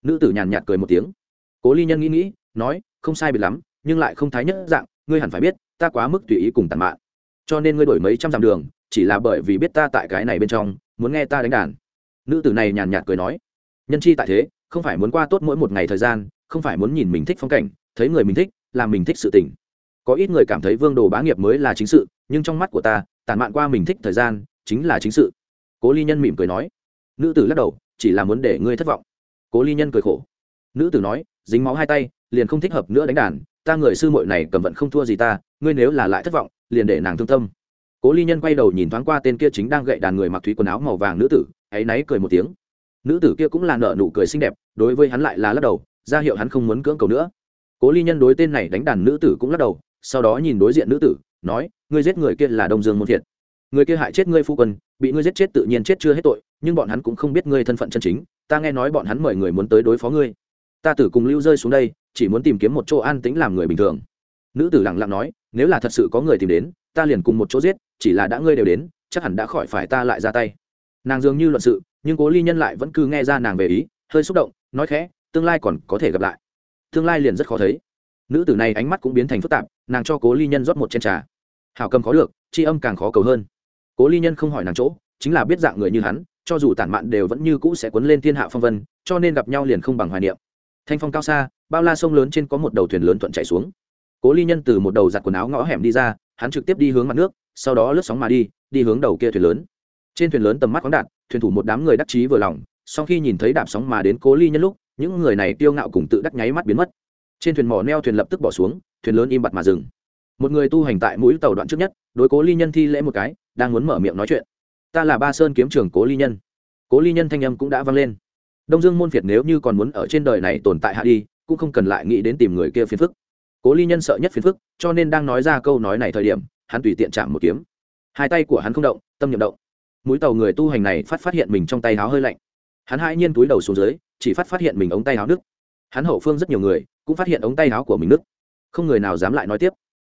Nữ tử nhàn nhạt cười một tiếng. Cố ly nhân nghĩ nghĩ, nói, không sai biệt lắm, nhưng lại không thái nhất dạng, ngươi hẳn phải biết, ta quá mức tùy ý cùng tàn mạn. Cho nên ngươi đổi mấy trăm dặm đường, chỉ là bởi vì biết ta tại cái này bên trong, muốn nghe ta đánh đàn. Nữ tử này nhàn nhạt cười nói, nhân chi tại thế, không phải muốn qua tốt mỗi một ngày thời gian, không phải muốn nhìn mình thích phong cảnh, thấy người mình thích, làm mình thích sự tình. Có ít người cảm thấy vương đồ bá nghiệp mới là chính sự, nhưng trong mắt của ta, tàn mạn qua mình thích thời gian, chính là chính sự. Cố ly nhân mỉm cười nói. Nữ tử lắc đầu chỉ là muốn để ngươi thất vọng. Cố ly nhân cười khổ. Nữ tử nói, dính máu hai tay, liền không thích hợp nữa đánh đàn, ta người sư muội này cầm vận không thua gì ta, ngươi nếu là lại thất vọng, liền để nàng thương tâm. Cố ly nhân quay đầu nhìn thoáng qua tên kia chính đang gậy đàn người mặc thúy quần áo màu vàng nữ tử áy náy cười một tiếng. Nữ tử kia cũng là nợ nụ cười xinh đẹp, đối với hắn lại là lắc đầu, ra hiệu hắn không muốn cưỡng cầu nữa. Cố ly nhân đối tên này đánh đàn nữ tử cũng lắc đầu, sau đó nhìn đối diện nữ tử, nói, ngươi giết người kia là đông dương môn thiệt người kia hại chết ngươi phu quân, bị ngươi giết chết tự nhiên chết chưa hết tội, nhưng bọn hắn cũng không biết ngươi thân phận chân chính, ta nghe nói bọn hắn mời người muốn tới đối phó ngươi. Ta tử cùng lưu rơi xuống đây, chỉ muốn tìm kiếm một chỗ an tĩnh làm người bình thường. Nữ tử lặng lặng nói, nếu là thật sự có người tìm đến, ta liền cùng một chỗ giết, chỉ là đã ngươi đều đến, chắc hẳn đã khỏi phải ta lại ra tay. Nàng dường như luận sự, nhưng cố ly nhân lại vẫn cứ nghe ra nàng về ý, hơi xúc động, nói khẽ, tương lai còn có thể gặp lại. Tương lai liền rất khó thấy. Nữ tử này ánh mắt cũng biến thành phức tạp, nàng cho cố ly nhân rót một chén trà. Hảo cầm khó được, tri âm càng khó cầu hơn cố ly nhân không hỏi nàng chỗ, chính là biết dạng người như hắn, cho dù tản mạn đều vẫn như cũ sẽ quấn lên thiên hạ phong vân, cho nên gặp nhau liền không bằng hoài niệm. Thanh phong cao xa, bao la sông lớn trên có một đầu thuyền lớn thuận chạy xuống. Cố ly nhân từ một đầu giặt quần áo ngõ hẻm đi ra, hắn trực tiếp đi hướng mặt nước, sau đó lướt sóng mà đi đi hướng đầu kia thuyền lớn. Trên thuyền lớn tầm mắt khoáng đạt, thuyền thủ một đám người đắc chí vừa lòng, sau khi nhìn thấy đạp sóng mà đến cố ly nhân lúc, những người này tiêu ngạo cùng tự đắc nháy mắt biến mất. Trên thuyền mỏ neo thuyền lập tức bỏ xuống, thuyền lớn im bặt mà dừng. Một người tu hành tại mũi tàu đoạn trước nhất, đối cố ly nhân thi lễ một cái đang muốn mở miệng nói chuyện. Ta là ba sơn kiếm trường cố ly nhân. Cố ly nhân thanh âm cũng đã vang lên. Đông dương môn việt nếu như còn muốn ở trên đời này tồn tại hạ đi, cũng không cần lại nghĩ đến tìm người kia phiền phức. Cố ly nhân sợ nhất phiền phức, cho nên đang nói ra câu nói này thời điểm, hắn tùy tiện chạm một kiếm. Hai tay của hắn không động, tâm nhậm động. Mũi tàu người tu hành này phát phát hiện mình trong tay háo hơi lạnh. Hắn hai nhiên túi đầu xuống dưới, chỉ phát phát hiện mình ống tay háo nứt. Hắn hậu phương rất nhiều người, cũng phát hiện ống tay háo của mình nứt. Không người nào dám lại nói tiếp,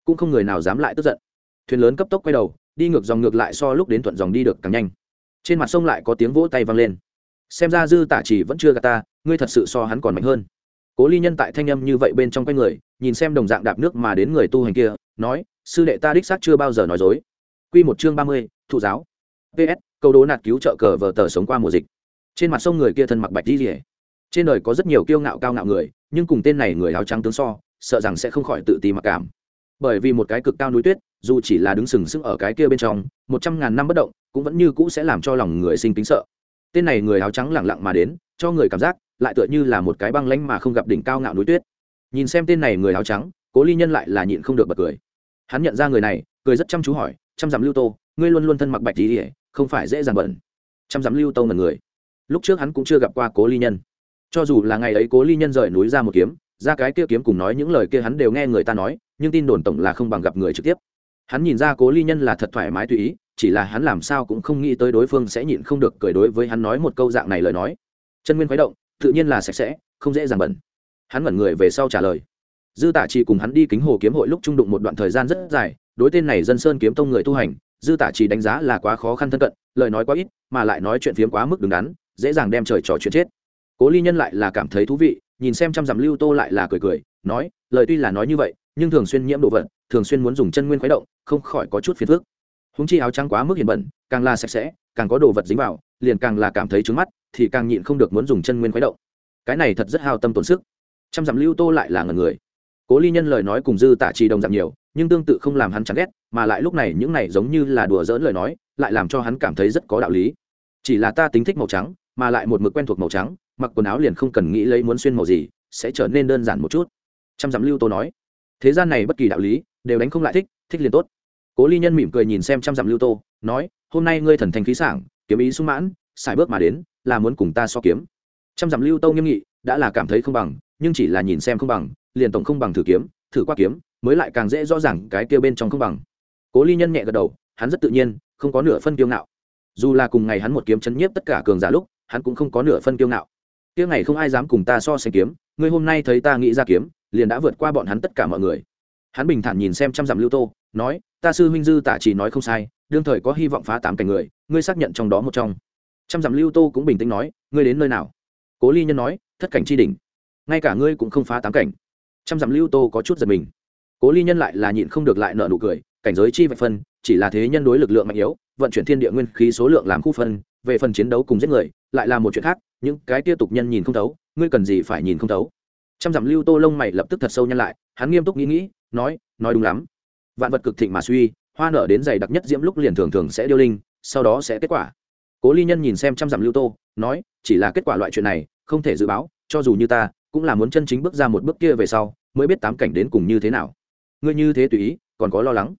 cũng không người nào dám lại tức giận. Thuyền lớn cấp tốc quay đầu đi ngược dòng ngược lại so lúc đến thuận dòng đi được càng nhanh. Trên mặt sông lại có tiếng vỗ tay vang lên. Xem ra dư tả chỉ vẫn chưa gạt ta, ngươi thật sự so hắn còn mạnh hơn. Cố ly nhân tại thanh âm như vậy bên trong quanh người, nhìn xem đồng dạng đạp nước mà đến người tu hành kia, nói, sư đệ ta đích xác chưa bao giờ nói dối. Q một chương ba mươi, thụ giáo. Ps câu đố nạt cứu trợ cờ vờ tờ sống qua mùa dịch. Trên mặt sông người kia thân mặc bạch đi rỉa trên đời có rất nhiều kiêu ngạo cao ngạo người, nhưng cùng tên này người áo trắng tướng so, sợ rằng sẽ không khỏi tự ti mặc cảm. Bởi vì một cái cực cao núi tuyết dù chỉ là đứng sừng sững ở cái kia bên trong, một trăm ngàn năm bất động, cũng vẫn như cũ sẽ làm cho lòng người sinh kính sợ. Tên này người áo trắng lẳng lặng mà đến, cho người cảm giác, lại tựa như là một cái băng lánh mà không gặp đỉnh cao ngạo núi tuyết. Nhìn xem tên này người áo trắng, cố ly nhân lại là nhịn không được bật cười. Hắn nhận ra người này, cười rất chăm chú hỏi chăm dặm lưu tô, ngươi luôn luôn thân mặc bạch tí ỉa không phải dễ dàng bẩn. Chăm dặm lưu tô ngần người. Lúc trước hắn cũng chưa gặp qua cố ly nhân. Cho dù là ngày ấy cố ly nhân rời núi ra một kiếm, ra cái kia kiếm cùng nói những lời kia hắn đều nghe người ta nói, nhưng tin đồn tổng là không bằng gặp người trực tiếp hắn nhìn ra cố ly nhân là thật thoải mái tùy ý, chỉ là hắn làm sao cũng không nghĩ tới đối phương sẽ nhịn không được cười đối với hắn nói một câu dạng này lời nói. Chân nguyên khuấy động, tự nhiên là sạch sẽ, không dễ dàng bẩn. Hắn ngẩn người về sau trả lời. Dư tả chỉ cùng hắn đi kính hồ kiếm hội lúc trung đụng một đoạn thời gian rất dài, đối tên này dân sơn kiếm tông người tu hành, dư tả chỉ đánh giá là quá khó khăn thân cận, lời nói quá ít, mà lại nói chuyện phiếm quá mức đứng đắn, dễ dàng đem trời trò chuyện chết. Cố ly nhân lại là cảm thấy thú vị, nhìn xem trăm dặm lưu tô lại là cười cười, nói, lời tuy là nói như vậy, nhưng thường xuyên nhiễm độ vật thường xuyên muốn dùng chân nguyên khuấy động, không khỏi có chút phiền phức. Húng chi áo trắng quá mức hiền bẩn, càng là sạch sẽ, càng có đồ vật dính vào, liền càng là cảm thấy trứng mắt, thì càng nhịn không được muốn dùng chân nguyên khuấy động. Cái này thật rất hao tâm tổn sức. Trăm dặm lưu tô lại là ngần người. Cố ly nhân lời nói cùng dư tả trì đồng giảm nhiều, nhưng tương tự không làm hắn chán ghét, mà lại lúc này những này giống như là đùa dỡn lời nói, lại làm cho hắn cảm thấy rất có đạo lý. Chỉ là ta tính thích màu trắng, mà lại một mực quen thuộc màu trắng, mặc quần áo liền không cần nghĩ lấy muốn xuyên màu gì, sẽ trở nên đơn giản một chút. Trăm dặm lưu tô nói, thế gian này bất kỳ đạo lý đều đánh không lại thích thích liền tốt. Cố ly nhân mỉm cười nhìn xem trăm dặm lưu tô, nói, hôm nay ngươi thần thành khí sảng, kiếm ý sung mãn, xài bước mà đến, là muốn cùng ta so kiếm. Trăm dặm lưu tô nghiêm nghị, đã là cảm thấy không bằng, nhưng chỉ là nhìn xem không bằng, liền tổng không bằng thử kiếm, thử qua kiếm, mới lại càng dễ rõ ràng cái kia bên trong không bằng. Cố ly nhân nhẹ gật đầu, hắn rất tự nhiên, không có nửa phân kiêu ngạo. Dù là cùng ngày hắn một kiếm chấn nhiếp tất cả cường giả lúc, hắn cũng không có nửa phân kiêu ngạo. Kia ngày không ai dám cùng ta so sánh kiếm, ngươi hôm nay thấy ta nghĩ ra kiếm, liền đã vượt qua bọn hắn tất cả mọi người hắn bình thản nhìn xem trăm dặm lưu tô, nói, ta sư huynh dư tả chỉ nói không sai, đương thời có hy vọng phá tám cảnh người, ngươi xác nhận trong đó một trong. Trăm dặm lưu tô cũng bình tĩnh nói, ngươi đến nơi nào? Cố ly nhân nói, thất cảnh tri đỉnh, ngay cả ngươi cũng không phá tám cảnh. Trăm dặm lưu tô có chút giật mình. Cố ly nhân lại là nhịn không được lại nợ nụ cười, cảnh giới chi vạch phân, chỉ là thế nhân đối lực lượng mạnh yếu, vận chuyển thiên địa nguyên khí số lượng làm khu phân, về phần chiến đấu cùng giết người, lại là một chuyện khác, những cái tiếp tục nhân nhìn không thấu, ngươi cần gì phải nhìn không thấu? Trăm dặm lưu tô lông mày lập tức thật sâu nhân lại, hắn nghiêm túc nghĩ nghĩ nói nói đúng lắm. Vạn vật cực thịnh mà suy, hoa nở đến dày đặc nhất diễm lúc liền thường thường sẽ điêu linh, sau đó sẽ kết quả. Cố ly nhân nhìn xem trăm dặm lưu tô, nói, chỉ là kết quả loại chuyện này, không thể dự báo, cho dù như ta, cũng là muốn chân chính bước ra một bước kia về sau, mới biết tám cảnh đến cùng như thế nào. Ngươi như thế tùy ý, còn có lo lắng.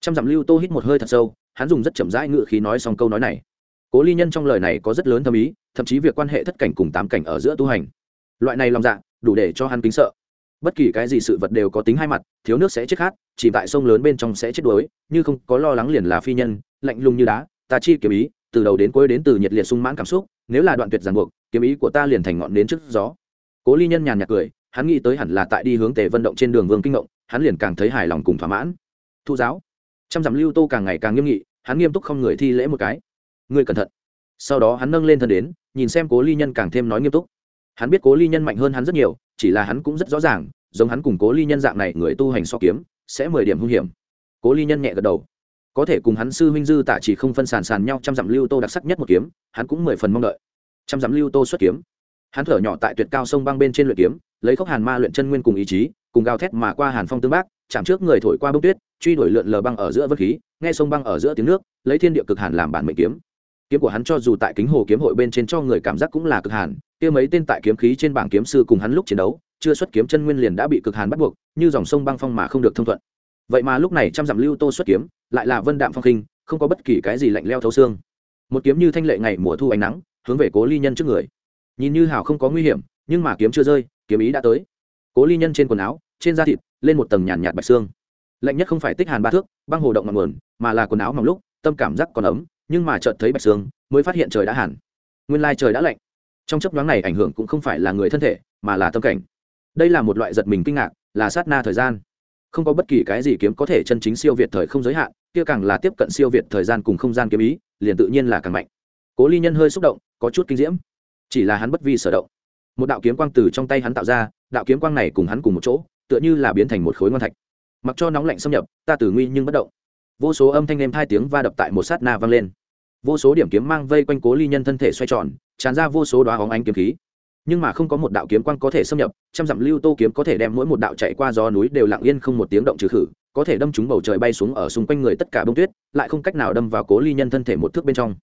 Trăm dặm lưu tô hít một hơi thật sâu, hắn dùng rất chậm rãi ngự khí nói xong câu nói này. Cố ly nhân trong lời này có rất lớn thâm ý, thậm chí việc quan hệ thất cảnh cùng tám cảnh ở giữa tu hành. Loại này lòng dạ đủ để cho hắn kính sợ bất kỳ cái gì sự vật đều có tính hai mặt, thiếu nước sẽ chết khát, chỉ tại sông lớn bên trong sẽ chết đuối, như không có lo lắng liền là phi nhân, lạnh lùng như đá, ta chi kiếm ý, từ đầu đến cuối đến từ nhiệt liệt sung mãn cảm xúc, nếu là đoạn tuyệt ràng buộc, kiếm ý của ta liền thành ngọn đến trước gió. Cố ly nhân nhàn nhạt cười, hắn nghĩ tới hẳn là tại đi hướng tề vận động trên đường vương kinh ngộng, hắn liền càng thấy hài lòng cùng thỏa mãn. Thu giáo, trăm dặm lưu tô càng ngày càng nghiêm nghị, hắn nghiêm túc không người thi lễ một cái. Người cẩn thận. Sau đó hắn nâng lên thân đến, nhìn xem cố ly nhân càng thêm nói nghiêm túc. Hắn biết cố ly nhân mạnh hơn hắn rất nhiều chỉ là hắn cũng rất rõ ràng, giống hắn cùng cố ly nhân dạng này người tu hành so kiếm, sẽ mười điểm hung hiểm. Cố ly nhân nhẹ gật đầu. Có thể cùng hắn sư huynh dư tạ chỉ không phân sàn sàn nhau trăm dặm lưu tô đặc sắc nhất một kiếm, hắn cũng mười phần mong đợi. Trăm dặm lưu tô xuất kiếm. Hắn thở nhỏ tại tuyệt cao sông băng bên trên luyện kiếm, lấy khốc hàn ma luyện chân nguyên cùng ý chí, cùng gào thét mà qua hàn phong tương bác, chạm trước người thổi qua bông tuyết, truy đuổi lượn lờ băng ở giữa vật khí, nghe sông băng ở giữa tiếng nước, lấy thiên địa cực hàn làm bản mệnh kiếm. Kiếm của hắn cho dù tại kính hồ kiếm hội bên trên cho người cảm giác cũng là cực hàn kia mấy tên tại kiếm khí trên bảng kiếm sư cùng hắn lúc chiến đấu, chưa xuất kiếm chân nguyên liền đã bị cực hàn bắt buộc, như dòng sông băng phong mà không được thông thuận. Vậy mà lúc này trăm dặm lưu tô xuất kiếm, lại là vân đạm phong khinh, không có bất kỳ cái gì lạnh leo thấu xương. Một kiếm như thanh lệ ngày mùa thu ánh nắng, hướng về cố ly nhân trước người. Nhìn như hào không có nguy hiểm, nhưng mà kiếm chưa rơi, kiếm ý đã tới. Cố ly nhân trên quần áo, trên da thịt, lên một tầng nhàn nhạt bạch xương. Lạnh nhất không phải tích hàn ba thước, băng hồ động ngọn nguồn, mà là quần áo mỏng lúc, tâm cảm giác còn ấm, nhưng mà chợt thấy bạch xương, mới phát hiện trời đã hàn nguyên lai trời đã lạnh trong chấp nhoáng này ảnh hưởng cũng không phải là người thân thể, mà là tâm cảnh. Đây là một loại giật mình kinh ngạc, là sát na thời gian. Không có bất kỳ cái gì kiếm có thể chân chính siêu việt thời không giới hạn, kia càng là tiếp cận siêu việt thời gian cùng không gian kiếm ý, liền tự nhiên là càng mạnh. Cố ly nhân hơi xúc động, có chút kinh diễm. Chỉ là hắn bất vi sở động. Một đạo kiếm quang từ trong tay hắn tạo ra, đạo kiếm quang này cùng hắn cùng một chỗ, tựa như là biến thành một khối ngon thạch. Mặc cho nóng lạnh xâm nhập, ta tử nguy nhưng bất động. Vô số âm thanh êm hai tiếng va đập tại một sát na vang lên vô số điểm kiếm mang vây quanh cố ly nhân thân thể xoay tròn, tràn ra vô số đoá hóng ánh kiếm khí. Nhưng mà không có một đạo kiếm quang có thể xâm nhập, trăm dặm lưu tô kiếm có thể đem mỗi một đạo chạy qua gió núi đều lặng yên không một tiếng động trừ khử, có thể đâm trúng bầu trời bay xuống ở xung quanh người tất cả bông tuyết, lại không cách nào đâm vào cố ly nhân thân thể một thước bên trong.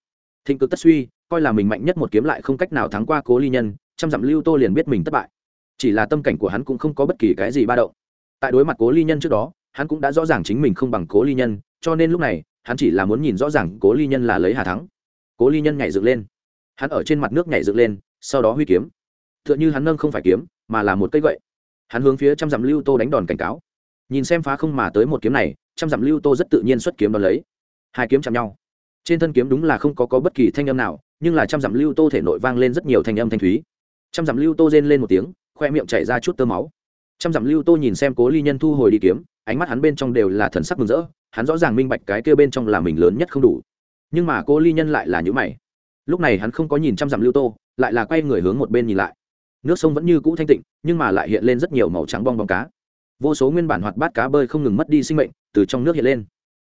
Thịnh cực tất suy, coi là mình mạnh nhất một kiếm lại không cách nào thắng qua cố ly nhân, trăm dặm lưu tô liền biết mình thất bại. Chỉ là tâm cảnh của hắn cũng không có bất kỳ cái gì ba động. Tại đối mặt cố ly nhân trước đó, hắn cũng đã rõ ràng chính mình không bằng cố ly nhân, cho nên lúc này hắn chỉ là muốn nhìn rõ ràng cố ly nhân là lấy hà thắng. cố ly nhân nhảy dựng lên. hắn ở trên mặt nước nhảy dựng lên sau đó huy kiếm. t h ư ợ n h ư hắn nâng không phải kiếm mà là một cây gậy. hắn hướng phía trăm dặm lưu tô đánh đòn cảnh cáo. nhìn xem phá không mà tới một kiếm này trăm dặm lưu tô rất tự nhiên xuất kiếm đón lấy. hai kiếm chạm nhau. trên thân kiếm đúng là không có, có bất kỳ thanh âm nào nhưng là trăm dặm lưu tô thể nội vang lên rất nhiều thanh âm thanh thúy. trăm dặm lưu tô rên lên một tiếng khoe miệng chảy ra chút tơ máu. trăm dặm lưu tô nhìn xem cố ly nhân thu hồi đi kiếm ánh mắt hắn bên trong đều là thần sắc mừng rỡ hắn rõ ràng minh bạch cái kia bên trong là mình lớn nhất không đủ. Nhưng mà cô ly nhân lại là những mày. Lúc này hắn không có nhìn chăm dặm lưu tô, lại là quay người hướng một bên nhìn lại. Nước sông vẫn như cũ thanh tịnh, nhưng mà lại hiện lên rất nhiều màu trắng bong bóng cá. Vô số nguyên bản hoạt bát cá bơi không ngừng mất đi sinh mệnh, từ trong nước hiện lên.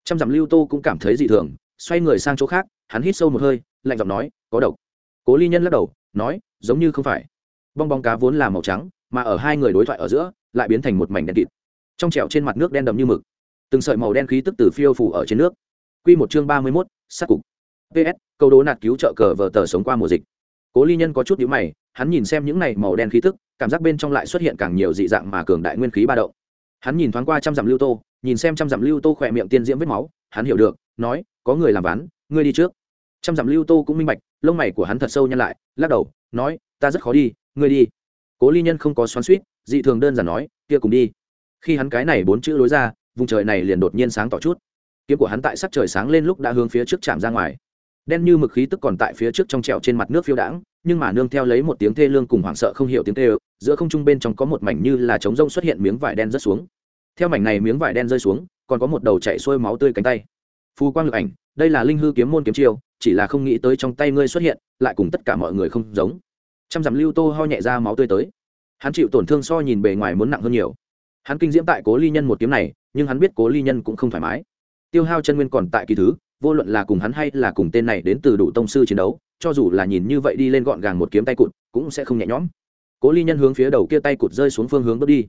Trăm dặm lưu tô cũng cảm thấy dị thường, xoay người sang chỗ khác, hắn hít sâu một hơi, lạnh giọng nói, có độc. Cố ly nhân lắc đầu, nói, giống như không phải. Bong bóng cá vốn là màu trắng, mà ở hai người đối thoại ở giữa, lại biến thành một mảnh đen kịt. Trong trẹo trên mặt nước đen đầm như mực từng sợi màu đen khí tức từ phiêu phủ ở trên nước. Q một chương ba mươi mốt, sát cục. Ps câu đố nạt cứu trợ cờ vờ tờ sống qua mùa dịch. Cố ly nhân có chút nhữ mày, hắn nhìn xem những này màu đen khí tức, cảm giác bên trong lại xuất hiện càng nhiều dị dạng mà cường đại nguyên khí ba động. Hắn nhìn thoáng qua trăm dặm lưu tô, nhìn xem trăm dặm lưu tô khỏe miệng tiên diễm vết máu, hắn hiểu được, nói, có người làm ván, ngươi đi trước. Trăm dặm lưu tô cũng minh bạch, lông mày của hắn thật sâu nhăn lại, lắc đầu, nói, ta rất khó đi, ngươi đi. Cố ly nhân không có xoắn suýt dị thường đơn giản nói, kia cùng đi. Khi hắn cái này bốn chữ lối ra vùng trời này liền đột nhiên sáng tỏ chút. Kiếm của hắn tại sắc trời sáng lên lúc đã hướng phía trước chạm ra ngoài. Đen như mực khí tức còn tại phía trước trong trẹo trên mặt nước phiêu đãng, nhưng mà nương theo lấy một tiếng thê lương cùng hoảng sợ không hiểu tiếng tê giữa không trung bên trong có một mảnh như là trống rông xuất hiện miếng vải đen rớt xuống. Theo mảnh này miếng vải đen rơi xuống, còn có một đầu chạy xuôi máu tươi cánh tay. Phù quang lực ảnh, đây là linh hư kiếm môn kiếm chiêu, chỉ là không nghĩ tới trong tay ngươi xuất hiện, lại cùng tất cả mọi người không giống. Trăm dặm lưu tô ho nhẹ ra máu tươi tới. Hắn chịu tổn thương so nhìn bề ngoài muốn nặng hơn nhiều hắn kinh diễm tại cố ly nhân một kiếm này, nhưng hắn biết cố ly nhân cũng không thoải mái. Tiêu hao chân nguyên còn tại kỳ thứ, vô luận là cùng hắn hay là cùng tên này đến từ đủ tông sư chiến đấu, cho dù là nhìn như vậy đi lên gọn gàng một kiếm tay cụt, cũng sẽ không nhẹ nhõm. Cố ly nhân hướng phía đầu kia tay cụt rơi xuống phương hướng bước đi.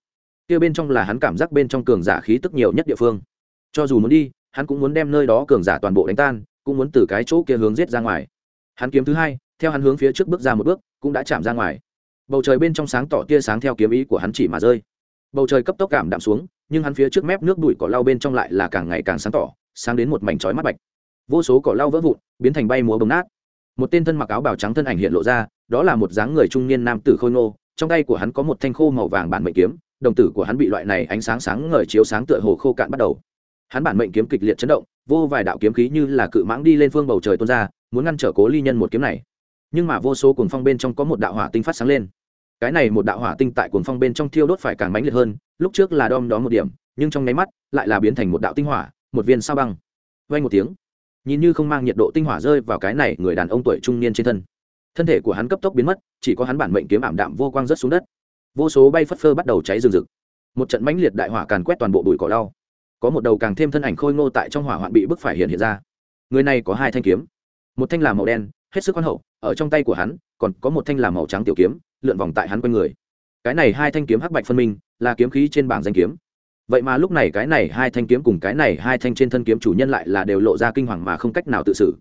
Kia bên trong là hắn cảm giác bên trong cường giả khí tức nhiều nhất địa phương. Cho dù muốn đi, hắn cũng muốn đem nơi đó cường giả toàn bộ đánh tan, cũng muốn từ cái chỗ kia hướng giết ra ngoài. Hắn kiếm thứ hai, theo hắn hướng phía trước bước ra một bước, cũng đã chạm ra ngoài. Bầu trời bên trong sáng tỏ tia sáng theo kiếm ý của hắn chỉ mà rơi bầu trời cấp tốc cảm đạm xuống, nhưng hắn phía trước mép nước bụi cỏ lau bên trong lại là càng ngày càng sáng tỏ, sáng đến một mảnh chói mắt bạch. Vô số cỏ lau vỡ vụn, biến thành bay múa bồng nát. Một tên thân mặc áo bào trắng thân ảnh hiện lộ ra, đó là một dáng người trung niên nam tử khôi ngô, trong tay của hắn có một thanh khô màu vàng bản mệnh kiếm, đồng tử của hắn bị loại này ánh sáng sáng ngời chiếu sáng tựa hồ khô cạn bắt đầu. Hắn bản mệnh kiếm kịch liệt chấn động, vô vài đạo kiếm khí như là cự mãng đi lên phương bầu trời tuôn ra, muốn ngăn trở cố ly nhân một kiếm này. Nhưng mà vô số cuồng phong bên trong có một đạo hỏa tinh phát sáng lên cái này một đạo hỏa tinh tại cuồng phong bên trong thiêu đốt phải càng mãnh liệt hơn, lúc trước là đom đó một điểm, nhưng trong nháy mắt, lại là biến thành một đạo tinh hỏa, một viên sao băng. Vay một tiếng, nhìn như không mang nhiệt độ tinh hỏa rơi vào cái này người đàn ông tuổi trung niên trên thân. Thân thể của hắn cấp tốc biến mất, chỉ có hắn bản mệnh kiếm ảm đạm vô quang rớt xuống đất. Vô số bay phất phơ bắt đầu cháy rừng rực. Một trận mãnh liệt đại hỏa càn quét toàn bộ bụi cỏ lau. Có một đầu càng thêm thân ảnh khôi ngô tại trong hỏa hoạn bị bức phải hiện hiện ra. Người này có hai thanh kiếm. Một thanh là màu đen, hết sức quan hậu, ở trong tay của hắn, còn có một thanh là màu trắng tiểu kiếm lượn vòng tại hắn quanh người. Cái này hai thanh kiếm hắc bạch phân minh, là kiếm khí trên bảng danh kiếm. Vậy mà lúc này cái này hai thanh kiếm cùng cái này hai thanh trên thân kiếm chủ nhân lại là đều lộ ra kinh hoàng mà không cách nào tự xử.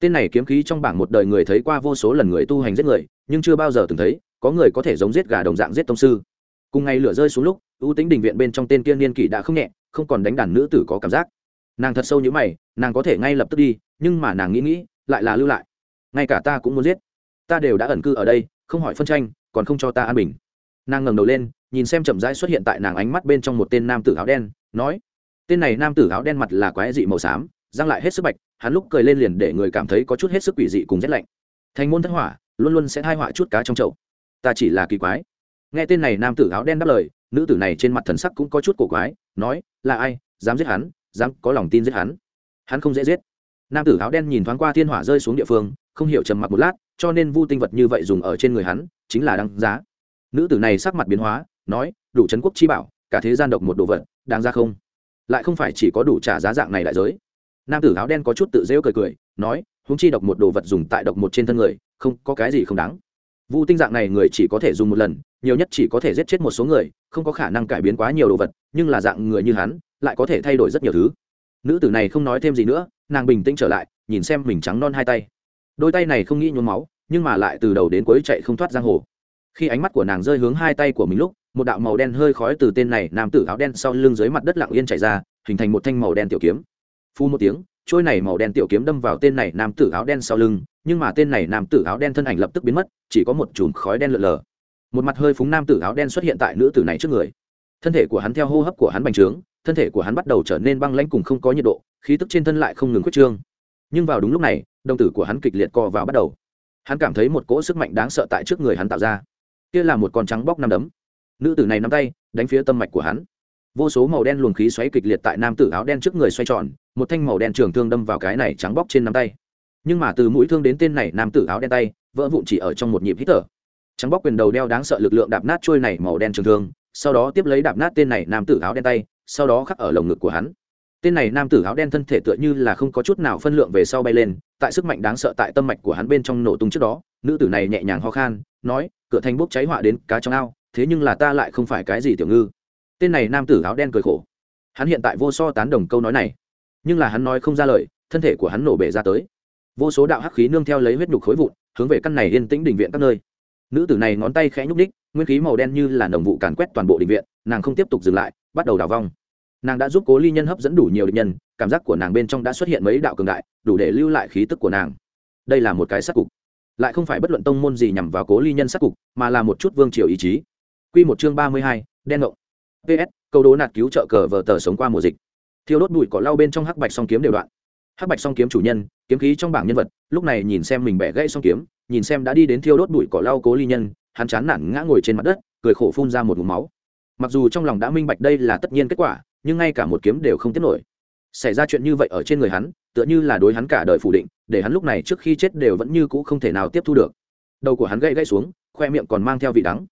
Tên này kiếm khí trong bảng một đời người thấy qua vô số lần người tu hành giết người, nhưng chưa bao giờ từng thấy có người có thể giống giết gà đồng dạng giết tông sư. Cùng ngày lửa rơi xuống lúc, ưu tính đình viện bên trong tên kiên niên kỷ đã không nhẹ, không còn đánh đàn nữ tử có cảm giác. Nàng thật sâu như mày, nàng có thể ngay lập tức đi, nhưng mà nàng nghĩ nghĩ, lại là lưu lại. Ngay cả ta cũng muốn giết. Ta đều đã ẩn cư ở đây, không hỏi phân tranh còn không cho ta an bình. Nàng ngẩng đầu lên, nhìn xem chậm rãi xuất hiện tại nàng ánh mắt bên trong một tên nam tử áo đen, nói, tên này nam tử áo đen mặt là quái dị màu xám, răng lại hết sức bạch, hắn lúc cười lên liền để người cảm thấy có chút hết sức quỷ dị cùng rét lạnh. Thành môn thất hỏa, luôn luôn sẽ thai họa chút cá trong chậu. Ta chỉ là kỳ quái. Nghe tên này nam tử áo đen đáp lời, nữ tử này trên mặt thần sắc cũng có chút cổ quái, nói, là ai? Dám giết hắn? Dám có lòng tin giết hắn? Hắn không dễ giết. Nam tử áo đen nhìn thoáng qua thiên hỏa rơi xuống địa phương, không hiểu trầm mặc một lát cho nên vu tinh vật như vậy dùng ở trên người hắn, chính là đáng giá. Nữ tử này sắc mặt biến hóa, nói, đủ trấn quốc chi bảo, cả thế gian độc một đồ vật, đáng ra không? Lại không phải chỉ có đủ trả giá dạng này đại giới. Nam tử áo đen có chút tự rêu cười cười, nói húng chi độc một đồ vật dùng tại độc một trên thân người, không có cái gì không đáng. Vu tinh dạng này người chỉ có thể dùng một lần, nhiều nhất chỉ có thể giết chết một số người, không có khả năng cải biến quá nhiều đồ vật, nhưng là dạng người như hắn, lại có thể thay đổi rất nhiều thứ. Nữ tử này không nói thêm gì nữa, nàng bình tĩnh trở lại, nhìn xem mình trắng non hai tay đôi tay này không nghĩ nhuốm máu, nhưng mà lại từ đầu đến cuối chạy không thoát giang hồ. Khi ánh mắt của nàng rơi hướng hai tay của mình lúc, một đạo màu đen hơi khói từ tên này nam tử áo đen sau lưng dưới mặt đất lặng yên chạy ra, hình thành một thanh màu đen tiểu kiếm. Phu một tiếng, trôi này màu đen tiểu kiếm đâm vào tên này nam tử áo đen sau lưng, nhưng mà tên này nam tử áo đen thân ảnh lập tức biến mất, chỉ có một chùm khói đen lợn lờ một mặt hơi phúng nam tử áo đen xuất hiện tại nữ tử này trước người. Thân thể của hắn theo hô hấp của hắn bành trướng, thân thể của hắn bắt đầu trở nên băng lãnh cùng không có nhiệt độ, khí tức trên thân lại không ngừng quyết trương nhưng vào đúng lúc này, đồng tử của hắn kịch liệt co vào bắt đầu. Hắn cảm thấy một cỗ sức mạnh đáng sợ tại trước người hắn tạo ra. Kia là một con trắng bóc năm đấm. Nữ tử này nắm tay, đánh phía tâm mạch của hắn. Vô số màu đen luồng khí xoáy kịch liệt tại nam tử áo đen trước người xoay tròn, một thanh màu đen trường thương đâm vào cái này trắng bóc trên nắm tay. Nhưng mà từ mũi thương đến tên này nam tử áo đen tay, vỡ vụn chỉ ở trong một nhịp hít thở. Trắng bóc quyền đầu đeo đáng sợ lực lượng đạp nát trôi này màu đen trường thương, sau đó tiếp lấy đạp nát tên này nam tử áo đen tay, sau đó khắc ở lồng ngực của hắn tên này nam tử áo đen thân thể tựa như là không có chút nào phân lượng về sau bay lên, tại sức mạnh đáng sợ tại tâm mạch của hắn bên trong nổ tung trước đó. Nữ tử này nhẹ nhàng ho khan, nói, cửa thành bốc cháy họa đến cá trong ao, thế nhưng là ta lại không phải cái gì tiểu ngư. Tên này nam tử áo đen cười khổ. Hắn hiện tại vô so tán đồng câu nói này. Nhưng là hắn nói không ra lời, thân thể của hắn nổ bể ra tới. Vô số đạo hắc khí nương theo lấy huyết nhục khối vụn, hướng về căn này yên tĩnh đình viện các nơi. Nữ tử này ngón tay khẽ nhúc ních nguyên khí màu đen như là nồng vụ càn quét toàn bộ đình viện, nàng không tiếp tục dừng lại, bắt đầu đào vong nàng đã giúp cố ly nhân hấp dẫn đủ nhiều địch nhân, cảm giác của nàng bên trong đã xuất hiện mấy đạo cường đại, đủ để lưu lại khí tức của nàng. Đây là một cái sắc cục. Lại không phải bất luận tông môn gì nhằm vào cố ly nhân sắc cục, mà là một chút vương triều ý chí. Q một chương ba mươi hai, đen ngộng ps câu đố nạt cứu trợ cờ vờ tờ sống qua mùa dịch. Thiêu đốt bụi cỏ lau bên trong hắc bạch song kiếm đều đoạn. Hắc bạch song kiếm chủ nhân, kiếm khí trong bảng nhân vật, lúc này nhìn xem mình bẻ gãy song kiếm, nhìn xem đã đi đến thiêu đốt bụi cỏ lau cố ly nhân, hắn chán nản ngã ngồi trên mặt đất, cười khổ phun ra một ngụm máu. Mặc dù trong lòng đã minh bạch đây là tất nhiên kết quả nhưng ngay cả một kiếm đều không tiếp nổi. Xảy ra chuyện như vậy ở trên người hắn, tựa như là đối hắn cả đời phủ định, để hắn lúc này trước khi chết đều vẫn như cũ không thể nào tiếp thu được. Đầu của hắn gãy gãy xuống, khoe miệng còn mang theo vị đắng.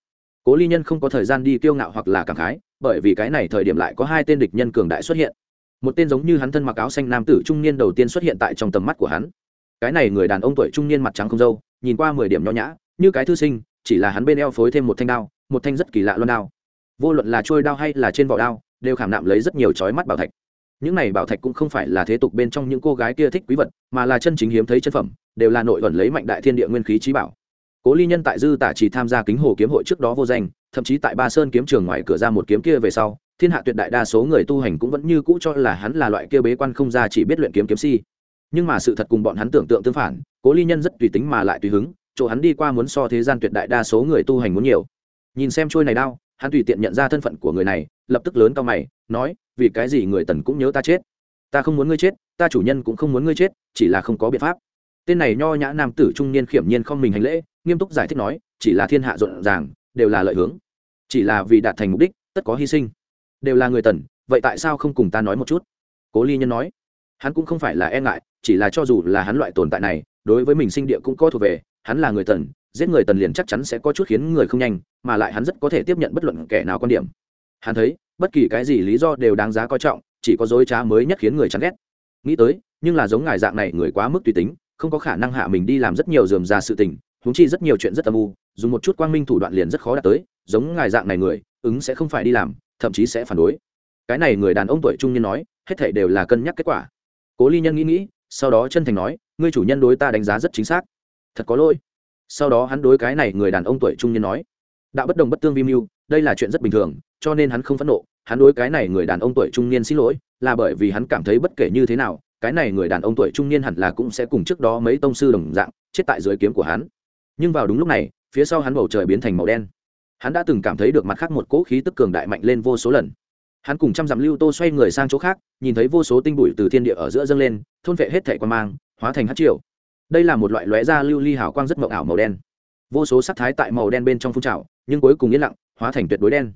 Cố ly nhân không có thời gian đi kiêu ngạo hoặc là cảm khái, bởi vì cái này thời điểm lại có hai tên địch nhân cường đại xuất hiện. Một tên giống như hắn thân mặc áo xanh nam tử trung niên đầu tiên xuất hiện tại trong tầm mắt của hắn. Cái này người đàn ông tuổi trung niên mặt trắng không dâu nhìn qua mười điểm nho nhã, như cái thư sinh, chỉ là hắn bên eo phối thêm một thanh đao, một thanh rất kỳ lạ loan đao. Vô luận là trôi đao hay là trên vỏ đao đều khảm nạm lấy rất nhiều chói mắt bảo thạch. Những này bảo thạch cũng không phải là thế tục bên trong những cô gái kia thích quý vật, mà là chân chính hiếm thấy chân phẩm, đều là nội ẩn lấy mạnh đại thiên địa nguyên khí trí bảo. Cố ly nhân tại dư tả chỉ tham gia kính hồ kiếm hội trước đó vô danh, thậm chí tại ba sơn kiếm trường ngoài cửa ra một kiếm kia về sau, thiên hạ tuyệt đại đa số người tu hành cũng vẫn như cũ cho là hắn là loại kia bế quan không ra chỉ biết luyện kiếm kiếm si. Nhưng mà sự thật cùng bọn hắn tưởng tượng tương phản, cố ly nhân rất tùy tính mà lại tùy hứng, chỗ hắn đi qua muốn so thế gian tuyệt đại đa số người tu hành muốn nhiều. Nhìn xem trôi này đao, hắn tùy tiện nhận ra thân phận của người này lập tức lớn cao mày, nói, vì cái gì người tần cũng nhớ ta chết? Ta không muốn ngươi chết, ta chủ nhân cũng không muốn ngươi chết, chỉ là không có biện pháp. Tên này nho nhã nam tử trung niên khiểm nhiên không mình hành lễ, nghiêm túc giải thích nói, chỉ là thiên hạ rộn ràng, đều là lợi hướng. Chỉ là vì đạt thành mục đích, tất có hy sinh. Đều là người tần, vậy tại sao không cùng ta nói một chút? Cố ly nhân nói. Hắn cũng không phải là e ngại, chỉ là cho dù là hắn loại tồn tại này, đối với mình sinh địa cũng có thuộc về, hắn là người tần, giết người tần liền chắc chắn sẽ có chút khiến người không nhanh, mà lại hắn rất có thể tiếp nhận bất luận kẻ nào quan điểm hắn thấy, bất kỳ cái gì lý do đều đáng giá coi trọng, chỉ có dối trá mới nhất khiến người chán ghét. Nghĩ tới, nhưng là giống ngài dạng này người quá mức tùy tính, không có khả năng hạ mình đi làm rất nhiều dườm ra sự tình húng chi rất nhiều chuyện rất âm u, dùng một chút quang minh thủ đoạn liền rất khó đạt tới, giống ngài dạng này người, ứng sẽ không phải đi làm, thậm chí sẽ phản đối. Cái này người đàn ông tuổi trung niên nói, hết thảy đều là cân nhắc kết quả. Cố ly nhân nghĩ nghĩ, sau đó chân thành nói, ngươi chủ nhân đối ta đánh giá rất chính xác. Thật có lỗi. Sau đó hắn đối cái này người đàn ông tuổi trung niên nói, đạo bất đồng bất tương vi mưu đây là chuyện rất bình thường, cho nên hắn không phẫn nộ. Hắn đối cái này người đàn ông tuổi trung niên xin lỗi, là bởi vì hắn cảm thấy bất kể như thế nào, cái này người đàn ông tuổi trung niên hẳn là cũng sẽ cùng trước đó mấy tông sư đồng dạng, chết tại dưới kiếm của hắn. Nhưng vào đúng lúc này, phía sau hắn bầu trời biến thành màu đen. Hắn đã từng cảm thấy được mặt khác một cỗ khí tức cường đại mạnh lên vô số lần. Hắn cùng trăm dặm lưu tô xoay người sang chỗ khác, nhìn thấy vô số tinh bụi từ thiên địa ở giữa dâng lên, thôn vệ hết thẻ quan mang, hóa thành hát triều. Đây là một loại lóe da lưu ly hào quang rất mộng ảo màu đen. Vô số sắc thái tại màu đen bên trong phun trào, nhưng cuối cùng yên lặng hóa thành tuyệt đối đen.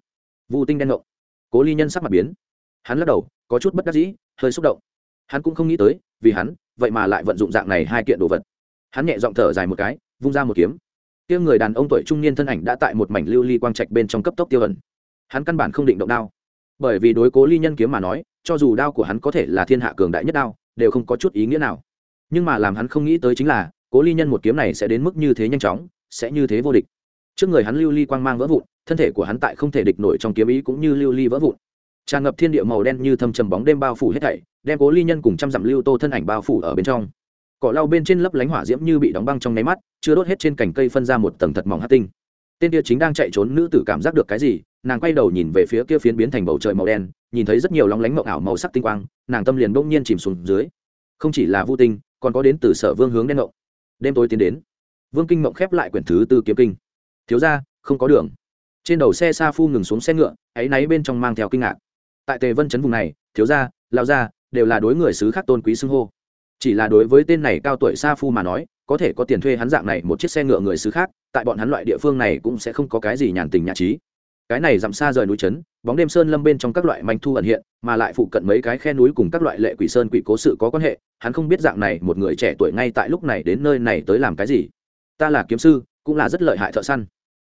Vu tinh đen ngộng cố ly nhân sắc mặt biến. Hắn lắc đầu, có chút bất đắc dĩ, hơi xúc động. Hắn cũng không nghĩ tới, vì hắn, vậy mà lại vận dụng dạng này hai kiện đồ vật. Hắn nhẹ giọng thở dài một cái, vung ra một kiếm. Kia người đàn ông tuổi trung niên thân ảnh đã tại một mảnh lưu ly quang trạch bên trong cấp tốc tiêu ẩn. Hắn căn bản không định động đao. Bởi vì đối cố ly nhân kiếm mà nói, cho dù đao của hắn có thể là thiên hạ cường đại nhất đao, đều không có chút ý nghĩa nào. Nhưng mà làm hắn không nghĩ tới chính là, cố ly nhân một kiếm này sẽ đến mức như thế nhanh chóng, sẽ như thế vô địch. Trước người hắn lưu ly quang mang vỡ vụn thân thể của hắn tại không thể địch nổi trong kiếm ý cũng như lưu ly vỡ vụn. Tràn ngập thiên địa màu đen như thâm trầm bóng đêm bao phủ hết thảy, đem cố ly nhân cùng trăm dặm lưu tô thân ảnh bao phủ ở bên trong. Cỏ lau bên trên lấp lánh hỏa diễm như bị đóng băng trong nháy mắt, chưa đốt hết trên cành cây phân ra một tầng thật mỏng hát tinh. Tên kia chính đang chạy trốn nữ tử cảm giác được cái gì, nàng quay đầu nhìn về phía kia phiến biến thành bầu trời màu đen, nhìn thấy rất nhiều lóng lánh mộng ảo màu sắc tinh quang, nàng tâm liền bỗng nhiên chìm xuống dưới. Không chỉ là vô tinh, còn có đến từ sở vương hướng đen mộng. Đêm tối tiến đến. Vương kinh mộng khép lại quyển thứ tư kiếm kinh. Thiếu ra không có đường trên đầu xe sa phu ngừng xuống xe ngựa, áy náy bên trong mang theo kinh ngạc. Tại tề vân chấn vùng này, thiếu gia lao gia, đều là đối người xứ khác tôn quý xưng hô. Chỉ là đối với tên này cao tuổi sa phu mà nói, có thể có tiền thuê hắn dạng này một chiếc xe ngựa người xứ khác, tại bọn hắn loại địa phương này cũng sẽ không có cái gì nhàn tình nhã trí. Cái này dặm xa rời núi trấn, bóng đêm sơn lâm bên trong các loại manh thu ẩn hiện, mà lại phụ cận mấy cái khe núi cùng các loại lệ quỷ sơn quỷ cố sự có quan hệ, hắn không biết dạng này một người trẻ tuổi ngay tại lúc này đến nơi này tới làm cái gì. Ta là kiếm sư, cũng là rất lợi hại thợ săn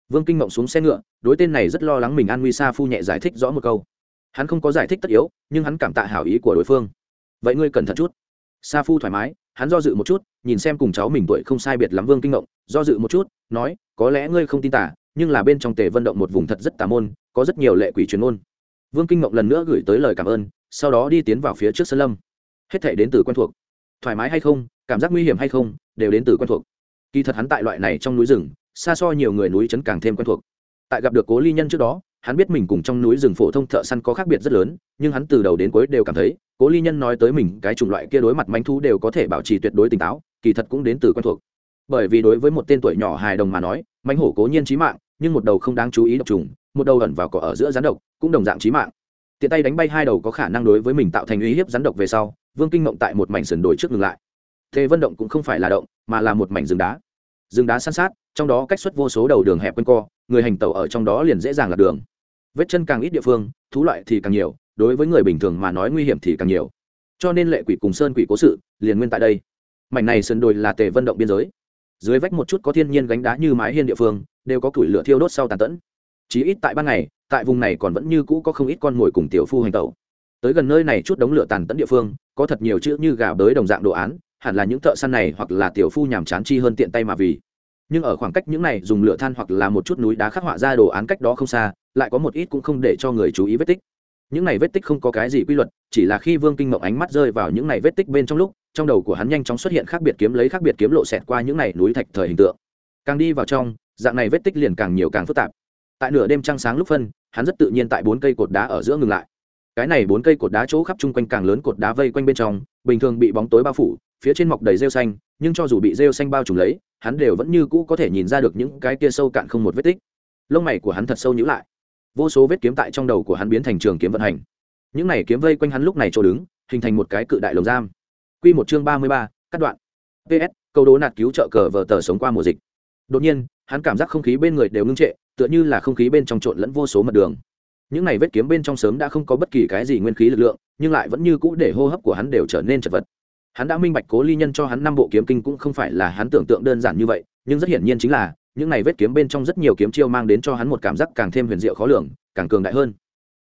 vương kinh mộng xuống xe ngựa, đối tên này rất lo lắng mình an nguy sa phu nhẹ giải thích rõ một câu. Hắn không có giải thích tất yếu, nhưng hắn cảm tạ hảo ý của đối phương. Vậy ngươi cẩn thận chút. Sa phu thoải mái, hắn do dự một chút, nhìn xem cùng cháu mình tuổi không sai biệt lắm vương kinh mộng do dự một chút, nói, có lẽ ngươi không tin tả nhưng là bên trong tề vận động một vùng thật rất tà môn, có rất nhiều lệ quỷ truyền ôn vương kinh mộng lần nữa gửi tới lời cảm ơn, sau đó đi tiến vào phía trước sơn lâm. Hết thể đến từ quen thuộc. Thoải mái hay không, cảm giác nguy hiểm hay không, đều đến từ quen thuộc. Kỳ thật hắn tại loại này trong núi rừng xa so nhiều người núi trấn càng thêm quen thuộc. Tại gặp được cố ly nhân trước đó, hắn biết mình cùng trong núi rừng phổ thông thợ săn có khác biệt rất lớn, nhưng hắn từ đầu đến cuối đều cảm thấy, cố ly nhân nói tới mình, cái chủng loại kia đối mặt manh thu đều có thể bảo trì tuyệt đối tỉnh táo, kỳ thật cũng đến từ quen thuộc. Bởi vì đối với một tên tuổi nhỏ hài đồng mà nói manh hổ cố nhiên trí mạng, nhưng một đầu không đáng chú ý độc trùng, một đầu ẩn vào cỏ ở giữa rắn độc, cũng đồng dạng trí mạng. Tiện tay đánh bay hai đầu có khả năng đối với mình tạo thành uy hiếp rắn độc về sau, vương kinh mộng tại một mảnh sườn đồi trước ngừng lại. Thế vân động cũng không phải là động, mà là một mảnh rừng đá rừng đá san sát, trong đó cách xuất vô số đầu đường hẹp quanh co, người hành tẩu ở trong đó liền dễ dàng lạc đường. Vết chân càng ít địa phương, thú loại thì càng nhiều, đối với người bình thường mà nói nguy hiểm thì càng nhiều. Cho nên lệ quỷ cùng sơn quỷ cố sự liền nguyên tại đây. Mảnh này sơn đồi là tề vân động biên giới. Dưới vách một chút có thiên nhiên gánh đá như mái hiên địa phương, đều có củi lửa thiêu đốt sau tàn tẫn. Chí ít tại ban ngày, tại vùng này còn vẫn như cũ có không ít con mồi cùng tiểu phu hành tẩu. Tới gần nơi này chút đống lửa tàn tẫn địa phương, có thật nhiều chữ như gà bới đồng dạng đồ án hẳn là những thợ săn này hoặc là tiểu phu nhàm chán chi hơn tiện tay mà vì. Nhưng ở khoảng cách những này dùng lửa than hoặc là một chút núi đá khắc họa ra đồ án cách đó không xa, lại có một ít cũng không để cho người chú ý vết tích. Những này vết tích không có cái gì quy luật, chỉ là khi vương kinh mộng ánh mắt rơi vào những này vết tích bên trong lúc, trong đầu của hắn nhanh chóng xuất hiện khác biệt kiếm lấy khác biệt kiếm lộ xẹt qua những này núi thạch thời hình tượng. Càng đi vào trong, dạng này vết tích liền càng nhiều càng phức tạp. Tại nửa đêm trăng sáng lúc phân, hắn rất tự nhiên tại bốn cây cột đá ở giữa ngừng lại. Cái này bốn cây cột đá chỗ khắp chung quanh càng lớn cột đá vây quanh bên trong, bình thường bị bóng tối bao phủ phía trên mọc đầy rêu xanh, nhưng cho dù bị rêu xanh bao trùm lấy, hắn đều vẫn như cũ có thể nhìn ra được những cái kia sâu cạn không một vết tích. Lông mày của hắn thật sâu nhữ lại. Vô số vết kiếm tại trong đầu của hắn biến thành trường kiếm vận hành. Những này kiếm vây quanh hắn lúc này chỗ đứng, hình thành một cái cự đại lồng giam. Q một chương ba mươi ba, cắt đoạn. Ps câu đố nạt cứu trợ cờ vờ tờ sống qua mùa dịch. Đột nhiên, hắn cảm giác không khí bên người đều ngưng trệ, tựa như là không khí bên trong trộn lẫn vô số mật đường. Những này vết kiếm bên trong sớm đã không có bất kỳ cái gì nguyên khí lực lượng, nhưng lại vẫn như cũ để hô hấp của hắn đều trở nên chật vật hắn đã minh bạch cố ly nhân cho hắn năm bộ kiếm kinh cũng không phải là hắn tưởng tượng đơn giản như vậy, nhưng rất hiển nhiên chính là, những này vết kiếm bên trong rất nhiều kiếm chiêu mang đến cho hắn một cảm giác càng thêm huyền diệu khó lường, càng cường đại hơn.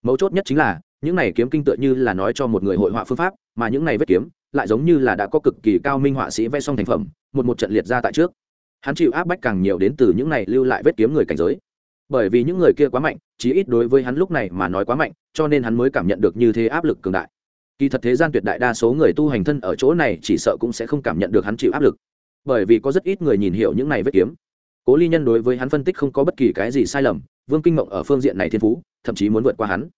Mấu chốt nhất chính là, những này kiếm kinh tựa như là nói cho một người hội họa phương pháp, mà những này vết kiếm lại giống như là đã có cực kỳ cao minh họa sĩ vẽ xong thành phẩm, một một trận liệt ra tại trước. Hắn chịu áp bách càng nhiều đến từ những này lưu lại vết kiếm người cảnh giới. Bởi vì những người kia quá mạnh, chí ít đối với hắn lúc này mà nói quá mạnh, cho nên hắn mới cảm nhận được như thế áp lực cường đại kỳ thật thế gian tuyệt đại đa số người tu hành thân ở chỗ này chỉ sợ cũng sẽ không cảm nhận được hắn chịu áp lực. Bởi vì có rất ít người nhìn hiểu những này vết kiếm. Cố ly nhân đối với hắn phân tích không có bất kỳ cái gì sai lầm, vương kinh mộng ở phương diện này thiên phú, thậm chí muốn vượt qua hắn.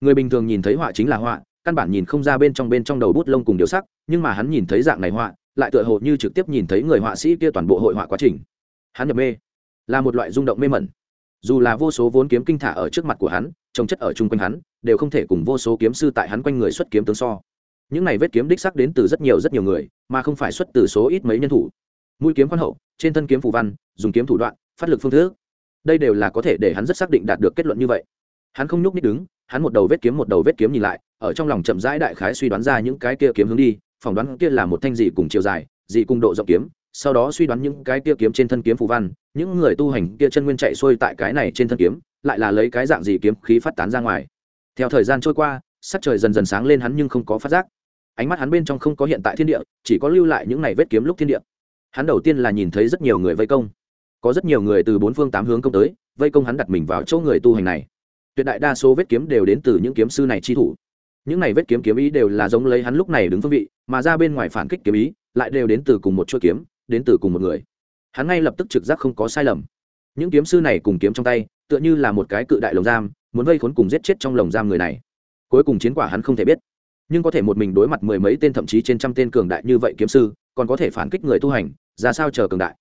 Người bình thường nhìn thấy họa chính là họa, căn bản nhìn không ra bên trong bên trong đầu bút lông cùng điều sắc, nhưng mà hắn nhìn thấy dạng này họa, lại tựa hồ như trực tiếp nhìn thấy người họa sĩ kia toàn bộ hội họa quá trình. Hắn nhập mê, là một loại rung động mê mẩn dù là vô số vốn kiếm kinh thả ở trước mặt của hắn, trồng chất ở chung quanh hắn, đều không thể cùng vô số kiếm sư tại hắn quanh người xuất kiếm tướng so. Những này vết kiếm đích sắc đến từ rất nhiều rất nhiều người, mà không phải xuất từ số ít mấy nhân thủ. Mũi kiếm quan hậu, trên thân kiếm phù văn, dùng kiếm thủ đoạn, phát lực phương thức. Đây đều là có thể để hắn rất xác định đạt được kết luận như vậy. Hắn không nhúc nít đứng, hắn một đầu vết kiếm một đầu vết kiếm nhìn lại, ở trong lòng chậm rãi đại khái suy đoán ra những cái kia kiếm hướng đi, phỏng đoán kia là một thanh gì cùng chiều dài gì cùng độ rộng kiếm sau đó suy đoán những cái kia kiếm trên thân kiếm phù văn, những người tu hành kia chân nguyên chạy xuôi tại cái này trên thân kiếm, lại là lấy cái dạng gì kiếm khí phát tán ra ngoài. Theo thời gian trôi qua, sắc trời dần dần sáng lên hắn nhưng không có phát giác. Ánh mắt hắn bên trong không có hiện tại thiên địa, chỉ có lưu lại những này vết kiếm lúc thiên địa. Hắn đầu tiên là nhìn thấy rất nhiều người vây công. Có rất nhiều người từ bốn phương tám hướng công tới, vây công hắn đặt mình vào chỗ người tu hành này. Tuyệt đại đa số vết kiếm đều đến từ những kiếm sư này chi thủ. Những này vết kiếm kiếm ý đều là giống lấy hắn lúc này đứng phương vị, mà ra bên ngoài phản kích kiếm ý, lại đều đến từ cùng một chuỗi kiếm đến từ cùng một người. Hắn ngay lập tức trực giác không có sai lầm. Những kiếm sư này cùng kiếm trong tay, tựa như là một cái cự đại lồng giam, muốn vây khốn cùng giết chết trong lồng giam người này. Cuối cùng chiến quả hắn không thể biết. Nhưng có thể một mình đối mặt mười mấy tên thậm chí trên trăm tên cường đại như vậy kiếm sư, còn có thể phản kích người tu hành, ra sao chờ cường đại?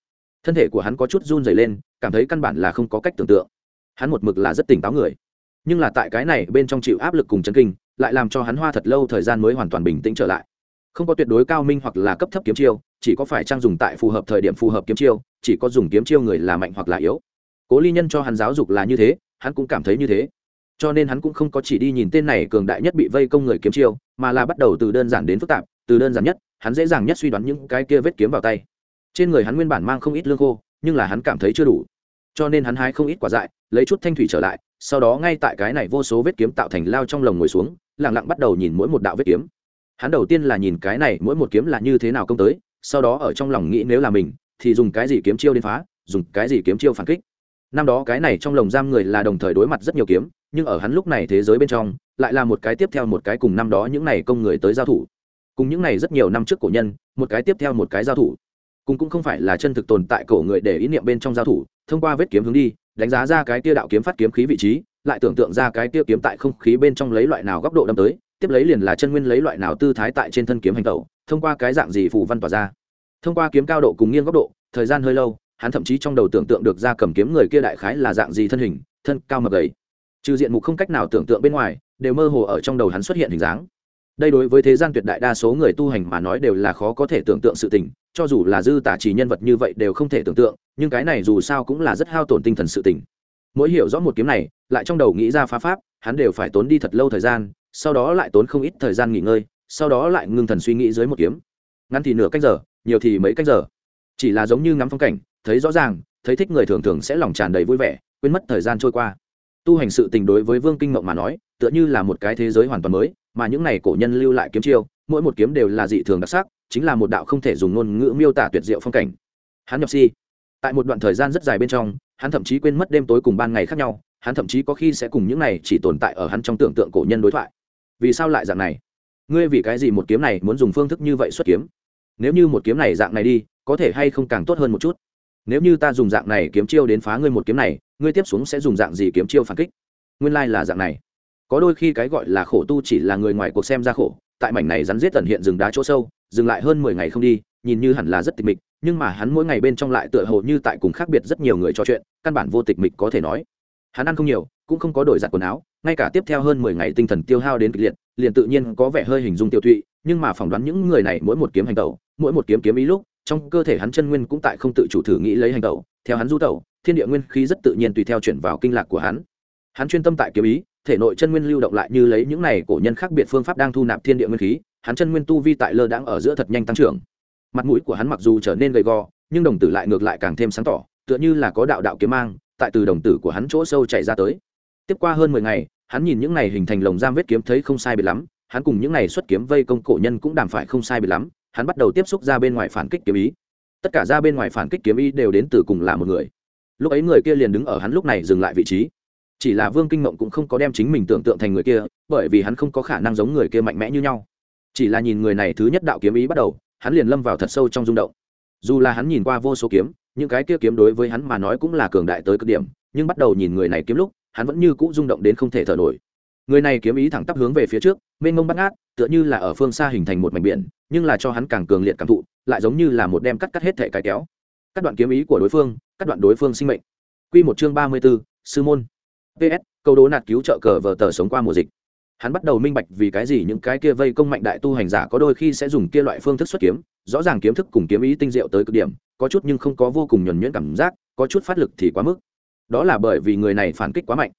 Thân thể của hắn có chút run dày lên, cảm thấy căn bản là không có cách tưởng tượng. Hắn một mực là rất tỉnh táo người. Nhưng là tại cái này bên trong chịu áp lực cùng chân kinh, lại làm cho hắn hoa thật lâu thời gian mới hoàn toàn bình tĩnh trở lại. Không có tuyệt đối cao minh hoặc là cấp thấp kiếm chiêu chỉ có phải trang dùng tại phù hợp thời điểm phù hợp kiếm chiêu, chỉ có dùng kiếm chiêu người là mạnh hoặc là yếu. Cố ly nhân cho hắn giáo dục là như thế, hắn cũng cảm thấy như thế. Cho nên hắn cũng không có chỉ đi nhìn tên này cường đại nhất bị vây công người kiếm chiêu, mà là bắt đầu từ đơn giản đến phức tạp, từ đơn giản nhất, hắn dễ dàng nhất suy đoán những cái kia vết kiếm vào tay. Trên người hắn nguyên bản mang không ít lương khô, nhưng là hắn cảm thấy chưa đủ. Cho nên hắn hái không ít quả dại, lấy chút thanh thủy trở lại, sau đó ngay tại cái này vô số vết kiếm tạo thành lao trong lồng ngồi xuống lẳng lặng bắt đầu nhìn mỗi một đạo vết kiếm. Hắn đầu tiên là nhìn cái này, mỗi một kiếm là như thế nào công tới sau đó ở trong lòng nghĩ nếu là mình, thì dùng cái gì kiếm chiêu đến phá, dùng cái gì kiếm chiêu phản kích. Năm đó cái này trong lồng giam người là đồng thời đối mặt rất nhiều kiếm, nhưng ở hắn lúc này thế giới bên trong, lại là một cái tiếp theo một cái cùng năm đó những này công người tới giao thủ. Cùng những này rất nhiều năm trước cổ nhân, một cái tiếp theo một cái giao thủ. Cùng cũng không phải là chân thực tồn tại cổ người để ý niệm bên trong giao thủ, thông qua vết kiếm hướng đi, đánh giá ra cái tia đạo kiếm phát kiếm khí vị trí, lại tưởng tượng ra cái tia kiếm tại không khí bên trong lấy loại nào góc độ đâm tới tiếp lấy liền là chân nguyên lấy loại nào tư thái tại trên thân kiếm hành tẩu, thông qua cái dạng gì phù văn tỏa ra. Thông qua kiếm cao độ cùng nghiêng góc độ, thời gian hơi lâu, hắn thậm chí trong đầu tưởng tượng được ra cầm kiếm người kia đại khái là dạng gì thân hình, thân cao mập gầy. Trừ diện mục không cách nào tưởng tượng bên ngoài, đều mơ hồ ở trong đầu hắn xuất hiện hình dáng. Đây đối với thế gian tuyệt đại đa số người tu hành mà nói đều là khó có thể tưởng tượng sự tình, cho dù là dư tả chỉ nhân vật như vậy đều không thể tưởng tượng, nhưng cái này dù sao cũng là rất hao tổn tinh thần sự tình. Mỗi hiểu rõ một kiếm này, lại trong đầu nghĩ ra phá pháp, hắn đều phải tốn đi thật lâu thời gian sau đó lại tốn không ít thời gian nghỉ ngơi, sau đó lại ngưng thần suy nghĩ dưới một kiếm. Ngắn thì nửa cách giờ, nhiều thì mấy cách giờ. Chỉ là giống như ngắm phong cảnh, thấy rõ ràng, thấy thích người thường thường sẽ lòng tràn đầy vui vẻ, quên mất thời gian trôi qua. Tu hành sự tình đối với vương kinh mộng mà nói, tựa như là một cái thế giới hoàn toàn mới, mà những này cổ nhân lưu lại kiếm chiêu, mỗi một kiếm đều là dị thường đặc sắc, chính là một đạo không thể dùng ngôn ngữ miêu tả tuyệt diệu phong cảnh. Hắn nhập si. Tại một đoạn thời gian rất dài bên trong, hắn thậm chí quên mất đêm tối cùng ban ngày khác nhau, hắn thậm chí có khi sẽ cùng những này chỉ tồn tại ở hắn trong tưởng tượng cổ nhân đối thoại vì sao lại dạng này? Ngươi vì cái gì một kiếm này muốn dùng phương thức như vậy xuất kiếm? Nếu như một kiếm này dạng này đi, có thể hay không càng tốt hơn một chút? Nếu như ta dùng dạng này kiếm chiêu đến phá ngươi một kiếm này, ngươi tiếp xuống sẽ dùng dạng gì kiếm chiêu phản kích? Nguyên lai、like、là dạng này. Có đôi khi cái gọi là khổ tu chỉ là người ngoài cuộc xem ra khổ, tại mảnh này rắn giết tận hiện rừng đá chỗ sâu, dừng lại hơn mười ngày không đi, nhìn như hẳn là rất tịch mịch, nhưng mà hắn mỗi ngày bên trong lại tựa hồ như tại cùng khác biệt rất nhiều người trò chuyện, căn bản vô tịch mịch có thể nói. Hắn ăn không nhiều cũng không có đổi giặt quần áo, ngay cả tiếp theo hơn mười ngày tinh thần tiêu hao đến kịch liệt, liền tự nhiên có vẻ hơi hình dung tiêu thụy nhưng mà phỏng đoán những người này mỗi một kiếm hành tẩu, mỗi một kiếm kiếm ý lúc, trong cơ thể hắn chân nguyên cũng tại không tự chủ thử nghĩ lấy hành tẩu, theo hắn du tẩu, thiên địa nguyên khí rất tự nhiên tùy theo chuyển vào kinh lạc của hắn. Hắn chuyên tâm tại kiếm ý, thể nội chân nguyên lưu động lại như lấy những này cổ nhân khác biệt phương pháp đang thu nạp thiên địa nguyên khí, hắn chân nguyên tu vi tại lơ đãng ở giữa thật nhanh tăng trưởng. Mặt mũi của hắn mặc dù trở nên gầy gò, nhưng đồng tử lại ngược lại càng thêm sáng tỏ, tựa như là có đạo đạo kiếm mang, tại từ đồng tử của hắn chỗ sâu chạy ra tới tiếp qua hơn mười ngày, hắn nhìn những này hình thành lồng giam vết kiếm thấy không sai biệt lắm, hắn cùng những này xuất kiếm vây công cổ nhân cũng đàm phải không sai biệt lắm, hắn bắt đầu tiếp xúc ra bên ngoài phản kích kiếm ý. Tất cả ra bên ngoài phản kích kiếm ý đều đến từ cùng là một người. Lúc ấy người kia liền đứng ở hắn lúc này dừng lại vị trí. Chỉ là vương kinh mộng cũng không có đem chính mình tưởng tượng thành người kia, bởi vì hắn không có khả năng giống người kia mạnh mẽ như nhau. Chỉ là nhìn người này thứ nhất đạo kiếm ý bắt đầu, hắn liền lâm vào thật sâu trong rung động. Dù là hắn nhìn qua vô số kiếm, những cái kia kiếm đối với hắn mà nói cũng là cường đại tới cực điểm, nhưng bắt đầu nhìn người này kiếm lúc hắn vẫn như cũ rung động đến không thể thở nổi. Người này kiếm ý thẳng tắp hướng về phía trước, mênh mông bắt ngát, tựa như là ở phương xa hình thành một mảnh biển, nhưng là cho hắn càng cường liệt cảm thụ, lại giống như là một đem cắt cắt hết thể cái kéo. Cắt đoạn kiếm ý của đối phương, cắt đoạn đối phương sinh mệnh. Q một chương ba mươi b ố sư môn. Ps câu đố nạt cứu trợ cờ vờ tờ sống qua mùa dịch. Hắn bắt đầu minh bạch vì cái gì những cái kia vây công mạnh đại tu hành giả có đôi khi sẽ dùng kia loại phương thức xuất kiếm, rõ ràng kiếm thức cùng kiếm ý tinh diệu tới cực điểm, có chút nhưng không có vô cùng nhuẩn nhuyễn cảm giác, có chút phát lực thì quá mức đó là bởi vì người này phản kích quá mạnh.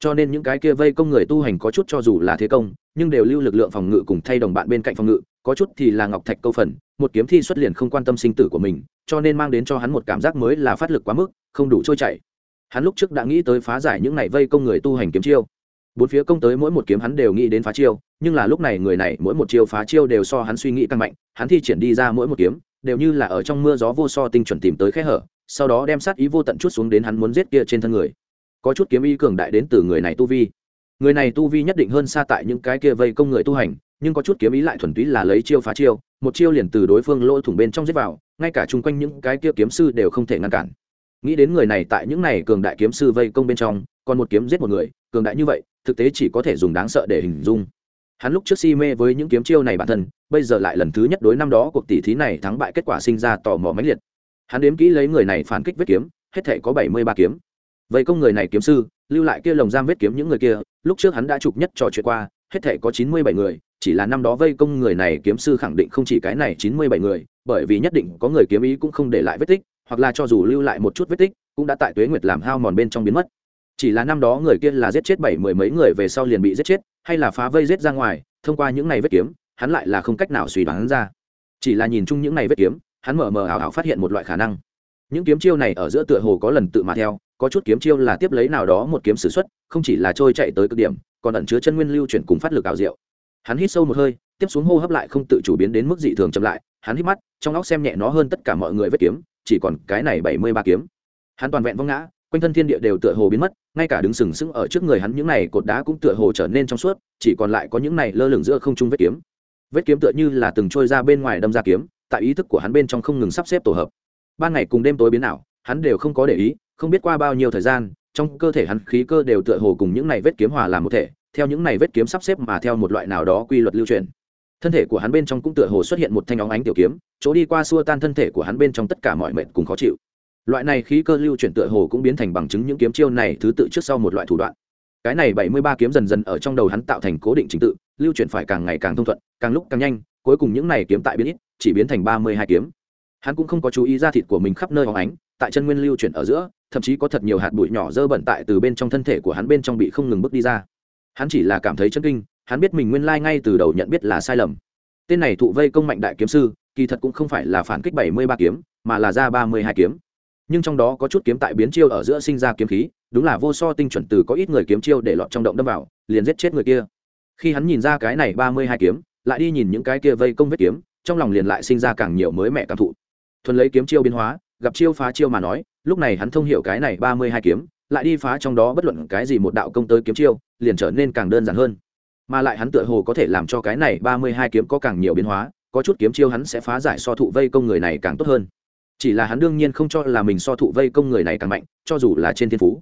Cho nên những cái kia vây công người tu hành có chút cho dù là thế công, nhưng đều lưu lực lượng phòng ngự cùng thay đồng bạn bên cạnh phòng ngự, có chút thì là ngọc thạch câu phần, một kiếm thi xuất liền không quan tâm sinh tử của mình, cho nên mang đến cho hắn một cảm giác mới là phát lực quá mức, không đủ trôi chảy. Hắn lúc trước đã nghĩ tới phá giải những này vây công người tu hành kiếm chiêu. Bốn phía công tới mỗi một kiếm hắn đều nghĩ đến phá chiêu, nhưng là lúc này người này mỗi một chiêu phá chiêu đều so hắn suy nghĩ càng mạnh, hắn thi triển đi ra mỗi một kiếm, đều như là ở trong mưa gió vô so tinh chuẩn tìm tới khe hở sau đó đem sát ý vô tận chút xuống đến hắn muốn giết kia trên thân người. Có chút kiếm ý cường đại đến từ người này tu vi. Người này tu vi nhất định hơn xa tại những cái kia vây công người tu hành, nhưng có chút kiếm ý lại thuần túy là lấy chiêu phá chiêu, một chiêu liền từ đối phương lỗ thủng bên trong giết vào, ngay cả chung quanh những cái kia kiếm sư đều không thể ngăn cản. Nghĩ đến người này tại những này cường đại kiếm sư vây công bên trong, còn một kiếm giết một người, cường đại như vậy, thực tế chỉ có thể dùng đáng sợ để hình dung. Hắn lúc trước si mê với những kiếm chiêu này bản thân, bây giờ lại lần thứ nhất đối năm đó cuộc tỷ thí này thắng bại kết quả sinh ra tò mò mãnh liệt hắn đếm kỹ lấy người này phản kích vết kiếm, hết thể có bảy mươi ba kiếm. Vậy công người này kiếm sư, lưu lại kia lồng giam vết kiếm những người kia, lúc trước hắn đã chụp nhất trò chuyện qua, hết thể có chín mươi bảy người, chỉ là năm đó vây công người này kiếm sư khẳng định không chỉ cái này chín mươi bảy người, bởi vì nhất định có người kiếm ý cũng không để lại vết tích, hoặc là cho dù lưu lại một chút vết tích, cũng đã tại tuế nguyệt làm hao mòn bên trong biến mất. Chỉ là năm đó người kia là giết chết bảy mười mấy người về sau liền bị giết chết, hay là phá vây giết ra ngoài, thông qua những này vết kiếm, hắn lại là không cách nào suy đoán ra. Chỉ là nhìn chung những này vết kiếm hắn mờ mờ ảo ảo phát hiện một loại khả năng. Những kiếm chiêu này ở giữa tựa hồ có lần tự mà theo, có chút kiếm chiêu là tiếp lấy nào đó một kiếm s ử x u ấ t không chỉ là trôi chạy tới cực điểm, còn ẩn chứa chân nguyên lưu chuyển cùng phát lực ảo diệu. Hắn hít sâu một hơi, tiếp xuống hô hấp lại không tự chủ biến đến mức dị thường chậm lại, hắn hít mắt, trong óc xem nhẹ nó hơn tất cả mọi người vết kiếm, chỉ còn cái này bảy mươi ba kiếm. Hắn toàn vẹn vong ngã, quanh thân thiên địa đều tựa hồ biến mất, ngay cả đứng sừng sững ở trước người hắn những này cột đá cũng tựa hồ trở nên trong suốt, chỉ còn lại có những này lơ lửng giữa không trung vết kiếm. Vết kiếm tựa như là từng trôi ra bên ngoài đâm ra kiếm tại ý thức của hắn bên trong không ngừng sắp xếp tổ hợp. Ban ngày cùng đêm tối biến ảo, hắn đều không có để ý, không biết qua bao nhiêu thời gian, trong cơ thể hắn khí cơ đều tựa hồ cùng những này vết kiếm hòa làm một thể, theo những này vết kiếm sắp xếp mà theo một loại nào đó quy luật lưu truyền. Thân thể của hắn bên trong cũng tựa hồ xuất hiện một thanh óng ánh tiểu kiếm, chỗ đi qua xua tan thân thể của hắn bên trong tất cả mọi mệnh cùng khó chịu. Loại này khí cơ lưu chuyển tựa hồ cũng biến thành bằng chứng những kiếm chiêu này thứ tự trước sau một loại thủ đoạn. Cái này bảy mươi ba kiếm dần dần ở trong đầu hắn tạo thành cố định trình tự, lưu chuyển phải càng ngày càng thông thuận, càng lúc càng nhanh, cuối cùng những này kiếm tại biến ít chỉ biến thành ba mươi hai kiếm. Hắn cũng không có chú ý ra thịt của mình khắp nơi hóng ánh, tại chân nguyên lưu chuyển ở giữa, thậm chí có thật nhiều hạt bụi nhỏ dơ bẩn tại từ bên trong thân thể của hắn bên trong bị không ngừng bước đi ra. Hắn chỉ là cảm thấy chân kinh, hắn biết mình nguyên lai ngay từ đầu nhận biết là sai lầm. Tên này thụ vây công mạnh đại kiếm sư, kỳ thật cũng không phải là phản kích bảy mươi ba kiếm, mà là ra ba mươi hai kiếm. Nhưng trong đó có chút kiếm tại biến chiêu ở giữa sinh ra kiếm khí, đúng là vô so tinh chuẩn từ có ít người kiếm chiêu để lọt trong động đâm vào, liền giết chết người kia. Khi hắn nhìn ra cái này ba mươi hai kiếm, lại đi nhìn những cái kia vây công vết kiếm trong lòng liền lại sinh ra càng nhiều mới mẹ cảm thụ. Thuần lấy kiếm chiêu biến hóa, gặp chiêu phá chiêu mà nói, lúc này hắn thông hiểu cái này ba mươi hai kiếm, lại đi phá trong đó bất luận cái gì một đạo công tới kiếm chiêu, liền trở nên càng đơn giản hơn. Mà lại hắn tựa hồ có thể làm cho cái này ba mươi hai kiếm có càng nhiều biến hóa, có chút kiếm chiêu hắn sẽ phá giải so thụ vây công người này càng tốt hơn. Chỉ là hắn đương nhiên không cho là mình so thụ vây công người này càng mạnh, cho dù là trên thiên phú.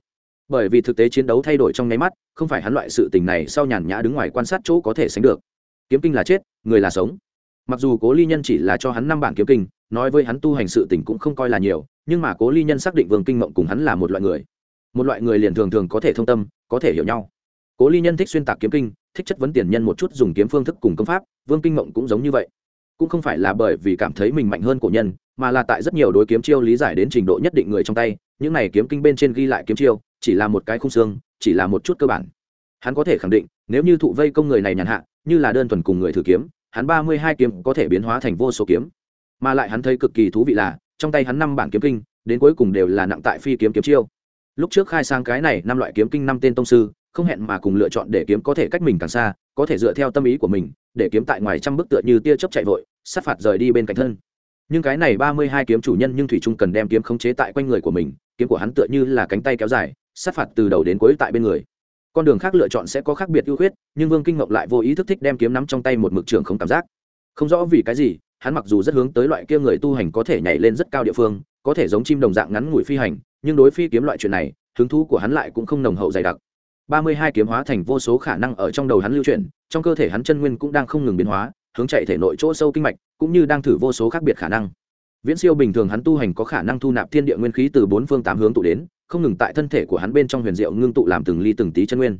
Bởi vì thực tế chiến đấu thay đổi trong nháy mắt, không phải hắn loại sự tình này sau nhàn nhã đứng ngoài quan sát chỗ có thể sánh được. Kiếm kinh là chết, người là sống mặc dù cố ly nhân chỉ là cho hắn năm bản kiếm kinh, nói với hắn tu hành sự tình cũng không coi là nhiều, nhưng mà cố ly nhân xác định vương kinh mộng cùng hắn là một loại người. Một loại người liền thường thường có thể thông tâm, có thể hiểu nhau. Cố ly nhân thích xuyên tạc kiếm kinh, thích chất vấn tiền nhân một chút dùng kiếm phương thức cùng công pháp, vương kinh mộng cũng giống như vậy. Cũng không phải là bởi vì cảm thấy mình mạnh hơn cổ nhân, mà là tại rất nhiều đối kiếm chiêu lý giải đến trình độ nhất định người trong tay, những này kiếm kinh bên trên ghi lại kiếm chiêu, chỉ là một cái khung xương, chỉ là một chút cơ bản. Hắn có thể khẳng định, nếu như thụ vây công người này nhàn hạ, như là đơn thuần cùng người thử kiếm hắn ba mươi hai kiếm có thể biến hóa thành vô số kiếm. Mà lại hắn thấy cực kỳ thú vị là, trong tay hắn năm bản kiếm kinh, đến cuối cùng đều là nặng tại phi kiếm kiếm chiêu. Lúc trước khai sang cái này năm loại kiếm kinh năm tên tông sư, không hẹn mà cùng lựa chọn để kiếm có thể cách mình càng xa, có thể dựa theo tâm ý của mình, để kiếm tại ngoài trăm bức tựa như tia chớp chạy vội, sát phạt rời đi bên cạnh thân. Nhưng cái này ba mươi hai kiếm chủ nhân nhưng thủy trung cần đem kiếm khống chế tại quanh người của mình, kiếm của hắn tựa như là cánh tay kéo dài, sát phạt từ đầu đến cuối tại bên người con đường khác lựa chọn sẽ có khác biệt ưu khuyết, nhưng vương kinh ngọc lại vô ý thức thích đem kiếm nắm trong tay một mực trường không cảm giác. Không rõ vì cái gì, hắn mặc dù rất hướng tới loại kia người tu hành có thể nhảy lên rất cao địa phương, có thể giống chim đồng dạng ngắn ngủi phi hành, nhưng đối phi kiếm loại chuyện này, hứng thú của hắn lại cũng không nồng hậu dày đặc. Ba mươi hai kiếm hóa thành vô số khả năng ở trong đầu hắn lưu chuyển, trong cơ thể hắn chân nguyên cũng đang không ngừng biến hóa, hướng chạy thể nội chỗ sâu kinh mạch, cũng như đang thử vô số khác biệt khả năng. Viễn siêu bình thường hắn tu hành có khả năng thu nạp thiên địa nguyên khí từ bốn phương tám hướng tụ đến không ngừng tại thân thể của hắn bên trong huyền diệu ngưng tụ làm từng ly từng tí chân nguyên.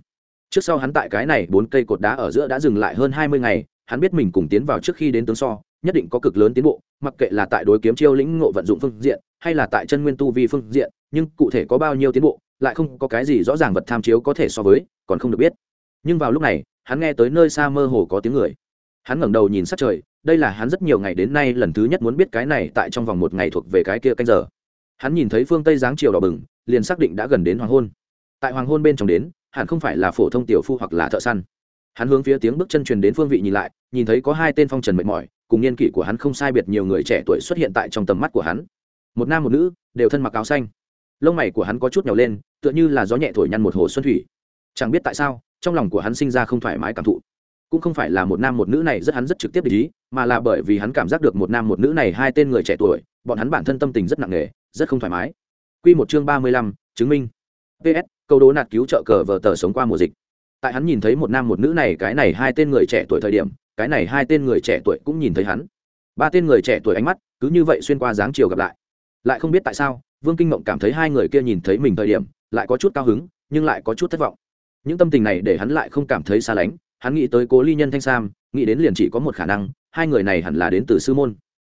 Trước sau hắn tại cái này bốn cây cột đá ở giữa đã dừng lại hơn hai mươi ngày, hắn biết mình cùng tiến vào trước khi đến tướng so, nhất định có cực lớn tiến bộ, mặc kệ là tại đối kiếm chiêu lĩnh ngộ vận dụng phương diện, hay là tại chân nguyên tu vi phương diện, nhưng cụ thể có bao nhiêu tiến bộ, lại không có cái gì rõ ràng vật tham chiếu có thể so với, còn không được biết. Nhưng vào lúc này, hắn nghe tới nơi xa mơ hồ có tiếng người. Hắn ngẩng đầu nhìn sát trời, đây là hắn rất nhiều ngày đến nay lần thứ nhất muốn biết cái này tại trong vòng một ngày thuộc về cái kia canh giờ hắn nhìn thấy phương tây giáng chiều đỏ bừng, liền xác định đã gần đến hoàng hôn. Tại hoàng hôn bên trong đến, hẳn không phải là phổ thông tiểu phu hoặc là thợ săn. Hắn hướng phía tiếng bước chân truyền đến phương vị nhìn lại, nhìn thấy có hai tên phong trần mệt mỏi, cùng niên kỷ của hắn không sai biệt nhiều người trẻ tuổi xuất hiện tại trong tầm mắt của hắn. Một nam một nữ, đều thân mặc áo xanh. Lông mày của hắn có chút nhào lên, tựa như là gió nhẹ thổi nhăn một hồ xuân thủy. Chẳng biết tại sao, trong lòng của hắn sinh ra không thoải mái cảm thụ. Cũng không phải là một nam một nữ này rất hắn rất trực tiếp để ý, mà là bởi vì hắn cảm giác được một nam một nữ này hai tên người trẻ tuổi, bọn hắn bản thân tâm tình rất nặng nề rất không thoải mái. Q một chương ba mươi lăm, chứng minh. Ps câu đố nạt cứu trợ cờ vờ tờ sống qua mùa dịch. Tại hắn nhìn thấy một nam một nữ này, cái này hai tên người trẻ tuổi thời điểm, cái này hai tên người trẻ tuổi cũng nhìn thấy hắn. Ba tên người trẻ tuổi ánh mắt cứ như vậy xuyên qua dáng chiều gặp lại. Lại không biết tại sao, vương kinh mộng cảm thấy hai người kia nhìn thấy mình thời điểm, lại có chút cao hứng, nhưng lại có chút thất vọng. Những tâm tình này để hắn lại không cảm thấy xa lánh, hắn nghĩ tới cố ly nhân thanh sam, nghĩ đến liền chỉ có một khả năng, hai người này hẳn là đến từ sư môn.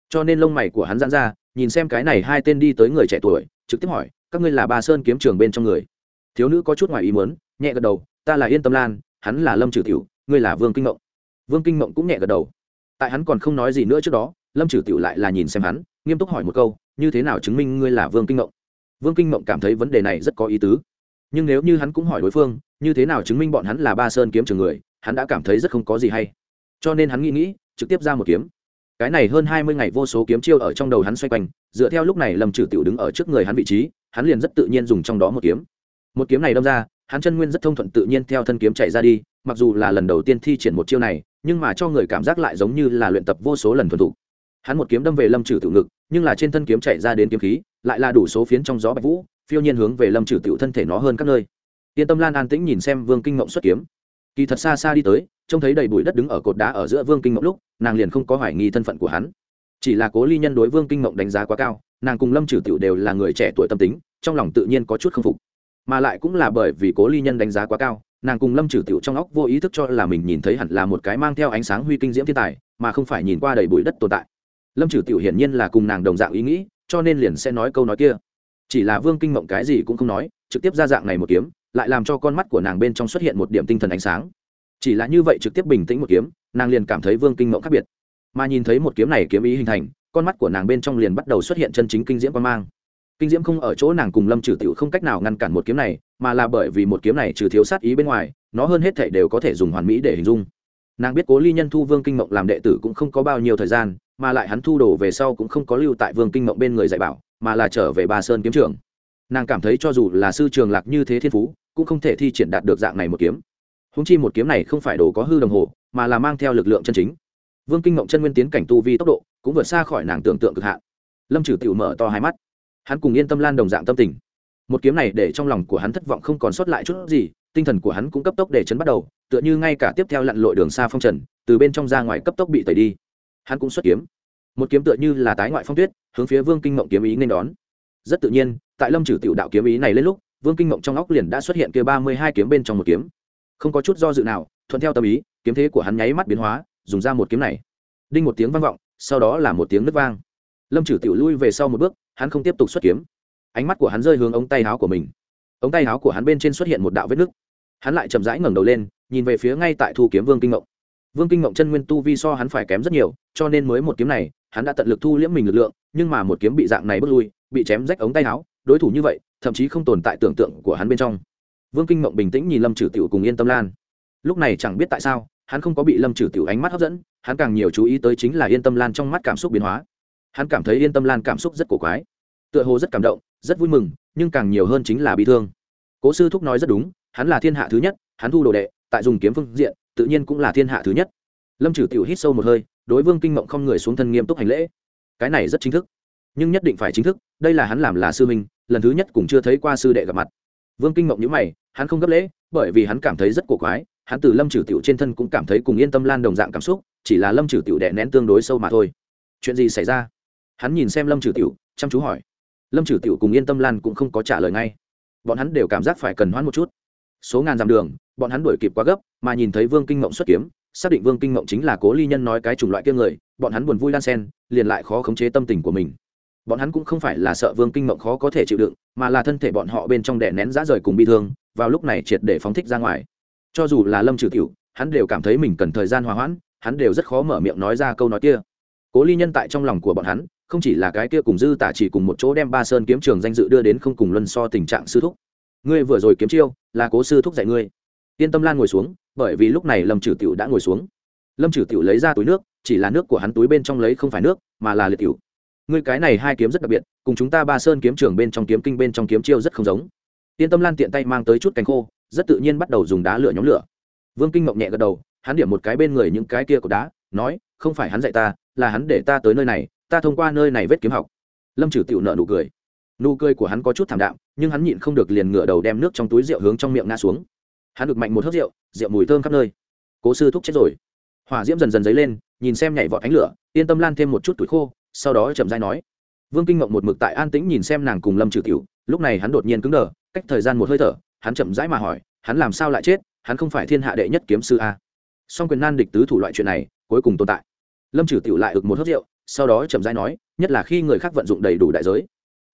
Cho nên lông mày của hắn giãn ra nhìn xem cái này hai tên đi tới người trẻ tuổi, trực tiếp hỏi, các ngươi là ba sơn kiếm trường bên trong người? Thiếu nữ có chút ngoài ý muốn, nhẹ gật đầu, ta là yên tâm lan, hắn là lâm trừ tiểu, ngươi là vương kinh mộng. Vương kinh mộng cũng nhẹ gật đầu. Tại hắn còn không nói gì nữa trước đó, lâm trừ tiểu lại là nhìn xem hắn, nghiêm túc hỏi một câu, như thế nào chứng minh ngươi là vương kinh mộng? Vương kinh mộng cảm thấy vấn đề này rất có ý tứ. Nhưng nếu như hắn cũng hỏi đối phương, như thế nào chứng minh bọn hắn là ba sơn kiếm trường người? hắn đã cảm thấy rất không có gì hay. Cho nên hắn nghĩ nghĩ, trực tiếp ra một kiếm cái này hơn hai mươi ngày vô số kiếm chiêu ở trong đầu hắn xoay quanh, dựa theo lúc này lâm trừ tiểu đứng ở trước người hắn vị trí, hắn liền rất tự nhiên dùng trong đó một kiếm. Một kiếm này đâm ra, hắn chân nguyên rất thông thuận tự nhiên theo thân kiếm chạy ra đi, mặc dù là lần đầu tiên thi triển một chiêu này, nhưng mà cho người cảm giác lại giống như là luyện tập vô số lần thuần thục. Hắn một kiếm đâm về lâm trừ tiểu ngực, nhưng là trên thân kiếm chạy ra đến kiếm khí, lại là đủ số phiến trong gió bạch vũ, phiêu nhiên hướng về lâm trừ tiểu thân thể nó hơn các nơi. Yên tâm lan an tĩnh nhìn xem vương kinh mộng xuất kiếm kỳ thật xa xa đi tới, trông thấy đầy bụi đất đứng ở cột đá ở giữa vương kinh mộng lúc, nàng liền không có hoài nghi thân phận của hắn. Chỉ là cố ly nhân đối vương kinh mộng đánh giá quá cao, nàng cùng lâm trừ tiểu đều là người trẻ tuổi tâm tính, trong lòng tự nhiên có chút k phục. Mà lại cũng là bởi vì cố ly nhân đánh giá quá cao, nàng cùng lâm trừ tiểu trong óc vô ý thức cho là mình nhìn thấy hẳn là một cái mang theo ánh sáng huy kinh diễm thiên tài, mà không phải nhìn qua đầy bụi đất tồn tại. Lâm trừ tiểu hiển nhiên là cùng nàng đồng dạng ý nghĩ, cho nên liền sẽ nói câu nói kia. Chỉ là vương kinh mộng cái gì cũng không nói, trực tiếp ra dạng này một kiếm lại làm cho con mắt của nàng bên trong xuất hiện một điểm tinh thần ánh sáng. Chỉ là như vậy trực tiếp bình tĩnh một kiếm, nàng liền cảm thấy vương kinh mộng khác biệt. Mà nhìn thấy một kiếm này kiếm ý hình thành, con mắt của nàng bên trong liền bắt đầu xuất hiện chân chính kinh diễm quan mang. Kinh diễm không ở chỗ nàng cùng lâm trừ tiểu không cách nào ngăn cản một kiếm này, mà là bởi vì một kiếm này trừ thiếu sát ý bên ngoài, nó hơn hết thể đều có thể dùng hoàn mỹ để hình dung. Nàng biết cố ly nhân thu vương kinh mộng làm đệ tử cũng không có bao nhiêu thời gian, mà lại hắn thu đồ về sau cũng không có lưu tại vương kinh mộng bên người dạy bảo, mà là trở về bà sơn kiếm trường. Nàng cảm thấy cho dù là sư trường lạc như thế thiên phú cũng không thể thi triển đạt được dạng này một kiếm. Húng chi một kiếm này không phải đồ có hư đồng hồ, mà là mang theo lực lượng chân chính. Vương kinh mộng chân nguyên tiến cảnh tu vi tốc độ cũng vượt xa khỏi nàng tưởng tượng cực hạn. Lâm trừ tựu mở to hai mắt. Hắn cùng yên tâm lan đồng dạng tâm tình. Một kiếm này để trong lòng của hắn thất vọng không còn sót lại chút gì, tinh thần của hắn cũng cấp tốc để chấn bắt đầu, tựa như ngay cả tiếp theo lặn lội đường xa phong trần, từ bên trong ra ngoài cấp tốc bị tẩy đi. Hắn cũng xuất kiếm. Một kiếm tựa như là tái ngoại phong tuyết, hướng phía vương kinh mộng kiếm ý nên đón. Rất tự nhiên, tại lâm trừ tiểu đạo kiếm ý này lên lúc vương kinh mộng trong óc liền đã xuất hiện kia ba mươi hai kiếm bên trong một kiếm. Không có chút do dự nào, thuận theo tâm ý, kiếm thế của hắn nháy mắt biến hóa, dùng ra một kiếm này. Đinh một tiếng vang vọng, sau đó là một tiếng nứt vang. Lâm trừ tiểu lui về sau một bước, hắn không tiếp tục xuất kiếm. Ánh mắt của hắn rơi hướng ống tay áo của mình. Ống tay áo của hắn bên trên xuất hiện một đạo vết nứt. Hắn lại chậm rãi ngẩng đầu lên, nhìn về phía ngay tại thu kiếm vương kinh mộng. Vương kinh mộng chân nguyên tu vi so hắn phải kém rất nhiều, cho nên mới một kiếm này, hắn đã tận lực thu liễm mình lực lượng, nhưng mà một kiếm bị dạng này bước lui, bị chém rách ống tay áo, đối thủ như vậy thậm chí không tồn tại tưởng tượng của hắn bên trong. Vương kinh mộng bình tĩnh nhìn lâm trừ tiểu cùng yên tâm lan. Lúc này chẳng biết tại sao, hắn không có bị lâm trừ tiểu ánh mắt hấp dẫn, hắn càng nhiều chú ý tới chính là yên tâm lan trong mắt cảm xúc biến hóa. Hắn cảm thấy yên tâm lan cảm xúc rất cổ quái, tựa hồ rất cảm động, rất vui mừng, nhưng càng nhiều hơn chính là bị thương. Cố sư thúc nói rất đúng, hắn là thiên hạ thứ nhất, hắn thu đồ đệ, tại dùng kiếm phương diện, tự nhiên cũng là thiên hạ thứ nhất. Lâm trừ tiểu hít sâu một hơi, đối vương kinh mộng không người xuống thân nghiêm túc hành lễ. Cái này rất chính thức nhưng nhất định phải chính thức, đây là hắn làm là sư minh lần thứ nhất cũng chưa thấy qua sư đệ gặp mặt. Vương kinh mộng nhữ mày, hắn không gấp lễ, bởi vì hắn cảm thấy rất cổ quái, hắn từ lâm trừ tiểu trên thân cũng cảm thấy cùng yên tâm lan đồng dạng cảm xúc, chỉ là lâm trừ tiểu đè nén tương đối sâu mà thôi. Chuyện gì xảy ra? Hắn nhìn xem lâm trừ tiểu, chăm chú hỏi. Lâm trừ tiểu cùng yên tâm lan cũng không có trả lời ngay. Bọn hắn đều cảm giác phải cần hoãn một chút. Số ngàn dặm đường, bọn hắn đuổi kịp quá gấp, mà nhìn thấy vương kinh mộng xuất kiếm, xác định vương kinh mộng chính là cố ly nhân nói cái chủng loại kia người, bọn hắn buồn vui lan sen, liền lại khó khống chế tâm tình của mình bọn hắn cũng không phải là sợ vương kinh mộng khó có thể chịu đựng, mà là thân thể bọn họ bên trong đè nén dã rời cùng bị thương, vào lúc này triệt để phóng thích ra ngoài. Cho dù là lâm trừ tiểu, hắn đều cảm thấy mình cần thời gian hòa hoãn, hắn đều rất khó mở miệng nói ra câu nói kia. Cố ly nhân tại trong lòng của bọn hắn, không chỉ là cái kia cùng dư tả chỉ cùng một chỗ đem ba sơn kiếm trường danh dự đưa đến không cùng luân so tình trạng sư thúc. Ngươi vừa rồi kiếm chiêu, là cố sư thúc dạy ngươi. Yên tâm lan ngồi xuống, bởi vì lúc này lâm trừ tiểu đã ngồi xuống. Lâm trừ tiểu lấy ra túi nước, chỉ là nước của hắn túi bên trong lấy không phải nước, mà là liệt tiểu ngươi cái này hai kiếm rất đặc biệt, cùng chúng ta ba sơn kiếm trưởng bên trong kiếm kinh bên trong kiếm chiêu rất không giống. Yên tâm lan tiện tay mang tới chút cánh khô, rất tự nhiên bắt đầu dùng đá lửa nhóm lửa. Vương kinh mộng nhẹ gật đầu, hắn điểm một cái bên người những cái kia của đá, nói, không phải hắn dạy ta, là hắn để ta tới nơi này, ta thông qua nơi này vết kiếm học. Lâm trừ tiểu nợ nụ cười. Nụ cười của hắn có chút thảm đạm, nhưng hắn nhịn không được liền ngửa đầu đem nước trong túi rượu hướng trong miệng ngã xuống. Hắn được mạnh một hớt rượu rượu mùi thơm khắp nơi. Cố sư thúc chết rồi. Hỏa diễm dần dần dấy lên, nhìn xem nhảy vọt ánh lửa, yên tâm lan thêm một chút tuổi khô sau đó chậm dai nói, vương kinh mộng một mực tại an tĩnh nhìn xem nàng cùng lâm trừ tiểu lúc này hắn đột nhiên cứng đờ, cách thời gian một hơi thở, hắn chậm rãi mà hỏi, hắn làm sao lại chết, hắn không phải thiên hạ đệ nhất kiếm sư a? Song quyền nan địch tứ thủ loại chuyện này, cuối cùng tồn tại. Lâm trừ tiểu lại ực một hớt rượu, sau đó chậm rãi nói, nhất là khi người khác vận dụng đầy đủ đại giới.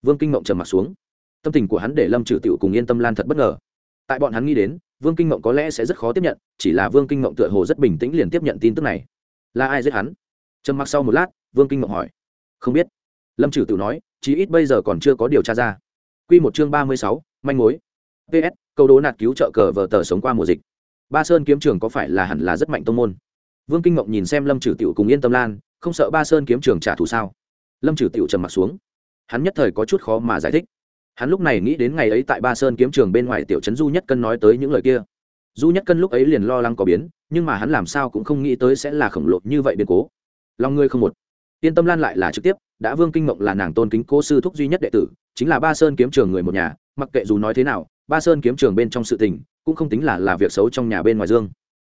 Vương kinh mộng trầm mặt xuống. Tâm tình của hắn để lâm trừ tiểu cùng yên tâm lan thật bất ngờ. Tại bọn hắn nghĩ đến, vương kinh mộng có lẽ sẽ rất khó tiếp nhận, chỉ là vương kinh mộng tựa hồ rất bình tĩnh liền tiếp nhận tin tức này. Là ai giết hắn? Trầm mặc sau một lát, vương kinh mộng hỏi không biết. Lâm trừ Tự nói, chí ít bây giờ còn chưa có điều tra ra. Q một chương ba mươi sáu, manh mối. Ps câu đố nạt cứu trợ cờ vờ tờ sống qua mùa dịch. Ba sơn kiếm trường có phải là hẳn là rất mạnh tông môn? Vương kinh mộng nhìn xem lâm trừ tiểu cùng yên tâm lan, không sợ ba sơn kiếm trường trả thù sao? Lâm trừ tiểu trầm mặc xuống. Hắn nhất thời có chút khó mà giải thích. Hắn lúc này nghĩ đến ngày ấy tại ba sơn kiếm trường bên ngoài tiểu trấn du nhất cân nói tới những lời kia. Du nhất cân lúc ấy liền lo lắng có biến, nhưng mà hắn làm sao cũng không nghĩ tới sẽ là khổng lồ như vậy biến cố. Lòng ngươi không một yên tâm lan lại là trực tiếp, đã vương kinh mộng là nàng tôn kính cố sư thúc duy nhất đệ tử, chính là ba sơn kiếm trường người một nhà, mặc kệ dù nói thế nào, ba sơn kiếm trường bên trong sự tình, cũng không tính là là việc xấu trong nhà bên ngoài dương.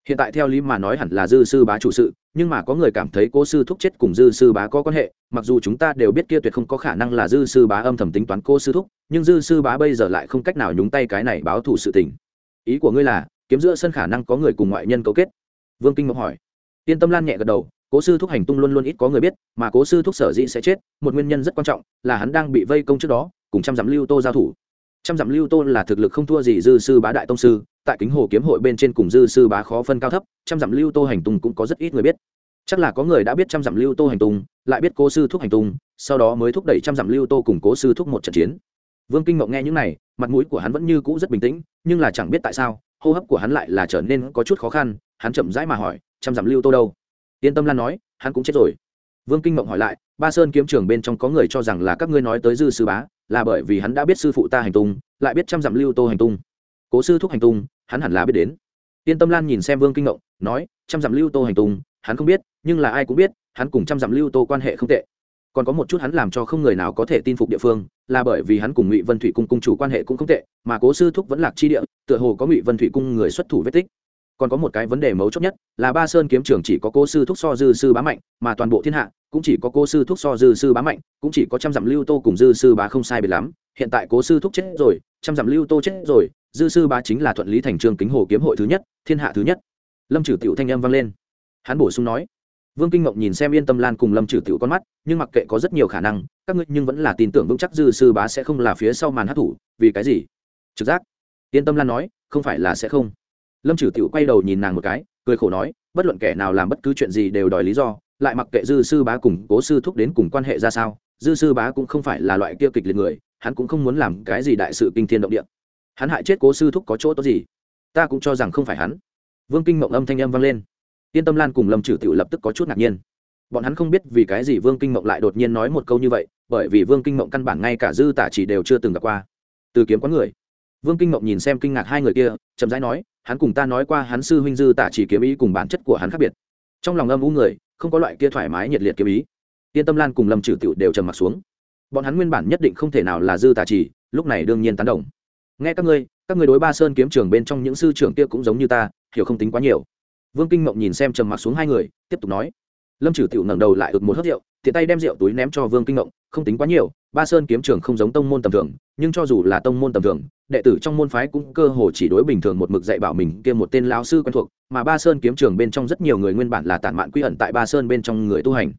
Hiện tại theo lý mà nói hẳn là dư sư bá chủ sự, nhưng mà có người cảm thấy cố sư thúc chết cùng dư sư bá có quan hệ, mặc dù chúng ta đều biết kia tuyệt không có khả năng là dư sư bá âm thầm tính toán cô sư thúc, nhưng dư sư bá bây giờ lại không cách nào nhúng tay cái này báo thù sự tình. Ý của ngươi là, kiếm giữa sân khả năng có người cùng ngoại nhân cấu kết? Vương kinh Mộng hỏi. Yên tâm lan nhẹ gật đầu cố sư thúc hành tung luôn luôn ít có người biết, mà cố sư thúc sở dĩ sẽ chết, một nguyên nhân rất quan trọng, là hắn đang bị vây công trước đó, cùng trăm dặm lưu tô giao thủ. Trăm dặm lưu tô là thực lực không thua gì dư sư bá đại tông sư, tại kính hồ kiếm hội bên trên cùng dư sư bá khó phân cao thấp, trăm dặm lưu tô hành tung cũng có rất ít người biết. Chắc là có người đã biết trăm dặm lưu tô hành tung, lại biết cố sư thúc hành tung, sau đó mới thúc đẩy trăm dặm lưu tô cùng cố sư thúc một trận chiến. Vương kinh mộng nghe những này, mặt mũi của hắn vẫn như cũ rất bình tĩnh, nhưng là chẳng biết tại sao, hô hấp của hắn lại là trở nên có chút khó khăn, hắn chậm rãi mà hỏi, trăm dặm lưu tô đâu? Yên tâm lan nói, hắn cũng chết rồi. Vương kinh mộng hỏi lại, ba sơn kiếm trường bên trong có người cho rằng là các ngươi nói tới dư sư bá, là bởi vì hắn đã biết sư phụ ta hành tung, lại biết trăm dặm lưu tô hành tung. Cố sư thúc hành tung, hắn hẳn là biết đến. Yên tâm lan nhìn xem vương kinh ngộng nói, trăm dặm lưu tô hành tung, hắn không biết, nhưng là ai cũng biết, hắn cùng trăm dặm lưu tô quan hệ không tệ. Còn có một chút hắn làm cho không người nào có thể tin phục địa phương, là bởi vì hắn cùng ngụy vân thủy cung cung chủ quan hệ cũng không tệ, mà cố sư thúc vẫn lạc chi địa, tựa hồ có ngụy vân thủy cung người xuất thủ vết tích còn có một cái vấn đề mấu chốt nhất, là ba sơn kiếm trường chỉ có cố sư thúc so dư sư bá mạnh, mà toàn bộ thiên hạ cũng chỉ có cố sư thúc so dư sư bá mạnh, cũng chỉ có trăm dặm lưu tô cùng dư sư bá không sai biệt lắm. Hiện tại cố sư thúc chết rồi, trăm dặm lưu tô chết rồi, dư sư bá chính là thuận lý thành trường kính hồ kiếm hội thứ nhất, thiên hạ thứ nhất. Lâm trừ tiểu thanh âm vang lên. Hắn bổ sung nói, vương kinh ngộng nhìn xem yên tâm lan cùng lâm trừ tiểu con mắt, nhưng mặc kệ có rất nhiều khả năng, các ngươi nhưng vẫn là tin tưởng vững chắc dư sư bá sẽ không là phía sau màn hát thủ, vì cái gì? Trực giác. Yên tâm lan nói, không phải là sẽ không lâm trừ tiểu quay đầu nhìn nàng một cái, cười khổ nói, bất luận kẻ nào làm bất cứ chuyện gì đều đòi lý do, lại mặc kệ dư sư bá cùng cố sư thúc đến cùng quan hệ ra sao, dư sư bá cũng không phải là loại kia kịch liệt người, hắn cũng không muốn làm cái gì đại sự kinh thiên động địa. Hắn hại chết cố sư thúc có chỗ tốt gì? Ta cũng cho rằng không phải hắn. Vương kinh mộng âm thanh âm vang lên. Yên tâm lan cùng lâm trừ tiểu lập tức có chút ngạc nhiên. Bọn hắn không biết vì cái gì vương kinh mộng lại đột nhiên nói một câu như vậy, bởi vì vương kinh mộng căn bản ngay cả dư tả chỉ đều chưa từng gặp qua. Từ kiếm có người. Vương kinh mộng nhìn xem kinh ngạc hai người kia, chậm rãi nói hắn cùng ta nói qua hắn sư huynh dư tả chỉ kiếm ý cùng bản chất của hắn khác biệt. Trong lòng âm u người, không có loại kia thoải mái nhiệt liệt kiếm ý. Yên tâm lan cùng lâm trừ tiểu đều trầm mặc xuống. Bọn hắn nguyên bản nhất định không thể nào là dư tả chỉ, lúc này đương nhiên tán đồng. Nghe các ngươi các ngươi đối ba sơn kiếm trường bên trong những sư trưởng kia cũng giống như ta, hiểu không tính quá nhiều. Vương kinh mộng nhìn xem trầm mặc xuống hai người, tiếp tục nói. Lâm trừ tiểu ngẩng đầu lại ực một hớt rượu, tiện tay đem rượu túi ném cho vương kinh mộng, không tính quá nhiều ba sơn kiếm trường không giống tông môn tầm thường, nhưng cho dù là tông môn tầm thường, đệ tử trong môn phái cũng cơ hồ chỉ đối bình thường một mực dạy bảo mình kia một tên lão sư quen thuộc, mà ba sơn kiếm trường bên trong rất nhiều người nguyên bản là tản mạn quy ẩn tại ba sơn bên trong người tu hành.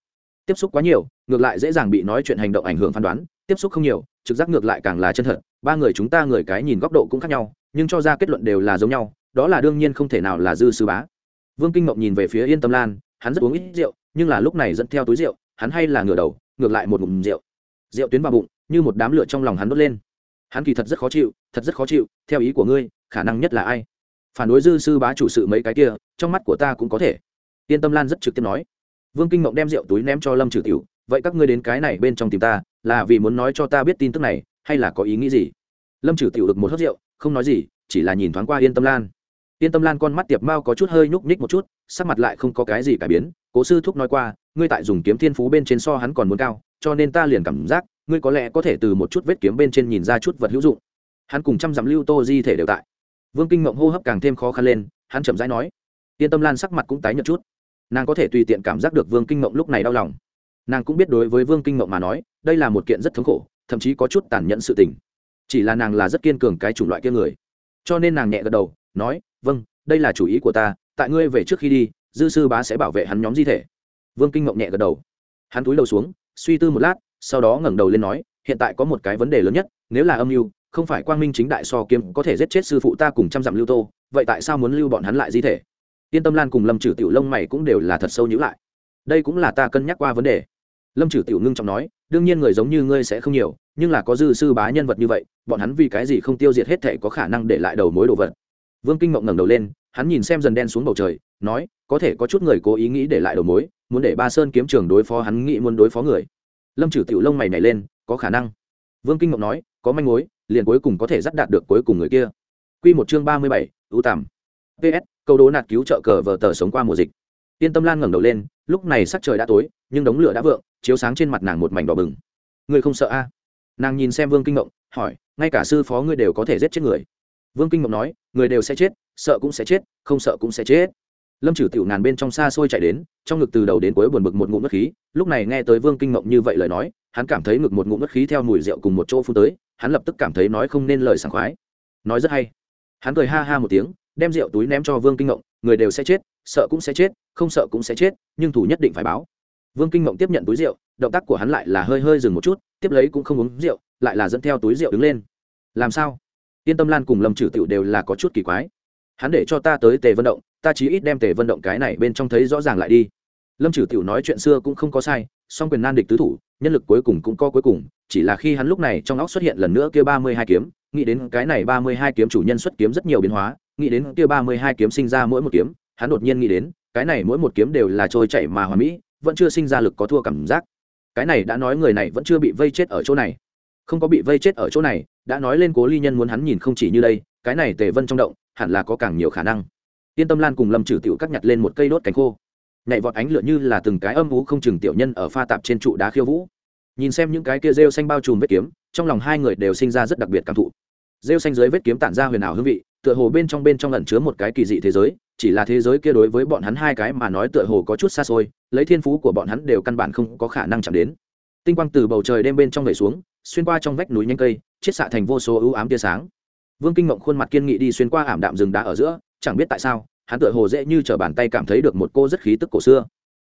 Tiếp xúc quá nhiều, ngược lại dễ dàng bị nói chuyện hành động ảnh hưởng phán đoán, tiếp xúc không nhiều, trực giác ngược lại càng là chân thật, ba người chúng ta người cái nhìn góc độ cũng khác nhau, nhưng cho ra kết luận đều là giống nhau, đó là đương nhiên không thể nào là dư sư bá. Vương kinh mộng nhìn về phía yên tâm lan, hắn rất uống ít rượu, nhưng là lúc này dẫn theo túi rượu, hắn hay là ngửa đầu, ngược lại một ngụm rượu rượu tuyến vào bụng, như một đám lửa trong lòng hắn đốt lên. Hắn kỳ thật rất khó chịu, thật rất khó chịu, theo ý của ngươi, khả năng nhất là ai? Phản đối dư sư bá chủ sự mấy cái kia, trong mắt của ta cũng có thể. Yên tâm lan rất trực tiếp nói. Vương kinh mộng đem rượu túi ném cho lâm trừ tiểu. Vậy các ngươi đến cái này bên trong tìm ta, là vì muốn nói cho ta biết tin tức này, hay là có ý nghĩ gì? Lâm trừ tiểu được một hớt rượu, không nói gì, chỉ là nhìn thoáng qua yên tâm lan. Yên tâm lan con mắt tiệp mao có chút hơi nhúc nhích một chút, sắc mặt lại không có cái gì cải biến. Cố sư thúc nói qua, ngươi tại dùng kiếm thiên phú bên trên so hắn còn muốn cao cho nên ta liền cảm giác, ngươi có lẽ có thể từ một chút vết kiếm bên trên nhìn ra chút vật hữu dụng. Hắn cùng trăm dặm lưu tô di thể đều tại. Vương kinh mộng hô hấp càng thêm khó khăn lên, hắn chậm rãi nói, yên tâm lan sắc mặt cũng tái nhợt chút. Nàng có thể tùy tiện cảm giác được vương kinh mộng lúc này đau lòng. Nàng cũng biết đối với vương kinh mộng mà nói, đây là một kiện rất thống khổ, thậm chí có chút tàn nhẫn sự tình. Chỉ là nàng là rất kiên cường cái chủng loại kia người. Cho nên nàng nhẹ gật đầu, nói vâng đây là chủ ý của ta, tại ngươi về trước khi đi, dư sư bá sẽ bảo vệ hắn nhóm di thể. Vương kinh mộng nhẹ gật đầu. Hắn túi đầu xuống suy tư một lát, sau đó ngẩng đầu lên nói, hiện tại có một cái vấn đề lớn nhất, nếu là âm mưu, không phải quang minh chính đại so kiếm có thể giết chết sư phụ ta cùng trăm dặm lưu tô, vậy tại sao muốn lưu bọn hắn lại di thể? Yên tâm lan cùng lâm trừ tiểu lông mày cũng đều là thật sâu nhữ lại. Đây cũng là ta cân nhắc qua vấn đề. Lâm trừ tiểu ngưng trọng nói, đương nhiên người giống như ngươi sẽ không nhiều, nhưng là có dư sư bá nhân vật như vậy, bọn hắn vì cái gì không tiêu diệt hết thể có khả năng để lại đầu mối đồ vật? Vương kinh mộng ngẩng đầu lên, hắn nhìn xem dần đen xuống bầu trời nói, có thể có chút người cố ý nghĩ để lại đầu mối, muốn để ba sơn kiếm trường đối phó hắn nghĩ muốn đối phó người. Lâm trừ tiểu lông mày nhảy lên, có khả năng. Vương kinh ngọc nói, có manh mối, liền cuối cùng có thể dắt đạt được cuối cùng người kia. Quy một chương ba mươi bảy, ưu tàm ps câu đố nạt cứu trợ cờ vờ tờ sống qua mùa dịch. Yên tâm lan ngẩng đầu lên, lúc này sắc trời đã tối, nhưng đống lửa đã vượng, chiếu sáng trên mặt nàng một mảnh đỏ bừng. Ngươi không sợ a? Nàng nhìn xem vương kinh ngộng hỏi, ngay cả sư phó ngươi đều có thể giết chết người? Vương kinh ngộng nói, người đều sẽ chết, sợ cũng sẽ chết, không sợ cũng sẽ chết lâm trừ tiểu ngàn bên trong xa xôi chạy đến, trong ngực từ đầu đến cuối buồn bực một ngụm mất khí, lúc này nghe tới vương kinh mộng như vậy lời nói, hắn cảm thấy ngực một ngụm mất khí theo mùi rượu cùng một chỗ phun tới, hắn lập tức cảm thấy nói không nên lời sảng khoái. Nói rất hay. Hắn cười ha ha một tiếng, đem rượu túi ném cho vương kinh mộng người đều sẽ chết, sợ cũng sẽ chết, không sợ cũng sẽ chết, nhưng thủ nhất định phải báo. Vương kinh mộng tiếp nhận túi rượu, động tác của hắn lại là hơi hơi dừng một chút, tiếp lấy cũng không uống rượu, lại là dẫn theo túi rượu đứng lên. Làm sao? Yên tâm lan cùng lâm trừ tiểu đều là có chút kỳ quái. Hắn để cho ta tới tề vận động ta chí ít đem tề vận động cái này bên trong thấy rõ ràng lại đi. Lâm trừ tiểu nói chuyện xưa cũng không có sai, song quyền nan địch tứ thủ, nhân lực cuối cùng cũng có cuối cùng, chỉ là khi hắn lúc này trong óc xuất hiện lần nữa kia ba mươi hai kiếm, nghĩ đến cái này ba mươi hai kiếm chủ nhân xuất kiếm rất nhiều biến hóa, nghĩ đến kia ba mươi hai kiếm sinh ra mỗi một kiếm, hắn đột nhiên nghĩ đến, cái này mỗi một kiếm đều là trôi chảy mà hòa mỹ, vẫn chưa sinh ra lực có thua cảm giác. Cái này đã nói người này vẫn chưa bị vây chết ở chỗ này. Không có bị vây chết ở chỗ này, đã nói lên cố ly nhân muốn hắn nhìn không chỉ như đây, cái này tề vân trong động, hẳn là có càng nhiều khả năng yên tâm lan cùng lâm trừ tiểu cắt nhặt lên một cây đốt cánh khô. Nhảy vọt ánh lửa như là từng cái âm vú không chừng tiểu nhân ở pha tạp trên trụ đá khiêu vũ. Nhìn xem những cái kia rêu xanh bao trùm vết kiếm, trong lòng hai người đều sinh ra rất đặc biệt cảm thụ. Rêu xanh dưới vết kiếm tản ra huyền ảo hương vị, tựa hồ bên trong bên trong lẩn chứa một cái kỳ dị thế giới, chỉ là thế giới kia đối với bọn hắn hai cái mà nói tựa hồ có chút xa xôi, lấy thiên phú của bọn hắn đều căn bản không có khả năng chạm đến. Tinh quang từ bầu trời đêm bên trong vẩy xuống, xuyên qua trong vách núi nhanh cây, chiết xạ thành vô số ưu ám tia sáng. Vương kinh mộng khuôn mặt kiên nghị đi xuyên qua ảm đạm rừng đá ở giữa chẳng biết tại sao, hắn tựa hồ dễ như t r ở bàn tay cảm thấy được một cô rất khí tức cổ xưa.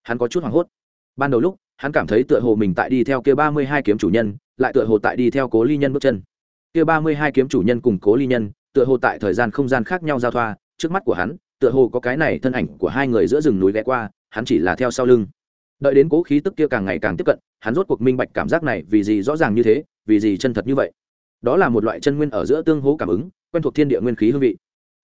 Hắn có chút hoảng hốt. Ban đầu lúc, hắn cảm thấy tựa hồ mình tại đi theo kia ba mươi hai kiếm chủ nhân, lại tựa hồ tại đi theo cố ly nhân bước chân. Kia ba mươi hai kiếm chủ nhân cùng cố ly nhân, tựa hồ tại thời gian không gian khác nhau giao thoa, trước mắt của hắn, tựa hồ có cái này thân ảnh của hai người giữa rừng núi ghé qua, hắn chỉ là theo sau lưng. Đợi đến cố khí tức kia càng ngày càng tiếp cận, hắn rốt cuộc minh bạch cảm giác này vì gì rõ ràng như thế, vì gì chân thật như vậy. Đó là một loại chân nguyên ở giữa tương hố cảm ứng, quen thuộc thiên địa nguyên khí hương vị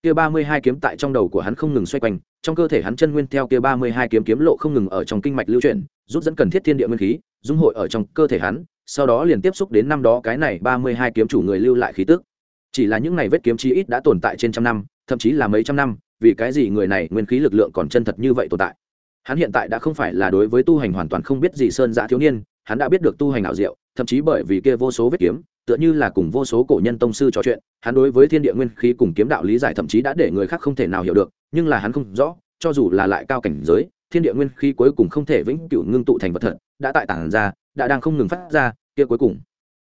kia ba mươi hai kiếm tại trong đầu của hắn không ngừng xoay quanh, trong cơ thể hắn chân nguyên theo kia ba mươi hai kiếm kiếm lộ không ngừng ở trong kinh mạch lưu chuyển, rút dẫn cần thiết thiên địa nguyên khí, dung hội ở trong cơ thể hắn, sau đó liền tiếp xúc đến năm đó cái này ba mươi hai kiếm chủ người lưu lại khí tức. Chỉ là những này vết kiếm chi ít đã tồn tại trên trăm năm, thậm chí là mấy trăm năm, vì cái gì người này nguyên khí lực lượng còn chân thật như vậy tồn tại? Hắn hiện tại đã không phải là đối với tu hành hoàn toàn không biết gì sơn giã thiếu niên, hắn đã biết được tu hành ảo diệu, thậm chí bởi vì kia vô số vết kiếm tựa như là cùng vô số cổ nhân tông sư trò chuyện, hắn đối với thiên địa nguyên khí cùng kiếm đạo lý giải thậm chí đã để người khác không thể nào hiểu được, nhưng là hắn không rõ, cho dù là lại cao cảnh giới, thiên địa nguyên khí cuối cùng không thể vĩnh cửu ngưng tụ thành vật thật, đã tại tản ra, đã đang không ngừng phát ra, kia cuối cùng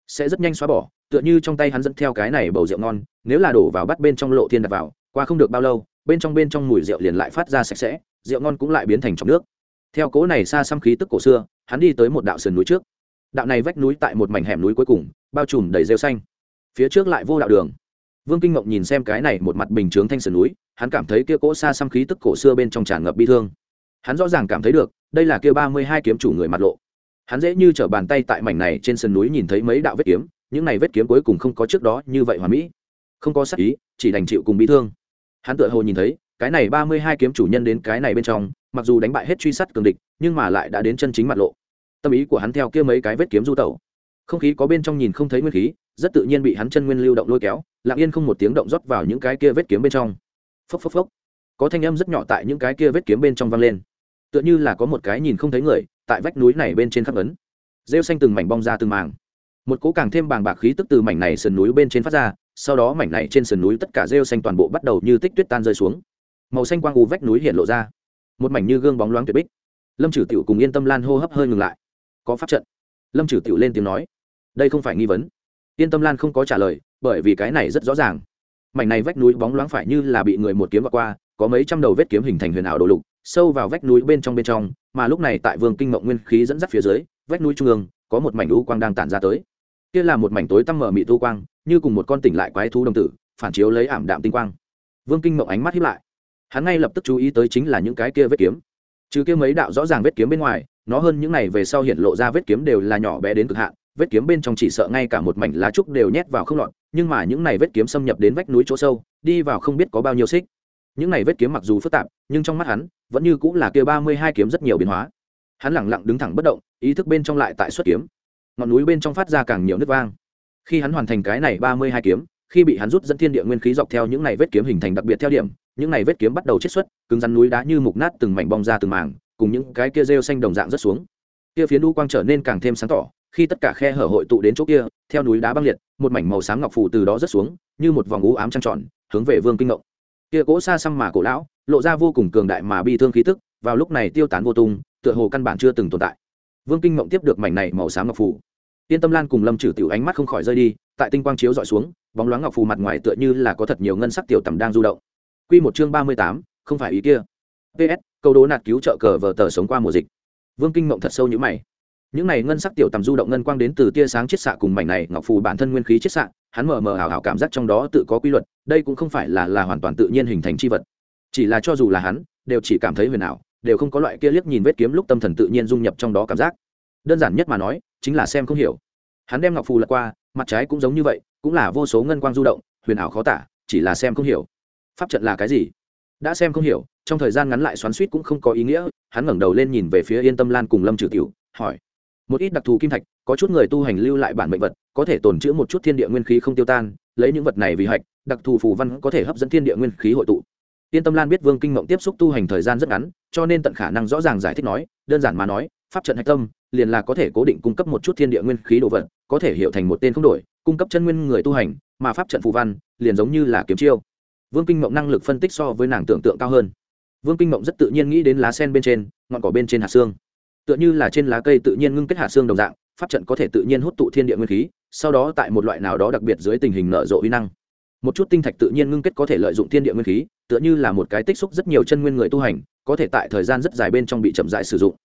sẽ rất nhanh xóa bỏ, tựa như trong tay hắn dẫn theo cái này bầu rượu ngon, nếu là đổ vào bắt bên trong lộ thiên đặt vào, qua không được bao lâu, bên trong bên trong mùi rượu liền lại phát ra sạch sẽ, rượu ngon cũng lại biến thành trong nước. Theo cố này xa xăm khí tức cổ xưa, hắn đi tới một đạo sườn núi trước. Đạo này vách núi tại một mảnh hẻm núi cuối cùng bao trùm đầy rêu xanh. Phía trước lại vô đạo đường. Vương kinh ngộng nhìn xem cái này một mặt bình chướng thanh sườn núi, hắn cảm thấy kia cỗ xa xăm khí tức cổ xưa bên trong tràn ngập bi thương. Hắn rõ ràng cảm thấy được, đây là kia ba mươi hai kiếm chủ người mặt lộ. Hắn dễ như t bàn tay tại mảnh này trên sườn núi nhìn thấy mấy đạo vết kiếm, những này vết kiếm cuối cùng không có trước đó như vậy hòa mỹ. Không có sắc ý, chỉ đành chịu cùng bi thương. Hắn tự hồ nhìn thấy, cái này ba mươi hai kiếm chủ nhân đến cái này bên trong, mặc dù đánh bại hết truy sát cường địch, nhưng mà lại đã đến chân chính mặt lộ. Tâm ý của hắn theo kia mấy cái vết kiếm du tẩu không khí có bên trong nhìn không thấy nguyên khí, rất tự nhiên bị hắn chân nguyên lưu động lôi kéo, lặng yên không một tiếng động rót vào những cái kia vết kiếm bên trong. Phốc phốc phốc. Có thanh âm rất nhỏ tại những cái kia vết kiếm bên trong vang lên. Tựa như là có một cái nhìn không thấy người, tại vách núi này bên trên khắp ấn. Rêu xanh từng mảnh bong ra từng màng một cỗ càng thêm bàng bạc khí tức từ mảnh này sườn núi bên trên phát ra, sau đó mảnh này trên sườn núi tất cả rêu xanh toàn bộ bắt đầu như tích tuyết tan rơi xuống. Màu xanh quang u vách núi hiện lộ ra. Một mảnh như gương bóng loáng tuyệt bích. Lâm trừ tiểu cùng yên tâm lan hô hấp hơi ngừng lại. Có pháp trận lâm trừ tiểu lên tiếng nói, đây không phải nghi vấn. Yên tâm lan không có trả lời, bởi vì cái này rất rõ ràng. Mảnh này vách núi bóng loáng phải như là bị người một kiếm vượt qua, có mấy trăm đầu vết kiếm hình thành huyền ảo đồ lục, sâu vào vách núi bên trong bên trong, mà lúc này tại vương kinh mộng nguyên khí dẫn dắt phía dưới, vách núi trung ương, có một mảnh u quang đang tản ra tới. Kia là một mảnh tối tăm mở mị tu quang, như cùng một con tỉnh lại quái thú đồng tử, phản chiếu lấy ảm đạm tinh quang. Vương kinh mộng ánh mắt hiếp lại. Hắn ngay lập tức chú ý tới chính là những cái kia vết kiếm. Trừ kia mấy đạo rõ ràng vết kiếm bên ngoài nó hơn những này về sau hiện lộ ra vết kiếm đều là nhỏ bé đến cực hạn, vết kiếm bên trong chỉ sợ ngay cả một mảnh lá trúc đều nhét vào không lọt, nhưng mà những này vết kiếm xâm nhập đến vách núi chỗ sâu, đi vào không biết có bao nhiêu xích. Những này vết kiếm mặc dù phức tạp, nhưng trong mắt hắn, vẫn như cũng là kia ba mươi hai kiếm rất nhiều biến hóa. Hắn lẳng lặng đứng thẳng bất động, ý thức bên trong lại tại xuất kiếm. Ngọn núi bên trong phát ra càng nhiều nước vang. Khi hắn hoàn thành cái này ba mươi hai kiếm, khi bị hắn rút dẫn thiên địa nguyên khí dọc theo những này vết kiếm hình thành đặc biệt theo điểm, những này vết kiếm bắt đầu chết xuất, cứng rắn núi đá như mục nát từng mảnh bong ra từng mảng cùng những cái kia rêu xanh đồng dạng rất xuống. Kia phía đu quang trở nên càng thêm sáng tỏ, khi tất cả khe hở hội tụ đến chỗ kia, theo núi đá băng liệt, một mảnh màu xám ngọc phủ từ đó rớt xuống, như một vòng ú ám trăng tròn, hướng về vương kinh ngộng. Kia cỗ xa xăm mà cổ lão, lộ ra vô cùng cường đại mà bi thương khí tức, vào lúc này tiêu tán vô tung, tựa hồ căn bản chưa từng tồn tại. Vương kinh ngộng tiếp được mảnh này màu xám ngọc phủ tiên tâm lan cùng lâm trừ tiểu ánh mắt không khỏi rơi đi, tại tinh quang chiếu dọi xuống, bóng loáng ngọc phù mặt ngoài tựa như là có thật nhiều ngân sắc tiểu tầm đang du động. Q một chương ba mươi tám, không phải ý kia. Ps câu đố nạt cứu trợ cờ vờ tờ sống qua mùa dịch. Vương kinh mộng thật sâu như mày. Những này ngân sắc tiểu tầm du động ngân quang đến từ tia sáng chiết xạ cùng mảnh này, ngọc phù bản thân nguyên khí chiết xạ, hắn mờ mờ hào hào cảm giác trong đó tự có quy luật, đây cũng không phải là là hoàn toàn tự nhiên hình thành chi vật. Chỉ là cho dù là hắn, đều chỉ cảm thấy huyền ảo, đều không có loại kia liếc nhìn vết kiếm lúc tâm thần tự nhiên dung nhập trong đó cảm giác. Đơn giản nhất mà nói, chính là xem không hiểu. Hắn đem ngọc phù lật qua, mặt trái cũng giống như vậy, cũng là vô số ngân quang du động, huyền ảo khó tả, chỉ là xem không hiểu. Pháp trận là cái gì? Đã xem không hiểu trong thời gian ngắn lại xoắn suýt cũng không có ý nghĩa, hắn ngẩng đầu lên nhìn về phía yên tâm lan cùng lâm trừ tiểu, hỏi, một ít đặc thù kim thạch, có chút người tu hành lưu lại bản mệnh vật, có thể tồn chữ một chút thiên địa nguyên khí không tiêu tan, lấy những vật này vì hạch, đặc thù phù văn có thể hấp dẫn thiên địa nguyên khí hội tụ. Yên tâm lan biết vương kinh mộng tiếp xúc tu hành thời gian rất ngắn, cho nên tận khả năng rõ ràng giải thích nói, đơn giản mà nói, pháp trận hạch tâm, liền là có thể cố định cung cấp một chút thiên địa nguyên khí đồ vật, có thể hiểu thành một tên không đổi, cung cấp chân nguyên người tu hành, mà pháp trận phù văn, liền giống như là kiếm chiêu. Vương kinh mộng năng lực phân tích so với nàng tưởng tượng cao hơn vương kinh mộng rất tự nhiên nghĩ đến lá sen bên trên, ngọn cỏ bên trên hạt xương. Tựa như là trên lá cây tự nhiên ngưng kết hạt xương đồng dạng, pháp trận có thể tự nhiên hút tụ thiên địa nguyên khí, sau đó tại một loại nào đó đặc biệt dưới tình hình nở rộ uy năng. Một chút tinh thạch tự nhiên ngưng kết có thể lợi dụng thiên địa nguyên khí, tựa như là một cái tích xúc rất nhiều chân nguyên người tu hành, có thể tại thời gian rất dài bên trong bị chậm dại sử dụng.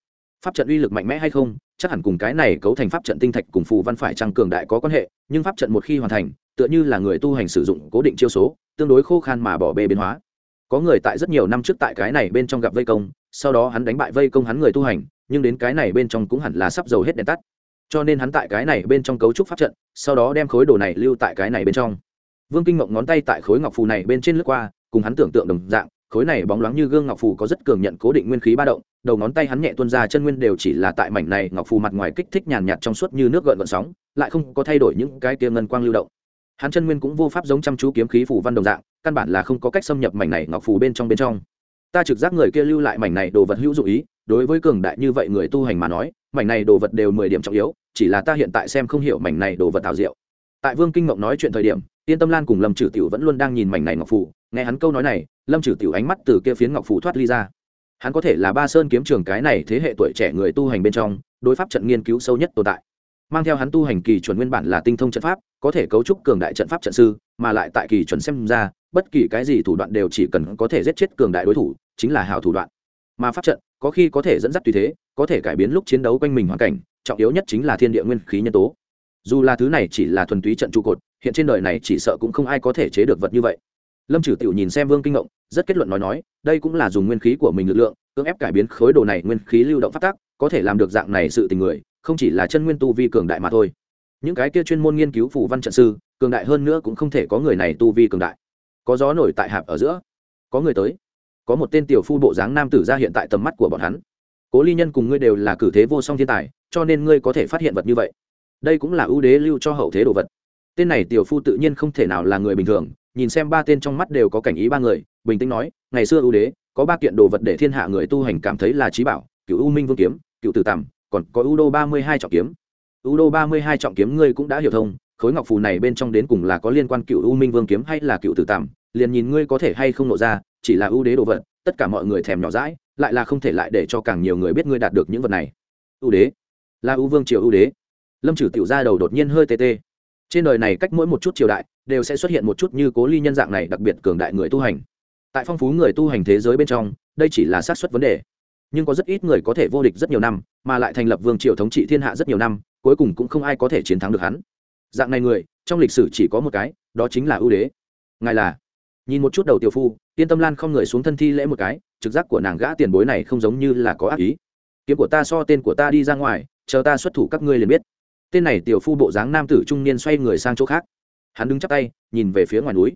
Pháp trận uy lực mạnh mẽ hay không, chắc hẳn cùng cái này cấu thành pháp trận tinh thạch cùng phù văn phải trăng cường đại có quan hệ, nhưng pháp trận một khi hoàn thành, tựa như là người tu hành sử dụng cố định chiêu số, tương đối khô khan mà bỏ bê biến hóa có người tại rất nhiều năm trước tại cái này bên trong gặp vây công, sau đó hắn đánh bại vây công hắn người tu hành, nhưng đến cái này bên trong cũng hẳn là sắp dầu hết đèn tắt. Cho nên hắn tại cái này bên trong cấu trúc pháp trận, sau đó đem khối đồ này lưu tại cái này bên trong. Vương kinh mộng ngón tay tại khối ngọc phù này bên trên lướt qua, cùng hắn tưởng tượng đồng dạng, khối này bóng loáng như gương ngọc phù có rất cường nhận cố định nguyên khí ba động, đầu ngón tay hắn nhẹ tuôn ra chân nguyên đều chỉ là tại mảnh này ngọc phù mặt ngoài kích thích nhàn nhạt trong suốt như nước gợn gợn sóng, lại không có thay đổi những cái tia ngân quang lưu động hắn chân nguyên cũng vô pháp giống chăm chú kiếm khí phù văn đồng dạng, căn bản là không có cách xâm nhập mảnh này ngọc phù bên trong bên trong. Ta trực giác người kia lưu lại mảnh này đồ vật hữu dụng ý, đối với cường đại như vậy người tu hành mà nói, mảnh này đồ vật đều mười điểm trọng yếu, chỉ là ta hiện tại xem không hiểu mảnh này đồ vật thảo diệu. Tại vương kinh ngộng nói chuyện thời điểm, yên tâm lan cùng lâm trừ tiểu vẫn luôn đang nhìn mảnh này ngọc phủ nghe hắn câu nói này, lâm trừ tiểu ánh mắt từ kia phiến ngọc phủ thoát ly ra. Hắn có thể là ba sơn kiếm trường cái này thế hệ tuổi trẻ người tu hành bên trong, đối pháp trận nghiên cứu sâu nhất tồn tại mang theo hắn tu hành kỳ chuẩn nguyên bản là tinh thông trận pháp, có thể cấu trúc cường đại trận pháp trận sư, mà lại tại kỳ chuẩn xem ra, bất kỳ cái gì thủ đoạn đều chỉ cần có thể giết chết cường đại đối thủ, chính là hảo thủ đoạn. Mà pháp trận, có khi có thể dẫn dắt tùy thế, có thể cải biến lúc chiến đấu quanh mình hoàn cảnh, trọng yếu nhất chính là thiên địa nguyên khí nhân tố. Dù là thứ này chỉ là thuần túy trận trụ cột, hiện trên đời này chỉ sợ cũng không ai có thể chế được vật như vậy. Lâm trừ tiểu nhìn xem vương kinh ngộng, rất kết luận nói nói, đây cũng là dùng nguyên khí của mình lực lượng, cưỡng ép cải biến khối đồ này nguyên khí lưu động phát tác, có thể làm được dạng này sự tình người không chỉ là chân nguyên tu vi cường đại mà thôi. Những cái kia chuyên môn nghiên cứu phủ văn trận sư, cường đại hơn nữa cũng không thể có người này tu vi cường đại. Có gió nổi tại hạp ở giữa, có người tới, có một tên tiểu phu bộ dáng nam tử ra hiện tại tầm mắt của bọn hắn. Cố ly nhân cùng ngươi đều là cử thế vô song thiên tài, cho nên ngươi có thể phát hiện vật như vậy. Đây cũng là ưu đế lưu cho hậu thế đồ vật. Tên này tiểu phu tự nhiên không thể nào là người bình thường, nhìn xem ba tên trong mắt đều có cảnh ý ba người, bình tĩnh nói, ngày xưa ưu đế, có ba kiện đồ vật để thiên hạ người tu hành cảm thấy là trí bảo, cựu u minh vương kiếm, cựu tử tằm còn có u đô ba mươi hai trọng kiếm. U đô ba mươi hai trọng kiếm ngươi cũng đã hiểu thông, khối ngọc phù này bên trong đến cùng là có liên quan cựu u minh vương kiếm hay là cựu tử tạm, liền nhìn ngươi có thể hay không nộ ra, chỉ là ưu đế đồ vật, tất cả mọi người thèm nhỏ rãi lại là không thể lại để cho càng nhiều người biết ngươi đạt được những vật này. Ưu đế. Là ưu vương triều ưu đế. Lâm trừ tiểu ra đầu đột nhiên hơi tê tê. Trên đời này cách mỗi một chút triều đại, đều sẽ xuất hiện một chút như cố ly nhân dạng này đặc biệt cường đại người tu hành. Tại phong phú người tu hành thế giới bên trong, đây chỉ là xác suất vấn đề nhưng có rất ít người có thể vô địch rất nhiều năm, mà lại thành lập vương triều thống trị thiên hạ rất nhiều năm, cuối cùng cũng không ai có thể chiến thắng được hắn. Dạng này người, trong lịch sử chỉ có một cái, đó chính là ưu đế. Ngài là? Nhìn một chút đầu tiểu phu tiên tâm lan không người xuống thân thi lễ một cái, trực giác của nàng gã tiền bối này không giống như là có ác ý. Kiếm của ta so tên của ta đi ra ngoài, chờ ta xuất thủ các ngươi liền biết. Tên này tiểu phu bộ dáng nam tử trung niên xoay người sang chỗ khác. Hắn đứng chắp tay, nhìn về phía ngoài núi.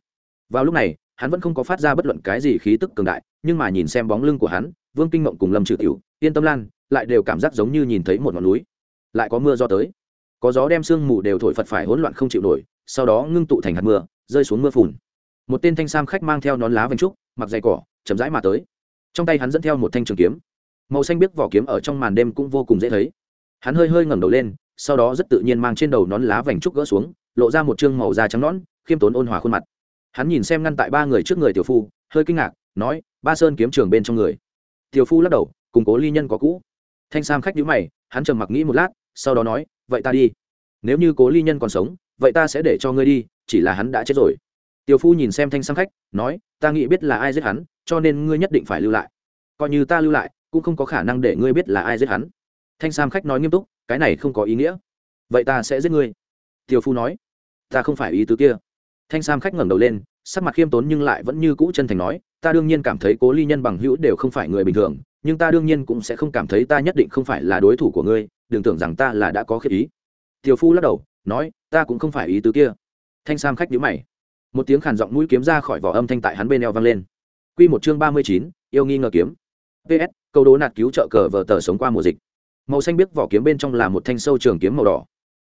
Vào lúc này, hắn vẫn không có phát ra bất luận cái gì khí tức cường đại, nhưng mà nhìn xem bóng lưng của hắn vương kinh mộng cùng lâm trừ tiểu, yên tâm lan, lại đều cảm giác giống như nhìn thấy một ngọn núi. Lại có mưa do tới. Có gió đem sương mù đều thổi phật phải hỗn loạn không chịu nổi, sau đó ngưng tụ thành hạt mưa, rơi xuống mưa phùn. Một tên thanh sam khách mang theo nón lá vành trúc, mặc dày cỏ, chậm rãi mà tới. Trong tay hắn dẫn theo một thanh trường kiếm. Màu xanh biếc vỏ kiếm ở trong màn đêm cũng vô cùng dễ thấy. Hắn hơi hơi ngẩng đầu lên, sau đó rất tự nhiên mang trên đầu nón lá vành trúc gỡ xuống, lộ ra một chương màu da trắng nõn, khiêm tốn ôn hòa khuôn mặt. Hắn nhìn xem ngăn tại ba người trước người tiểu phu, hơi kinh ngạc, nói, ba sơn kiếm trường bên trong người tiểu phu lắc đầu, cùng cố ly nhân có cũ. Thanh sam khách nhíu mày, hắn trầm mặc nghĩ một lát, sau đó nói, vậy ta đi. Nếu như cố ly nhân còn sống, vậy ta sẽ để cho ngươi đi, chỉ là hắn đã chết rồi. Tiểu phu nhìn xem thanh sam khách, nói, ta nghĩ biết là ai giết hắn, cho nên ngươi nhất định phải lưu lại. Coi như ta lưu lại, cũng không có khả năng để ngươi biết là ai giết hắn. Thanh sam khách nói nghiêm túc, cái này không có ý nghĩa. Vậy ta sẽ giết ngươi. Tiểu phu nói, ta không phải ý tứ kia. Thanh sam khách ngẩng đầu lên, sắc mặt khiêm tốn nhưng lại vẫn như cũ chân thành nói ta đương nhiên cảm thấy cố ly nhân bằng hữu đều không phải người bình thường, nhưng ta đương nhiên cũng sẽ không cảm thấy ta nhất định không phải là đối thủ của ngươi, đừng tưởng rằng ta là đã có khiết ý. Tiểu phu lắc đầu, nói, ta cũng không phải ý tứ kia. Thanh sam khách nhíu mày. Một tiếng khàn giọng mũi kiếm ra khỏi vỏ âm thanh tại hắn bên eo vang lên. Quy một chương ba mươi chín, yêu nghi ngờ kiếm. Ps câu đố nạt cứu trợ cờ vờ tờ sống qua mùa dịch. Màu xanh biếc vỏ kiếm bên trong là một thanh sâu trường kiếm màu đỏ.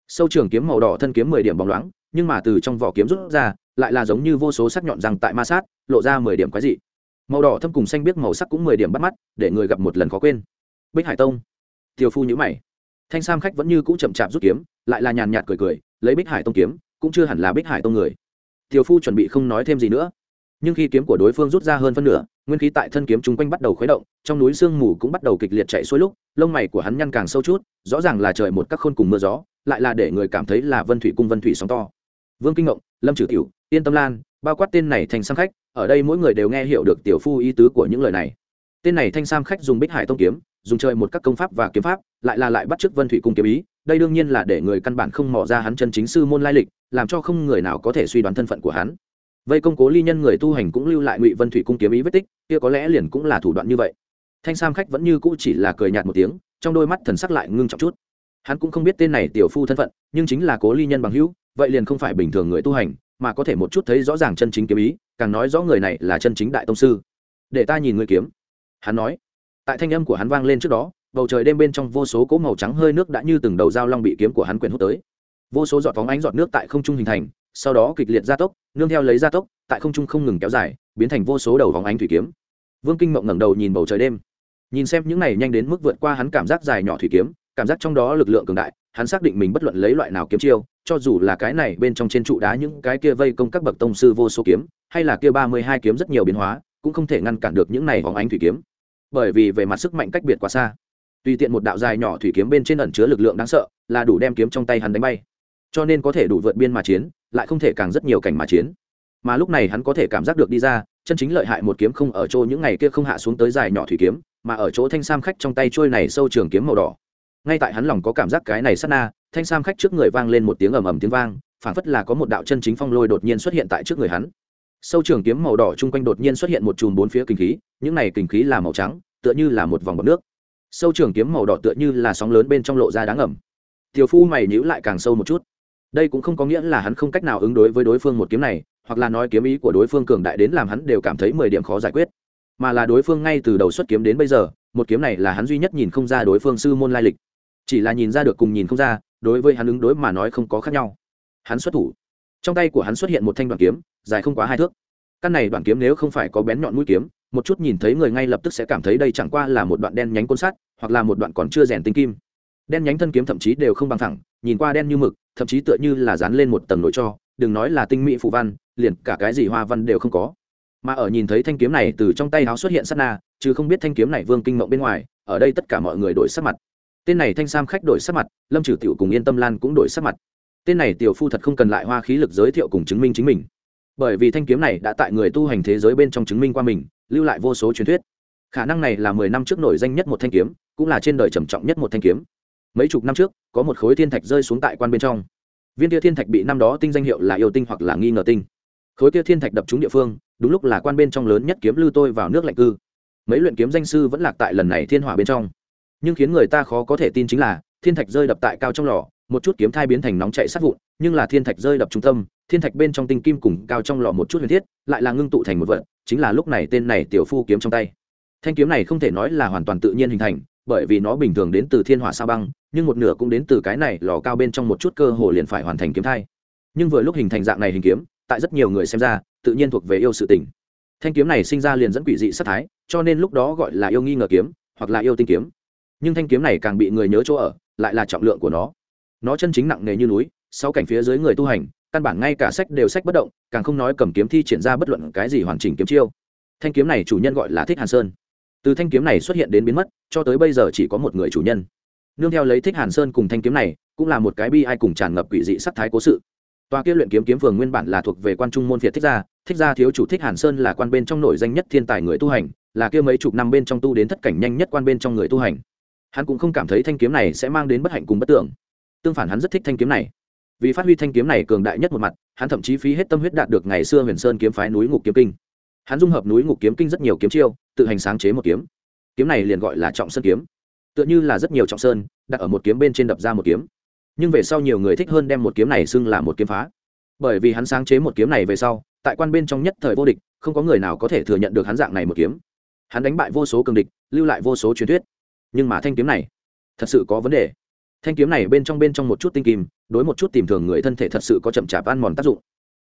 Sâu trường kiếm màu đỏ thân kiếm mười điểm bóng loáng, nhưng mà từ trong vỏ kiếm rút ra lại là giống như vô số sắc nhọn răng tại ma sát, lộ ra mười điểm quái dị. Màu đỏ thâm cùng xanh biếc màu sắc cũng mười điểm bắt mắt, để người gặp một lần khó quên. Bích hải tông. Tiểu phu nhữ mày. Thanh sam khách vẫn như cũ chậm chạp rút kiếm, lại là nhàn nhạt cười cười, lấy bích hải tông kiếm, cũng chưa hẳn là bích hải tông người. Tiểu phu chuẩn bị không nói thêm gì nữa. Nhưng khi kiếm của đối phương rút ra hơn phân nửa, nguyên khí tại thân kiếm chung quanh bắt đầu khuấy động, trong núi sương mù cũng bắt đầu kịch liệt chạy xuôi lúc, lông mày của hắn nhăn càng sâu chút, rõ ràng là trời một các khôn cùng mưa gió, lại là để người cảm thấy là vân thủy cung vân thủy sóng to. Vương kinh ngộng, lâm trừ tiểu yên tâm lan, bao quát tên này thành sam khách, ở đây mỗi người đều nghe hiểu được tiểu phu ý tứ của những lời này. Tên này thanh sam khách dùng bích hải tông kiếm, dùng chơi một các công pháp và kiếm pháp, lại là lại bắt chước vân thủy cung kiếm ý, đây đương nhiên là để người căn bản không mò ra hắn chân chính sư môn lai lịch, làm cho không người nào có thể suy đoán thân phận của hắn. Vây công cố ly nhân người tu hành cũng lưu lại ngụy vân thủy cung kiếm ý vết tích, kia có lẽ liền cũng là thủ đoạn như vậy. Thanh sam khách vẫn như cũ chỉ là cười nhạt một tiếng, trong đôi mắt thần sắc lại ngưng trọng chút. Hắn cũng không biết tên này tiểu phu thân phận, nhưng chính là cố ly nhân bằng hữu, vậy liền không phải bình thường người tu hành mà có thể một chút thấy rõ ràng chân chính kiếm ý, càng nói rõ người này là chân chính đại tông sư. Để ta nhìn người kiếm. Hắn nói. Tại thanh âm của hắn vang lên trước đó, bầu trời đêm bên trong vô số cỗ màu trắng hơi nước đã như từng đầu dao long bị kiếm của hắn quyển hút tới. Vô số giọt phóng ánh giọt nước tại không trung hình thành, sau đó kịch liệt gia tốc, nương theo lấy gia tốc, tại không trung không ngừng kéo dài, biến thành vô số đầu vóng ánh thủy kiếm. Vương kinh mộng ngẩng đầu nhìn bầu trời đêm. Nhìn xem những này nhanh đến mức vượt qua hắn cảm giác dài nhỏ thủy kiếm, cảm giác trong đó lực lượng cường đại, hắn xác định mình bất luận lấy loại nào kiếm chiêu cho dù là cái này bên trong trên trụ đá những cái kia vây công các bậc tông sư vô số kiếm, hay là kia ba mươi hai kiếm rất nhiều biến hóa, cũng không thể ngăn cản được những này vòng ánh thủy kiếm. Bởi vì về mặt sức mạnh cách biệt quá xa. Tùy tiện một đạo dài nhỏ thủy kiếm bên trên ẩn chứa lực lượng đáng sợ, là đủ đem kiếm trong tay hắn đánh bay. Cho nên có thể đủ vượt biên mà chiến, lại không thể càng rất nhiều cảnh mà chiến. Mà lúc này hắn có thể cảm giác được đi ra, chân chính lợi hại một kiếm không ở chỗ những ngày kia không hạ xuống tới dài nhỏ thủy kiếm, mà ở chỗ thanh sam khách trong tay trôi này sâu trường kiếm màu đỏ ngay tại hắn lòng có cảm giác cái này sát na, thanh sam khách trước người vang lên một tiếng ầm ầm tiếng vang, phảng phất là có một đạo chân chính phong lôi đột nhiên xuất hiện tại trước người hắn. Sâu trường kiếm màu đỏ chung quanh đột nhiên xuất hiện một chùm bốn phía kinh khí, những này kinh khí là màu trắng, tựa như là một vòng bọc nước. Sâu trường kiếm màu đỏ tựa như là sóng lớn bên trong lộ ra đáng ẩm. Tiểu phu mày nhíu lại càng sâu một chút. Đây cũng không có nghĩa là hắn không cách nào ứng đối với đối phương một kiếm này, hoặc là nói kiếm ý của đối phương cường đại đến làm hắn đều cảm thấy mười điểm khó giải quyết. Mà là đối phương ngay từ đầu xuất kiếm đến bây giờ, một kiếm này là hắn duy nhất nhìn không ra đối phương sư môn lai lịch chỉ là nhìn ra được cùng nhìn không ra, đối với hắn ứng đối mà nói không có khác nhau. Hắn xuất thủ. Trong tay của hắn xuất hiện một thanh đoạn kiếm, dài không quá hai thước. Căn này đoạn kiếm nếu không phải có bén nhọn mũi kiếm, một chút nhìn thấy người ngay lập tức sẽ cảm thấy đây chẳng qua là một đoạn đen nhánh côn sắt, hoặc là một đoạn còn chưa rèn tinh kim. Đen nhánh thân kiếm thậm chí đều không bằng thẳng nhìn qua đen như mực, thậm chí tựa như là dán lên một tầng nổi cho, đừng nói là tinh mỹ phù văn, liền cả cái gì hoa văn đều không có. Mà ở nhìn thấy thanh kiếm này từ trong tay áo xuất hiện sát na, chứ không biết thanh kiếm này vương kinh mộng bên ngoài, ở đây tất cả mọi người đổi sắc mặt tên này thanh sam khách đổi sắc mặt, lâm trừ tiểu cùng yên tâm lan cũng đổi sắc mặt. Tên này tiểu phu thật không cần lại hoa khí lực giới thiệu cùng chứng minh chính mình. Bởi vì thanh kiếm này đã tại người tu hành thế giới bên trong chứng minh qua mình, lưu lại vô số truyền thuyết. Khả năng này là mười năm trước nổi danh nhất một thanh kiếm, cũng là trên đời trầm trọng nhất một thanh kiếm. Mấy chục năm trước, có một khối thiên thạch rơi xuống tại quan bên trong. Viên kia thiên thạch bị năm đó tinh danh hiệu là yêu tinh hoặc là nghi ngờ tinh. Khối kia thiên thạch đập trúng địa phương, đúng lúc là quan bên trong lớn nhất kiếm lưu tôi vào nước lạnh cư. Mấy luyện kiếm danh sư vẫn lạc tại lần này thiên hỏa bên trong nhưng khiến người ta khó có thể tin chính là, thiên thạch rơi đập tại cao trong lò, một chút kiếm thai biến thành nóng chạy sát vụn, nhưng là thiên thạch rơi đập trung tâm, thiên thạch bên trong tinh kim cùng cao trong lò một chút huyền thiết, lại là ngưng tụ thành một vật, chính là lúc này tên này tiểu phu kiếm trong tay. Thanh kiếm này không thể nói là hoàn toàn tự nhiên hình thành, bởi vì nó bình thường đến từ thiên hỏa sao băng, nhưng một nửa cũng đến từ cái này lò cao bên trong một chút cơ hồ liền phải hoàn thành kiếm thai. Nhưng vừa lúc hình thành dạng này hình kiếm, tại rất nhiều người xem ra, tự nhiên thuộc về yêu sự tình. Thanh kiếm này sinh ra liền dẫn quỷ dị sát thái, cho nên lúc đó gọi là yêu nghi ngờ kiếm, hoặc là yêu tinh kiếm nhưng thanh kiếm này càng bị người nhớ chỗ ở, lại là trọng lượng của nó. Nó chân chính nặng nề như núi sau cảnh phía dưới người tu hành, căn bản ngay cả sách đều sách bất động, càng không nói cầm kiếm thi triển ra bất luận cái gì hoàn chỉnh kiếm chiêu. Thanh kiếm này chủ nhân gọi là thích hàn sơn. Từ thanh kiếm này xuất hiện đến biến mất, cho tới bây giờ chỉ có một người chủ nhân. Nương theo lấy thích hàn sơn cùng thanh kiếm này, cũng là một cái bi ai cùng tràn ngập quỷ dị sắc thái cố sự. Tòa kia luyện kiếm kiếm phường nguyên bản là thuộc về quan trung môn việt thích gia thích gia thiếu chủ thích hàn sơn là quan bên trong nổi danh nhất thiên tài người tu hành, là kia mấy chục năm bên trong tu đến thất cảnh nhanh nhất quan bên trong người tu hành hắn cũng không cảm thấy thanh kiếm này sẽ mang đến bất hạnh cùng bất tưởng. Tương phản hắn rất thích thanh kiếm này. Vì phát huy thanh kiếm này cường đại nhất một mặt, hắn thậm chí phí hết tâm huyết đạt được ngày xưa huyền sơn kiếm phái núi ngục kiếm kinh. Hắn dung hợp núi ngục kiếm kinh rất nhiều kiếm chiêu, tự hành sáng chế một kiếm. Kiếm này liền gọi là trọng sơn kiếm. Tựa như là rất nhiều trọng sơn, đặt ở một kiếm bên trên đập ra một kiếm. Nhưng về sau nhiều người thích hơn đem một kiếm này xưng là một kiếm phá. Bởi vì hắn sáng chế một kiếm này về sau, tại quan bên trong nhất thời vô địch, không có người nào có thể thừa nhận được hắn dạng này một kiếm. Hắn đánh bại vô số cường địch, lưu lại vô số truyền thuyết nhưng mà thanh kiếm này thật sự có vấn đề. Thanh kiếm này bên trong bên trong một chút tinh kim, đối một chút tìm thường người thân thể thật sự có chậm chạp ăn mòn tác dụng.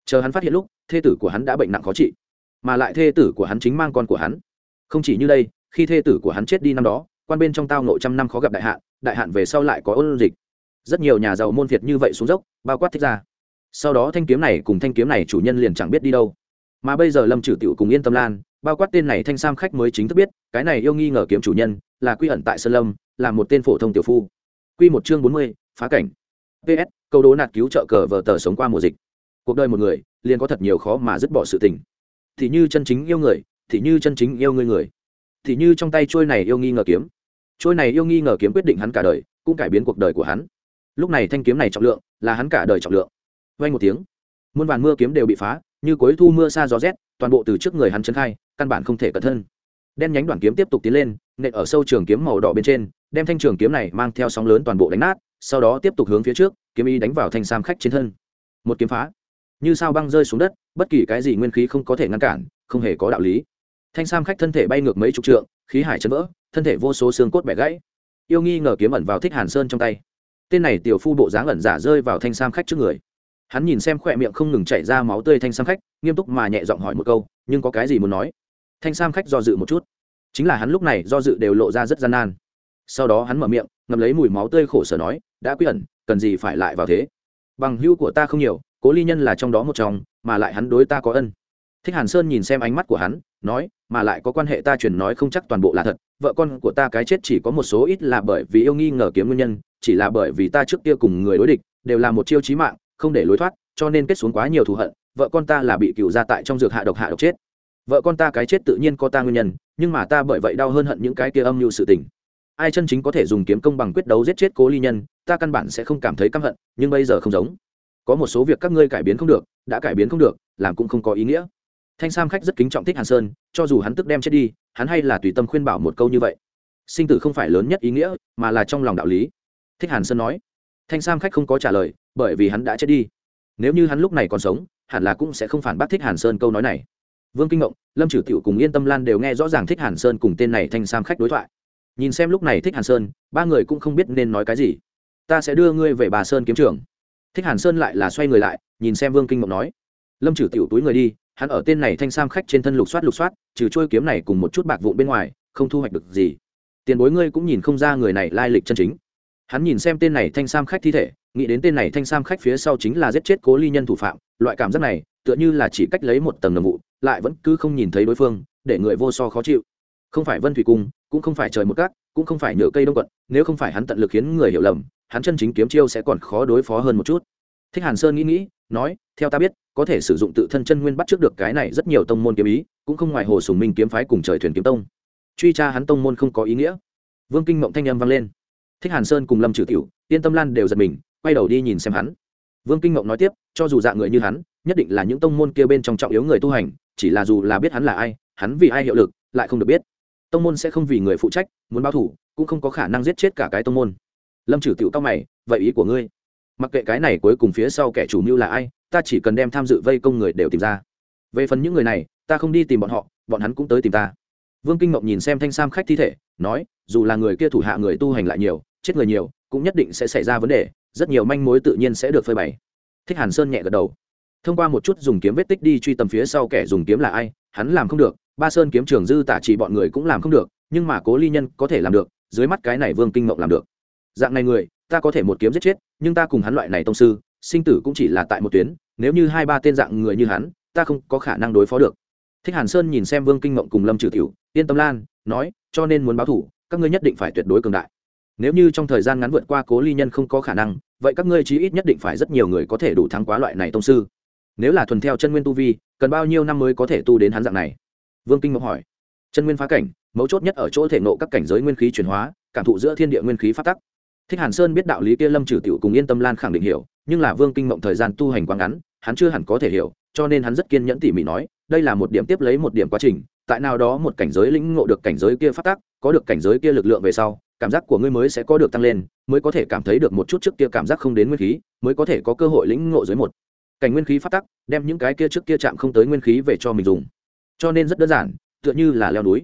Chờ hắn phát hiện lúc, thê tử của hắn đã bệnh nặng khó trị. Mà lại thê tử của hắn chính mang con của hắn. Không chỉ như đây, khi thê tử của hắn chết đi năm đó, quan bên trong tao nộ trăm năm khó gặp đại hạn đại hạn về sau lại có ôn dịch. Rất nhiều nhà giàu môn việt như vậy xuống dốc, bao quát thích ra sau đó thanh kiếm này cùng thanh kiếm này chủ nhân liền chẳng biết đi đâu mà bây giờ lâm trừ tiểu cùng yên tâm lan, bao quát tên này thanh sam khách mới chính thức biết, cái này yêu nghi ngờ kiếm chủ nhân là quy ẩn tại sơn lâm, là một tên phổ thông tiểu phu. Quy một chương bốn mươi, phá cảnh. Ps câu đố nạt cứu trợ cờ vờ tờ sống qua mùa dịch. Cuộc đời một người, liền có thật nhiều khó mà dứt bỏ sự tình. Thì như chân chính yêu người, thì như chân chính yêu người người. Thì như trong tay trôi này yêu nghi ngờ kiếm. Trôi này yêu nghi ngờ kiếm quyết định hắn cả đời, cũng cải biến cuộc đời của hắn. Lúc này thanh kiếm này trọng lượng, là hắn cả đời trọng lượng. Vay một tiếng, muôn vàn mưa kiếm đều bị phá như cuối thu mưa xa gió rét, toàn bộ từ trước người hắn chân khai, căn bản không thể cẩn thân. Đen nhánh đoạn kiếm tiếp tục tiến lên, nện ở sâu trường kiếm màu đỏ bên trên, đem thanh trường kiếm này mang theo sóng lớn toàn bộ đánh nát, sau đó tiếp tục hướng phía trước, kiếm y đánh vào thanh sam khách trên thân. Một kiếm phá. Như sao băng rơi xuống đất, bất kỳ cái gì nguyên khí không có thể ngăn cản, không hề có đạo lý. Thanh sam khách thân thể bay ngược mấy chục trượng, khí hải chấn vỡ, thân thể vô số xương cốt bẻ gãy. Yêu nghi ngờ kiếm ẩn vào thích hàn sơn trong tay. Tên này tiểu phu bộ dáng ẩn giả rơi vào thanh sam khách trước người hắn nhìn xem khỏe miệng không ngừng chảy ra máu tươi thanh sam khách, nghiêm túc mà nhẹ giọng hỏi một câu, nhưng có cái gì muốn nói? Thanh sam khách do dự một chút. Chính là hắn lúc này do dự đều lộ ra rất gian nan. Sau đó hắn mở miệng ngầm lấy mùi máu tươi khổ sở nói, đã quy ẩn, cần gì phải lại vào thế? Bằng hữu của ta không nhiều, cố ly nhân là trong đó một trong, mà lại hắn đối ta có ân. Thích hàn sơn nhìn xem ánh mắt của hắn, nói, mà lại có quan hệ ta truyền nói không chắc toàn bộ là thật, vợ con của ta cái chết chỉ có một số ít là bởi vì yêu nghi ngờ kiếm nguyên nhân, chỉ là bởi vì ta trước kia cùng người đối địch, đều là một chiêu chí mạng không để lối thoát, cho nên kết xuống quá nhiều thù hận, vợ con ta là bị cựu gia tại trong dược hạ độc hạ độc chết. Vợ con ta cái chết tự nhiên có ta nguyên nhân, nhưng mà ta bởi vậy đau hơn hận những cái kia âm mưu sự tình. Ai chân chính có thể dùng kiếm công bằng quyết đấu giết chết cố ly nhân, ta căn bản sẽ không cảm thấy căm hận, nhưng bây giờ không giống. Có một số việc các ngươi cải biến không được, đã cải biến không được, làm cũng không có ý nghĩa. Thanh sam khách rất kính trọng thích hàn sơn, cho dù hắn tức đem chết đi, hắn hay là tùy tâm khuyên bảo một câu như vậy. Sinh tử không phải lớn nhất ý nghĩa, mà là trong lòng đạo lý. Thích hàn sơn nói. Thanh sam khách không có trả lời bởi vì hắn đã chết đi. Nếu như hắn lúc này còn sống, hẳn là cũng sẽ không phản bác thích hàn sơn câu nói này. Vương kinh ngộng, lâm trừ tiểu cùng yên tâm lan đều nghe rõ ràng thích hàn sơn cùng tên này thanh sam khách đối thoại. Nhìn xem lúc này thích hàn sơn, ba người cũng không biết nên nói cái gì. Ta sẽ đưa ngươi về bà sơn kiếm trường. Thích hàn sơn lại là xoay người lại, nhìn xem vương kinh ngộng nói. Lâm trừ tiểu túi người đi, hắn ở tên này thanh sam khách trên thân lục soát lục soát, trừ trôi kiếm này cùng một chút bạc vụn bên ngoài, không thu hoạch được gì. Tiền bối ngươi cũng nhìn không ra người này lai lịch chân chính hắn nhìn xem tên này thanh sam khách thi thể, nghĩ đến tên này thanh sam khách phía sau chính là giết chết cố ly nhân thủ phạm, loại cảm giác này, tựa như là chỉ cách lấy một tầng nồng vụ, lại vẫn cứ không nhìn thấy đối phương, để người vô so khó chịu. Không phải vân thủy cung, cũng không phải trời một cát cũng không phải nhựa cây đông quận, nếu không phải hắn tận lực khiến người hiểu lầm, hắn chân chính kiếm chiêu sẽ còn khó đối phó hơn một chút. Thích hàn sơn nghĩ nghĩ, nói, theo ta biết, có thể sử dụng tự thân chân nguyên bắt trước được cái này rất nhiều tông môn kiếm ý, cũng không ngoài hồ sùng minh kiếm phái cùng trời thuyền kiếm tông. Truy tra hắn tông môn không có ý nghĩa. Vương kinh mộng thanh âm vang lên thích hàn sơn cùng lâm trừ tiểu, yên tâm lan đều giật mình, quay đầu đi nhìn xem hắn. Vương kinh mộng nói tiếp, cho dù dạng người như hắn, nhất định là những tông môn kia bên trong trọng yếu người tu hành, chỉ là dù là biết hắn là ai, hắn vì ai hiệu lực, lại không được biết. Tông môn sẽ không vì người phụ trách, muốn báo thủ, cũng không có khả năng giết chết cả cái tông môn. Lâm trừ tiểu cao mày, vậy ý của ngươi? Mặc kệ cái này cuối cùng phía sau kẻ chủ mưu là ai, ta chỉ cần đem tham dự vây công người đều tìm ra. Về phần những người này, ta không đi tìm bọn họ, bọn hắn cũng tới tìm ta. Vương kinh mộng nhìn xem thanh sam khách thi thể, nói, dù là người kia thủ hạ người tu hành lại nhiều chết người nhiều, cũng nhất định sẽ xảy ra vấn đề, rất nhiều manh mối tự nhiên sẽ được phơi bày. Thích hàn sơn nhẹ gật đầu. Thông qua một chút dùng kiếm vết tích đi truy tầm phía sau kẻ dùng kiếm là ai, hắn làm không được, ba sơn kiếm trường dư tả chỉ bọn người cũng làm không được, nhưng mà cố ly nhân có thể làm được, dưới mắt cái này vương kinh mộng làm được. Dạng này người, ta có thể một kiếm giết chết, nhưng ta cùng hắn loại này tông sư, sinh tử cũng chỉ là tại một tuyến, nếu như hai ba tên dạng người như hắn, ta không có khả năng đối phó được. Thích hàn sơn nhìn xem vương kinh mộng cùng lâm trừ tiểu, yên tâm lan, nói, cho nên muốn báo thủ, các ngươi nhất định phải tuyệt đối cường đại nếu như trong thời gian ngắn vượt qua cố ly nhân không có khả năng, vậy các ngươi chí ít nhất định phải rất nhiều người có thể đủ thắng quá loại này tông sư. Nếu là thuần theo chân nguyên tu vi, cần bao nhiêu năm mới có thể tu đến hắn dạng này? Vương kinh mộng hỏi. Chân nguyên phá cảnh, mấu chốt nhất ở chỗ thể nộ các cảnh giới nguyên khí chuyển hóa, cảm thụ giữa thiên địa nguyên khí phát tắc. Thích hàn sơn biết đạo lý kia lâm trừ tiểu cùng yên tâm lan khẳng định hiểu, nhưng là vương kinh mộng thời gian tu hành quá ngắn, hắn chưa hẳn có thể hiểu, cho nên hắn rất kiên nhẫn tỉ mỉ nói, đây là một điểm tiếp lấy một điểm quá trình, tại nào đó một cảnh giới lĩnh ngộ được cảnh giới kia phát tác có được cảnh giới kia lực lượng về sau cảm giác của ngươi mới sẽ có được tăng lên, mới có thể cảm thấy được một chút trước kia cảm giác không đến nguyên khí, mới có thể có cơ hội lĩnh ngộ dưới một. Cảnh nguyên khí phát tắc, đem những cái kia trước kia chạm không tới nguyên khí về cho mình dùng. Cho nên rất đơn giản, tựa như là leo núi.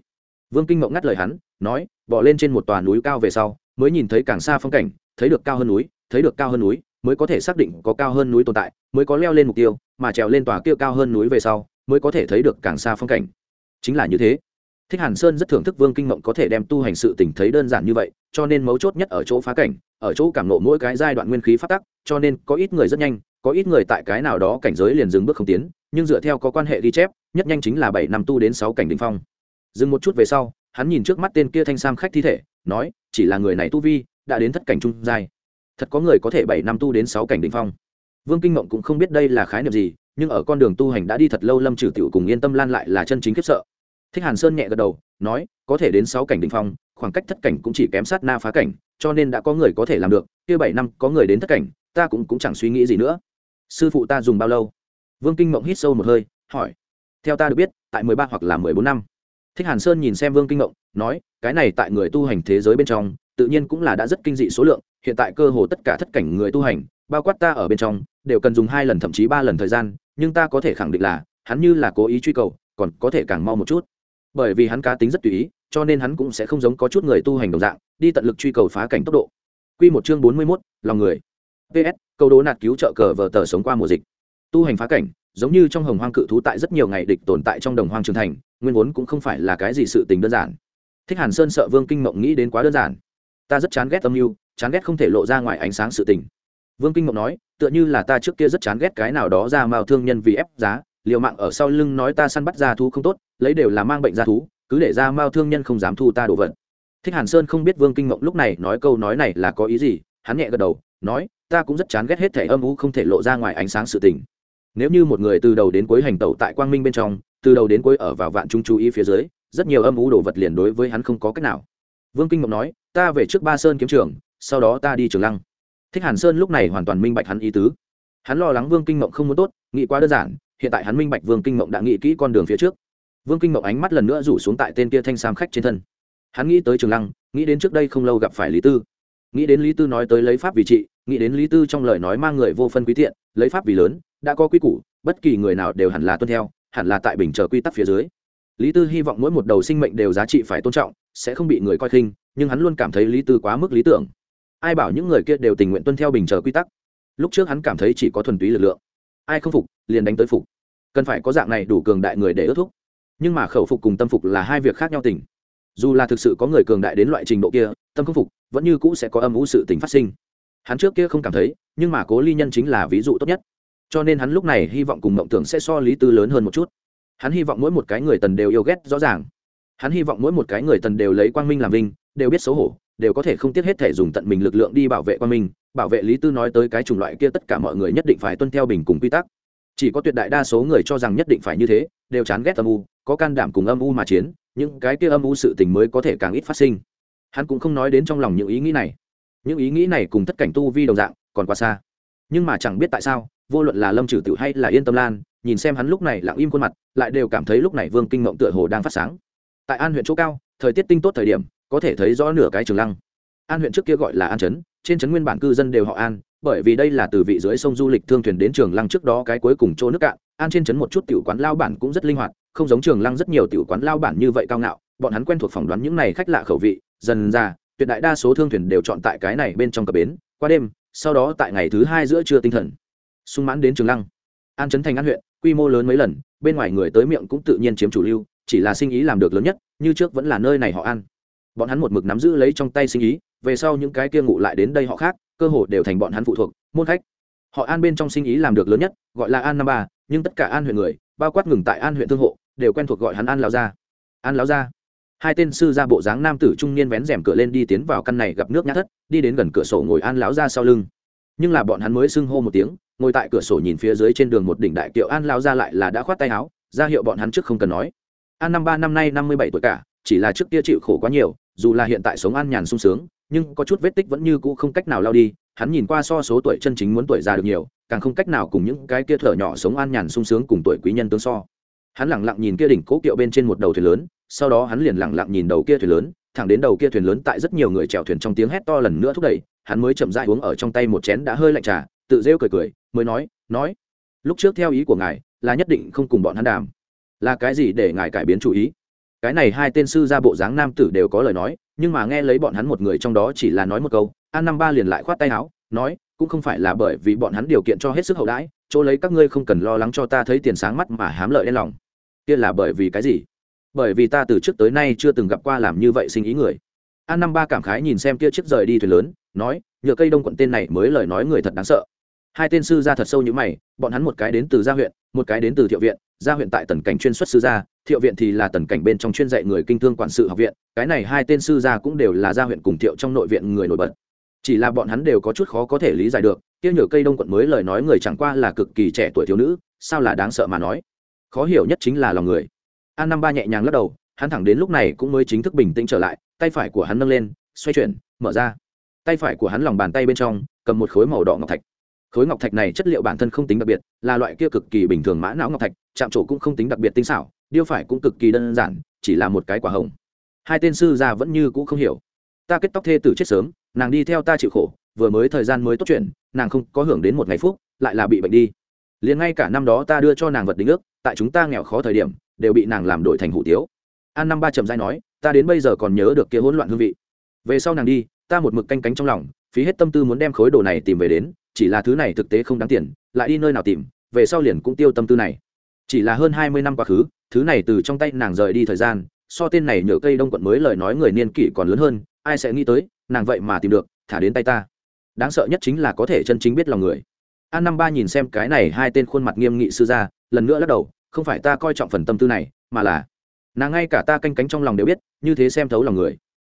Vương kinh mộng ngắt lời hắn, nói bỏ lên trên một tòa núi cao về sau, mới nhìn thấy càng xa phong cảnh, thấy được cao hơn núi, thấy được cao hơn núi, mới có thể xác định có cao hơn núi tồn tại, mới có leo lên mục tiêu, mà trèo lên tòa kia cao hơn núi về sau, mới có thể thấy được càng xa phong cảnh. Chính là như thế thích hàn sơn rất thưởng thức vương kinh mộng có thể đem tu hành sự tình thấy đơn giản như vậy, cho nên mấu chốt nhất ở chỗ phá cảnh, ở chỗ cảm nộ mỗi cái giai đoạn nguyên khí phát tắc, cho nên có ít người rất nhanh, có ít người tại cái nào đó cảnh giới liền dừng bước không tiến, nhưng dựa theo có quan hệ ghi chép, nhất nhanh chính là bảy năm tu đến sáu cảnh đỉnh phong. Dừng một chút về sau, hắn nhìn trước mắt tên kia thanh sam khách thi thể, nói, chỉ là người này tu vi, đã đến thất cảnh trung giai. Thật có người có thể bảy năm tu đến sáu cảnh đỉnh phong. Vương kinh mộng cũng không biết đây là khái niệm gì, nhưng ở con đường tu hành đã đi thật lâu lâm trừ tiểu cùng yên tâm lan lại là chân chính khiếp sợ thích hàn sơn nhẹ gật đầu, nói, có thể đến sáu cảnh đỉnh phong, khoảng cách thất cảnh cũng chỉ kém sát na phá cảnh, cho nên đã có người có thể làm được, kia bảy năm có người đến thất cảnh, ta cũng cũng chẳng suy nghĩ gì nữa. Sư phụ ta dùng bao lâu? Vương kinh mộng hít sâu một hơi, hỏi. Theo ta được biết, tại mười ba hoặc là mười bốn năm. Thích hàn sơn nhìn xem vương kinh mộng, nói, cái này tại người tu hành thế giới bên trong, tự nhiên cũng là đã rất kinh dị số lượng, hiện tại cơ hồ tất cả thất cảnh người tu hành, bao quát ta ở bên trong, đều cần dùng hai lần thậm chí ba lần thời gian, nhưng ta có thể khẳng định là, hắn như là cố ý truy cầu, còn có thể càng mau một chút bởi vì hắn cá tính rất tùy ý, cho nên hắn cũng sẽ không giống có chút người tu hành đồng dạng, đi tận lực truy cầu phá cảnh tốc độ. Q một chương bốn mươi mốt, lòng người. Ps câu đố nạt cứu trợ cờ vờ tờ sống qua mùa dịch. Tu hành phá cảnh, giống như trong hồng hoang cự thú tại rất nhiều ngày địch tồn tại trong đồng hoang trường thành, nguyên vốn cũng không phải là cái gì sự tình đơn giản. Thích hàn sơn sợ vương kinh mộng nghĩ đến quá đơn giản. Ta rất chán ghét âm mưu, chán ghét không thể lộ ra ngoài ánh sáng sự tình. Vương kinh mộng nói, tựa như là ta trước kia rất chán ghét cái nào đó ra mạo thương nhân vì ép giá liều mạng ở sau lưng nói ta săn bắt ra thú không tốt, lấy đều là mang bệnh ra thú, cứ để ra mao thương nhân không dám thu ta đồ vật. Thích hàn sơn không biết vương kinh mộng lúc này nói câu nói này là có ý gì, hắn nhẹ gật đầu, nói, ta cũng rất chán ghét hết thẻ âm u không thể lộ ra ngoài ánh sáng sự tình. Nếu như một người từ đầu đến cuối hành tẩu tại quang minh bên trong, từ đầu đến cuối ở vào vạn trung chú ý phía dưới, rất nhiều âm u đồ vật liền đối với hắn không có cách nào. Vương kinh mộng nói, ta về trước ba sơn kiếm trường, sau đó ta đi trường lăng. Thích hàn sơn lúc này hoàn toàn minh bạch hắn ý tứ. Hắn lo lắng vương kinh mộng không muốn tốt, nghĩ quá đơn giản hiện tại hắn minh bạch vương kinh mộng đã nghĩ kỹ con đường phía trước. Vương kinh mộng ánh mắt lần nữa rủ xuống tại tên kia thanh sam khách trên thân. Hắn nghĩ tới trường lăng, nghĩ đến trước đây không lâu gặp phải lý tư. Nghĩ đến lý tư nói tới lấy pháp vì trị, nghĩ đến lý tư trong lời nói mang người vô phân quý thiện lấy pháp vì lớn, đã có quy củ, bất kỳ người nào đều hẳn là tuân theo, hẳn là tại bình chờ quy tắc phía dưới. Lý tư hy vọng mỗi một đầu sinh mệnh đều giá trị phải tôn trọng, sẽ không bị người coi khinh, nhưng hắn luôn cảm thấy lý tư quá mức lý tưởng. Ai bảo những người kia đều tình nguyện tuân theo bình chờ quy tắc. Lúc trước hắn cảm thấy chỉ có thuần túy lực lượng ai không phục, liền đánh tới phục. Cần phải có dạng này đủ cường đại người để ước thúc. Nhưng mà khẩu phục cùng tâm phục là hai việc khác nhau tình. Dù là thực sự có người cường đại đến loại trình độ kia, tâm không phục, vẫn như cũ sẽ có âm u sự tình phát sinh. Hắn trước kia không cảm thấy, nhưng mà cố ly nhân chính là ví dụ tốt nhất. Cho nên hắn lúc này hy vọng cùng mộng tưởng sẽ so lý tư lớn hơn một chút. Hắn hy vọng mỗi một cái người tần đều yêu ghét rõ ràng hắn hy vọng mỗi một cái người tần đều lấy quang minh làm vinh, đều biết xấu hổ, đều có thể không tiếc hết thể dùng tận mình lực lượng đi bảo vệ quang minh, bảo vệ lý tư nói tới cái chủng loại kia tất cả mọi người nhất định phải tuân theo bình cùng quy tắc. Chỉ có tuyệt đại đa số người cho rằng nhất định phải như thế, đều chán ghét âm u, có can đảm cùng âm u mà chiến, những cái kia âm u sự tình mới có thể càng ít phát sinh. Hắn cũng không nói đến trong lòng những ý nghĩ này. Những ý nghĩ này cùng tất cảnh tu vi đồng dạng, còn quá xa. Nhưng mà chẳng biết tại sao, vô luận là lâm trừ tiểu hay là yên tâm lan, nhìn xem hắn lúc này lặng im khuôn mặt, lại đều cảm thấy lúc này vương kinh mộng tựa hồ đang phát sáng tại an huyện chỗ cao, thời tiết tinh tốt thời điểm, có thể thấy rõ nửa cái trường lăng. An huyện trước kia gọi là an trấn, trên trấn nguyên bản cư dân đều họ an, bởi vì đây là từ vị dưới sông du lịch thương thuyền đến trường lăng trước đó cái cuối cùng chỗ nước cạn, an trên trấn một chút tiểu quán lao bản cũng rất linh hoạt, không giống trường lăng rất nhiều tiểu quán lao bản như vậy cao ngạo, bọn hắn quen thuộc phỏng đoán những này khách lạ khẩu vị, dần ra, tuyệt đại đa số thương thuyền đều chọn tại cái này bên trong cập bến, qua đêm, sau đó tại ngày thứ hai giữa trưa tinh thần, sung mãn đến trường lăng. An trấn thành an huyện, quy mô lớn mấy lần, bên ngoài người tới miệng cũng tự nhiên chiếm chủ lưu chỉ là sinh ý làm được lớn nhất, như trước vẫn là nơi này họ ăn. Bọn hắn một mực nắm giữ lấy trong tay sinh ý, về sau những cái kia ngụ lại đến đây họ khác, cơ hội đều thành bọn hắn phụ thuộc, môn khách. Họ an bên trong sinh ý làm được lớn nhất, gọi là an năm ba, nhưng tất cả an huyện người, bao quát ngừng tại an huyện thương hộ, đều quen thuộc gọi hắn an lão gia. An lão gia. Hai tên sư ra bộ dáng nam tử trung niên vén rèm cửa lên đi tiến vào căn này gặp nước nhã thất, đi đến gần cửa sổ ngồi an lão gia sau lưng. Nhưng là bọn hắn mới xưng hô một tiếng, ngồi tại cửa sổ nhìn phía dưới trên đường một đỉnh đại kiệu an lão gia lại là đã khoát tay áo, ra hiệu bọn hắn trước không cần nói an năm ba năm nay năm mươi bảy tuổi cả, chỉ là trước kia chịu khổ quá nhiều, dù là hiện tại sống an nhàn sung sướng, nhưng có chút vết tích vẫn như cũ không cách nào lao đi, hắn nhìn qua so số tuổi chân chính muốn tuổi già được nhiều, càng không cách nào cùng những cái kia thở nhỏ sống an nhàn sung sướng cùng tuổi quý nhân tương so. Hắn lẳng lặng nhìn kia đỉnh cố kiệu bên trên một đầu thuyền lớn, sau đó hắn liền lẳng lặng nhìn đầu kia thuyền lớn, thẳng đến đầu kia thuyền lớn tại rất nhiều người chèo thuyền trong tiếng hét to lần nữa thúc đẩy, hắn mới chậm rãi uống ở trong tay một chén đã hơi lạnh trà, tự rêu cười cười, mới nói nói, lúc trước theo ý của ngài là nhất định không cùng bọn hắn đàm là cái gì để ngài cải biến chủ ý? Cái này hai tên sư gia bộ dáng nam tử đều có lời nói, nhưng mà nghe lấy bọn hắn một người trong đó chỉ là nói một câu, an năm ba liền lại khoát tay áo, nói, cũng không phải là bởi vì bọn hắn điều kiện cho hết sức hậu đãi, chỗ lấy các ngươi không cần lo lắng cho ta thấy tiền sáng mắt mà hám lợi đen lòng. Kia là bởi vì cái gì? Bởi vì ta từ trước tới nay chưa từng gặp qua làm như vậy sinh ý người. An năm ba cảm khái nhìn xem kia chiếc rời đi thuyền lớn, nói, nhựa cây đông quận tên này mới lời nói người thật đáng sợ hai tên sư gia thật sâu như mày, bọn hắn một cái đến từ gia huyện, một cái đến từ thiệu viện. Gia huyện tại tần cảnh chuyên xuất sư gia, thiệu viện thì là tần cảnh bên trong chuyên dạy người kinh thương quản sự học viện. Cái này hai tên sư gia cũng đều là gia huyện cùng thiệu trong nội viện người nổi bật. Chỉ là bọn hắn đều có chút khó có thể lý giải được tiêu Nhở cây đông quận mới lời nói người chẳng qua là cực kỳ trẻ tuổi thiếu nữ, sao là đáng sợ mà nói? Khó hiểu nhất chính là lòng người. An năm ba nhẹ nhàng lắc đầu, hắn thẳng đến lúc này cũng mới chính thức bình tĩnh trở lại, tay phải của hắn nâng lên, xoay chuyển, mở ra. Tay phải của hắn lòng bàn tay bên trong, cầm một khối màu đỏ ngọc thạch khối ngọc thạch này chất liệu bản thân không tính đặc biệt, là loại kia cực kỳ bình thường mã não ngọc thạch, chạm trổ cũng không tính đặc biệt tinh xảo, điêu phải cũng cực kỳ đơn giản, chỉ là một cái quả hồng. Hai tên sư già vẫn như cũ không hiểu. Ta kết tóc thê tử chết sớm, nàng đi theo ta chịu khổ, vừa mới thời gian mới tốt chuyện, nàng không có hưởng đến một ngày phúc, lại là bị bệnh đi. Liền ngay cả năm đó ta đưa cho nàng vật đính ước, tại chúng ta nghèo khó thời điểm, đều bị nàng làm đổi thành hủ tiếu. An năm ba trầm dai nói, ta đến bây giờ còn nhớ được kia hỗn loạn hương vị. Về sau nàng đi, ta một mực canh cánh trong lòng, phí hết tâm tư muốn đem khối đồ này tìm về đến chỉ là thứ này thực tế không đáng tiền, lại đi nơi nào tìm, về sau liền cũng tiêu tâm tư này. Chỉ là hơn hai mươi năm quá khứ, thứ này từ trong tay nàng rời đi thời gian, so tên này nhựa cây đông quận mới lời nói người niên kỷ còn lớn hơn, ai sẽ nghĩ tới, nàng vậy mà tìm được, thả đến tay ta. Đáng sợ nhất chính là có thể chân chính biết lòng người. An năm ba nhìn xem cái này hai tên khuôn mặt nghiêm nghị sư ra lần nữa lắc đầu, không phải ta coi trọng phần tâm tư này, mà là nàng ngay cả ta canh cánh trong lòng đều biết, như thế xem thấu lòng người.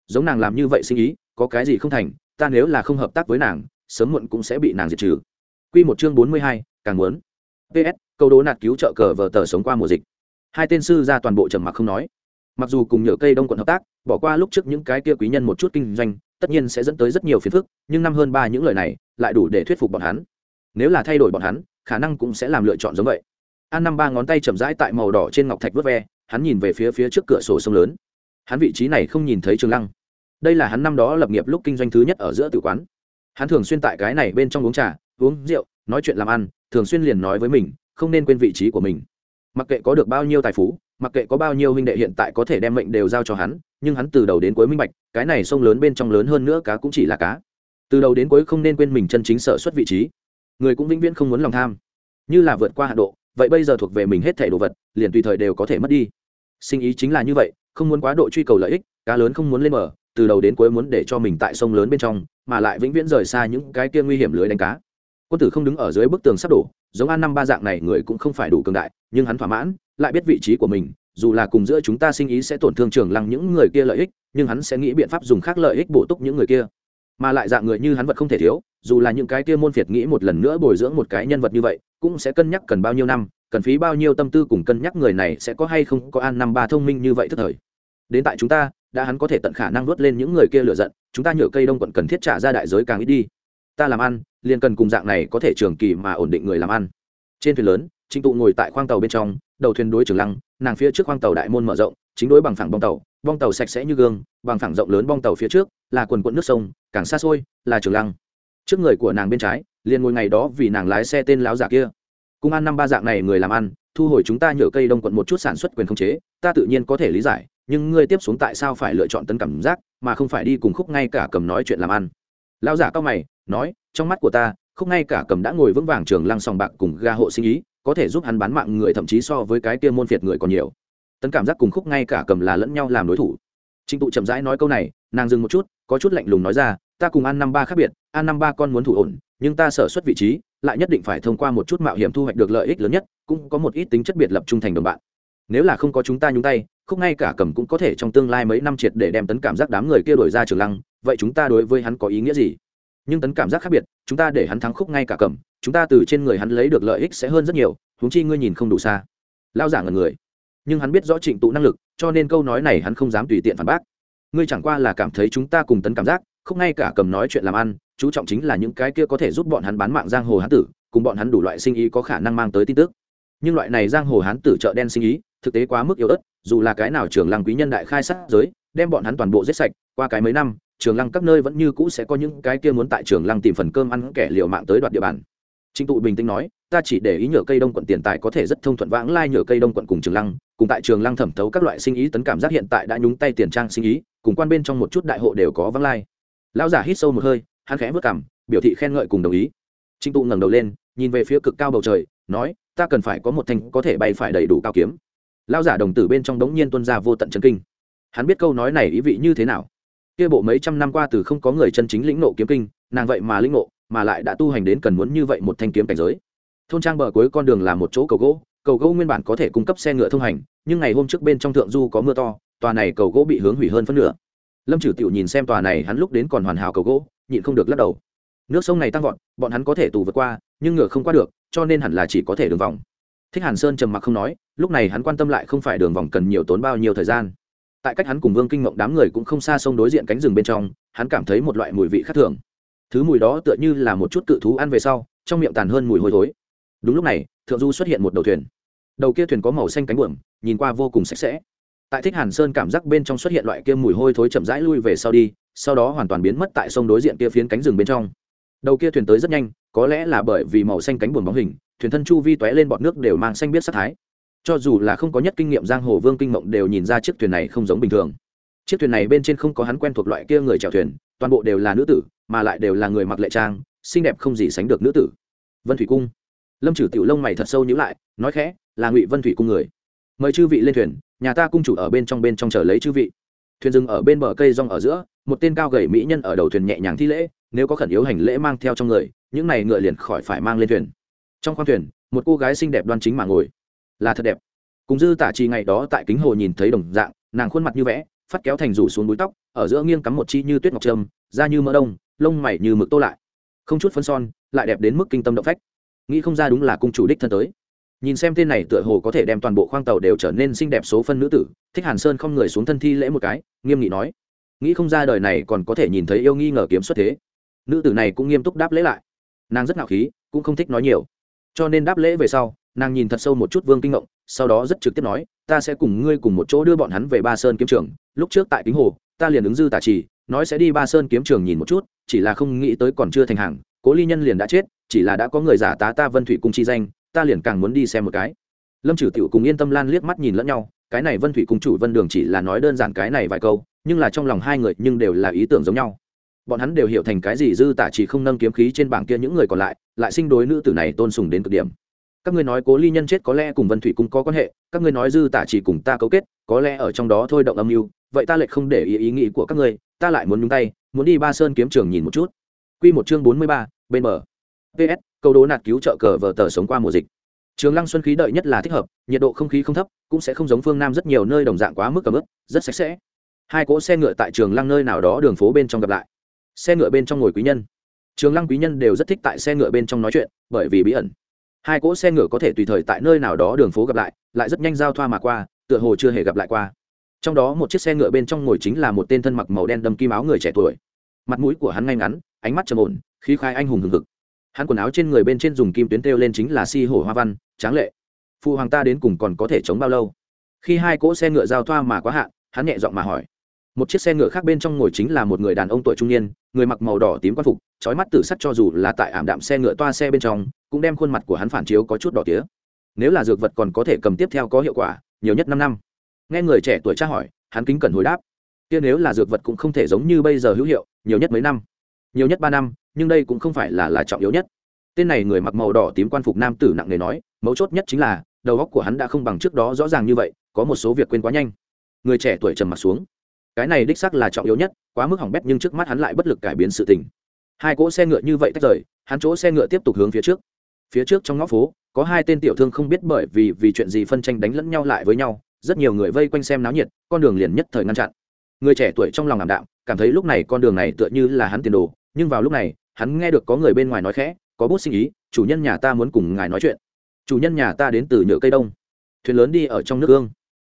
Giống nàng làm như vậy sinh ý, có cái gì không thành, ta nếu là không hợp tác với nàng sớm muộn cũng sẽ bị nàng diệt trừ Quy một chương bốn mươi hai, càng muốn. PS, câu đố nạt cứu trợ cờ vở tờ sống qua mùa dịch. Hai tên sư ra toàn bộ trầm mặc không nói. Mặc dù cùng nhựa cây đông quận hợp tác, bỏ qua lúc trước những cái kia quý nhân một chút kinh doanh, tất nhiên sẽ dẫn tới rất nhiều phiền phức, nhưng năm hơn ba những lời này, lại đủ để thuyết phục bọn hắn. Nếu là thay đổi bọn hắn, khả năng cũng sẽ làm lựa chọn giống vậy. An năm ba ngón tay chậm rãi tại màu đỏ trên ngọc thạch vớt ve, hắn nhìn về phía phía trước cửa sổ sông lớn. Hắn vị trí này không nhìn thấy Trường Lăng. Đây là hắn năm đó lập nghiệp lúc kinh doanh thứ nhất ở giữa tử quán hắn thường xuyên tại cái này bên trong uống trà, uống rượu, nói chuyện làm ăn, thường xuyên liền nói với mình, không nên quên vị trí của mình. Mặc kệ có được bao nhiêu tài phú, mặc kệ có bao nhiêu huynh đệ hiện tại có thể đem mệnh đều giao cho hắn, nhưng hắn từ đầu đến cuối minh bạch, cái này sông lớn bên trong lớn hơn nữa cá cũng chỉ là cá. Từ đầu đến cuối không nên quên mình chân chính sở xuất vị trí. Người cũng vĩnh viễn không muốn lòng tham. Như là vượt qua hạ độ, vậy bây giờ thuộc về mình hết thẻ đồ vật, liền tùy thời đều có thể mất đi. Sinh ý chính là như vậy, không muốn quá độ truy cầu lợi ích, cá lớn không muốn lên mở từ đầu đến cuối muốn để cho mình tại sông lớn bên trong, mà lại vĩnh viễn rời xa những cái kia nguy hiểm lưới đánh cá. Quân tử không đứng ở dưới bức tường sắp đổ, giống an năm ba dạng này người cũng không phải đủ cường đại, nhưng hắn thỏa mãn, lại biết vị trí của mình, dù là cùng giữa chúng ta sinh ý sẽ tổn thương trường lăng những người kia lợi ích, nhưng hắn sẽ nghĩ biện pháp dùng khác lợi ích bổ túc những người kia. Mà lại dạng người như hắn vật không thể thiếu, dù là những cái kia môn phiệt nghĩ một lần nữa bồi dưỡng một cái nhân vật như vậy, cũng sẽ cân nhắc cần bao nhiêu năm, cần phí bao nhiêu tâm tư cùng cân nhắc người này sẽ có hay không có an năm ba thông minh như vậy thức thời đến tại chúng ta, đã hắn có thể tận khả năng vớt lên những người kia lựa giận, chúng ta nhựa cây đông quận cần thiết trả ra đại giới càng ít đi. Ta làm ăn, liền cần cùng dạng này có thể trường kỳ mà ổn định người làm ăn. Trên thuyền lớn, trịnh tụ ngồi tại khoang tàu bên trong, đầu thuyền đối trường lăng, nàng phía trước khoang tàu đại môn mở rộng, chính đối bằng phẳng bong tàu bong tàu sạch sẽ như gương, bằng phẳng rộng lớn bong tàu phía trước, là quần quận nước sông, càng xa xôi, là trường lăng. Trước người của nàng bên trái, liền ngồi ngày đó vì nàng lái xe tên láo giả kia. Cung an năm ba dạng này người làm ăn, thu hồi chúng ta nhựa cây đông quận một chút sản xuất quyền khống chế, ta tự nhiên có thể lý giải nhưng ngươi tiếp xuống tại sao phải lựa chọn tấn cảm giác, mà không phải đi cùng khúc ngay cả cầm nói chuyện làm ăn? Lao giả cao mày, nói, trong mắt của ta, khúc ngay cả cầm đã ngồi vững vàng trường lăng sòng bạc cùng ga hộ sinh ý, có thể giúp hắn bán mạng người thậm chí so với cái kia môn phiệt người còn nhiều. Tấn cảm giác cùng khúc ngay cả cầm là lẫn nhau làm đối thủ. Trịnh tụ chậm rãi nói câu này, nàng dừng một chút, có chút lạnh lùng nói ra, ta cùng an năm ba khác biệt, an năm ba con muốn thủ ổn, nhưng ta sở xuất vị trí, lại nhất định phải thông qua một chút mạo hiểm thu hoạch được lợi ích lớn nhất, cũng có một ít tính chất biệt lập trung thành đồng bạn nếu là không có chúng ta nhúng tay, khúc ngay cả cầm cũng có thể trong tương lai mấy năm triệt để đem tấn cảm giác đám người kia đổi ra trường lăng, vậy chúng ta đối với hắn có ý nghĩa gì? Nhưng tấn cảm giác khác biệt, chúng ta để hắn thắng khúc ngay cả cầm, chúng ta từ trên người hắn lấy được lợi ích sẽ hơn rất nhiều, huống chi ngươi nhìn không đủ xa. Lao giả ngần người. Nhưng hắn biết rõ trịnh tụ năng lực, cho nên câu nói này hắn không dám tùy tiện phản bác. Ngươi chẳng qua là cảm thấy chúng ta cùng tấn cảm giác không ngay cả cầm nói chuyện làm ăn, chú trọng chính là những cái kia có thể giúp bọn hắn bán mạng giang hồ hán tử, cùng bọn hắn đủ loại sinh ý có khả năng mang tới tin tức nhưng loại này giang hồ hán tử chợ đen sinh ý thực tế quá mức yếu ớt dù là cái nào trường lăng quý nhân đại khai sát giới đem bọn hắn toàn bộ giết sạch qua cái mấy năm trường lăng các nơi vẫn như cũ sẽ có những cái kia muốn tại trường lăng tìm phần cơm ăn kẻ liều mạng tới đoạt địa bàn Trịnh tụ bình tĩnh nói, ta chỉ để ý nhựa cây đông quận tiền tài có thể rất thông thuận vãng lai nhựa cây đông quận cùng Trường Lăng, cùng tại Trường Lăng thẩm thấu các loại sinh ý tấn cảm giác hiện tại đã nhúng tay tiền trang sinh ý, cùng quan bên trong một chút đại hộ đều có vãng lai. Lão giả hít sâu một hơi, hắn khẽ vươn cằm, biểu thị khen ngợi cùng đồng ý. Trịnh tụ ngẩng đầu lên, nhìn về phía cực cao bầu trời, nói, ta cần phải có một thanh có thể bay phải đầy đủ cao kiếm. Lão giả đồng tử bên trong đống nhiên tuôn ra vô tận chân kinh. Hắn biết câu nói này ý vị như thế nào. Kia bộ mấy trăm năm qua từ không có người chân chính lĩnh nộ kiếm kinh, nàng vậy mà lĩnh nộ, mà lại đã tu hành đến cần muốn như vậy một thanh kiếm cảnh giới thôn trang bờ cuối con đường là một chỗ cầu gỗ cầu gỗ nguyên bản có thể cung cấp xe ngựa thông hành nhưng ngày hôm trước bên trong thượng du có mưa to tòa này cầu gỗ bị hướng hủy hơn phân nửa lâm trừ tiểu nhìn xem tòa này hắn lúc đến còn hoàn hảo cầu gỗ nhịn không được lắc đầu nước sông này tăng vọt bọn hắn có thể tù vượt qua nhưng ngựa không qua được cho nên hẳn là chỉ có thể đường vòng. Thích hàn sơn trầm mặc không nói, lúc này hắn quan tâm lại không phải đường vòng cần nhiều tốn bao nhiêu thời gian. Tại cách hắn cùng vương kinh mộng đám người cũng không xa sông đối diện cánh rừng bên trong, hắn cảm thấy một loại mùi vị khác thường. Thứ mùi đó tựa như là một chút cự thú ăn về sau, trong miệng tàn hơn mùi hôi thối. Đúng lúc này, thượng du xuất hiện một đầu thuyền. Đầu kia thuyền có màu xanh cánh buồm, nhìn qua vô cùng sạch sẽ. Tại thích hàn sơn cảm giác bên trong xuất hiện loại kia mùi hôi thối chậm rãi lui về sau đi, sau đó hoàn toàn biến mất tại sông đối diện kia phiến cánh rừng bên trong đầu kia thuyền tới rất nhanh, có lẽ là bởi vì màu xanh cánh buồm bóng hình, thuyền thân chu vi t lên bọt nước đều mang xanh biết sắc thái. Cho dù là không có nhất kinh nghiệm giang hồ vương kinh mộng đều nhìn ra chiếc thuyền này không giống bình thường. Chiếc thuyền này bên trên không có hắn quen thuộc loại kia người chèo thuyền, toàn bộ đều là nữ tử, mà lại đều là người mặc lệ trang, xinh đẹp không gì sánh được nữ tử. Vân thủy cung. Lâm trừ tiểu lông mày thật sâu nhữ lại, nói khẽ, là ngụy vân thủy cung người. Mời chư vị lên thuyền, nhà ta cung chủ ở bên trong bên trong chờ lấy chư vị. Thuyền dừng ở bên bờ cây rong ở giữa, một tên cao gầy mỹ nhân ở đầu thuyền nhẹ nhàng thi lễ nếu có khẩn yếu hành lễ mang theo trong người, những này ngựa liền khỏi phải mang lên thuyền. Trong khoang thuyền, một cô gái xinh đẹp đoan chính mà ngồi. Là thật đẹp. Cùng dư tả trì ngày đó tại kính hồ nhìn thấy đồng dạng, nàng khuôn mặt như vẽ, phát kéo thành rủ xuống búi tóc, ở giữa nghiêng cắm một chi như tuyết ngọc trâm, da như mỡ đông, lông mày như mực tô lại. Không chút phân son, lại đẹp đến mức kinh tâm động phách. Nghĩ không ra đúng là cung chủ đích thân tới. Nhìn xem tên này tựa hồ có thể đem toàn bộ khoang tàu đều trở nên xinh đẹp số phân nữ tử, thích hàn sơn không người xuống thân thi lễ một cái, nghiêm nghị nói. Nghĩ không ra đời này còn có thể nhìn thấy yêu nghi ngờ kiếm xuất thế nữ tử này cũng nghiêm túc đáp lễ lại. Nàng rất ngạo khí, cũng không thích nói nhiều. Cho nên đáp lễ về sau, nàng nhìn thật sâu một chút vương kinh ngộng, sau đó rất trực tiếp nói, ta sẽ cùng ngươi cùng một chỗ đưa bọn hắn về ba sơn kiếm trường. Lúc trước tại kính hồ, ta liền ứng dư tả trì, nói sẽ đi ba sơn kiếm trường nhìn một chút, chỉ là không nghĩ tới còn chưa thành hàng, cố ly nhân liền đã chết, chỉ là đã có người giả tá ta vân thủy cung chi danh, ta liền càng muốn đi xem một cái. Lâm trừ tiểu cùng yên tâm lan liếc mắt nhìn lẫn nhau, cái này vân thủy cung chủ vân đường chỉ là nói đơn giản cái này vài câu, nhưng là trong lòng hai người nhưng đều là ý tưởng giống nhau bọn hắn đều hiểu thành cái gì dư tả chỉ không nâng kiếm khí trên bảng kia những người còn lại lại sinh đối nữ tử này tôn sùng đến cực điểm. Các ngươi nói cố ly nhân chết có lẽ cùng vân thủy cung có quan hệ, các ngươi nói dư tả chỉ cùng ta cấu kết, có lẽ ở trong đó thôi động âm mưu, vậy ta lại không để ý ý nghĩ của các ngươi, ta lại muốn nhúng tay, muốn đi ba sơn kiếm trường nhìn một chút. Q một chương bốn mươi ba, bên bờ. Ps câu đố nạt cứu trợ cờ vờ tờ sống qua mùa dịch. Trường lăng xuân khí đợi nhất là thích hợp, nhiệt độ không khí không thấp, cũng sẽ không giống phương nam rất nhiều nơi đồng dạng quá mức cầm ướp rất sạch sẽ. Hai cỗ xe ngựa tại trường lăng nơi nào đó đường phố bên trong gặp lại xe ngựa bên trong ngồi quý nhân. Trường lăng quý nhân đều rất thích tại xe ngựa bên trong nói chuyện, bởi vì bí ẩn. Hai cỗ xe ngựa có thể tùy thời tại nơi nào đó đường phố gặp lại lại rất nhanh giao thoa mà qua, tựa hồ chưa hề gặp lại qua. Trong đó một chiếc xe ngựa bên trong ngồi chính là một tên thân mặc màu đen đâm kim áo người trẻ tuổi. Mặt mũi của hắn ngay ngắn, ánh mắt trầm ổn, khí khai anh hùng hừng hực. Hắn quần áo trên người bên trên dùng kim tuyến têu lên chính là si hổ hoa văn, tráng lệ. Phụ hoàng ta đến cùng còn có thể chống bao lâu? Khi hai cỗ xe ngựa giao thoa mà quá hạn, hắn nhẹ giọng mà hỏi. Một chiếc xe ngựa khác bên trong ngồi chính là một người đàn ông tuổi trung niên người mặc màu đỏ tím q phục, trói mắt tử sắc cho dù là tại ảm đạm xe ngựa toa xe bên trong, cũng đem khuôn mặt của hắn phản chiếu có chút đỏ tía. Nếu là dược vật còn có thể cầm tiếp theo có hiệu quả, nhiều nhất năm năm. Nghe người trẻ tuổi tra hỏi, hắn kính cẩn hồi đáp. Kia nếu là dược vật cũng không thể giống như bây giờ hữu hiệu, nhiều nhất mấy năm. Nhiều nhất ba năm, nhưng đây cũng không phải là là trọng yếu nhất. Tên này người mặc màu đỏ tím quan phục nam tử nặng nề nói, mấu chốt nhất chính là, đầu óc của hắn đã không bằng trước đó rõ ràng như vậy, có một số việc quên quá nhanh. Người trẻ tuổi trầm mặt xuống cái này đích sắc là trọng yếu nhất, quá mức hỏng bét nhưng trước mắt hắn lại bất lực cải biến sự tình. Hai cỗ xe ngựa như vậy tách rời, hắn chỗ xe ngựa tiếp tục hướng phía trước. Phía trước trong ngõ phố, có hai tên tiểu thương không biết bởi vì vì chuyện gì phân tranh đánh lẫn nhau lại với nhau, rất nhiều người vây quanh xem náo nhiệt, con đường liền nhất thời ngăn chặn. Người trẻ tuổi trong lòng ảm đạm, cảm thấy lúc này con đường này tựa như là hắn tiền đồ, nhưng vào lúc này, hắn nghe được có người bên ngoài nói khẽ, có bút sinh ý, chủ nhân nhà ta muốn cùng ngài nói chuyện. Chủ nhân nhà ta đến từ nhựa cây đông. Thuyền lớn đi ở trong nước gương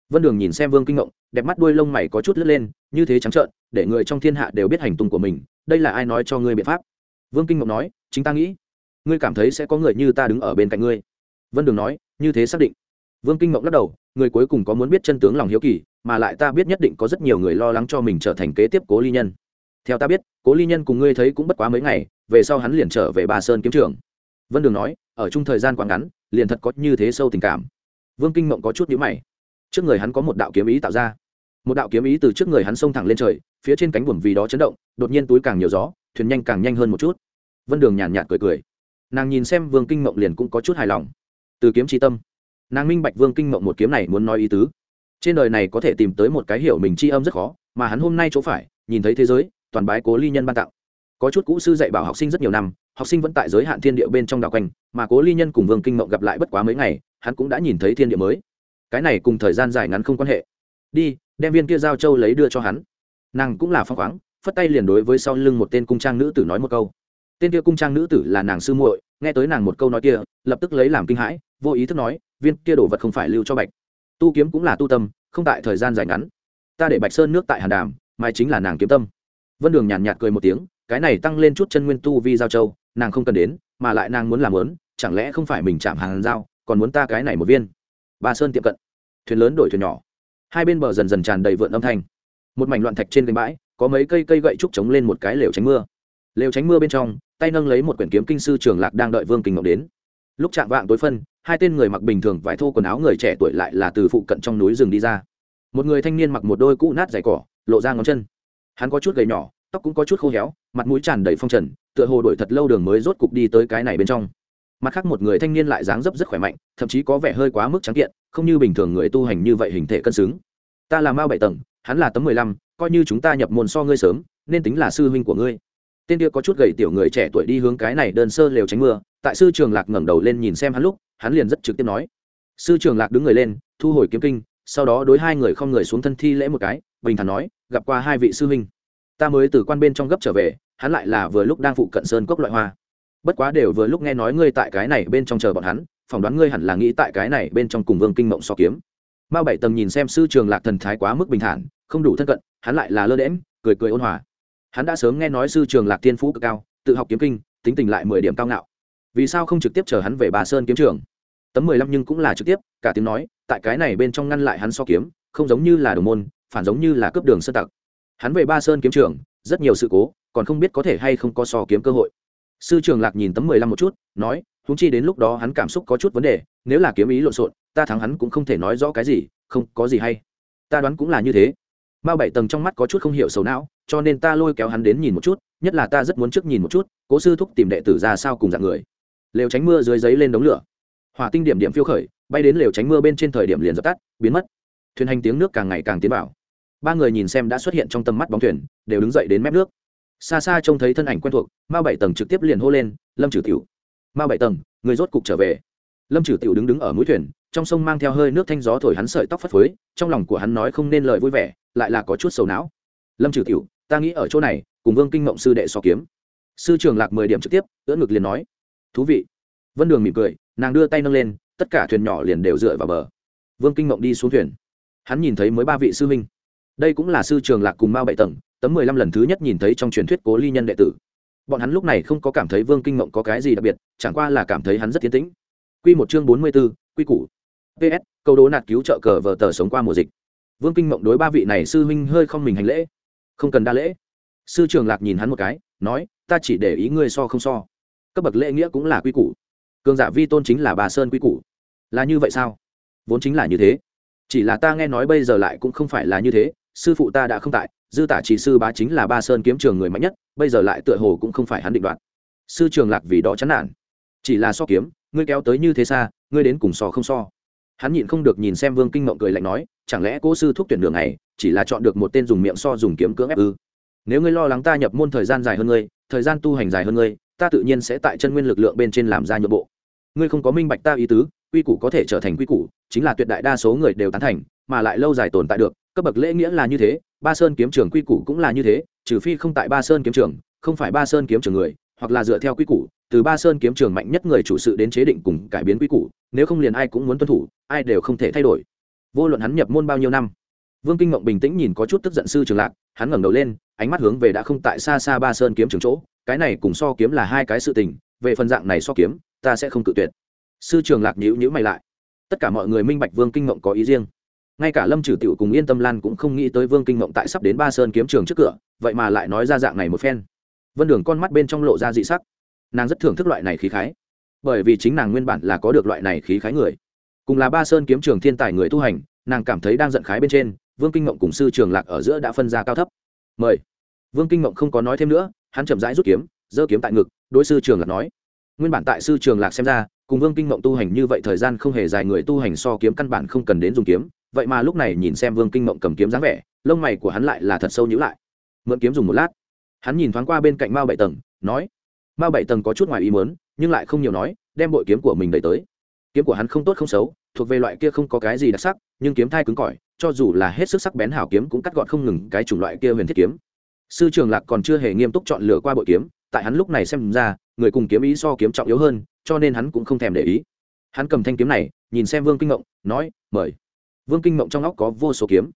vân đường nhìn xem vương kinh ngộng, đẹp mắt đuôi lông mày có chút lướt lên, như thế trắng trợn, để người trong thiên hạ đều biết hành tung của mình, đây là ai nói cho ngươi biện pháp? Vương kinh ngộng nói, chính ta nghĩ, ngươi cảm thấy sẽ có người như ta đứng ở bên cạnh ngươi. Vân đường nói, như thế xác định. Vương kinh ngộng lắc đầu, người cuối cùng có muốn biết chân tướng lòng hiếu kỳ, mà lại ta biết nhất định có rất nhiều người lo lắng cho mình trở thành kế tiếp cố ly nhân. Theo ta biết, cố ly nhân cùng ngươi thấy cũng bất quá mấy ngày, về sau hắn liền trở về bà sơn kiếm trường. Vân đường nói, ở chung thời gian quá ngắn, liền thật có như thế sâu tình cảm. Vương kinh mộng có chút nhữ mày trước người hắn có một đạo kiếm ý tạo ra. Một đạo kiếm ý từ trước người hắn xông thẳng lên trời, phía trên cánh buồm vì đó chấn động, đột nhiên túi càng nhiều gió, thuyền nhanh càng nhanh hơn một chút. Vân đường nhàn nhạt cười cười. Nàng nhìn xem vương kinh mộng liền cũng có chút hài lòng. Từ kiếm tri tâm. Nàng minh bạch vương kinh mộng một kiếm này muốn nói ý tứ. Trên đời này có thể tìm tới một cái hiểu mình tri âm rất khó, mà hắn hôm nay chỗ phải, nhìn thấy thế giới, toàn bái cố ly nhân ban tặng. Có chút cũ sư dạy bảo học sinh rất nhiều năm, học sinh vẫn tại giới hạn thiên địa bên trong đảo quanh, mà cố ly nhân cùng vương kinh mộng gặp lại bất quá mấy ngày, hắn cũng đã nhìn thấy thiên địa mới cái này cùng thời gian dài ngắn không quan hệ. Đi, đem viên kia giao châu lấy đưa cho hắn. Nàng cũng là phong khoáng, phất tay liền đối với sau lưng một tên cung trang nữ tử nói một câu. Tên kia cung trang nữ tử là nàng sư muội, nghe tới nàng một câu nói kia, lập tức lấy làm kinh hãi, vô ý thức nói, viên kia đồ vật không phải lưu cho bạch. Tu kiếm cũng là tu tâm, không tại thời gian dài ngắn. Ta để bạch sơn nước tại hàn đàm, mai chính là nàng kiếm tâm. Vân đường nhàn nhạt cười một tiếng, cái này tăng lên chút chân nguyên tu vi giao châu, nàng không cần đến, mà lại nàng muốn làm lớn, chẳng lẽ không phải mình chạm hàng giao, còn muốn ta cái này một viên? Ba sơn tiệm cận. Thuyền lớn đổi thuyền nhỏ. Hai bên bờ dần dần tràn đầy vượn âm thanh. Một mảnh loạn thạch trên gành bãi, có mấy cây cây gậy trúc chống lên một cái lều tránh mưa. Lều tránh mưa bên trong, tay nâng lấy một quyển kiếm kinh sư trường lạc đang đợi vương kinh ngọc đến. Lúc chạm vạng tối phân, hai tên người mặc bình thường vải thô quần áo người trẻ tuổi lại là từ phụ cận trong núi rừng đi ra. Một người thanh niên mặc một đôi cũ nát dày cỏ, lộ ra ngón chân. Hắn có chút gầy nhỏ, tóc cũng có chút khô héo, mặt mũi tràn đầy phong trần, tựa hồ đổi thật lâu đường mới rốt cục đi tới cái này bên trong mặt khác một người thanh niên lại dáng dấp rất khỏe mạnh, thậm chí có vẻ hơi quá mức trắng kiện, không như bình thường người tu hành như vậy hình thể cân xứng. Ta là mao bảy tầng, hắn là tấm mười lăm, coi như chúng ta nhập môn so ngươi sớm, nên tính là sư huynh của ngươi. Tên kia có chút gầy tiểu người trẻ tuổi đi hướng cái này đơn sơ lều tránh mưa, tại sư trường lạc ngẩng đầu lên nhìn xem hắn lúc, hắn liền rất trực tiếp nói. Sư trường lạc đứng người lên, thu hồi kiếm kinh, sau đó đối hai người không người xuống thân thi lễ một cái, bình thản nói, gặp qua hai vị sư huynh. Ta mới từ quan bên trong gấp trở về, hắn lại là vừa lúc đang phụ cận sơn cốc loại hoa bất quá đều vừa lúc nghe nói ngươi tại cái này bên trong chờ bọn hắn, phỏng đoán ngươi hẳn là nghĩ tại cái này bên trong cùng vương kinh mộng so kiếm. Mao bảy tầng nhìn xem sư trường lạc thần thái quá mức bình thản, không đủ thân cận, hắn lại là lơ đễm cười cười ôn hòa. Hắn đã sớm nghe nói sư trường lạc tiên phú cực cao, tự học kiếm kinh, tính tình lại mười điểm cao ngạo. Vì sao không trực tiếp chờ hắn về bà sơn kiếm trường? Tấm mười lăm nhưng cũng là trực tiếp, cả tiếng nói, tại cái này bên trong ngăn lại hắn so kiếm, không giống như là đồng môn, phản giống như là cướp đường sơn tặc. Hắn về ba sơn kiếm trường, rất nhiều sự cố, còn không biết có thể hay không có so kiếm cơ hội sư trường lạc nhìn tấm mười lăm một chút, nói húng chi đến lúc đó hắn cảm xúc có chút vấn đề, nếu là kiếm ý lộn xộn, ta thắng hắn cũng không thể nói rõ cái gì, không có gì hay. Ta đoán cũng là như thế. Mao bảy tầng trong mắt có chút không hiểu sầu não, cho nên ta lôi kéo hắn đến nhìn một chút, nhất là ta rất muốn trước nhìn một chút, cố sư thúc tìm đệ tử ra sao cùng dạng người. Lều tránh mưa dưới giấy lên đống lửa. Hỏa tinh điểm điểm phiêu khởi, bay đến lều tránh mưa bên trên thời điểm liền dập tắt, biến mất. Thuyền hành tiếng nước càng ngày càng tiến vào. Ba người nhìn xem đã xuất hiện trong tầm mắt bóng thuyền, đều đứng dậy đến mép nước xa xa trông thấy thân ảnh quen thuộc, mao bảy tầng trực tiếp liền hô lên, lâm trừ tiểu. Mao bảy tầng, người rốt cục trở về. Lâm trừ tiểu đứng đứng ở mũi thuyền, trong sông mang theo hơi nước thanh gió thổi hắn sợi tóc phất phới, trong lòng của hắn nói không nên lời vui vẻ, lại là có chút sầu não. Lâm trừ tiểu, ta nghĩ ở chỗ này, cùng vương kinh mộng sư đệ so kiếm. Sư trường lạc mười điểm trực tiếp, ưỡn ngực liền nói, thú vị. Vân đường mỉm cười, nàng đưa tay nâng lên, tất cả thuyền nhỏ liền đều dựa vào bờ. Vương kinh mộng đi xuống thuyền. Hắn nhìn thấy mới ba vị sư huynh đây cũng là sư trường lạc cùng mao bảy tầng, tấm mười lăm lần thứ nhất nhìn thấy trong truyền thuyết cố ly nhân đệ tử. Bọn hắn lúc này không có cảm thấy vương kinh mộng có cái gì đặc biệt, chẳng qua là cảm thấy hắn rất tiến tĩnh. Q một chương bốn mươi b ố quy củ. Ps câu đố nạt cứu trợ cờ vờ tờ sống qua mùa dịch. Vương kinh mộng đối ba vị này sư huynh hơi không mình hành lễ. Không cần đa lễ. Sư trường lạc nhìn hắn một cái, nói, ta chỉ để ý ngươi so không so. Cấp bậc lễ nghĩa cũng là quy củ. Cường giả vi tôn chính là bà sơn quy củ. Là như vậy sao? Vốn chính là như thế. Chỉ là ta nghe nói bây giờ lại cũng không phải là như thế sư phụ ta đã không tại, dư tả chỉ sư bá chính là ba sơn kiếm trường người mạnh nhất, bây giờ lại tựa hồ cũng không phải hắn định đoạt. Sư trường lạc vì đó chán nản. Chỉ là so kiếm, ngươi kéo tới như thế xa, ngươi đến cùng so không so. Hắn nhịn không được nhìn xem vương kinh mộng cười lạnh nói, chẳng lẽ cố sư thúc tuyển đường này, chỉ là chọn được một tên dùng miệng so dùng kiếm cưỡng ép ư? Nếu ngươi lo lắng ta nhập môn thời gian dài hơn ngươi, thời gian tu hành dài hơn ngươi, ta tự nhiên sẽ tại chân nguyên lực lượng bên trên làm ra nhượng bộ. Ngươi không có minh bạch ta ý tứ, quy củ có thể trở thành quy củ, chính là tuyệt đại đa số người đều tán thành, mà lại lâu dài tồn tại được cấp bậc lễ nghĩa là như thế, ba sơn kiếm trường quy củ cũng là như thế, trừ phi không tại ba sơn kiếm trường, không phải ba sơn kiếm trường người, hoặc là dựa theo quy củ, từ ba sơn kiếm trường mạnh nhất người chủ sự đến chế định cùng cải biến quy củ, nếu không liền ai cũng muốn tuân thủ, ai đều không thể thay đổi. Vô luận hắn nhập môn bao nhiêu năm, vương kinh mộng bình tĩnh nhìn có chút tức giận sư trường lạc, hắn ngẩng đầu lên, ánh mắt hướng về đã không tại xa xa ba sơn kiếm trường chỗ, cái này cùng so kiếm là hai cái sự tình, về phần dạng này so kiếm, ta sẽ không cự tuyệt. Sư trường lạc nhữ nhữ mày lại. Tất cả mọi người minh bạch vương kinh mộng có ý riêng ngay cả lâm trừ tiểu cùng yên tâm lan cũng không nghĩ tới vương kinh mộng tại sắp đến ba sơn kiếm trường trước cửa, vậy mà lại nói ra dạng này một phen. Vân đường con mắt bên trong lộ ra dị sắc. Nàng rất thưởng thức loại này khí khái. Bởi vì chính nàng nguyên bản là có được loại này khí khái người. Cùng là ba sơn kiếm trường thiên tài người tu hành, nàng cảm thấy đang giận khái bên trên, vương kinh mộng cùng sư trường lạc ở giữa đã phân ra cao thấp. Mời. Vương kinh mộng không có nói thêm nữa, hắn chậm rãi rút kiếm, giơ kiếm tại ngực, đối sư trường lạc nói. Nguyên bản tại sư trường lạc xem ra, cùng vương kinh mộng tu hành như vậy thời gian không hề dài người tu hành so kiếm căn bản không cần đến dùng kiếm vậy mà lúc này nhìn xem vương kinh mộng cầm kiếm dáng vẻ, lông mày của hắn lại là thật sâu nhữ lại. Mượn kiếm dùng một lát, hắn nhìn thoáng qua bên cạnh mao bảy tầng, nói, mao bảy tầng có chút ngoài ý mớn nhưng lại không nhiều nói, đem bội kiếm của mình đẩy tới. Kiếm của hắn không tốt không xấu, thuộc về loại kia không có cái gì đặc sắc, nhưng kiếm thai cứng cỏi, cho dù là hết sức sắc bén hảo kiếm cũng cắt gọn không ngừng cái chủng loại kia huyền thiết kiếm. Sư trường lạc còn chưa hề nghiêm túc chọn lựa qua bội kiếm, tại hắn lúc này xem ra, người cùng kiếm ý so kiếm trọng yếu hơn, cho nên hắn cũng không thèm để ý. Hắn cầm thanh kiếm này, nhìn xem vương kinh ngộng nói, mời vương kinh mộng trong óc có vô số kiếm.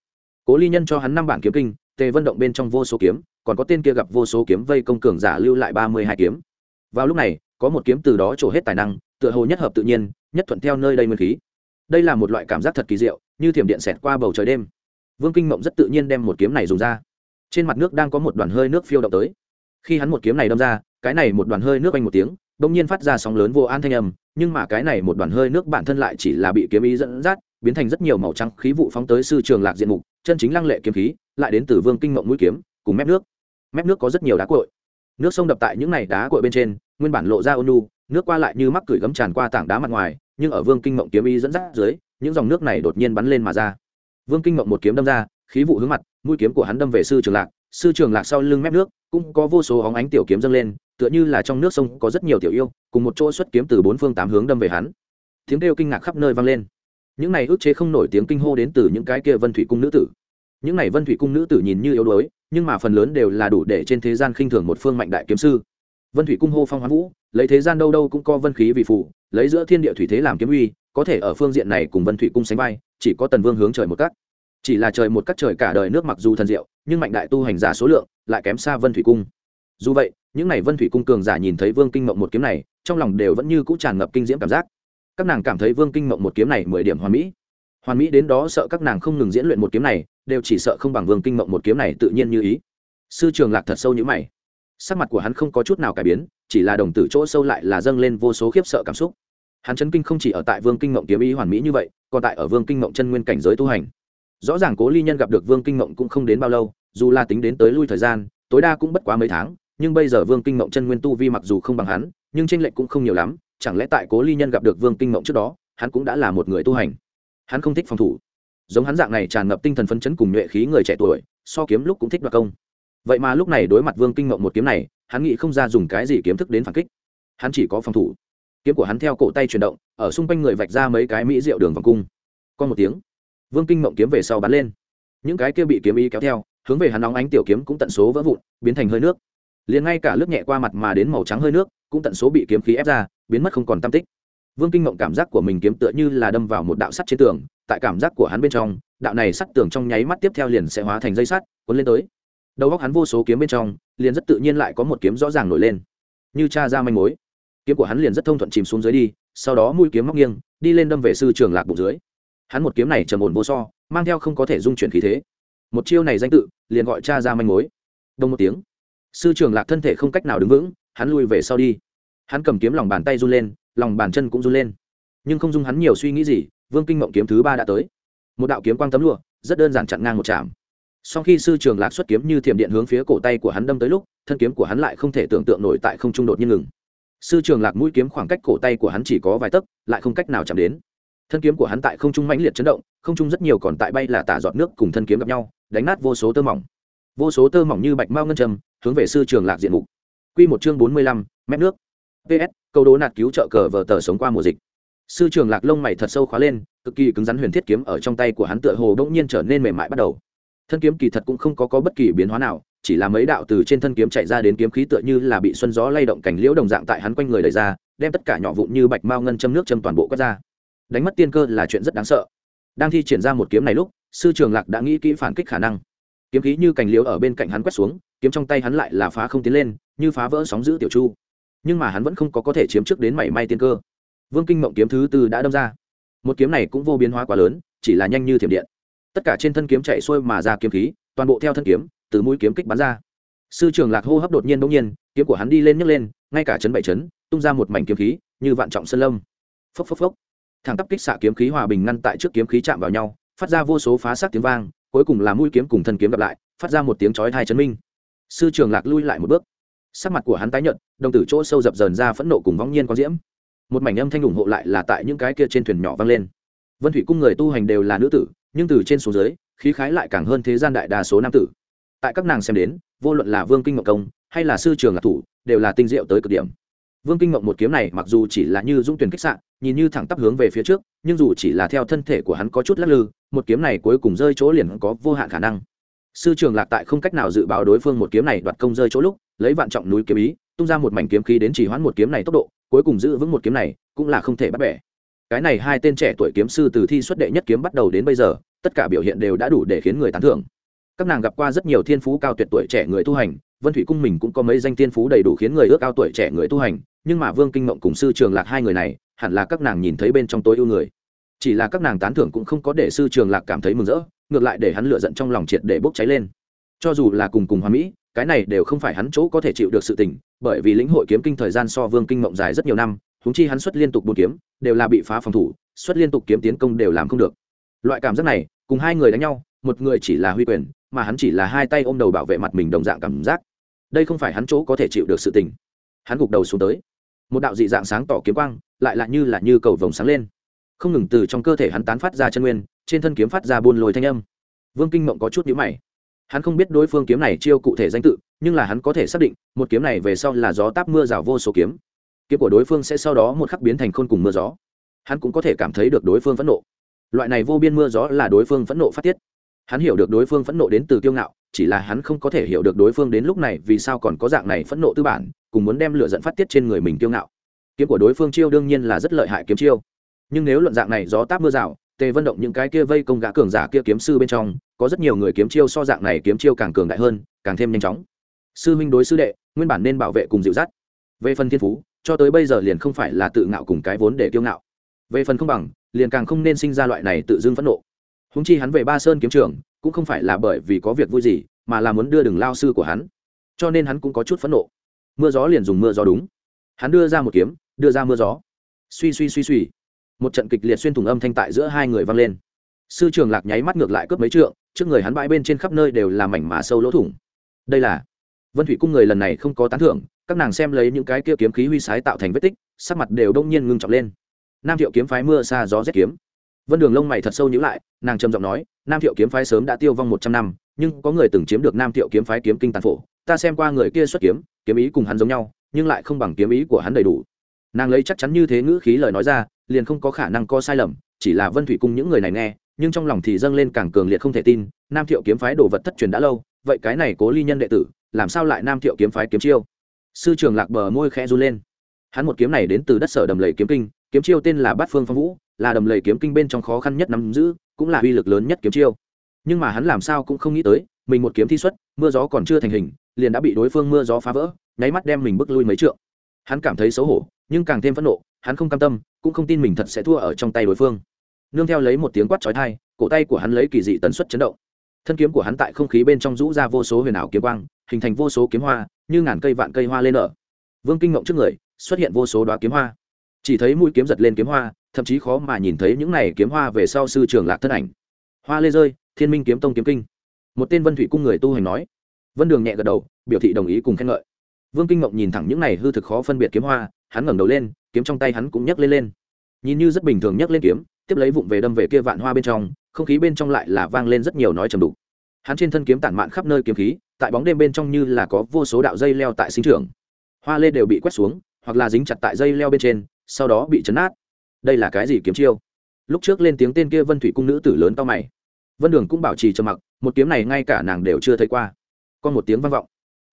Cố ly nhân cho hắn năm bản kiếm kinh, tề vân động bên trong vô số kiếm, còn có tên kia gặp vô số kiếm vây công cường giả lưu lại ba mươi hai kiếm. Vào lúc này, có một kiếm từ đó trổ hết tài năng, tựa hồ nhất hợp tự nhiên, nhất thuận theo nơi đây nguyên khí. Đây là một loại cảm giác thật kỳ diệu, như thiểm điện xẹt qua bầu trời đêm. Vương kinh mộng rất tự nhiên đem một kiếm này dùng ra. Trên mặt nước đang có một đoàn hơi nước phiêu động tới. Khi hắn một kiếm này đâm ra, cái này một đoàn hơi nước anh một tiếng bỗng nhiên phát ra sóng lớn vô an thanh âm, nhưng mà cái này một đoàn hơi nước bản thân lại chỉ là bị kiếm ý dẫn dắt biến thành rất nhiều màu trắng khí vụ phóng tới sư trường lạc diện mục, chân chính lăng lệ kiếm khí, lại đến từ vương kinh mộng mũi kiếm, cùng mép nước. Mép nước có rất nhiều đá cội nước sông đập tại những này đá cội bên trên, nguyên bản lộ ra ônu nước qua lại như mắc cửi gấm tràn qua tảng đá mặt ngoài, nhưng ở vương kinh mộng kiếm y dẫn dắt dưới, những dòng nước này đột nhiên bắn lên mà ra. Vương kinh mộng một kiếm đâm ra, khí vụ hướng mặt, mũi kiếm của hắn đâm về sư trường lạc. Sư trường lạc sau lưng mép nước, cũng có vô số hóng ánh tiểu kiếm dâng lên, tựa như là trong nước sông có rất nhiều tiểu yêu, cùng một chỗ xuất kiếm từ bốn phương tám hướng đâm về hắn. Tiếng kêu kinh ngạc khắp nơi vang lên những này ước chế không nổi tiếng kinh hô đến từ những cái kia vân thủy cung nữ tử. Những này vân thủy cung nữ tử nhìn như yếu đuối, nhưng mà phần lớn đều là đủ để trên thế gian khinh thường một phương mạnh đại kiếm sư. Vân thủy cung hô phong hoán vũ, lấy thế gian đâu đâu cũng có vân khí vì phụ lấy giữa thiên địa thủy thế làm kiếm uy, có thể ở phương diện này cùng vân thủy cung sánh vai, chỉ có tần vương hướng trời một cắt. Chỉ là trời một cắt trời cả đời nước mặc dù thần diệu, nhưng mạnh đại tu hành giả số lượng lại kém xa vân thủy cung. Dù vậy, những n à y vân thủy cung cường giả nhìn thấy vương kinh mộng một kiếm này, trong lòng đều vẫn như c ũ tràn ngập kinh diễm cảm giác các nàng cảm thấy vương kinh mộng một kiếm này mười điểm hoàn mỹ. Hoàn mỹ đến đó sợ các nàng không ngừng diễn luyện một kiếm này, đều chỉ sợ không bằng vương kinh mộng một kiếm này tự nhiên như ý. Sư trường lạc thật sâu như mày. Sắc mặt của hắn không có chút nào cải biến, chỉ là đồng tử chỗ sâu lại là dâng lên vô số khiếp sợ cảm xúc. Hắn chấn kinh không chỉ ở tại vương kinh mộng kiếm ý hoàn mỹ như vậy, còn tại ở vương kinh mộng chân nguyên cảnh giới tu hành. Rõ ràng cố ly nhân gặp được vương kinh mộng cũng không đến bao lâu, dù là tính đến tới lui thời gian, tối đa cũng bất quá mấy tháng, nhưng bây giờ vương kinh mộng chân nguyên tu vi mặc dù không bằng hắn, nhưng tranh lệch cũng không nhiều lắm chẳng lẽ tại cố ly nhân gặp được vương kinh mộng trước đó, hắn cũng đã là một người tu hành. Hắn không thích phòng thủ. Giống hắn dạng này tràn ngập tinh thần phấn chấn cùng nhuệ khí người trẻ tuổi, so kiếm lúc cũng thích đoạt công. Vậy mà lúc này đối mặt vương kinh mộng một kiếm này, hắn nghĩ không ra dùng cái gì kiếm thức đến phản kích. Hắn chỉ có phòng thủ. Kiếm của hắn theo cổ tay chuyển động, ở xung quanh người vạch ra mấy cái mỹ rượu đường vòng cung. Còn một tiếng, vương kinh mộng kiếm về sau bắn lên. Những cái kia bị kiếm ý kéo theo, hướng về hắn nóng ánh tiểu kiếm cũng tận số vỡ vụn, biến thành hơi nước liền ngay cả lướt nhẹ qua mặt mà đến màu trắng hơi nước, cũng tận số bị kiếm khí ép ra, biến mất không còn tam tích. Vương kinh mộng cảm giác của mình kiếm tựa như là đâm vào một đạo sắt trên tường, tại cảm giác của hắn bên trong, đạo này sắt tường trong nháy mắt tiếp theo liền sẽ hóa thành dây sắt, cuốn lên tới. Đầu góc hắn vô số kiếm bên trong, liền rất tự nhiên lại có một kiếm rõ ràng nổi lên. Như cha ra manh mối. Kiếm của hắn liền rất thông thuận chìm xuống dưới đi, sau đó mũi kiếm móc nghiêng, đi lên đâm về sư trường lạc bụng dưới. Hắn một kiếm này trầm ổn vô so, mang theo không có thể dung chuyển khí thế. Một chiêu này danh tự, liền gọi cha ra manh mối. Đông một tiếng sư trường lạc thân thể không cách nào đứng vững, hắn lui về sau đi. Hắn cầm kiếm lòng bàn tay run lên, lòng bàn chân cũng run lên. Nhưng không dung hắn nhiều suy nghĩ gì, vương kinh mộng kiếm thứ ba đã tới. Một đạo kiếm quang tấm lụa, rất đơn giản chặn ngang một chạm sau khi sư trường lạc xuất kiếm như thiểm điện hướng phía cổ tay của hắn đâm tới lúc, thân kiếm của hắn lại không thể tưởng tượng nổi tại không trung đột nhiên ngừng. Sư trường lạc mũi kiếm khoảng cách cổ tay của hắn chỉ có vài tấc, lại không cách nào chạm đến. Thân kiếm của hắn tại không trung mãnh liệt chấn động, không trung rất nhiều còn tại bay là tả giọt nước cùng thân kiếm gặp nhau, đánh nát vô số tơ mỏng. Vô số tơ mỏng như bạch mao ngân trầm hướng về sư trường lạc diện mục. Quy một chương bốn mươi lăm mép nước. Ps câu đố nạt cứu trợ cờ vờ tờ sống qua mùa dịch. Sư trường lạc lông mày thật sâu khóa lên cực kỳ cứng rắn huyền thiết kiếm ở trong tay của hắn tựa hồ đ ỗ n g nhiên trở nên mềm mại bắt đầu. Thân kiếm kỳ thật cũng không có, có bất kỳ biến hóa nào chỉ là mấy đạo từ trên thân kiếm chạy ra đến kiếm khí tựa như là bị xuân gió lay động cảnh liễu đồng dạng tại hắn quanh người đầy ra đem tất cả nhỏ vụn như bạch mao ngân châm nước châm toàn bộ quét ra. Đánh mất tiên cơ là chuyện rất đáng sợ. Đang thi triển ra một kiếm này lúc sư trường lạc đã nghĩ kỹ phản kích khả năng. Kiếm khí như cành liễu ở bên cạnh hắn quét xuống kiếm trong tay hắn lại là phá không tiến lên, như phá vỡ sóng giữ tiểu chu. Nhưng mà hắn vẫn không có có thể chiếm trước đến mảy may tiên cơ. Vương kinh mộng kiếm thứ tư đã đâm ra. Một kiếm này cũng vô biến hóa quá lớn, chỉ là nhanh như thiểm điện. Tất cả trên thân kiếm chạy xuôi mà ra kiếm khí, toàn bộ theo thân kiếm, từ mũi kiếm kích bắn ra. Sư trường lạc hô hấp đột nhiên bỗng nhiên, kiếm của hắn đi lên nhấc lên, ngay cả chấn bảy chấn, tung ra một mảnh kiếm khí, như vạn trọng sơn lâm. Phốc phốc phốc. Thẳng tắp kích xạ kiếm khí hòa bình ngăn tại trước kiếm khí chạm vào nhau, phát ra vô số phá sát tiếng vang, cuối cùng là mũi kiếm cùng thân kiếm gặp lại, phát ra một tiếng chói thai chấn minh sư trường lạc lui lại một bước. Sắc mặt của hắn tái nhợt, đồng tử chỗ sâu dập dờn ra phẫn nộ cùng vong nhiên có diễm. Một mảnh âm thanh ủng hộ lại là tại những cái kia trên thuyền nhỏ vang lên. Vân thủy cung người tu hành đều là nữ tử, nhưng từ trên xuống dưới, khí khái lại càng hơn thế gian đại đa số nam tử. Tại các nàng xem đến, vô luận là vương kinh ngọc công hay là sư trường lạc thủ, đều là tinh diệu tới cực điểm. Vương kinh ngọc một kiếm này mặc dù chỉ là như dung tuyển kích sạn nhìn như thẳng tắp hướng về phía trước, nhưng dù chỉ là theo thân thể của hắn có chút lắc lư, một kiếm này cuối cùng rơi chỗ liền có vô hạn khả năng sư trường lạc tại không cách nào dự báo đối phương một kiếm này đoạt công rơi chỗ lúc, lấy vạn trọng núi kiếm ý, tung ra một mảnh kiếm khí đến chỉ hoãn một kiếm này tốc độ, cuối cùng giữ vững một kiếm này, cũng là không thể bắt bẻ. Cái này hai tên trẻ tuổi kiếm sư từ thi xuất đệ nhất kiếm bắt đầu đến bây giờ, tất cả biểu hiện đều đã đủ để khiến người tán thưởng. Các nàng gặp qua rất nhiều thiên phú cao tuyệt tuổi trẻ người tu hành, vân thủy cung mình cũng có mấy danh thiên phú đầy đủ khiến người ước cao tuổi trẻ người tu hành, nhưng mà vương kinh mộng cùng sư trường lạc hai người này, hẳn là các nàng nhìn thấy bên trong tối ưu người. Chỉ là các nàng tán thưởng cũng không có để sư trường lạc cảm thấy mừng rỡ ngược lại để hắn lựa giận trong lòng triệt để bốc cháy lên. Cho dù là cùng cùng hoa mỹ, cái này đều không phải hắn chỗ có thể chịu được sự tình, bởi vì lĩnh hội kiếm kinh thời gian so vương kinh mộng dài rất nhiều năm húng chi hắn xuất liên tục bốn kiếm, đều là bị phá phòng thủ, xuất liên tục kiếm tiến công đều làm không được. Loại cảm giác này, cùng hai người đánh nhau, một người chỉ là huy quyền, mà hắn chỉ là hai tay ôm đầu bảo vệ mặt mình đồng dạng cảm giác. Đây không phải hắn chỗ có thể chịu được sự tình. Hắn gục đầu xuống tới. Một đạo dị dạng sáng tỏ kiếm quang, lại là như là như cầu vồng sáng lên. Không ngừng từ trong cơ thể hắn tán phát ra chân nguyên trên thân kiếm phát ra buôn lồi thanh âm. Vương kinh mộng có chút nhíu mày. Hắn không biết đối phương kiếm này chiêu cụ thể danh tự, nhưng là hắn có thể xác định, một kiếm này về sau là gió táp mưa rào vô số kiếm. Kiếm của đối phương sẽ sau đó một khắc biến thành khôn cùng mưa gió. Hắn cũng có thể cảm thấy được đối phương phẫn nộ. Loại này vô biên mưa gió là đối phương phẫn nộ phát tiết. Hắn hiểu được đối phương phẫn nộ đến từ kiêu ngạo, chỉ là hắn không có thể hiểu được đối phương đến lúc này vì sao còn có dạng này phẫn nộ tư bản, cùng muốn đem lựa dẫn phát tiết trên người mình kiêu ngạo. Kiếm của đối phương chiêu đương nhiên là rất lợi hại kiếm chiêu. Nhưng nếu luận dạng này gió táp mưa rào tề vân động những cái kia vây công gã cường giả kia kiếm sư bên trong, có rất nhiều người kiếm chiêu so dạng này kiếm chiêu càng cường đại hơn, càng thêm nhanh chóng. Sư minh đối sư đệ, nguyên bản nên bảo vệ cùng dịu dắt. Về phần thiên phú, cho tới bây giờ liền không phải là tự ngạo cùng cái vốn để kiêu ngạo. Về phần không bằng, liền càng không nên sinh ra loại này tự dưng phẫn nộ. Húng chi hắn về ba sơn kiếm trường, cũng không phải là bởi vì có việc vui gì, mà là muốn đưa đường lao sư của hắn. Cho nên hắn cũng có chút phẫn nộ. Mưa gió liền dùng mưa gió đúng. Hắn đưa ra một kiếm, đưa ra mưa gió. Suy suy suy suy một trận kịch liệt xuyên thủng âm thanh tại giữa hai người vang lên. Sư trường lạc nháy mắt ngược lại cướp mấy trượng, trước người hắn bãi bên trên khắp nơi đều là mảnh mà sâu lỗ thủng. Đây là vân thủy cung người lần này không có tán thưởng, các nàng xem lấy những cái kia kiếm khí huy sái tạo thành vết tích, sắc mặt đều đông nhiên ngưng trọng lên. Nam thiệu kiếm phái mưa xa gió rét kiếm. Vân đường lông mày thật sâu nhữ lại, nàng trầm giọng nói, nam thiệu kiếm phái sớm đã tiêu vong một trăm năm, nhưng có người từng chiếm được nam thiệu kiếm phái kiếm kinh tàn phổ. Ta xem qua người kia xuất kiếm kiếm ý cùng hắn giống nhau, nhưng lại không bằng kiếm ý của hắn đầy đủ. Nàng lấy chắc chắn như thế ngữ khí lời nói ra liền không có khả năng có sai lầm, chỉ là vân thủy cung những người này nghe, nhưng trong lòng thì dâng lên càng cường liệt không thể tin, nam thiệu kiếm phái đồ vật thất truyền đã lâu, vậy cái này cố ly nhân đệ tử, làm sao lại nam thiệu kiếm phái kiếm chiêu? Sư trường lạc bờ môi khẽ run lên. Hắn một kiếm này đến từ đất sở đầm lầy kiếm kinh, kiếm chiêu tên là bát phương phong vũ, là đầm lầy kiếm kinh bên trong khó khăn nhất nắm giữ, cũng là uy lực lớn nhất kiếm chiêu. Nhưng mà hắn làm sao cũng không nghĩ tới, mình một kiếm thi xuất, mưa gió còn chưa thành hình, liền đã bị đối phương mưa gió phá vỡ, nháy mắt đem mình bước lui mấy trượng. Hắn cảm thấy xấu hổ, nhưng càng thêm phẫn nộ, hắn không cam tâm cũng không tin mình thật sẽ thua ở trong tay đối phương. Nương theo lấy một tiếng quát chói tai, cổ tay của hắn lấy kỳ dị tần suất chấn động. Thân kiếm của hắn tại không khí bên trong rũ ra vô số huyền ảo kiếm quang, hình thành vô số kiếm hoa, như ngàn cây vạn cây hoa lên nở. Vương kinh ngộng trước người, xuất hiện vô số đoá kiếm hoa. Chỉ thấy mũi kiếm giật lên kiếm hoa, thậm chí khó mà nhìn thấy những này kiếm hoa về sau sư trường lạc thân ảnh. Hoa lê rơi, thiên minh kiếm tông kiếm kinh. Một tên vân thủy cung người tu hành nói. Vân đường nhẹ gật đầu, biểu thị đồng ý cùng khen ngợi. Vương kinh mộng nhìn thẳng những này hư thực khó phân biệt kiếm hoa hắn ngẩng đầu lên, kiếm trong tay hắn cũng nhấc lên lên. Nhìn như rất bình thường nhấc lên kiếm, tiếp lấy vụng về đâm về kia vạn hoa bên trong, không khí bên trong lại là vang lên rất nhiều nói trầm đục. Hắn trên thân kiếm tản mạn khắp nơi kiếm khí, tại bóng đêm bên trong như là có vô số đạo dây leo tại sinh trường hoa lê đều bị quét xuống, hoặc là dính chặt tại dây leo bên trên, sau đó bị chấn át đây là cái gì kiếm chiêu? Lúc trước lên tiếng tên kia vân thủy cung nữ tử lớn to mày. Vân đường cũng bảo trì trầm mặc, một kiếm này ngay cả nàng đều chưa thấy qua. Còn một tiếng vang vọng.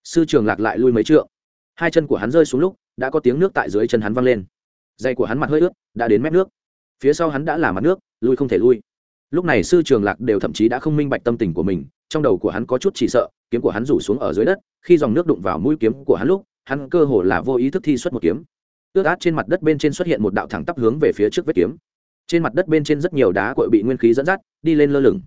Sư trường lạc lại lui mấy trượng hai chân của hắn rơi xuống lúc, đã có tiếng nước tại dưới chân hắn văng lên. Dây của hắn mặt hơi ướt, đã đến mép nước. Phía sau hắn đã là mặt nước, lui không thể lui. Lúc này sư trường lạc đều thậm chí đã không minh bạch tâm tình của mình, trong đầu của hắn có chút chỉ sợ, kiếm của hắn rủ xuống ở dưới đất, khi dòng nước đụng vào mũi kiếm của hắn lúc, hắn cơ hồ là vô ý thức thi xuất một kiếm. Ướt át trên mặt đất bên trên xuất hiện một đạo thẳng tắp hướng về phía trước vết kiếm. Trên mặt đất bên trên rất nhiều đá cội bị nguyên khí dẫn dắt, đi lên lơ lửng.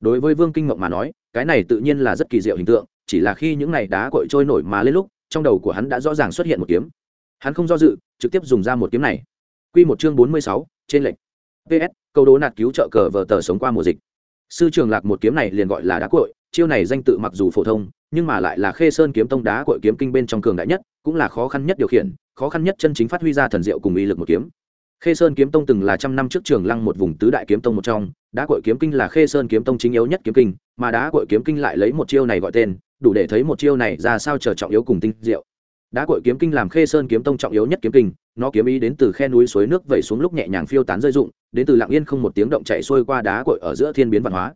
Đối với vương kinh mộng mà nói, cái này tự nhiên là rất kỳ diệu hình tượng, chỉ là khi những này đá cội trôi nổi mà lên lúc trong đầu của hắn đã rõ ràng xuất hiện một kiếm. Hắn không do dự, trực tiếp dùng ra một kiếm này. Q một chương bốn mươi sáu, trên lệnh ps câu đố nạt cứu trợ cờ vờ tờ sống qua mùa dịch. Sư trường lạc một kiếm này liền gọi là đá cội, chiêu này danh tự mặc dù phổ thông, nhưng mà lại là khê sơn kiếm tông đá cội kiếm kinh bên trong cường đại nhất, cũng là khó khăn nhất điều khiển, khó khăn nhất chân chính phát huy ra thần diệu cùng uy lực một kiếm. Khê sơn kiếm tông từng là trăm năm trước trường lăng một vùng tứ đại kiếm tông một trong, đá cội kiếm kinh là khê sơn kiếm tông chính yếu nhất kiếm kinh, mà đá cội kiếm kinh lại lấy một chiêu này gọi tên đủ để thấy một chiêu này ra sao chờ trọng yếu cùng tinh diệu. Đá cội kiếm kinh làm khê sơn kiếm tông trọng yếu nhất kiếm kinh, nó kiếm ý đến từ khe núi suối nước vẩy xuống lúc nhẹ nhàng phiêu tán rơi rụng, đến từ lặng yên không một tiếng động chạy xuôi qua đá cội ở giữa thiên biến văn hóa.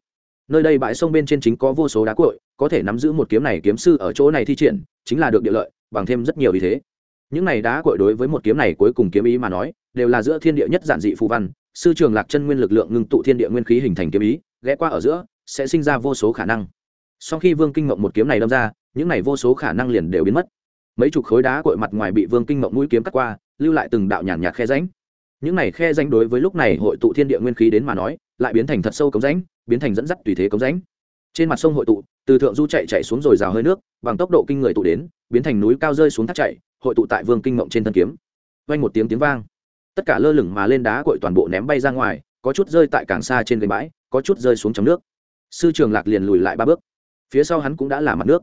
Nơi đây bãi sông bên trên chính có vô số đá cội, có thể nắm giữ một kiếm này kiếm sư ở chỗ này thi triển, chính là được địa lợi, bằng thêm rất nhiều ý thế. Những này đá cội đối với một kiếm này cuối cùng kiếm ý mà nói, đều là giữa thiên địa nhất giản dị phù văn, sư trường lạc chân nguyên lực lượng ngưng tụ thiên địa nguyên khí hình thành kiếm ý, ghé qua ở giữa, sẽ sinh ra vô số khả năng sau khi vương kinh mộng một kiếm này đâm ra, những này vô số khả năng liền đều biến mất. Mấy chục khối đá cội mặt ngoài bị vương kinh mộng mũi kiếm cắt qua, lưu lại từng đạo nhàn nhạt khe ránh những này khe ránh đối với lúc này hội tụ thiên địa nguyên khí đến mà nói, lại biến thành thật sâu cống ránh biến thành dẫn dắt tùy thế cống ránh trên mặt sông hội tụ, từ thượng du chạy chạy xuống rồi rào hơi nước, bằng tốc độ kinh người tụ đến, biến thành núi cao rơi xuống thác chạy, hội tụ tại vương kinh mộng trên thân kiếm. Vang một tiếng tiếng vang. Tất cả lơ lửng mà lên đá cội toàn bộ ném bay ra ngoài, có chút rơi tại càng xa trên gành bãi, có chút rơi xuống trong nước. Sư trường lạc liền lùi lại ba bước phía sau hắn cũng đã là mặt nước.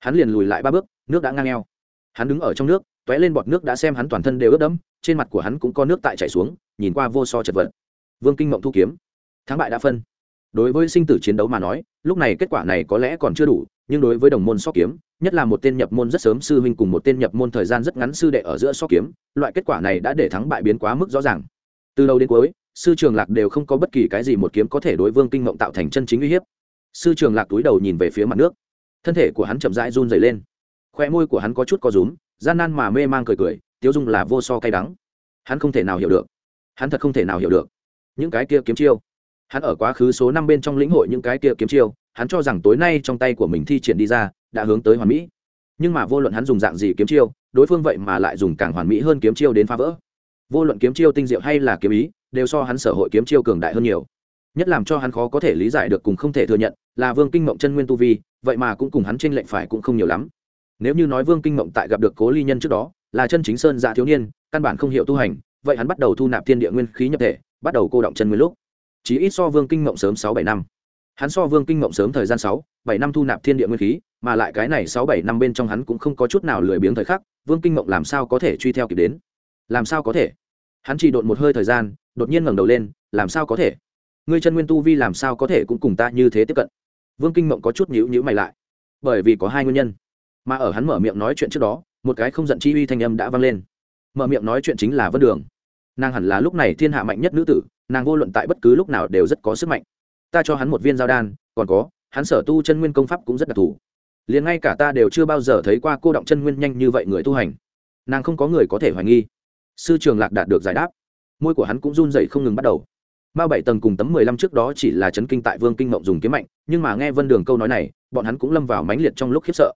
Hắn liền lùi lại ba bước, nước đã ngang eo. Hắn đứng ở trong nước, t ó é lên bọt nước đã xem hắn toàn thân đều ướt đẫm, trên mặt của hắn cũng có nước tại chảy xuống, nhìn qua vô so chật vật. Vương kinh mộng thu kiếm. Thắng bại đã phân. Đối với sinh tử chiến đấu mà nói, lúc này kết quả này có lẽ còn chưa đủ, nhưng đối với đồng môn so kiếm, nhất là một tên nhập môn rất sớm sư huynh cùng một tên nhập môn thời gian rất ngắn sư đệ ở giữa so kiếm, loại kết quả này đã để thắng bại biến quá mức rõ ràng. Từ đầu đến cuối, sư trường lạc đều không có bất kỳ cái gì một kiếm có thể đối vương kinh mộng tạo thành chân chính uy hiếp sư trường lạc túi đầu nhìn về phía mặt nước. Thân thể của hắn chậm rãi run dày lên. Khoe môi của hắn có chút có rúm, gian nan mà mê mang cười cười tiêu dung là vô so cay đắng. Hắn không thể nào hiểu được. Hắn thật không thể nào hiểu được. Những cái kia kiếm chiêu. Hắn ở quá khứ số năm bên trong lĩnh hội những cái kia kiếm chiêu, hắn cho rằng tối nay trong tay của mình thi triển đi ra, đã hướng tới hoàn mỹ. Nhưng mà vô luận hắn dùng dạng gì kiếm chiêu, đối phương vậy mà lại dùng càng hoàn mỹ hơn kiếm chiêu đến phá vỡ. Vô luận kiếm chiêu tinh diệu hay là kiếm ý, đều so hắn sở hội kiếm chiêu cường đại hơn nhiều nhất làm cho hắn khó có thể lý giải được cùng không thể thừa nhận là vương kinh mộng chân nguyên tu vi, vậy mà cũng cùng hắn tranh lệnh phải cũng không nhiều lắm. Nếu như nói vương kinh mộng tại gặp được cố ly nhân trước đó, là chân chính sơn dạ thiếu niên, căn bản không hiểu tu hành, vậy hắn bắt đầu thu nạp thiên địa nguyên khí nhập thể, bắt đầu cô động chân nguyên lúc. Chỉ ít so vương kinh mộng sớm sáu bảy năm. Hắn so vương kinh mộng sớm thời gian sáu, bảy năm thu nạp thiên địa nguyên khí, mà lại cái này sáu bảy năm bên trong hắn cũng không có chút nào lười biếng thời khắc, vương kinh mộng làm sao có thể truy theo kịp đến? Làm sao có thể? Hắn chỉ đột một hơi thời gian, đột nhiên ngẩng đầu lên, làm sao có thể? Ngươi chân nguyên tu vi làm sao có thể cũng cùng ta như thế tiếp cận? Vương kinh mộng có chút nhữ nhữ mày lại. Bởi vì có hai nguyên nhân. Mà ở hắn mở miệng nói chuyện trước đó, một cái không giận chi uy thanh âm đã vang lên. Mở miệng nói chuyện chính là vân đường. Nàng hẳn là lúc này thiên hạ mạnh nhất nữ tử, nàng vô luận tại bất cứ lúc nào đều rất có sức mạnh. Ta cho hắn một viên giao đan, còn có, hắn sở tu chân nguyên công pháp cũng rất đặc thù. Liền ngay cả ta đều chưa bao giờ thấy qua cô động chân nguyên nhanh như vậy người tu hành. Nàng không có người có thể hoài nghi. Sư trường lạc đạt được giải đáp. Môi của hắn cũng run dậy không ngừng bắt đầu bao bảy tầng cùng tấm mười lăm trước đó chỉ là chấn kinh tại vương kinh mộng dùng kiếm mạnh, nhưng mà nghe vân đường câu nói này, bọn hắn cũng lâm vào mãnh liệt trong lúc khiếp sợ.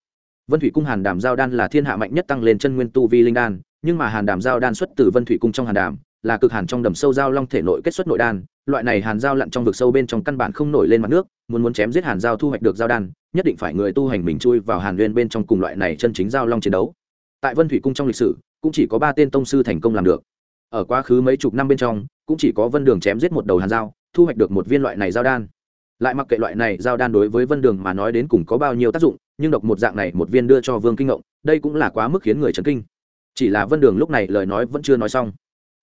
Vân thủy cung hàn đàm giao đan là thiên hạ mạnh nhất tăng lên chân nguyên tu vi linh đan, nhưng mà hàn đàm giao đan xuất từ vân thủy cung trong hàn đàm, là cực hàn trong đầm sâu giao long thể nội kết xuất nội đan, loại này hàn giao lặn trong vực sâu bên trong căn bản không nổi lên mặt nước, muốn muốn chém giết hàn giao thu hoạch được giao đan, nhất định phải người tu hành mình chui vào hàn nguyên bên trong cùng loại này chân chính giao long chiến đấu. Tại vân thủy cung trong lịch sử, cũng chỉ có ba tên tông sư thành công làm được ở quá khứ mấy chục năm bên trong, cũng chỉ có vân đường chém giết một đầu hàn dao, thu hoạch được một viên loại này giao đan. Lại mặc kệ loại này giao đan đối với vân đường mà nói đến cùng có bao nhiêu tác dụng, nhưng độc một dạng này một viên đưa cho vương kinh ngộng, đây cũng là quá mức khiến người chấn kinh. Chỉ là vân đường lúc này lời nói vẫn chưa nói xong.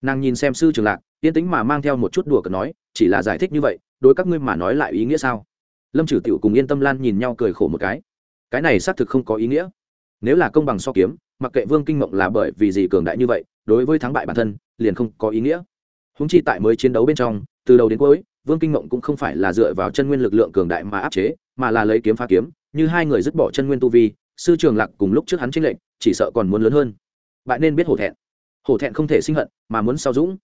Nàng nhìn xem sư trường lạc, yên tĩnh mà mang theo một chút đùa cợt nói, chỉ là giải thích như vậy, đối các ngươi mà nói lại ý nghĩa sao? Lâm trừ tiểu cùng yên tâm lan nhìn nhau cười khổ một cái. Cái này xác thực không có ý nghĩa. Nếu là công bằng so kiếm mặc kệ vương kinh mộng là bởi vì gì cường đại như vậy, đối với thắng bại bản thân, liền không có ý nghĩa. Húng chi tại mới chiến đấu bên trong, từ đầu đến cuối, vương kinh mộng cũng không phải là dựa vào chân nguyên lực lượng cường đại mà áp chế, mà là lấy kiếm phá kiếm, như hai người dứt bỏ chân nguyên tu vi, sư trường lạc cùng lúc trước hắn tranh lệnh chỉ sợ còn muốn lớn hơn. Bạn nên biết hổ thẹn. Hổ thẹn không thể sinh hận, mà muốn sao dũng.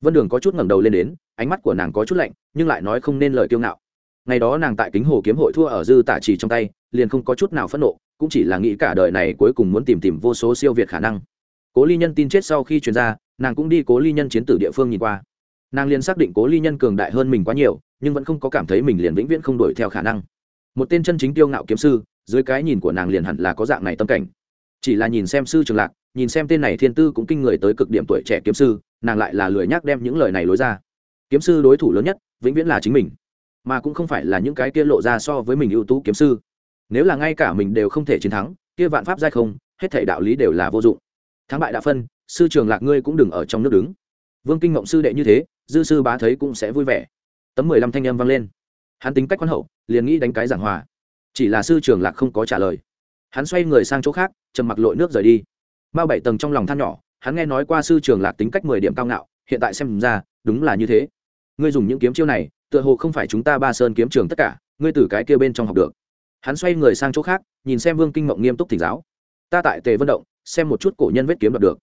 Vân đường có chút ngẩng đầu lên đến, ánh mắt của nàng có chút lạnh, nhưng lại nói không nên lời kiêu ngạo ngày đó nàng tại kính hồ kiếm hội thua ở dư tả trì trong tay, liền không có chút nào phẫn nộ, cũng chỉ là nghĩ cả đời này cuối cùng muốn tìm tìm vô số siêu việt khả năng. Cố ly nhân tin chết sau khi truyền ra, nàng cũng đi cố ly nhân chiến tử địa phương nhìn qua. Nàng liền xác định cố ly nhân cường đại hơn mình quá nhiều, nhưng vẫn không có cảm thấy mình liền vĩnh viễn không đuổi theo khả năng. Một tên chân chính tiêu ngạo kiếm sư, dưới cái nhìn của nàng liền hẳn là có dạng này tâm cảnh. Chỉ là nhìn xem sư trường lạc, nhìn xem tên này thiên tư cũng kinh người tới cực điểm tuổi trẻ kiếm sư, nàng lại là lười nhắc đem những lời này lối ra. Kiếm sư đối thủ lớn nhất, vĩnh viễn là chính mình mà cũng không phải là những cái kia lộ ra so với mình ưu tú kiếm sư. Nếu là ngay cả mình đều không thể chiến thắng, kia vạn pháp giai không, hết thể đạo lý đều là vô dụng. Thắng bại đã phân, sư trường lạc ngươi cũng đừng ở trong nước đứng. Vương kinh mộng sư đệ như thế, dư sư bá thấy cũng sẽ vui vẻ. Tấm mười lăm thanh âm vang lên. Hắn tính cách quan hậu, liền nghĩ đánh cái giảng hòa. Chỉ là sư trường lạc không có trả lời. Hắn xoay người sang chỗ khác, trầm mặc lội nước rời đi. Mao bảy tầng trong lòng than nhỏ, hắn nghe nói qua sư trường lạc tính cách mười điểm cao ngạo, hiện tại xem ra, đúng là như thế. Ngươi dùng những kiếm chiêu này tựa hồ không phải chúng ta ba sơn kiếm trường tất cả, ngươi từ cái kia bên trong học được. Hắn xoay người sang chỗ khác, nhìn xem vương kinh mộng nghiêm túc thỉnh giáo. Ta tại tề vận động, xem một chút cổ nhân vết kiếm đọc được.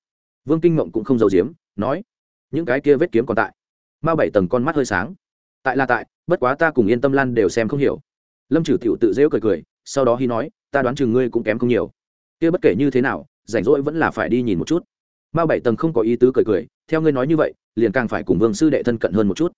Vương kinh mộng cũng không giấu giếm, nói, những cái kia vết kiếm còn tại. Ma bảy tầng con mắt hơi sáng. Tại là tại, bất quá ta cùng yên tâm lan đều xem không hiểu. Lâm trừ tiểu tự rêu cười cười, sau đó hy nói, ta đoán chừng ngươi cũng kém không nhiều. Kia bất kể như thế nào, rảnh rỗi vẫn là phải đi nhìn một chút. Ma bảy tầng không có ý tứ cười cười, theo ngươi nói như vậy, liền càng phải cùng vương sư đệ thân cận hơn một chút.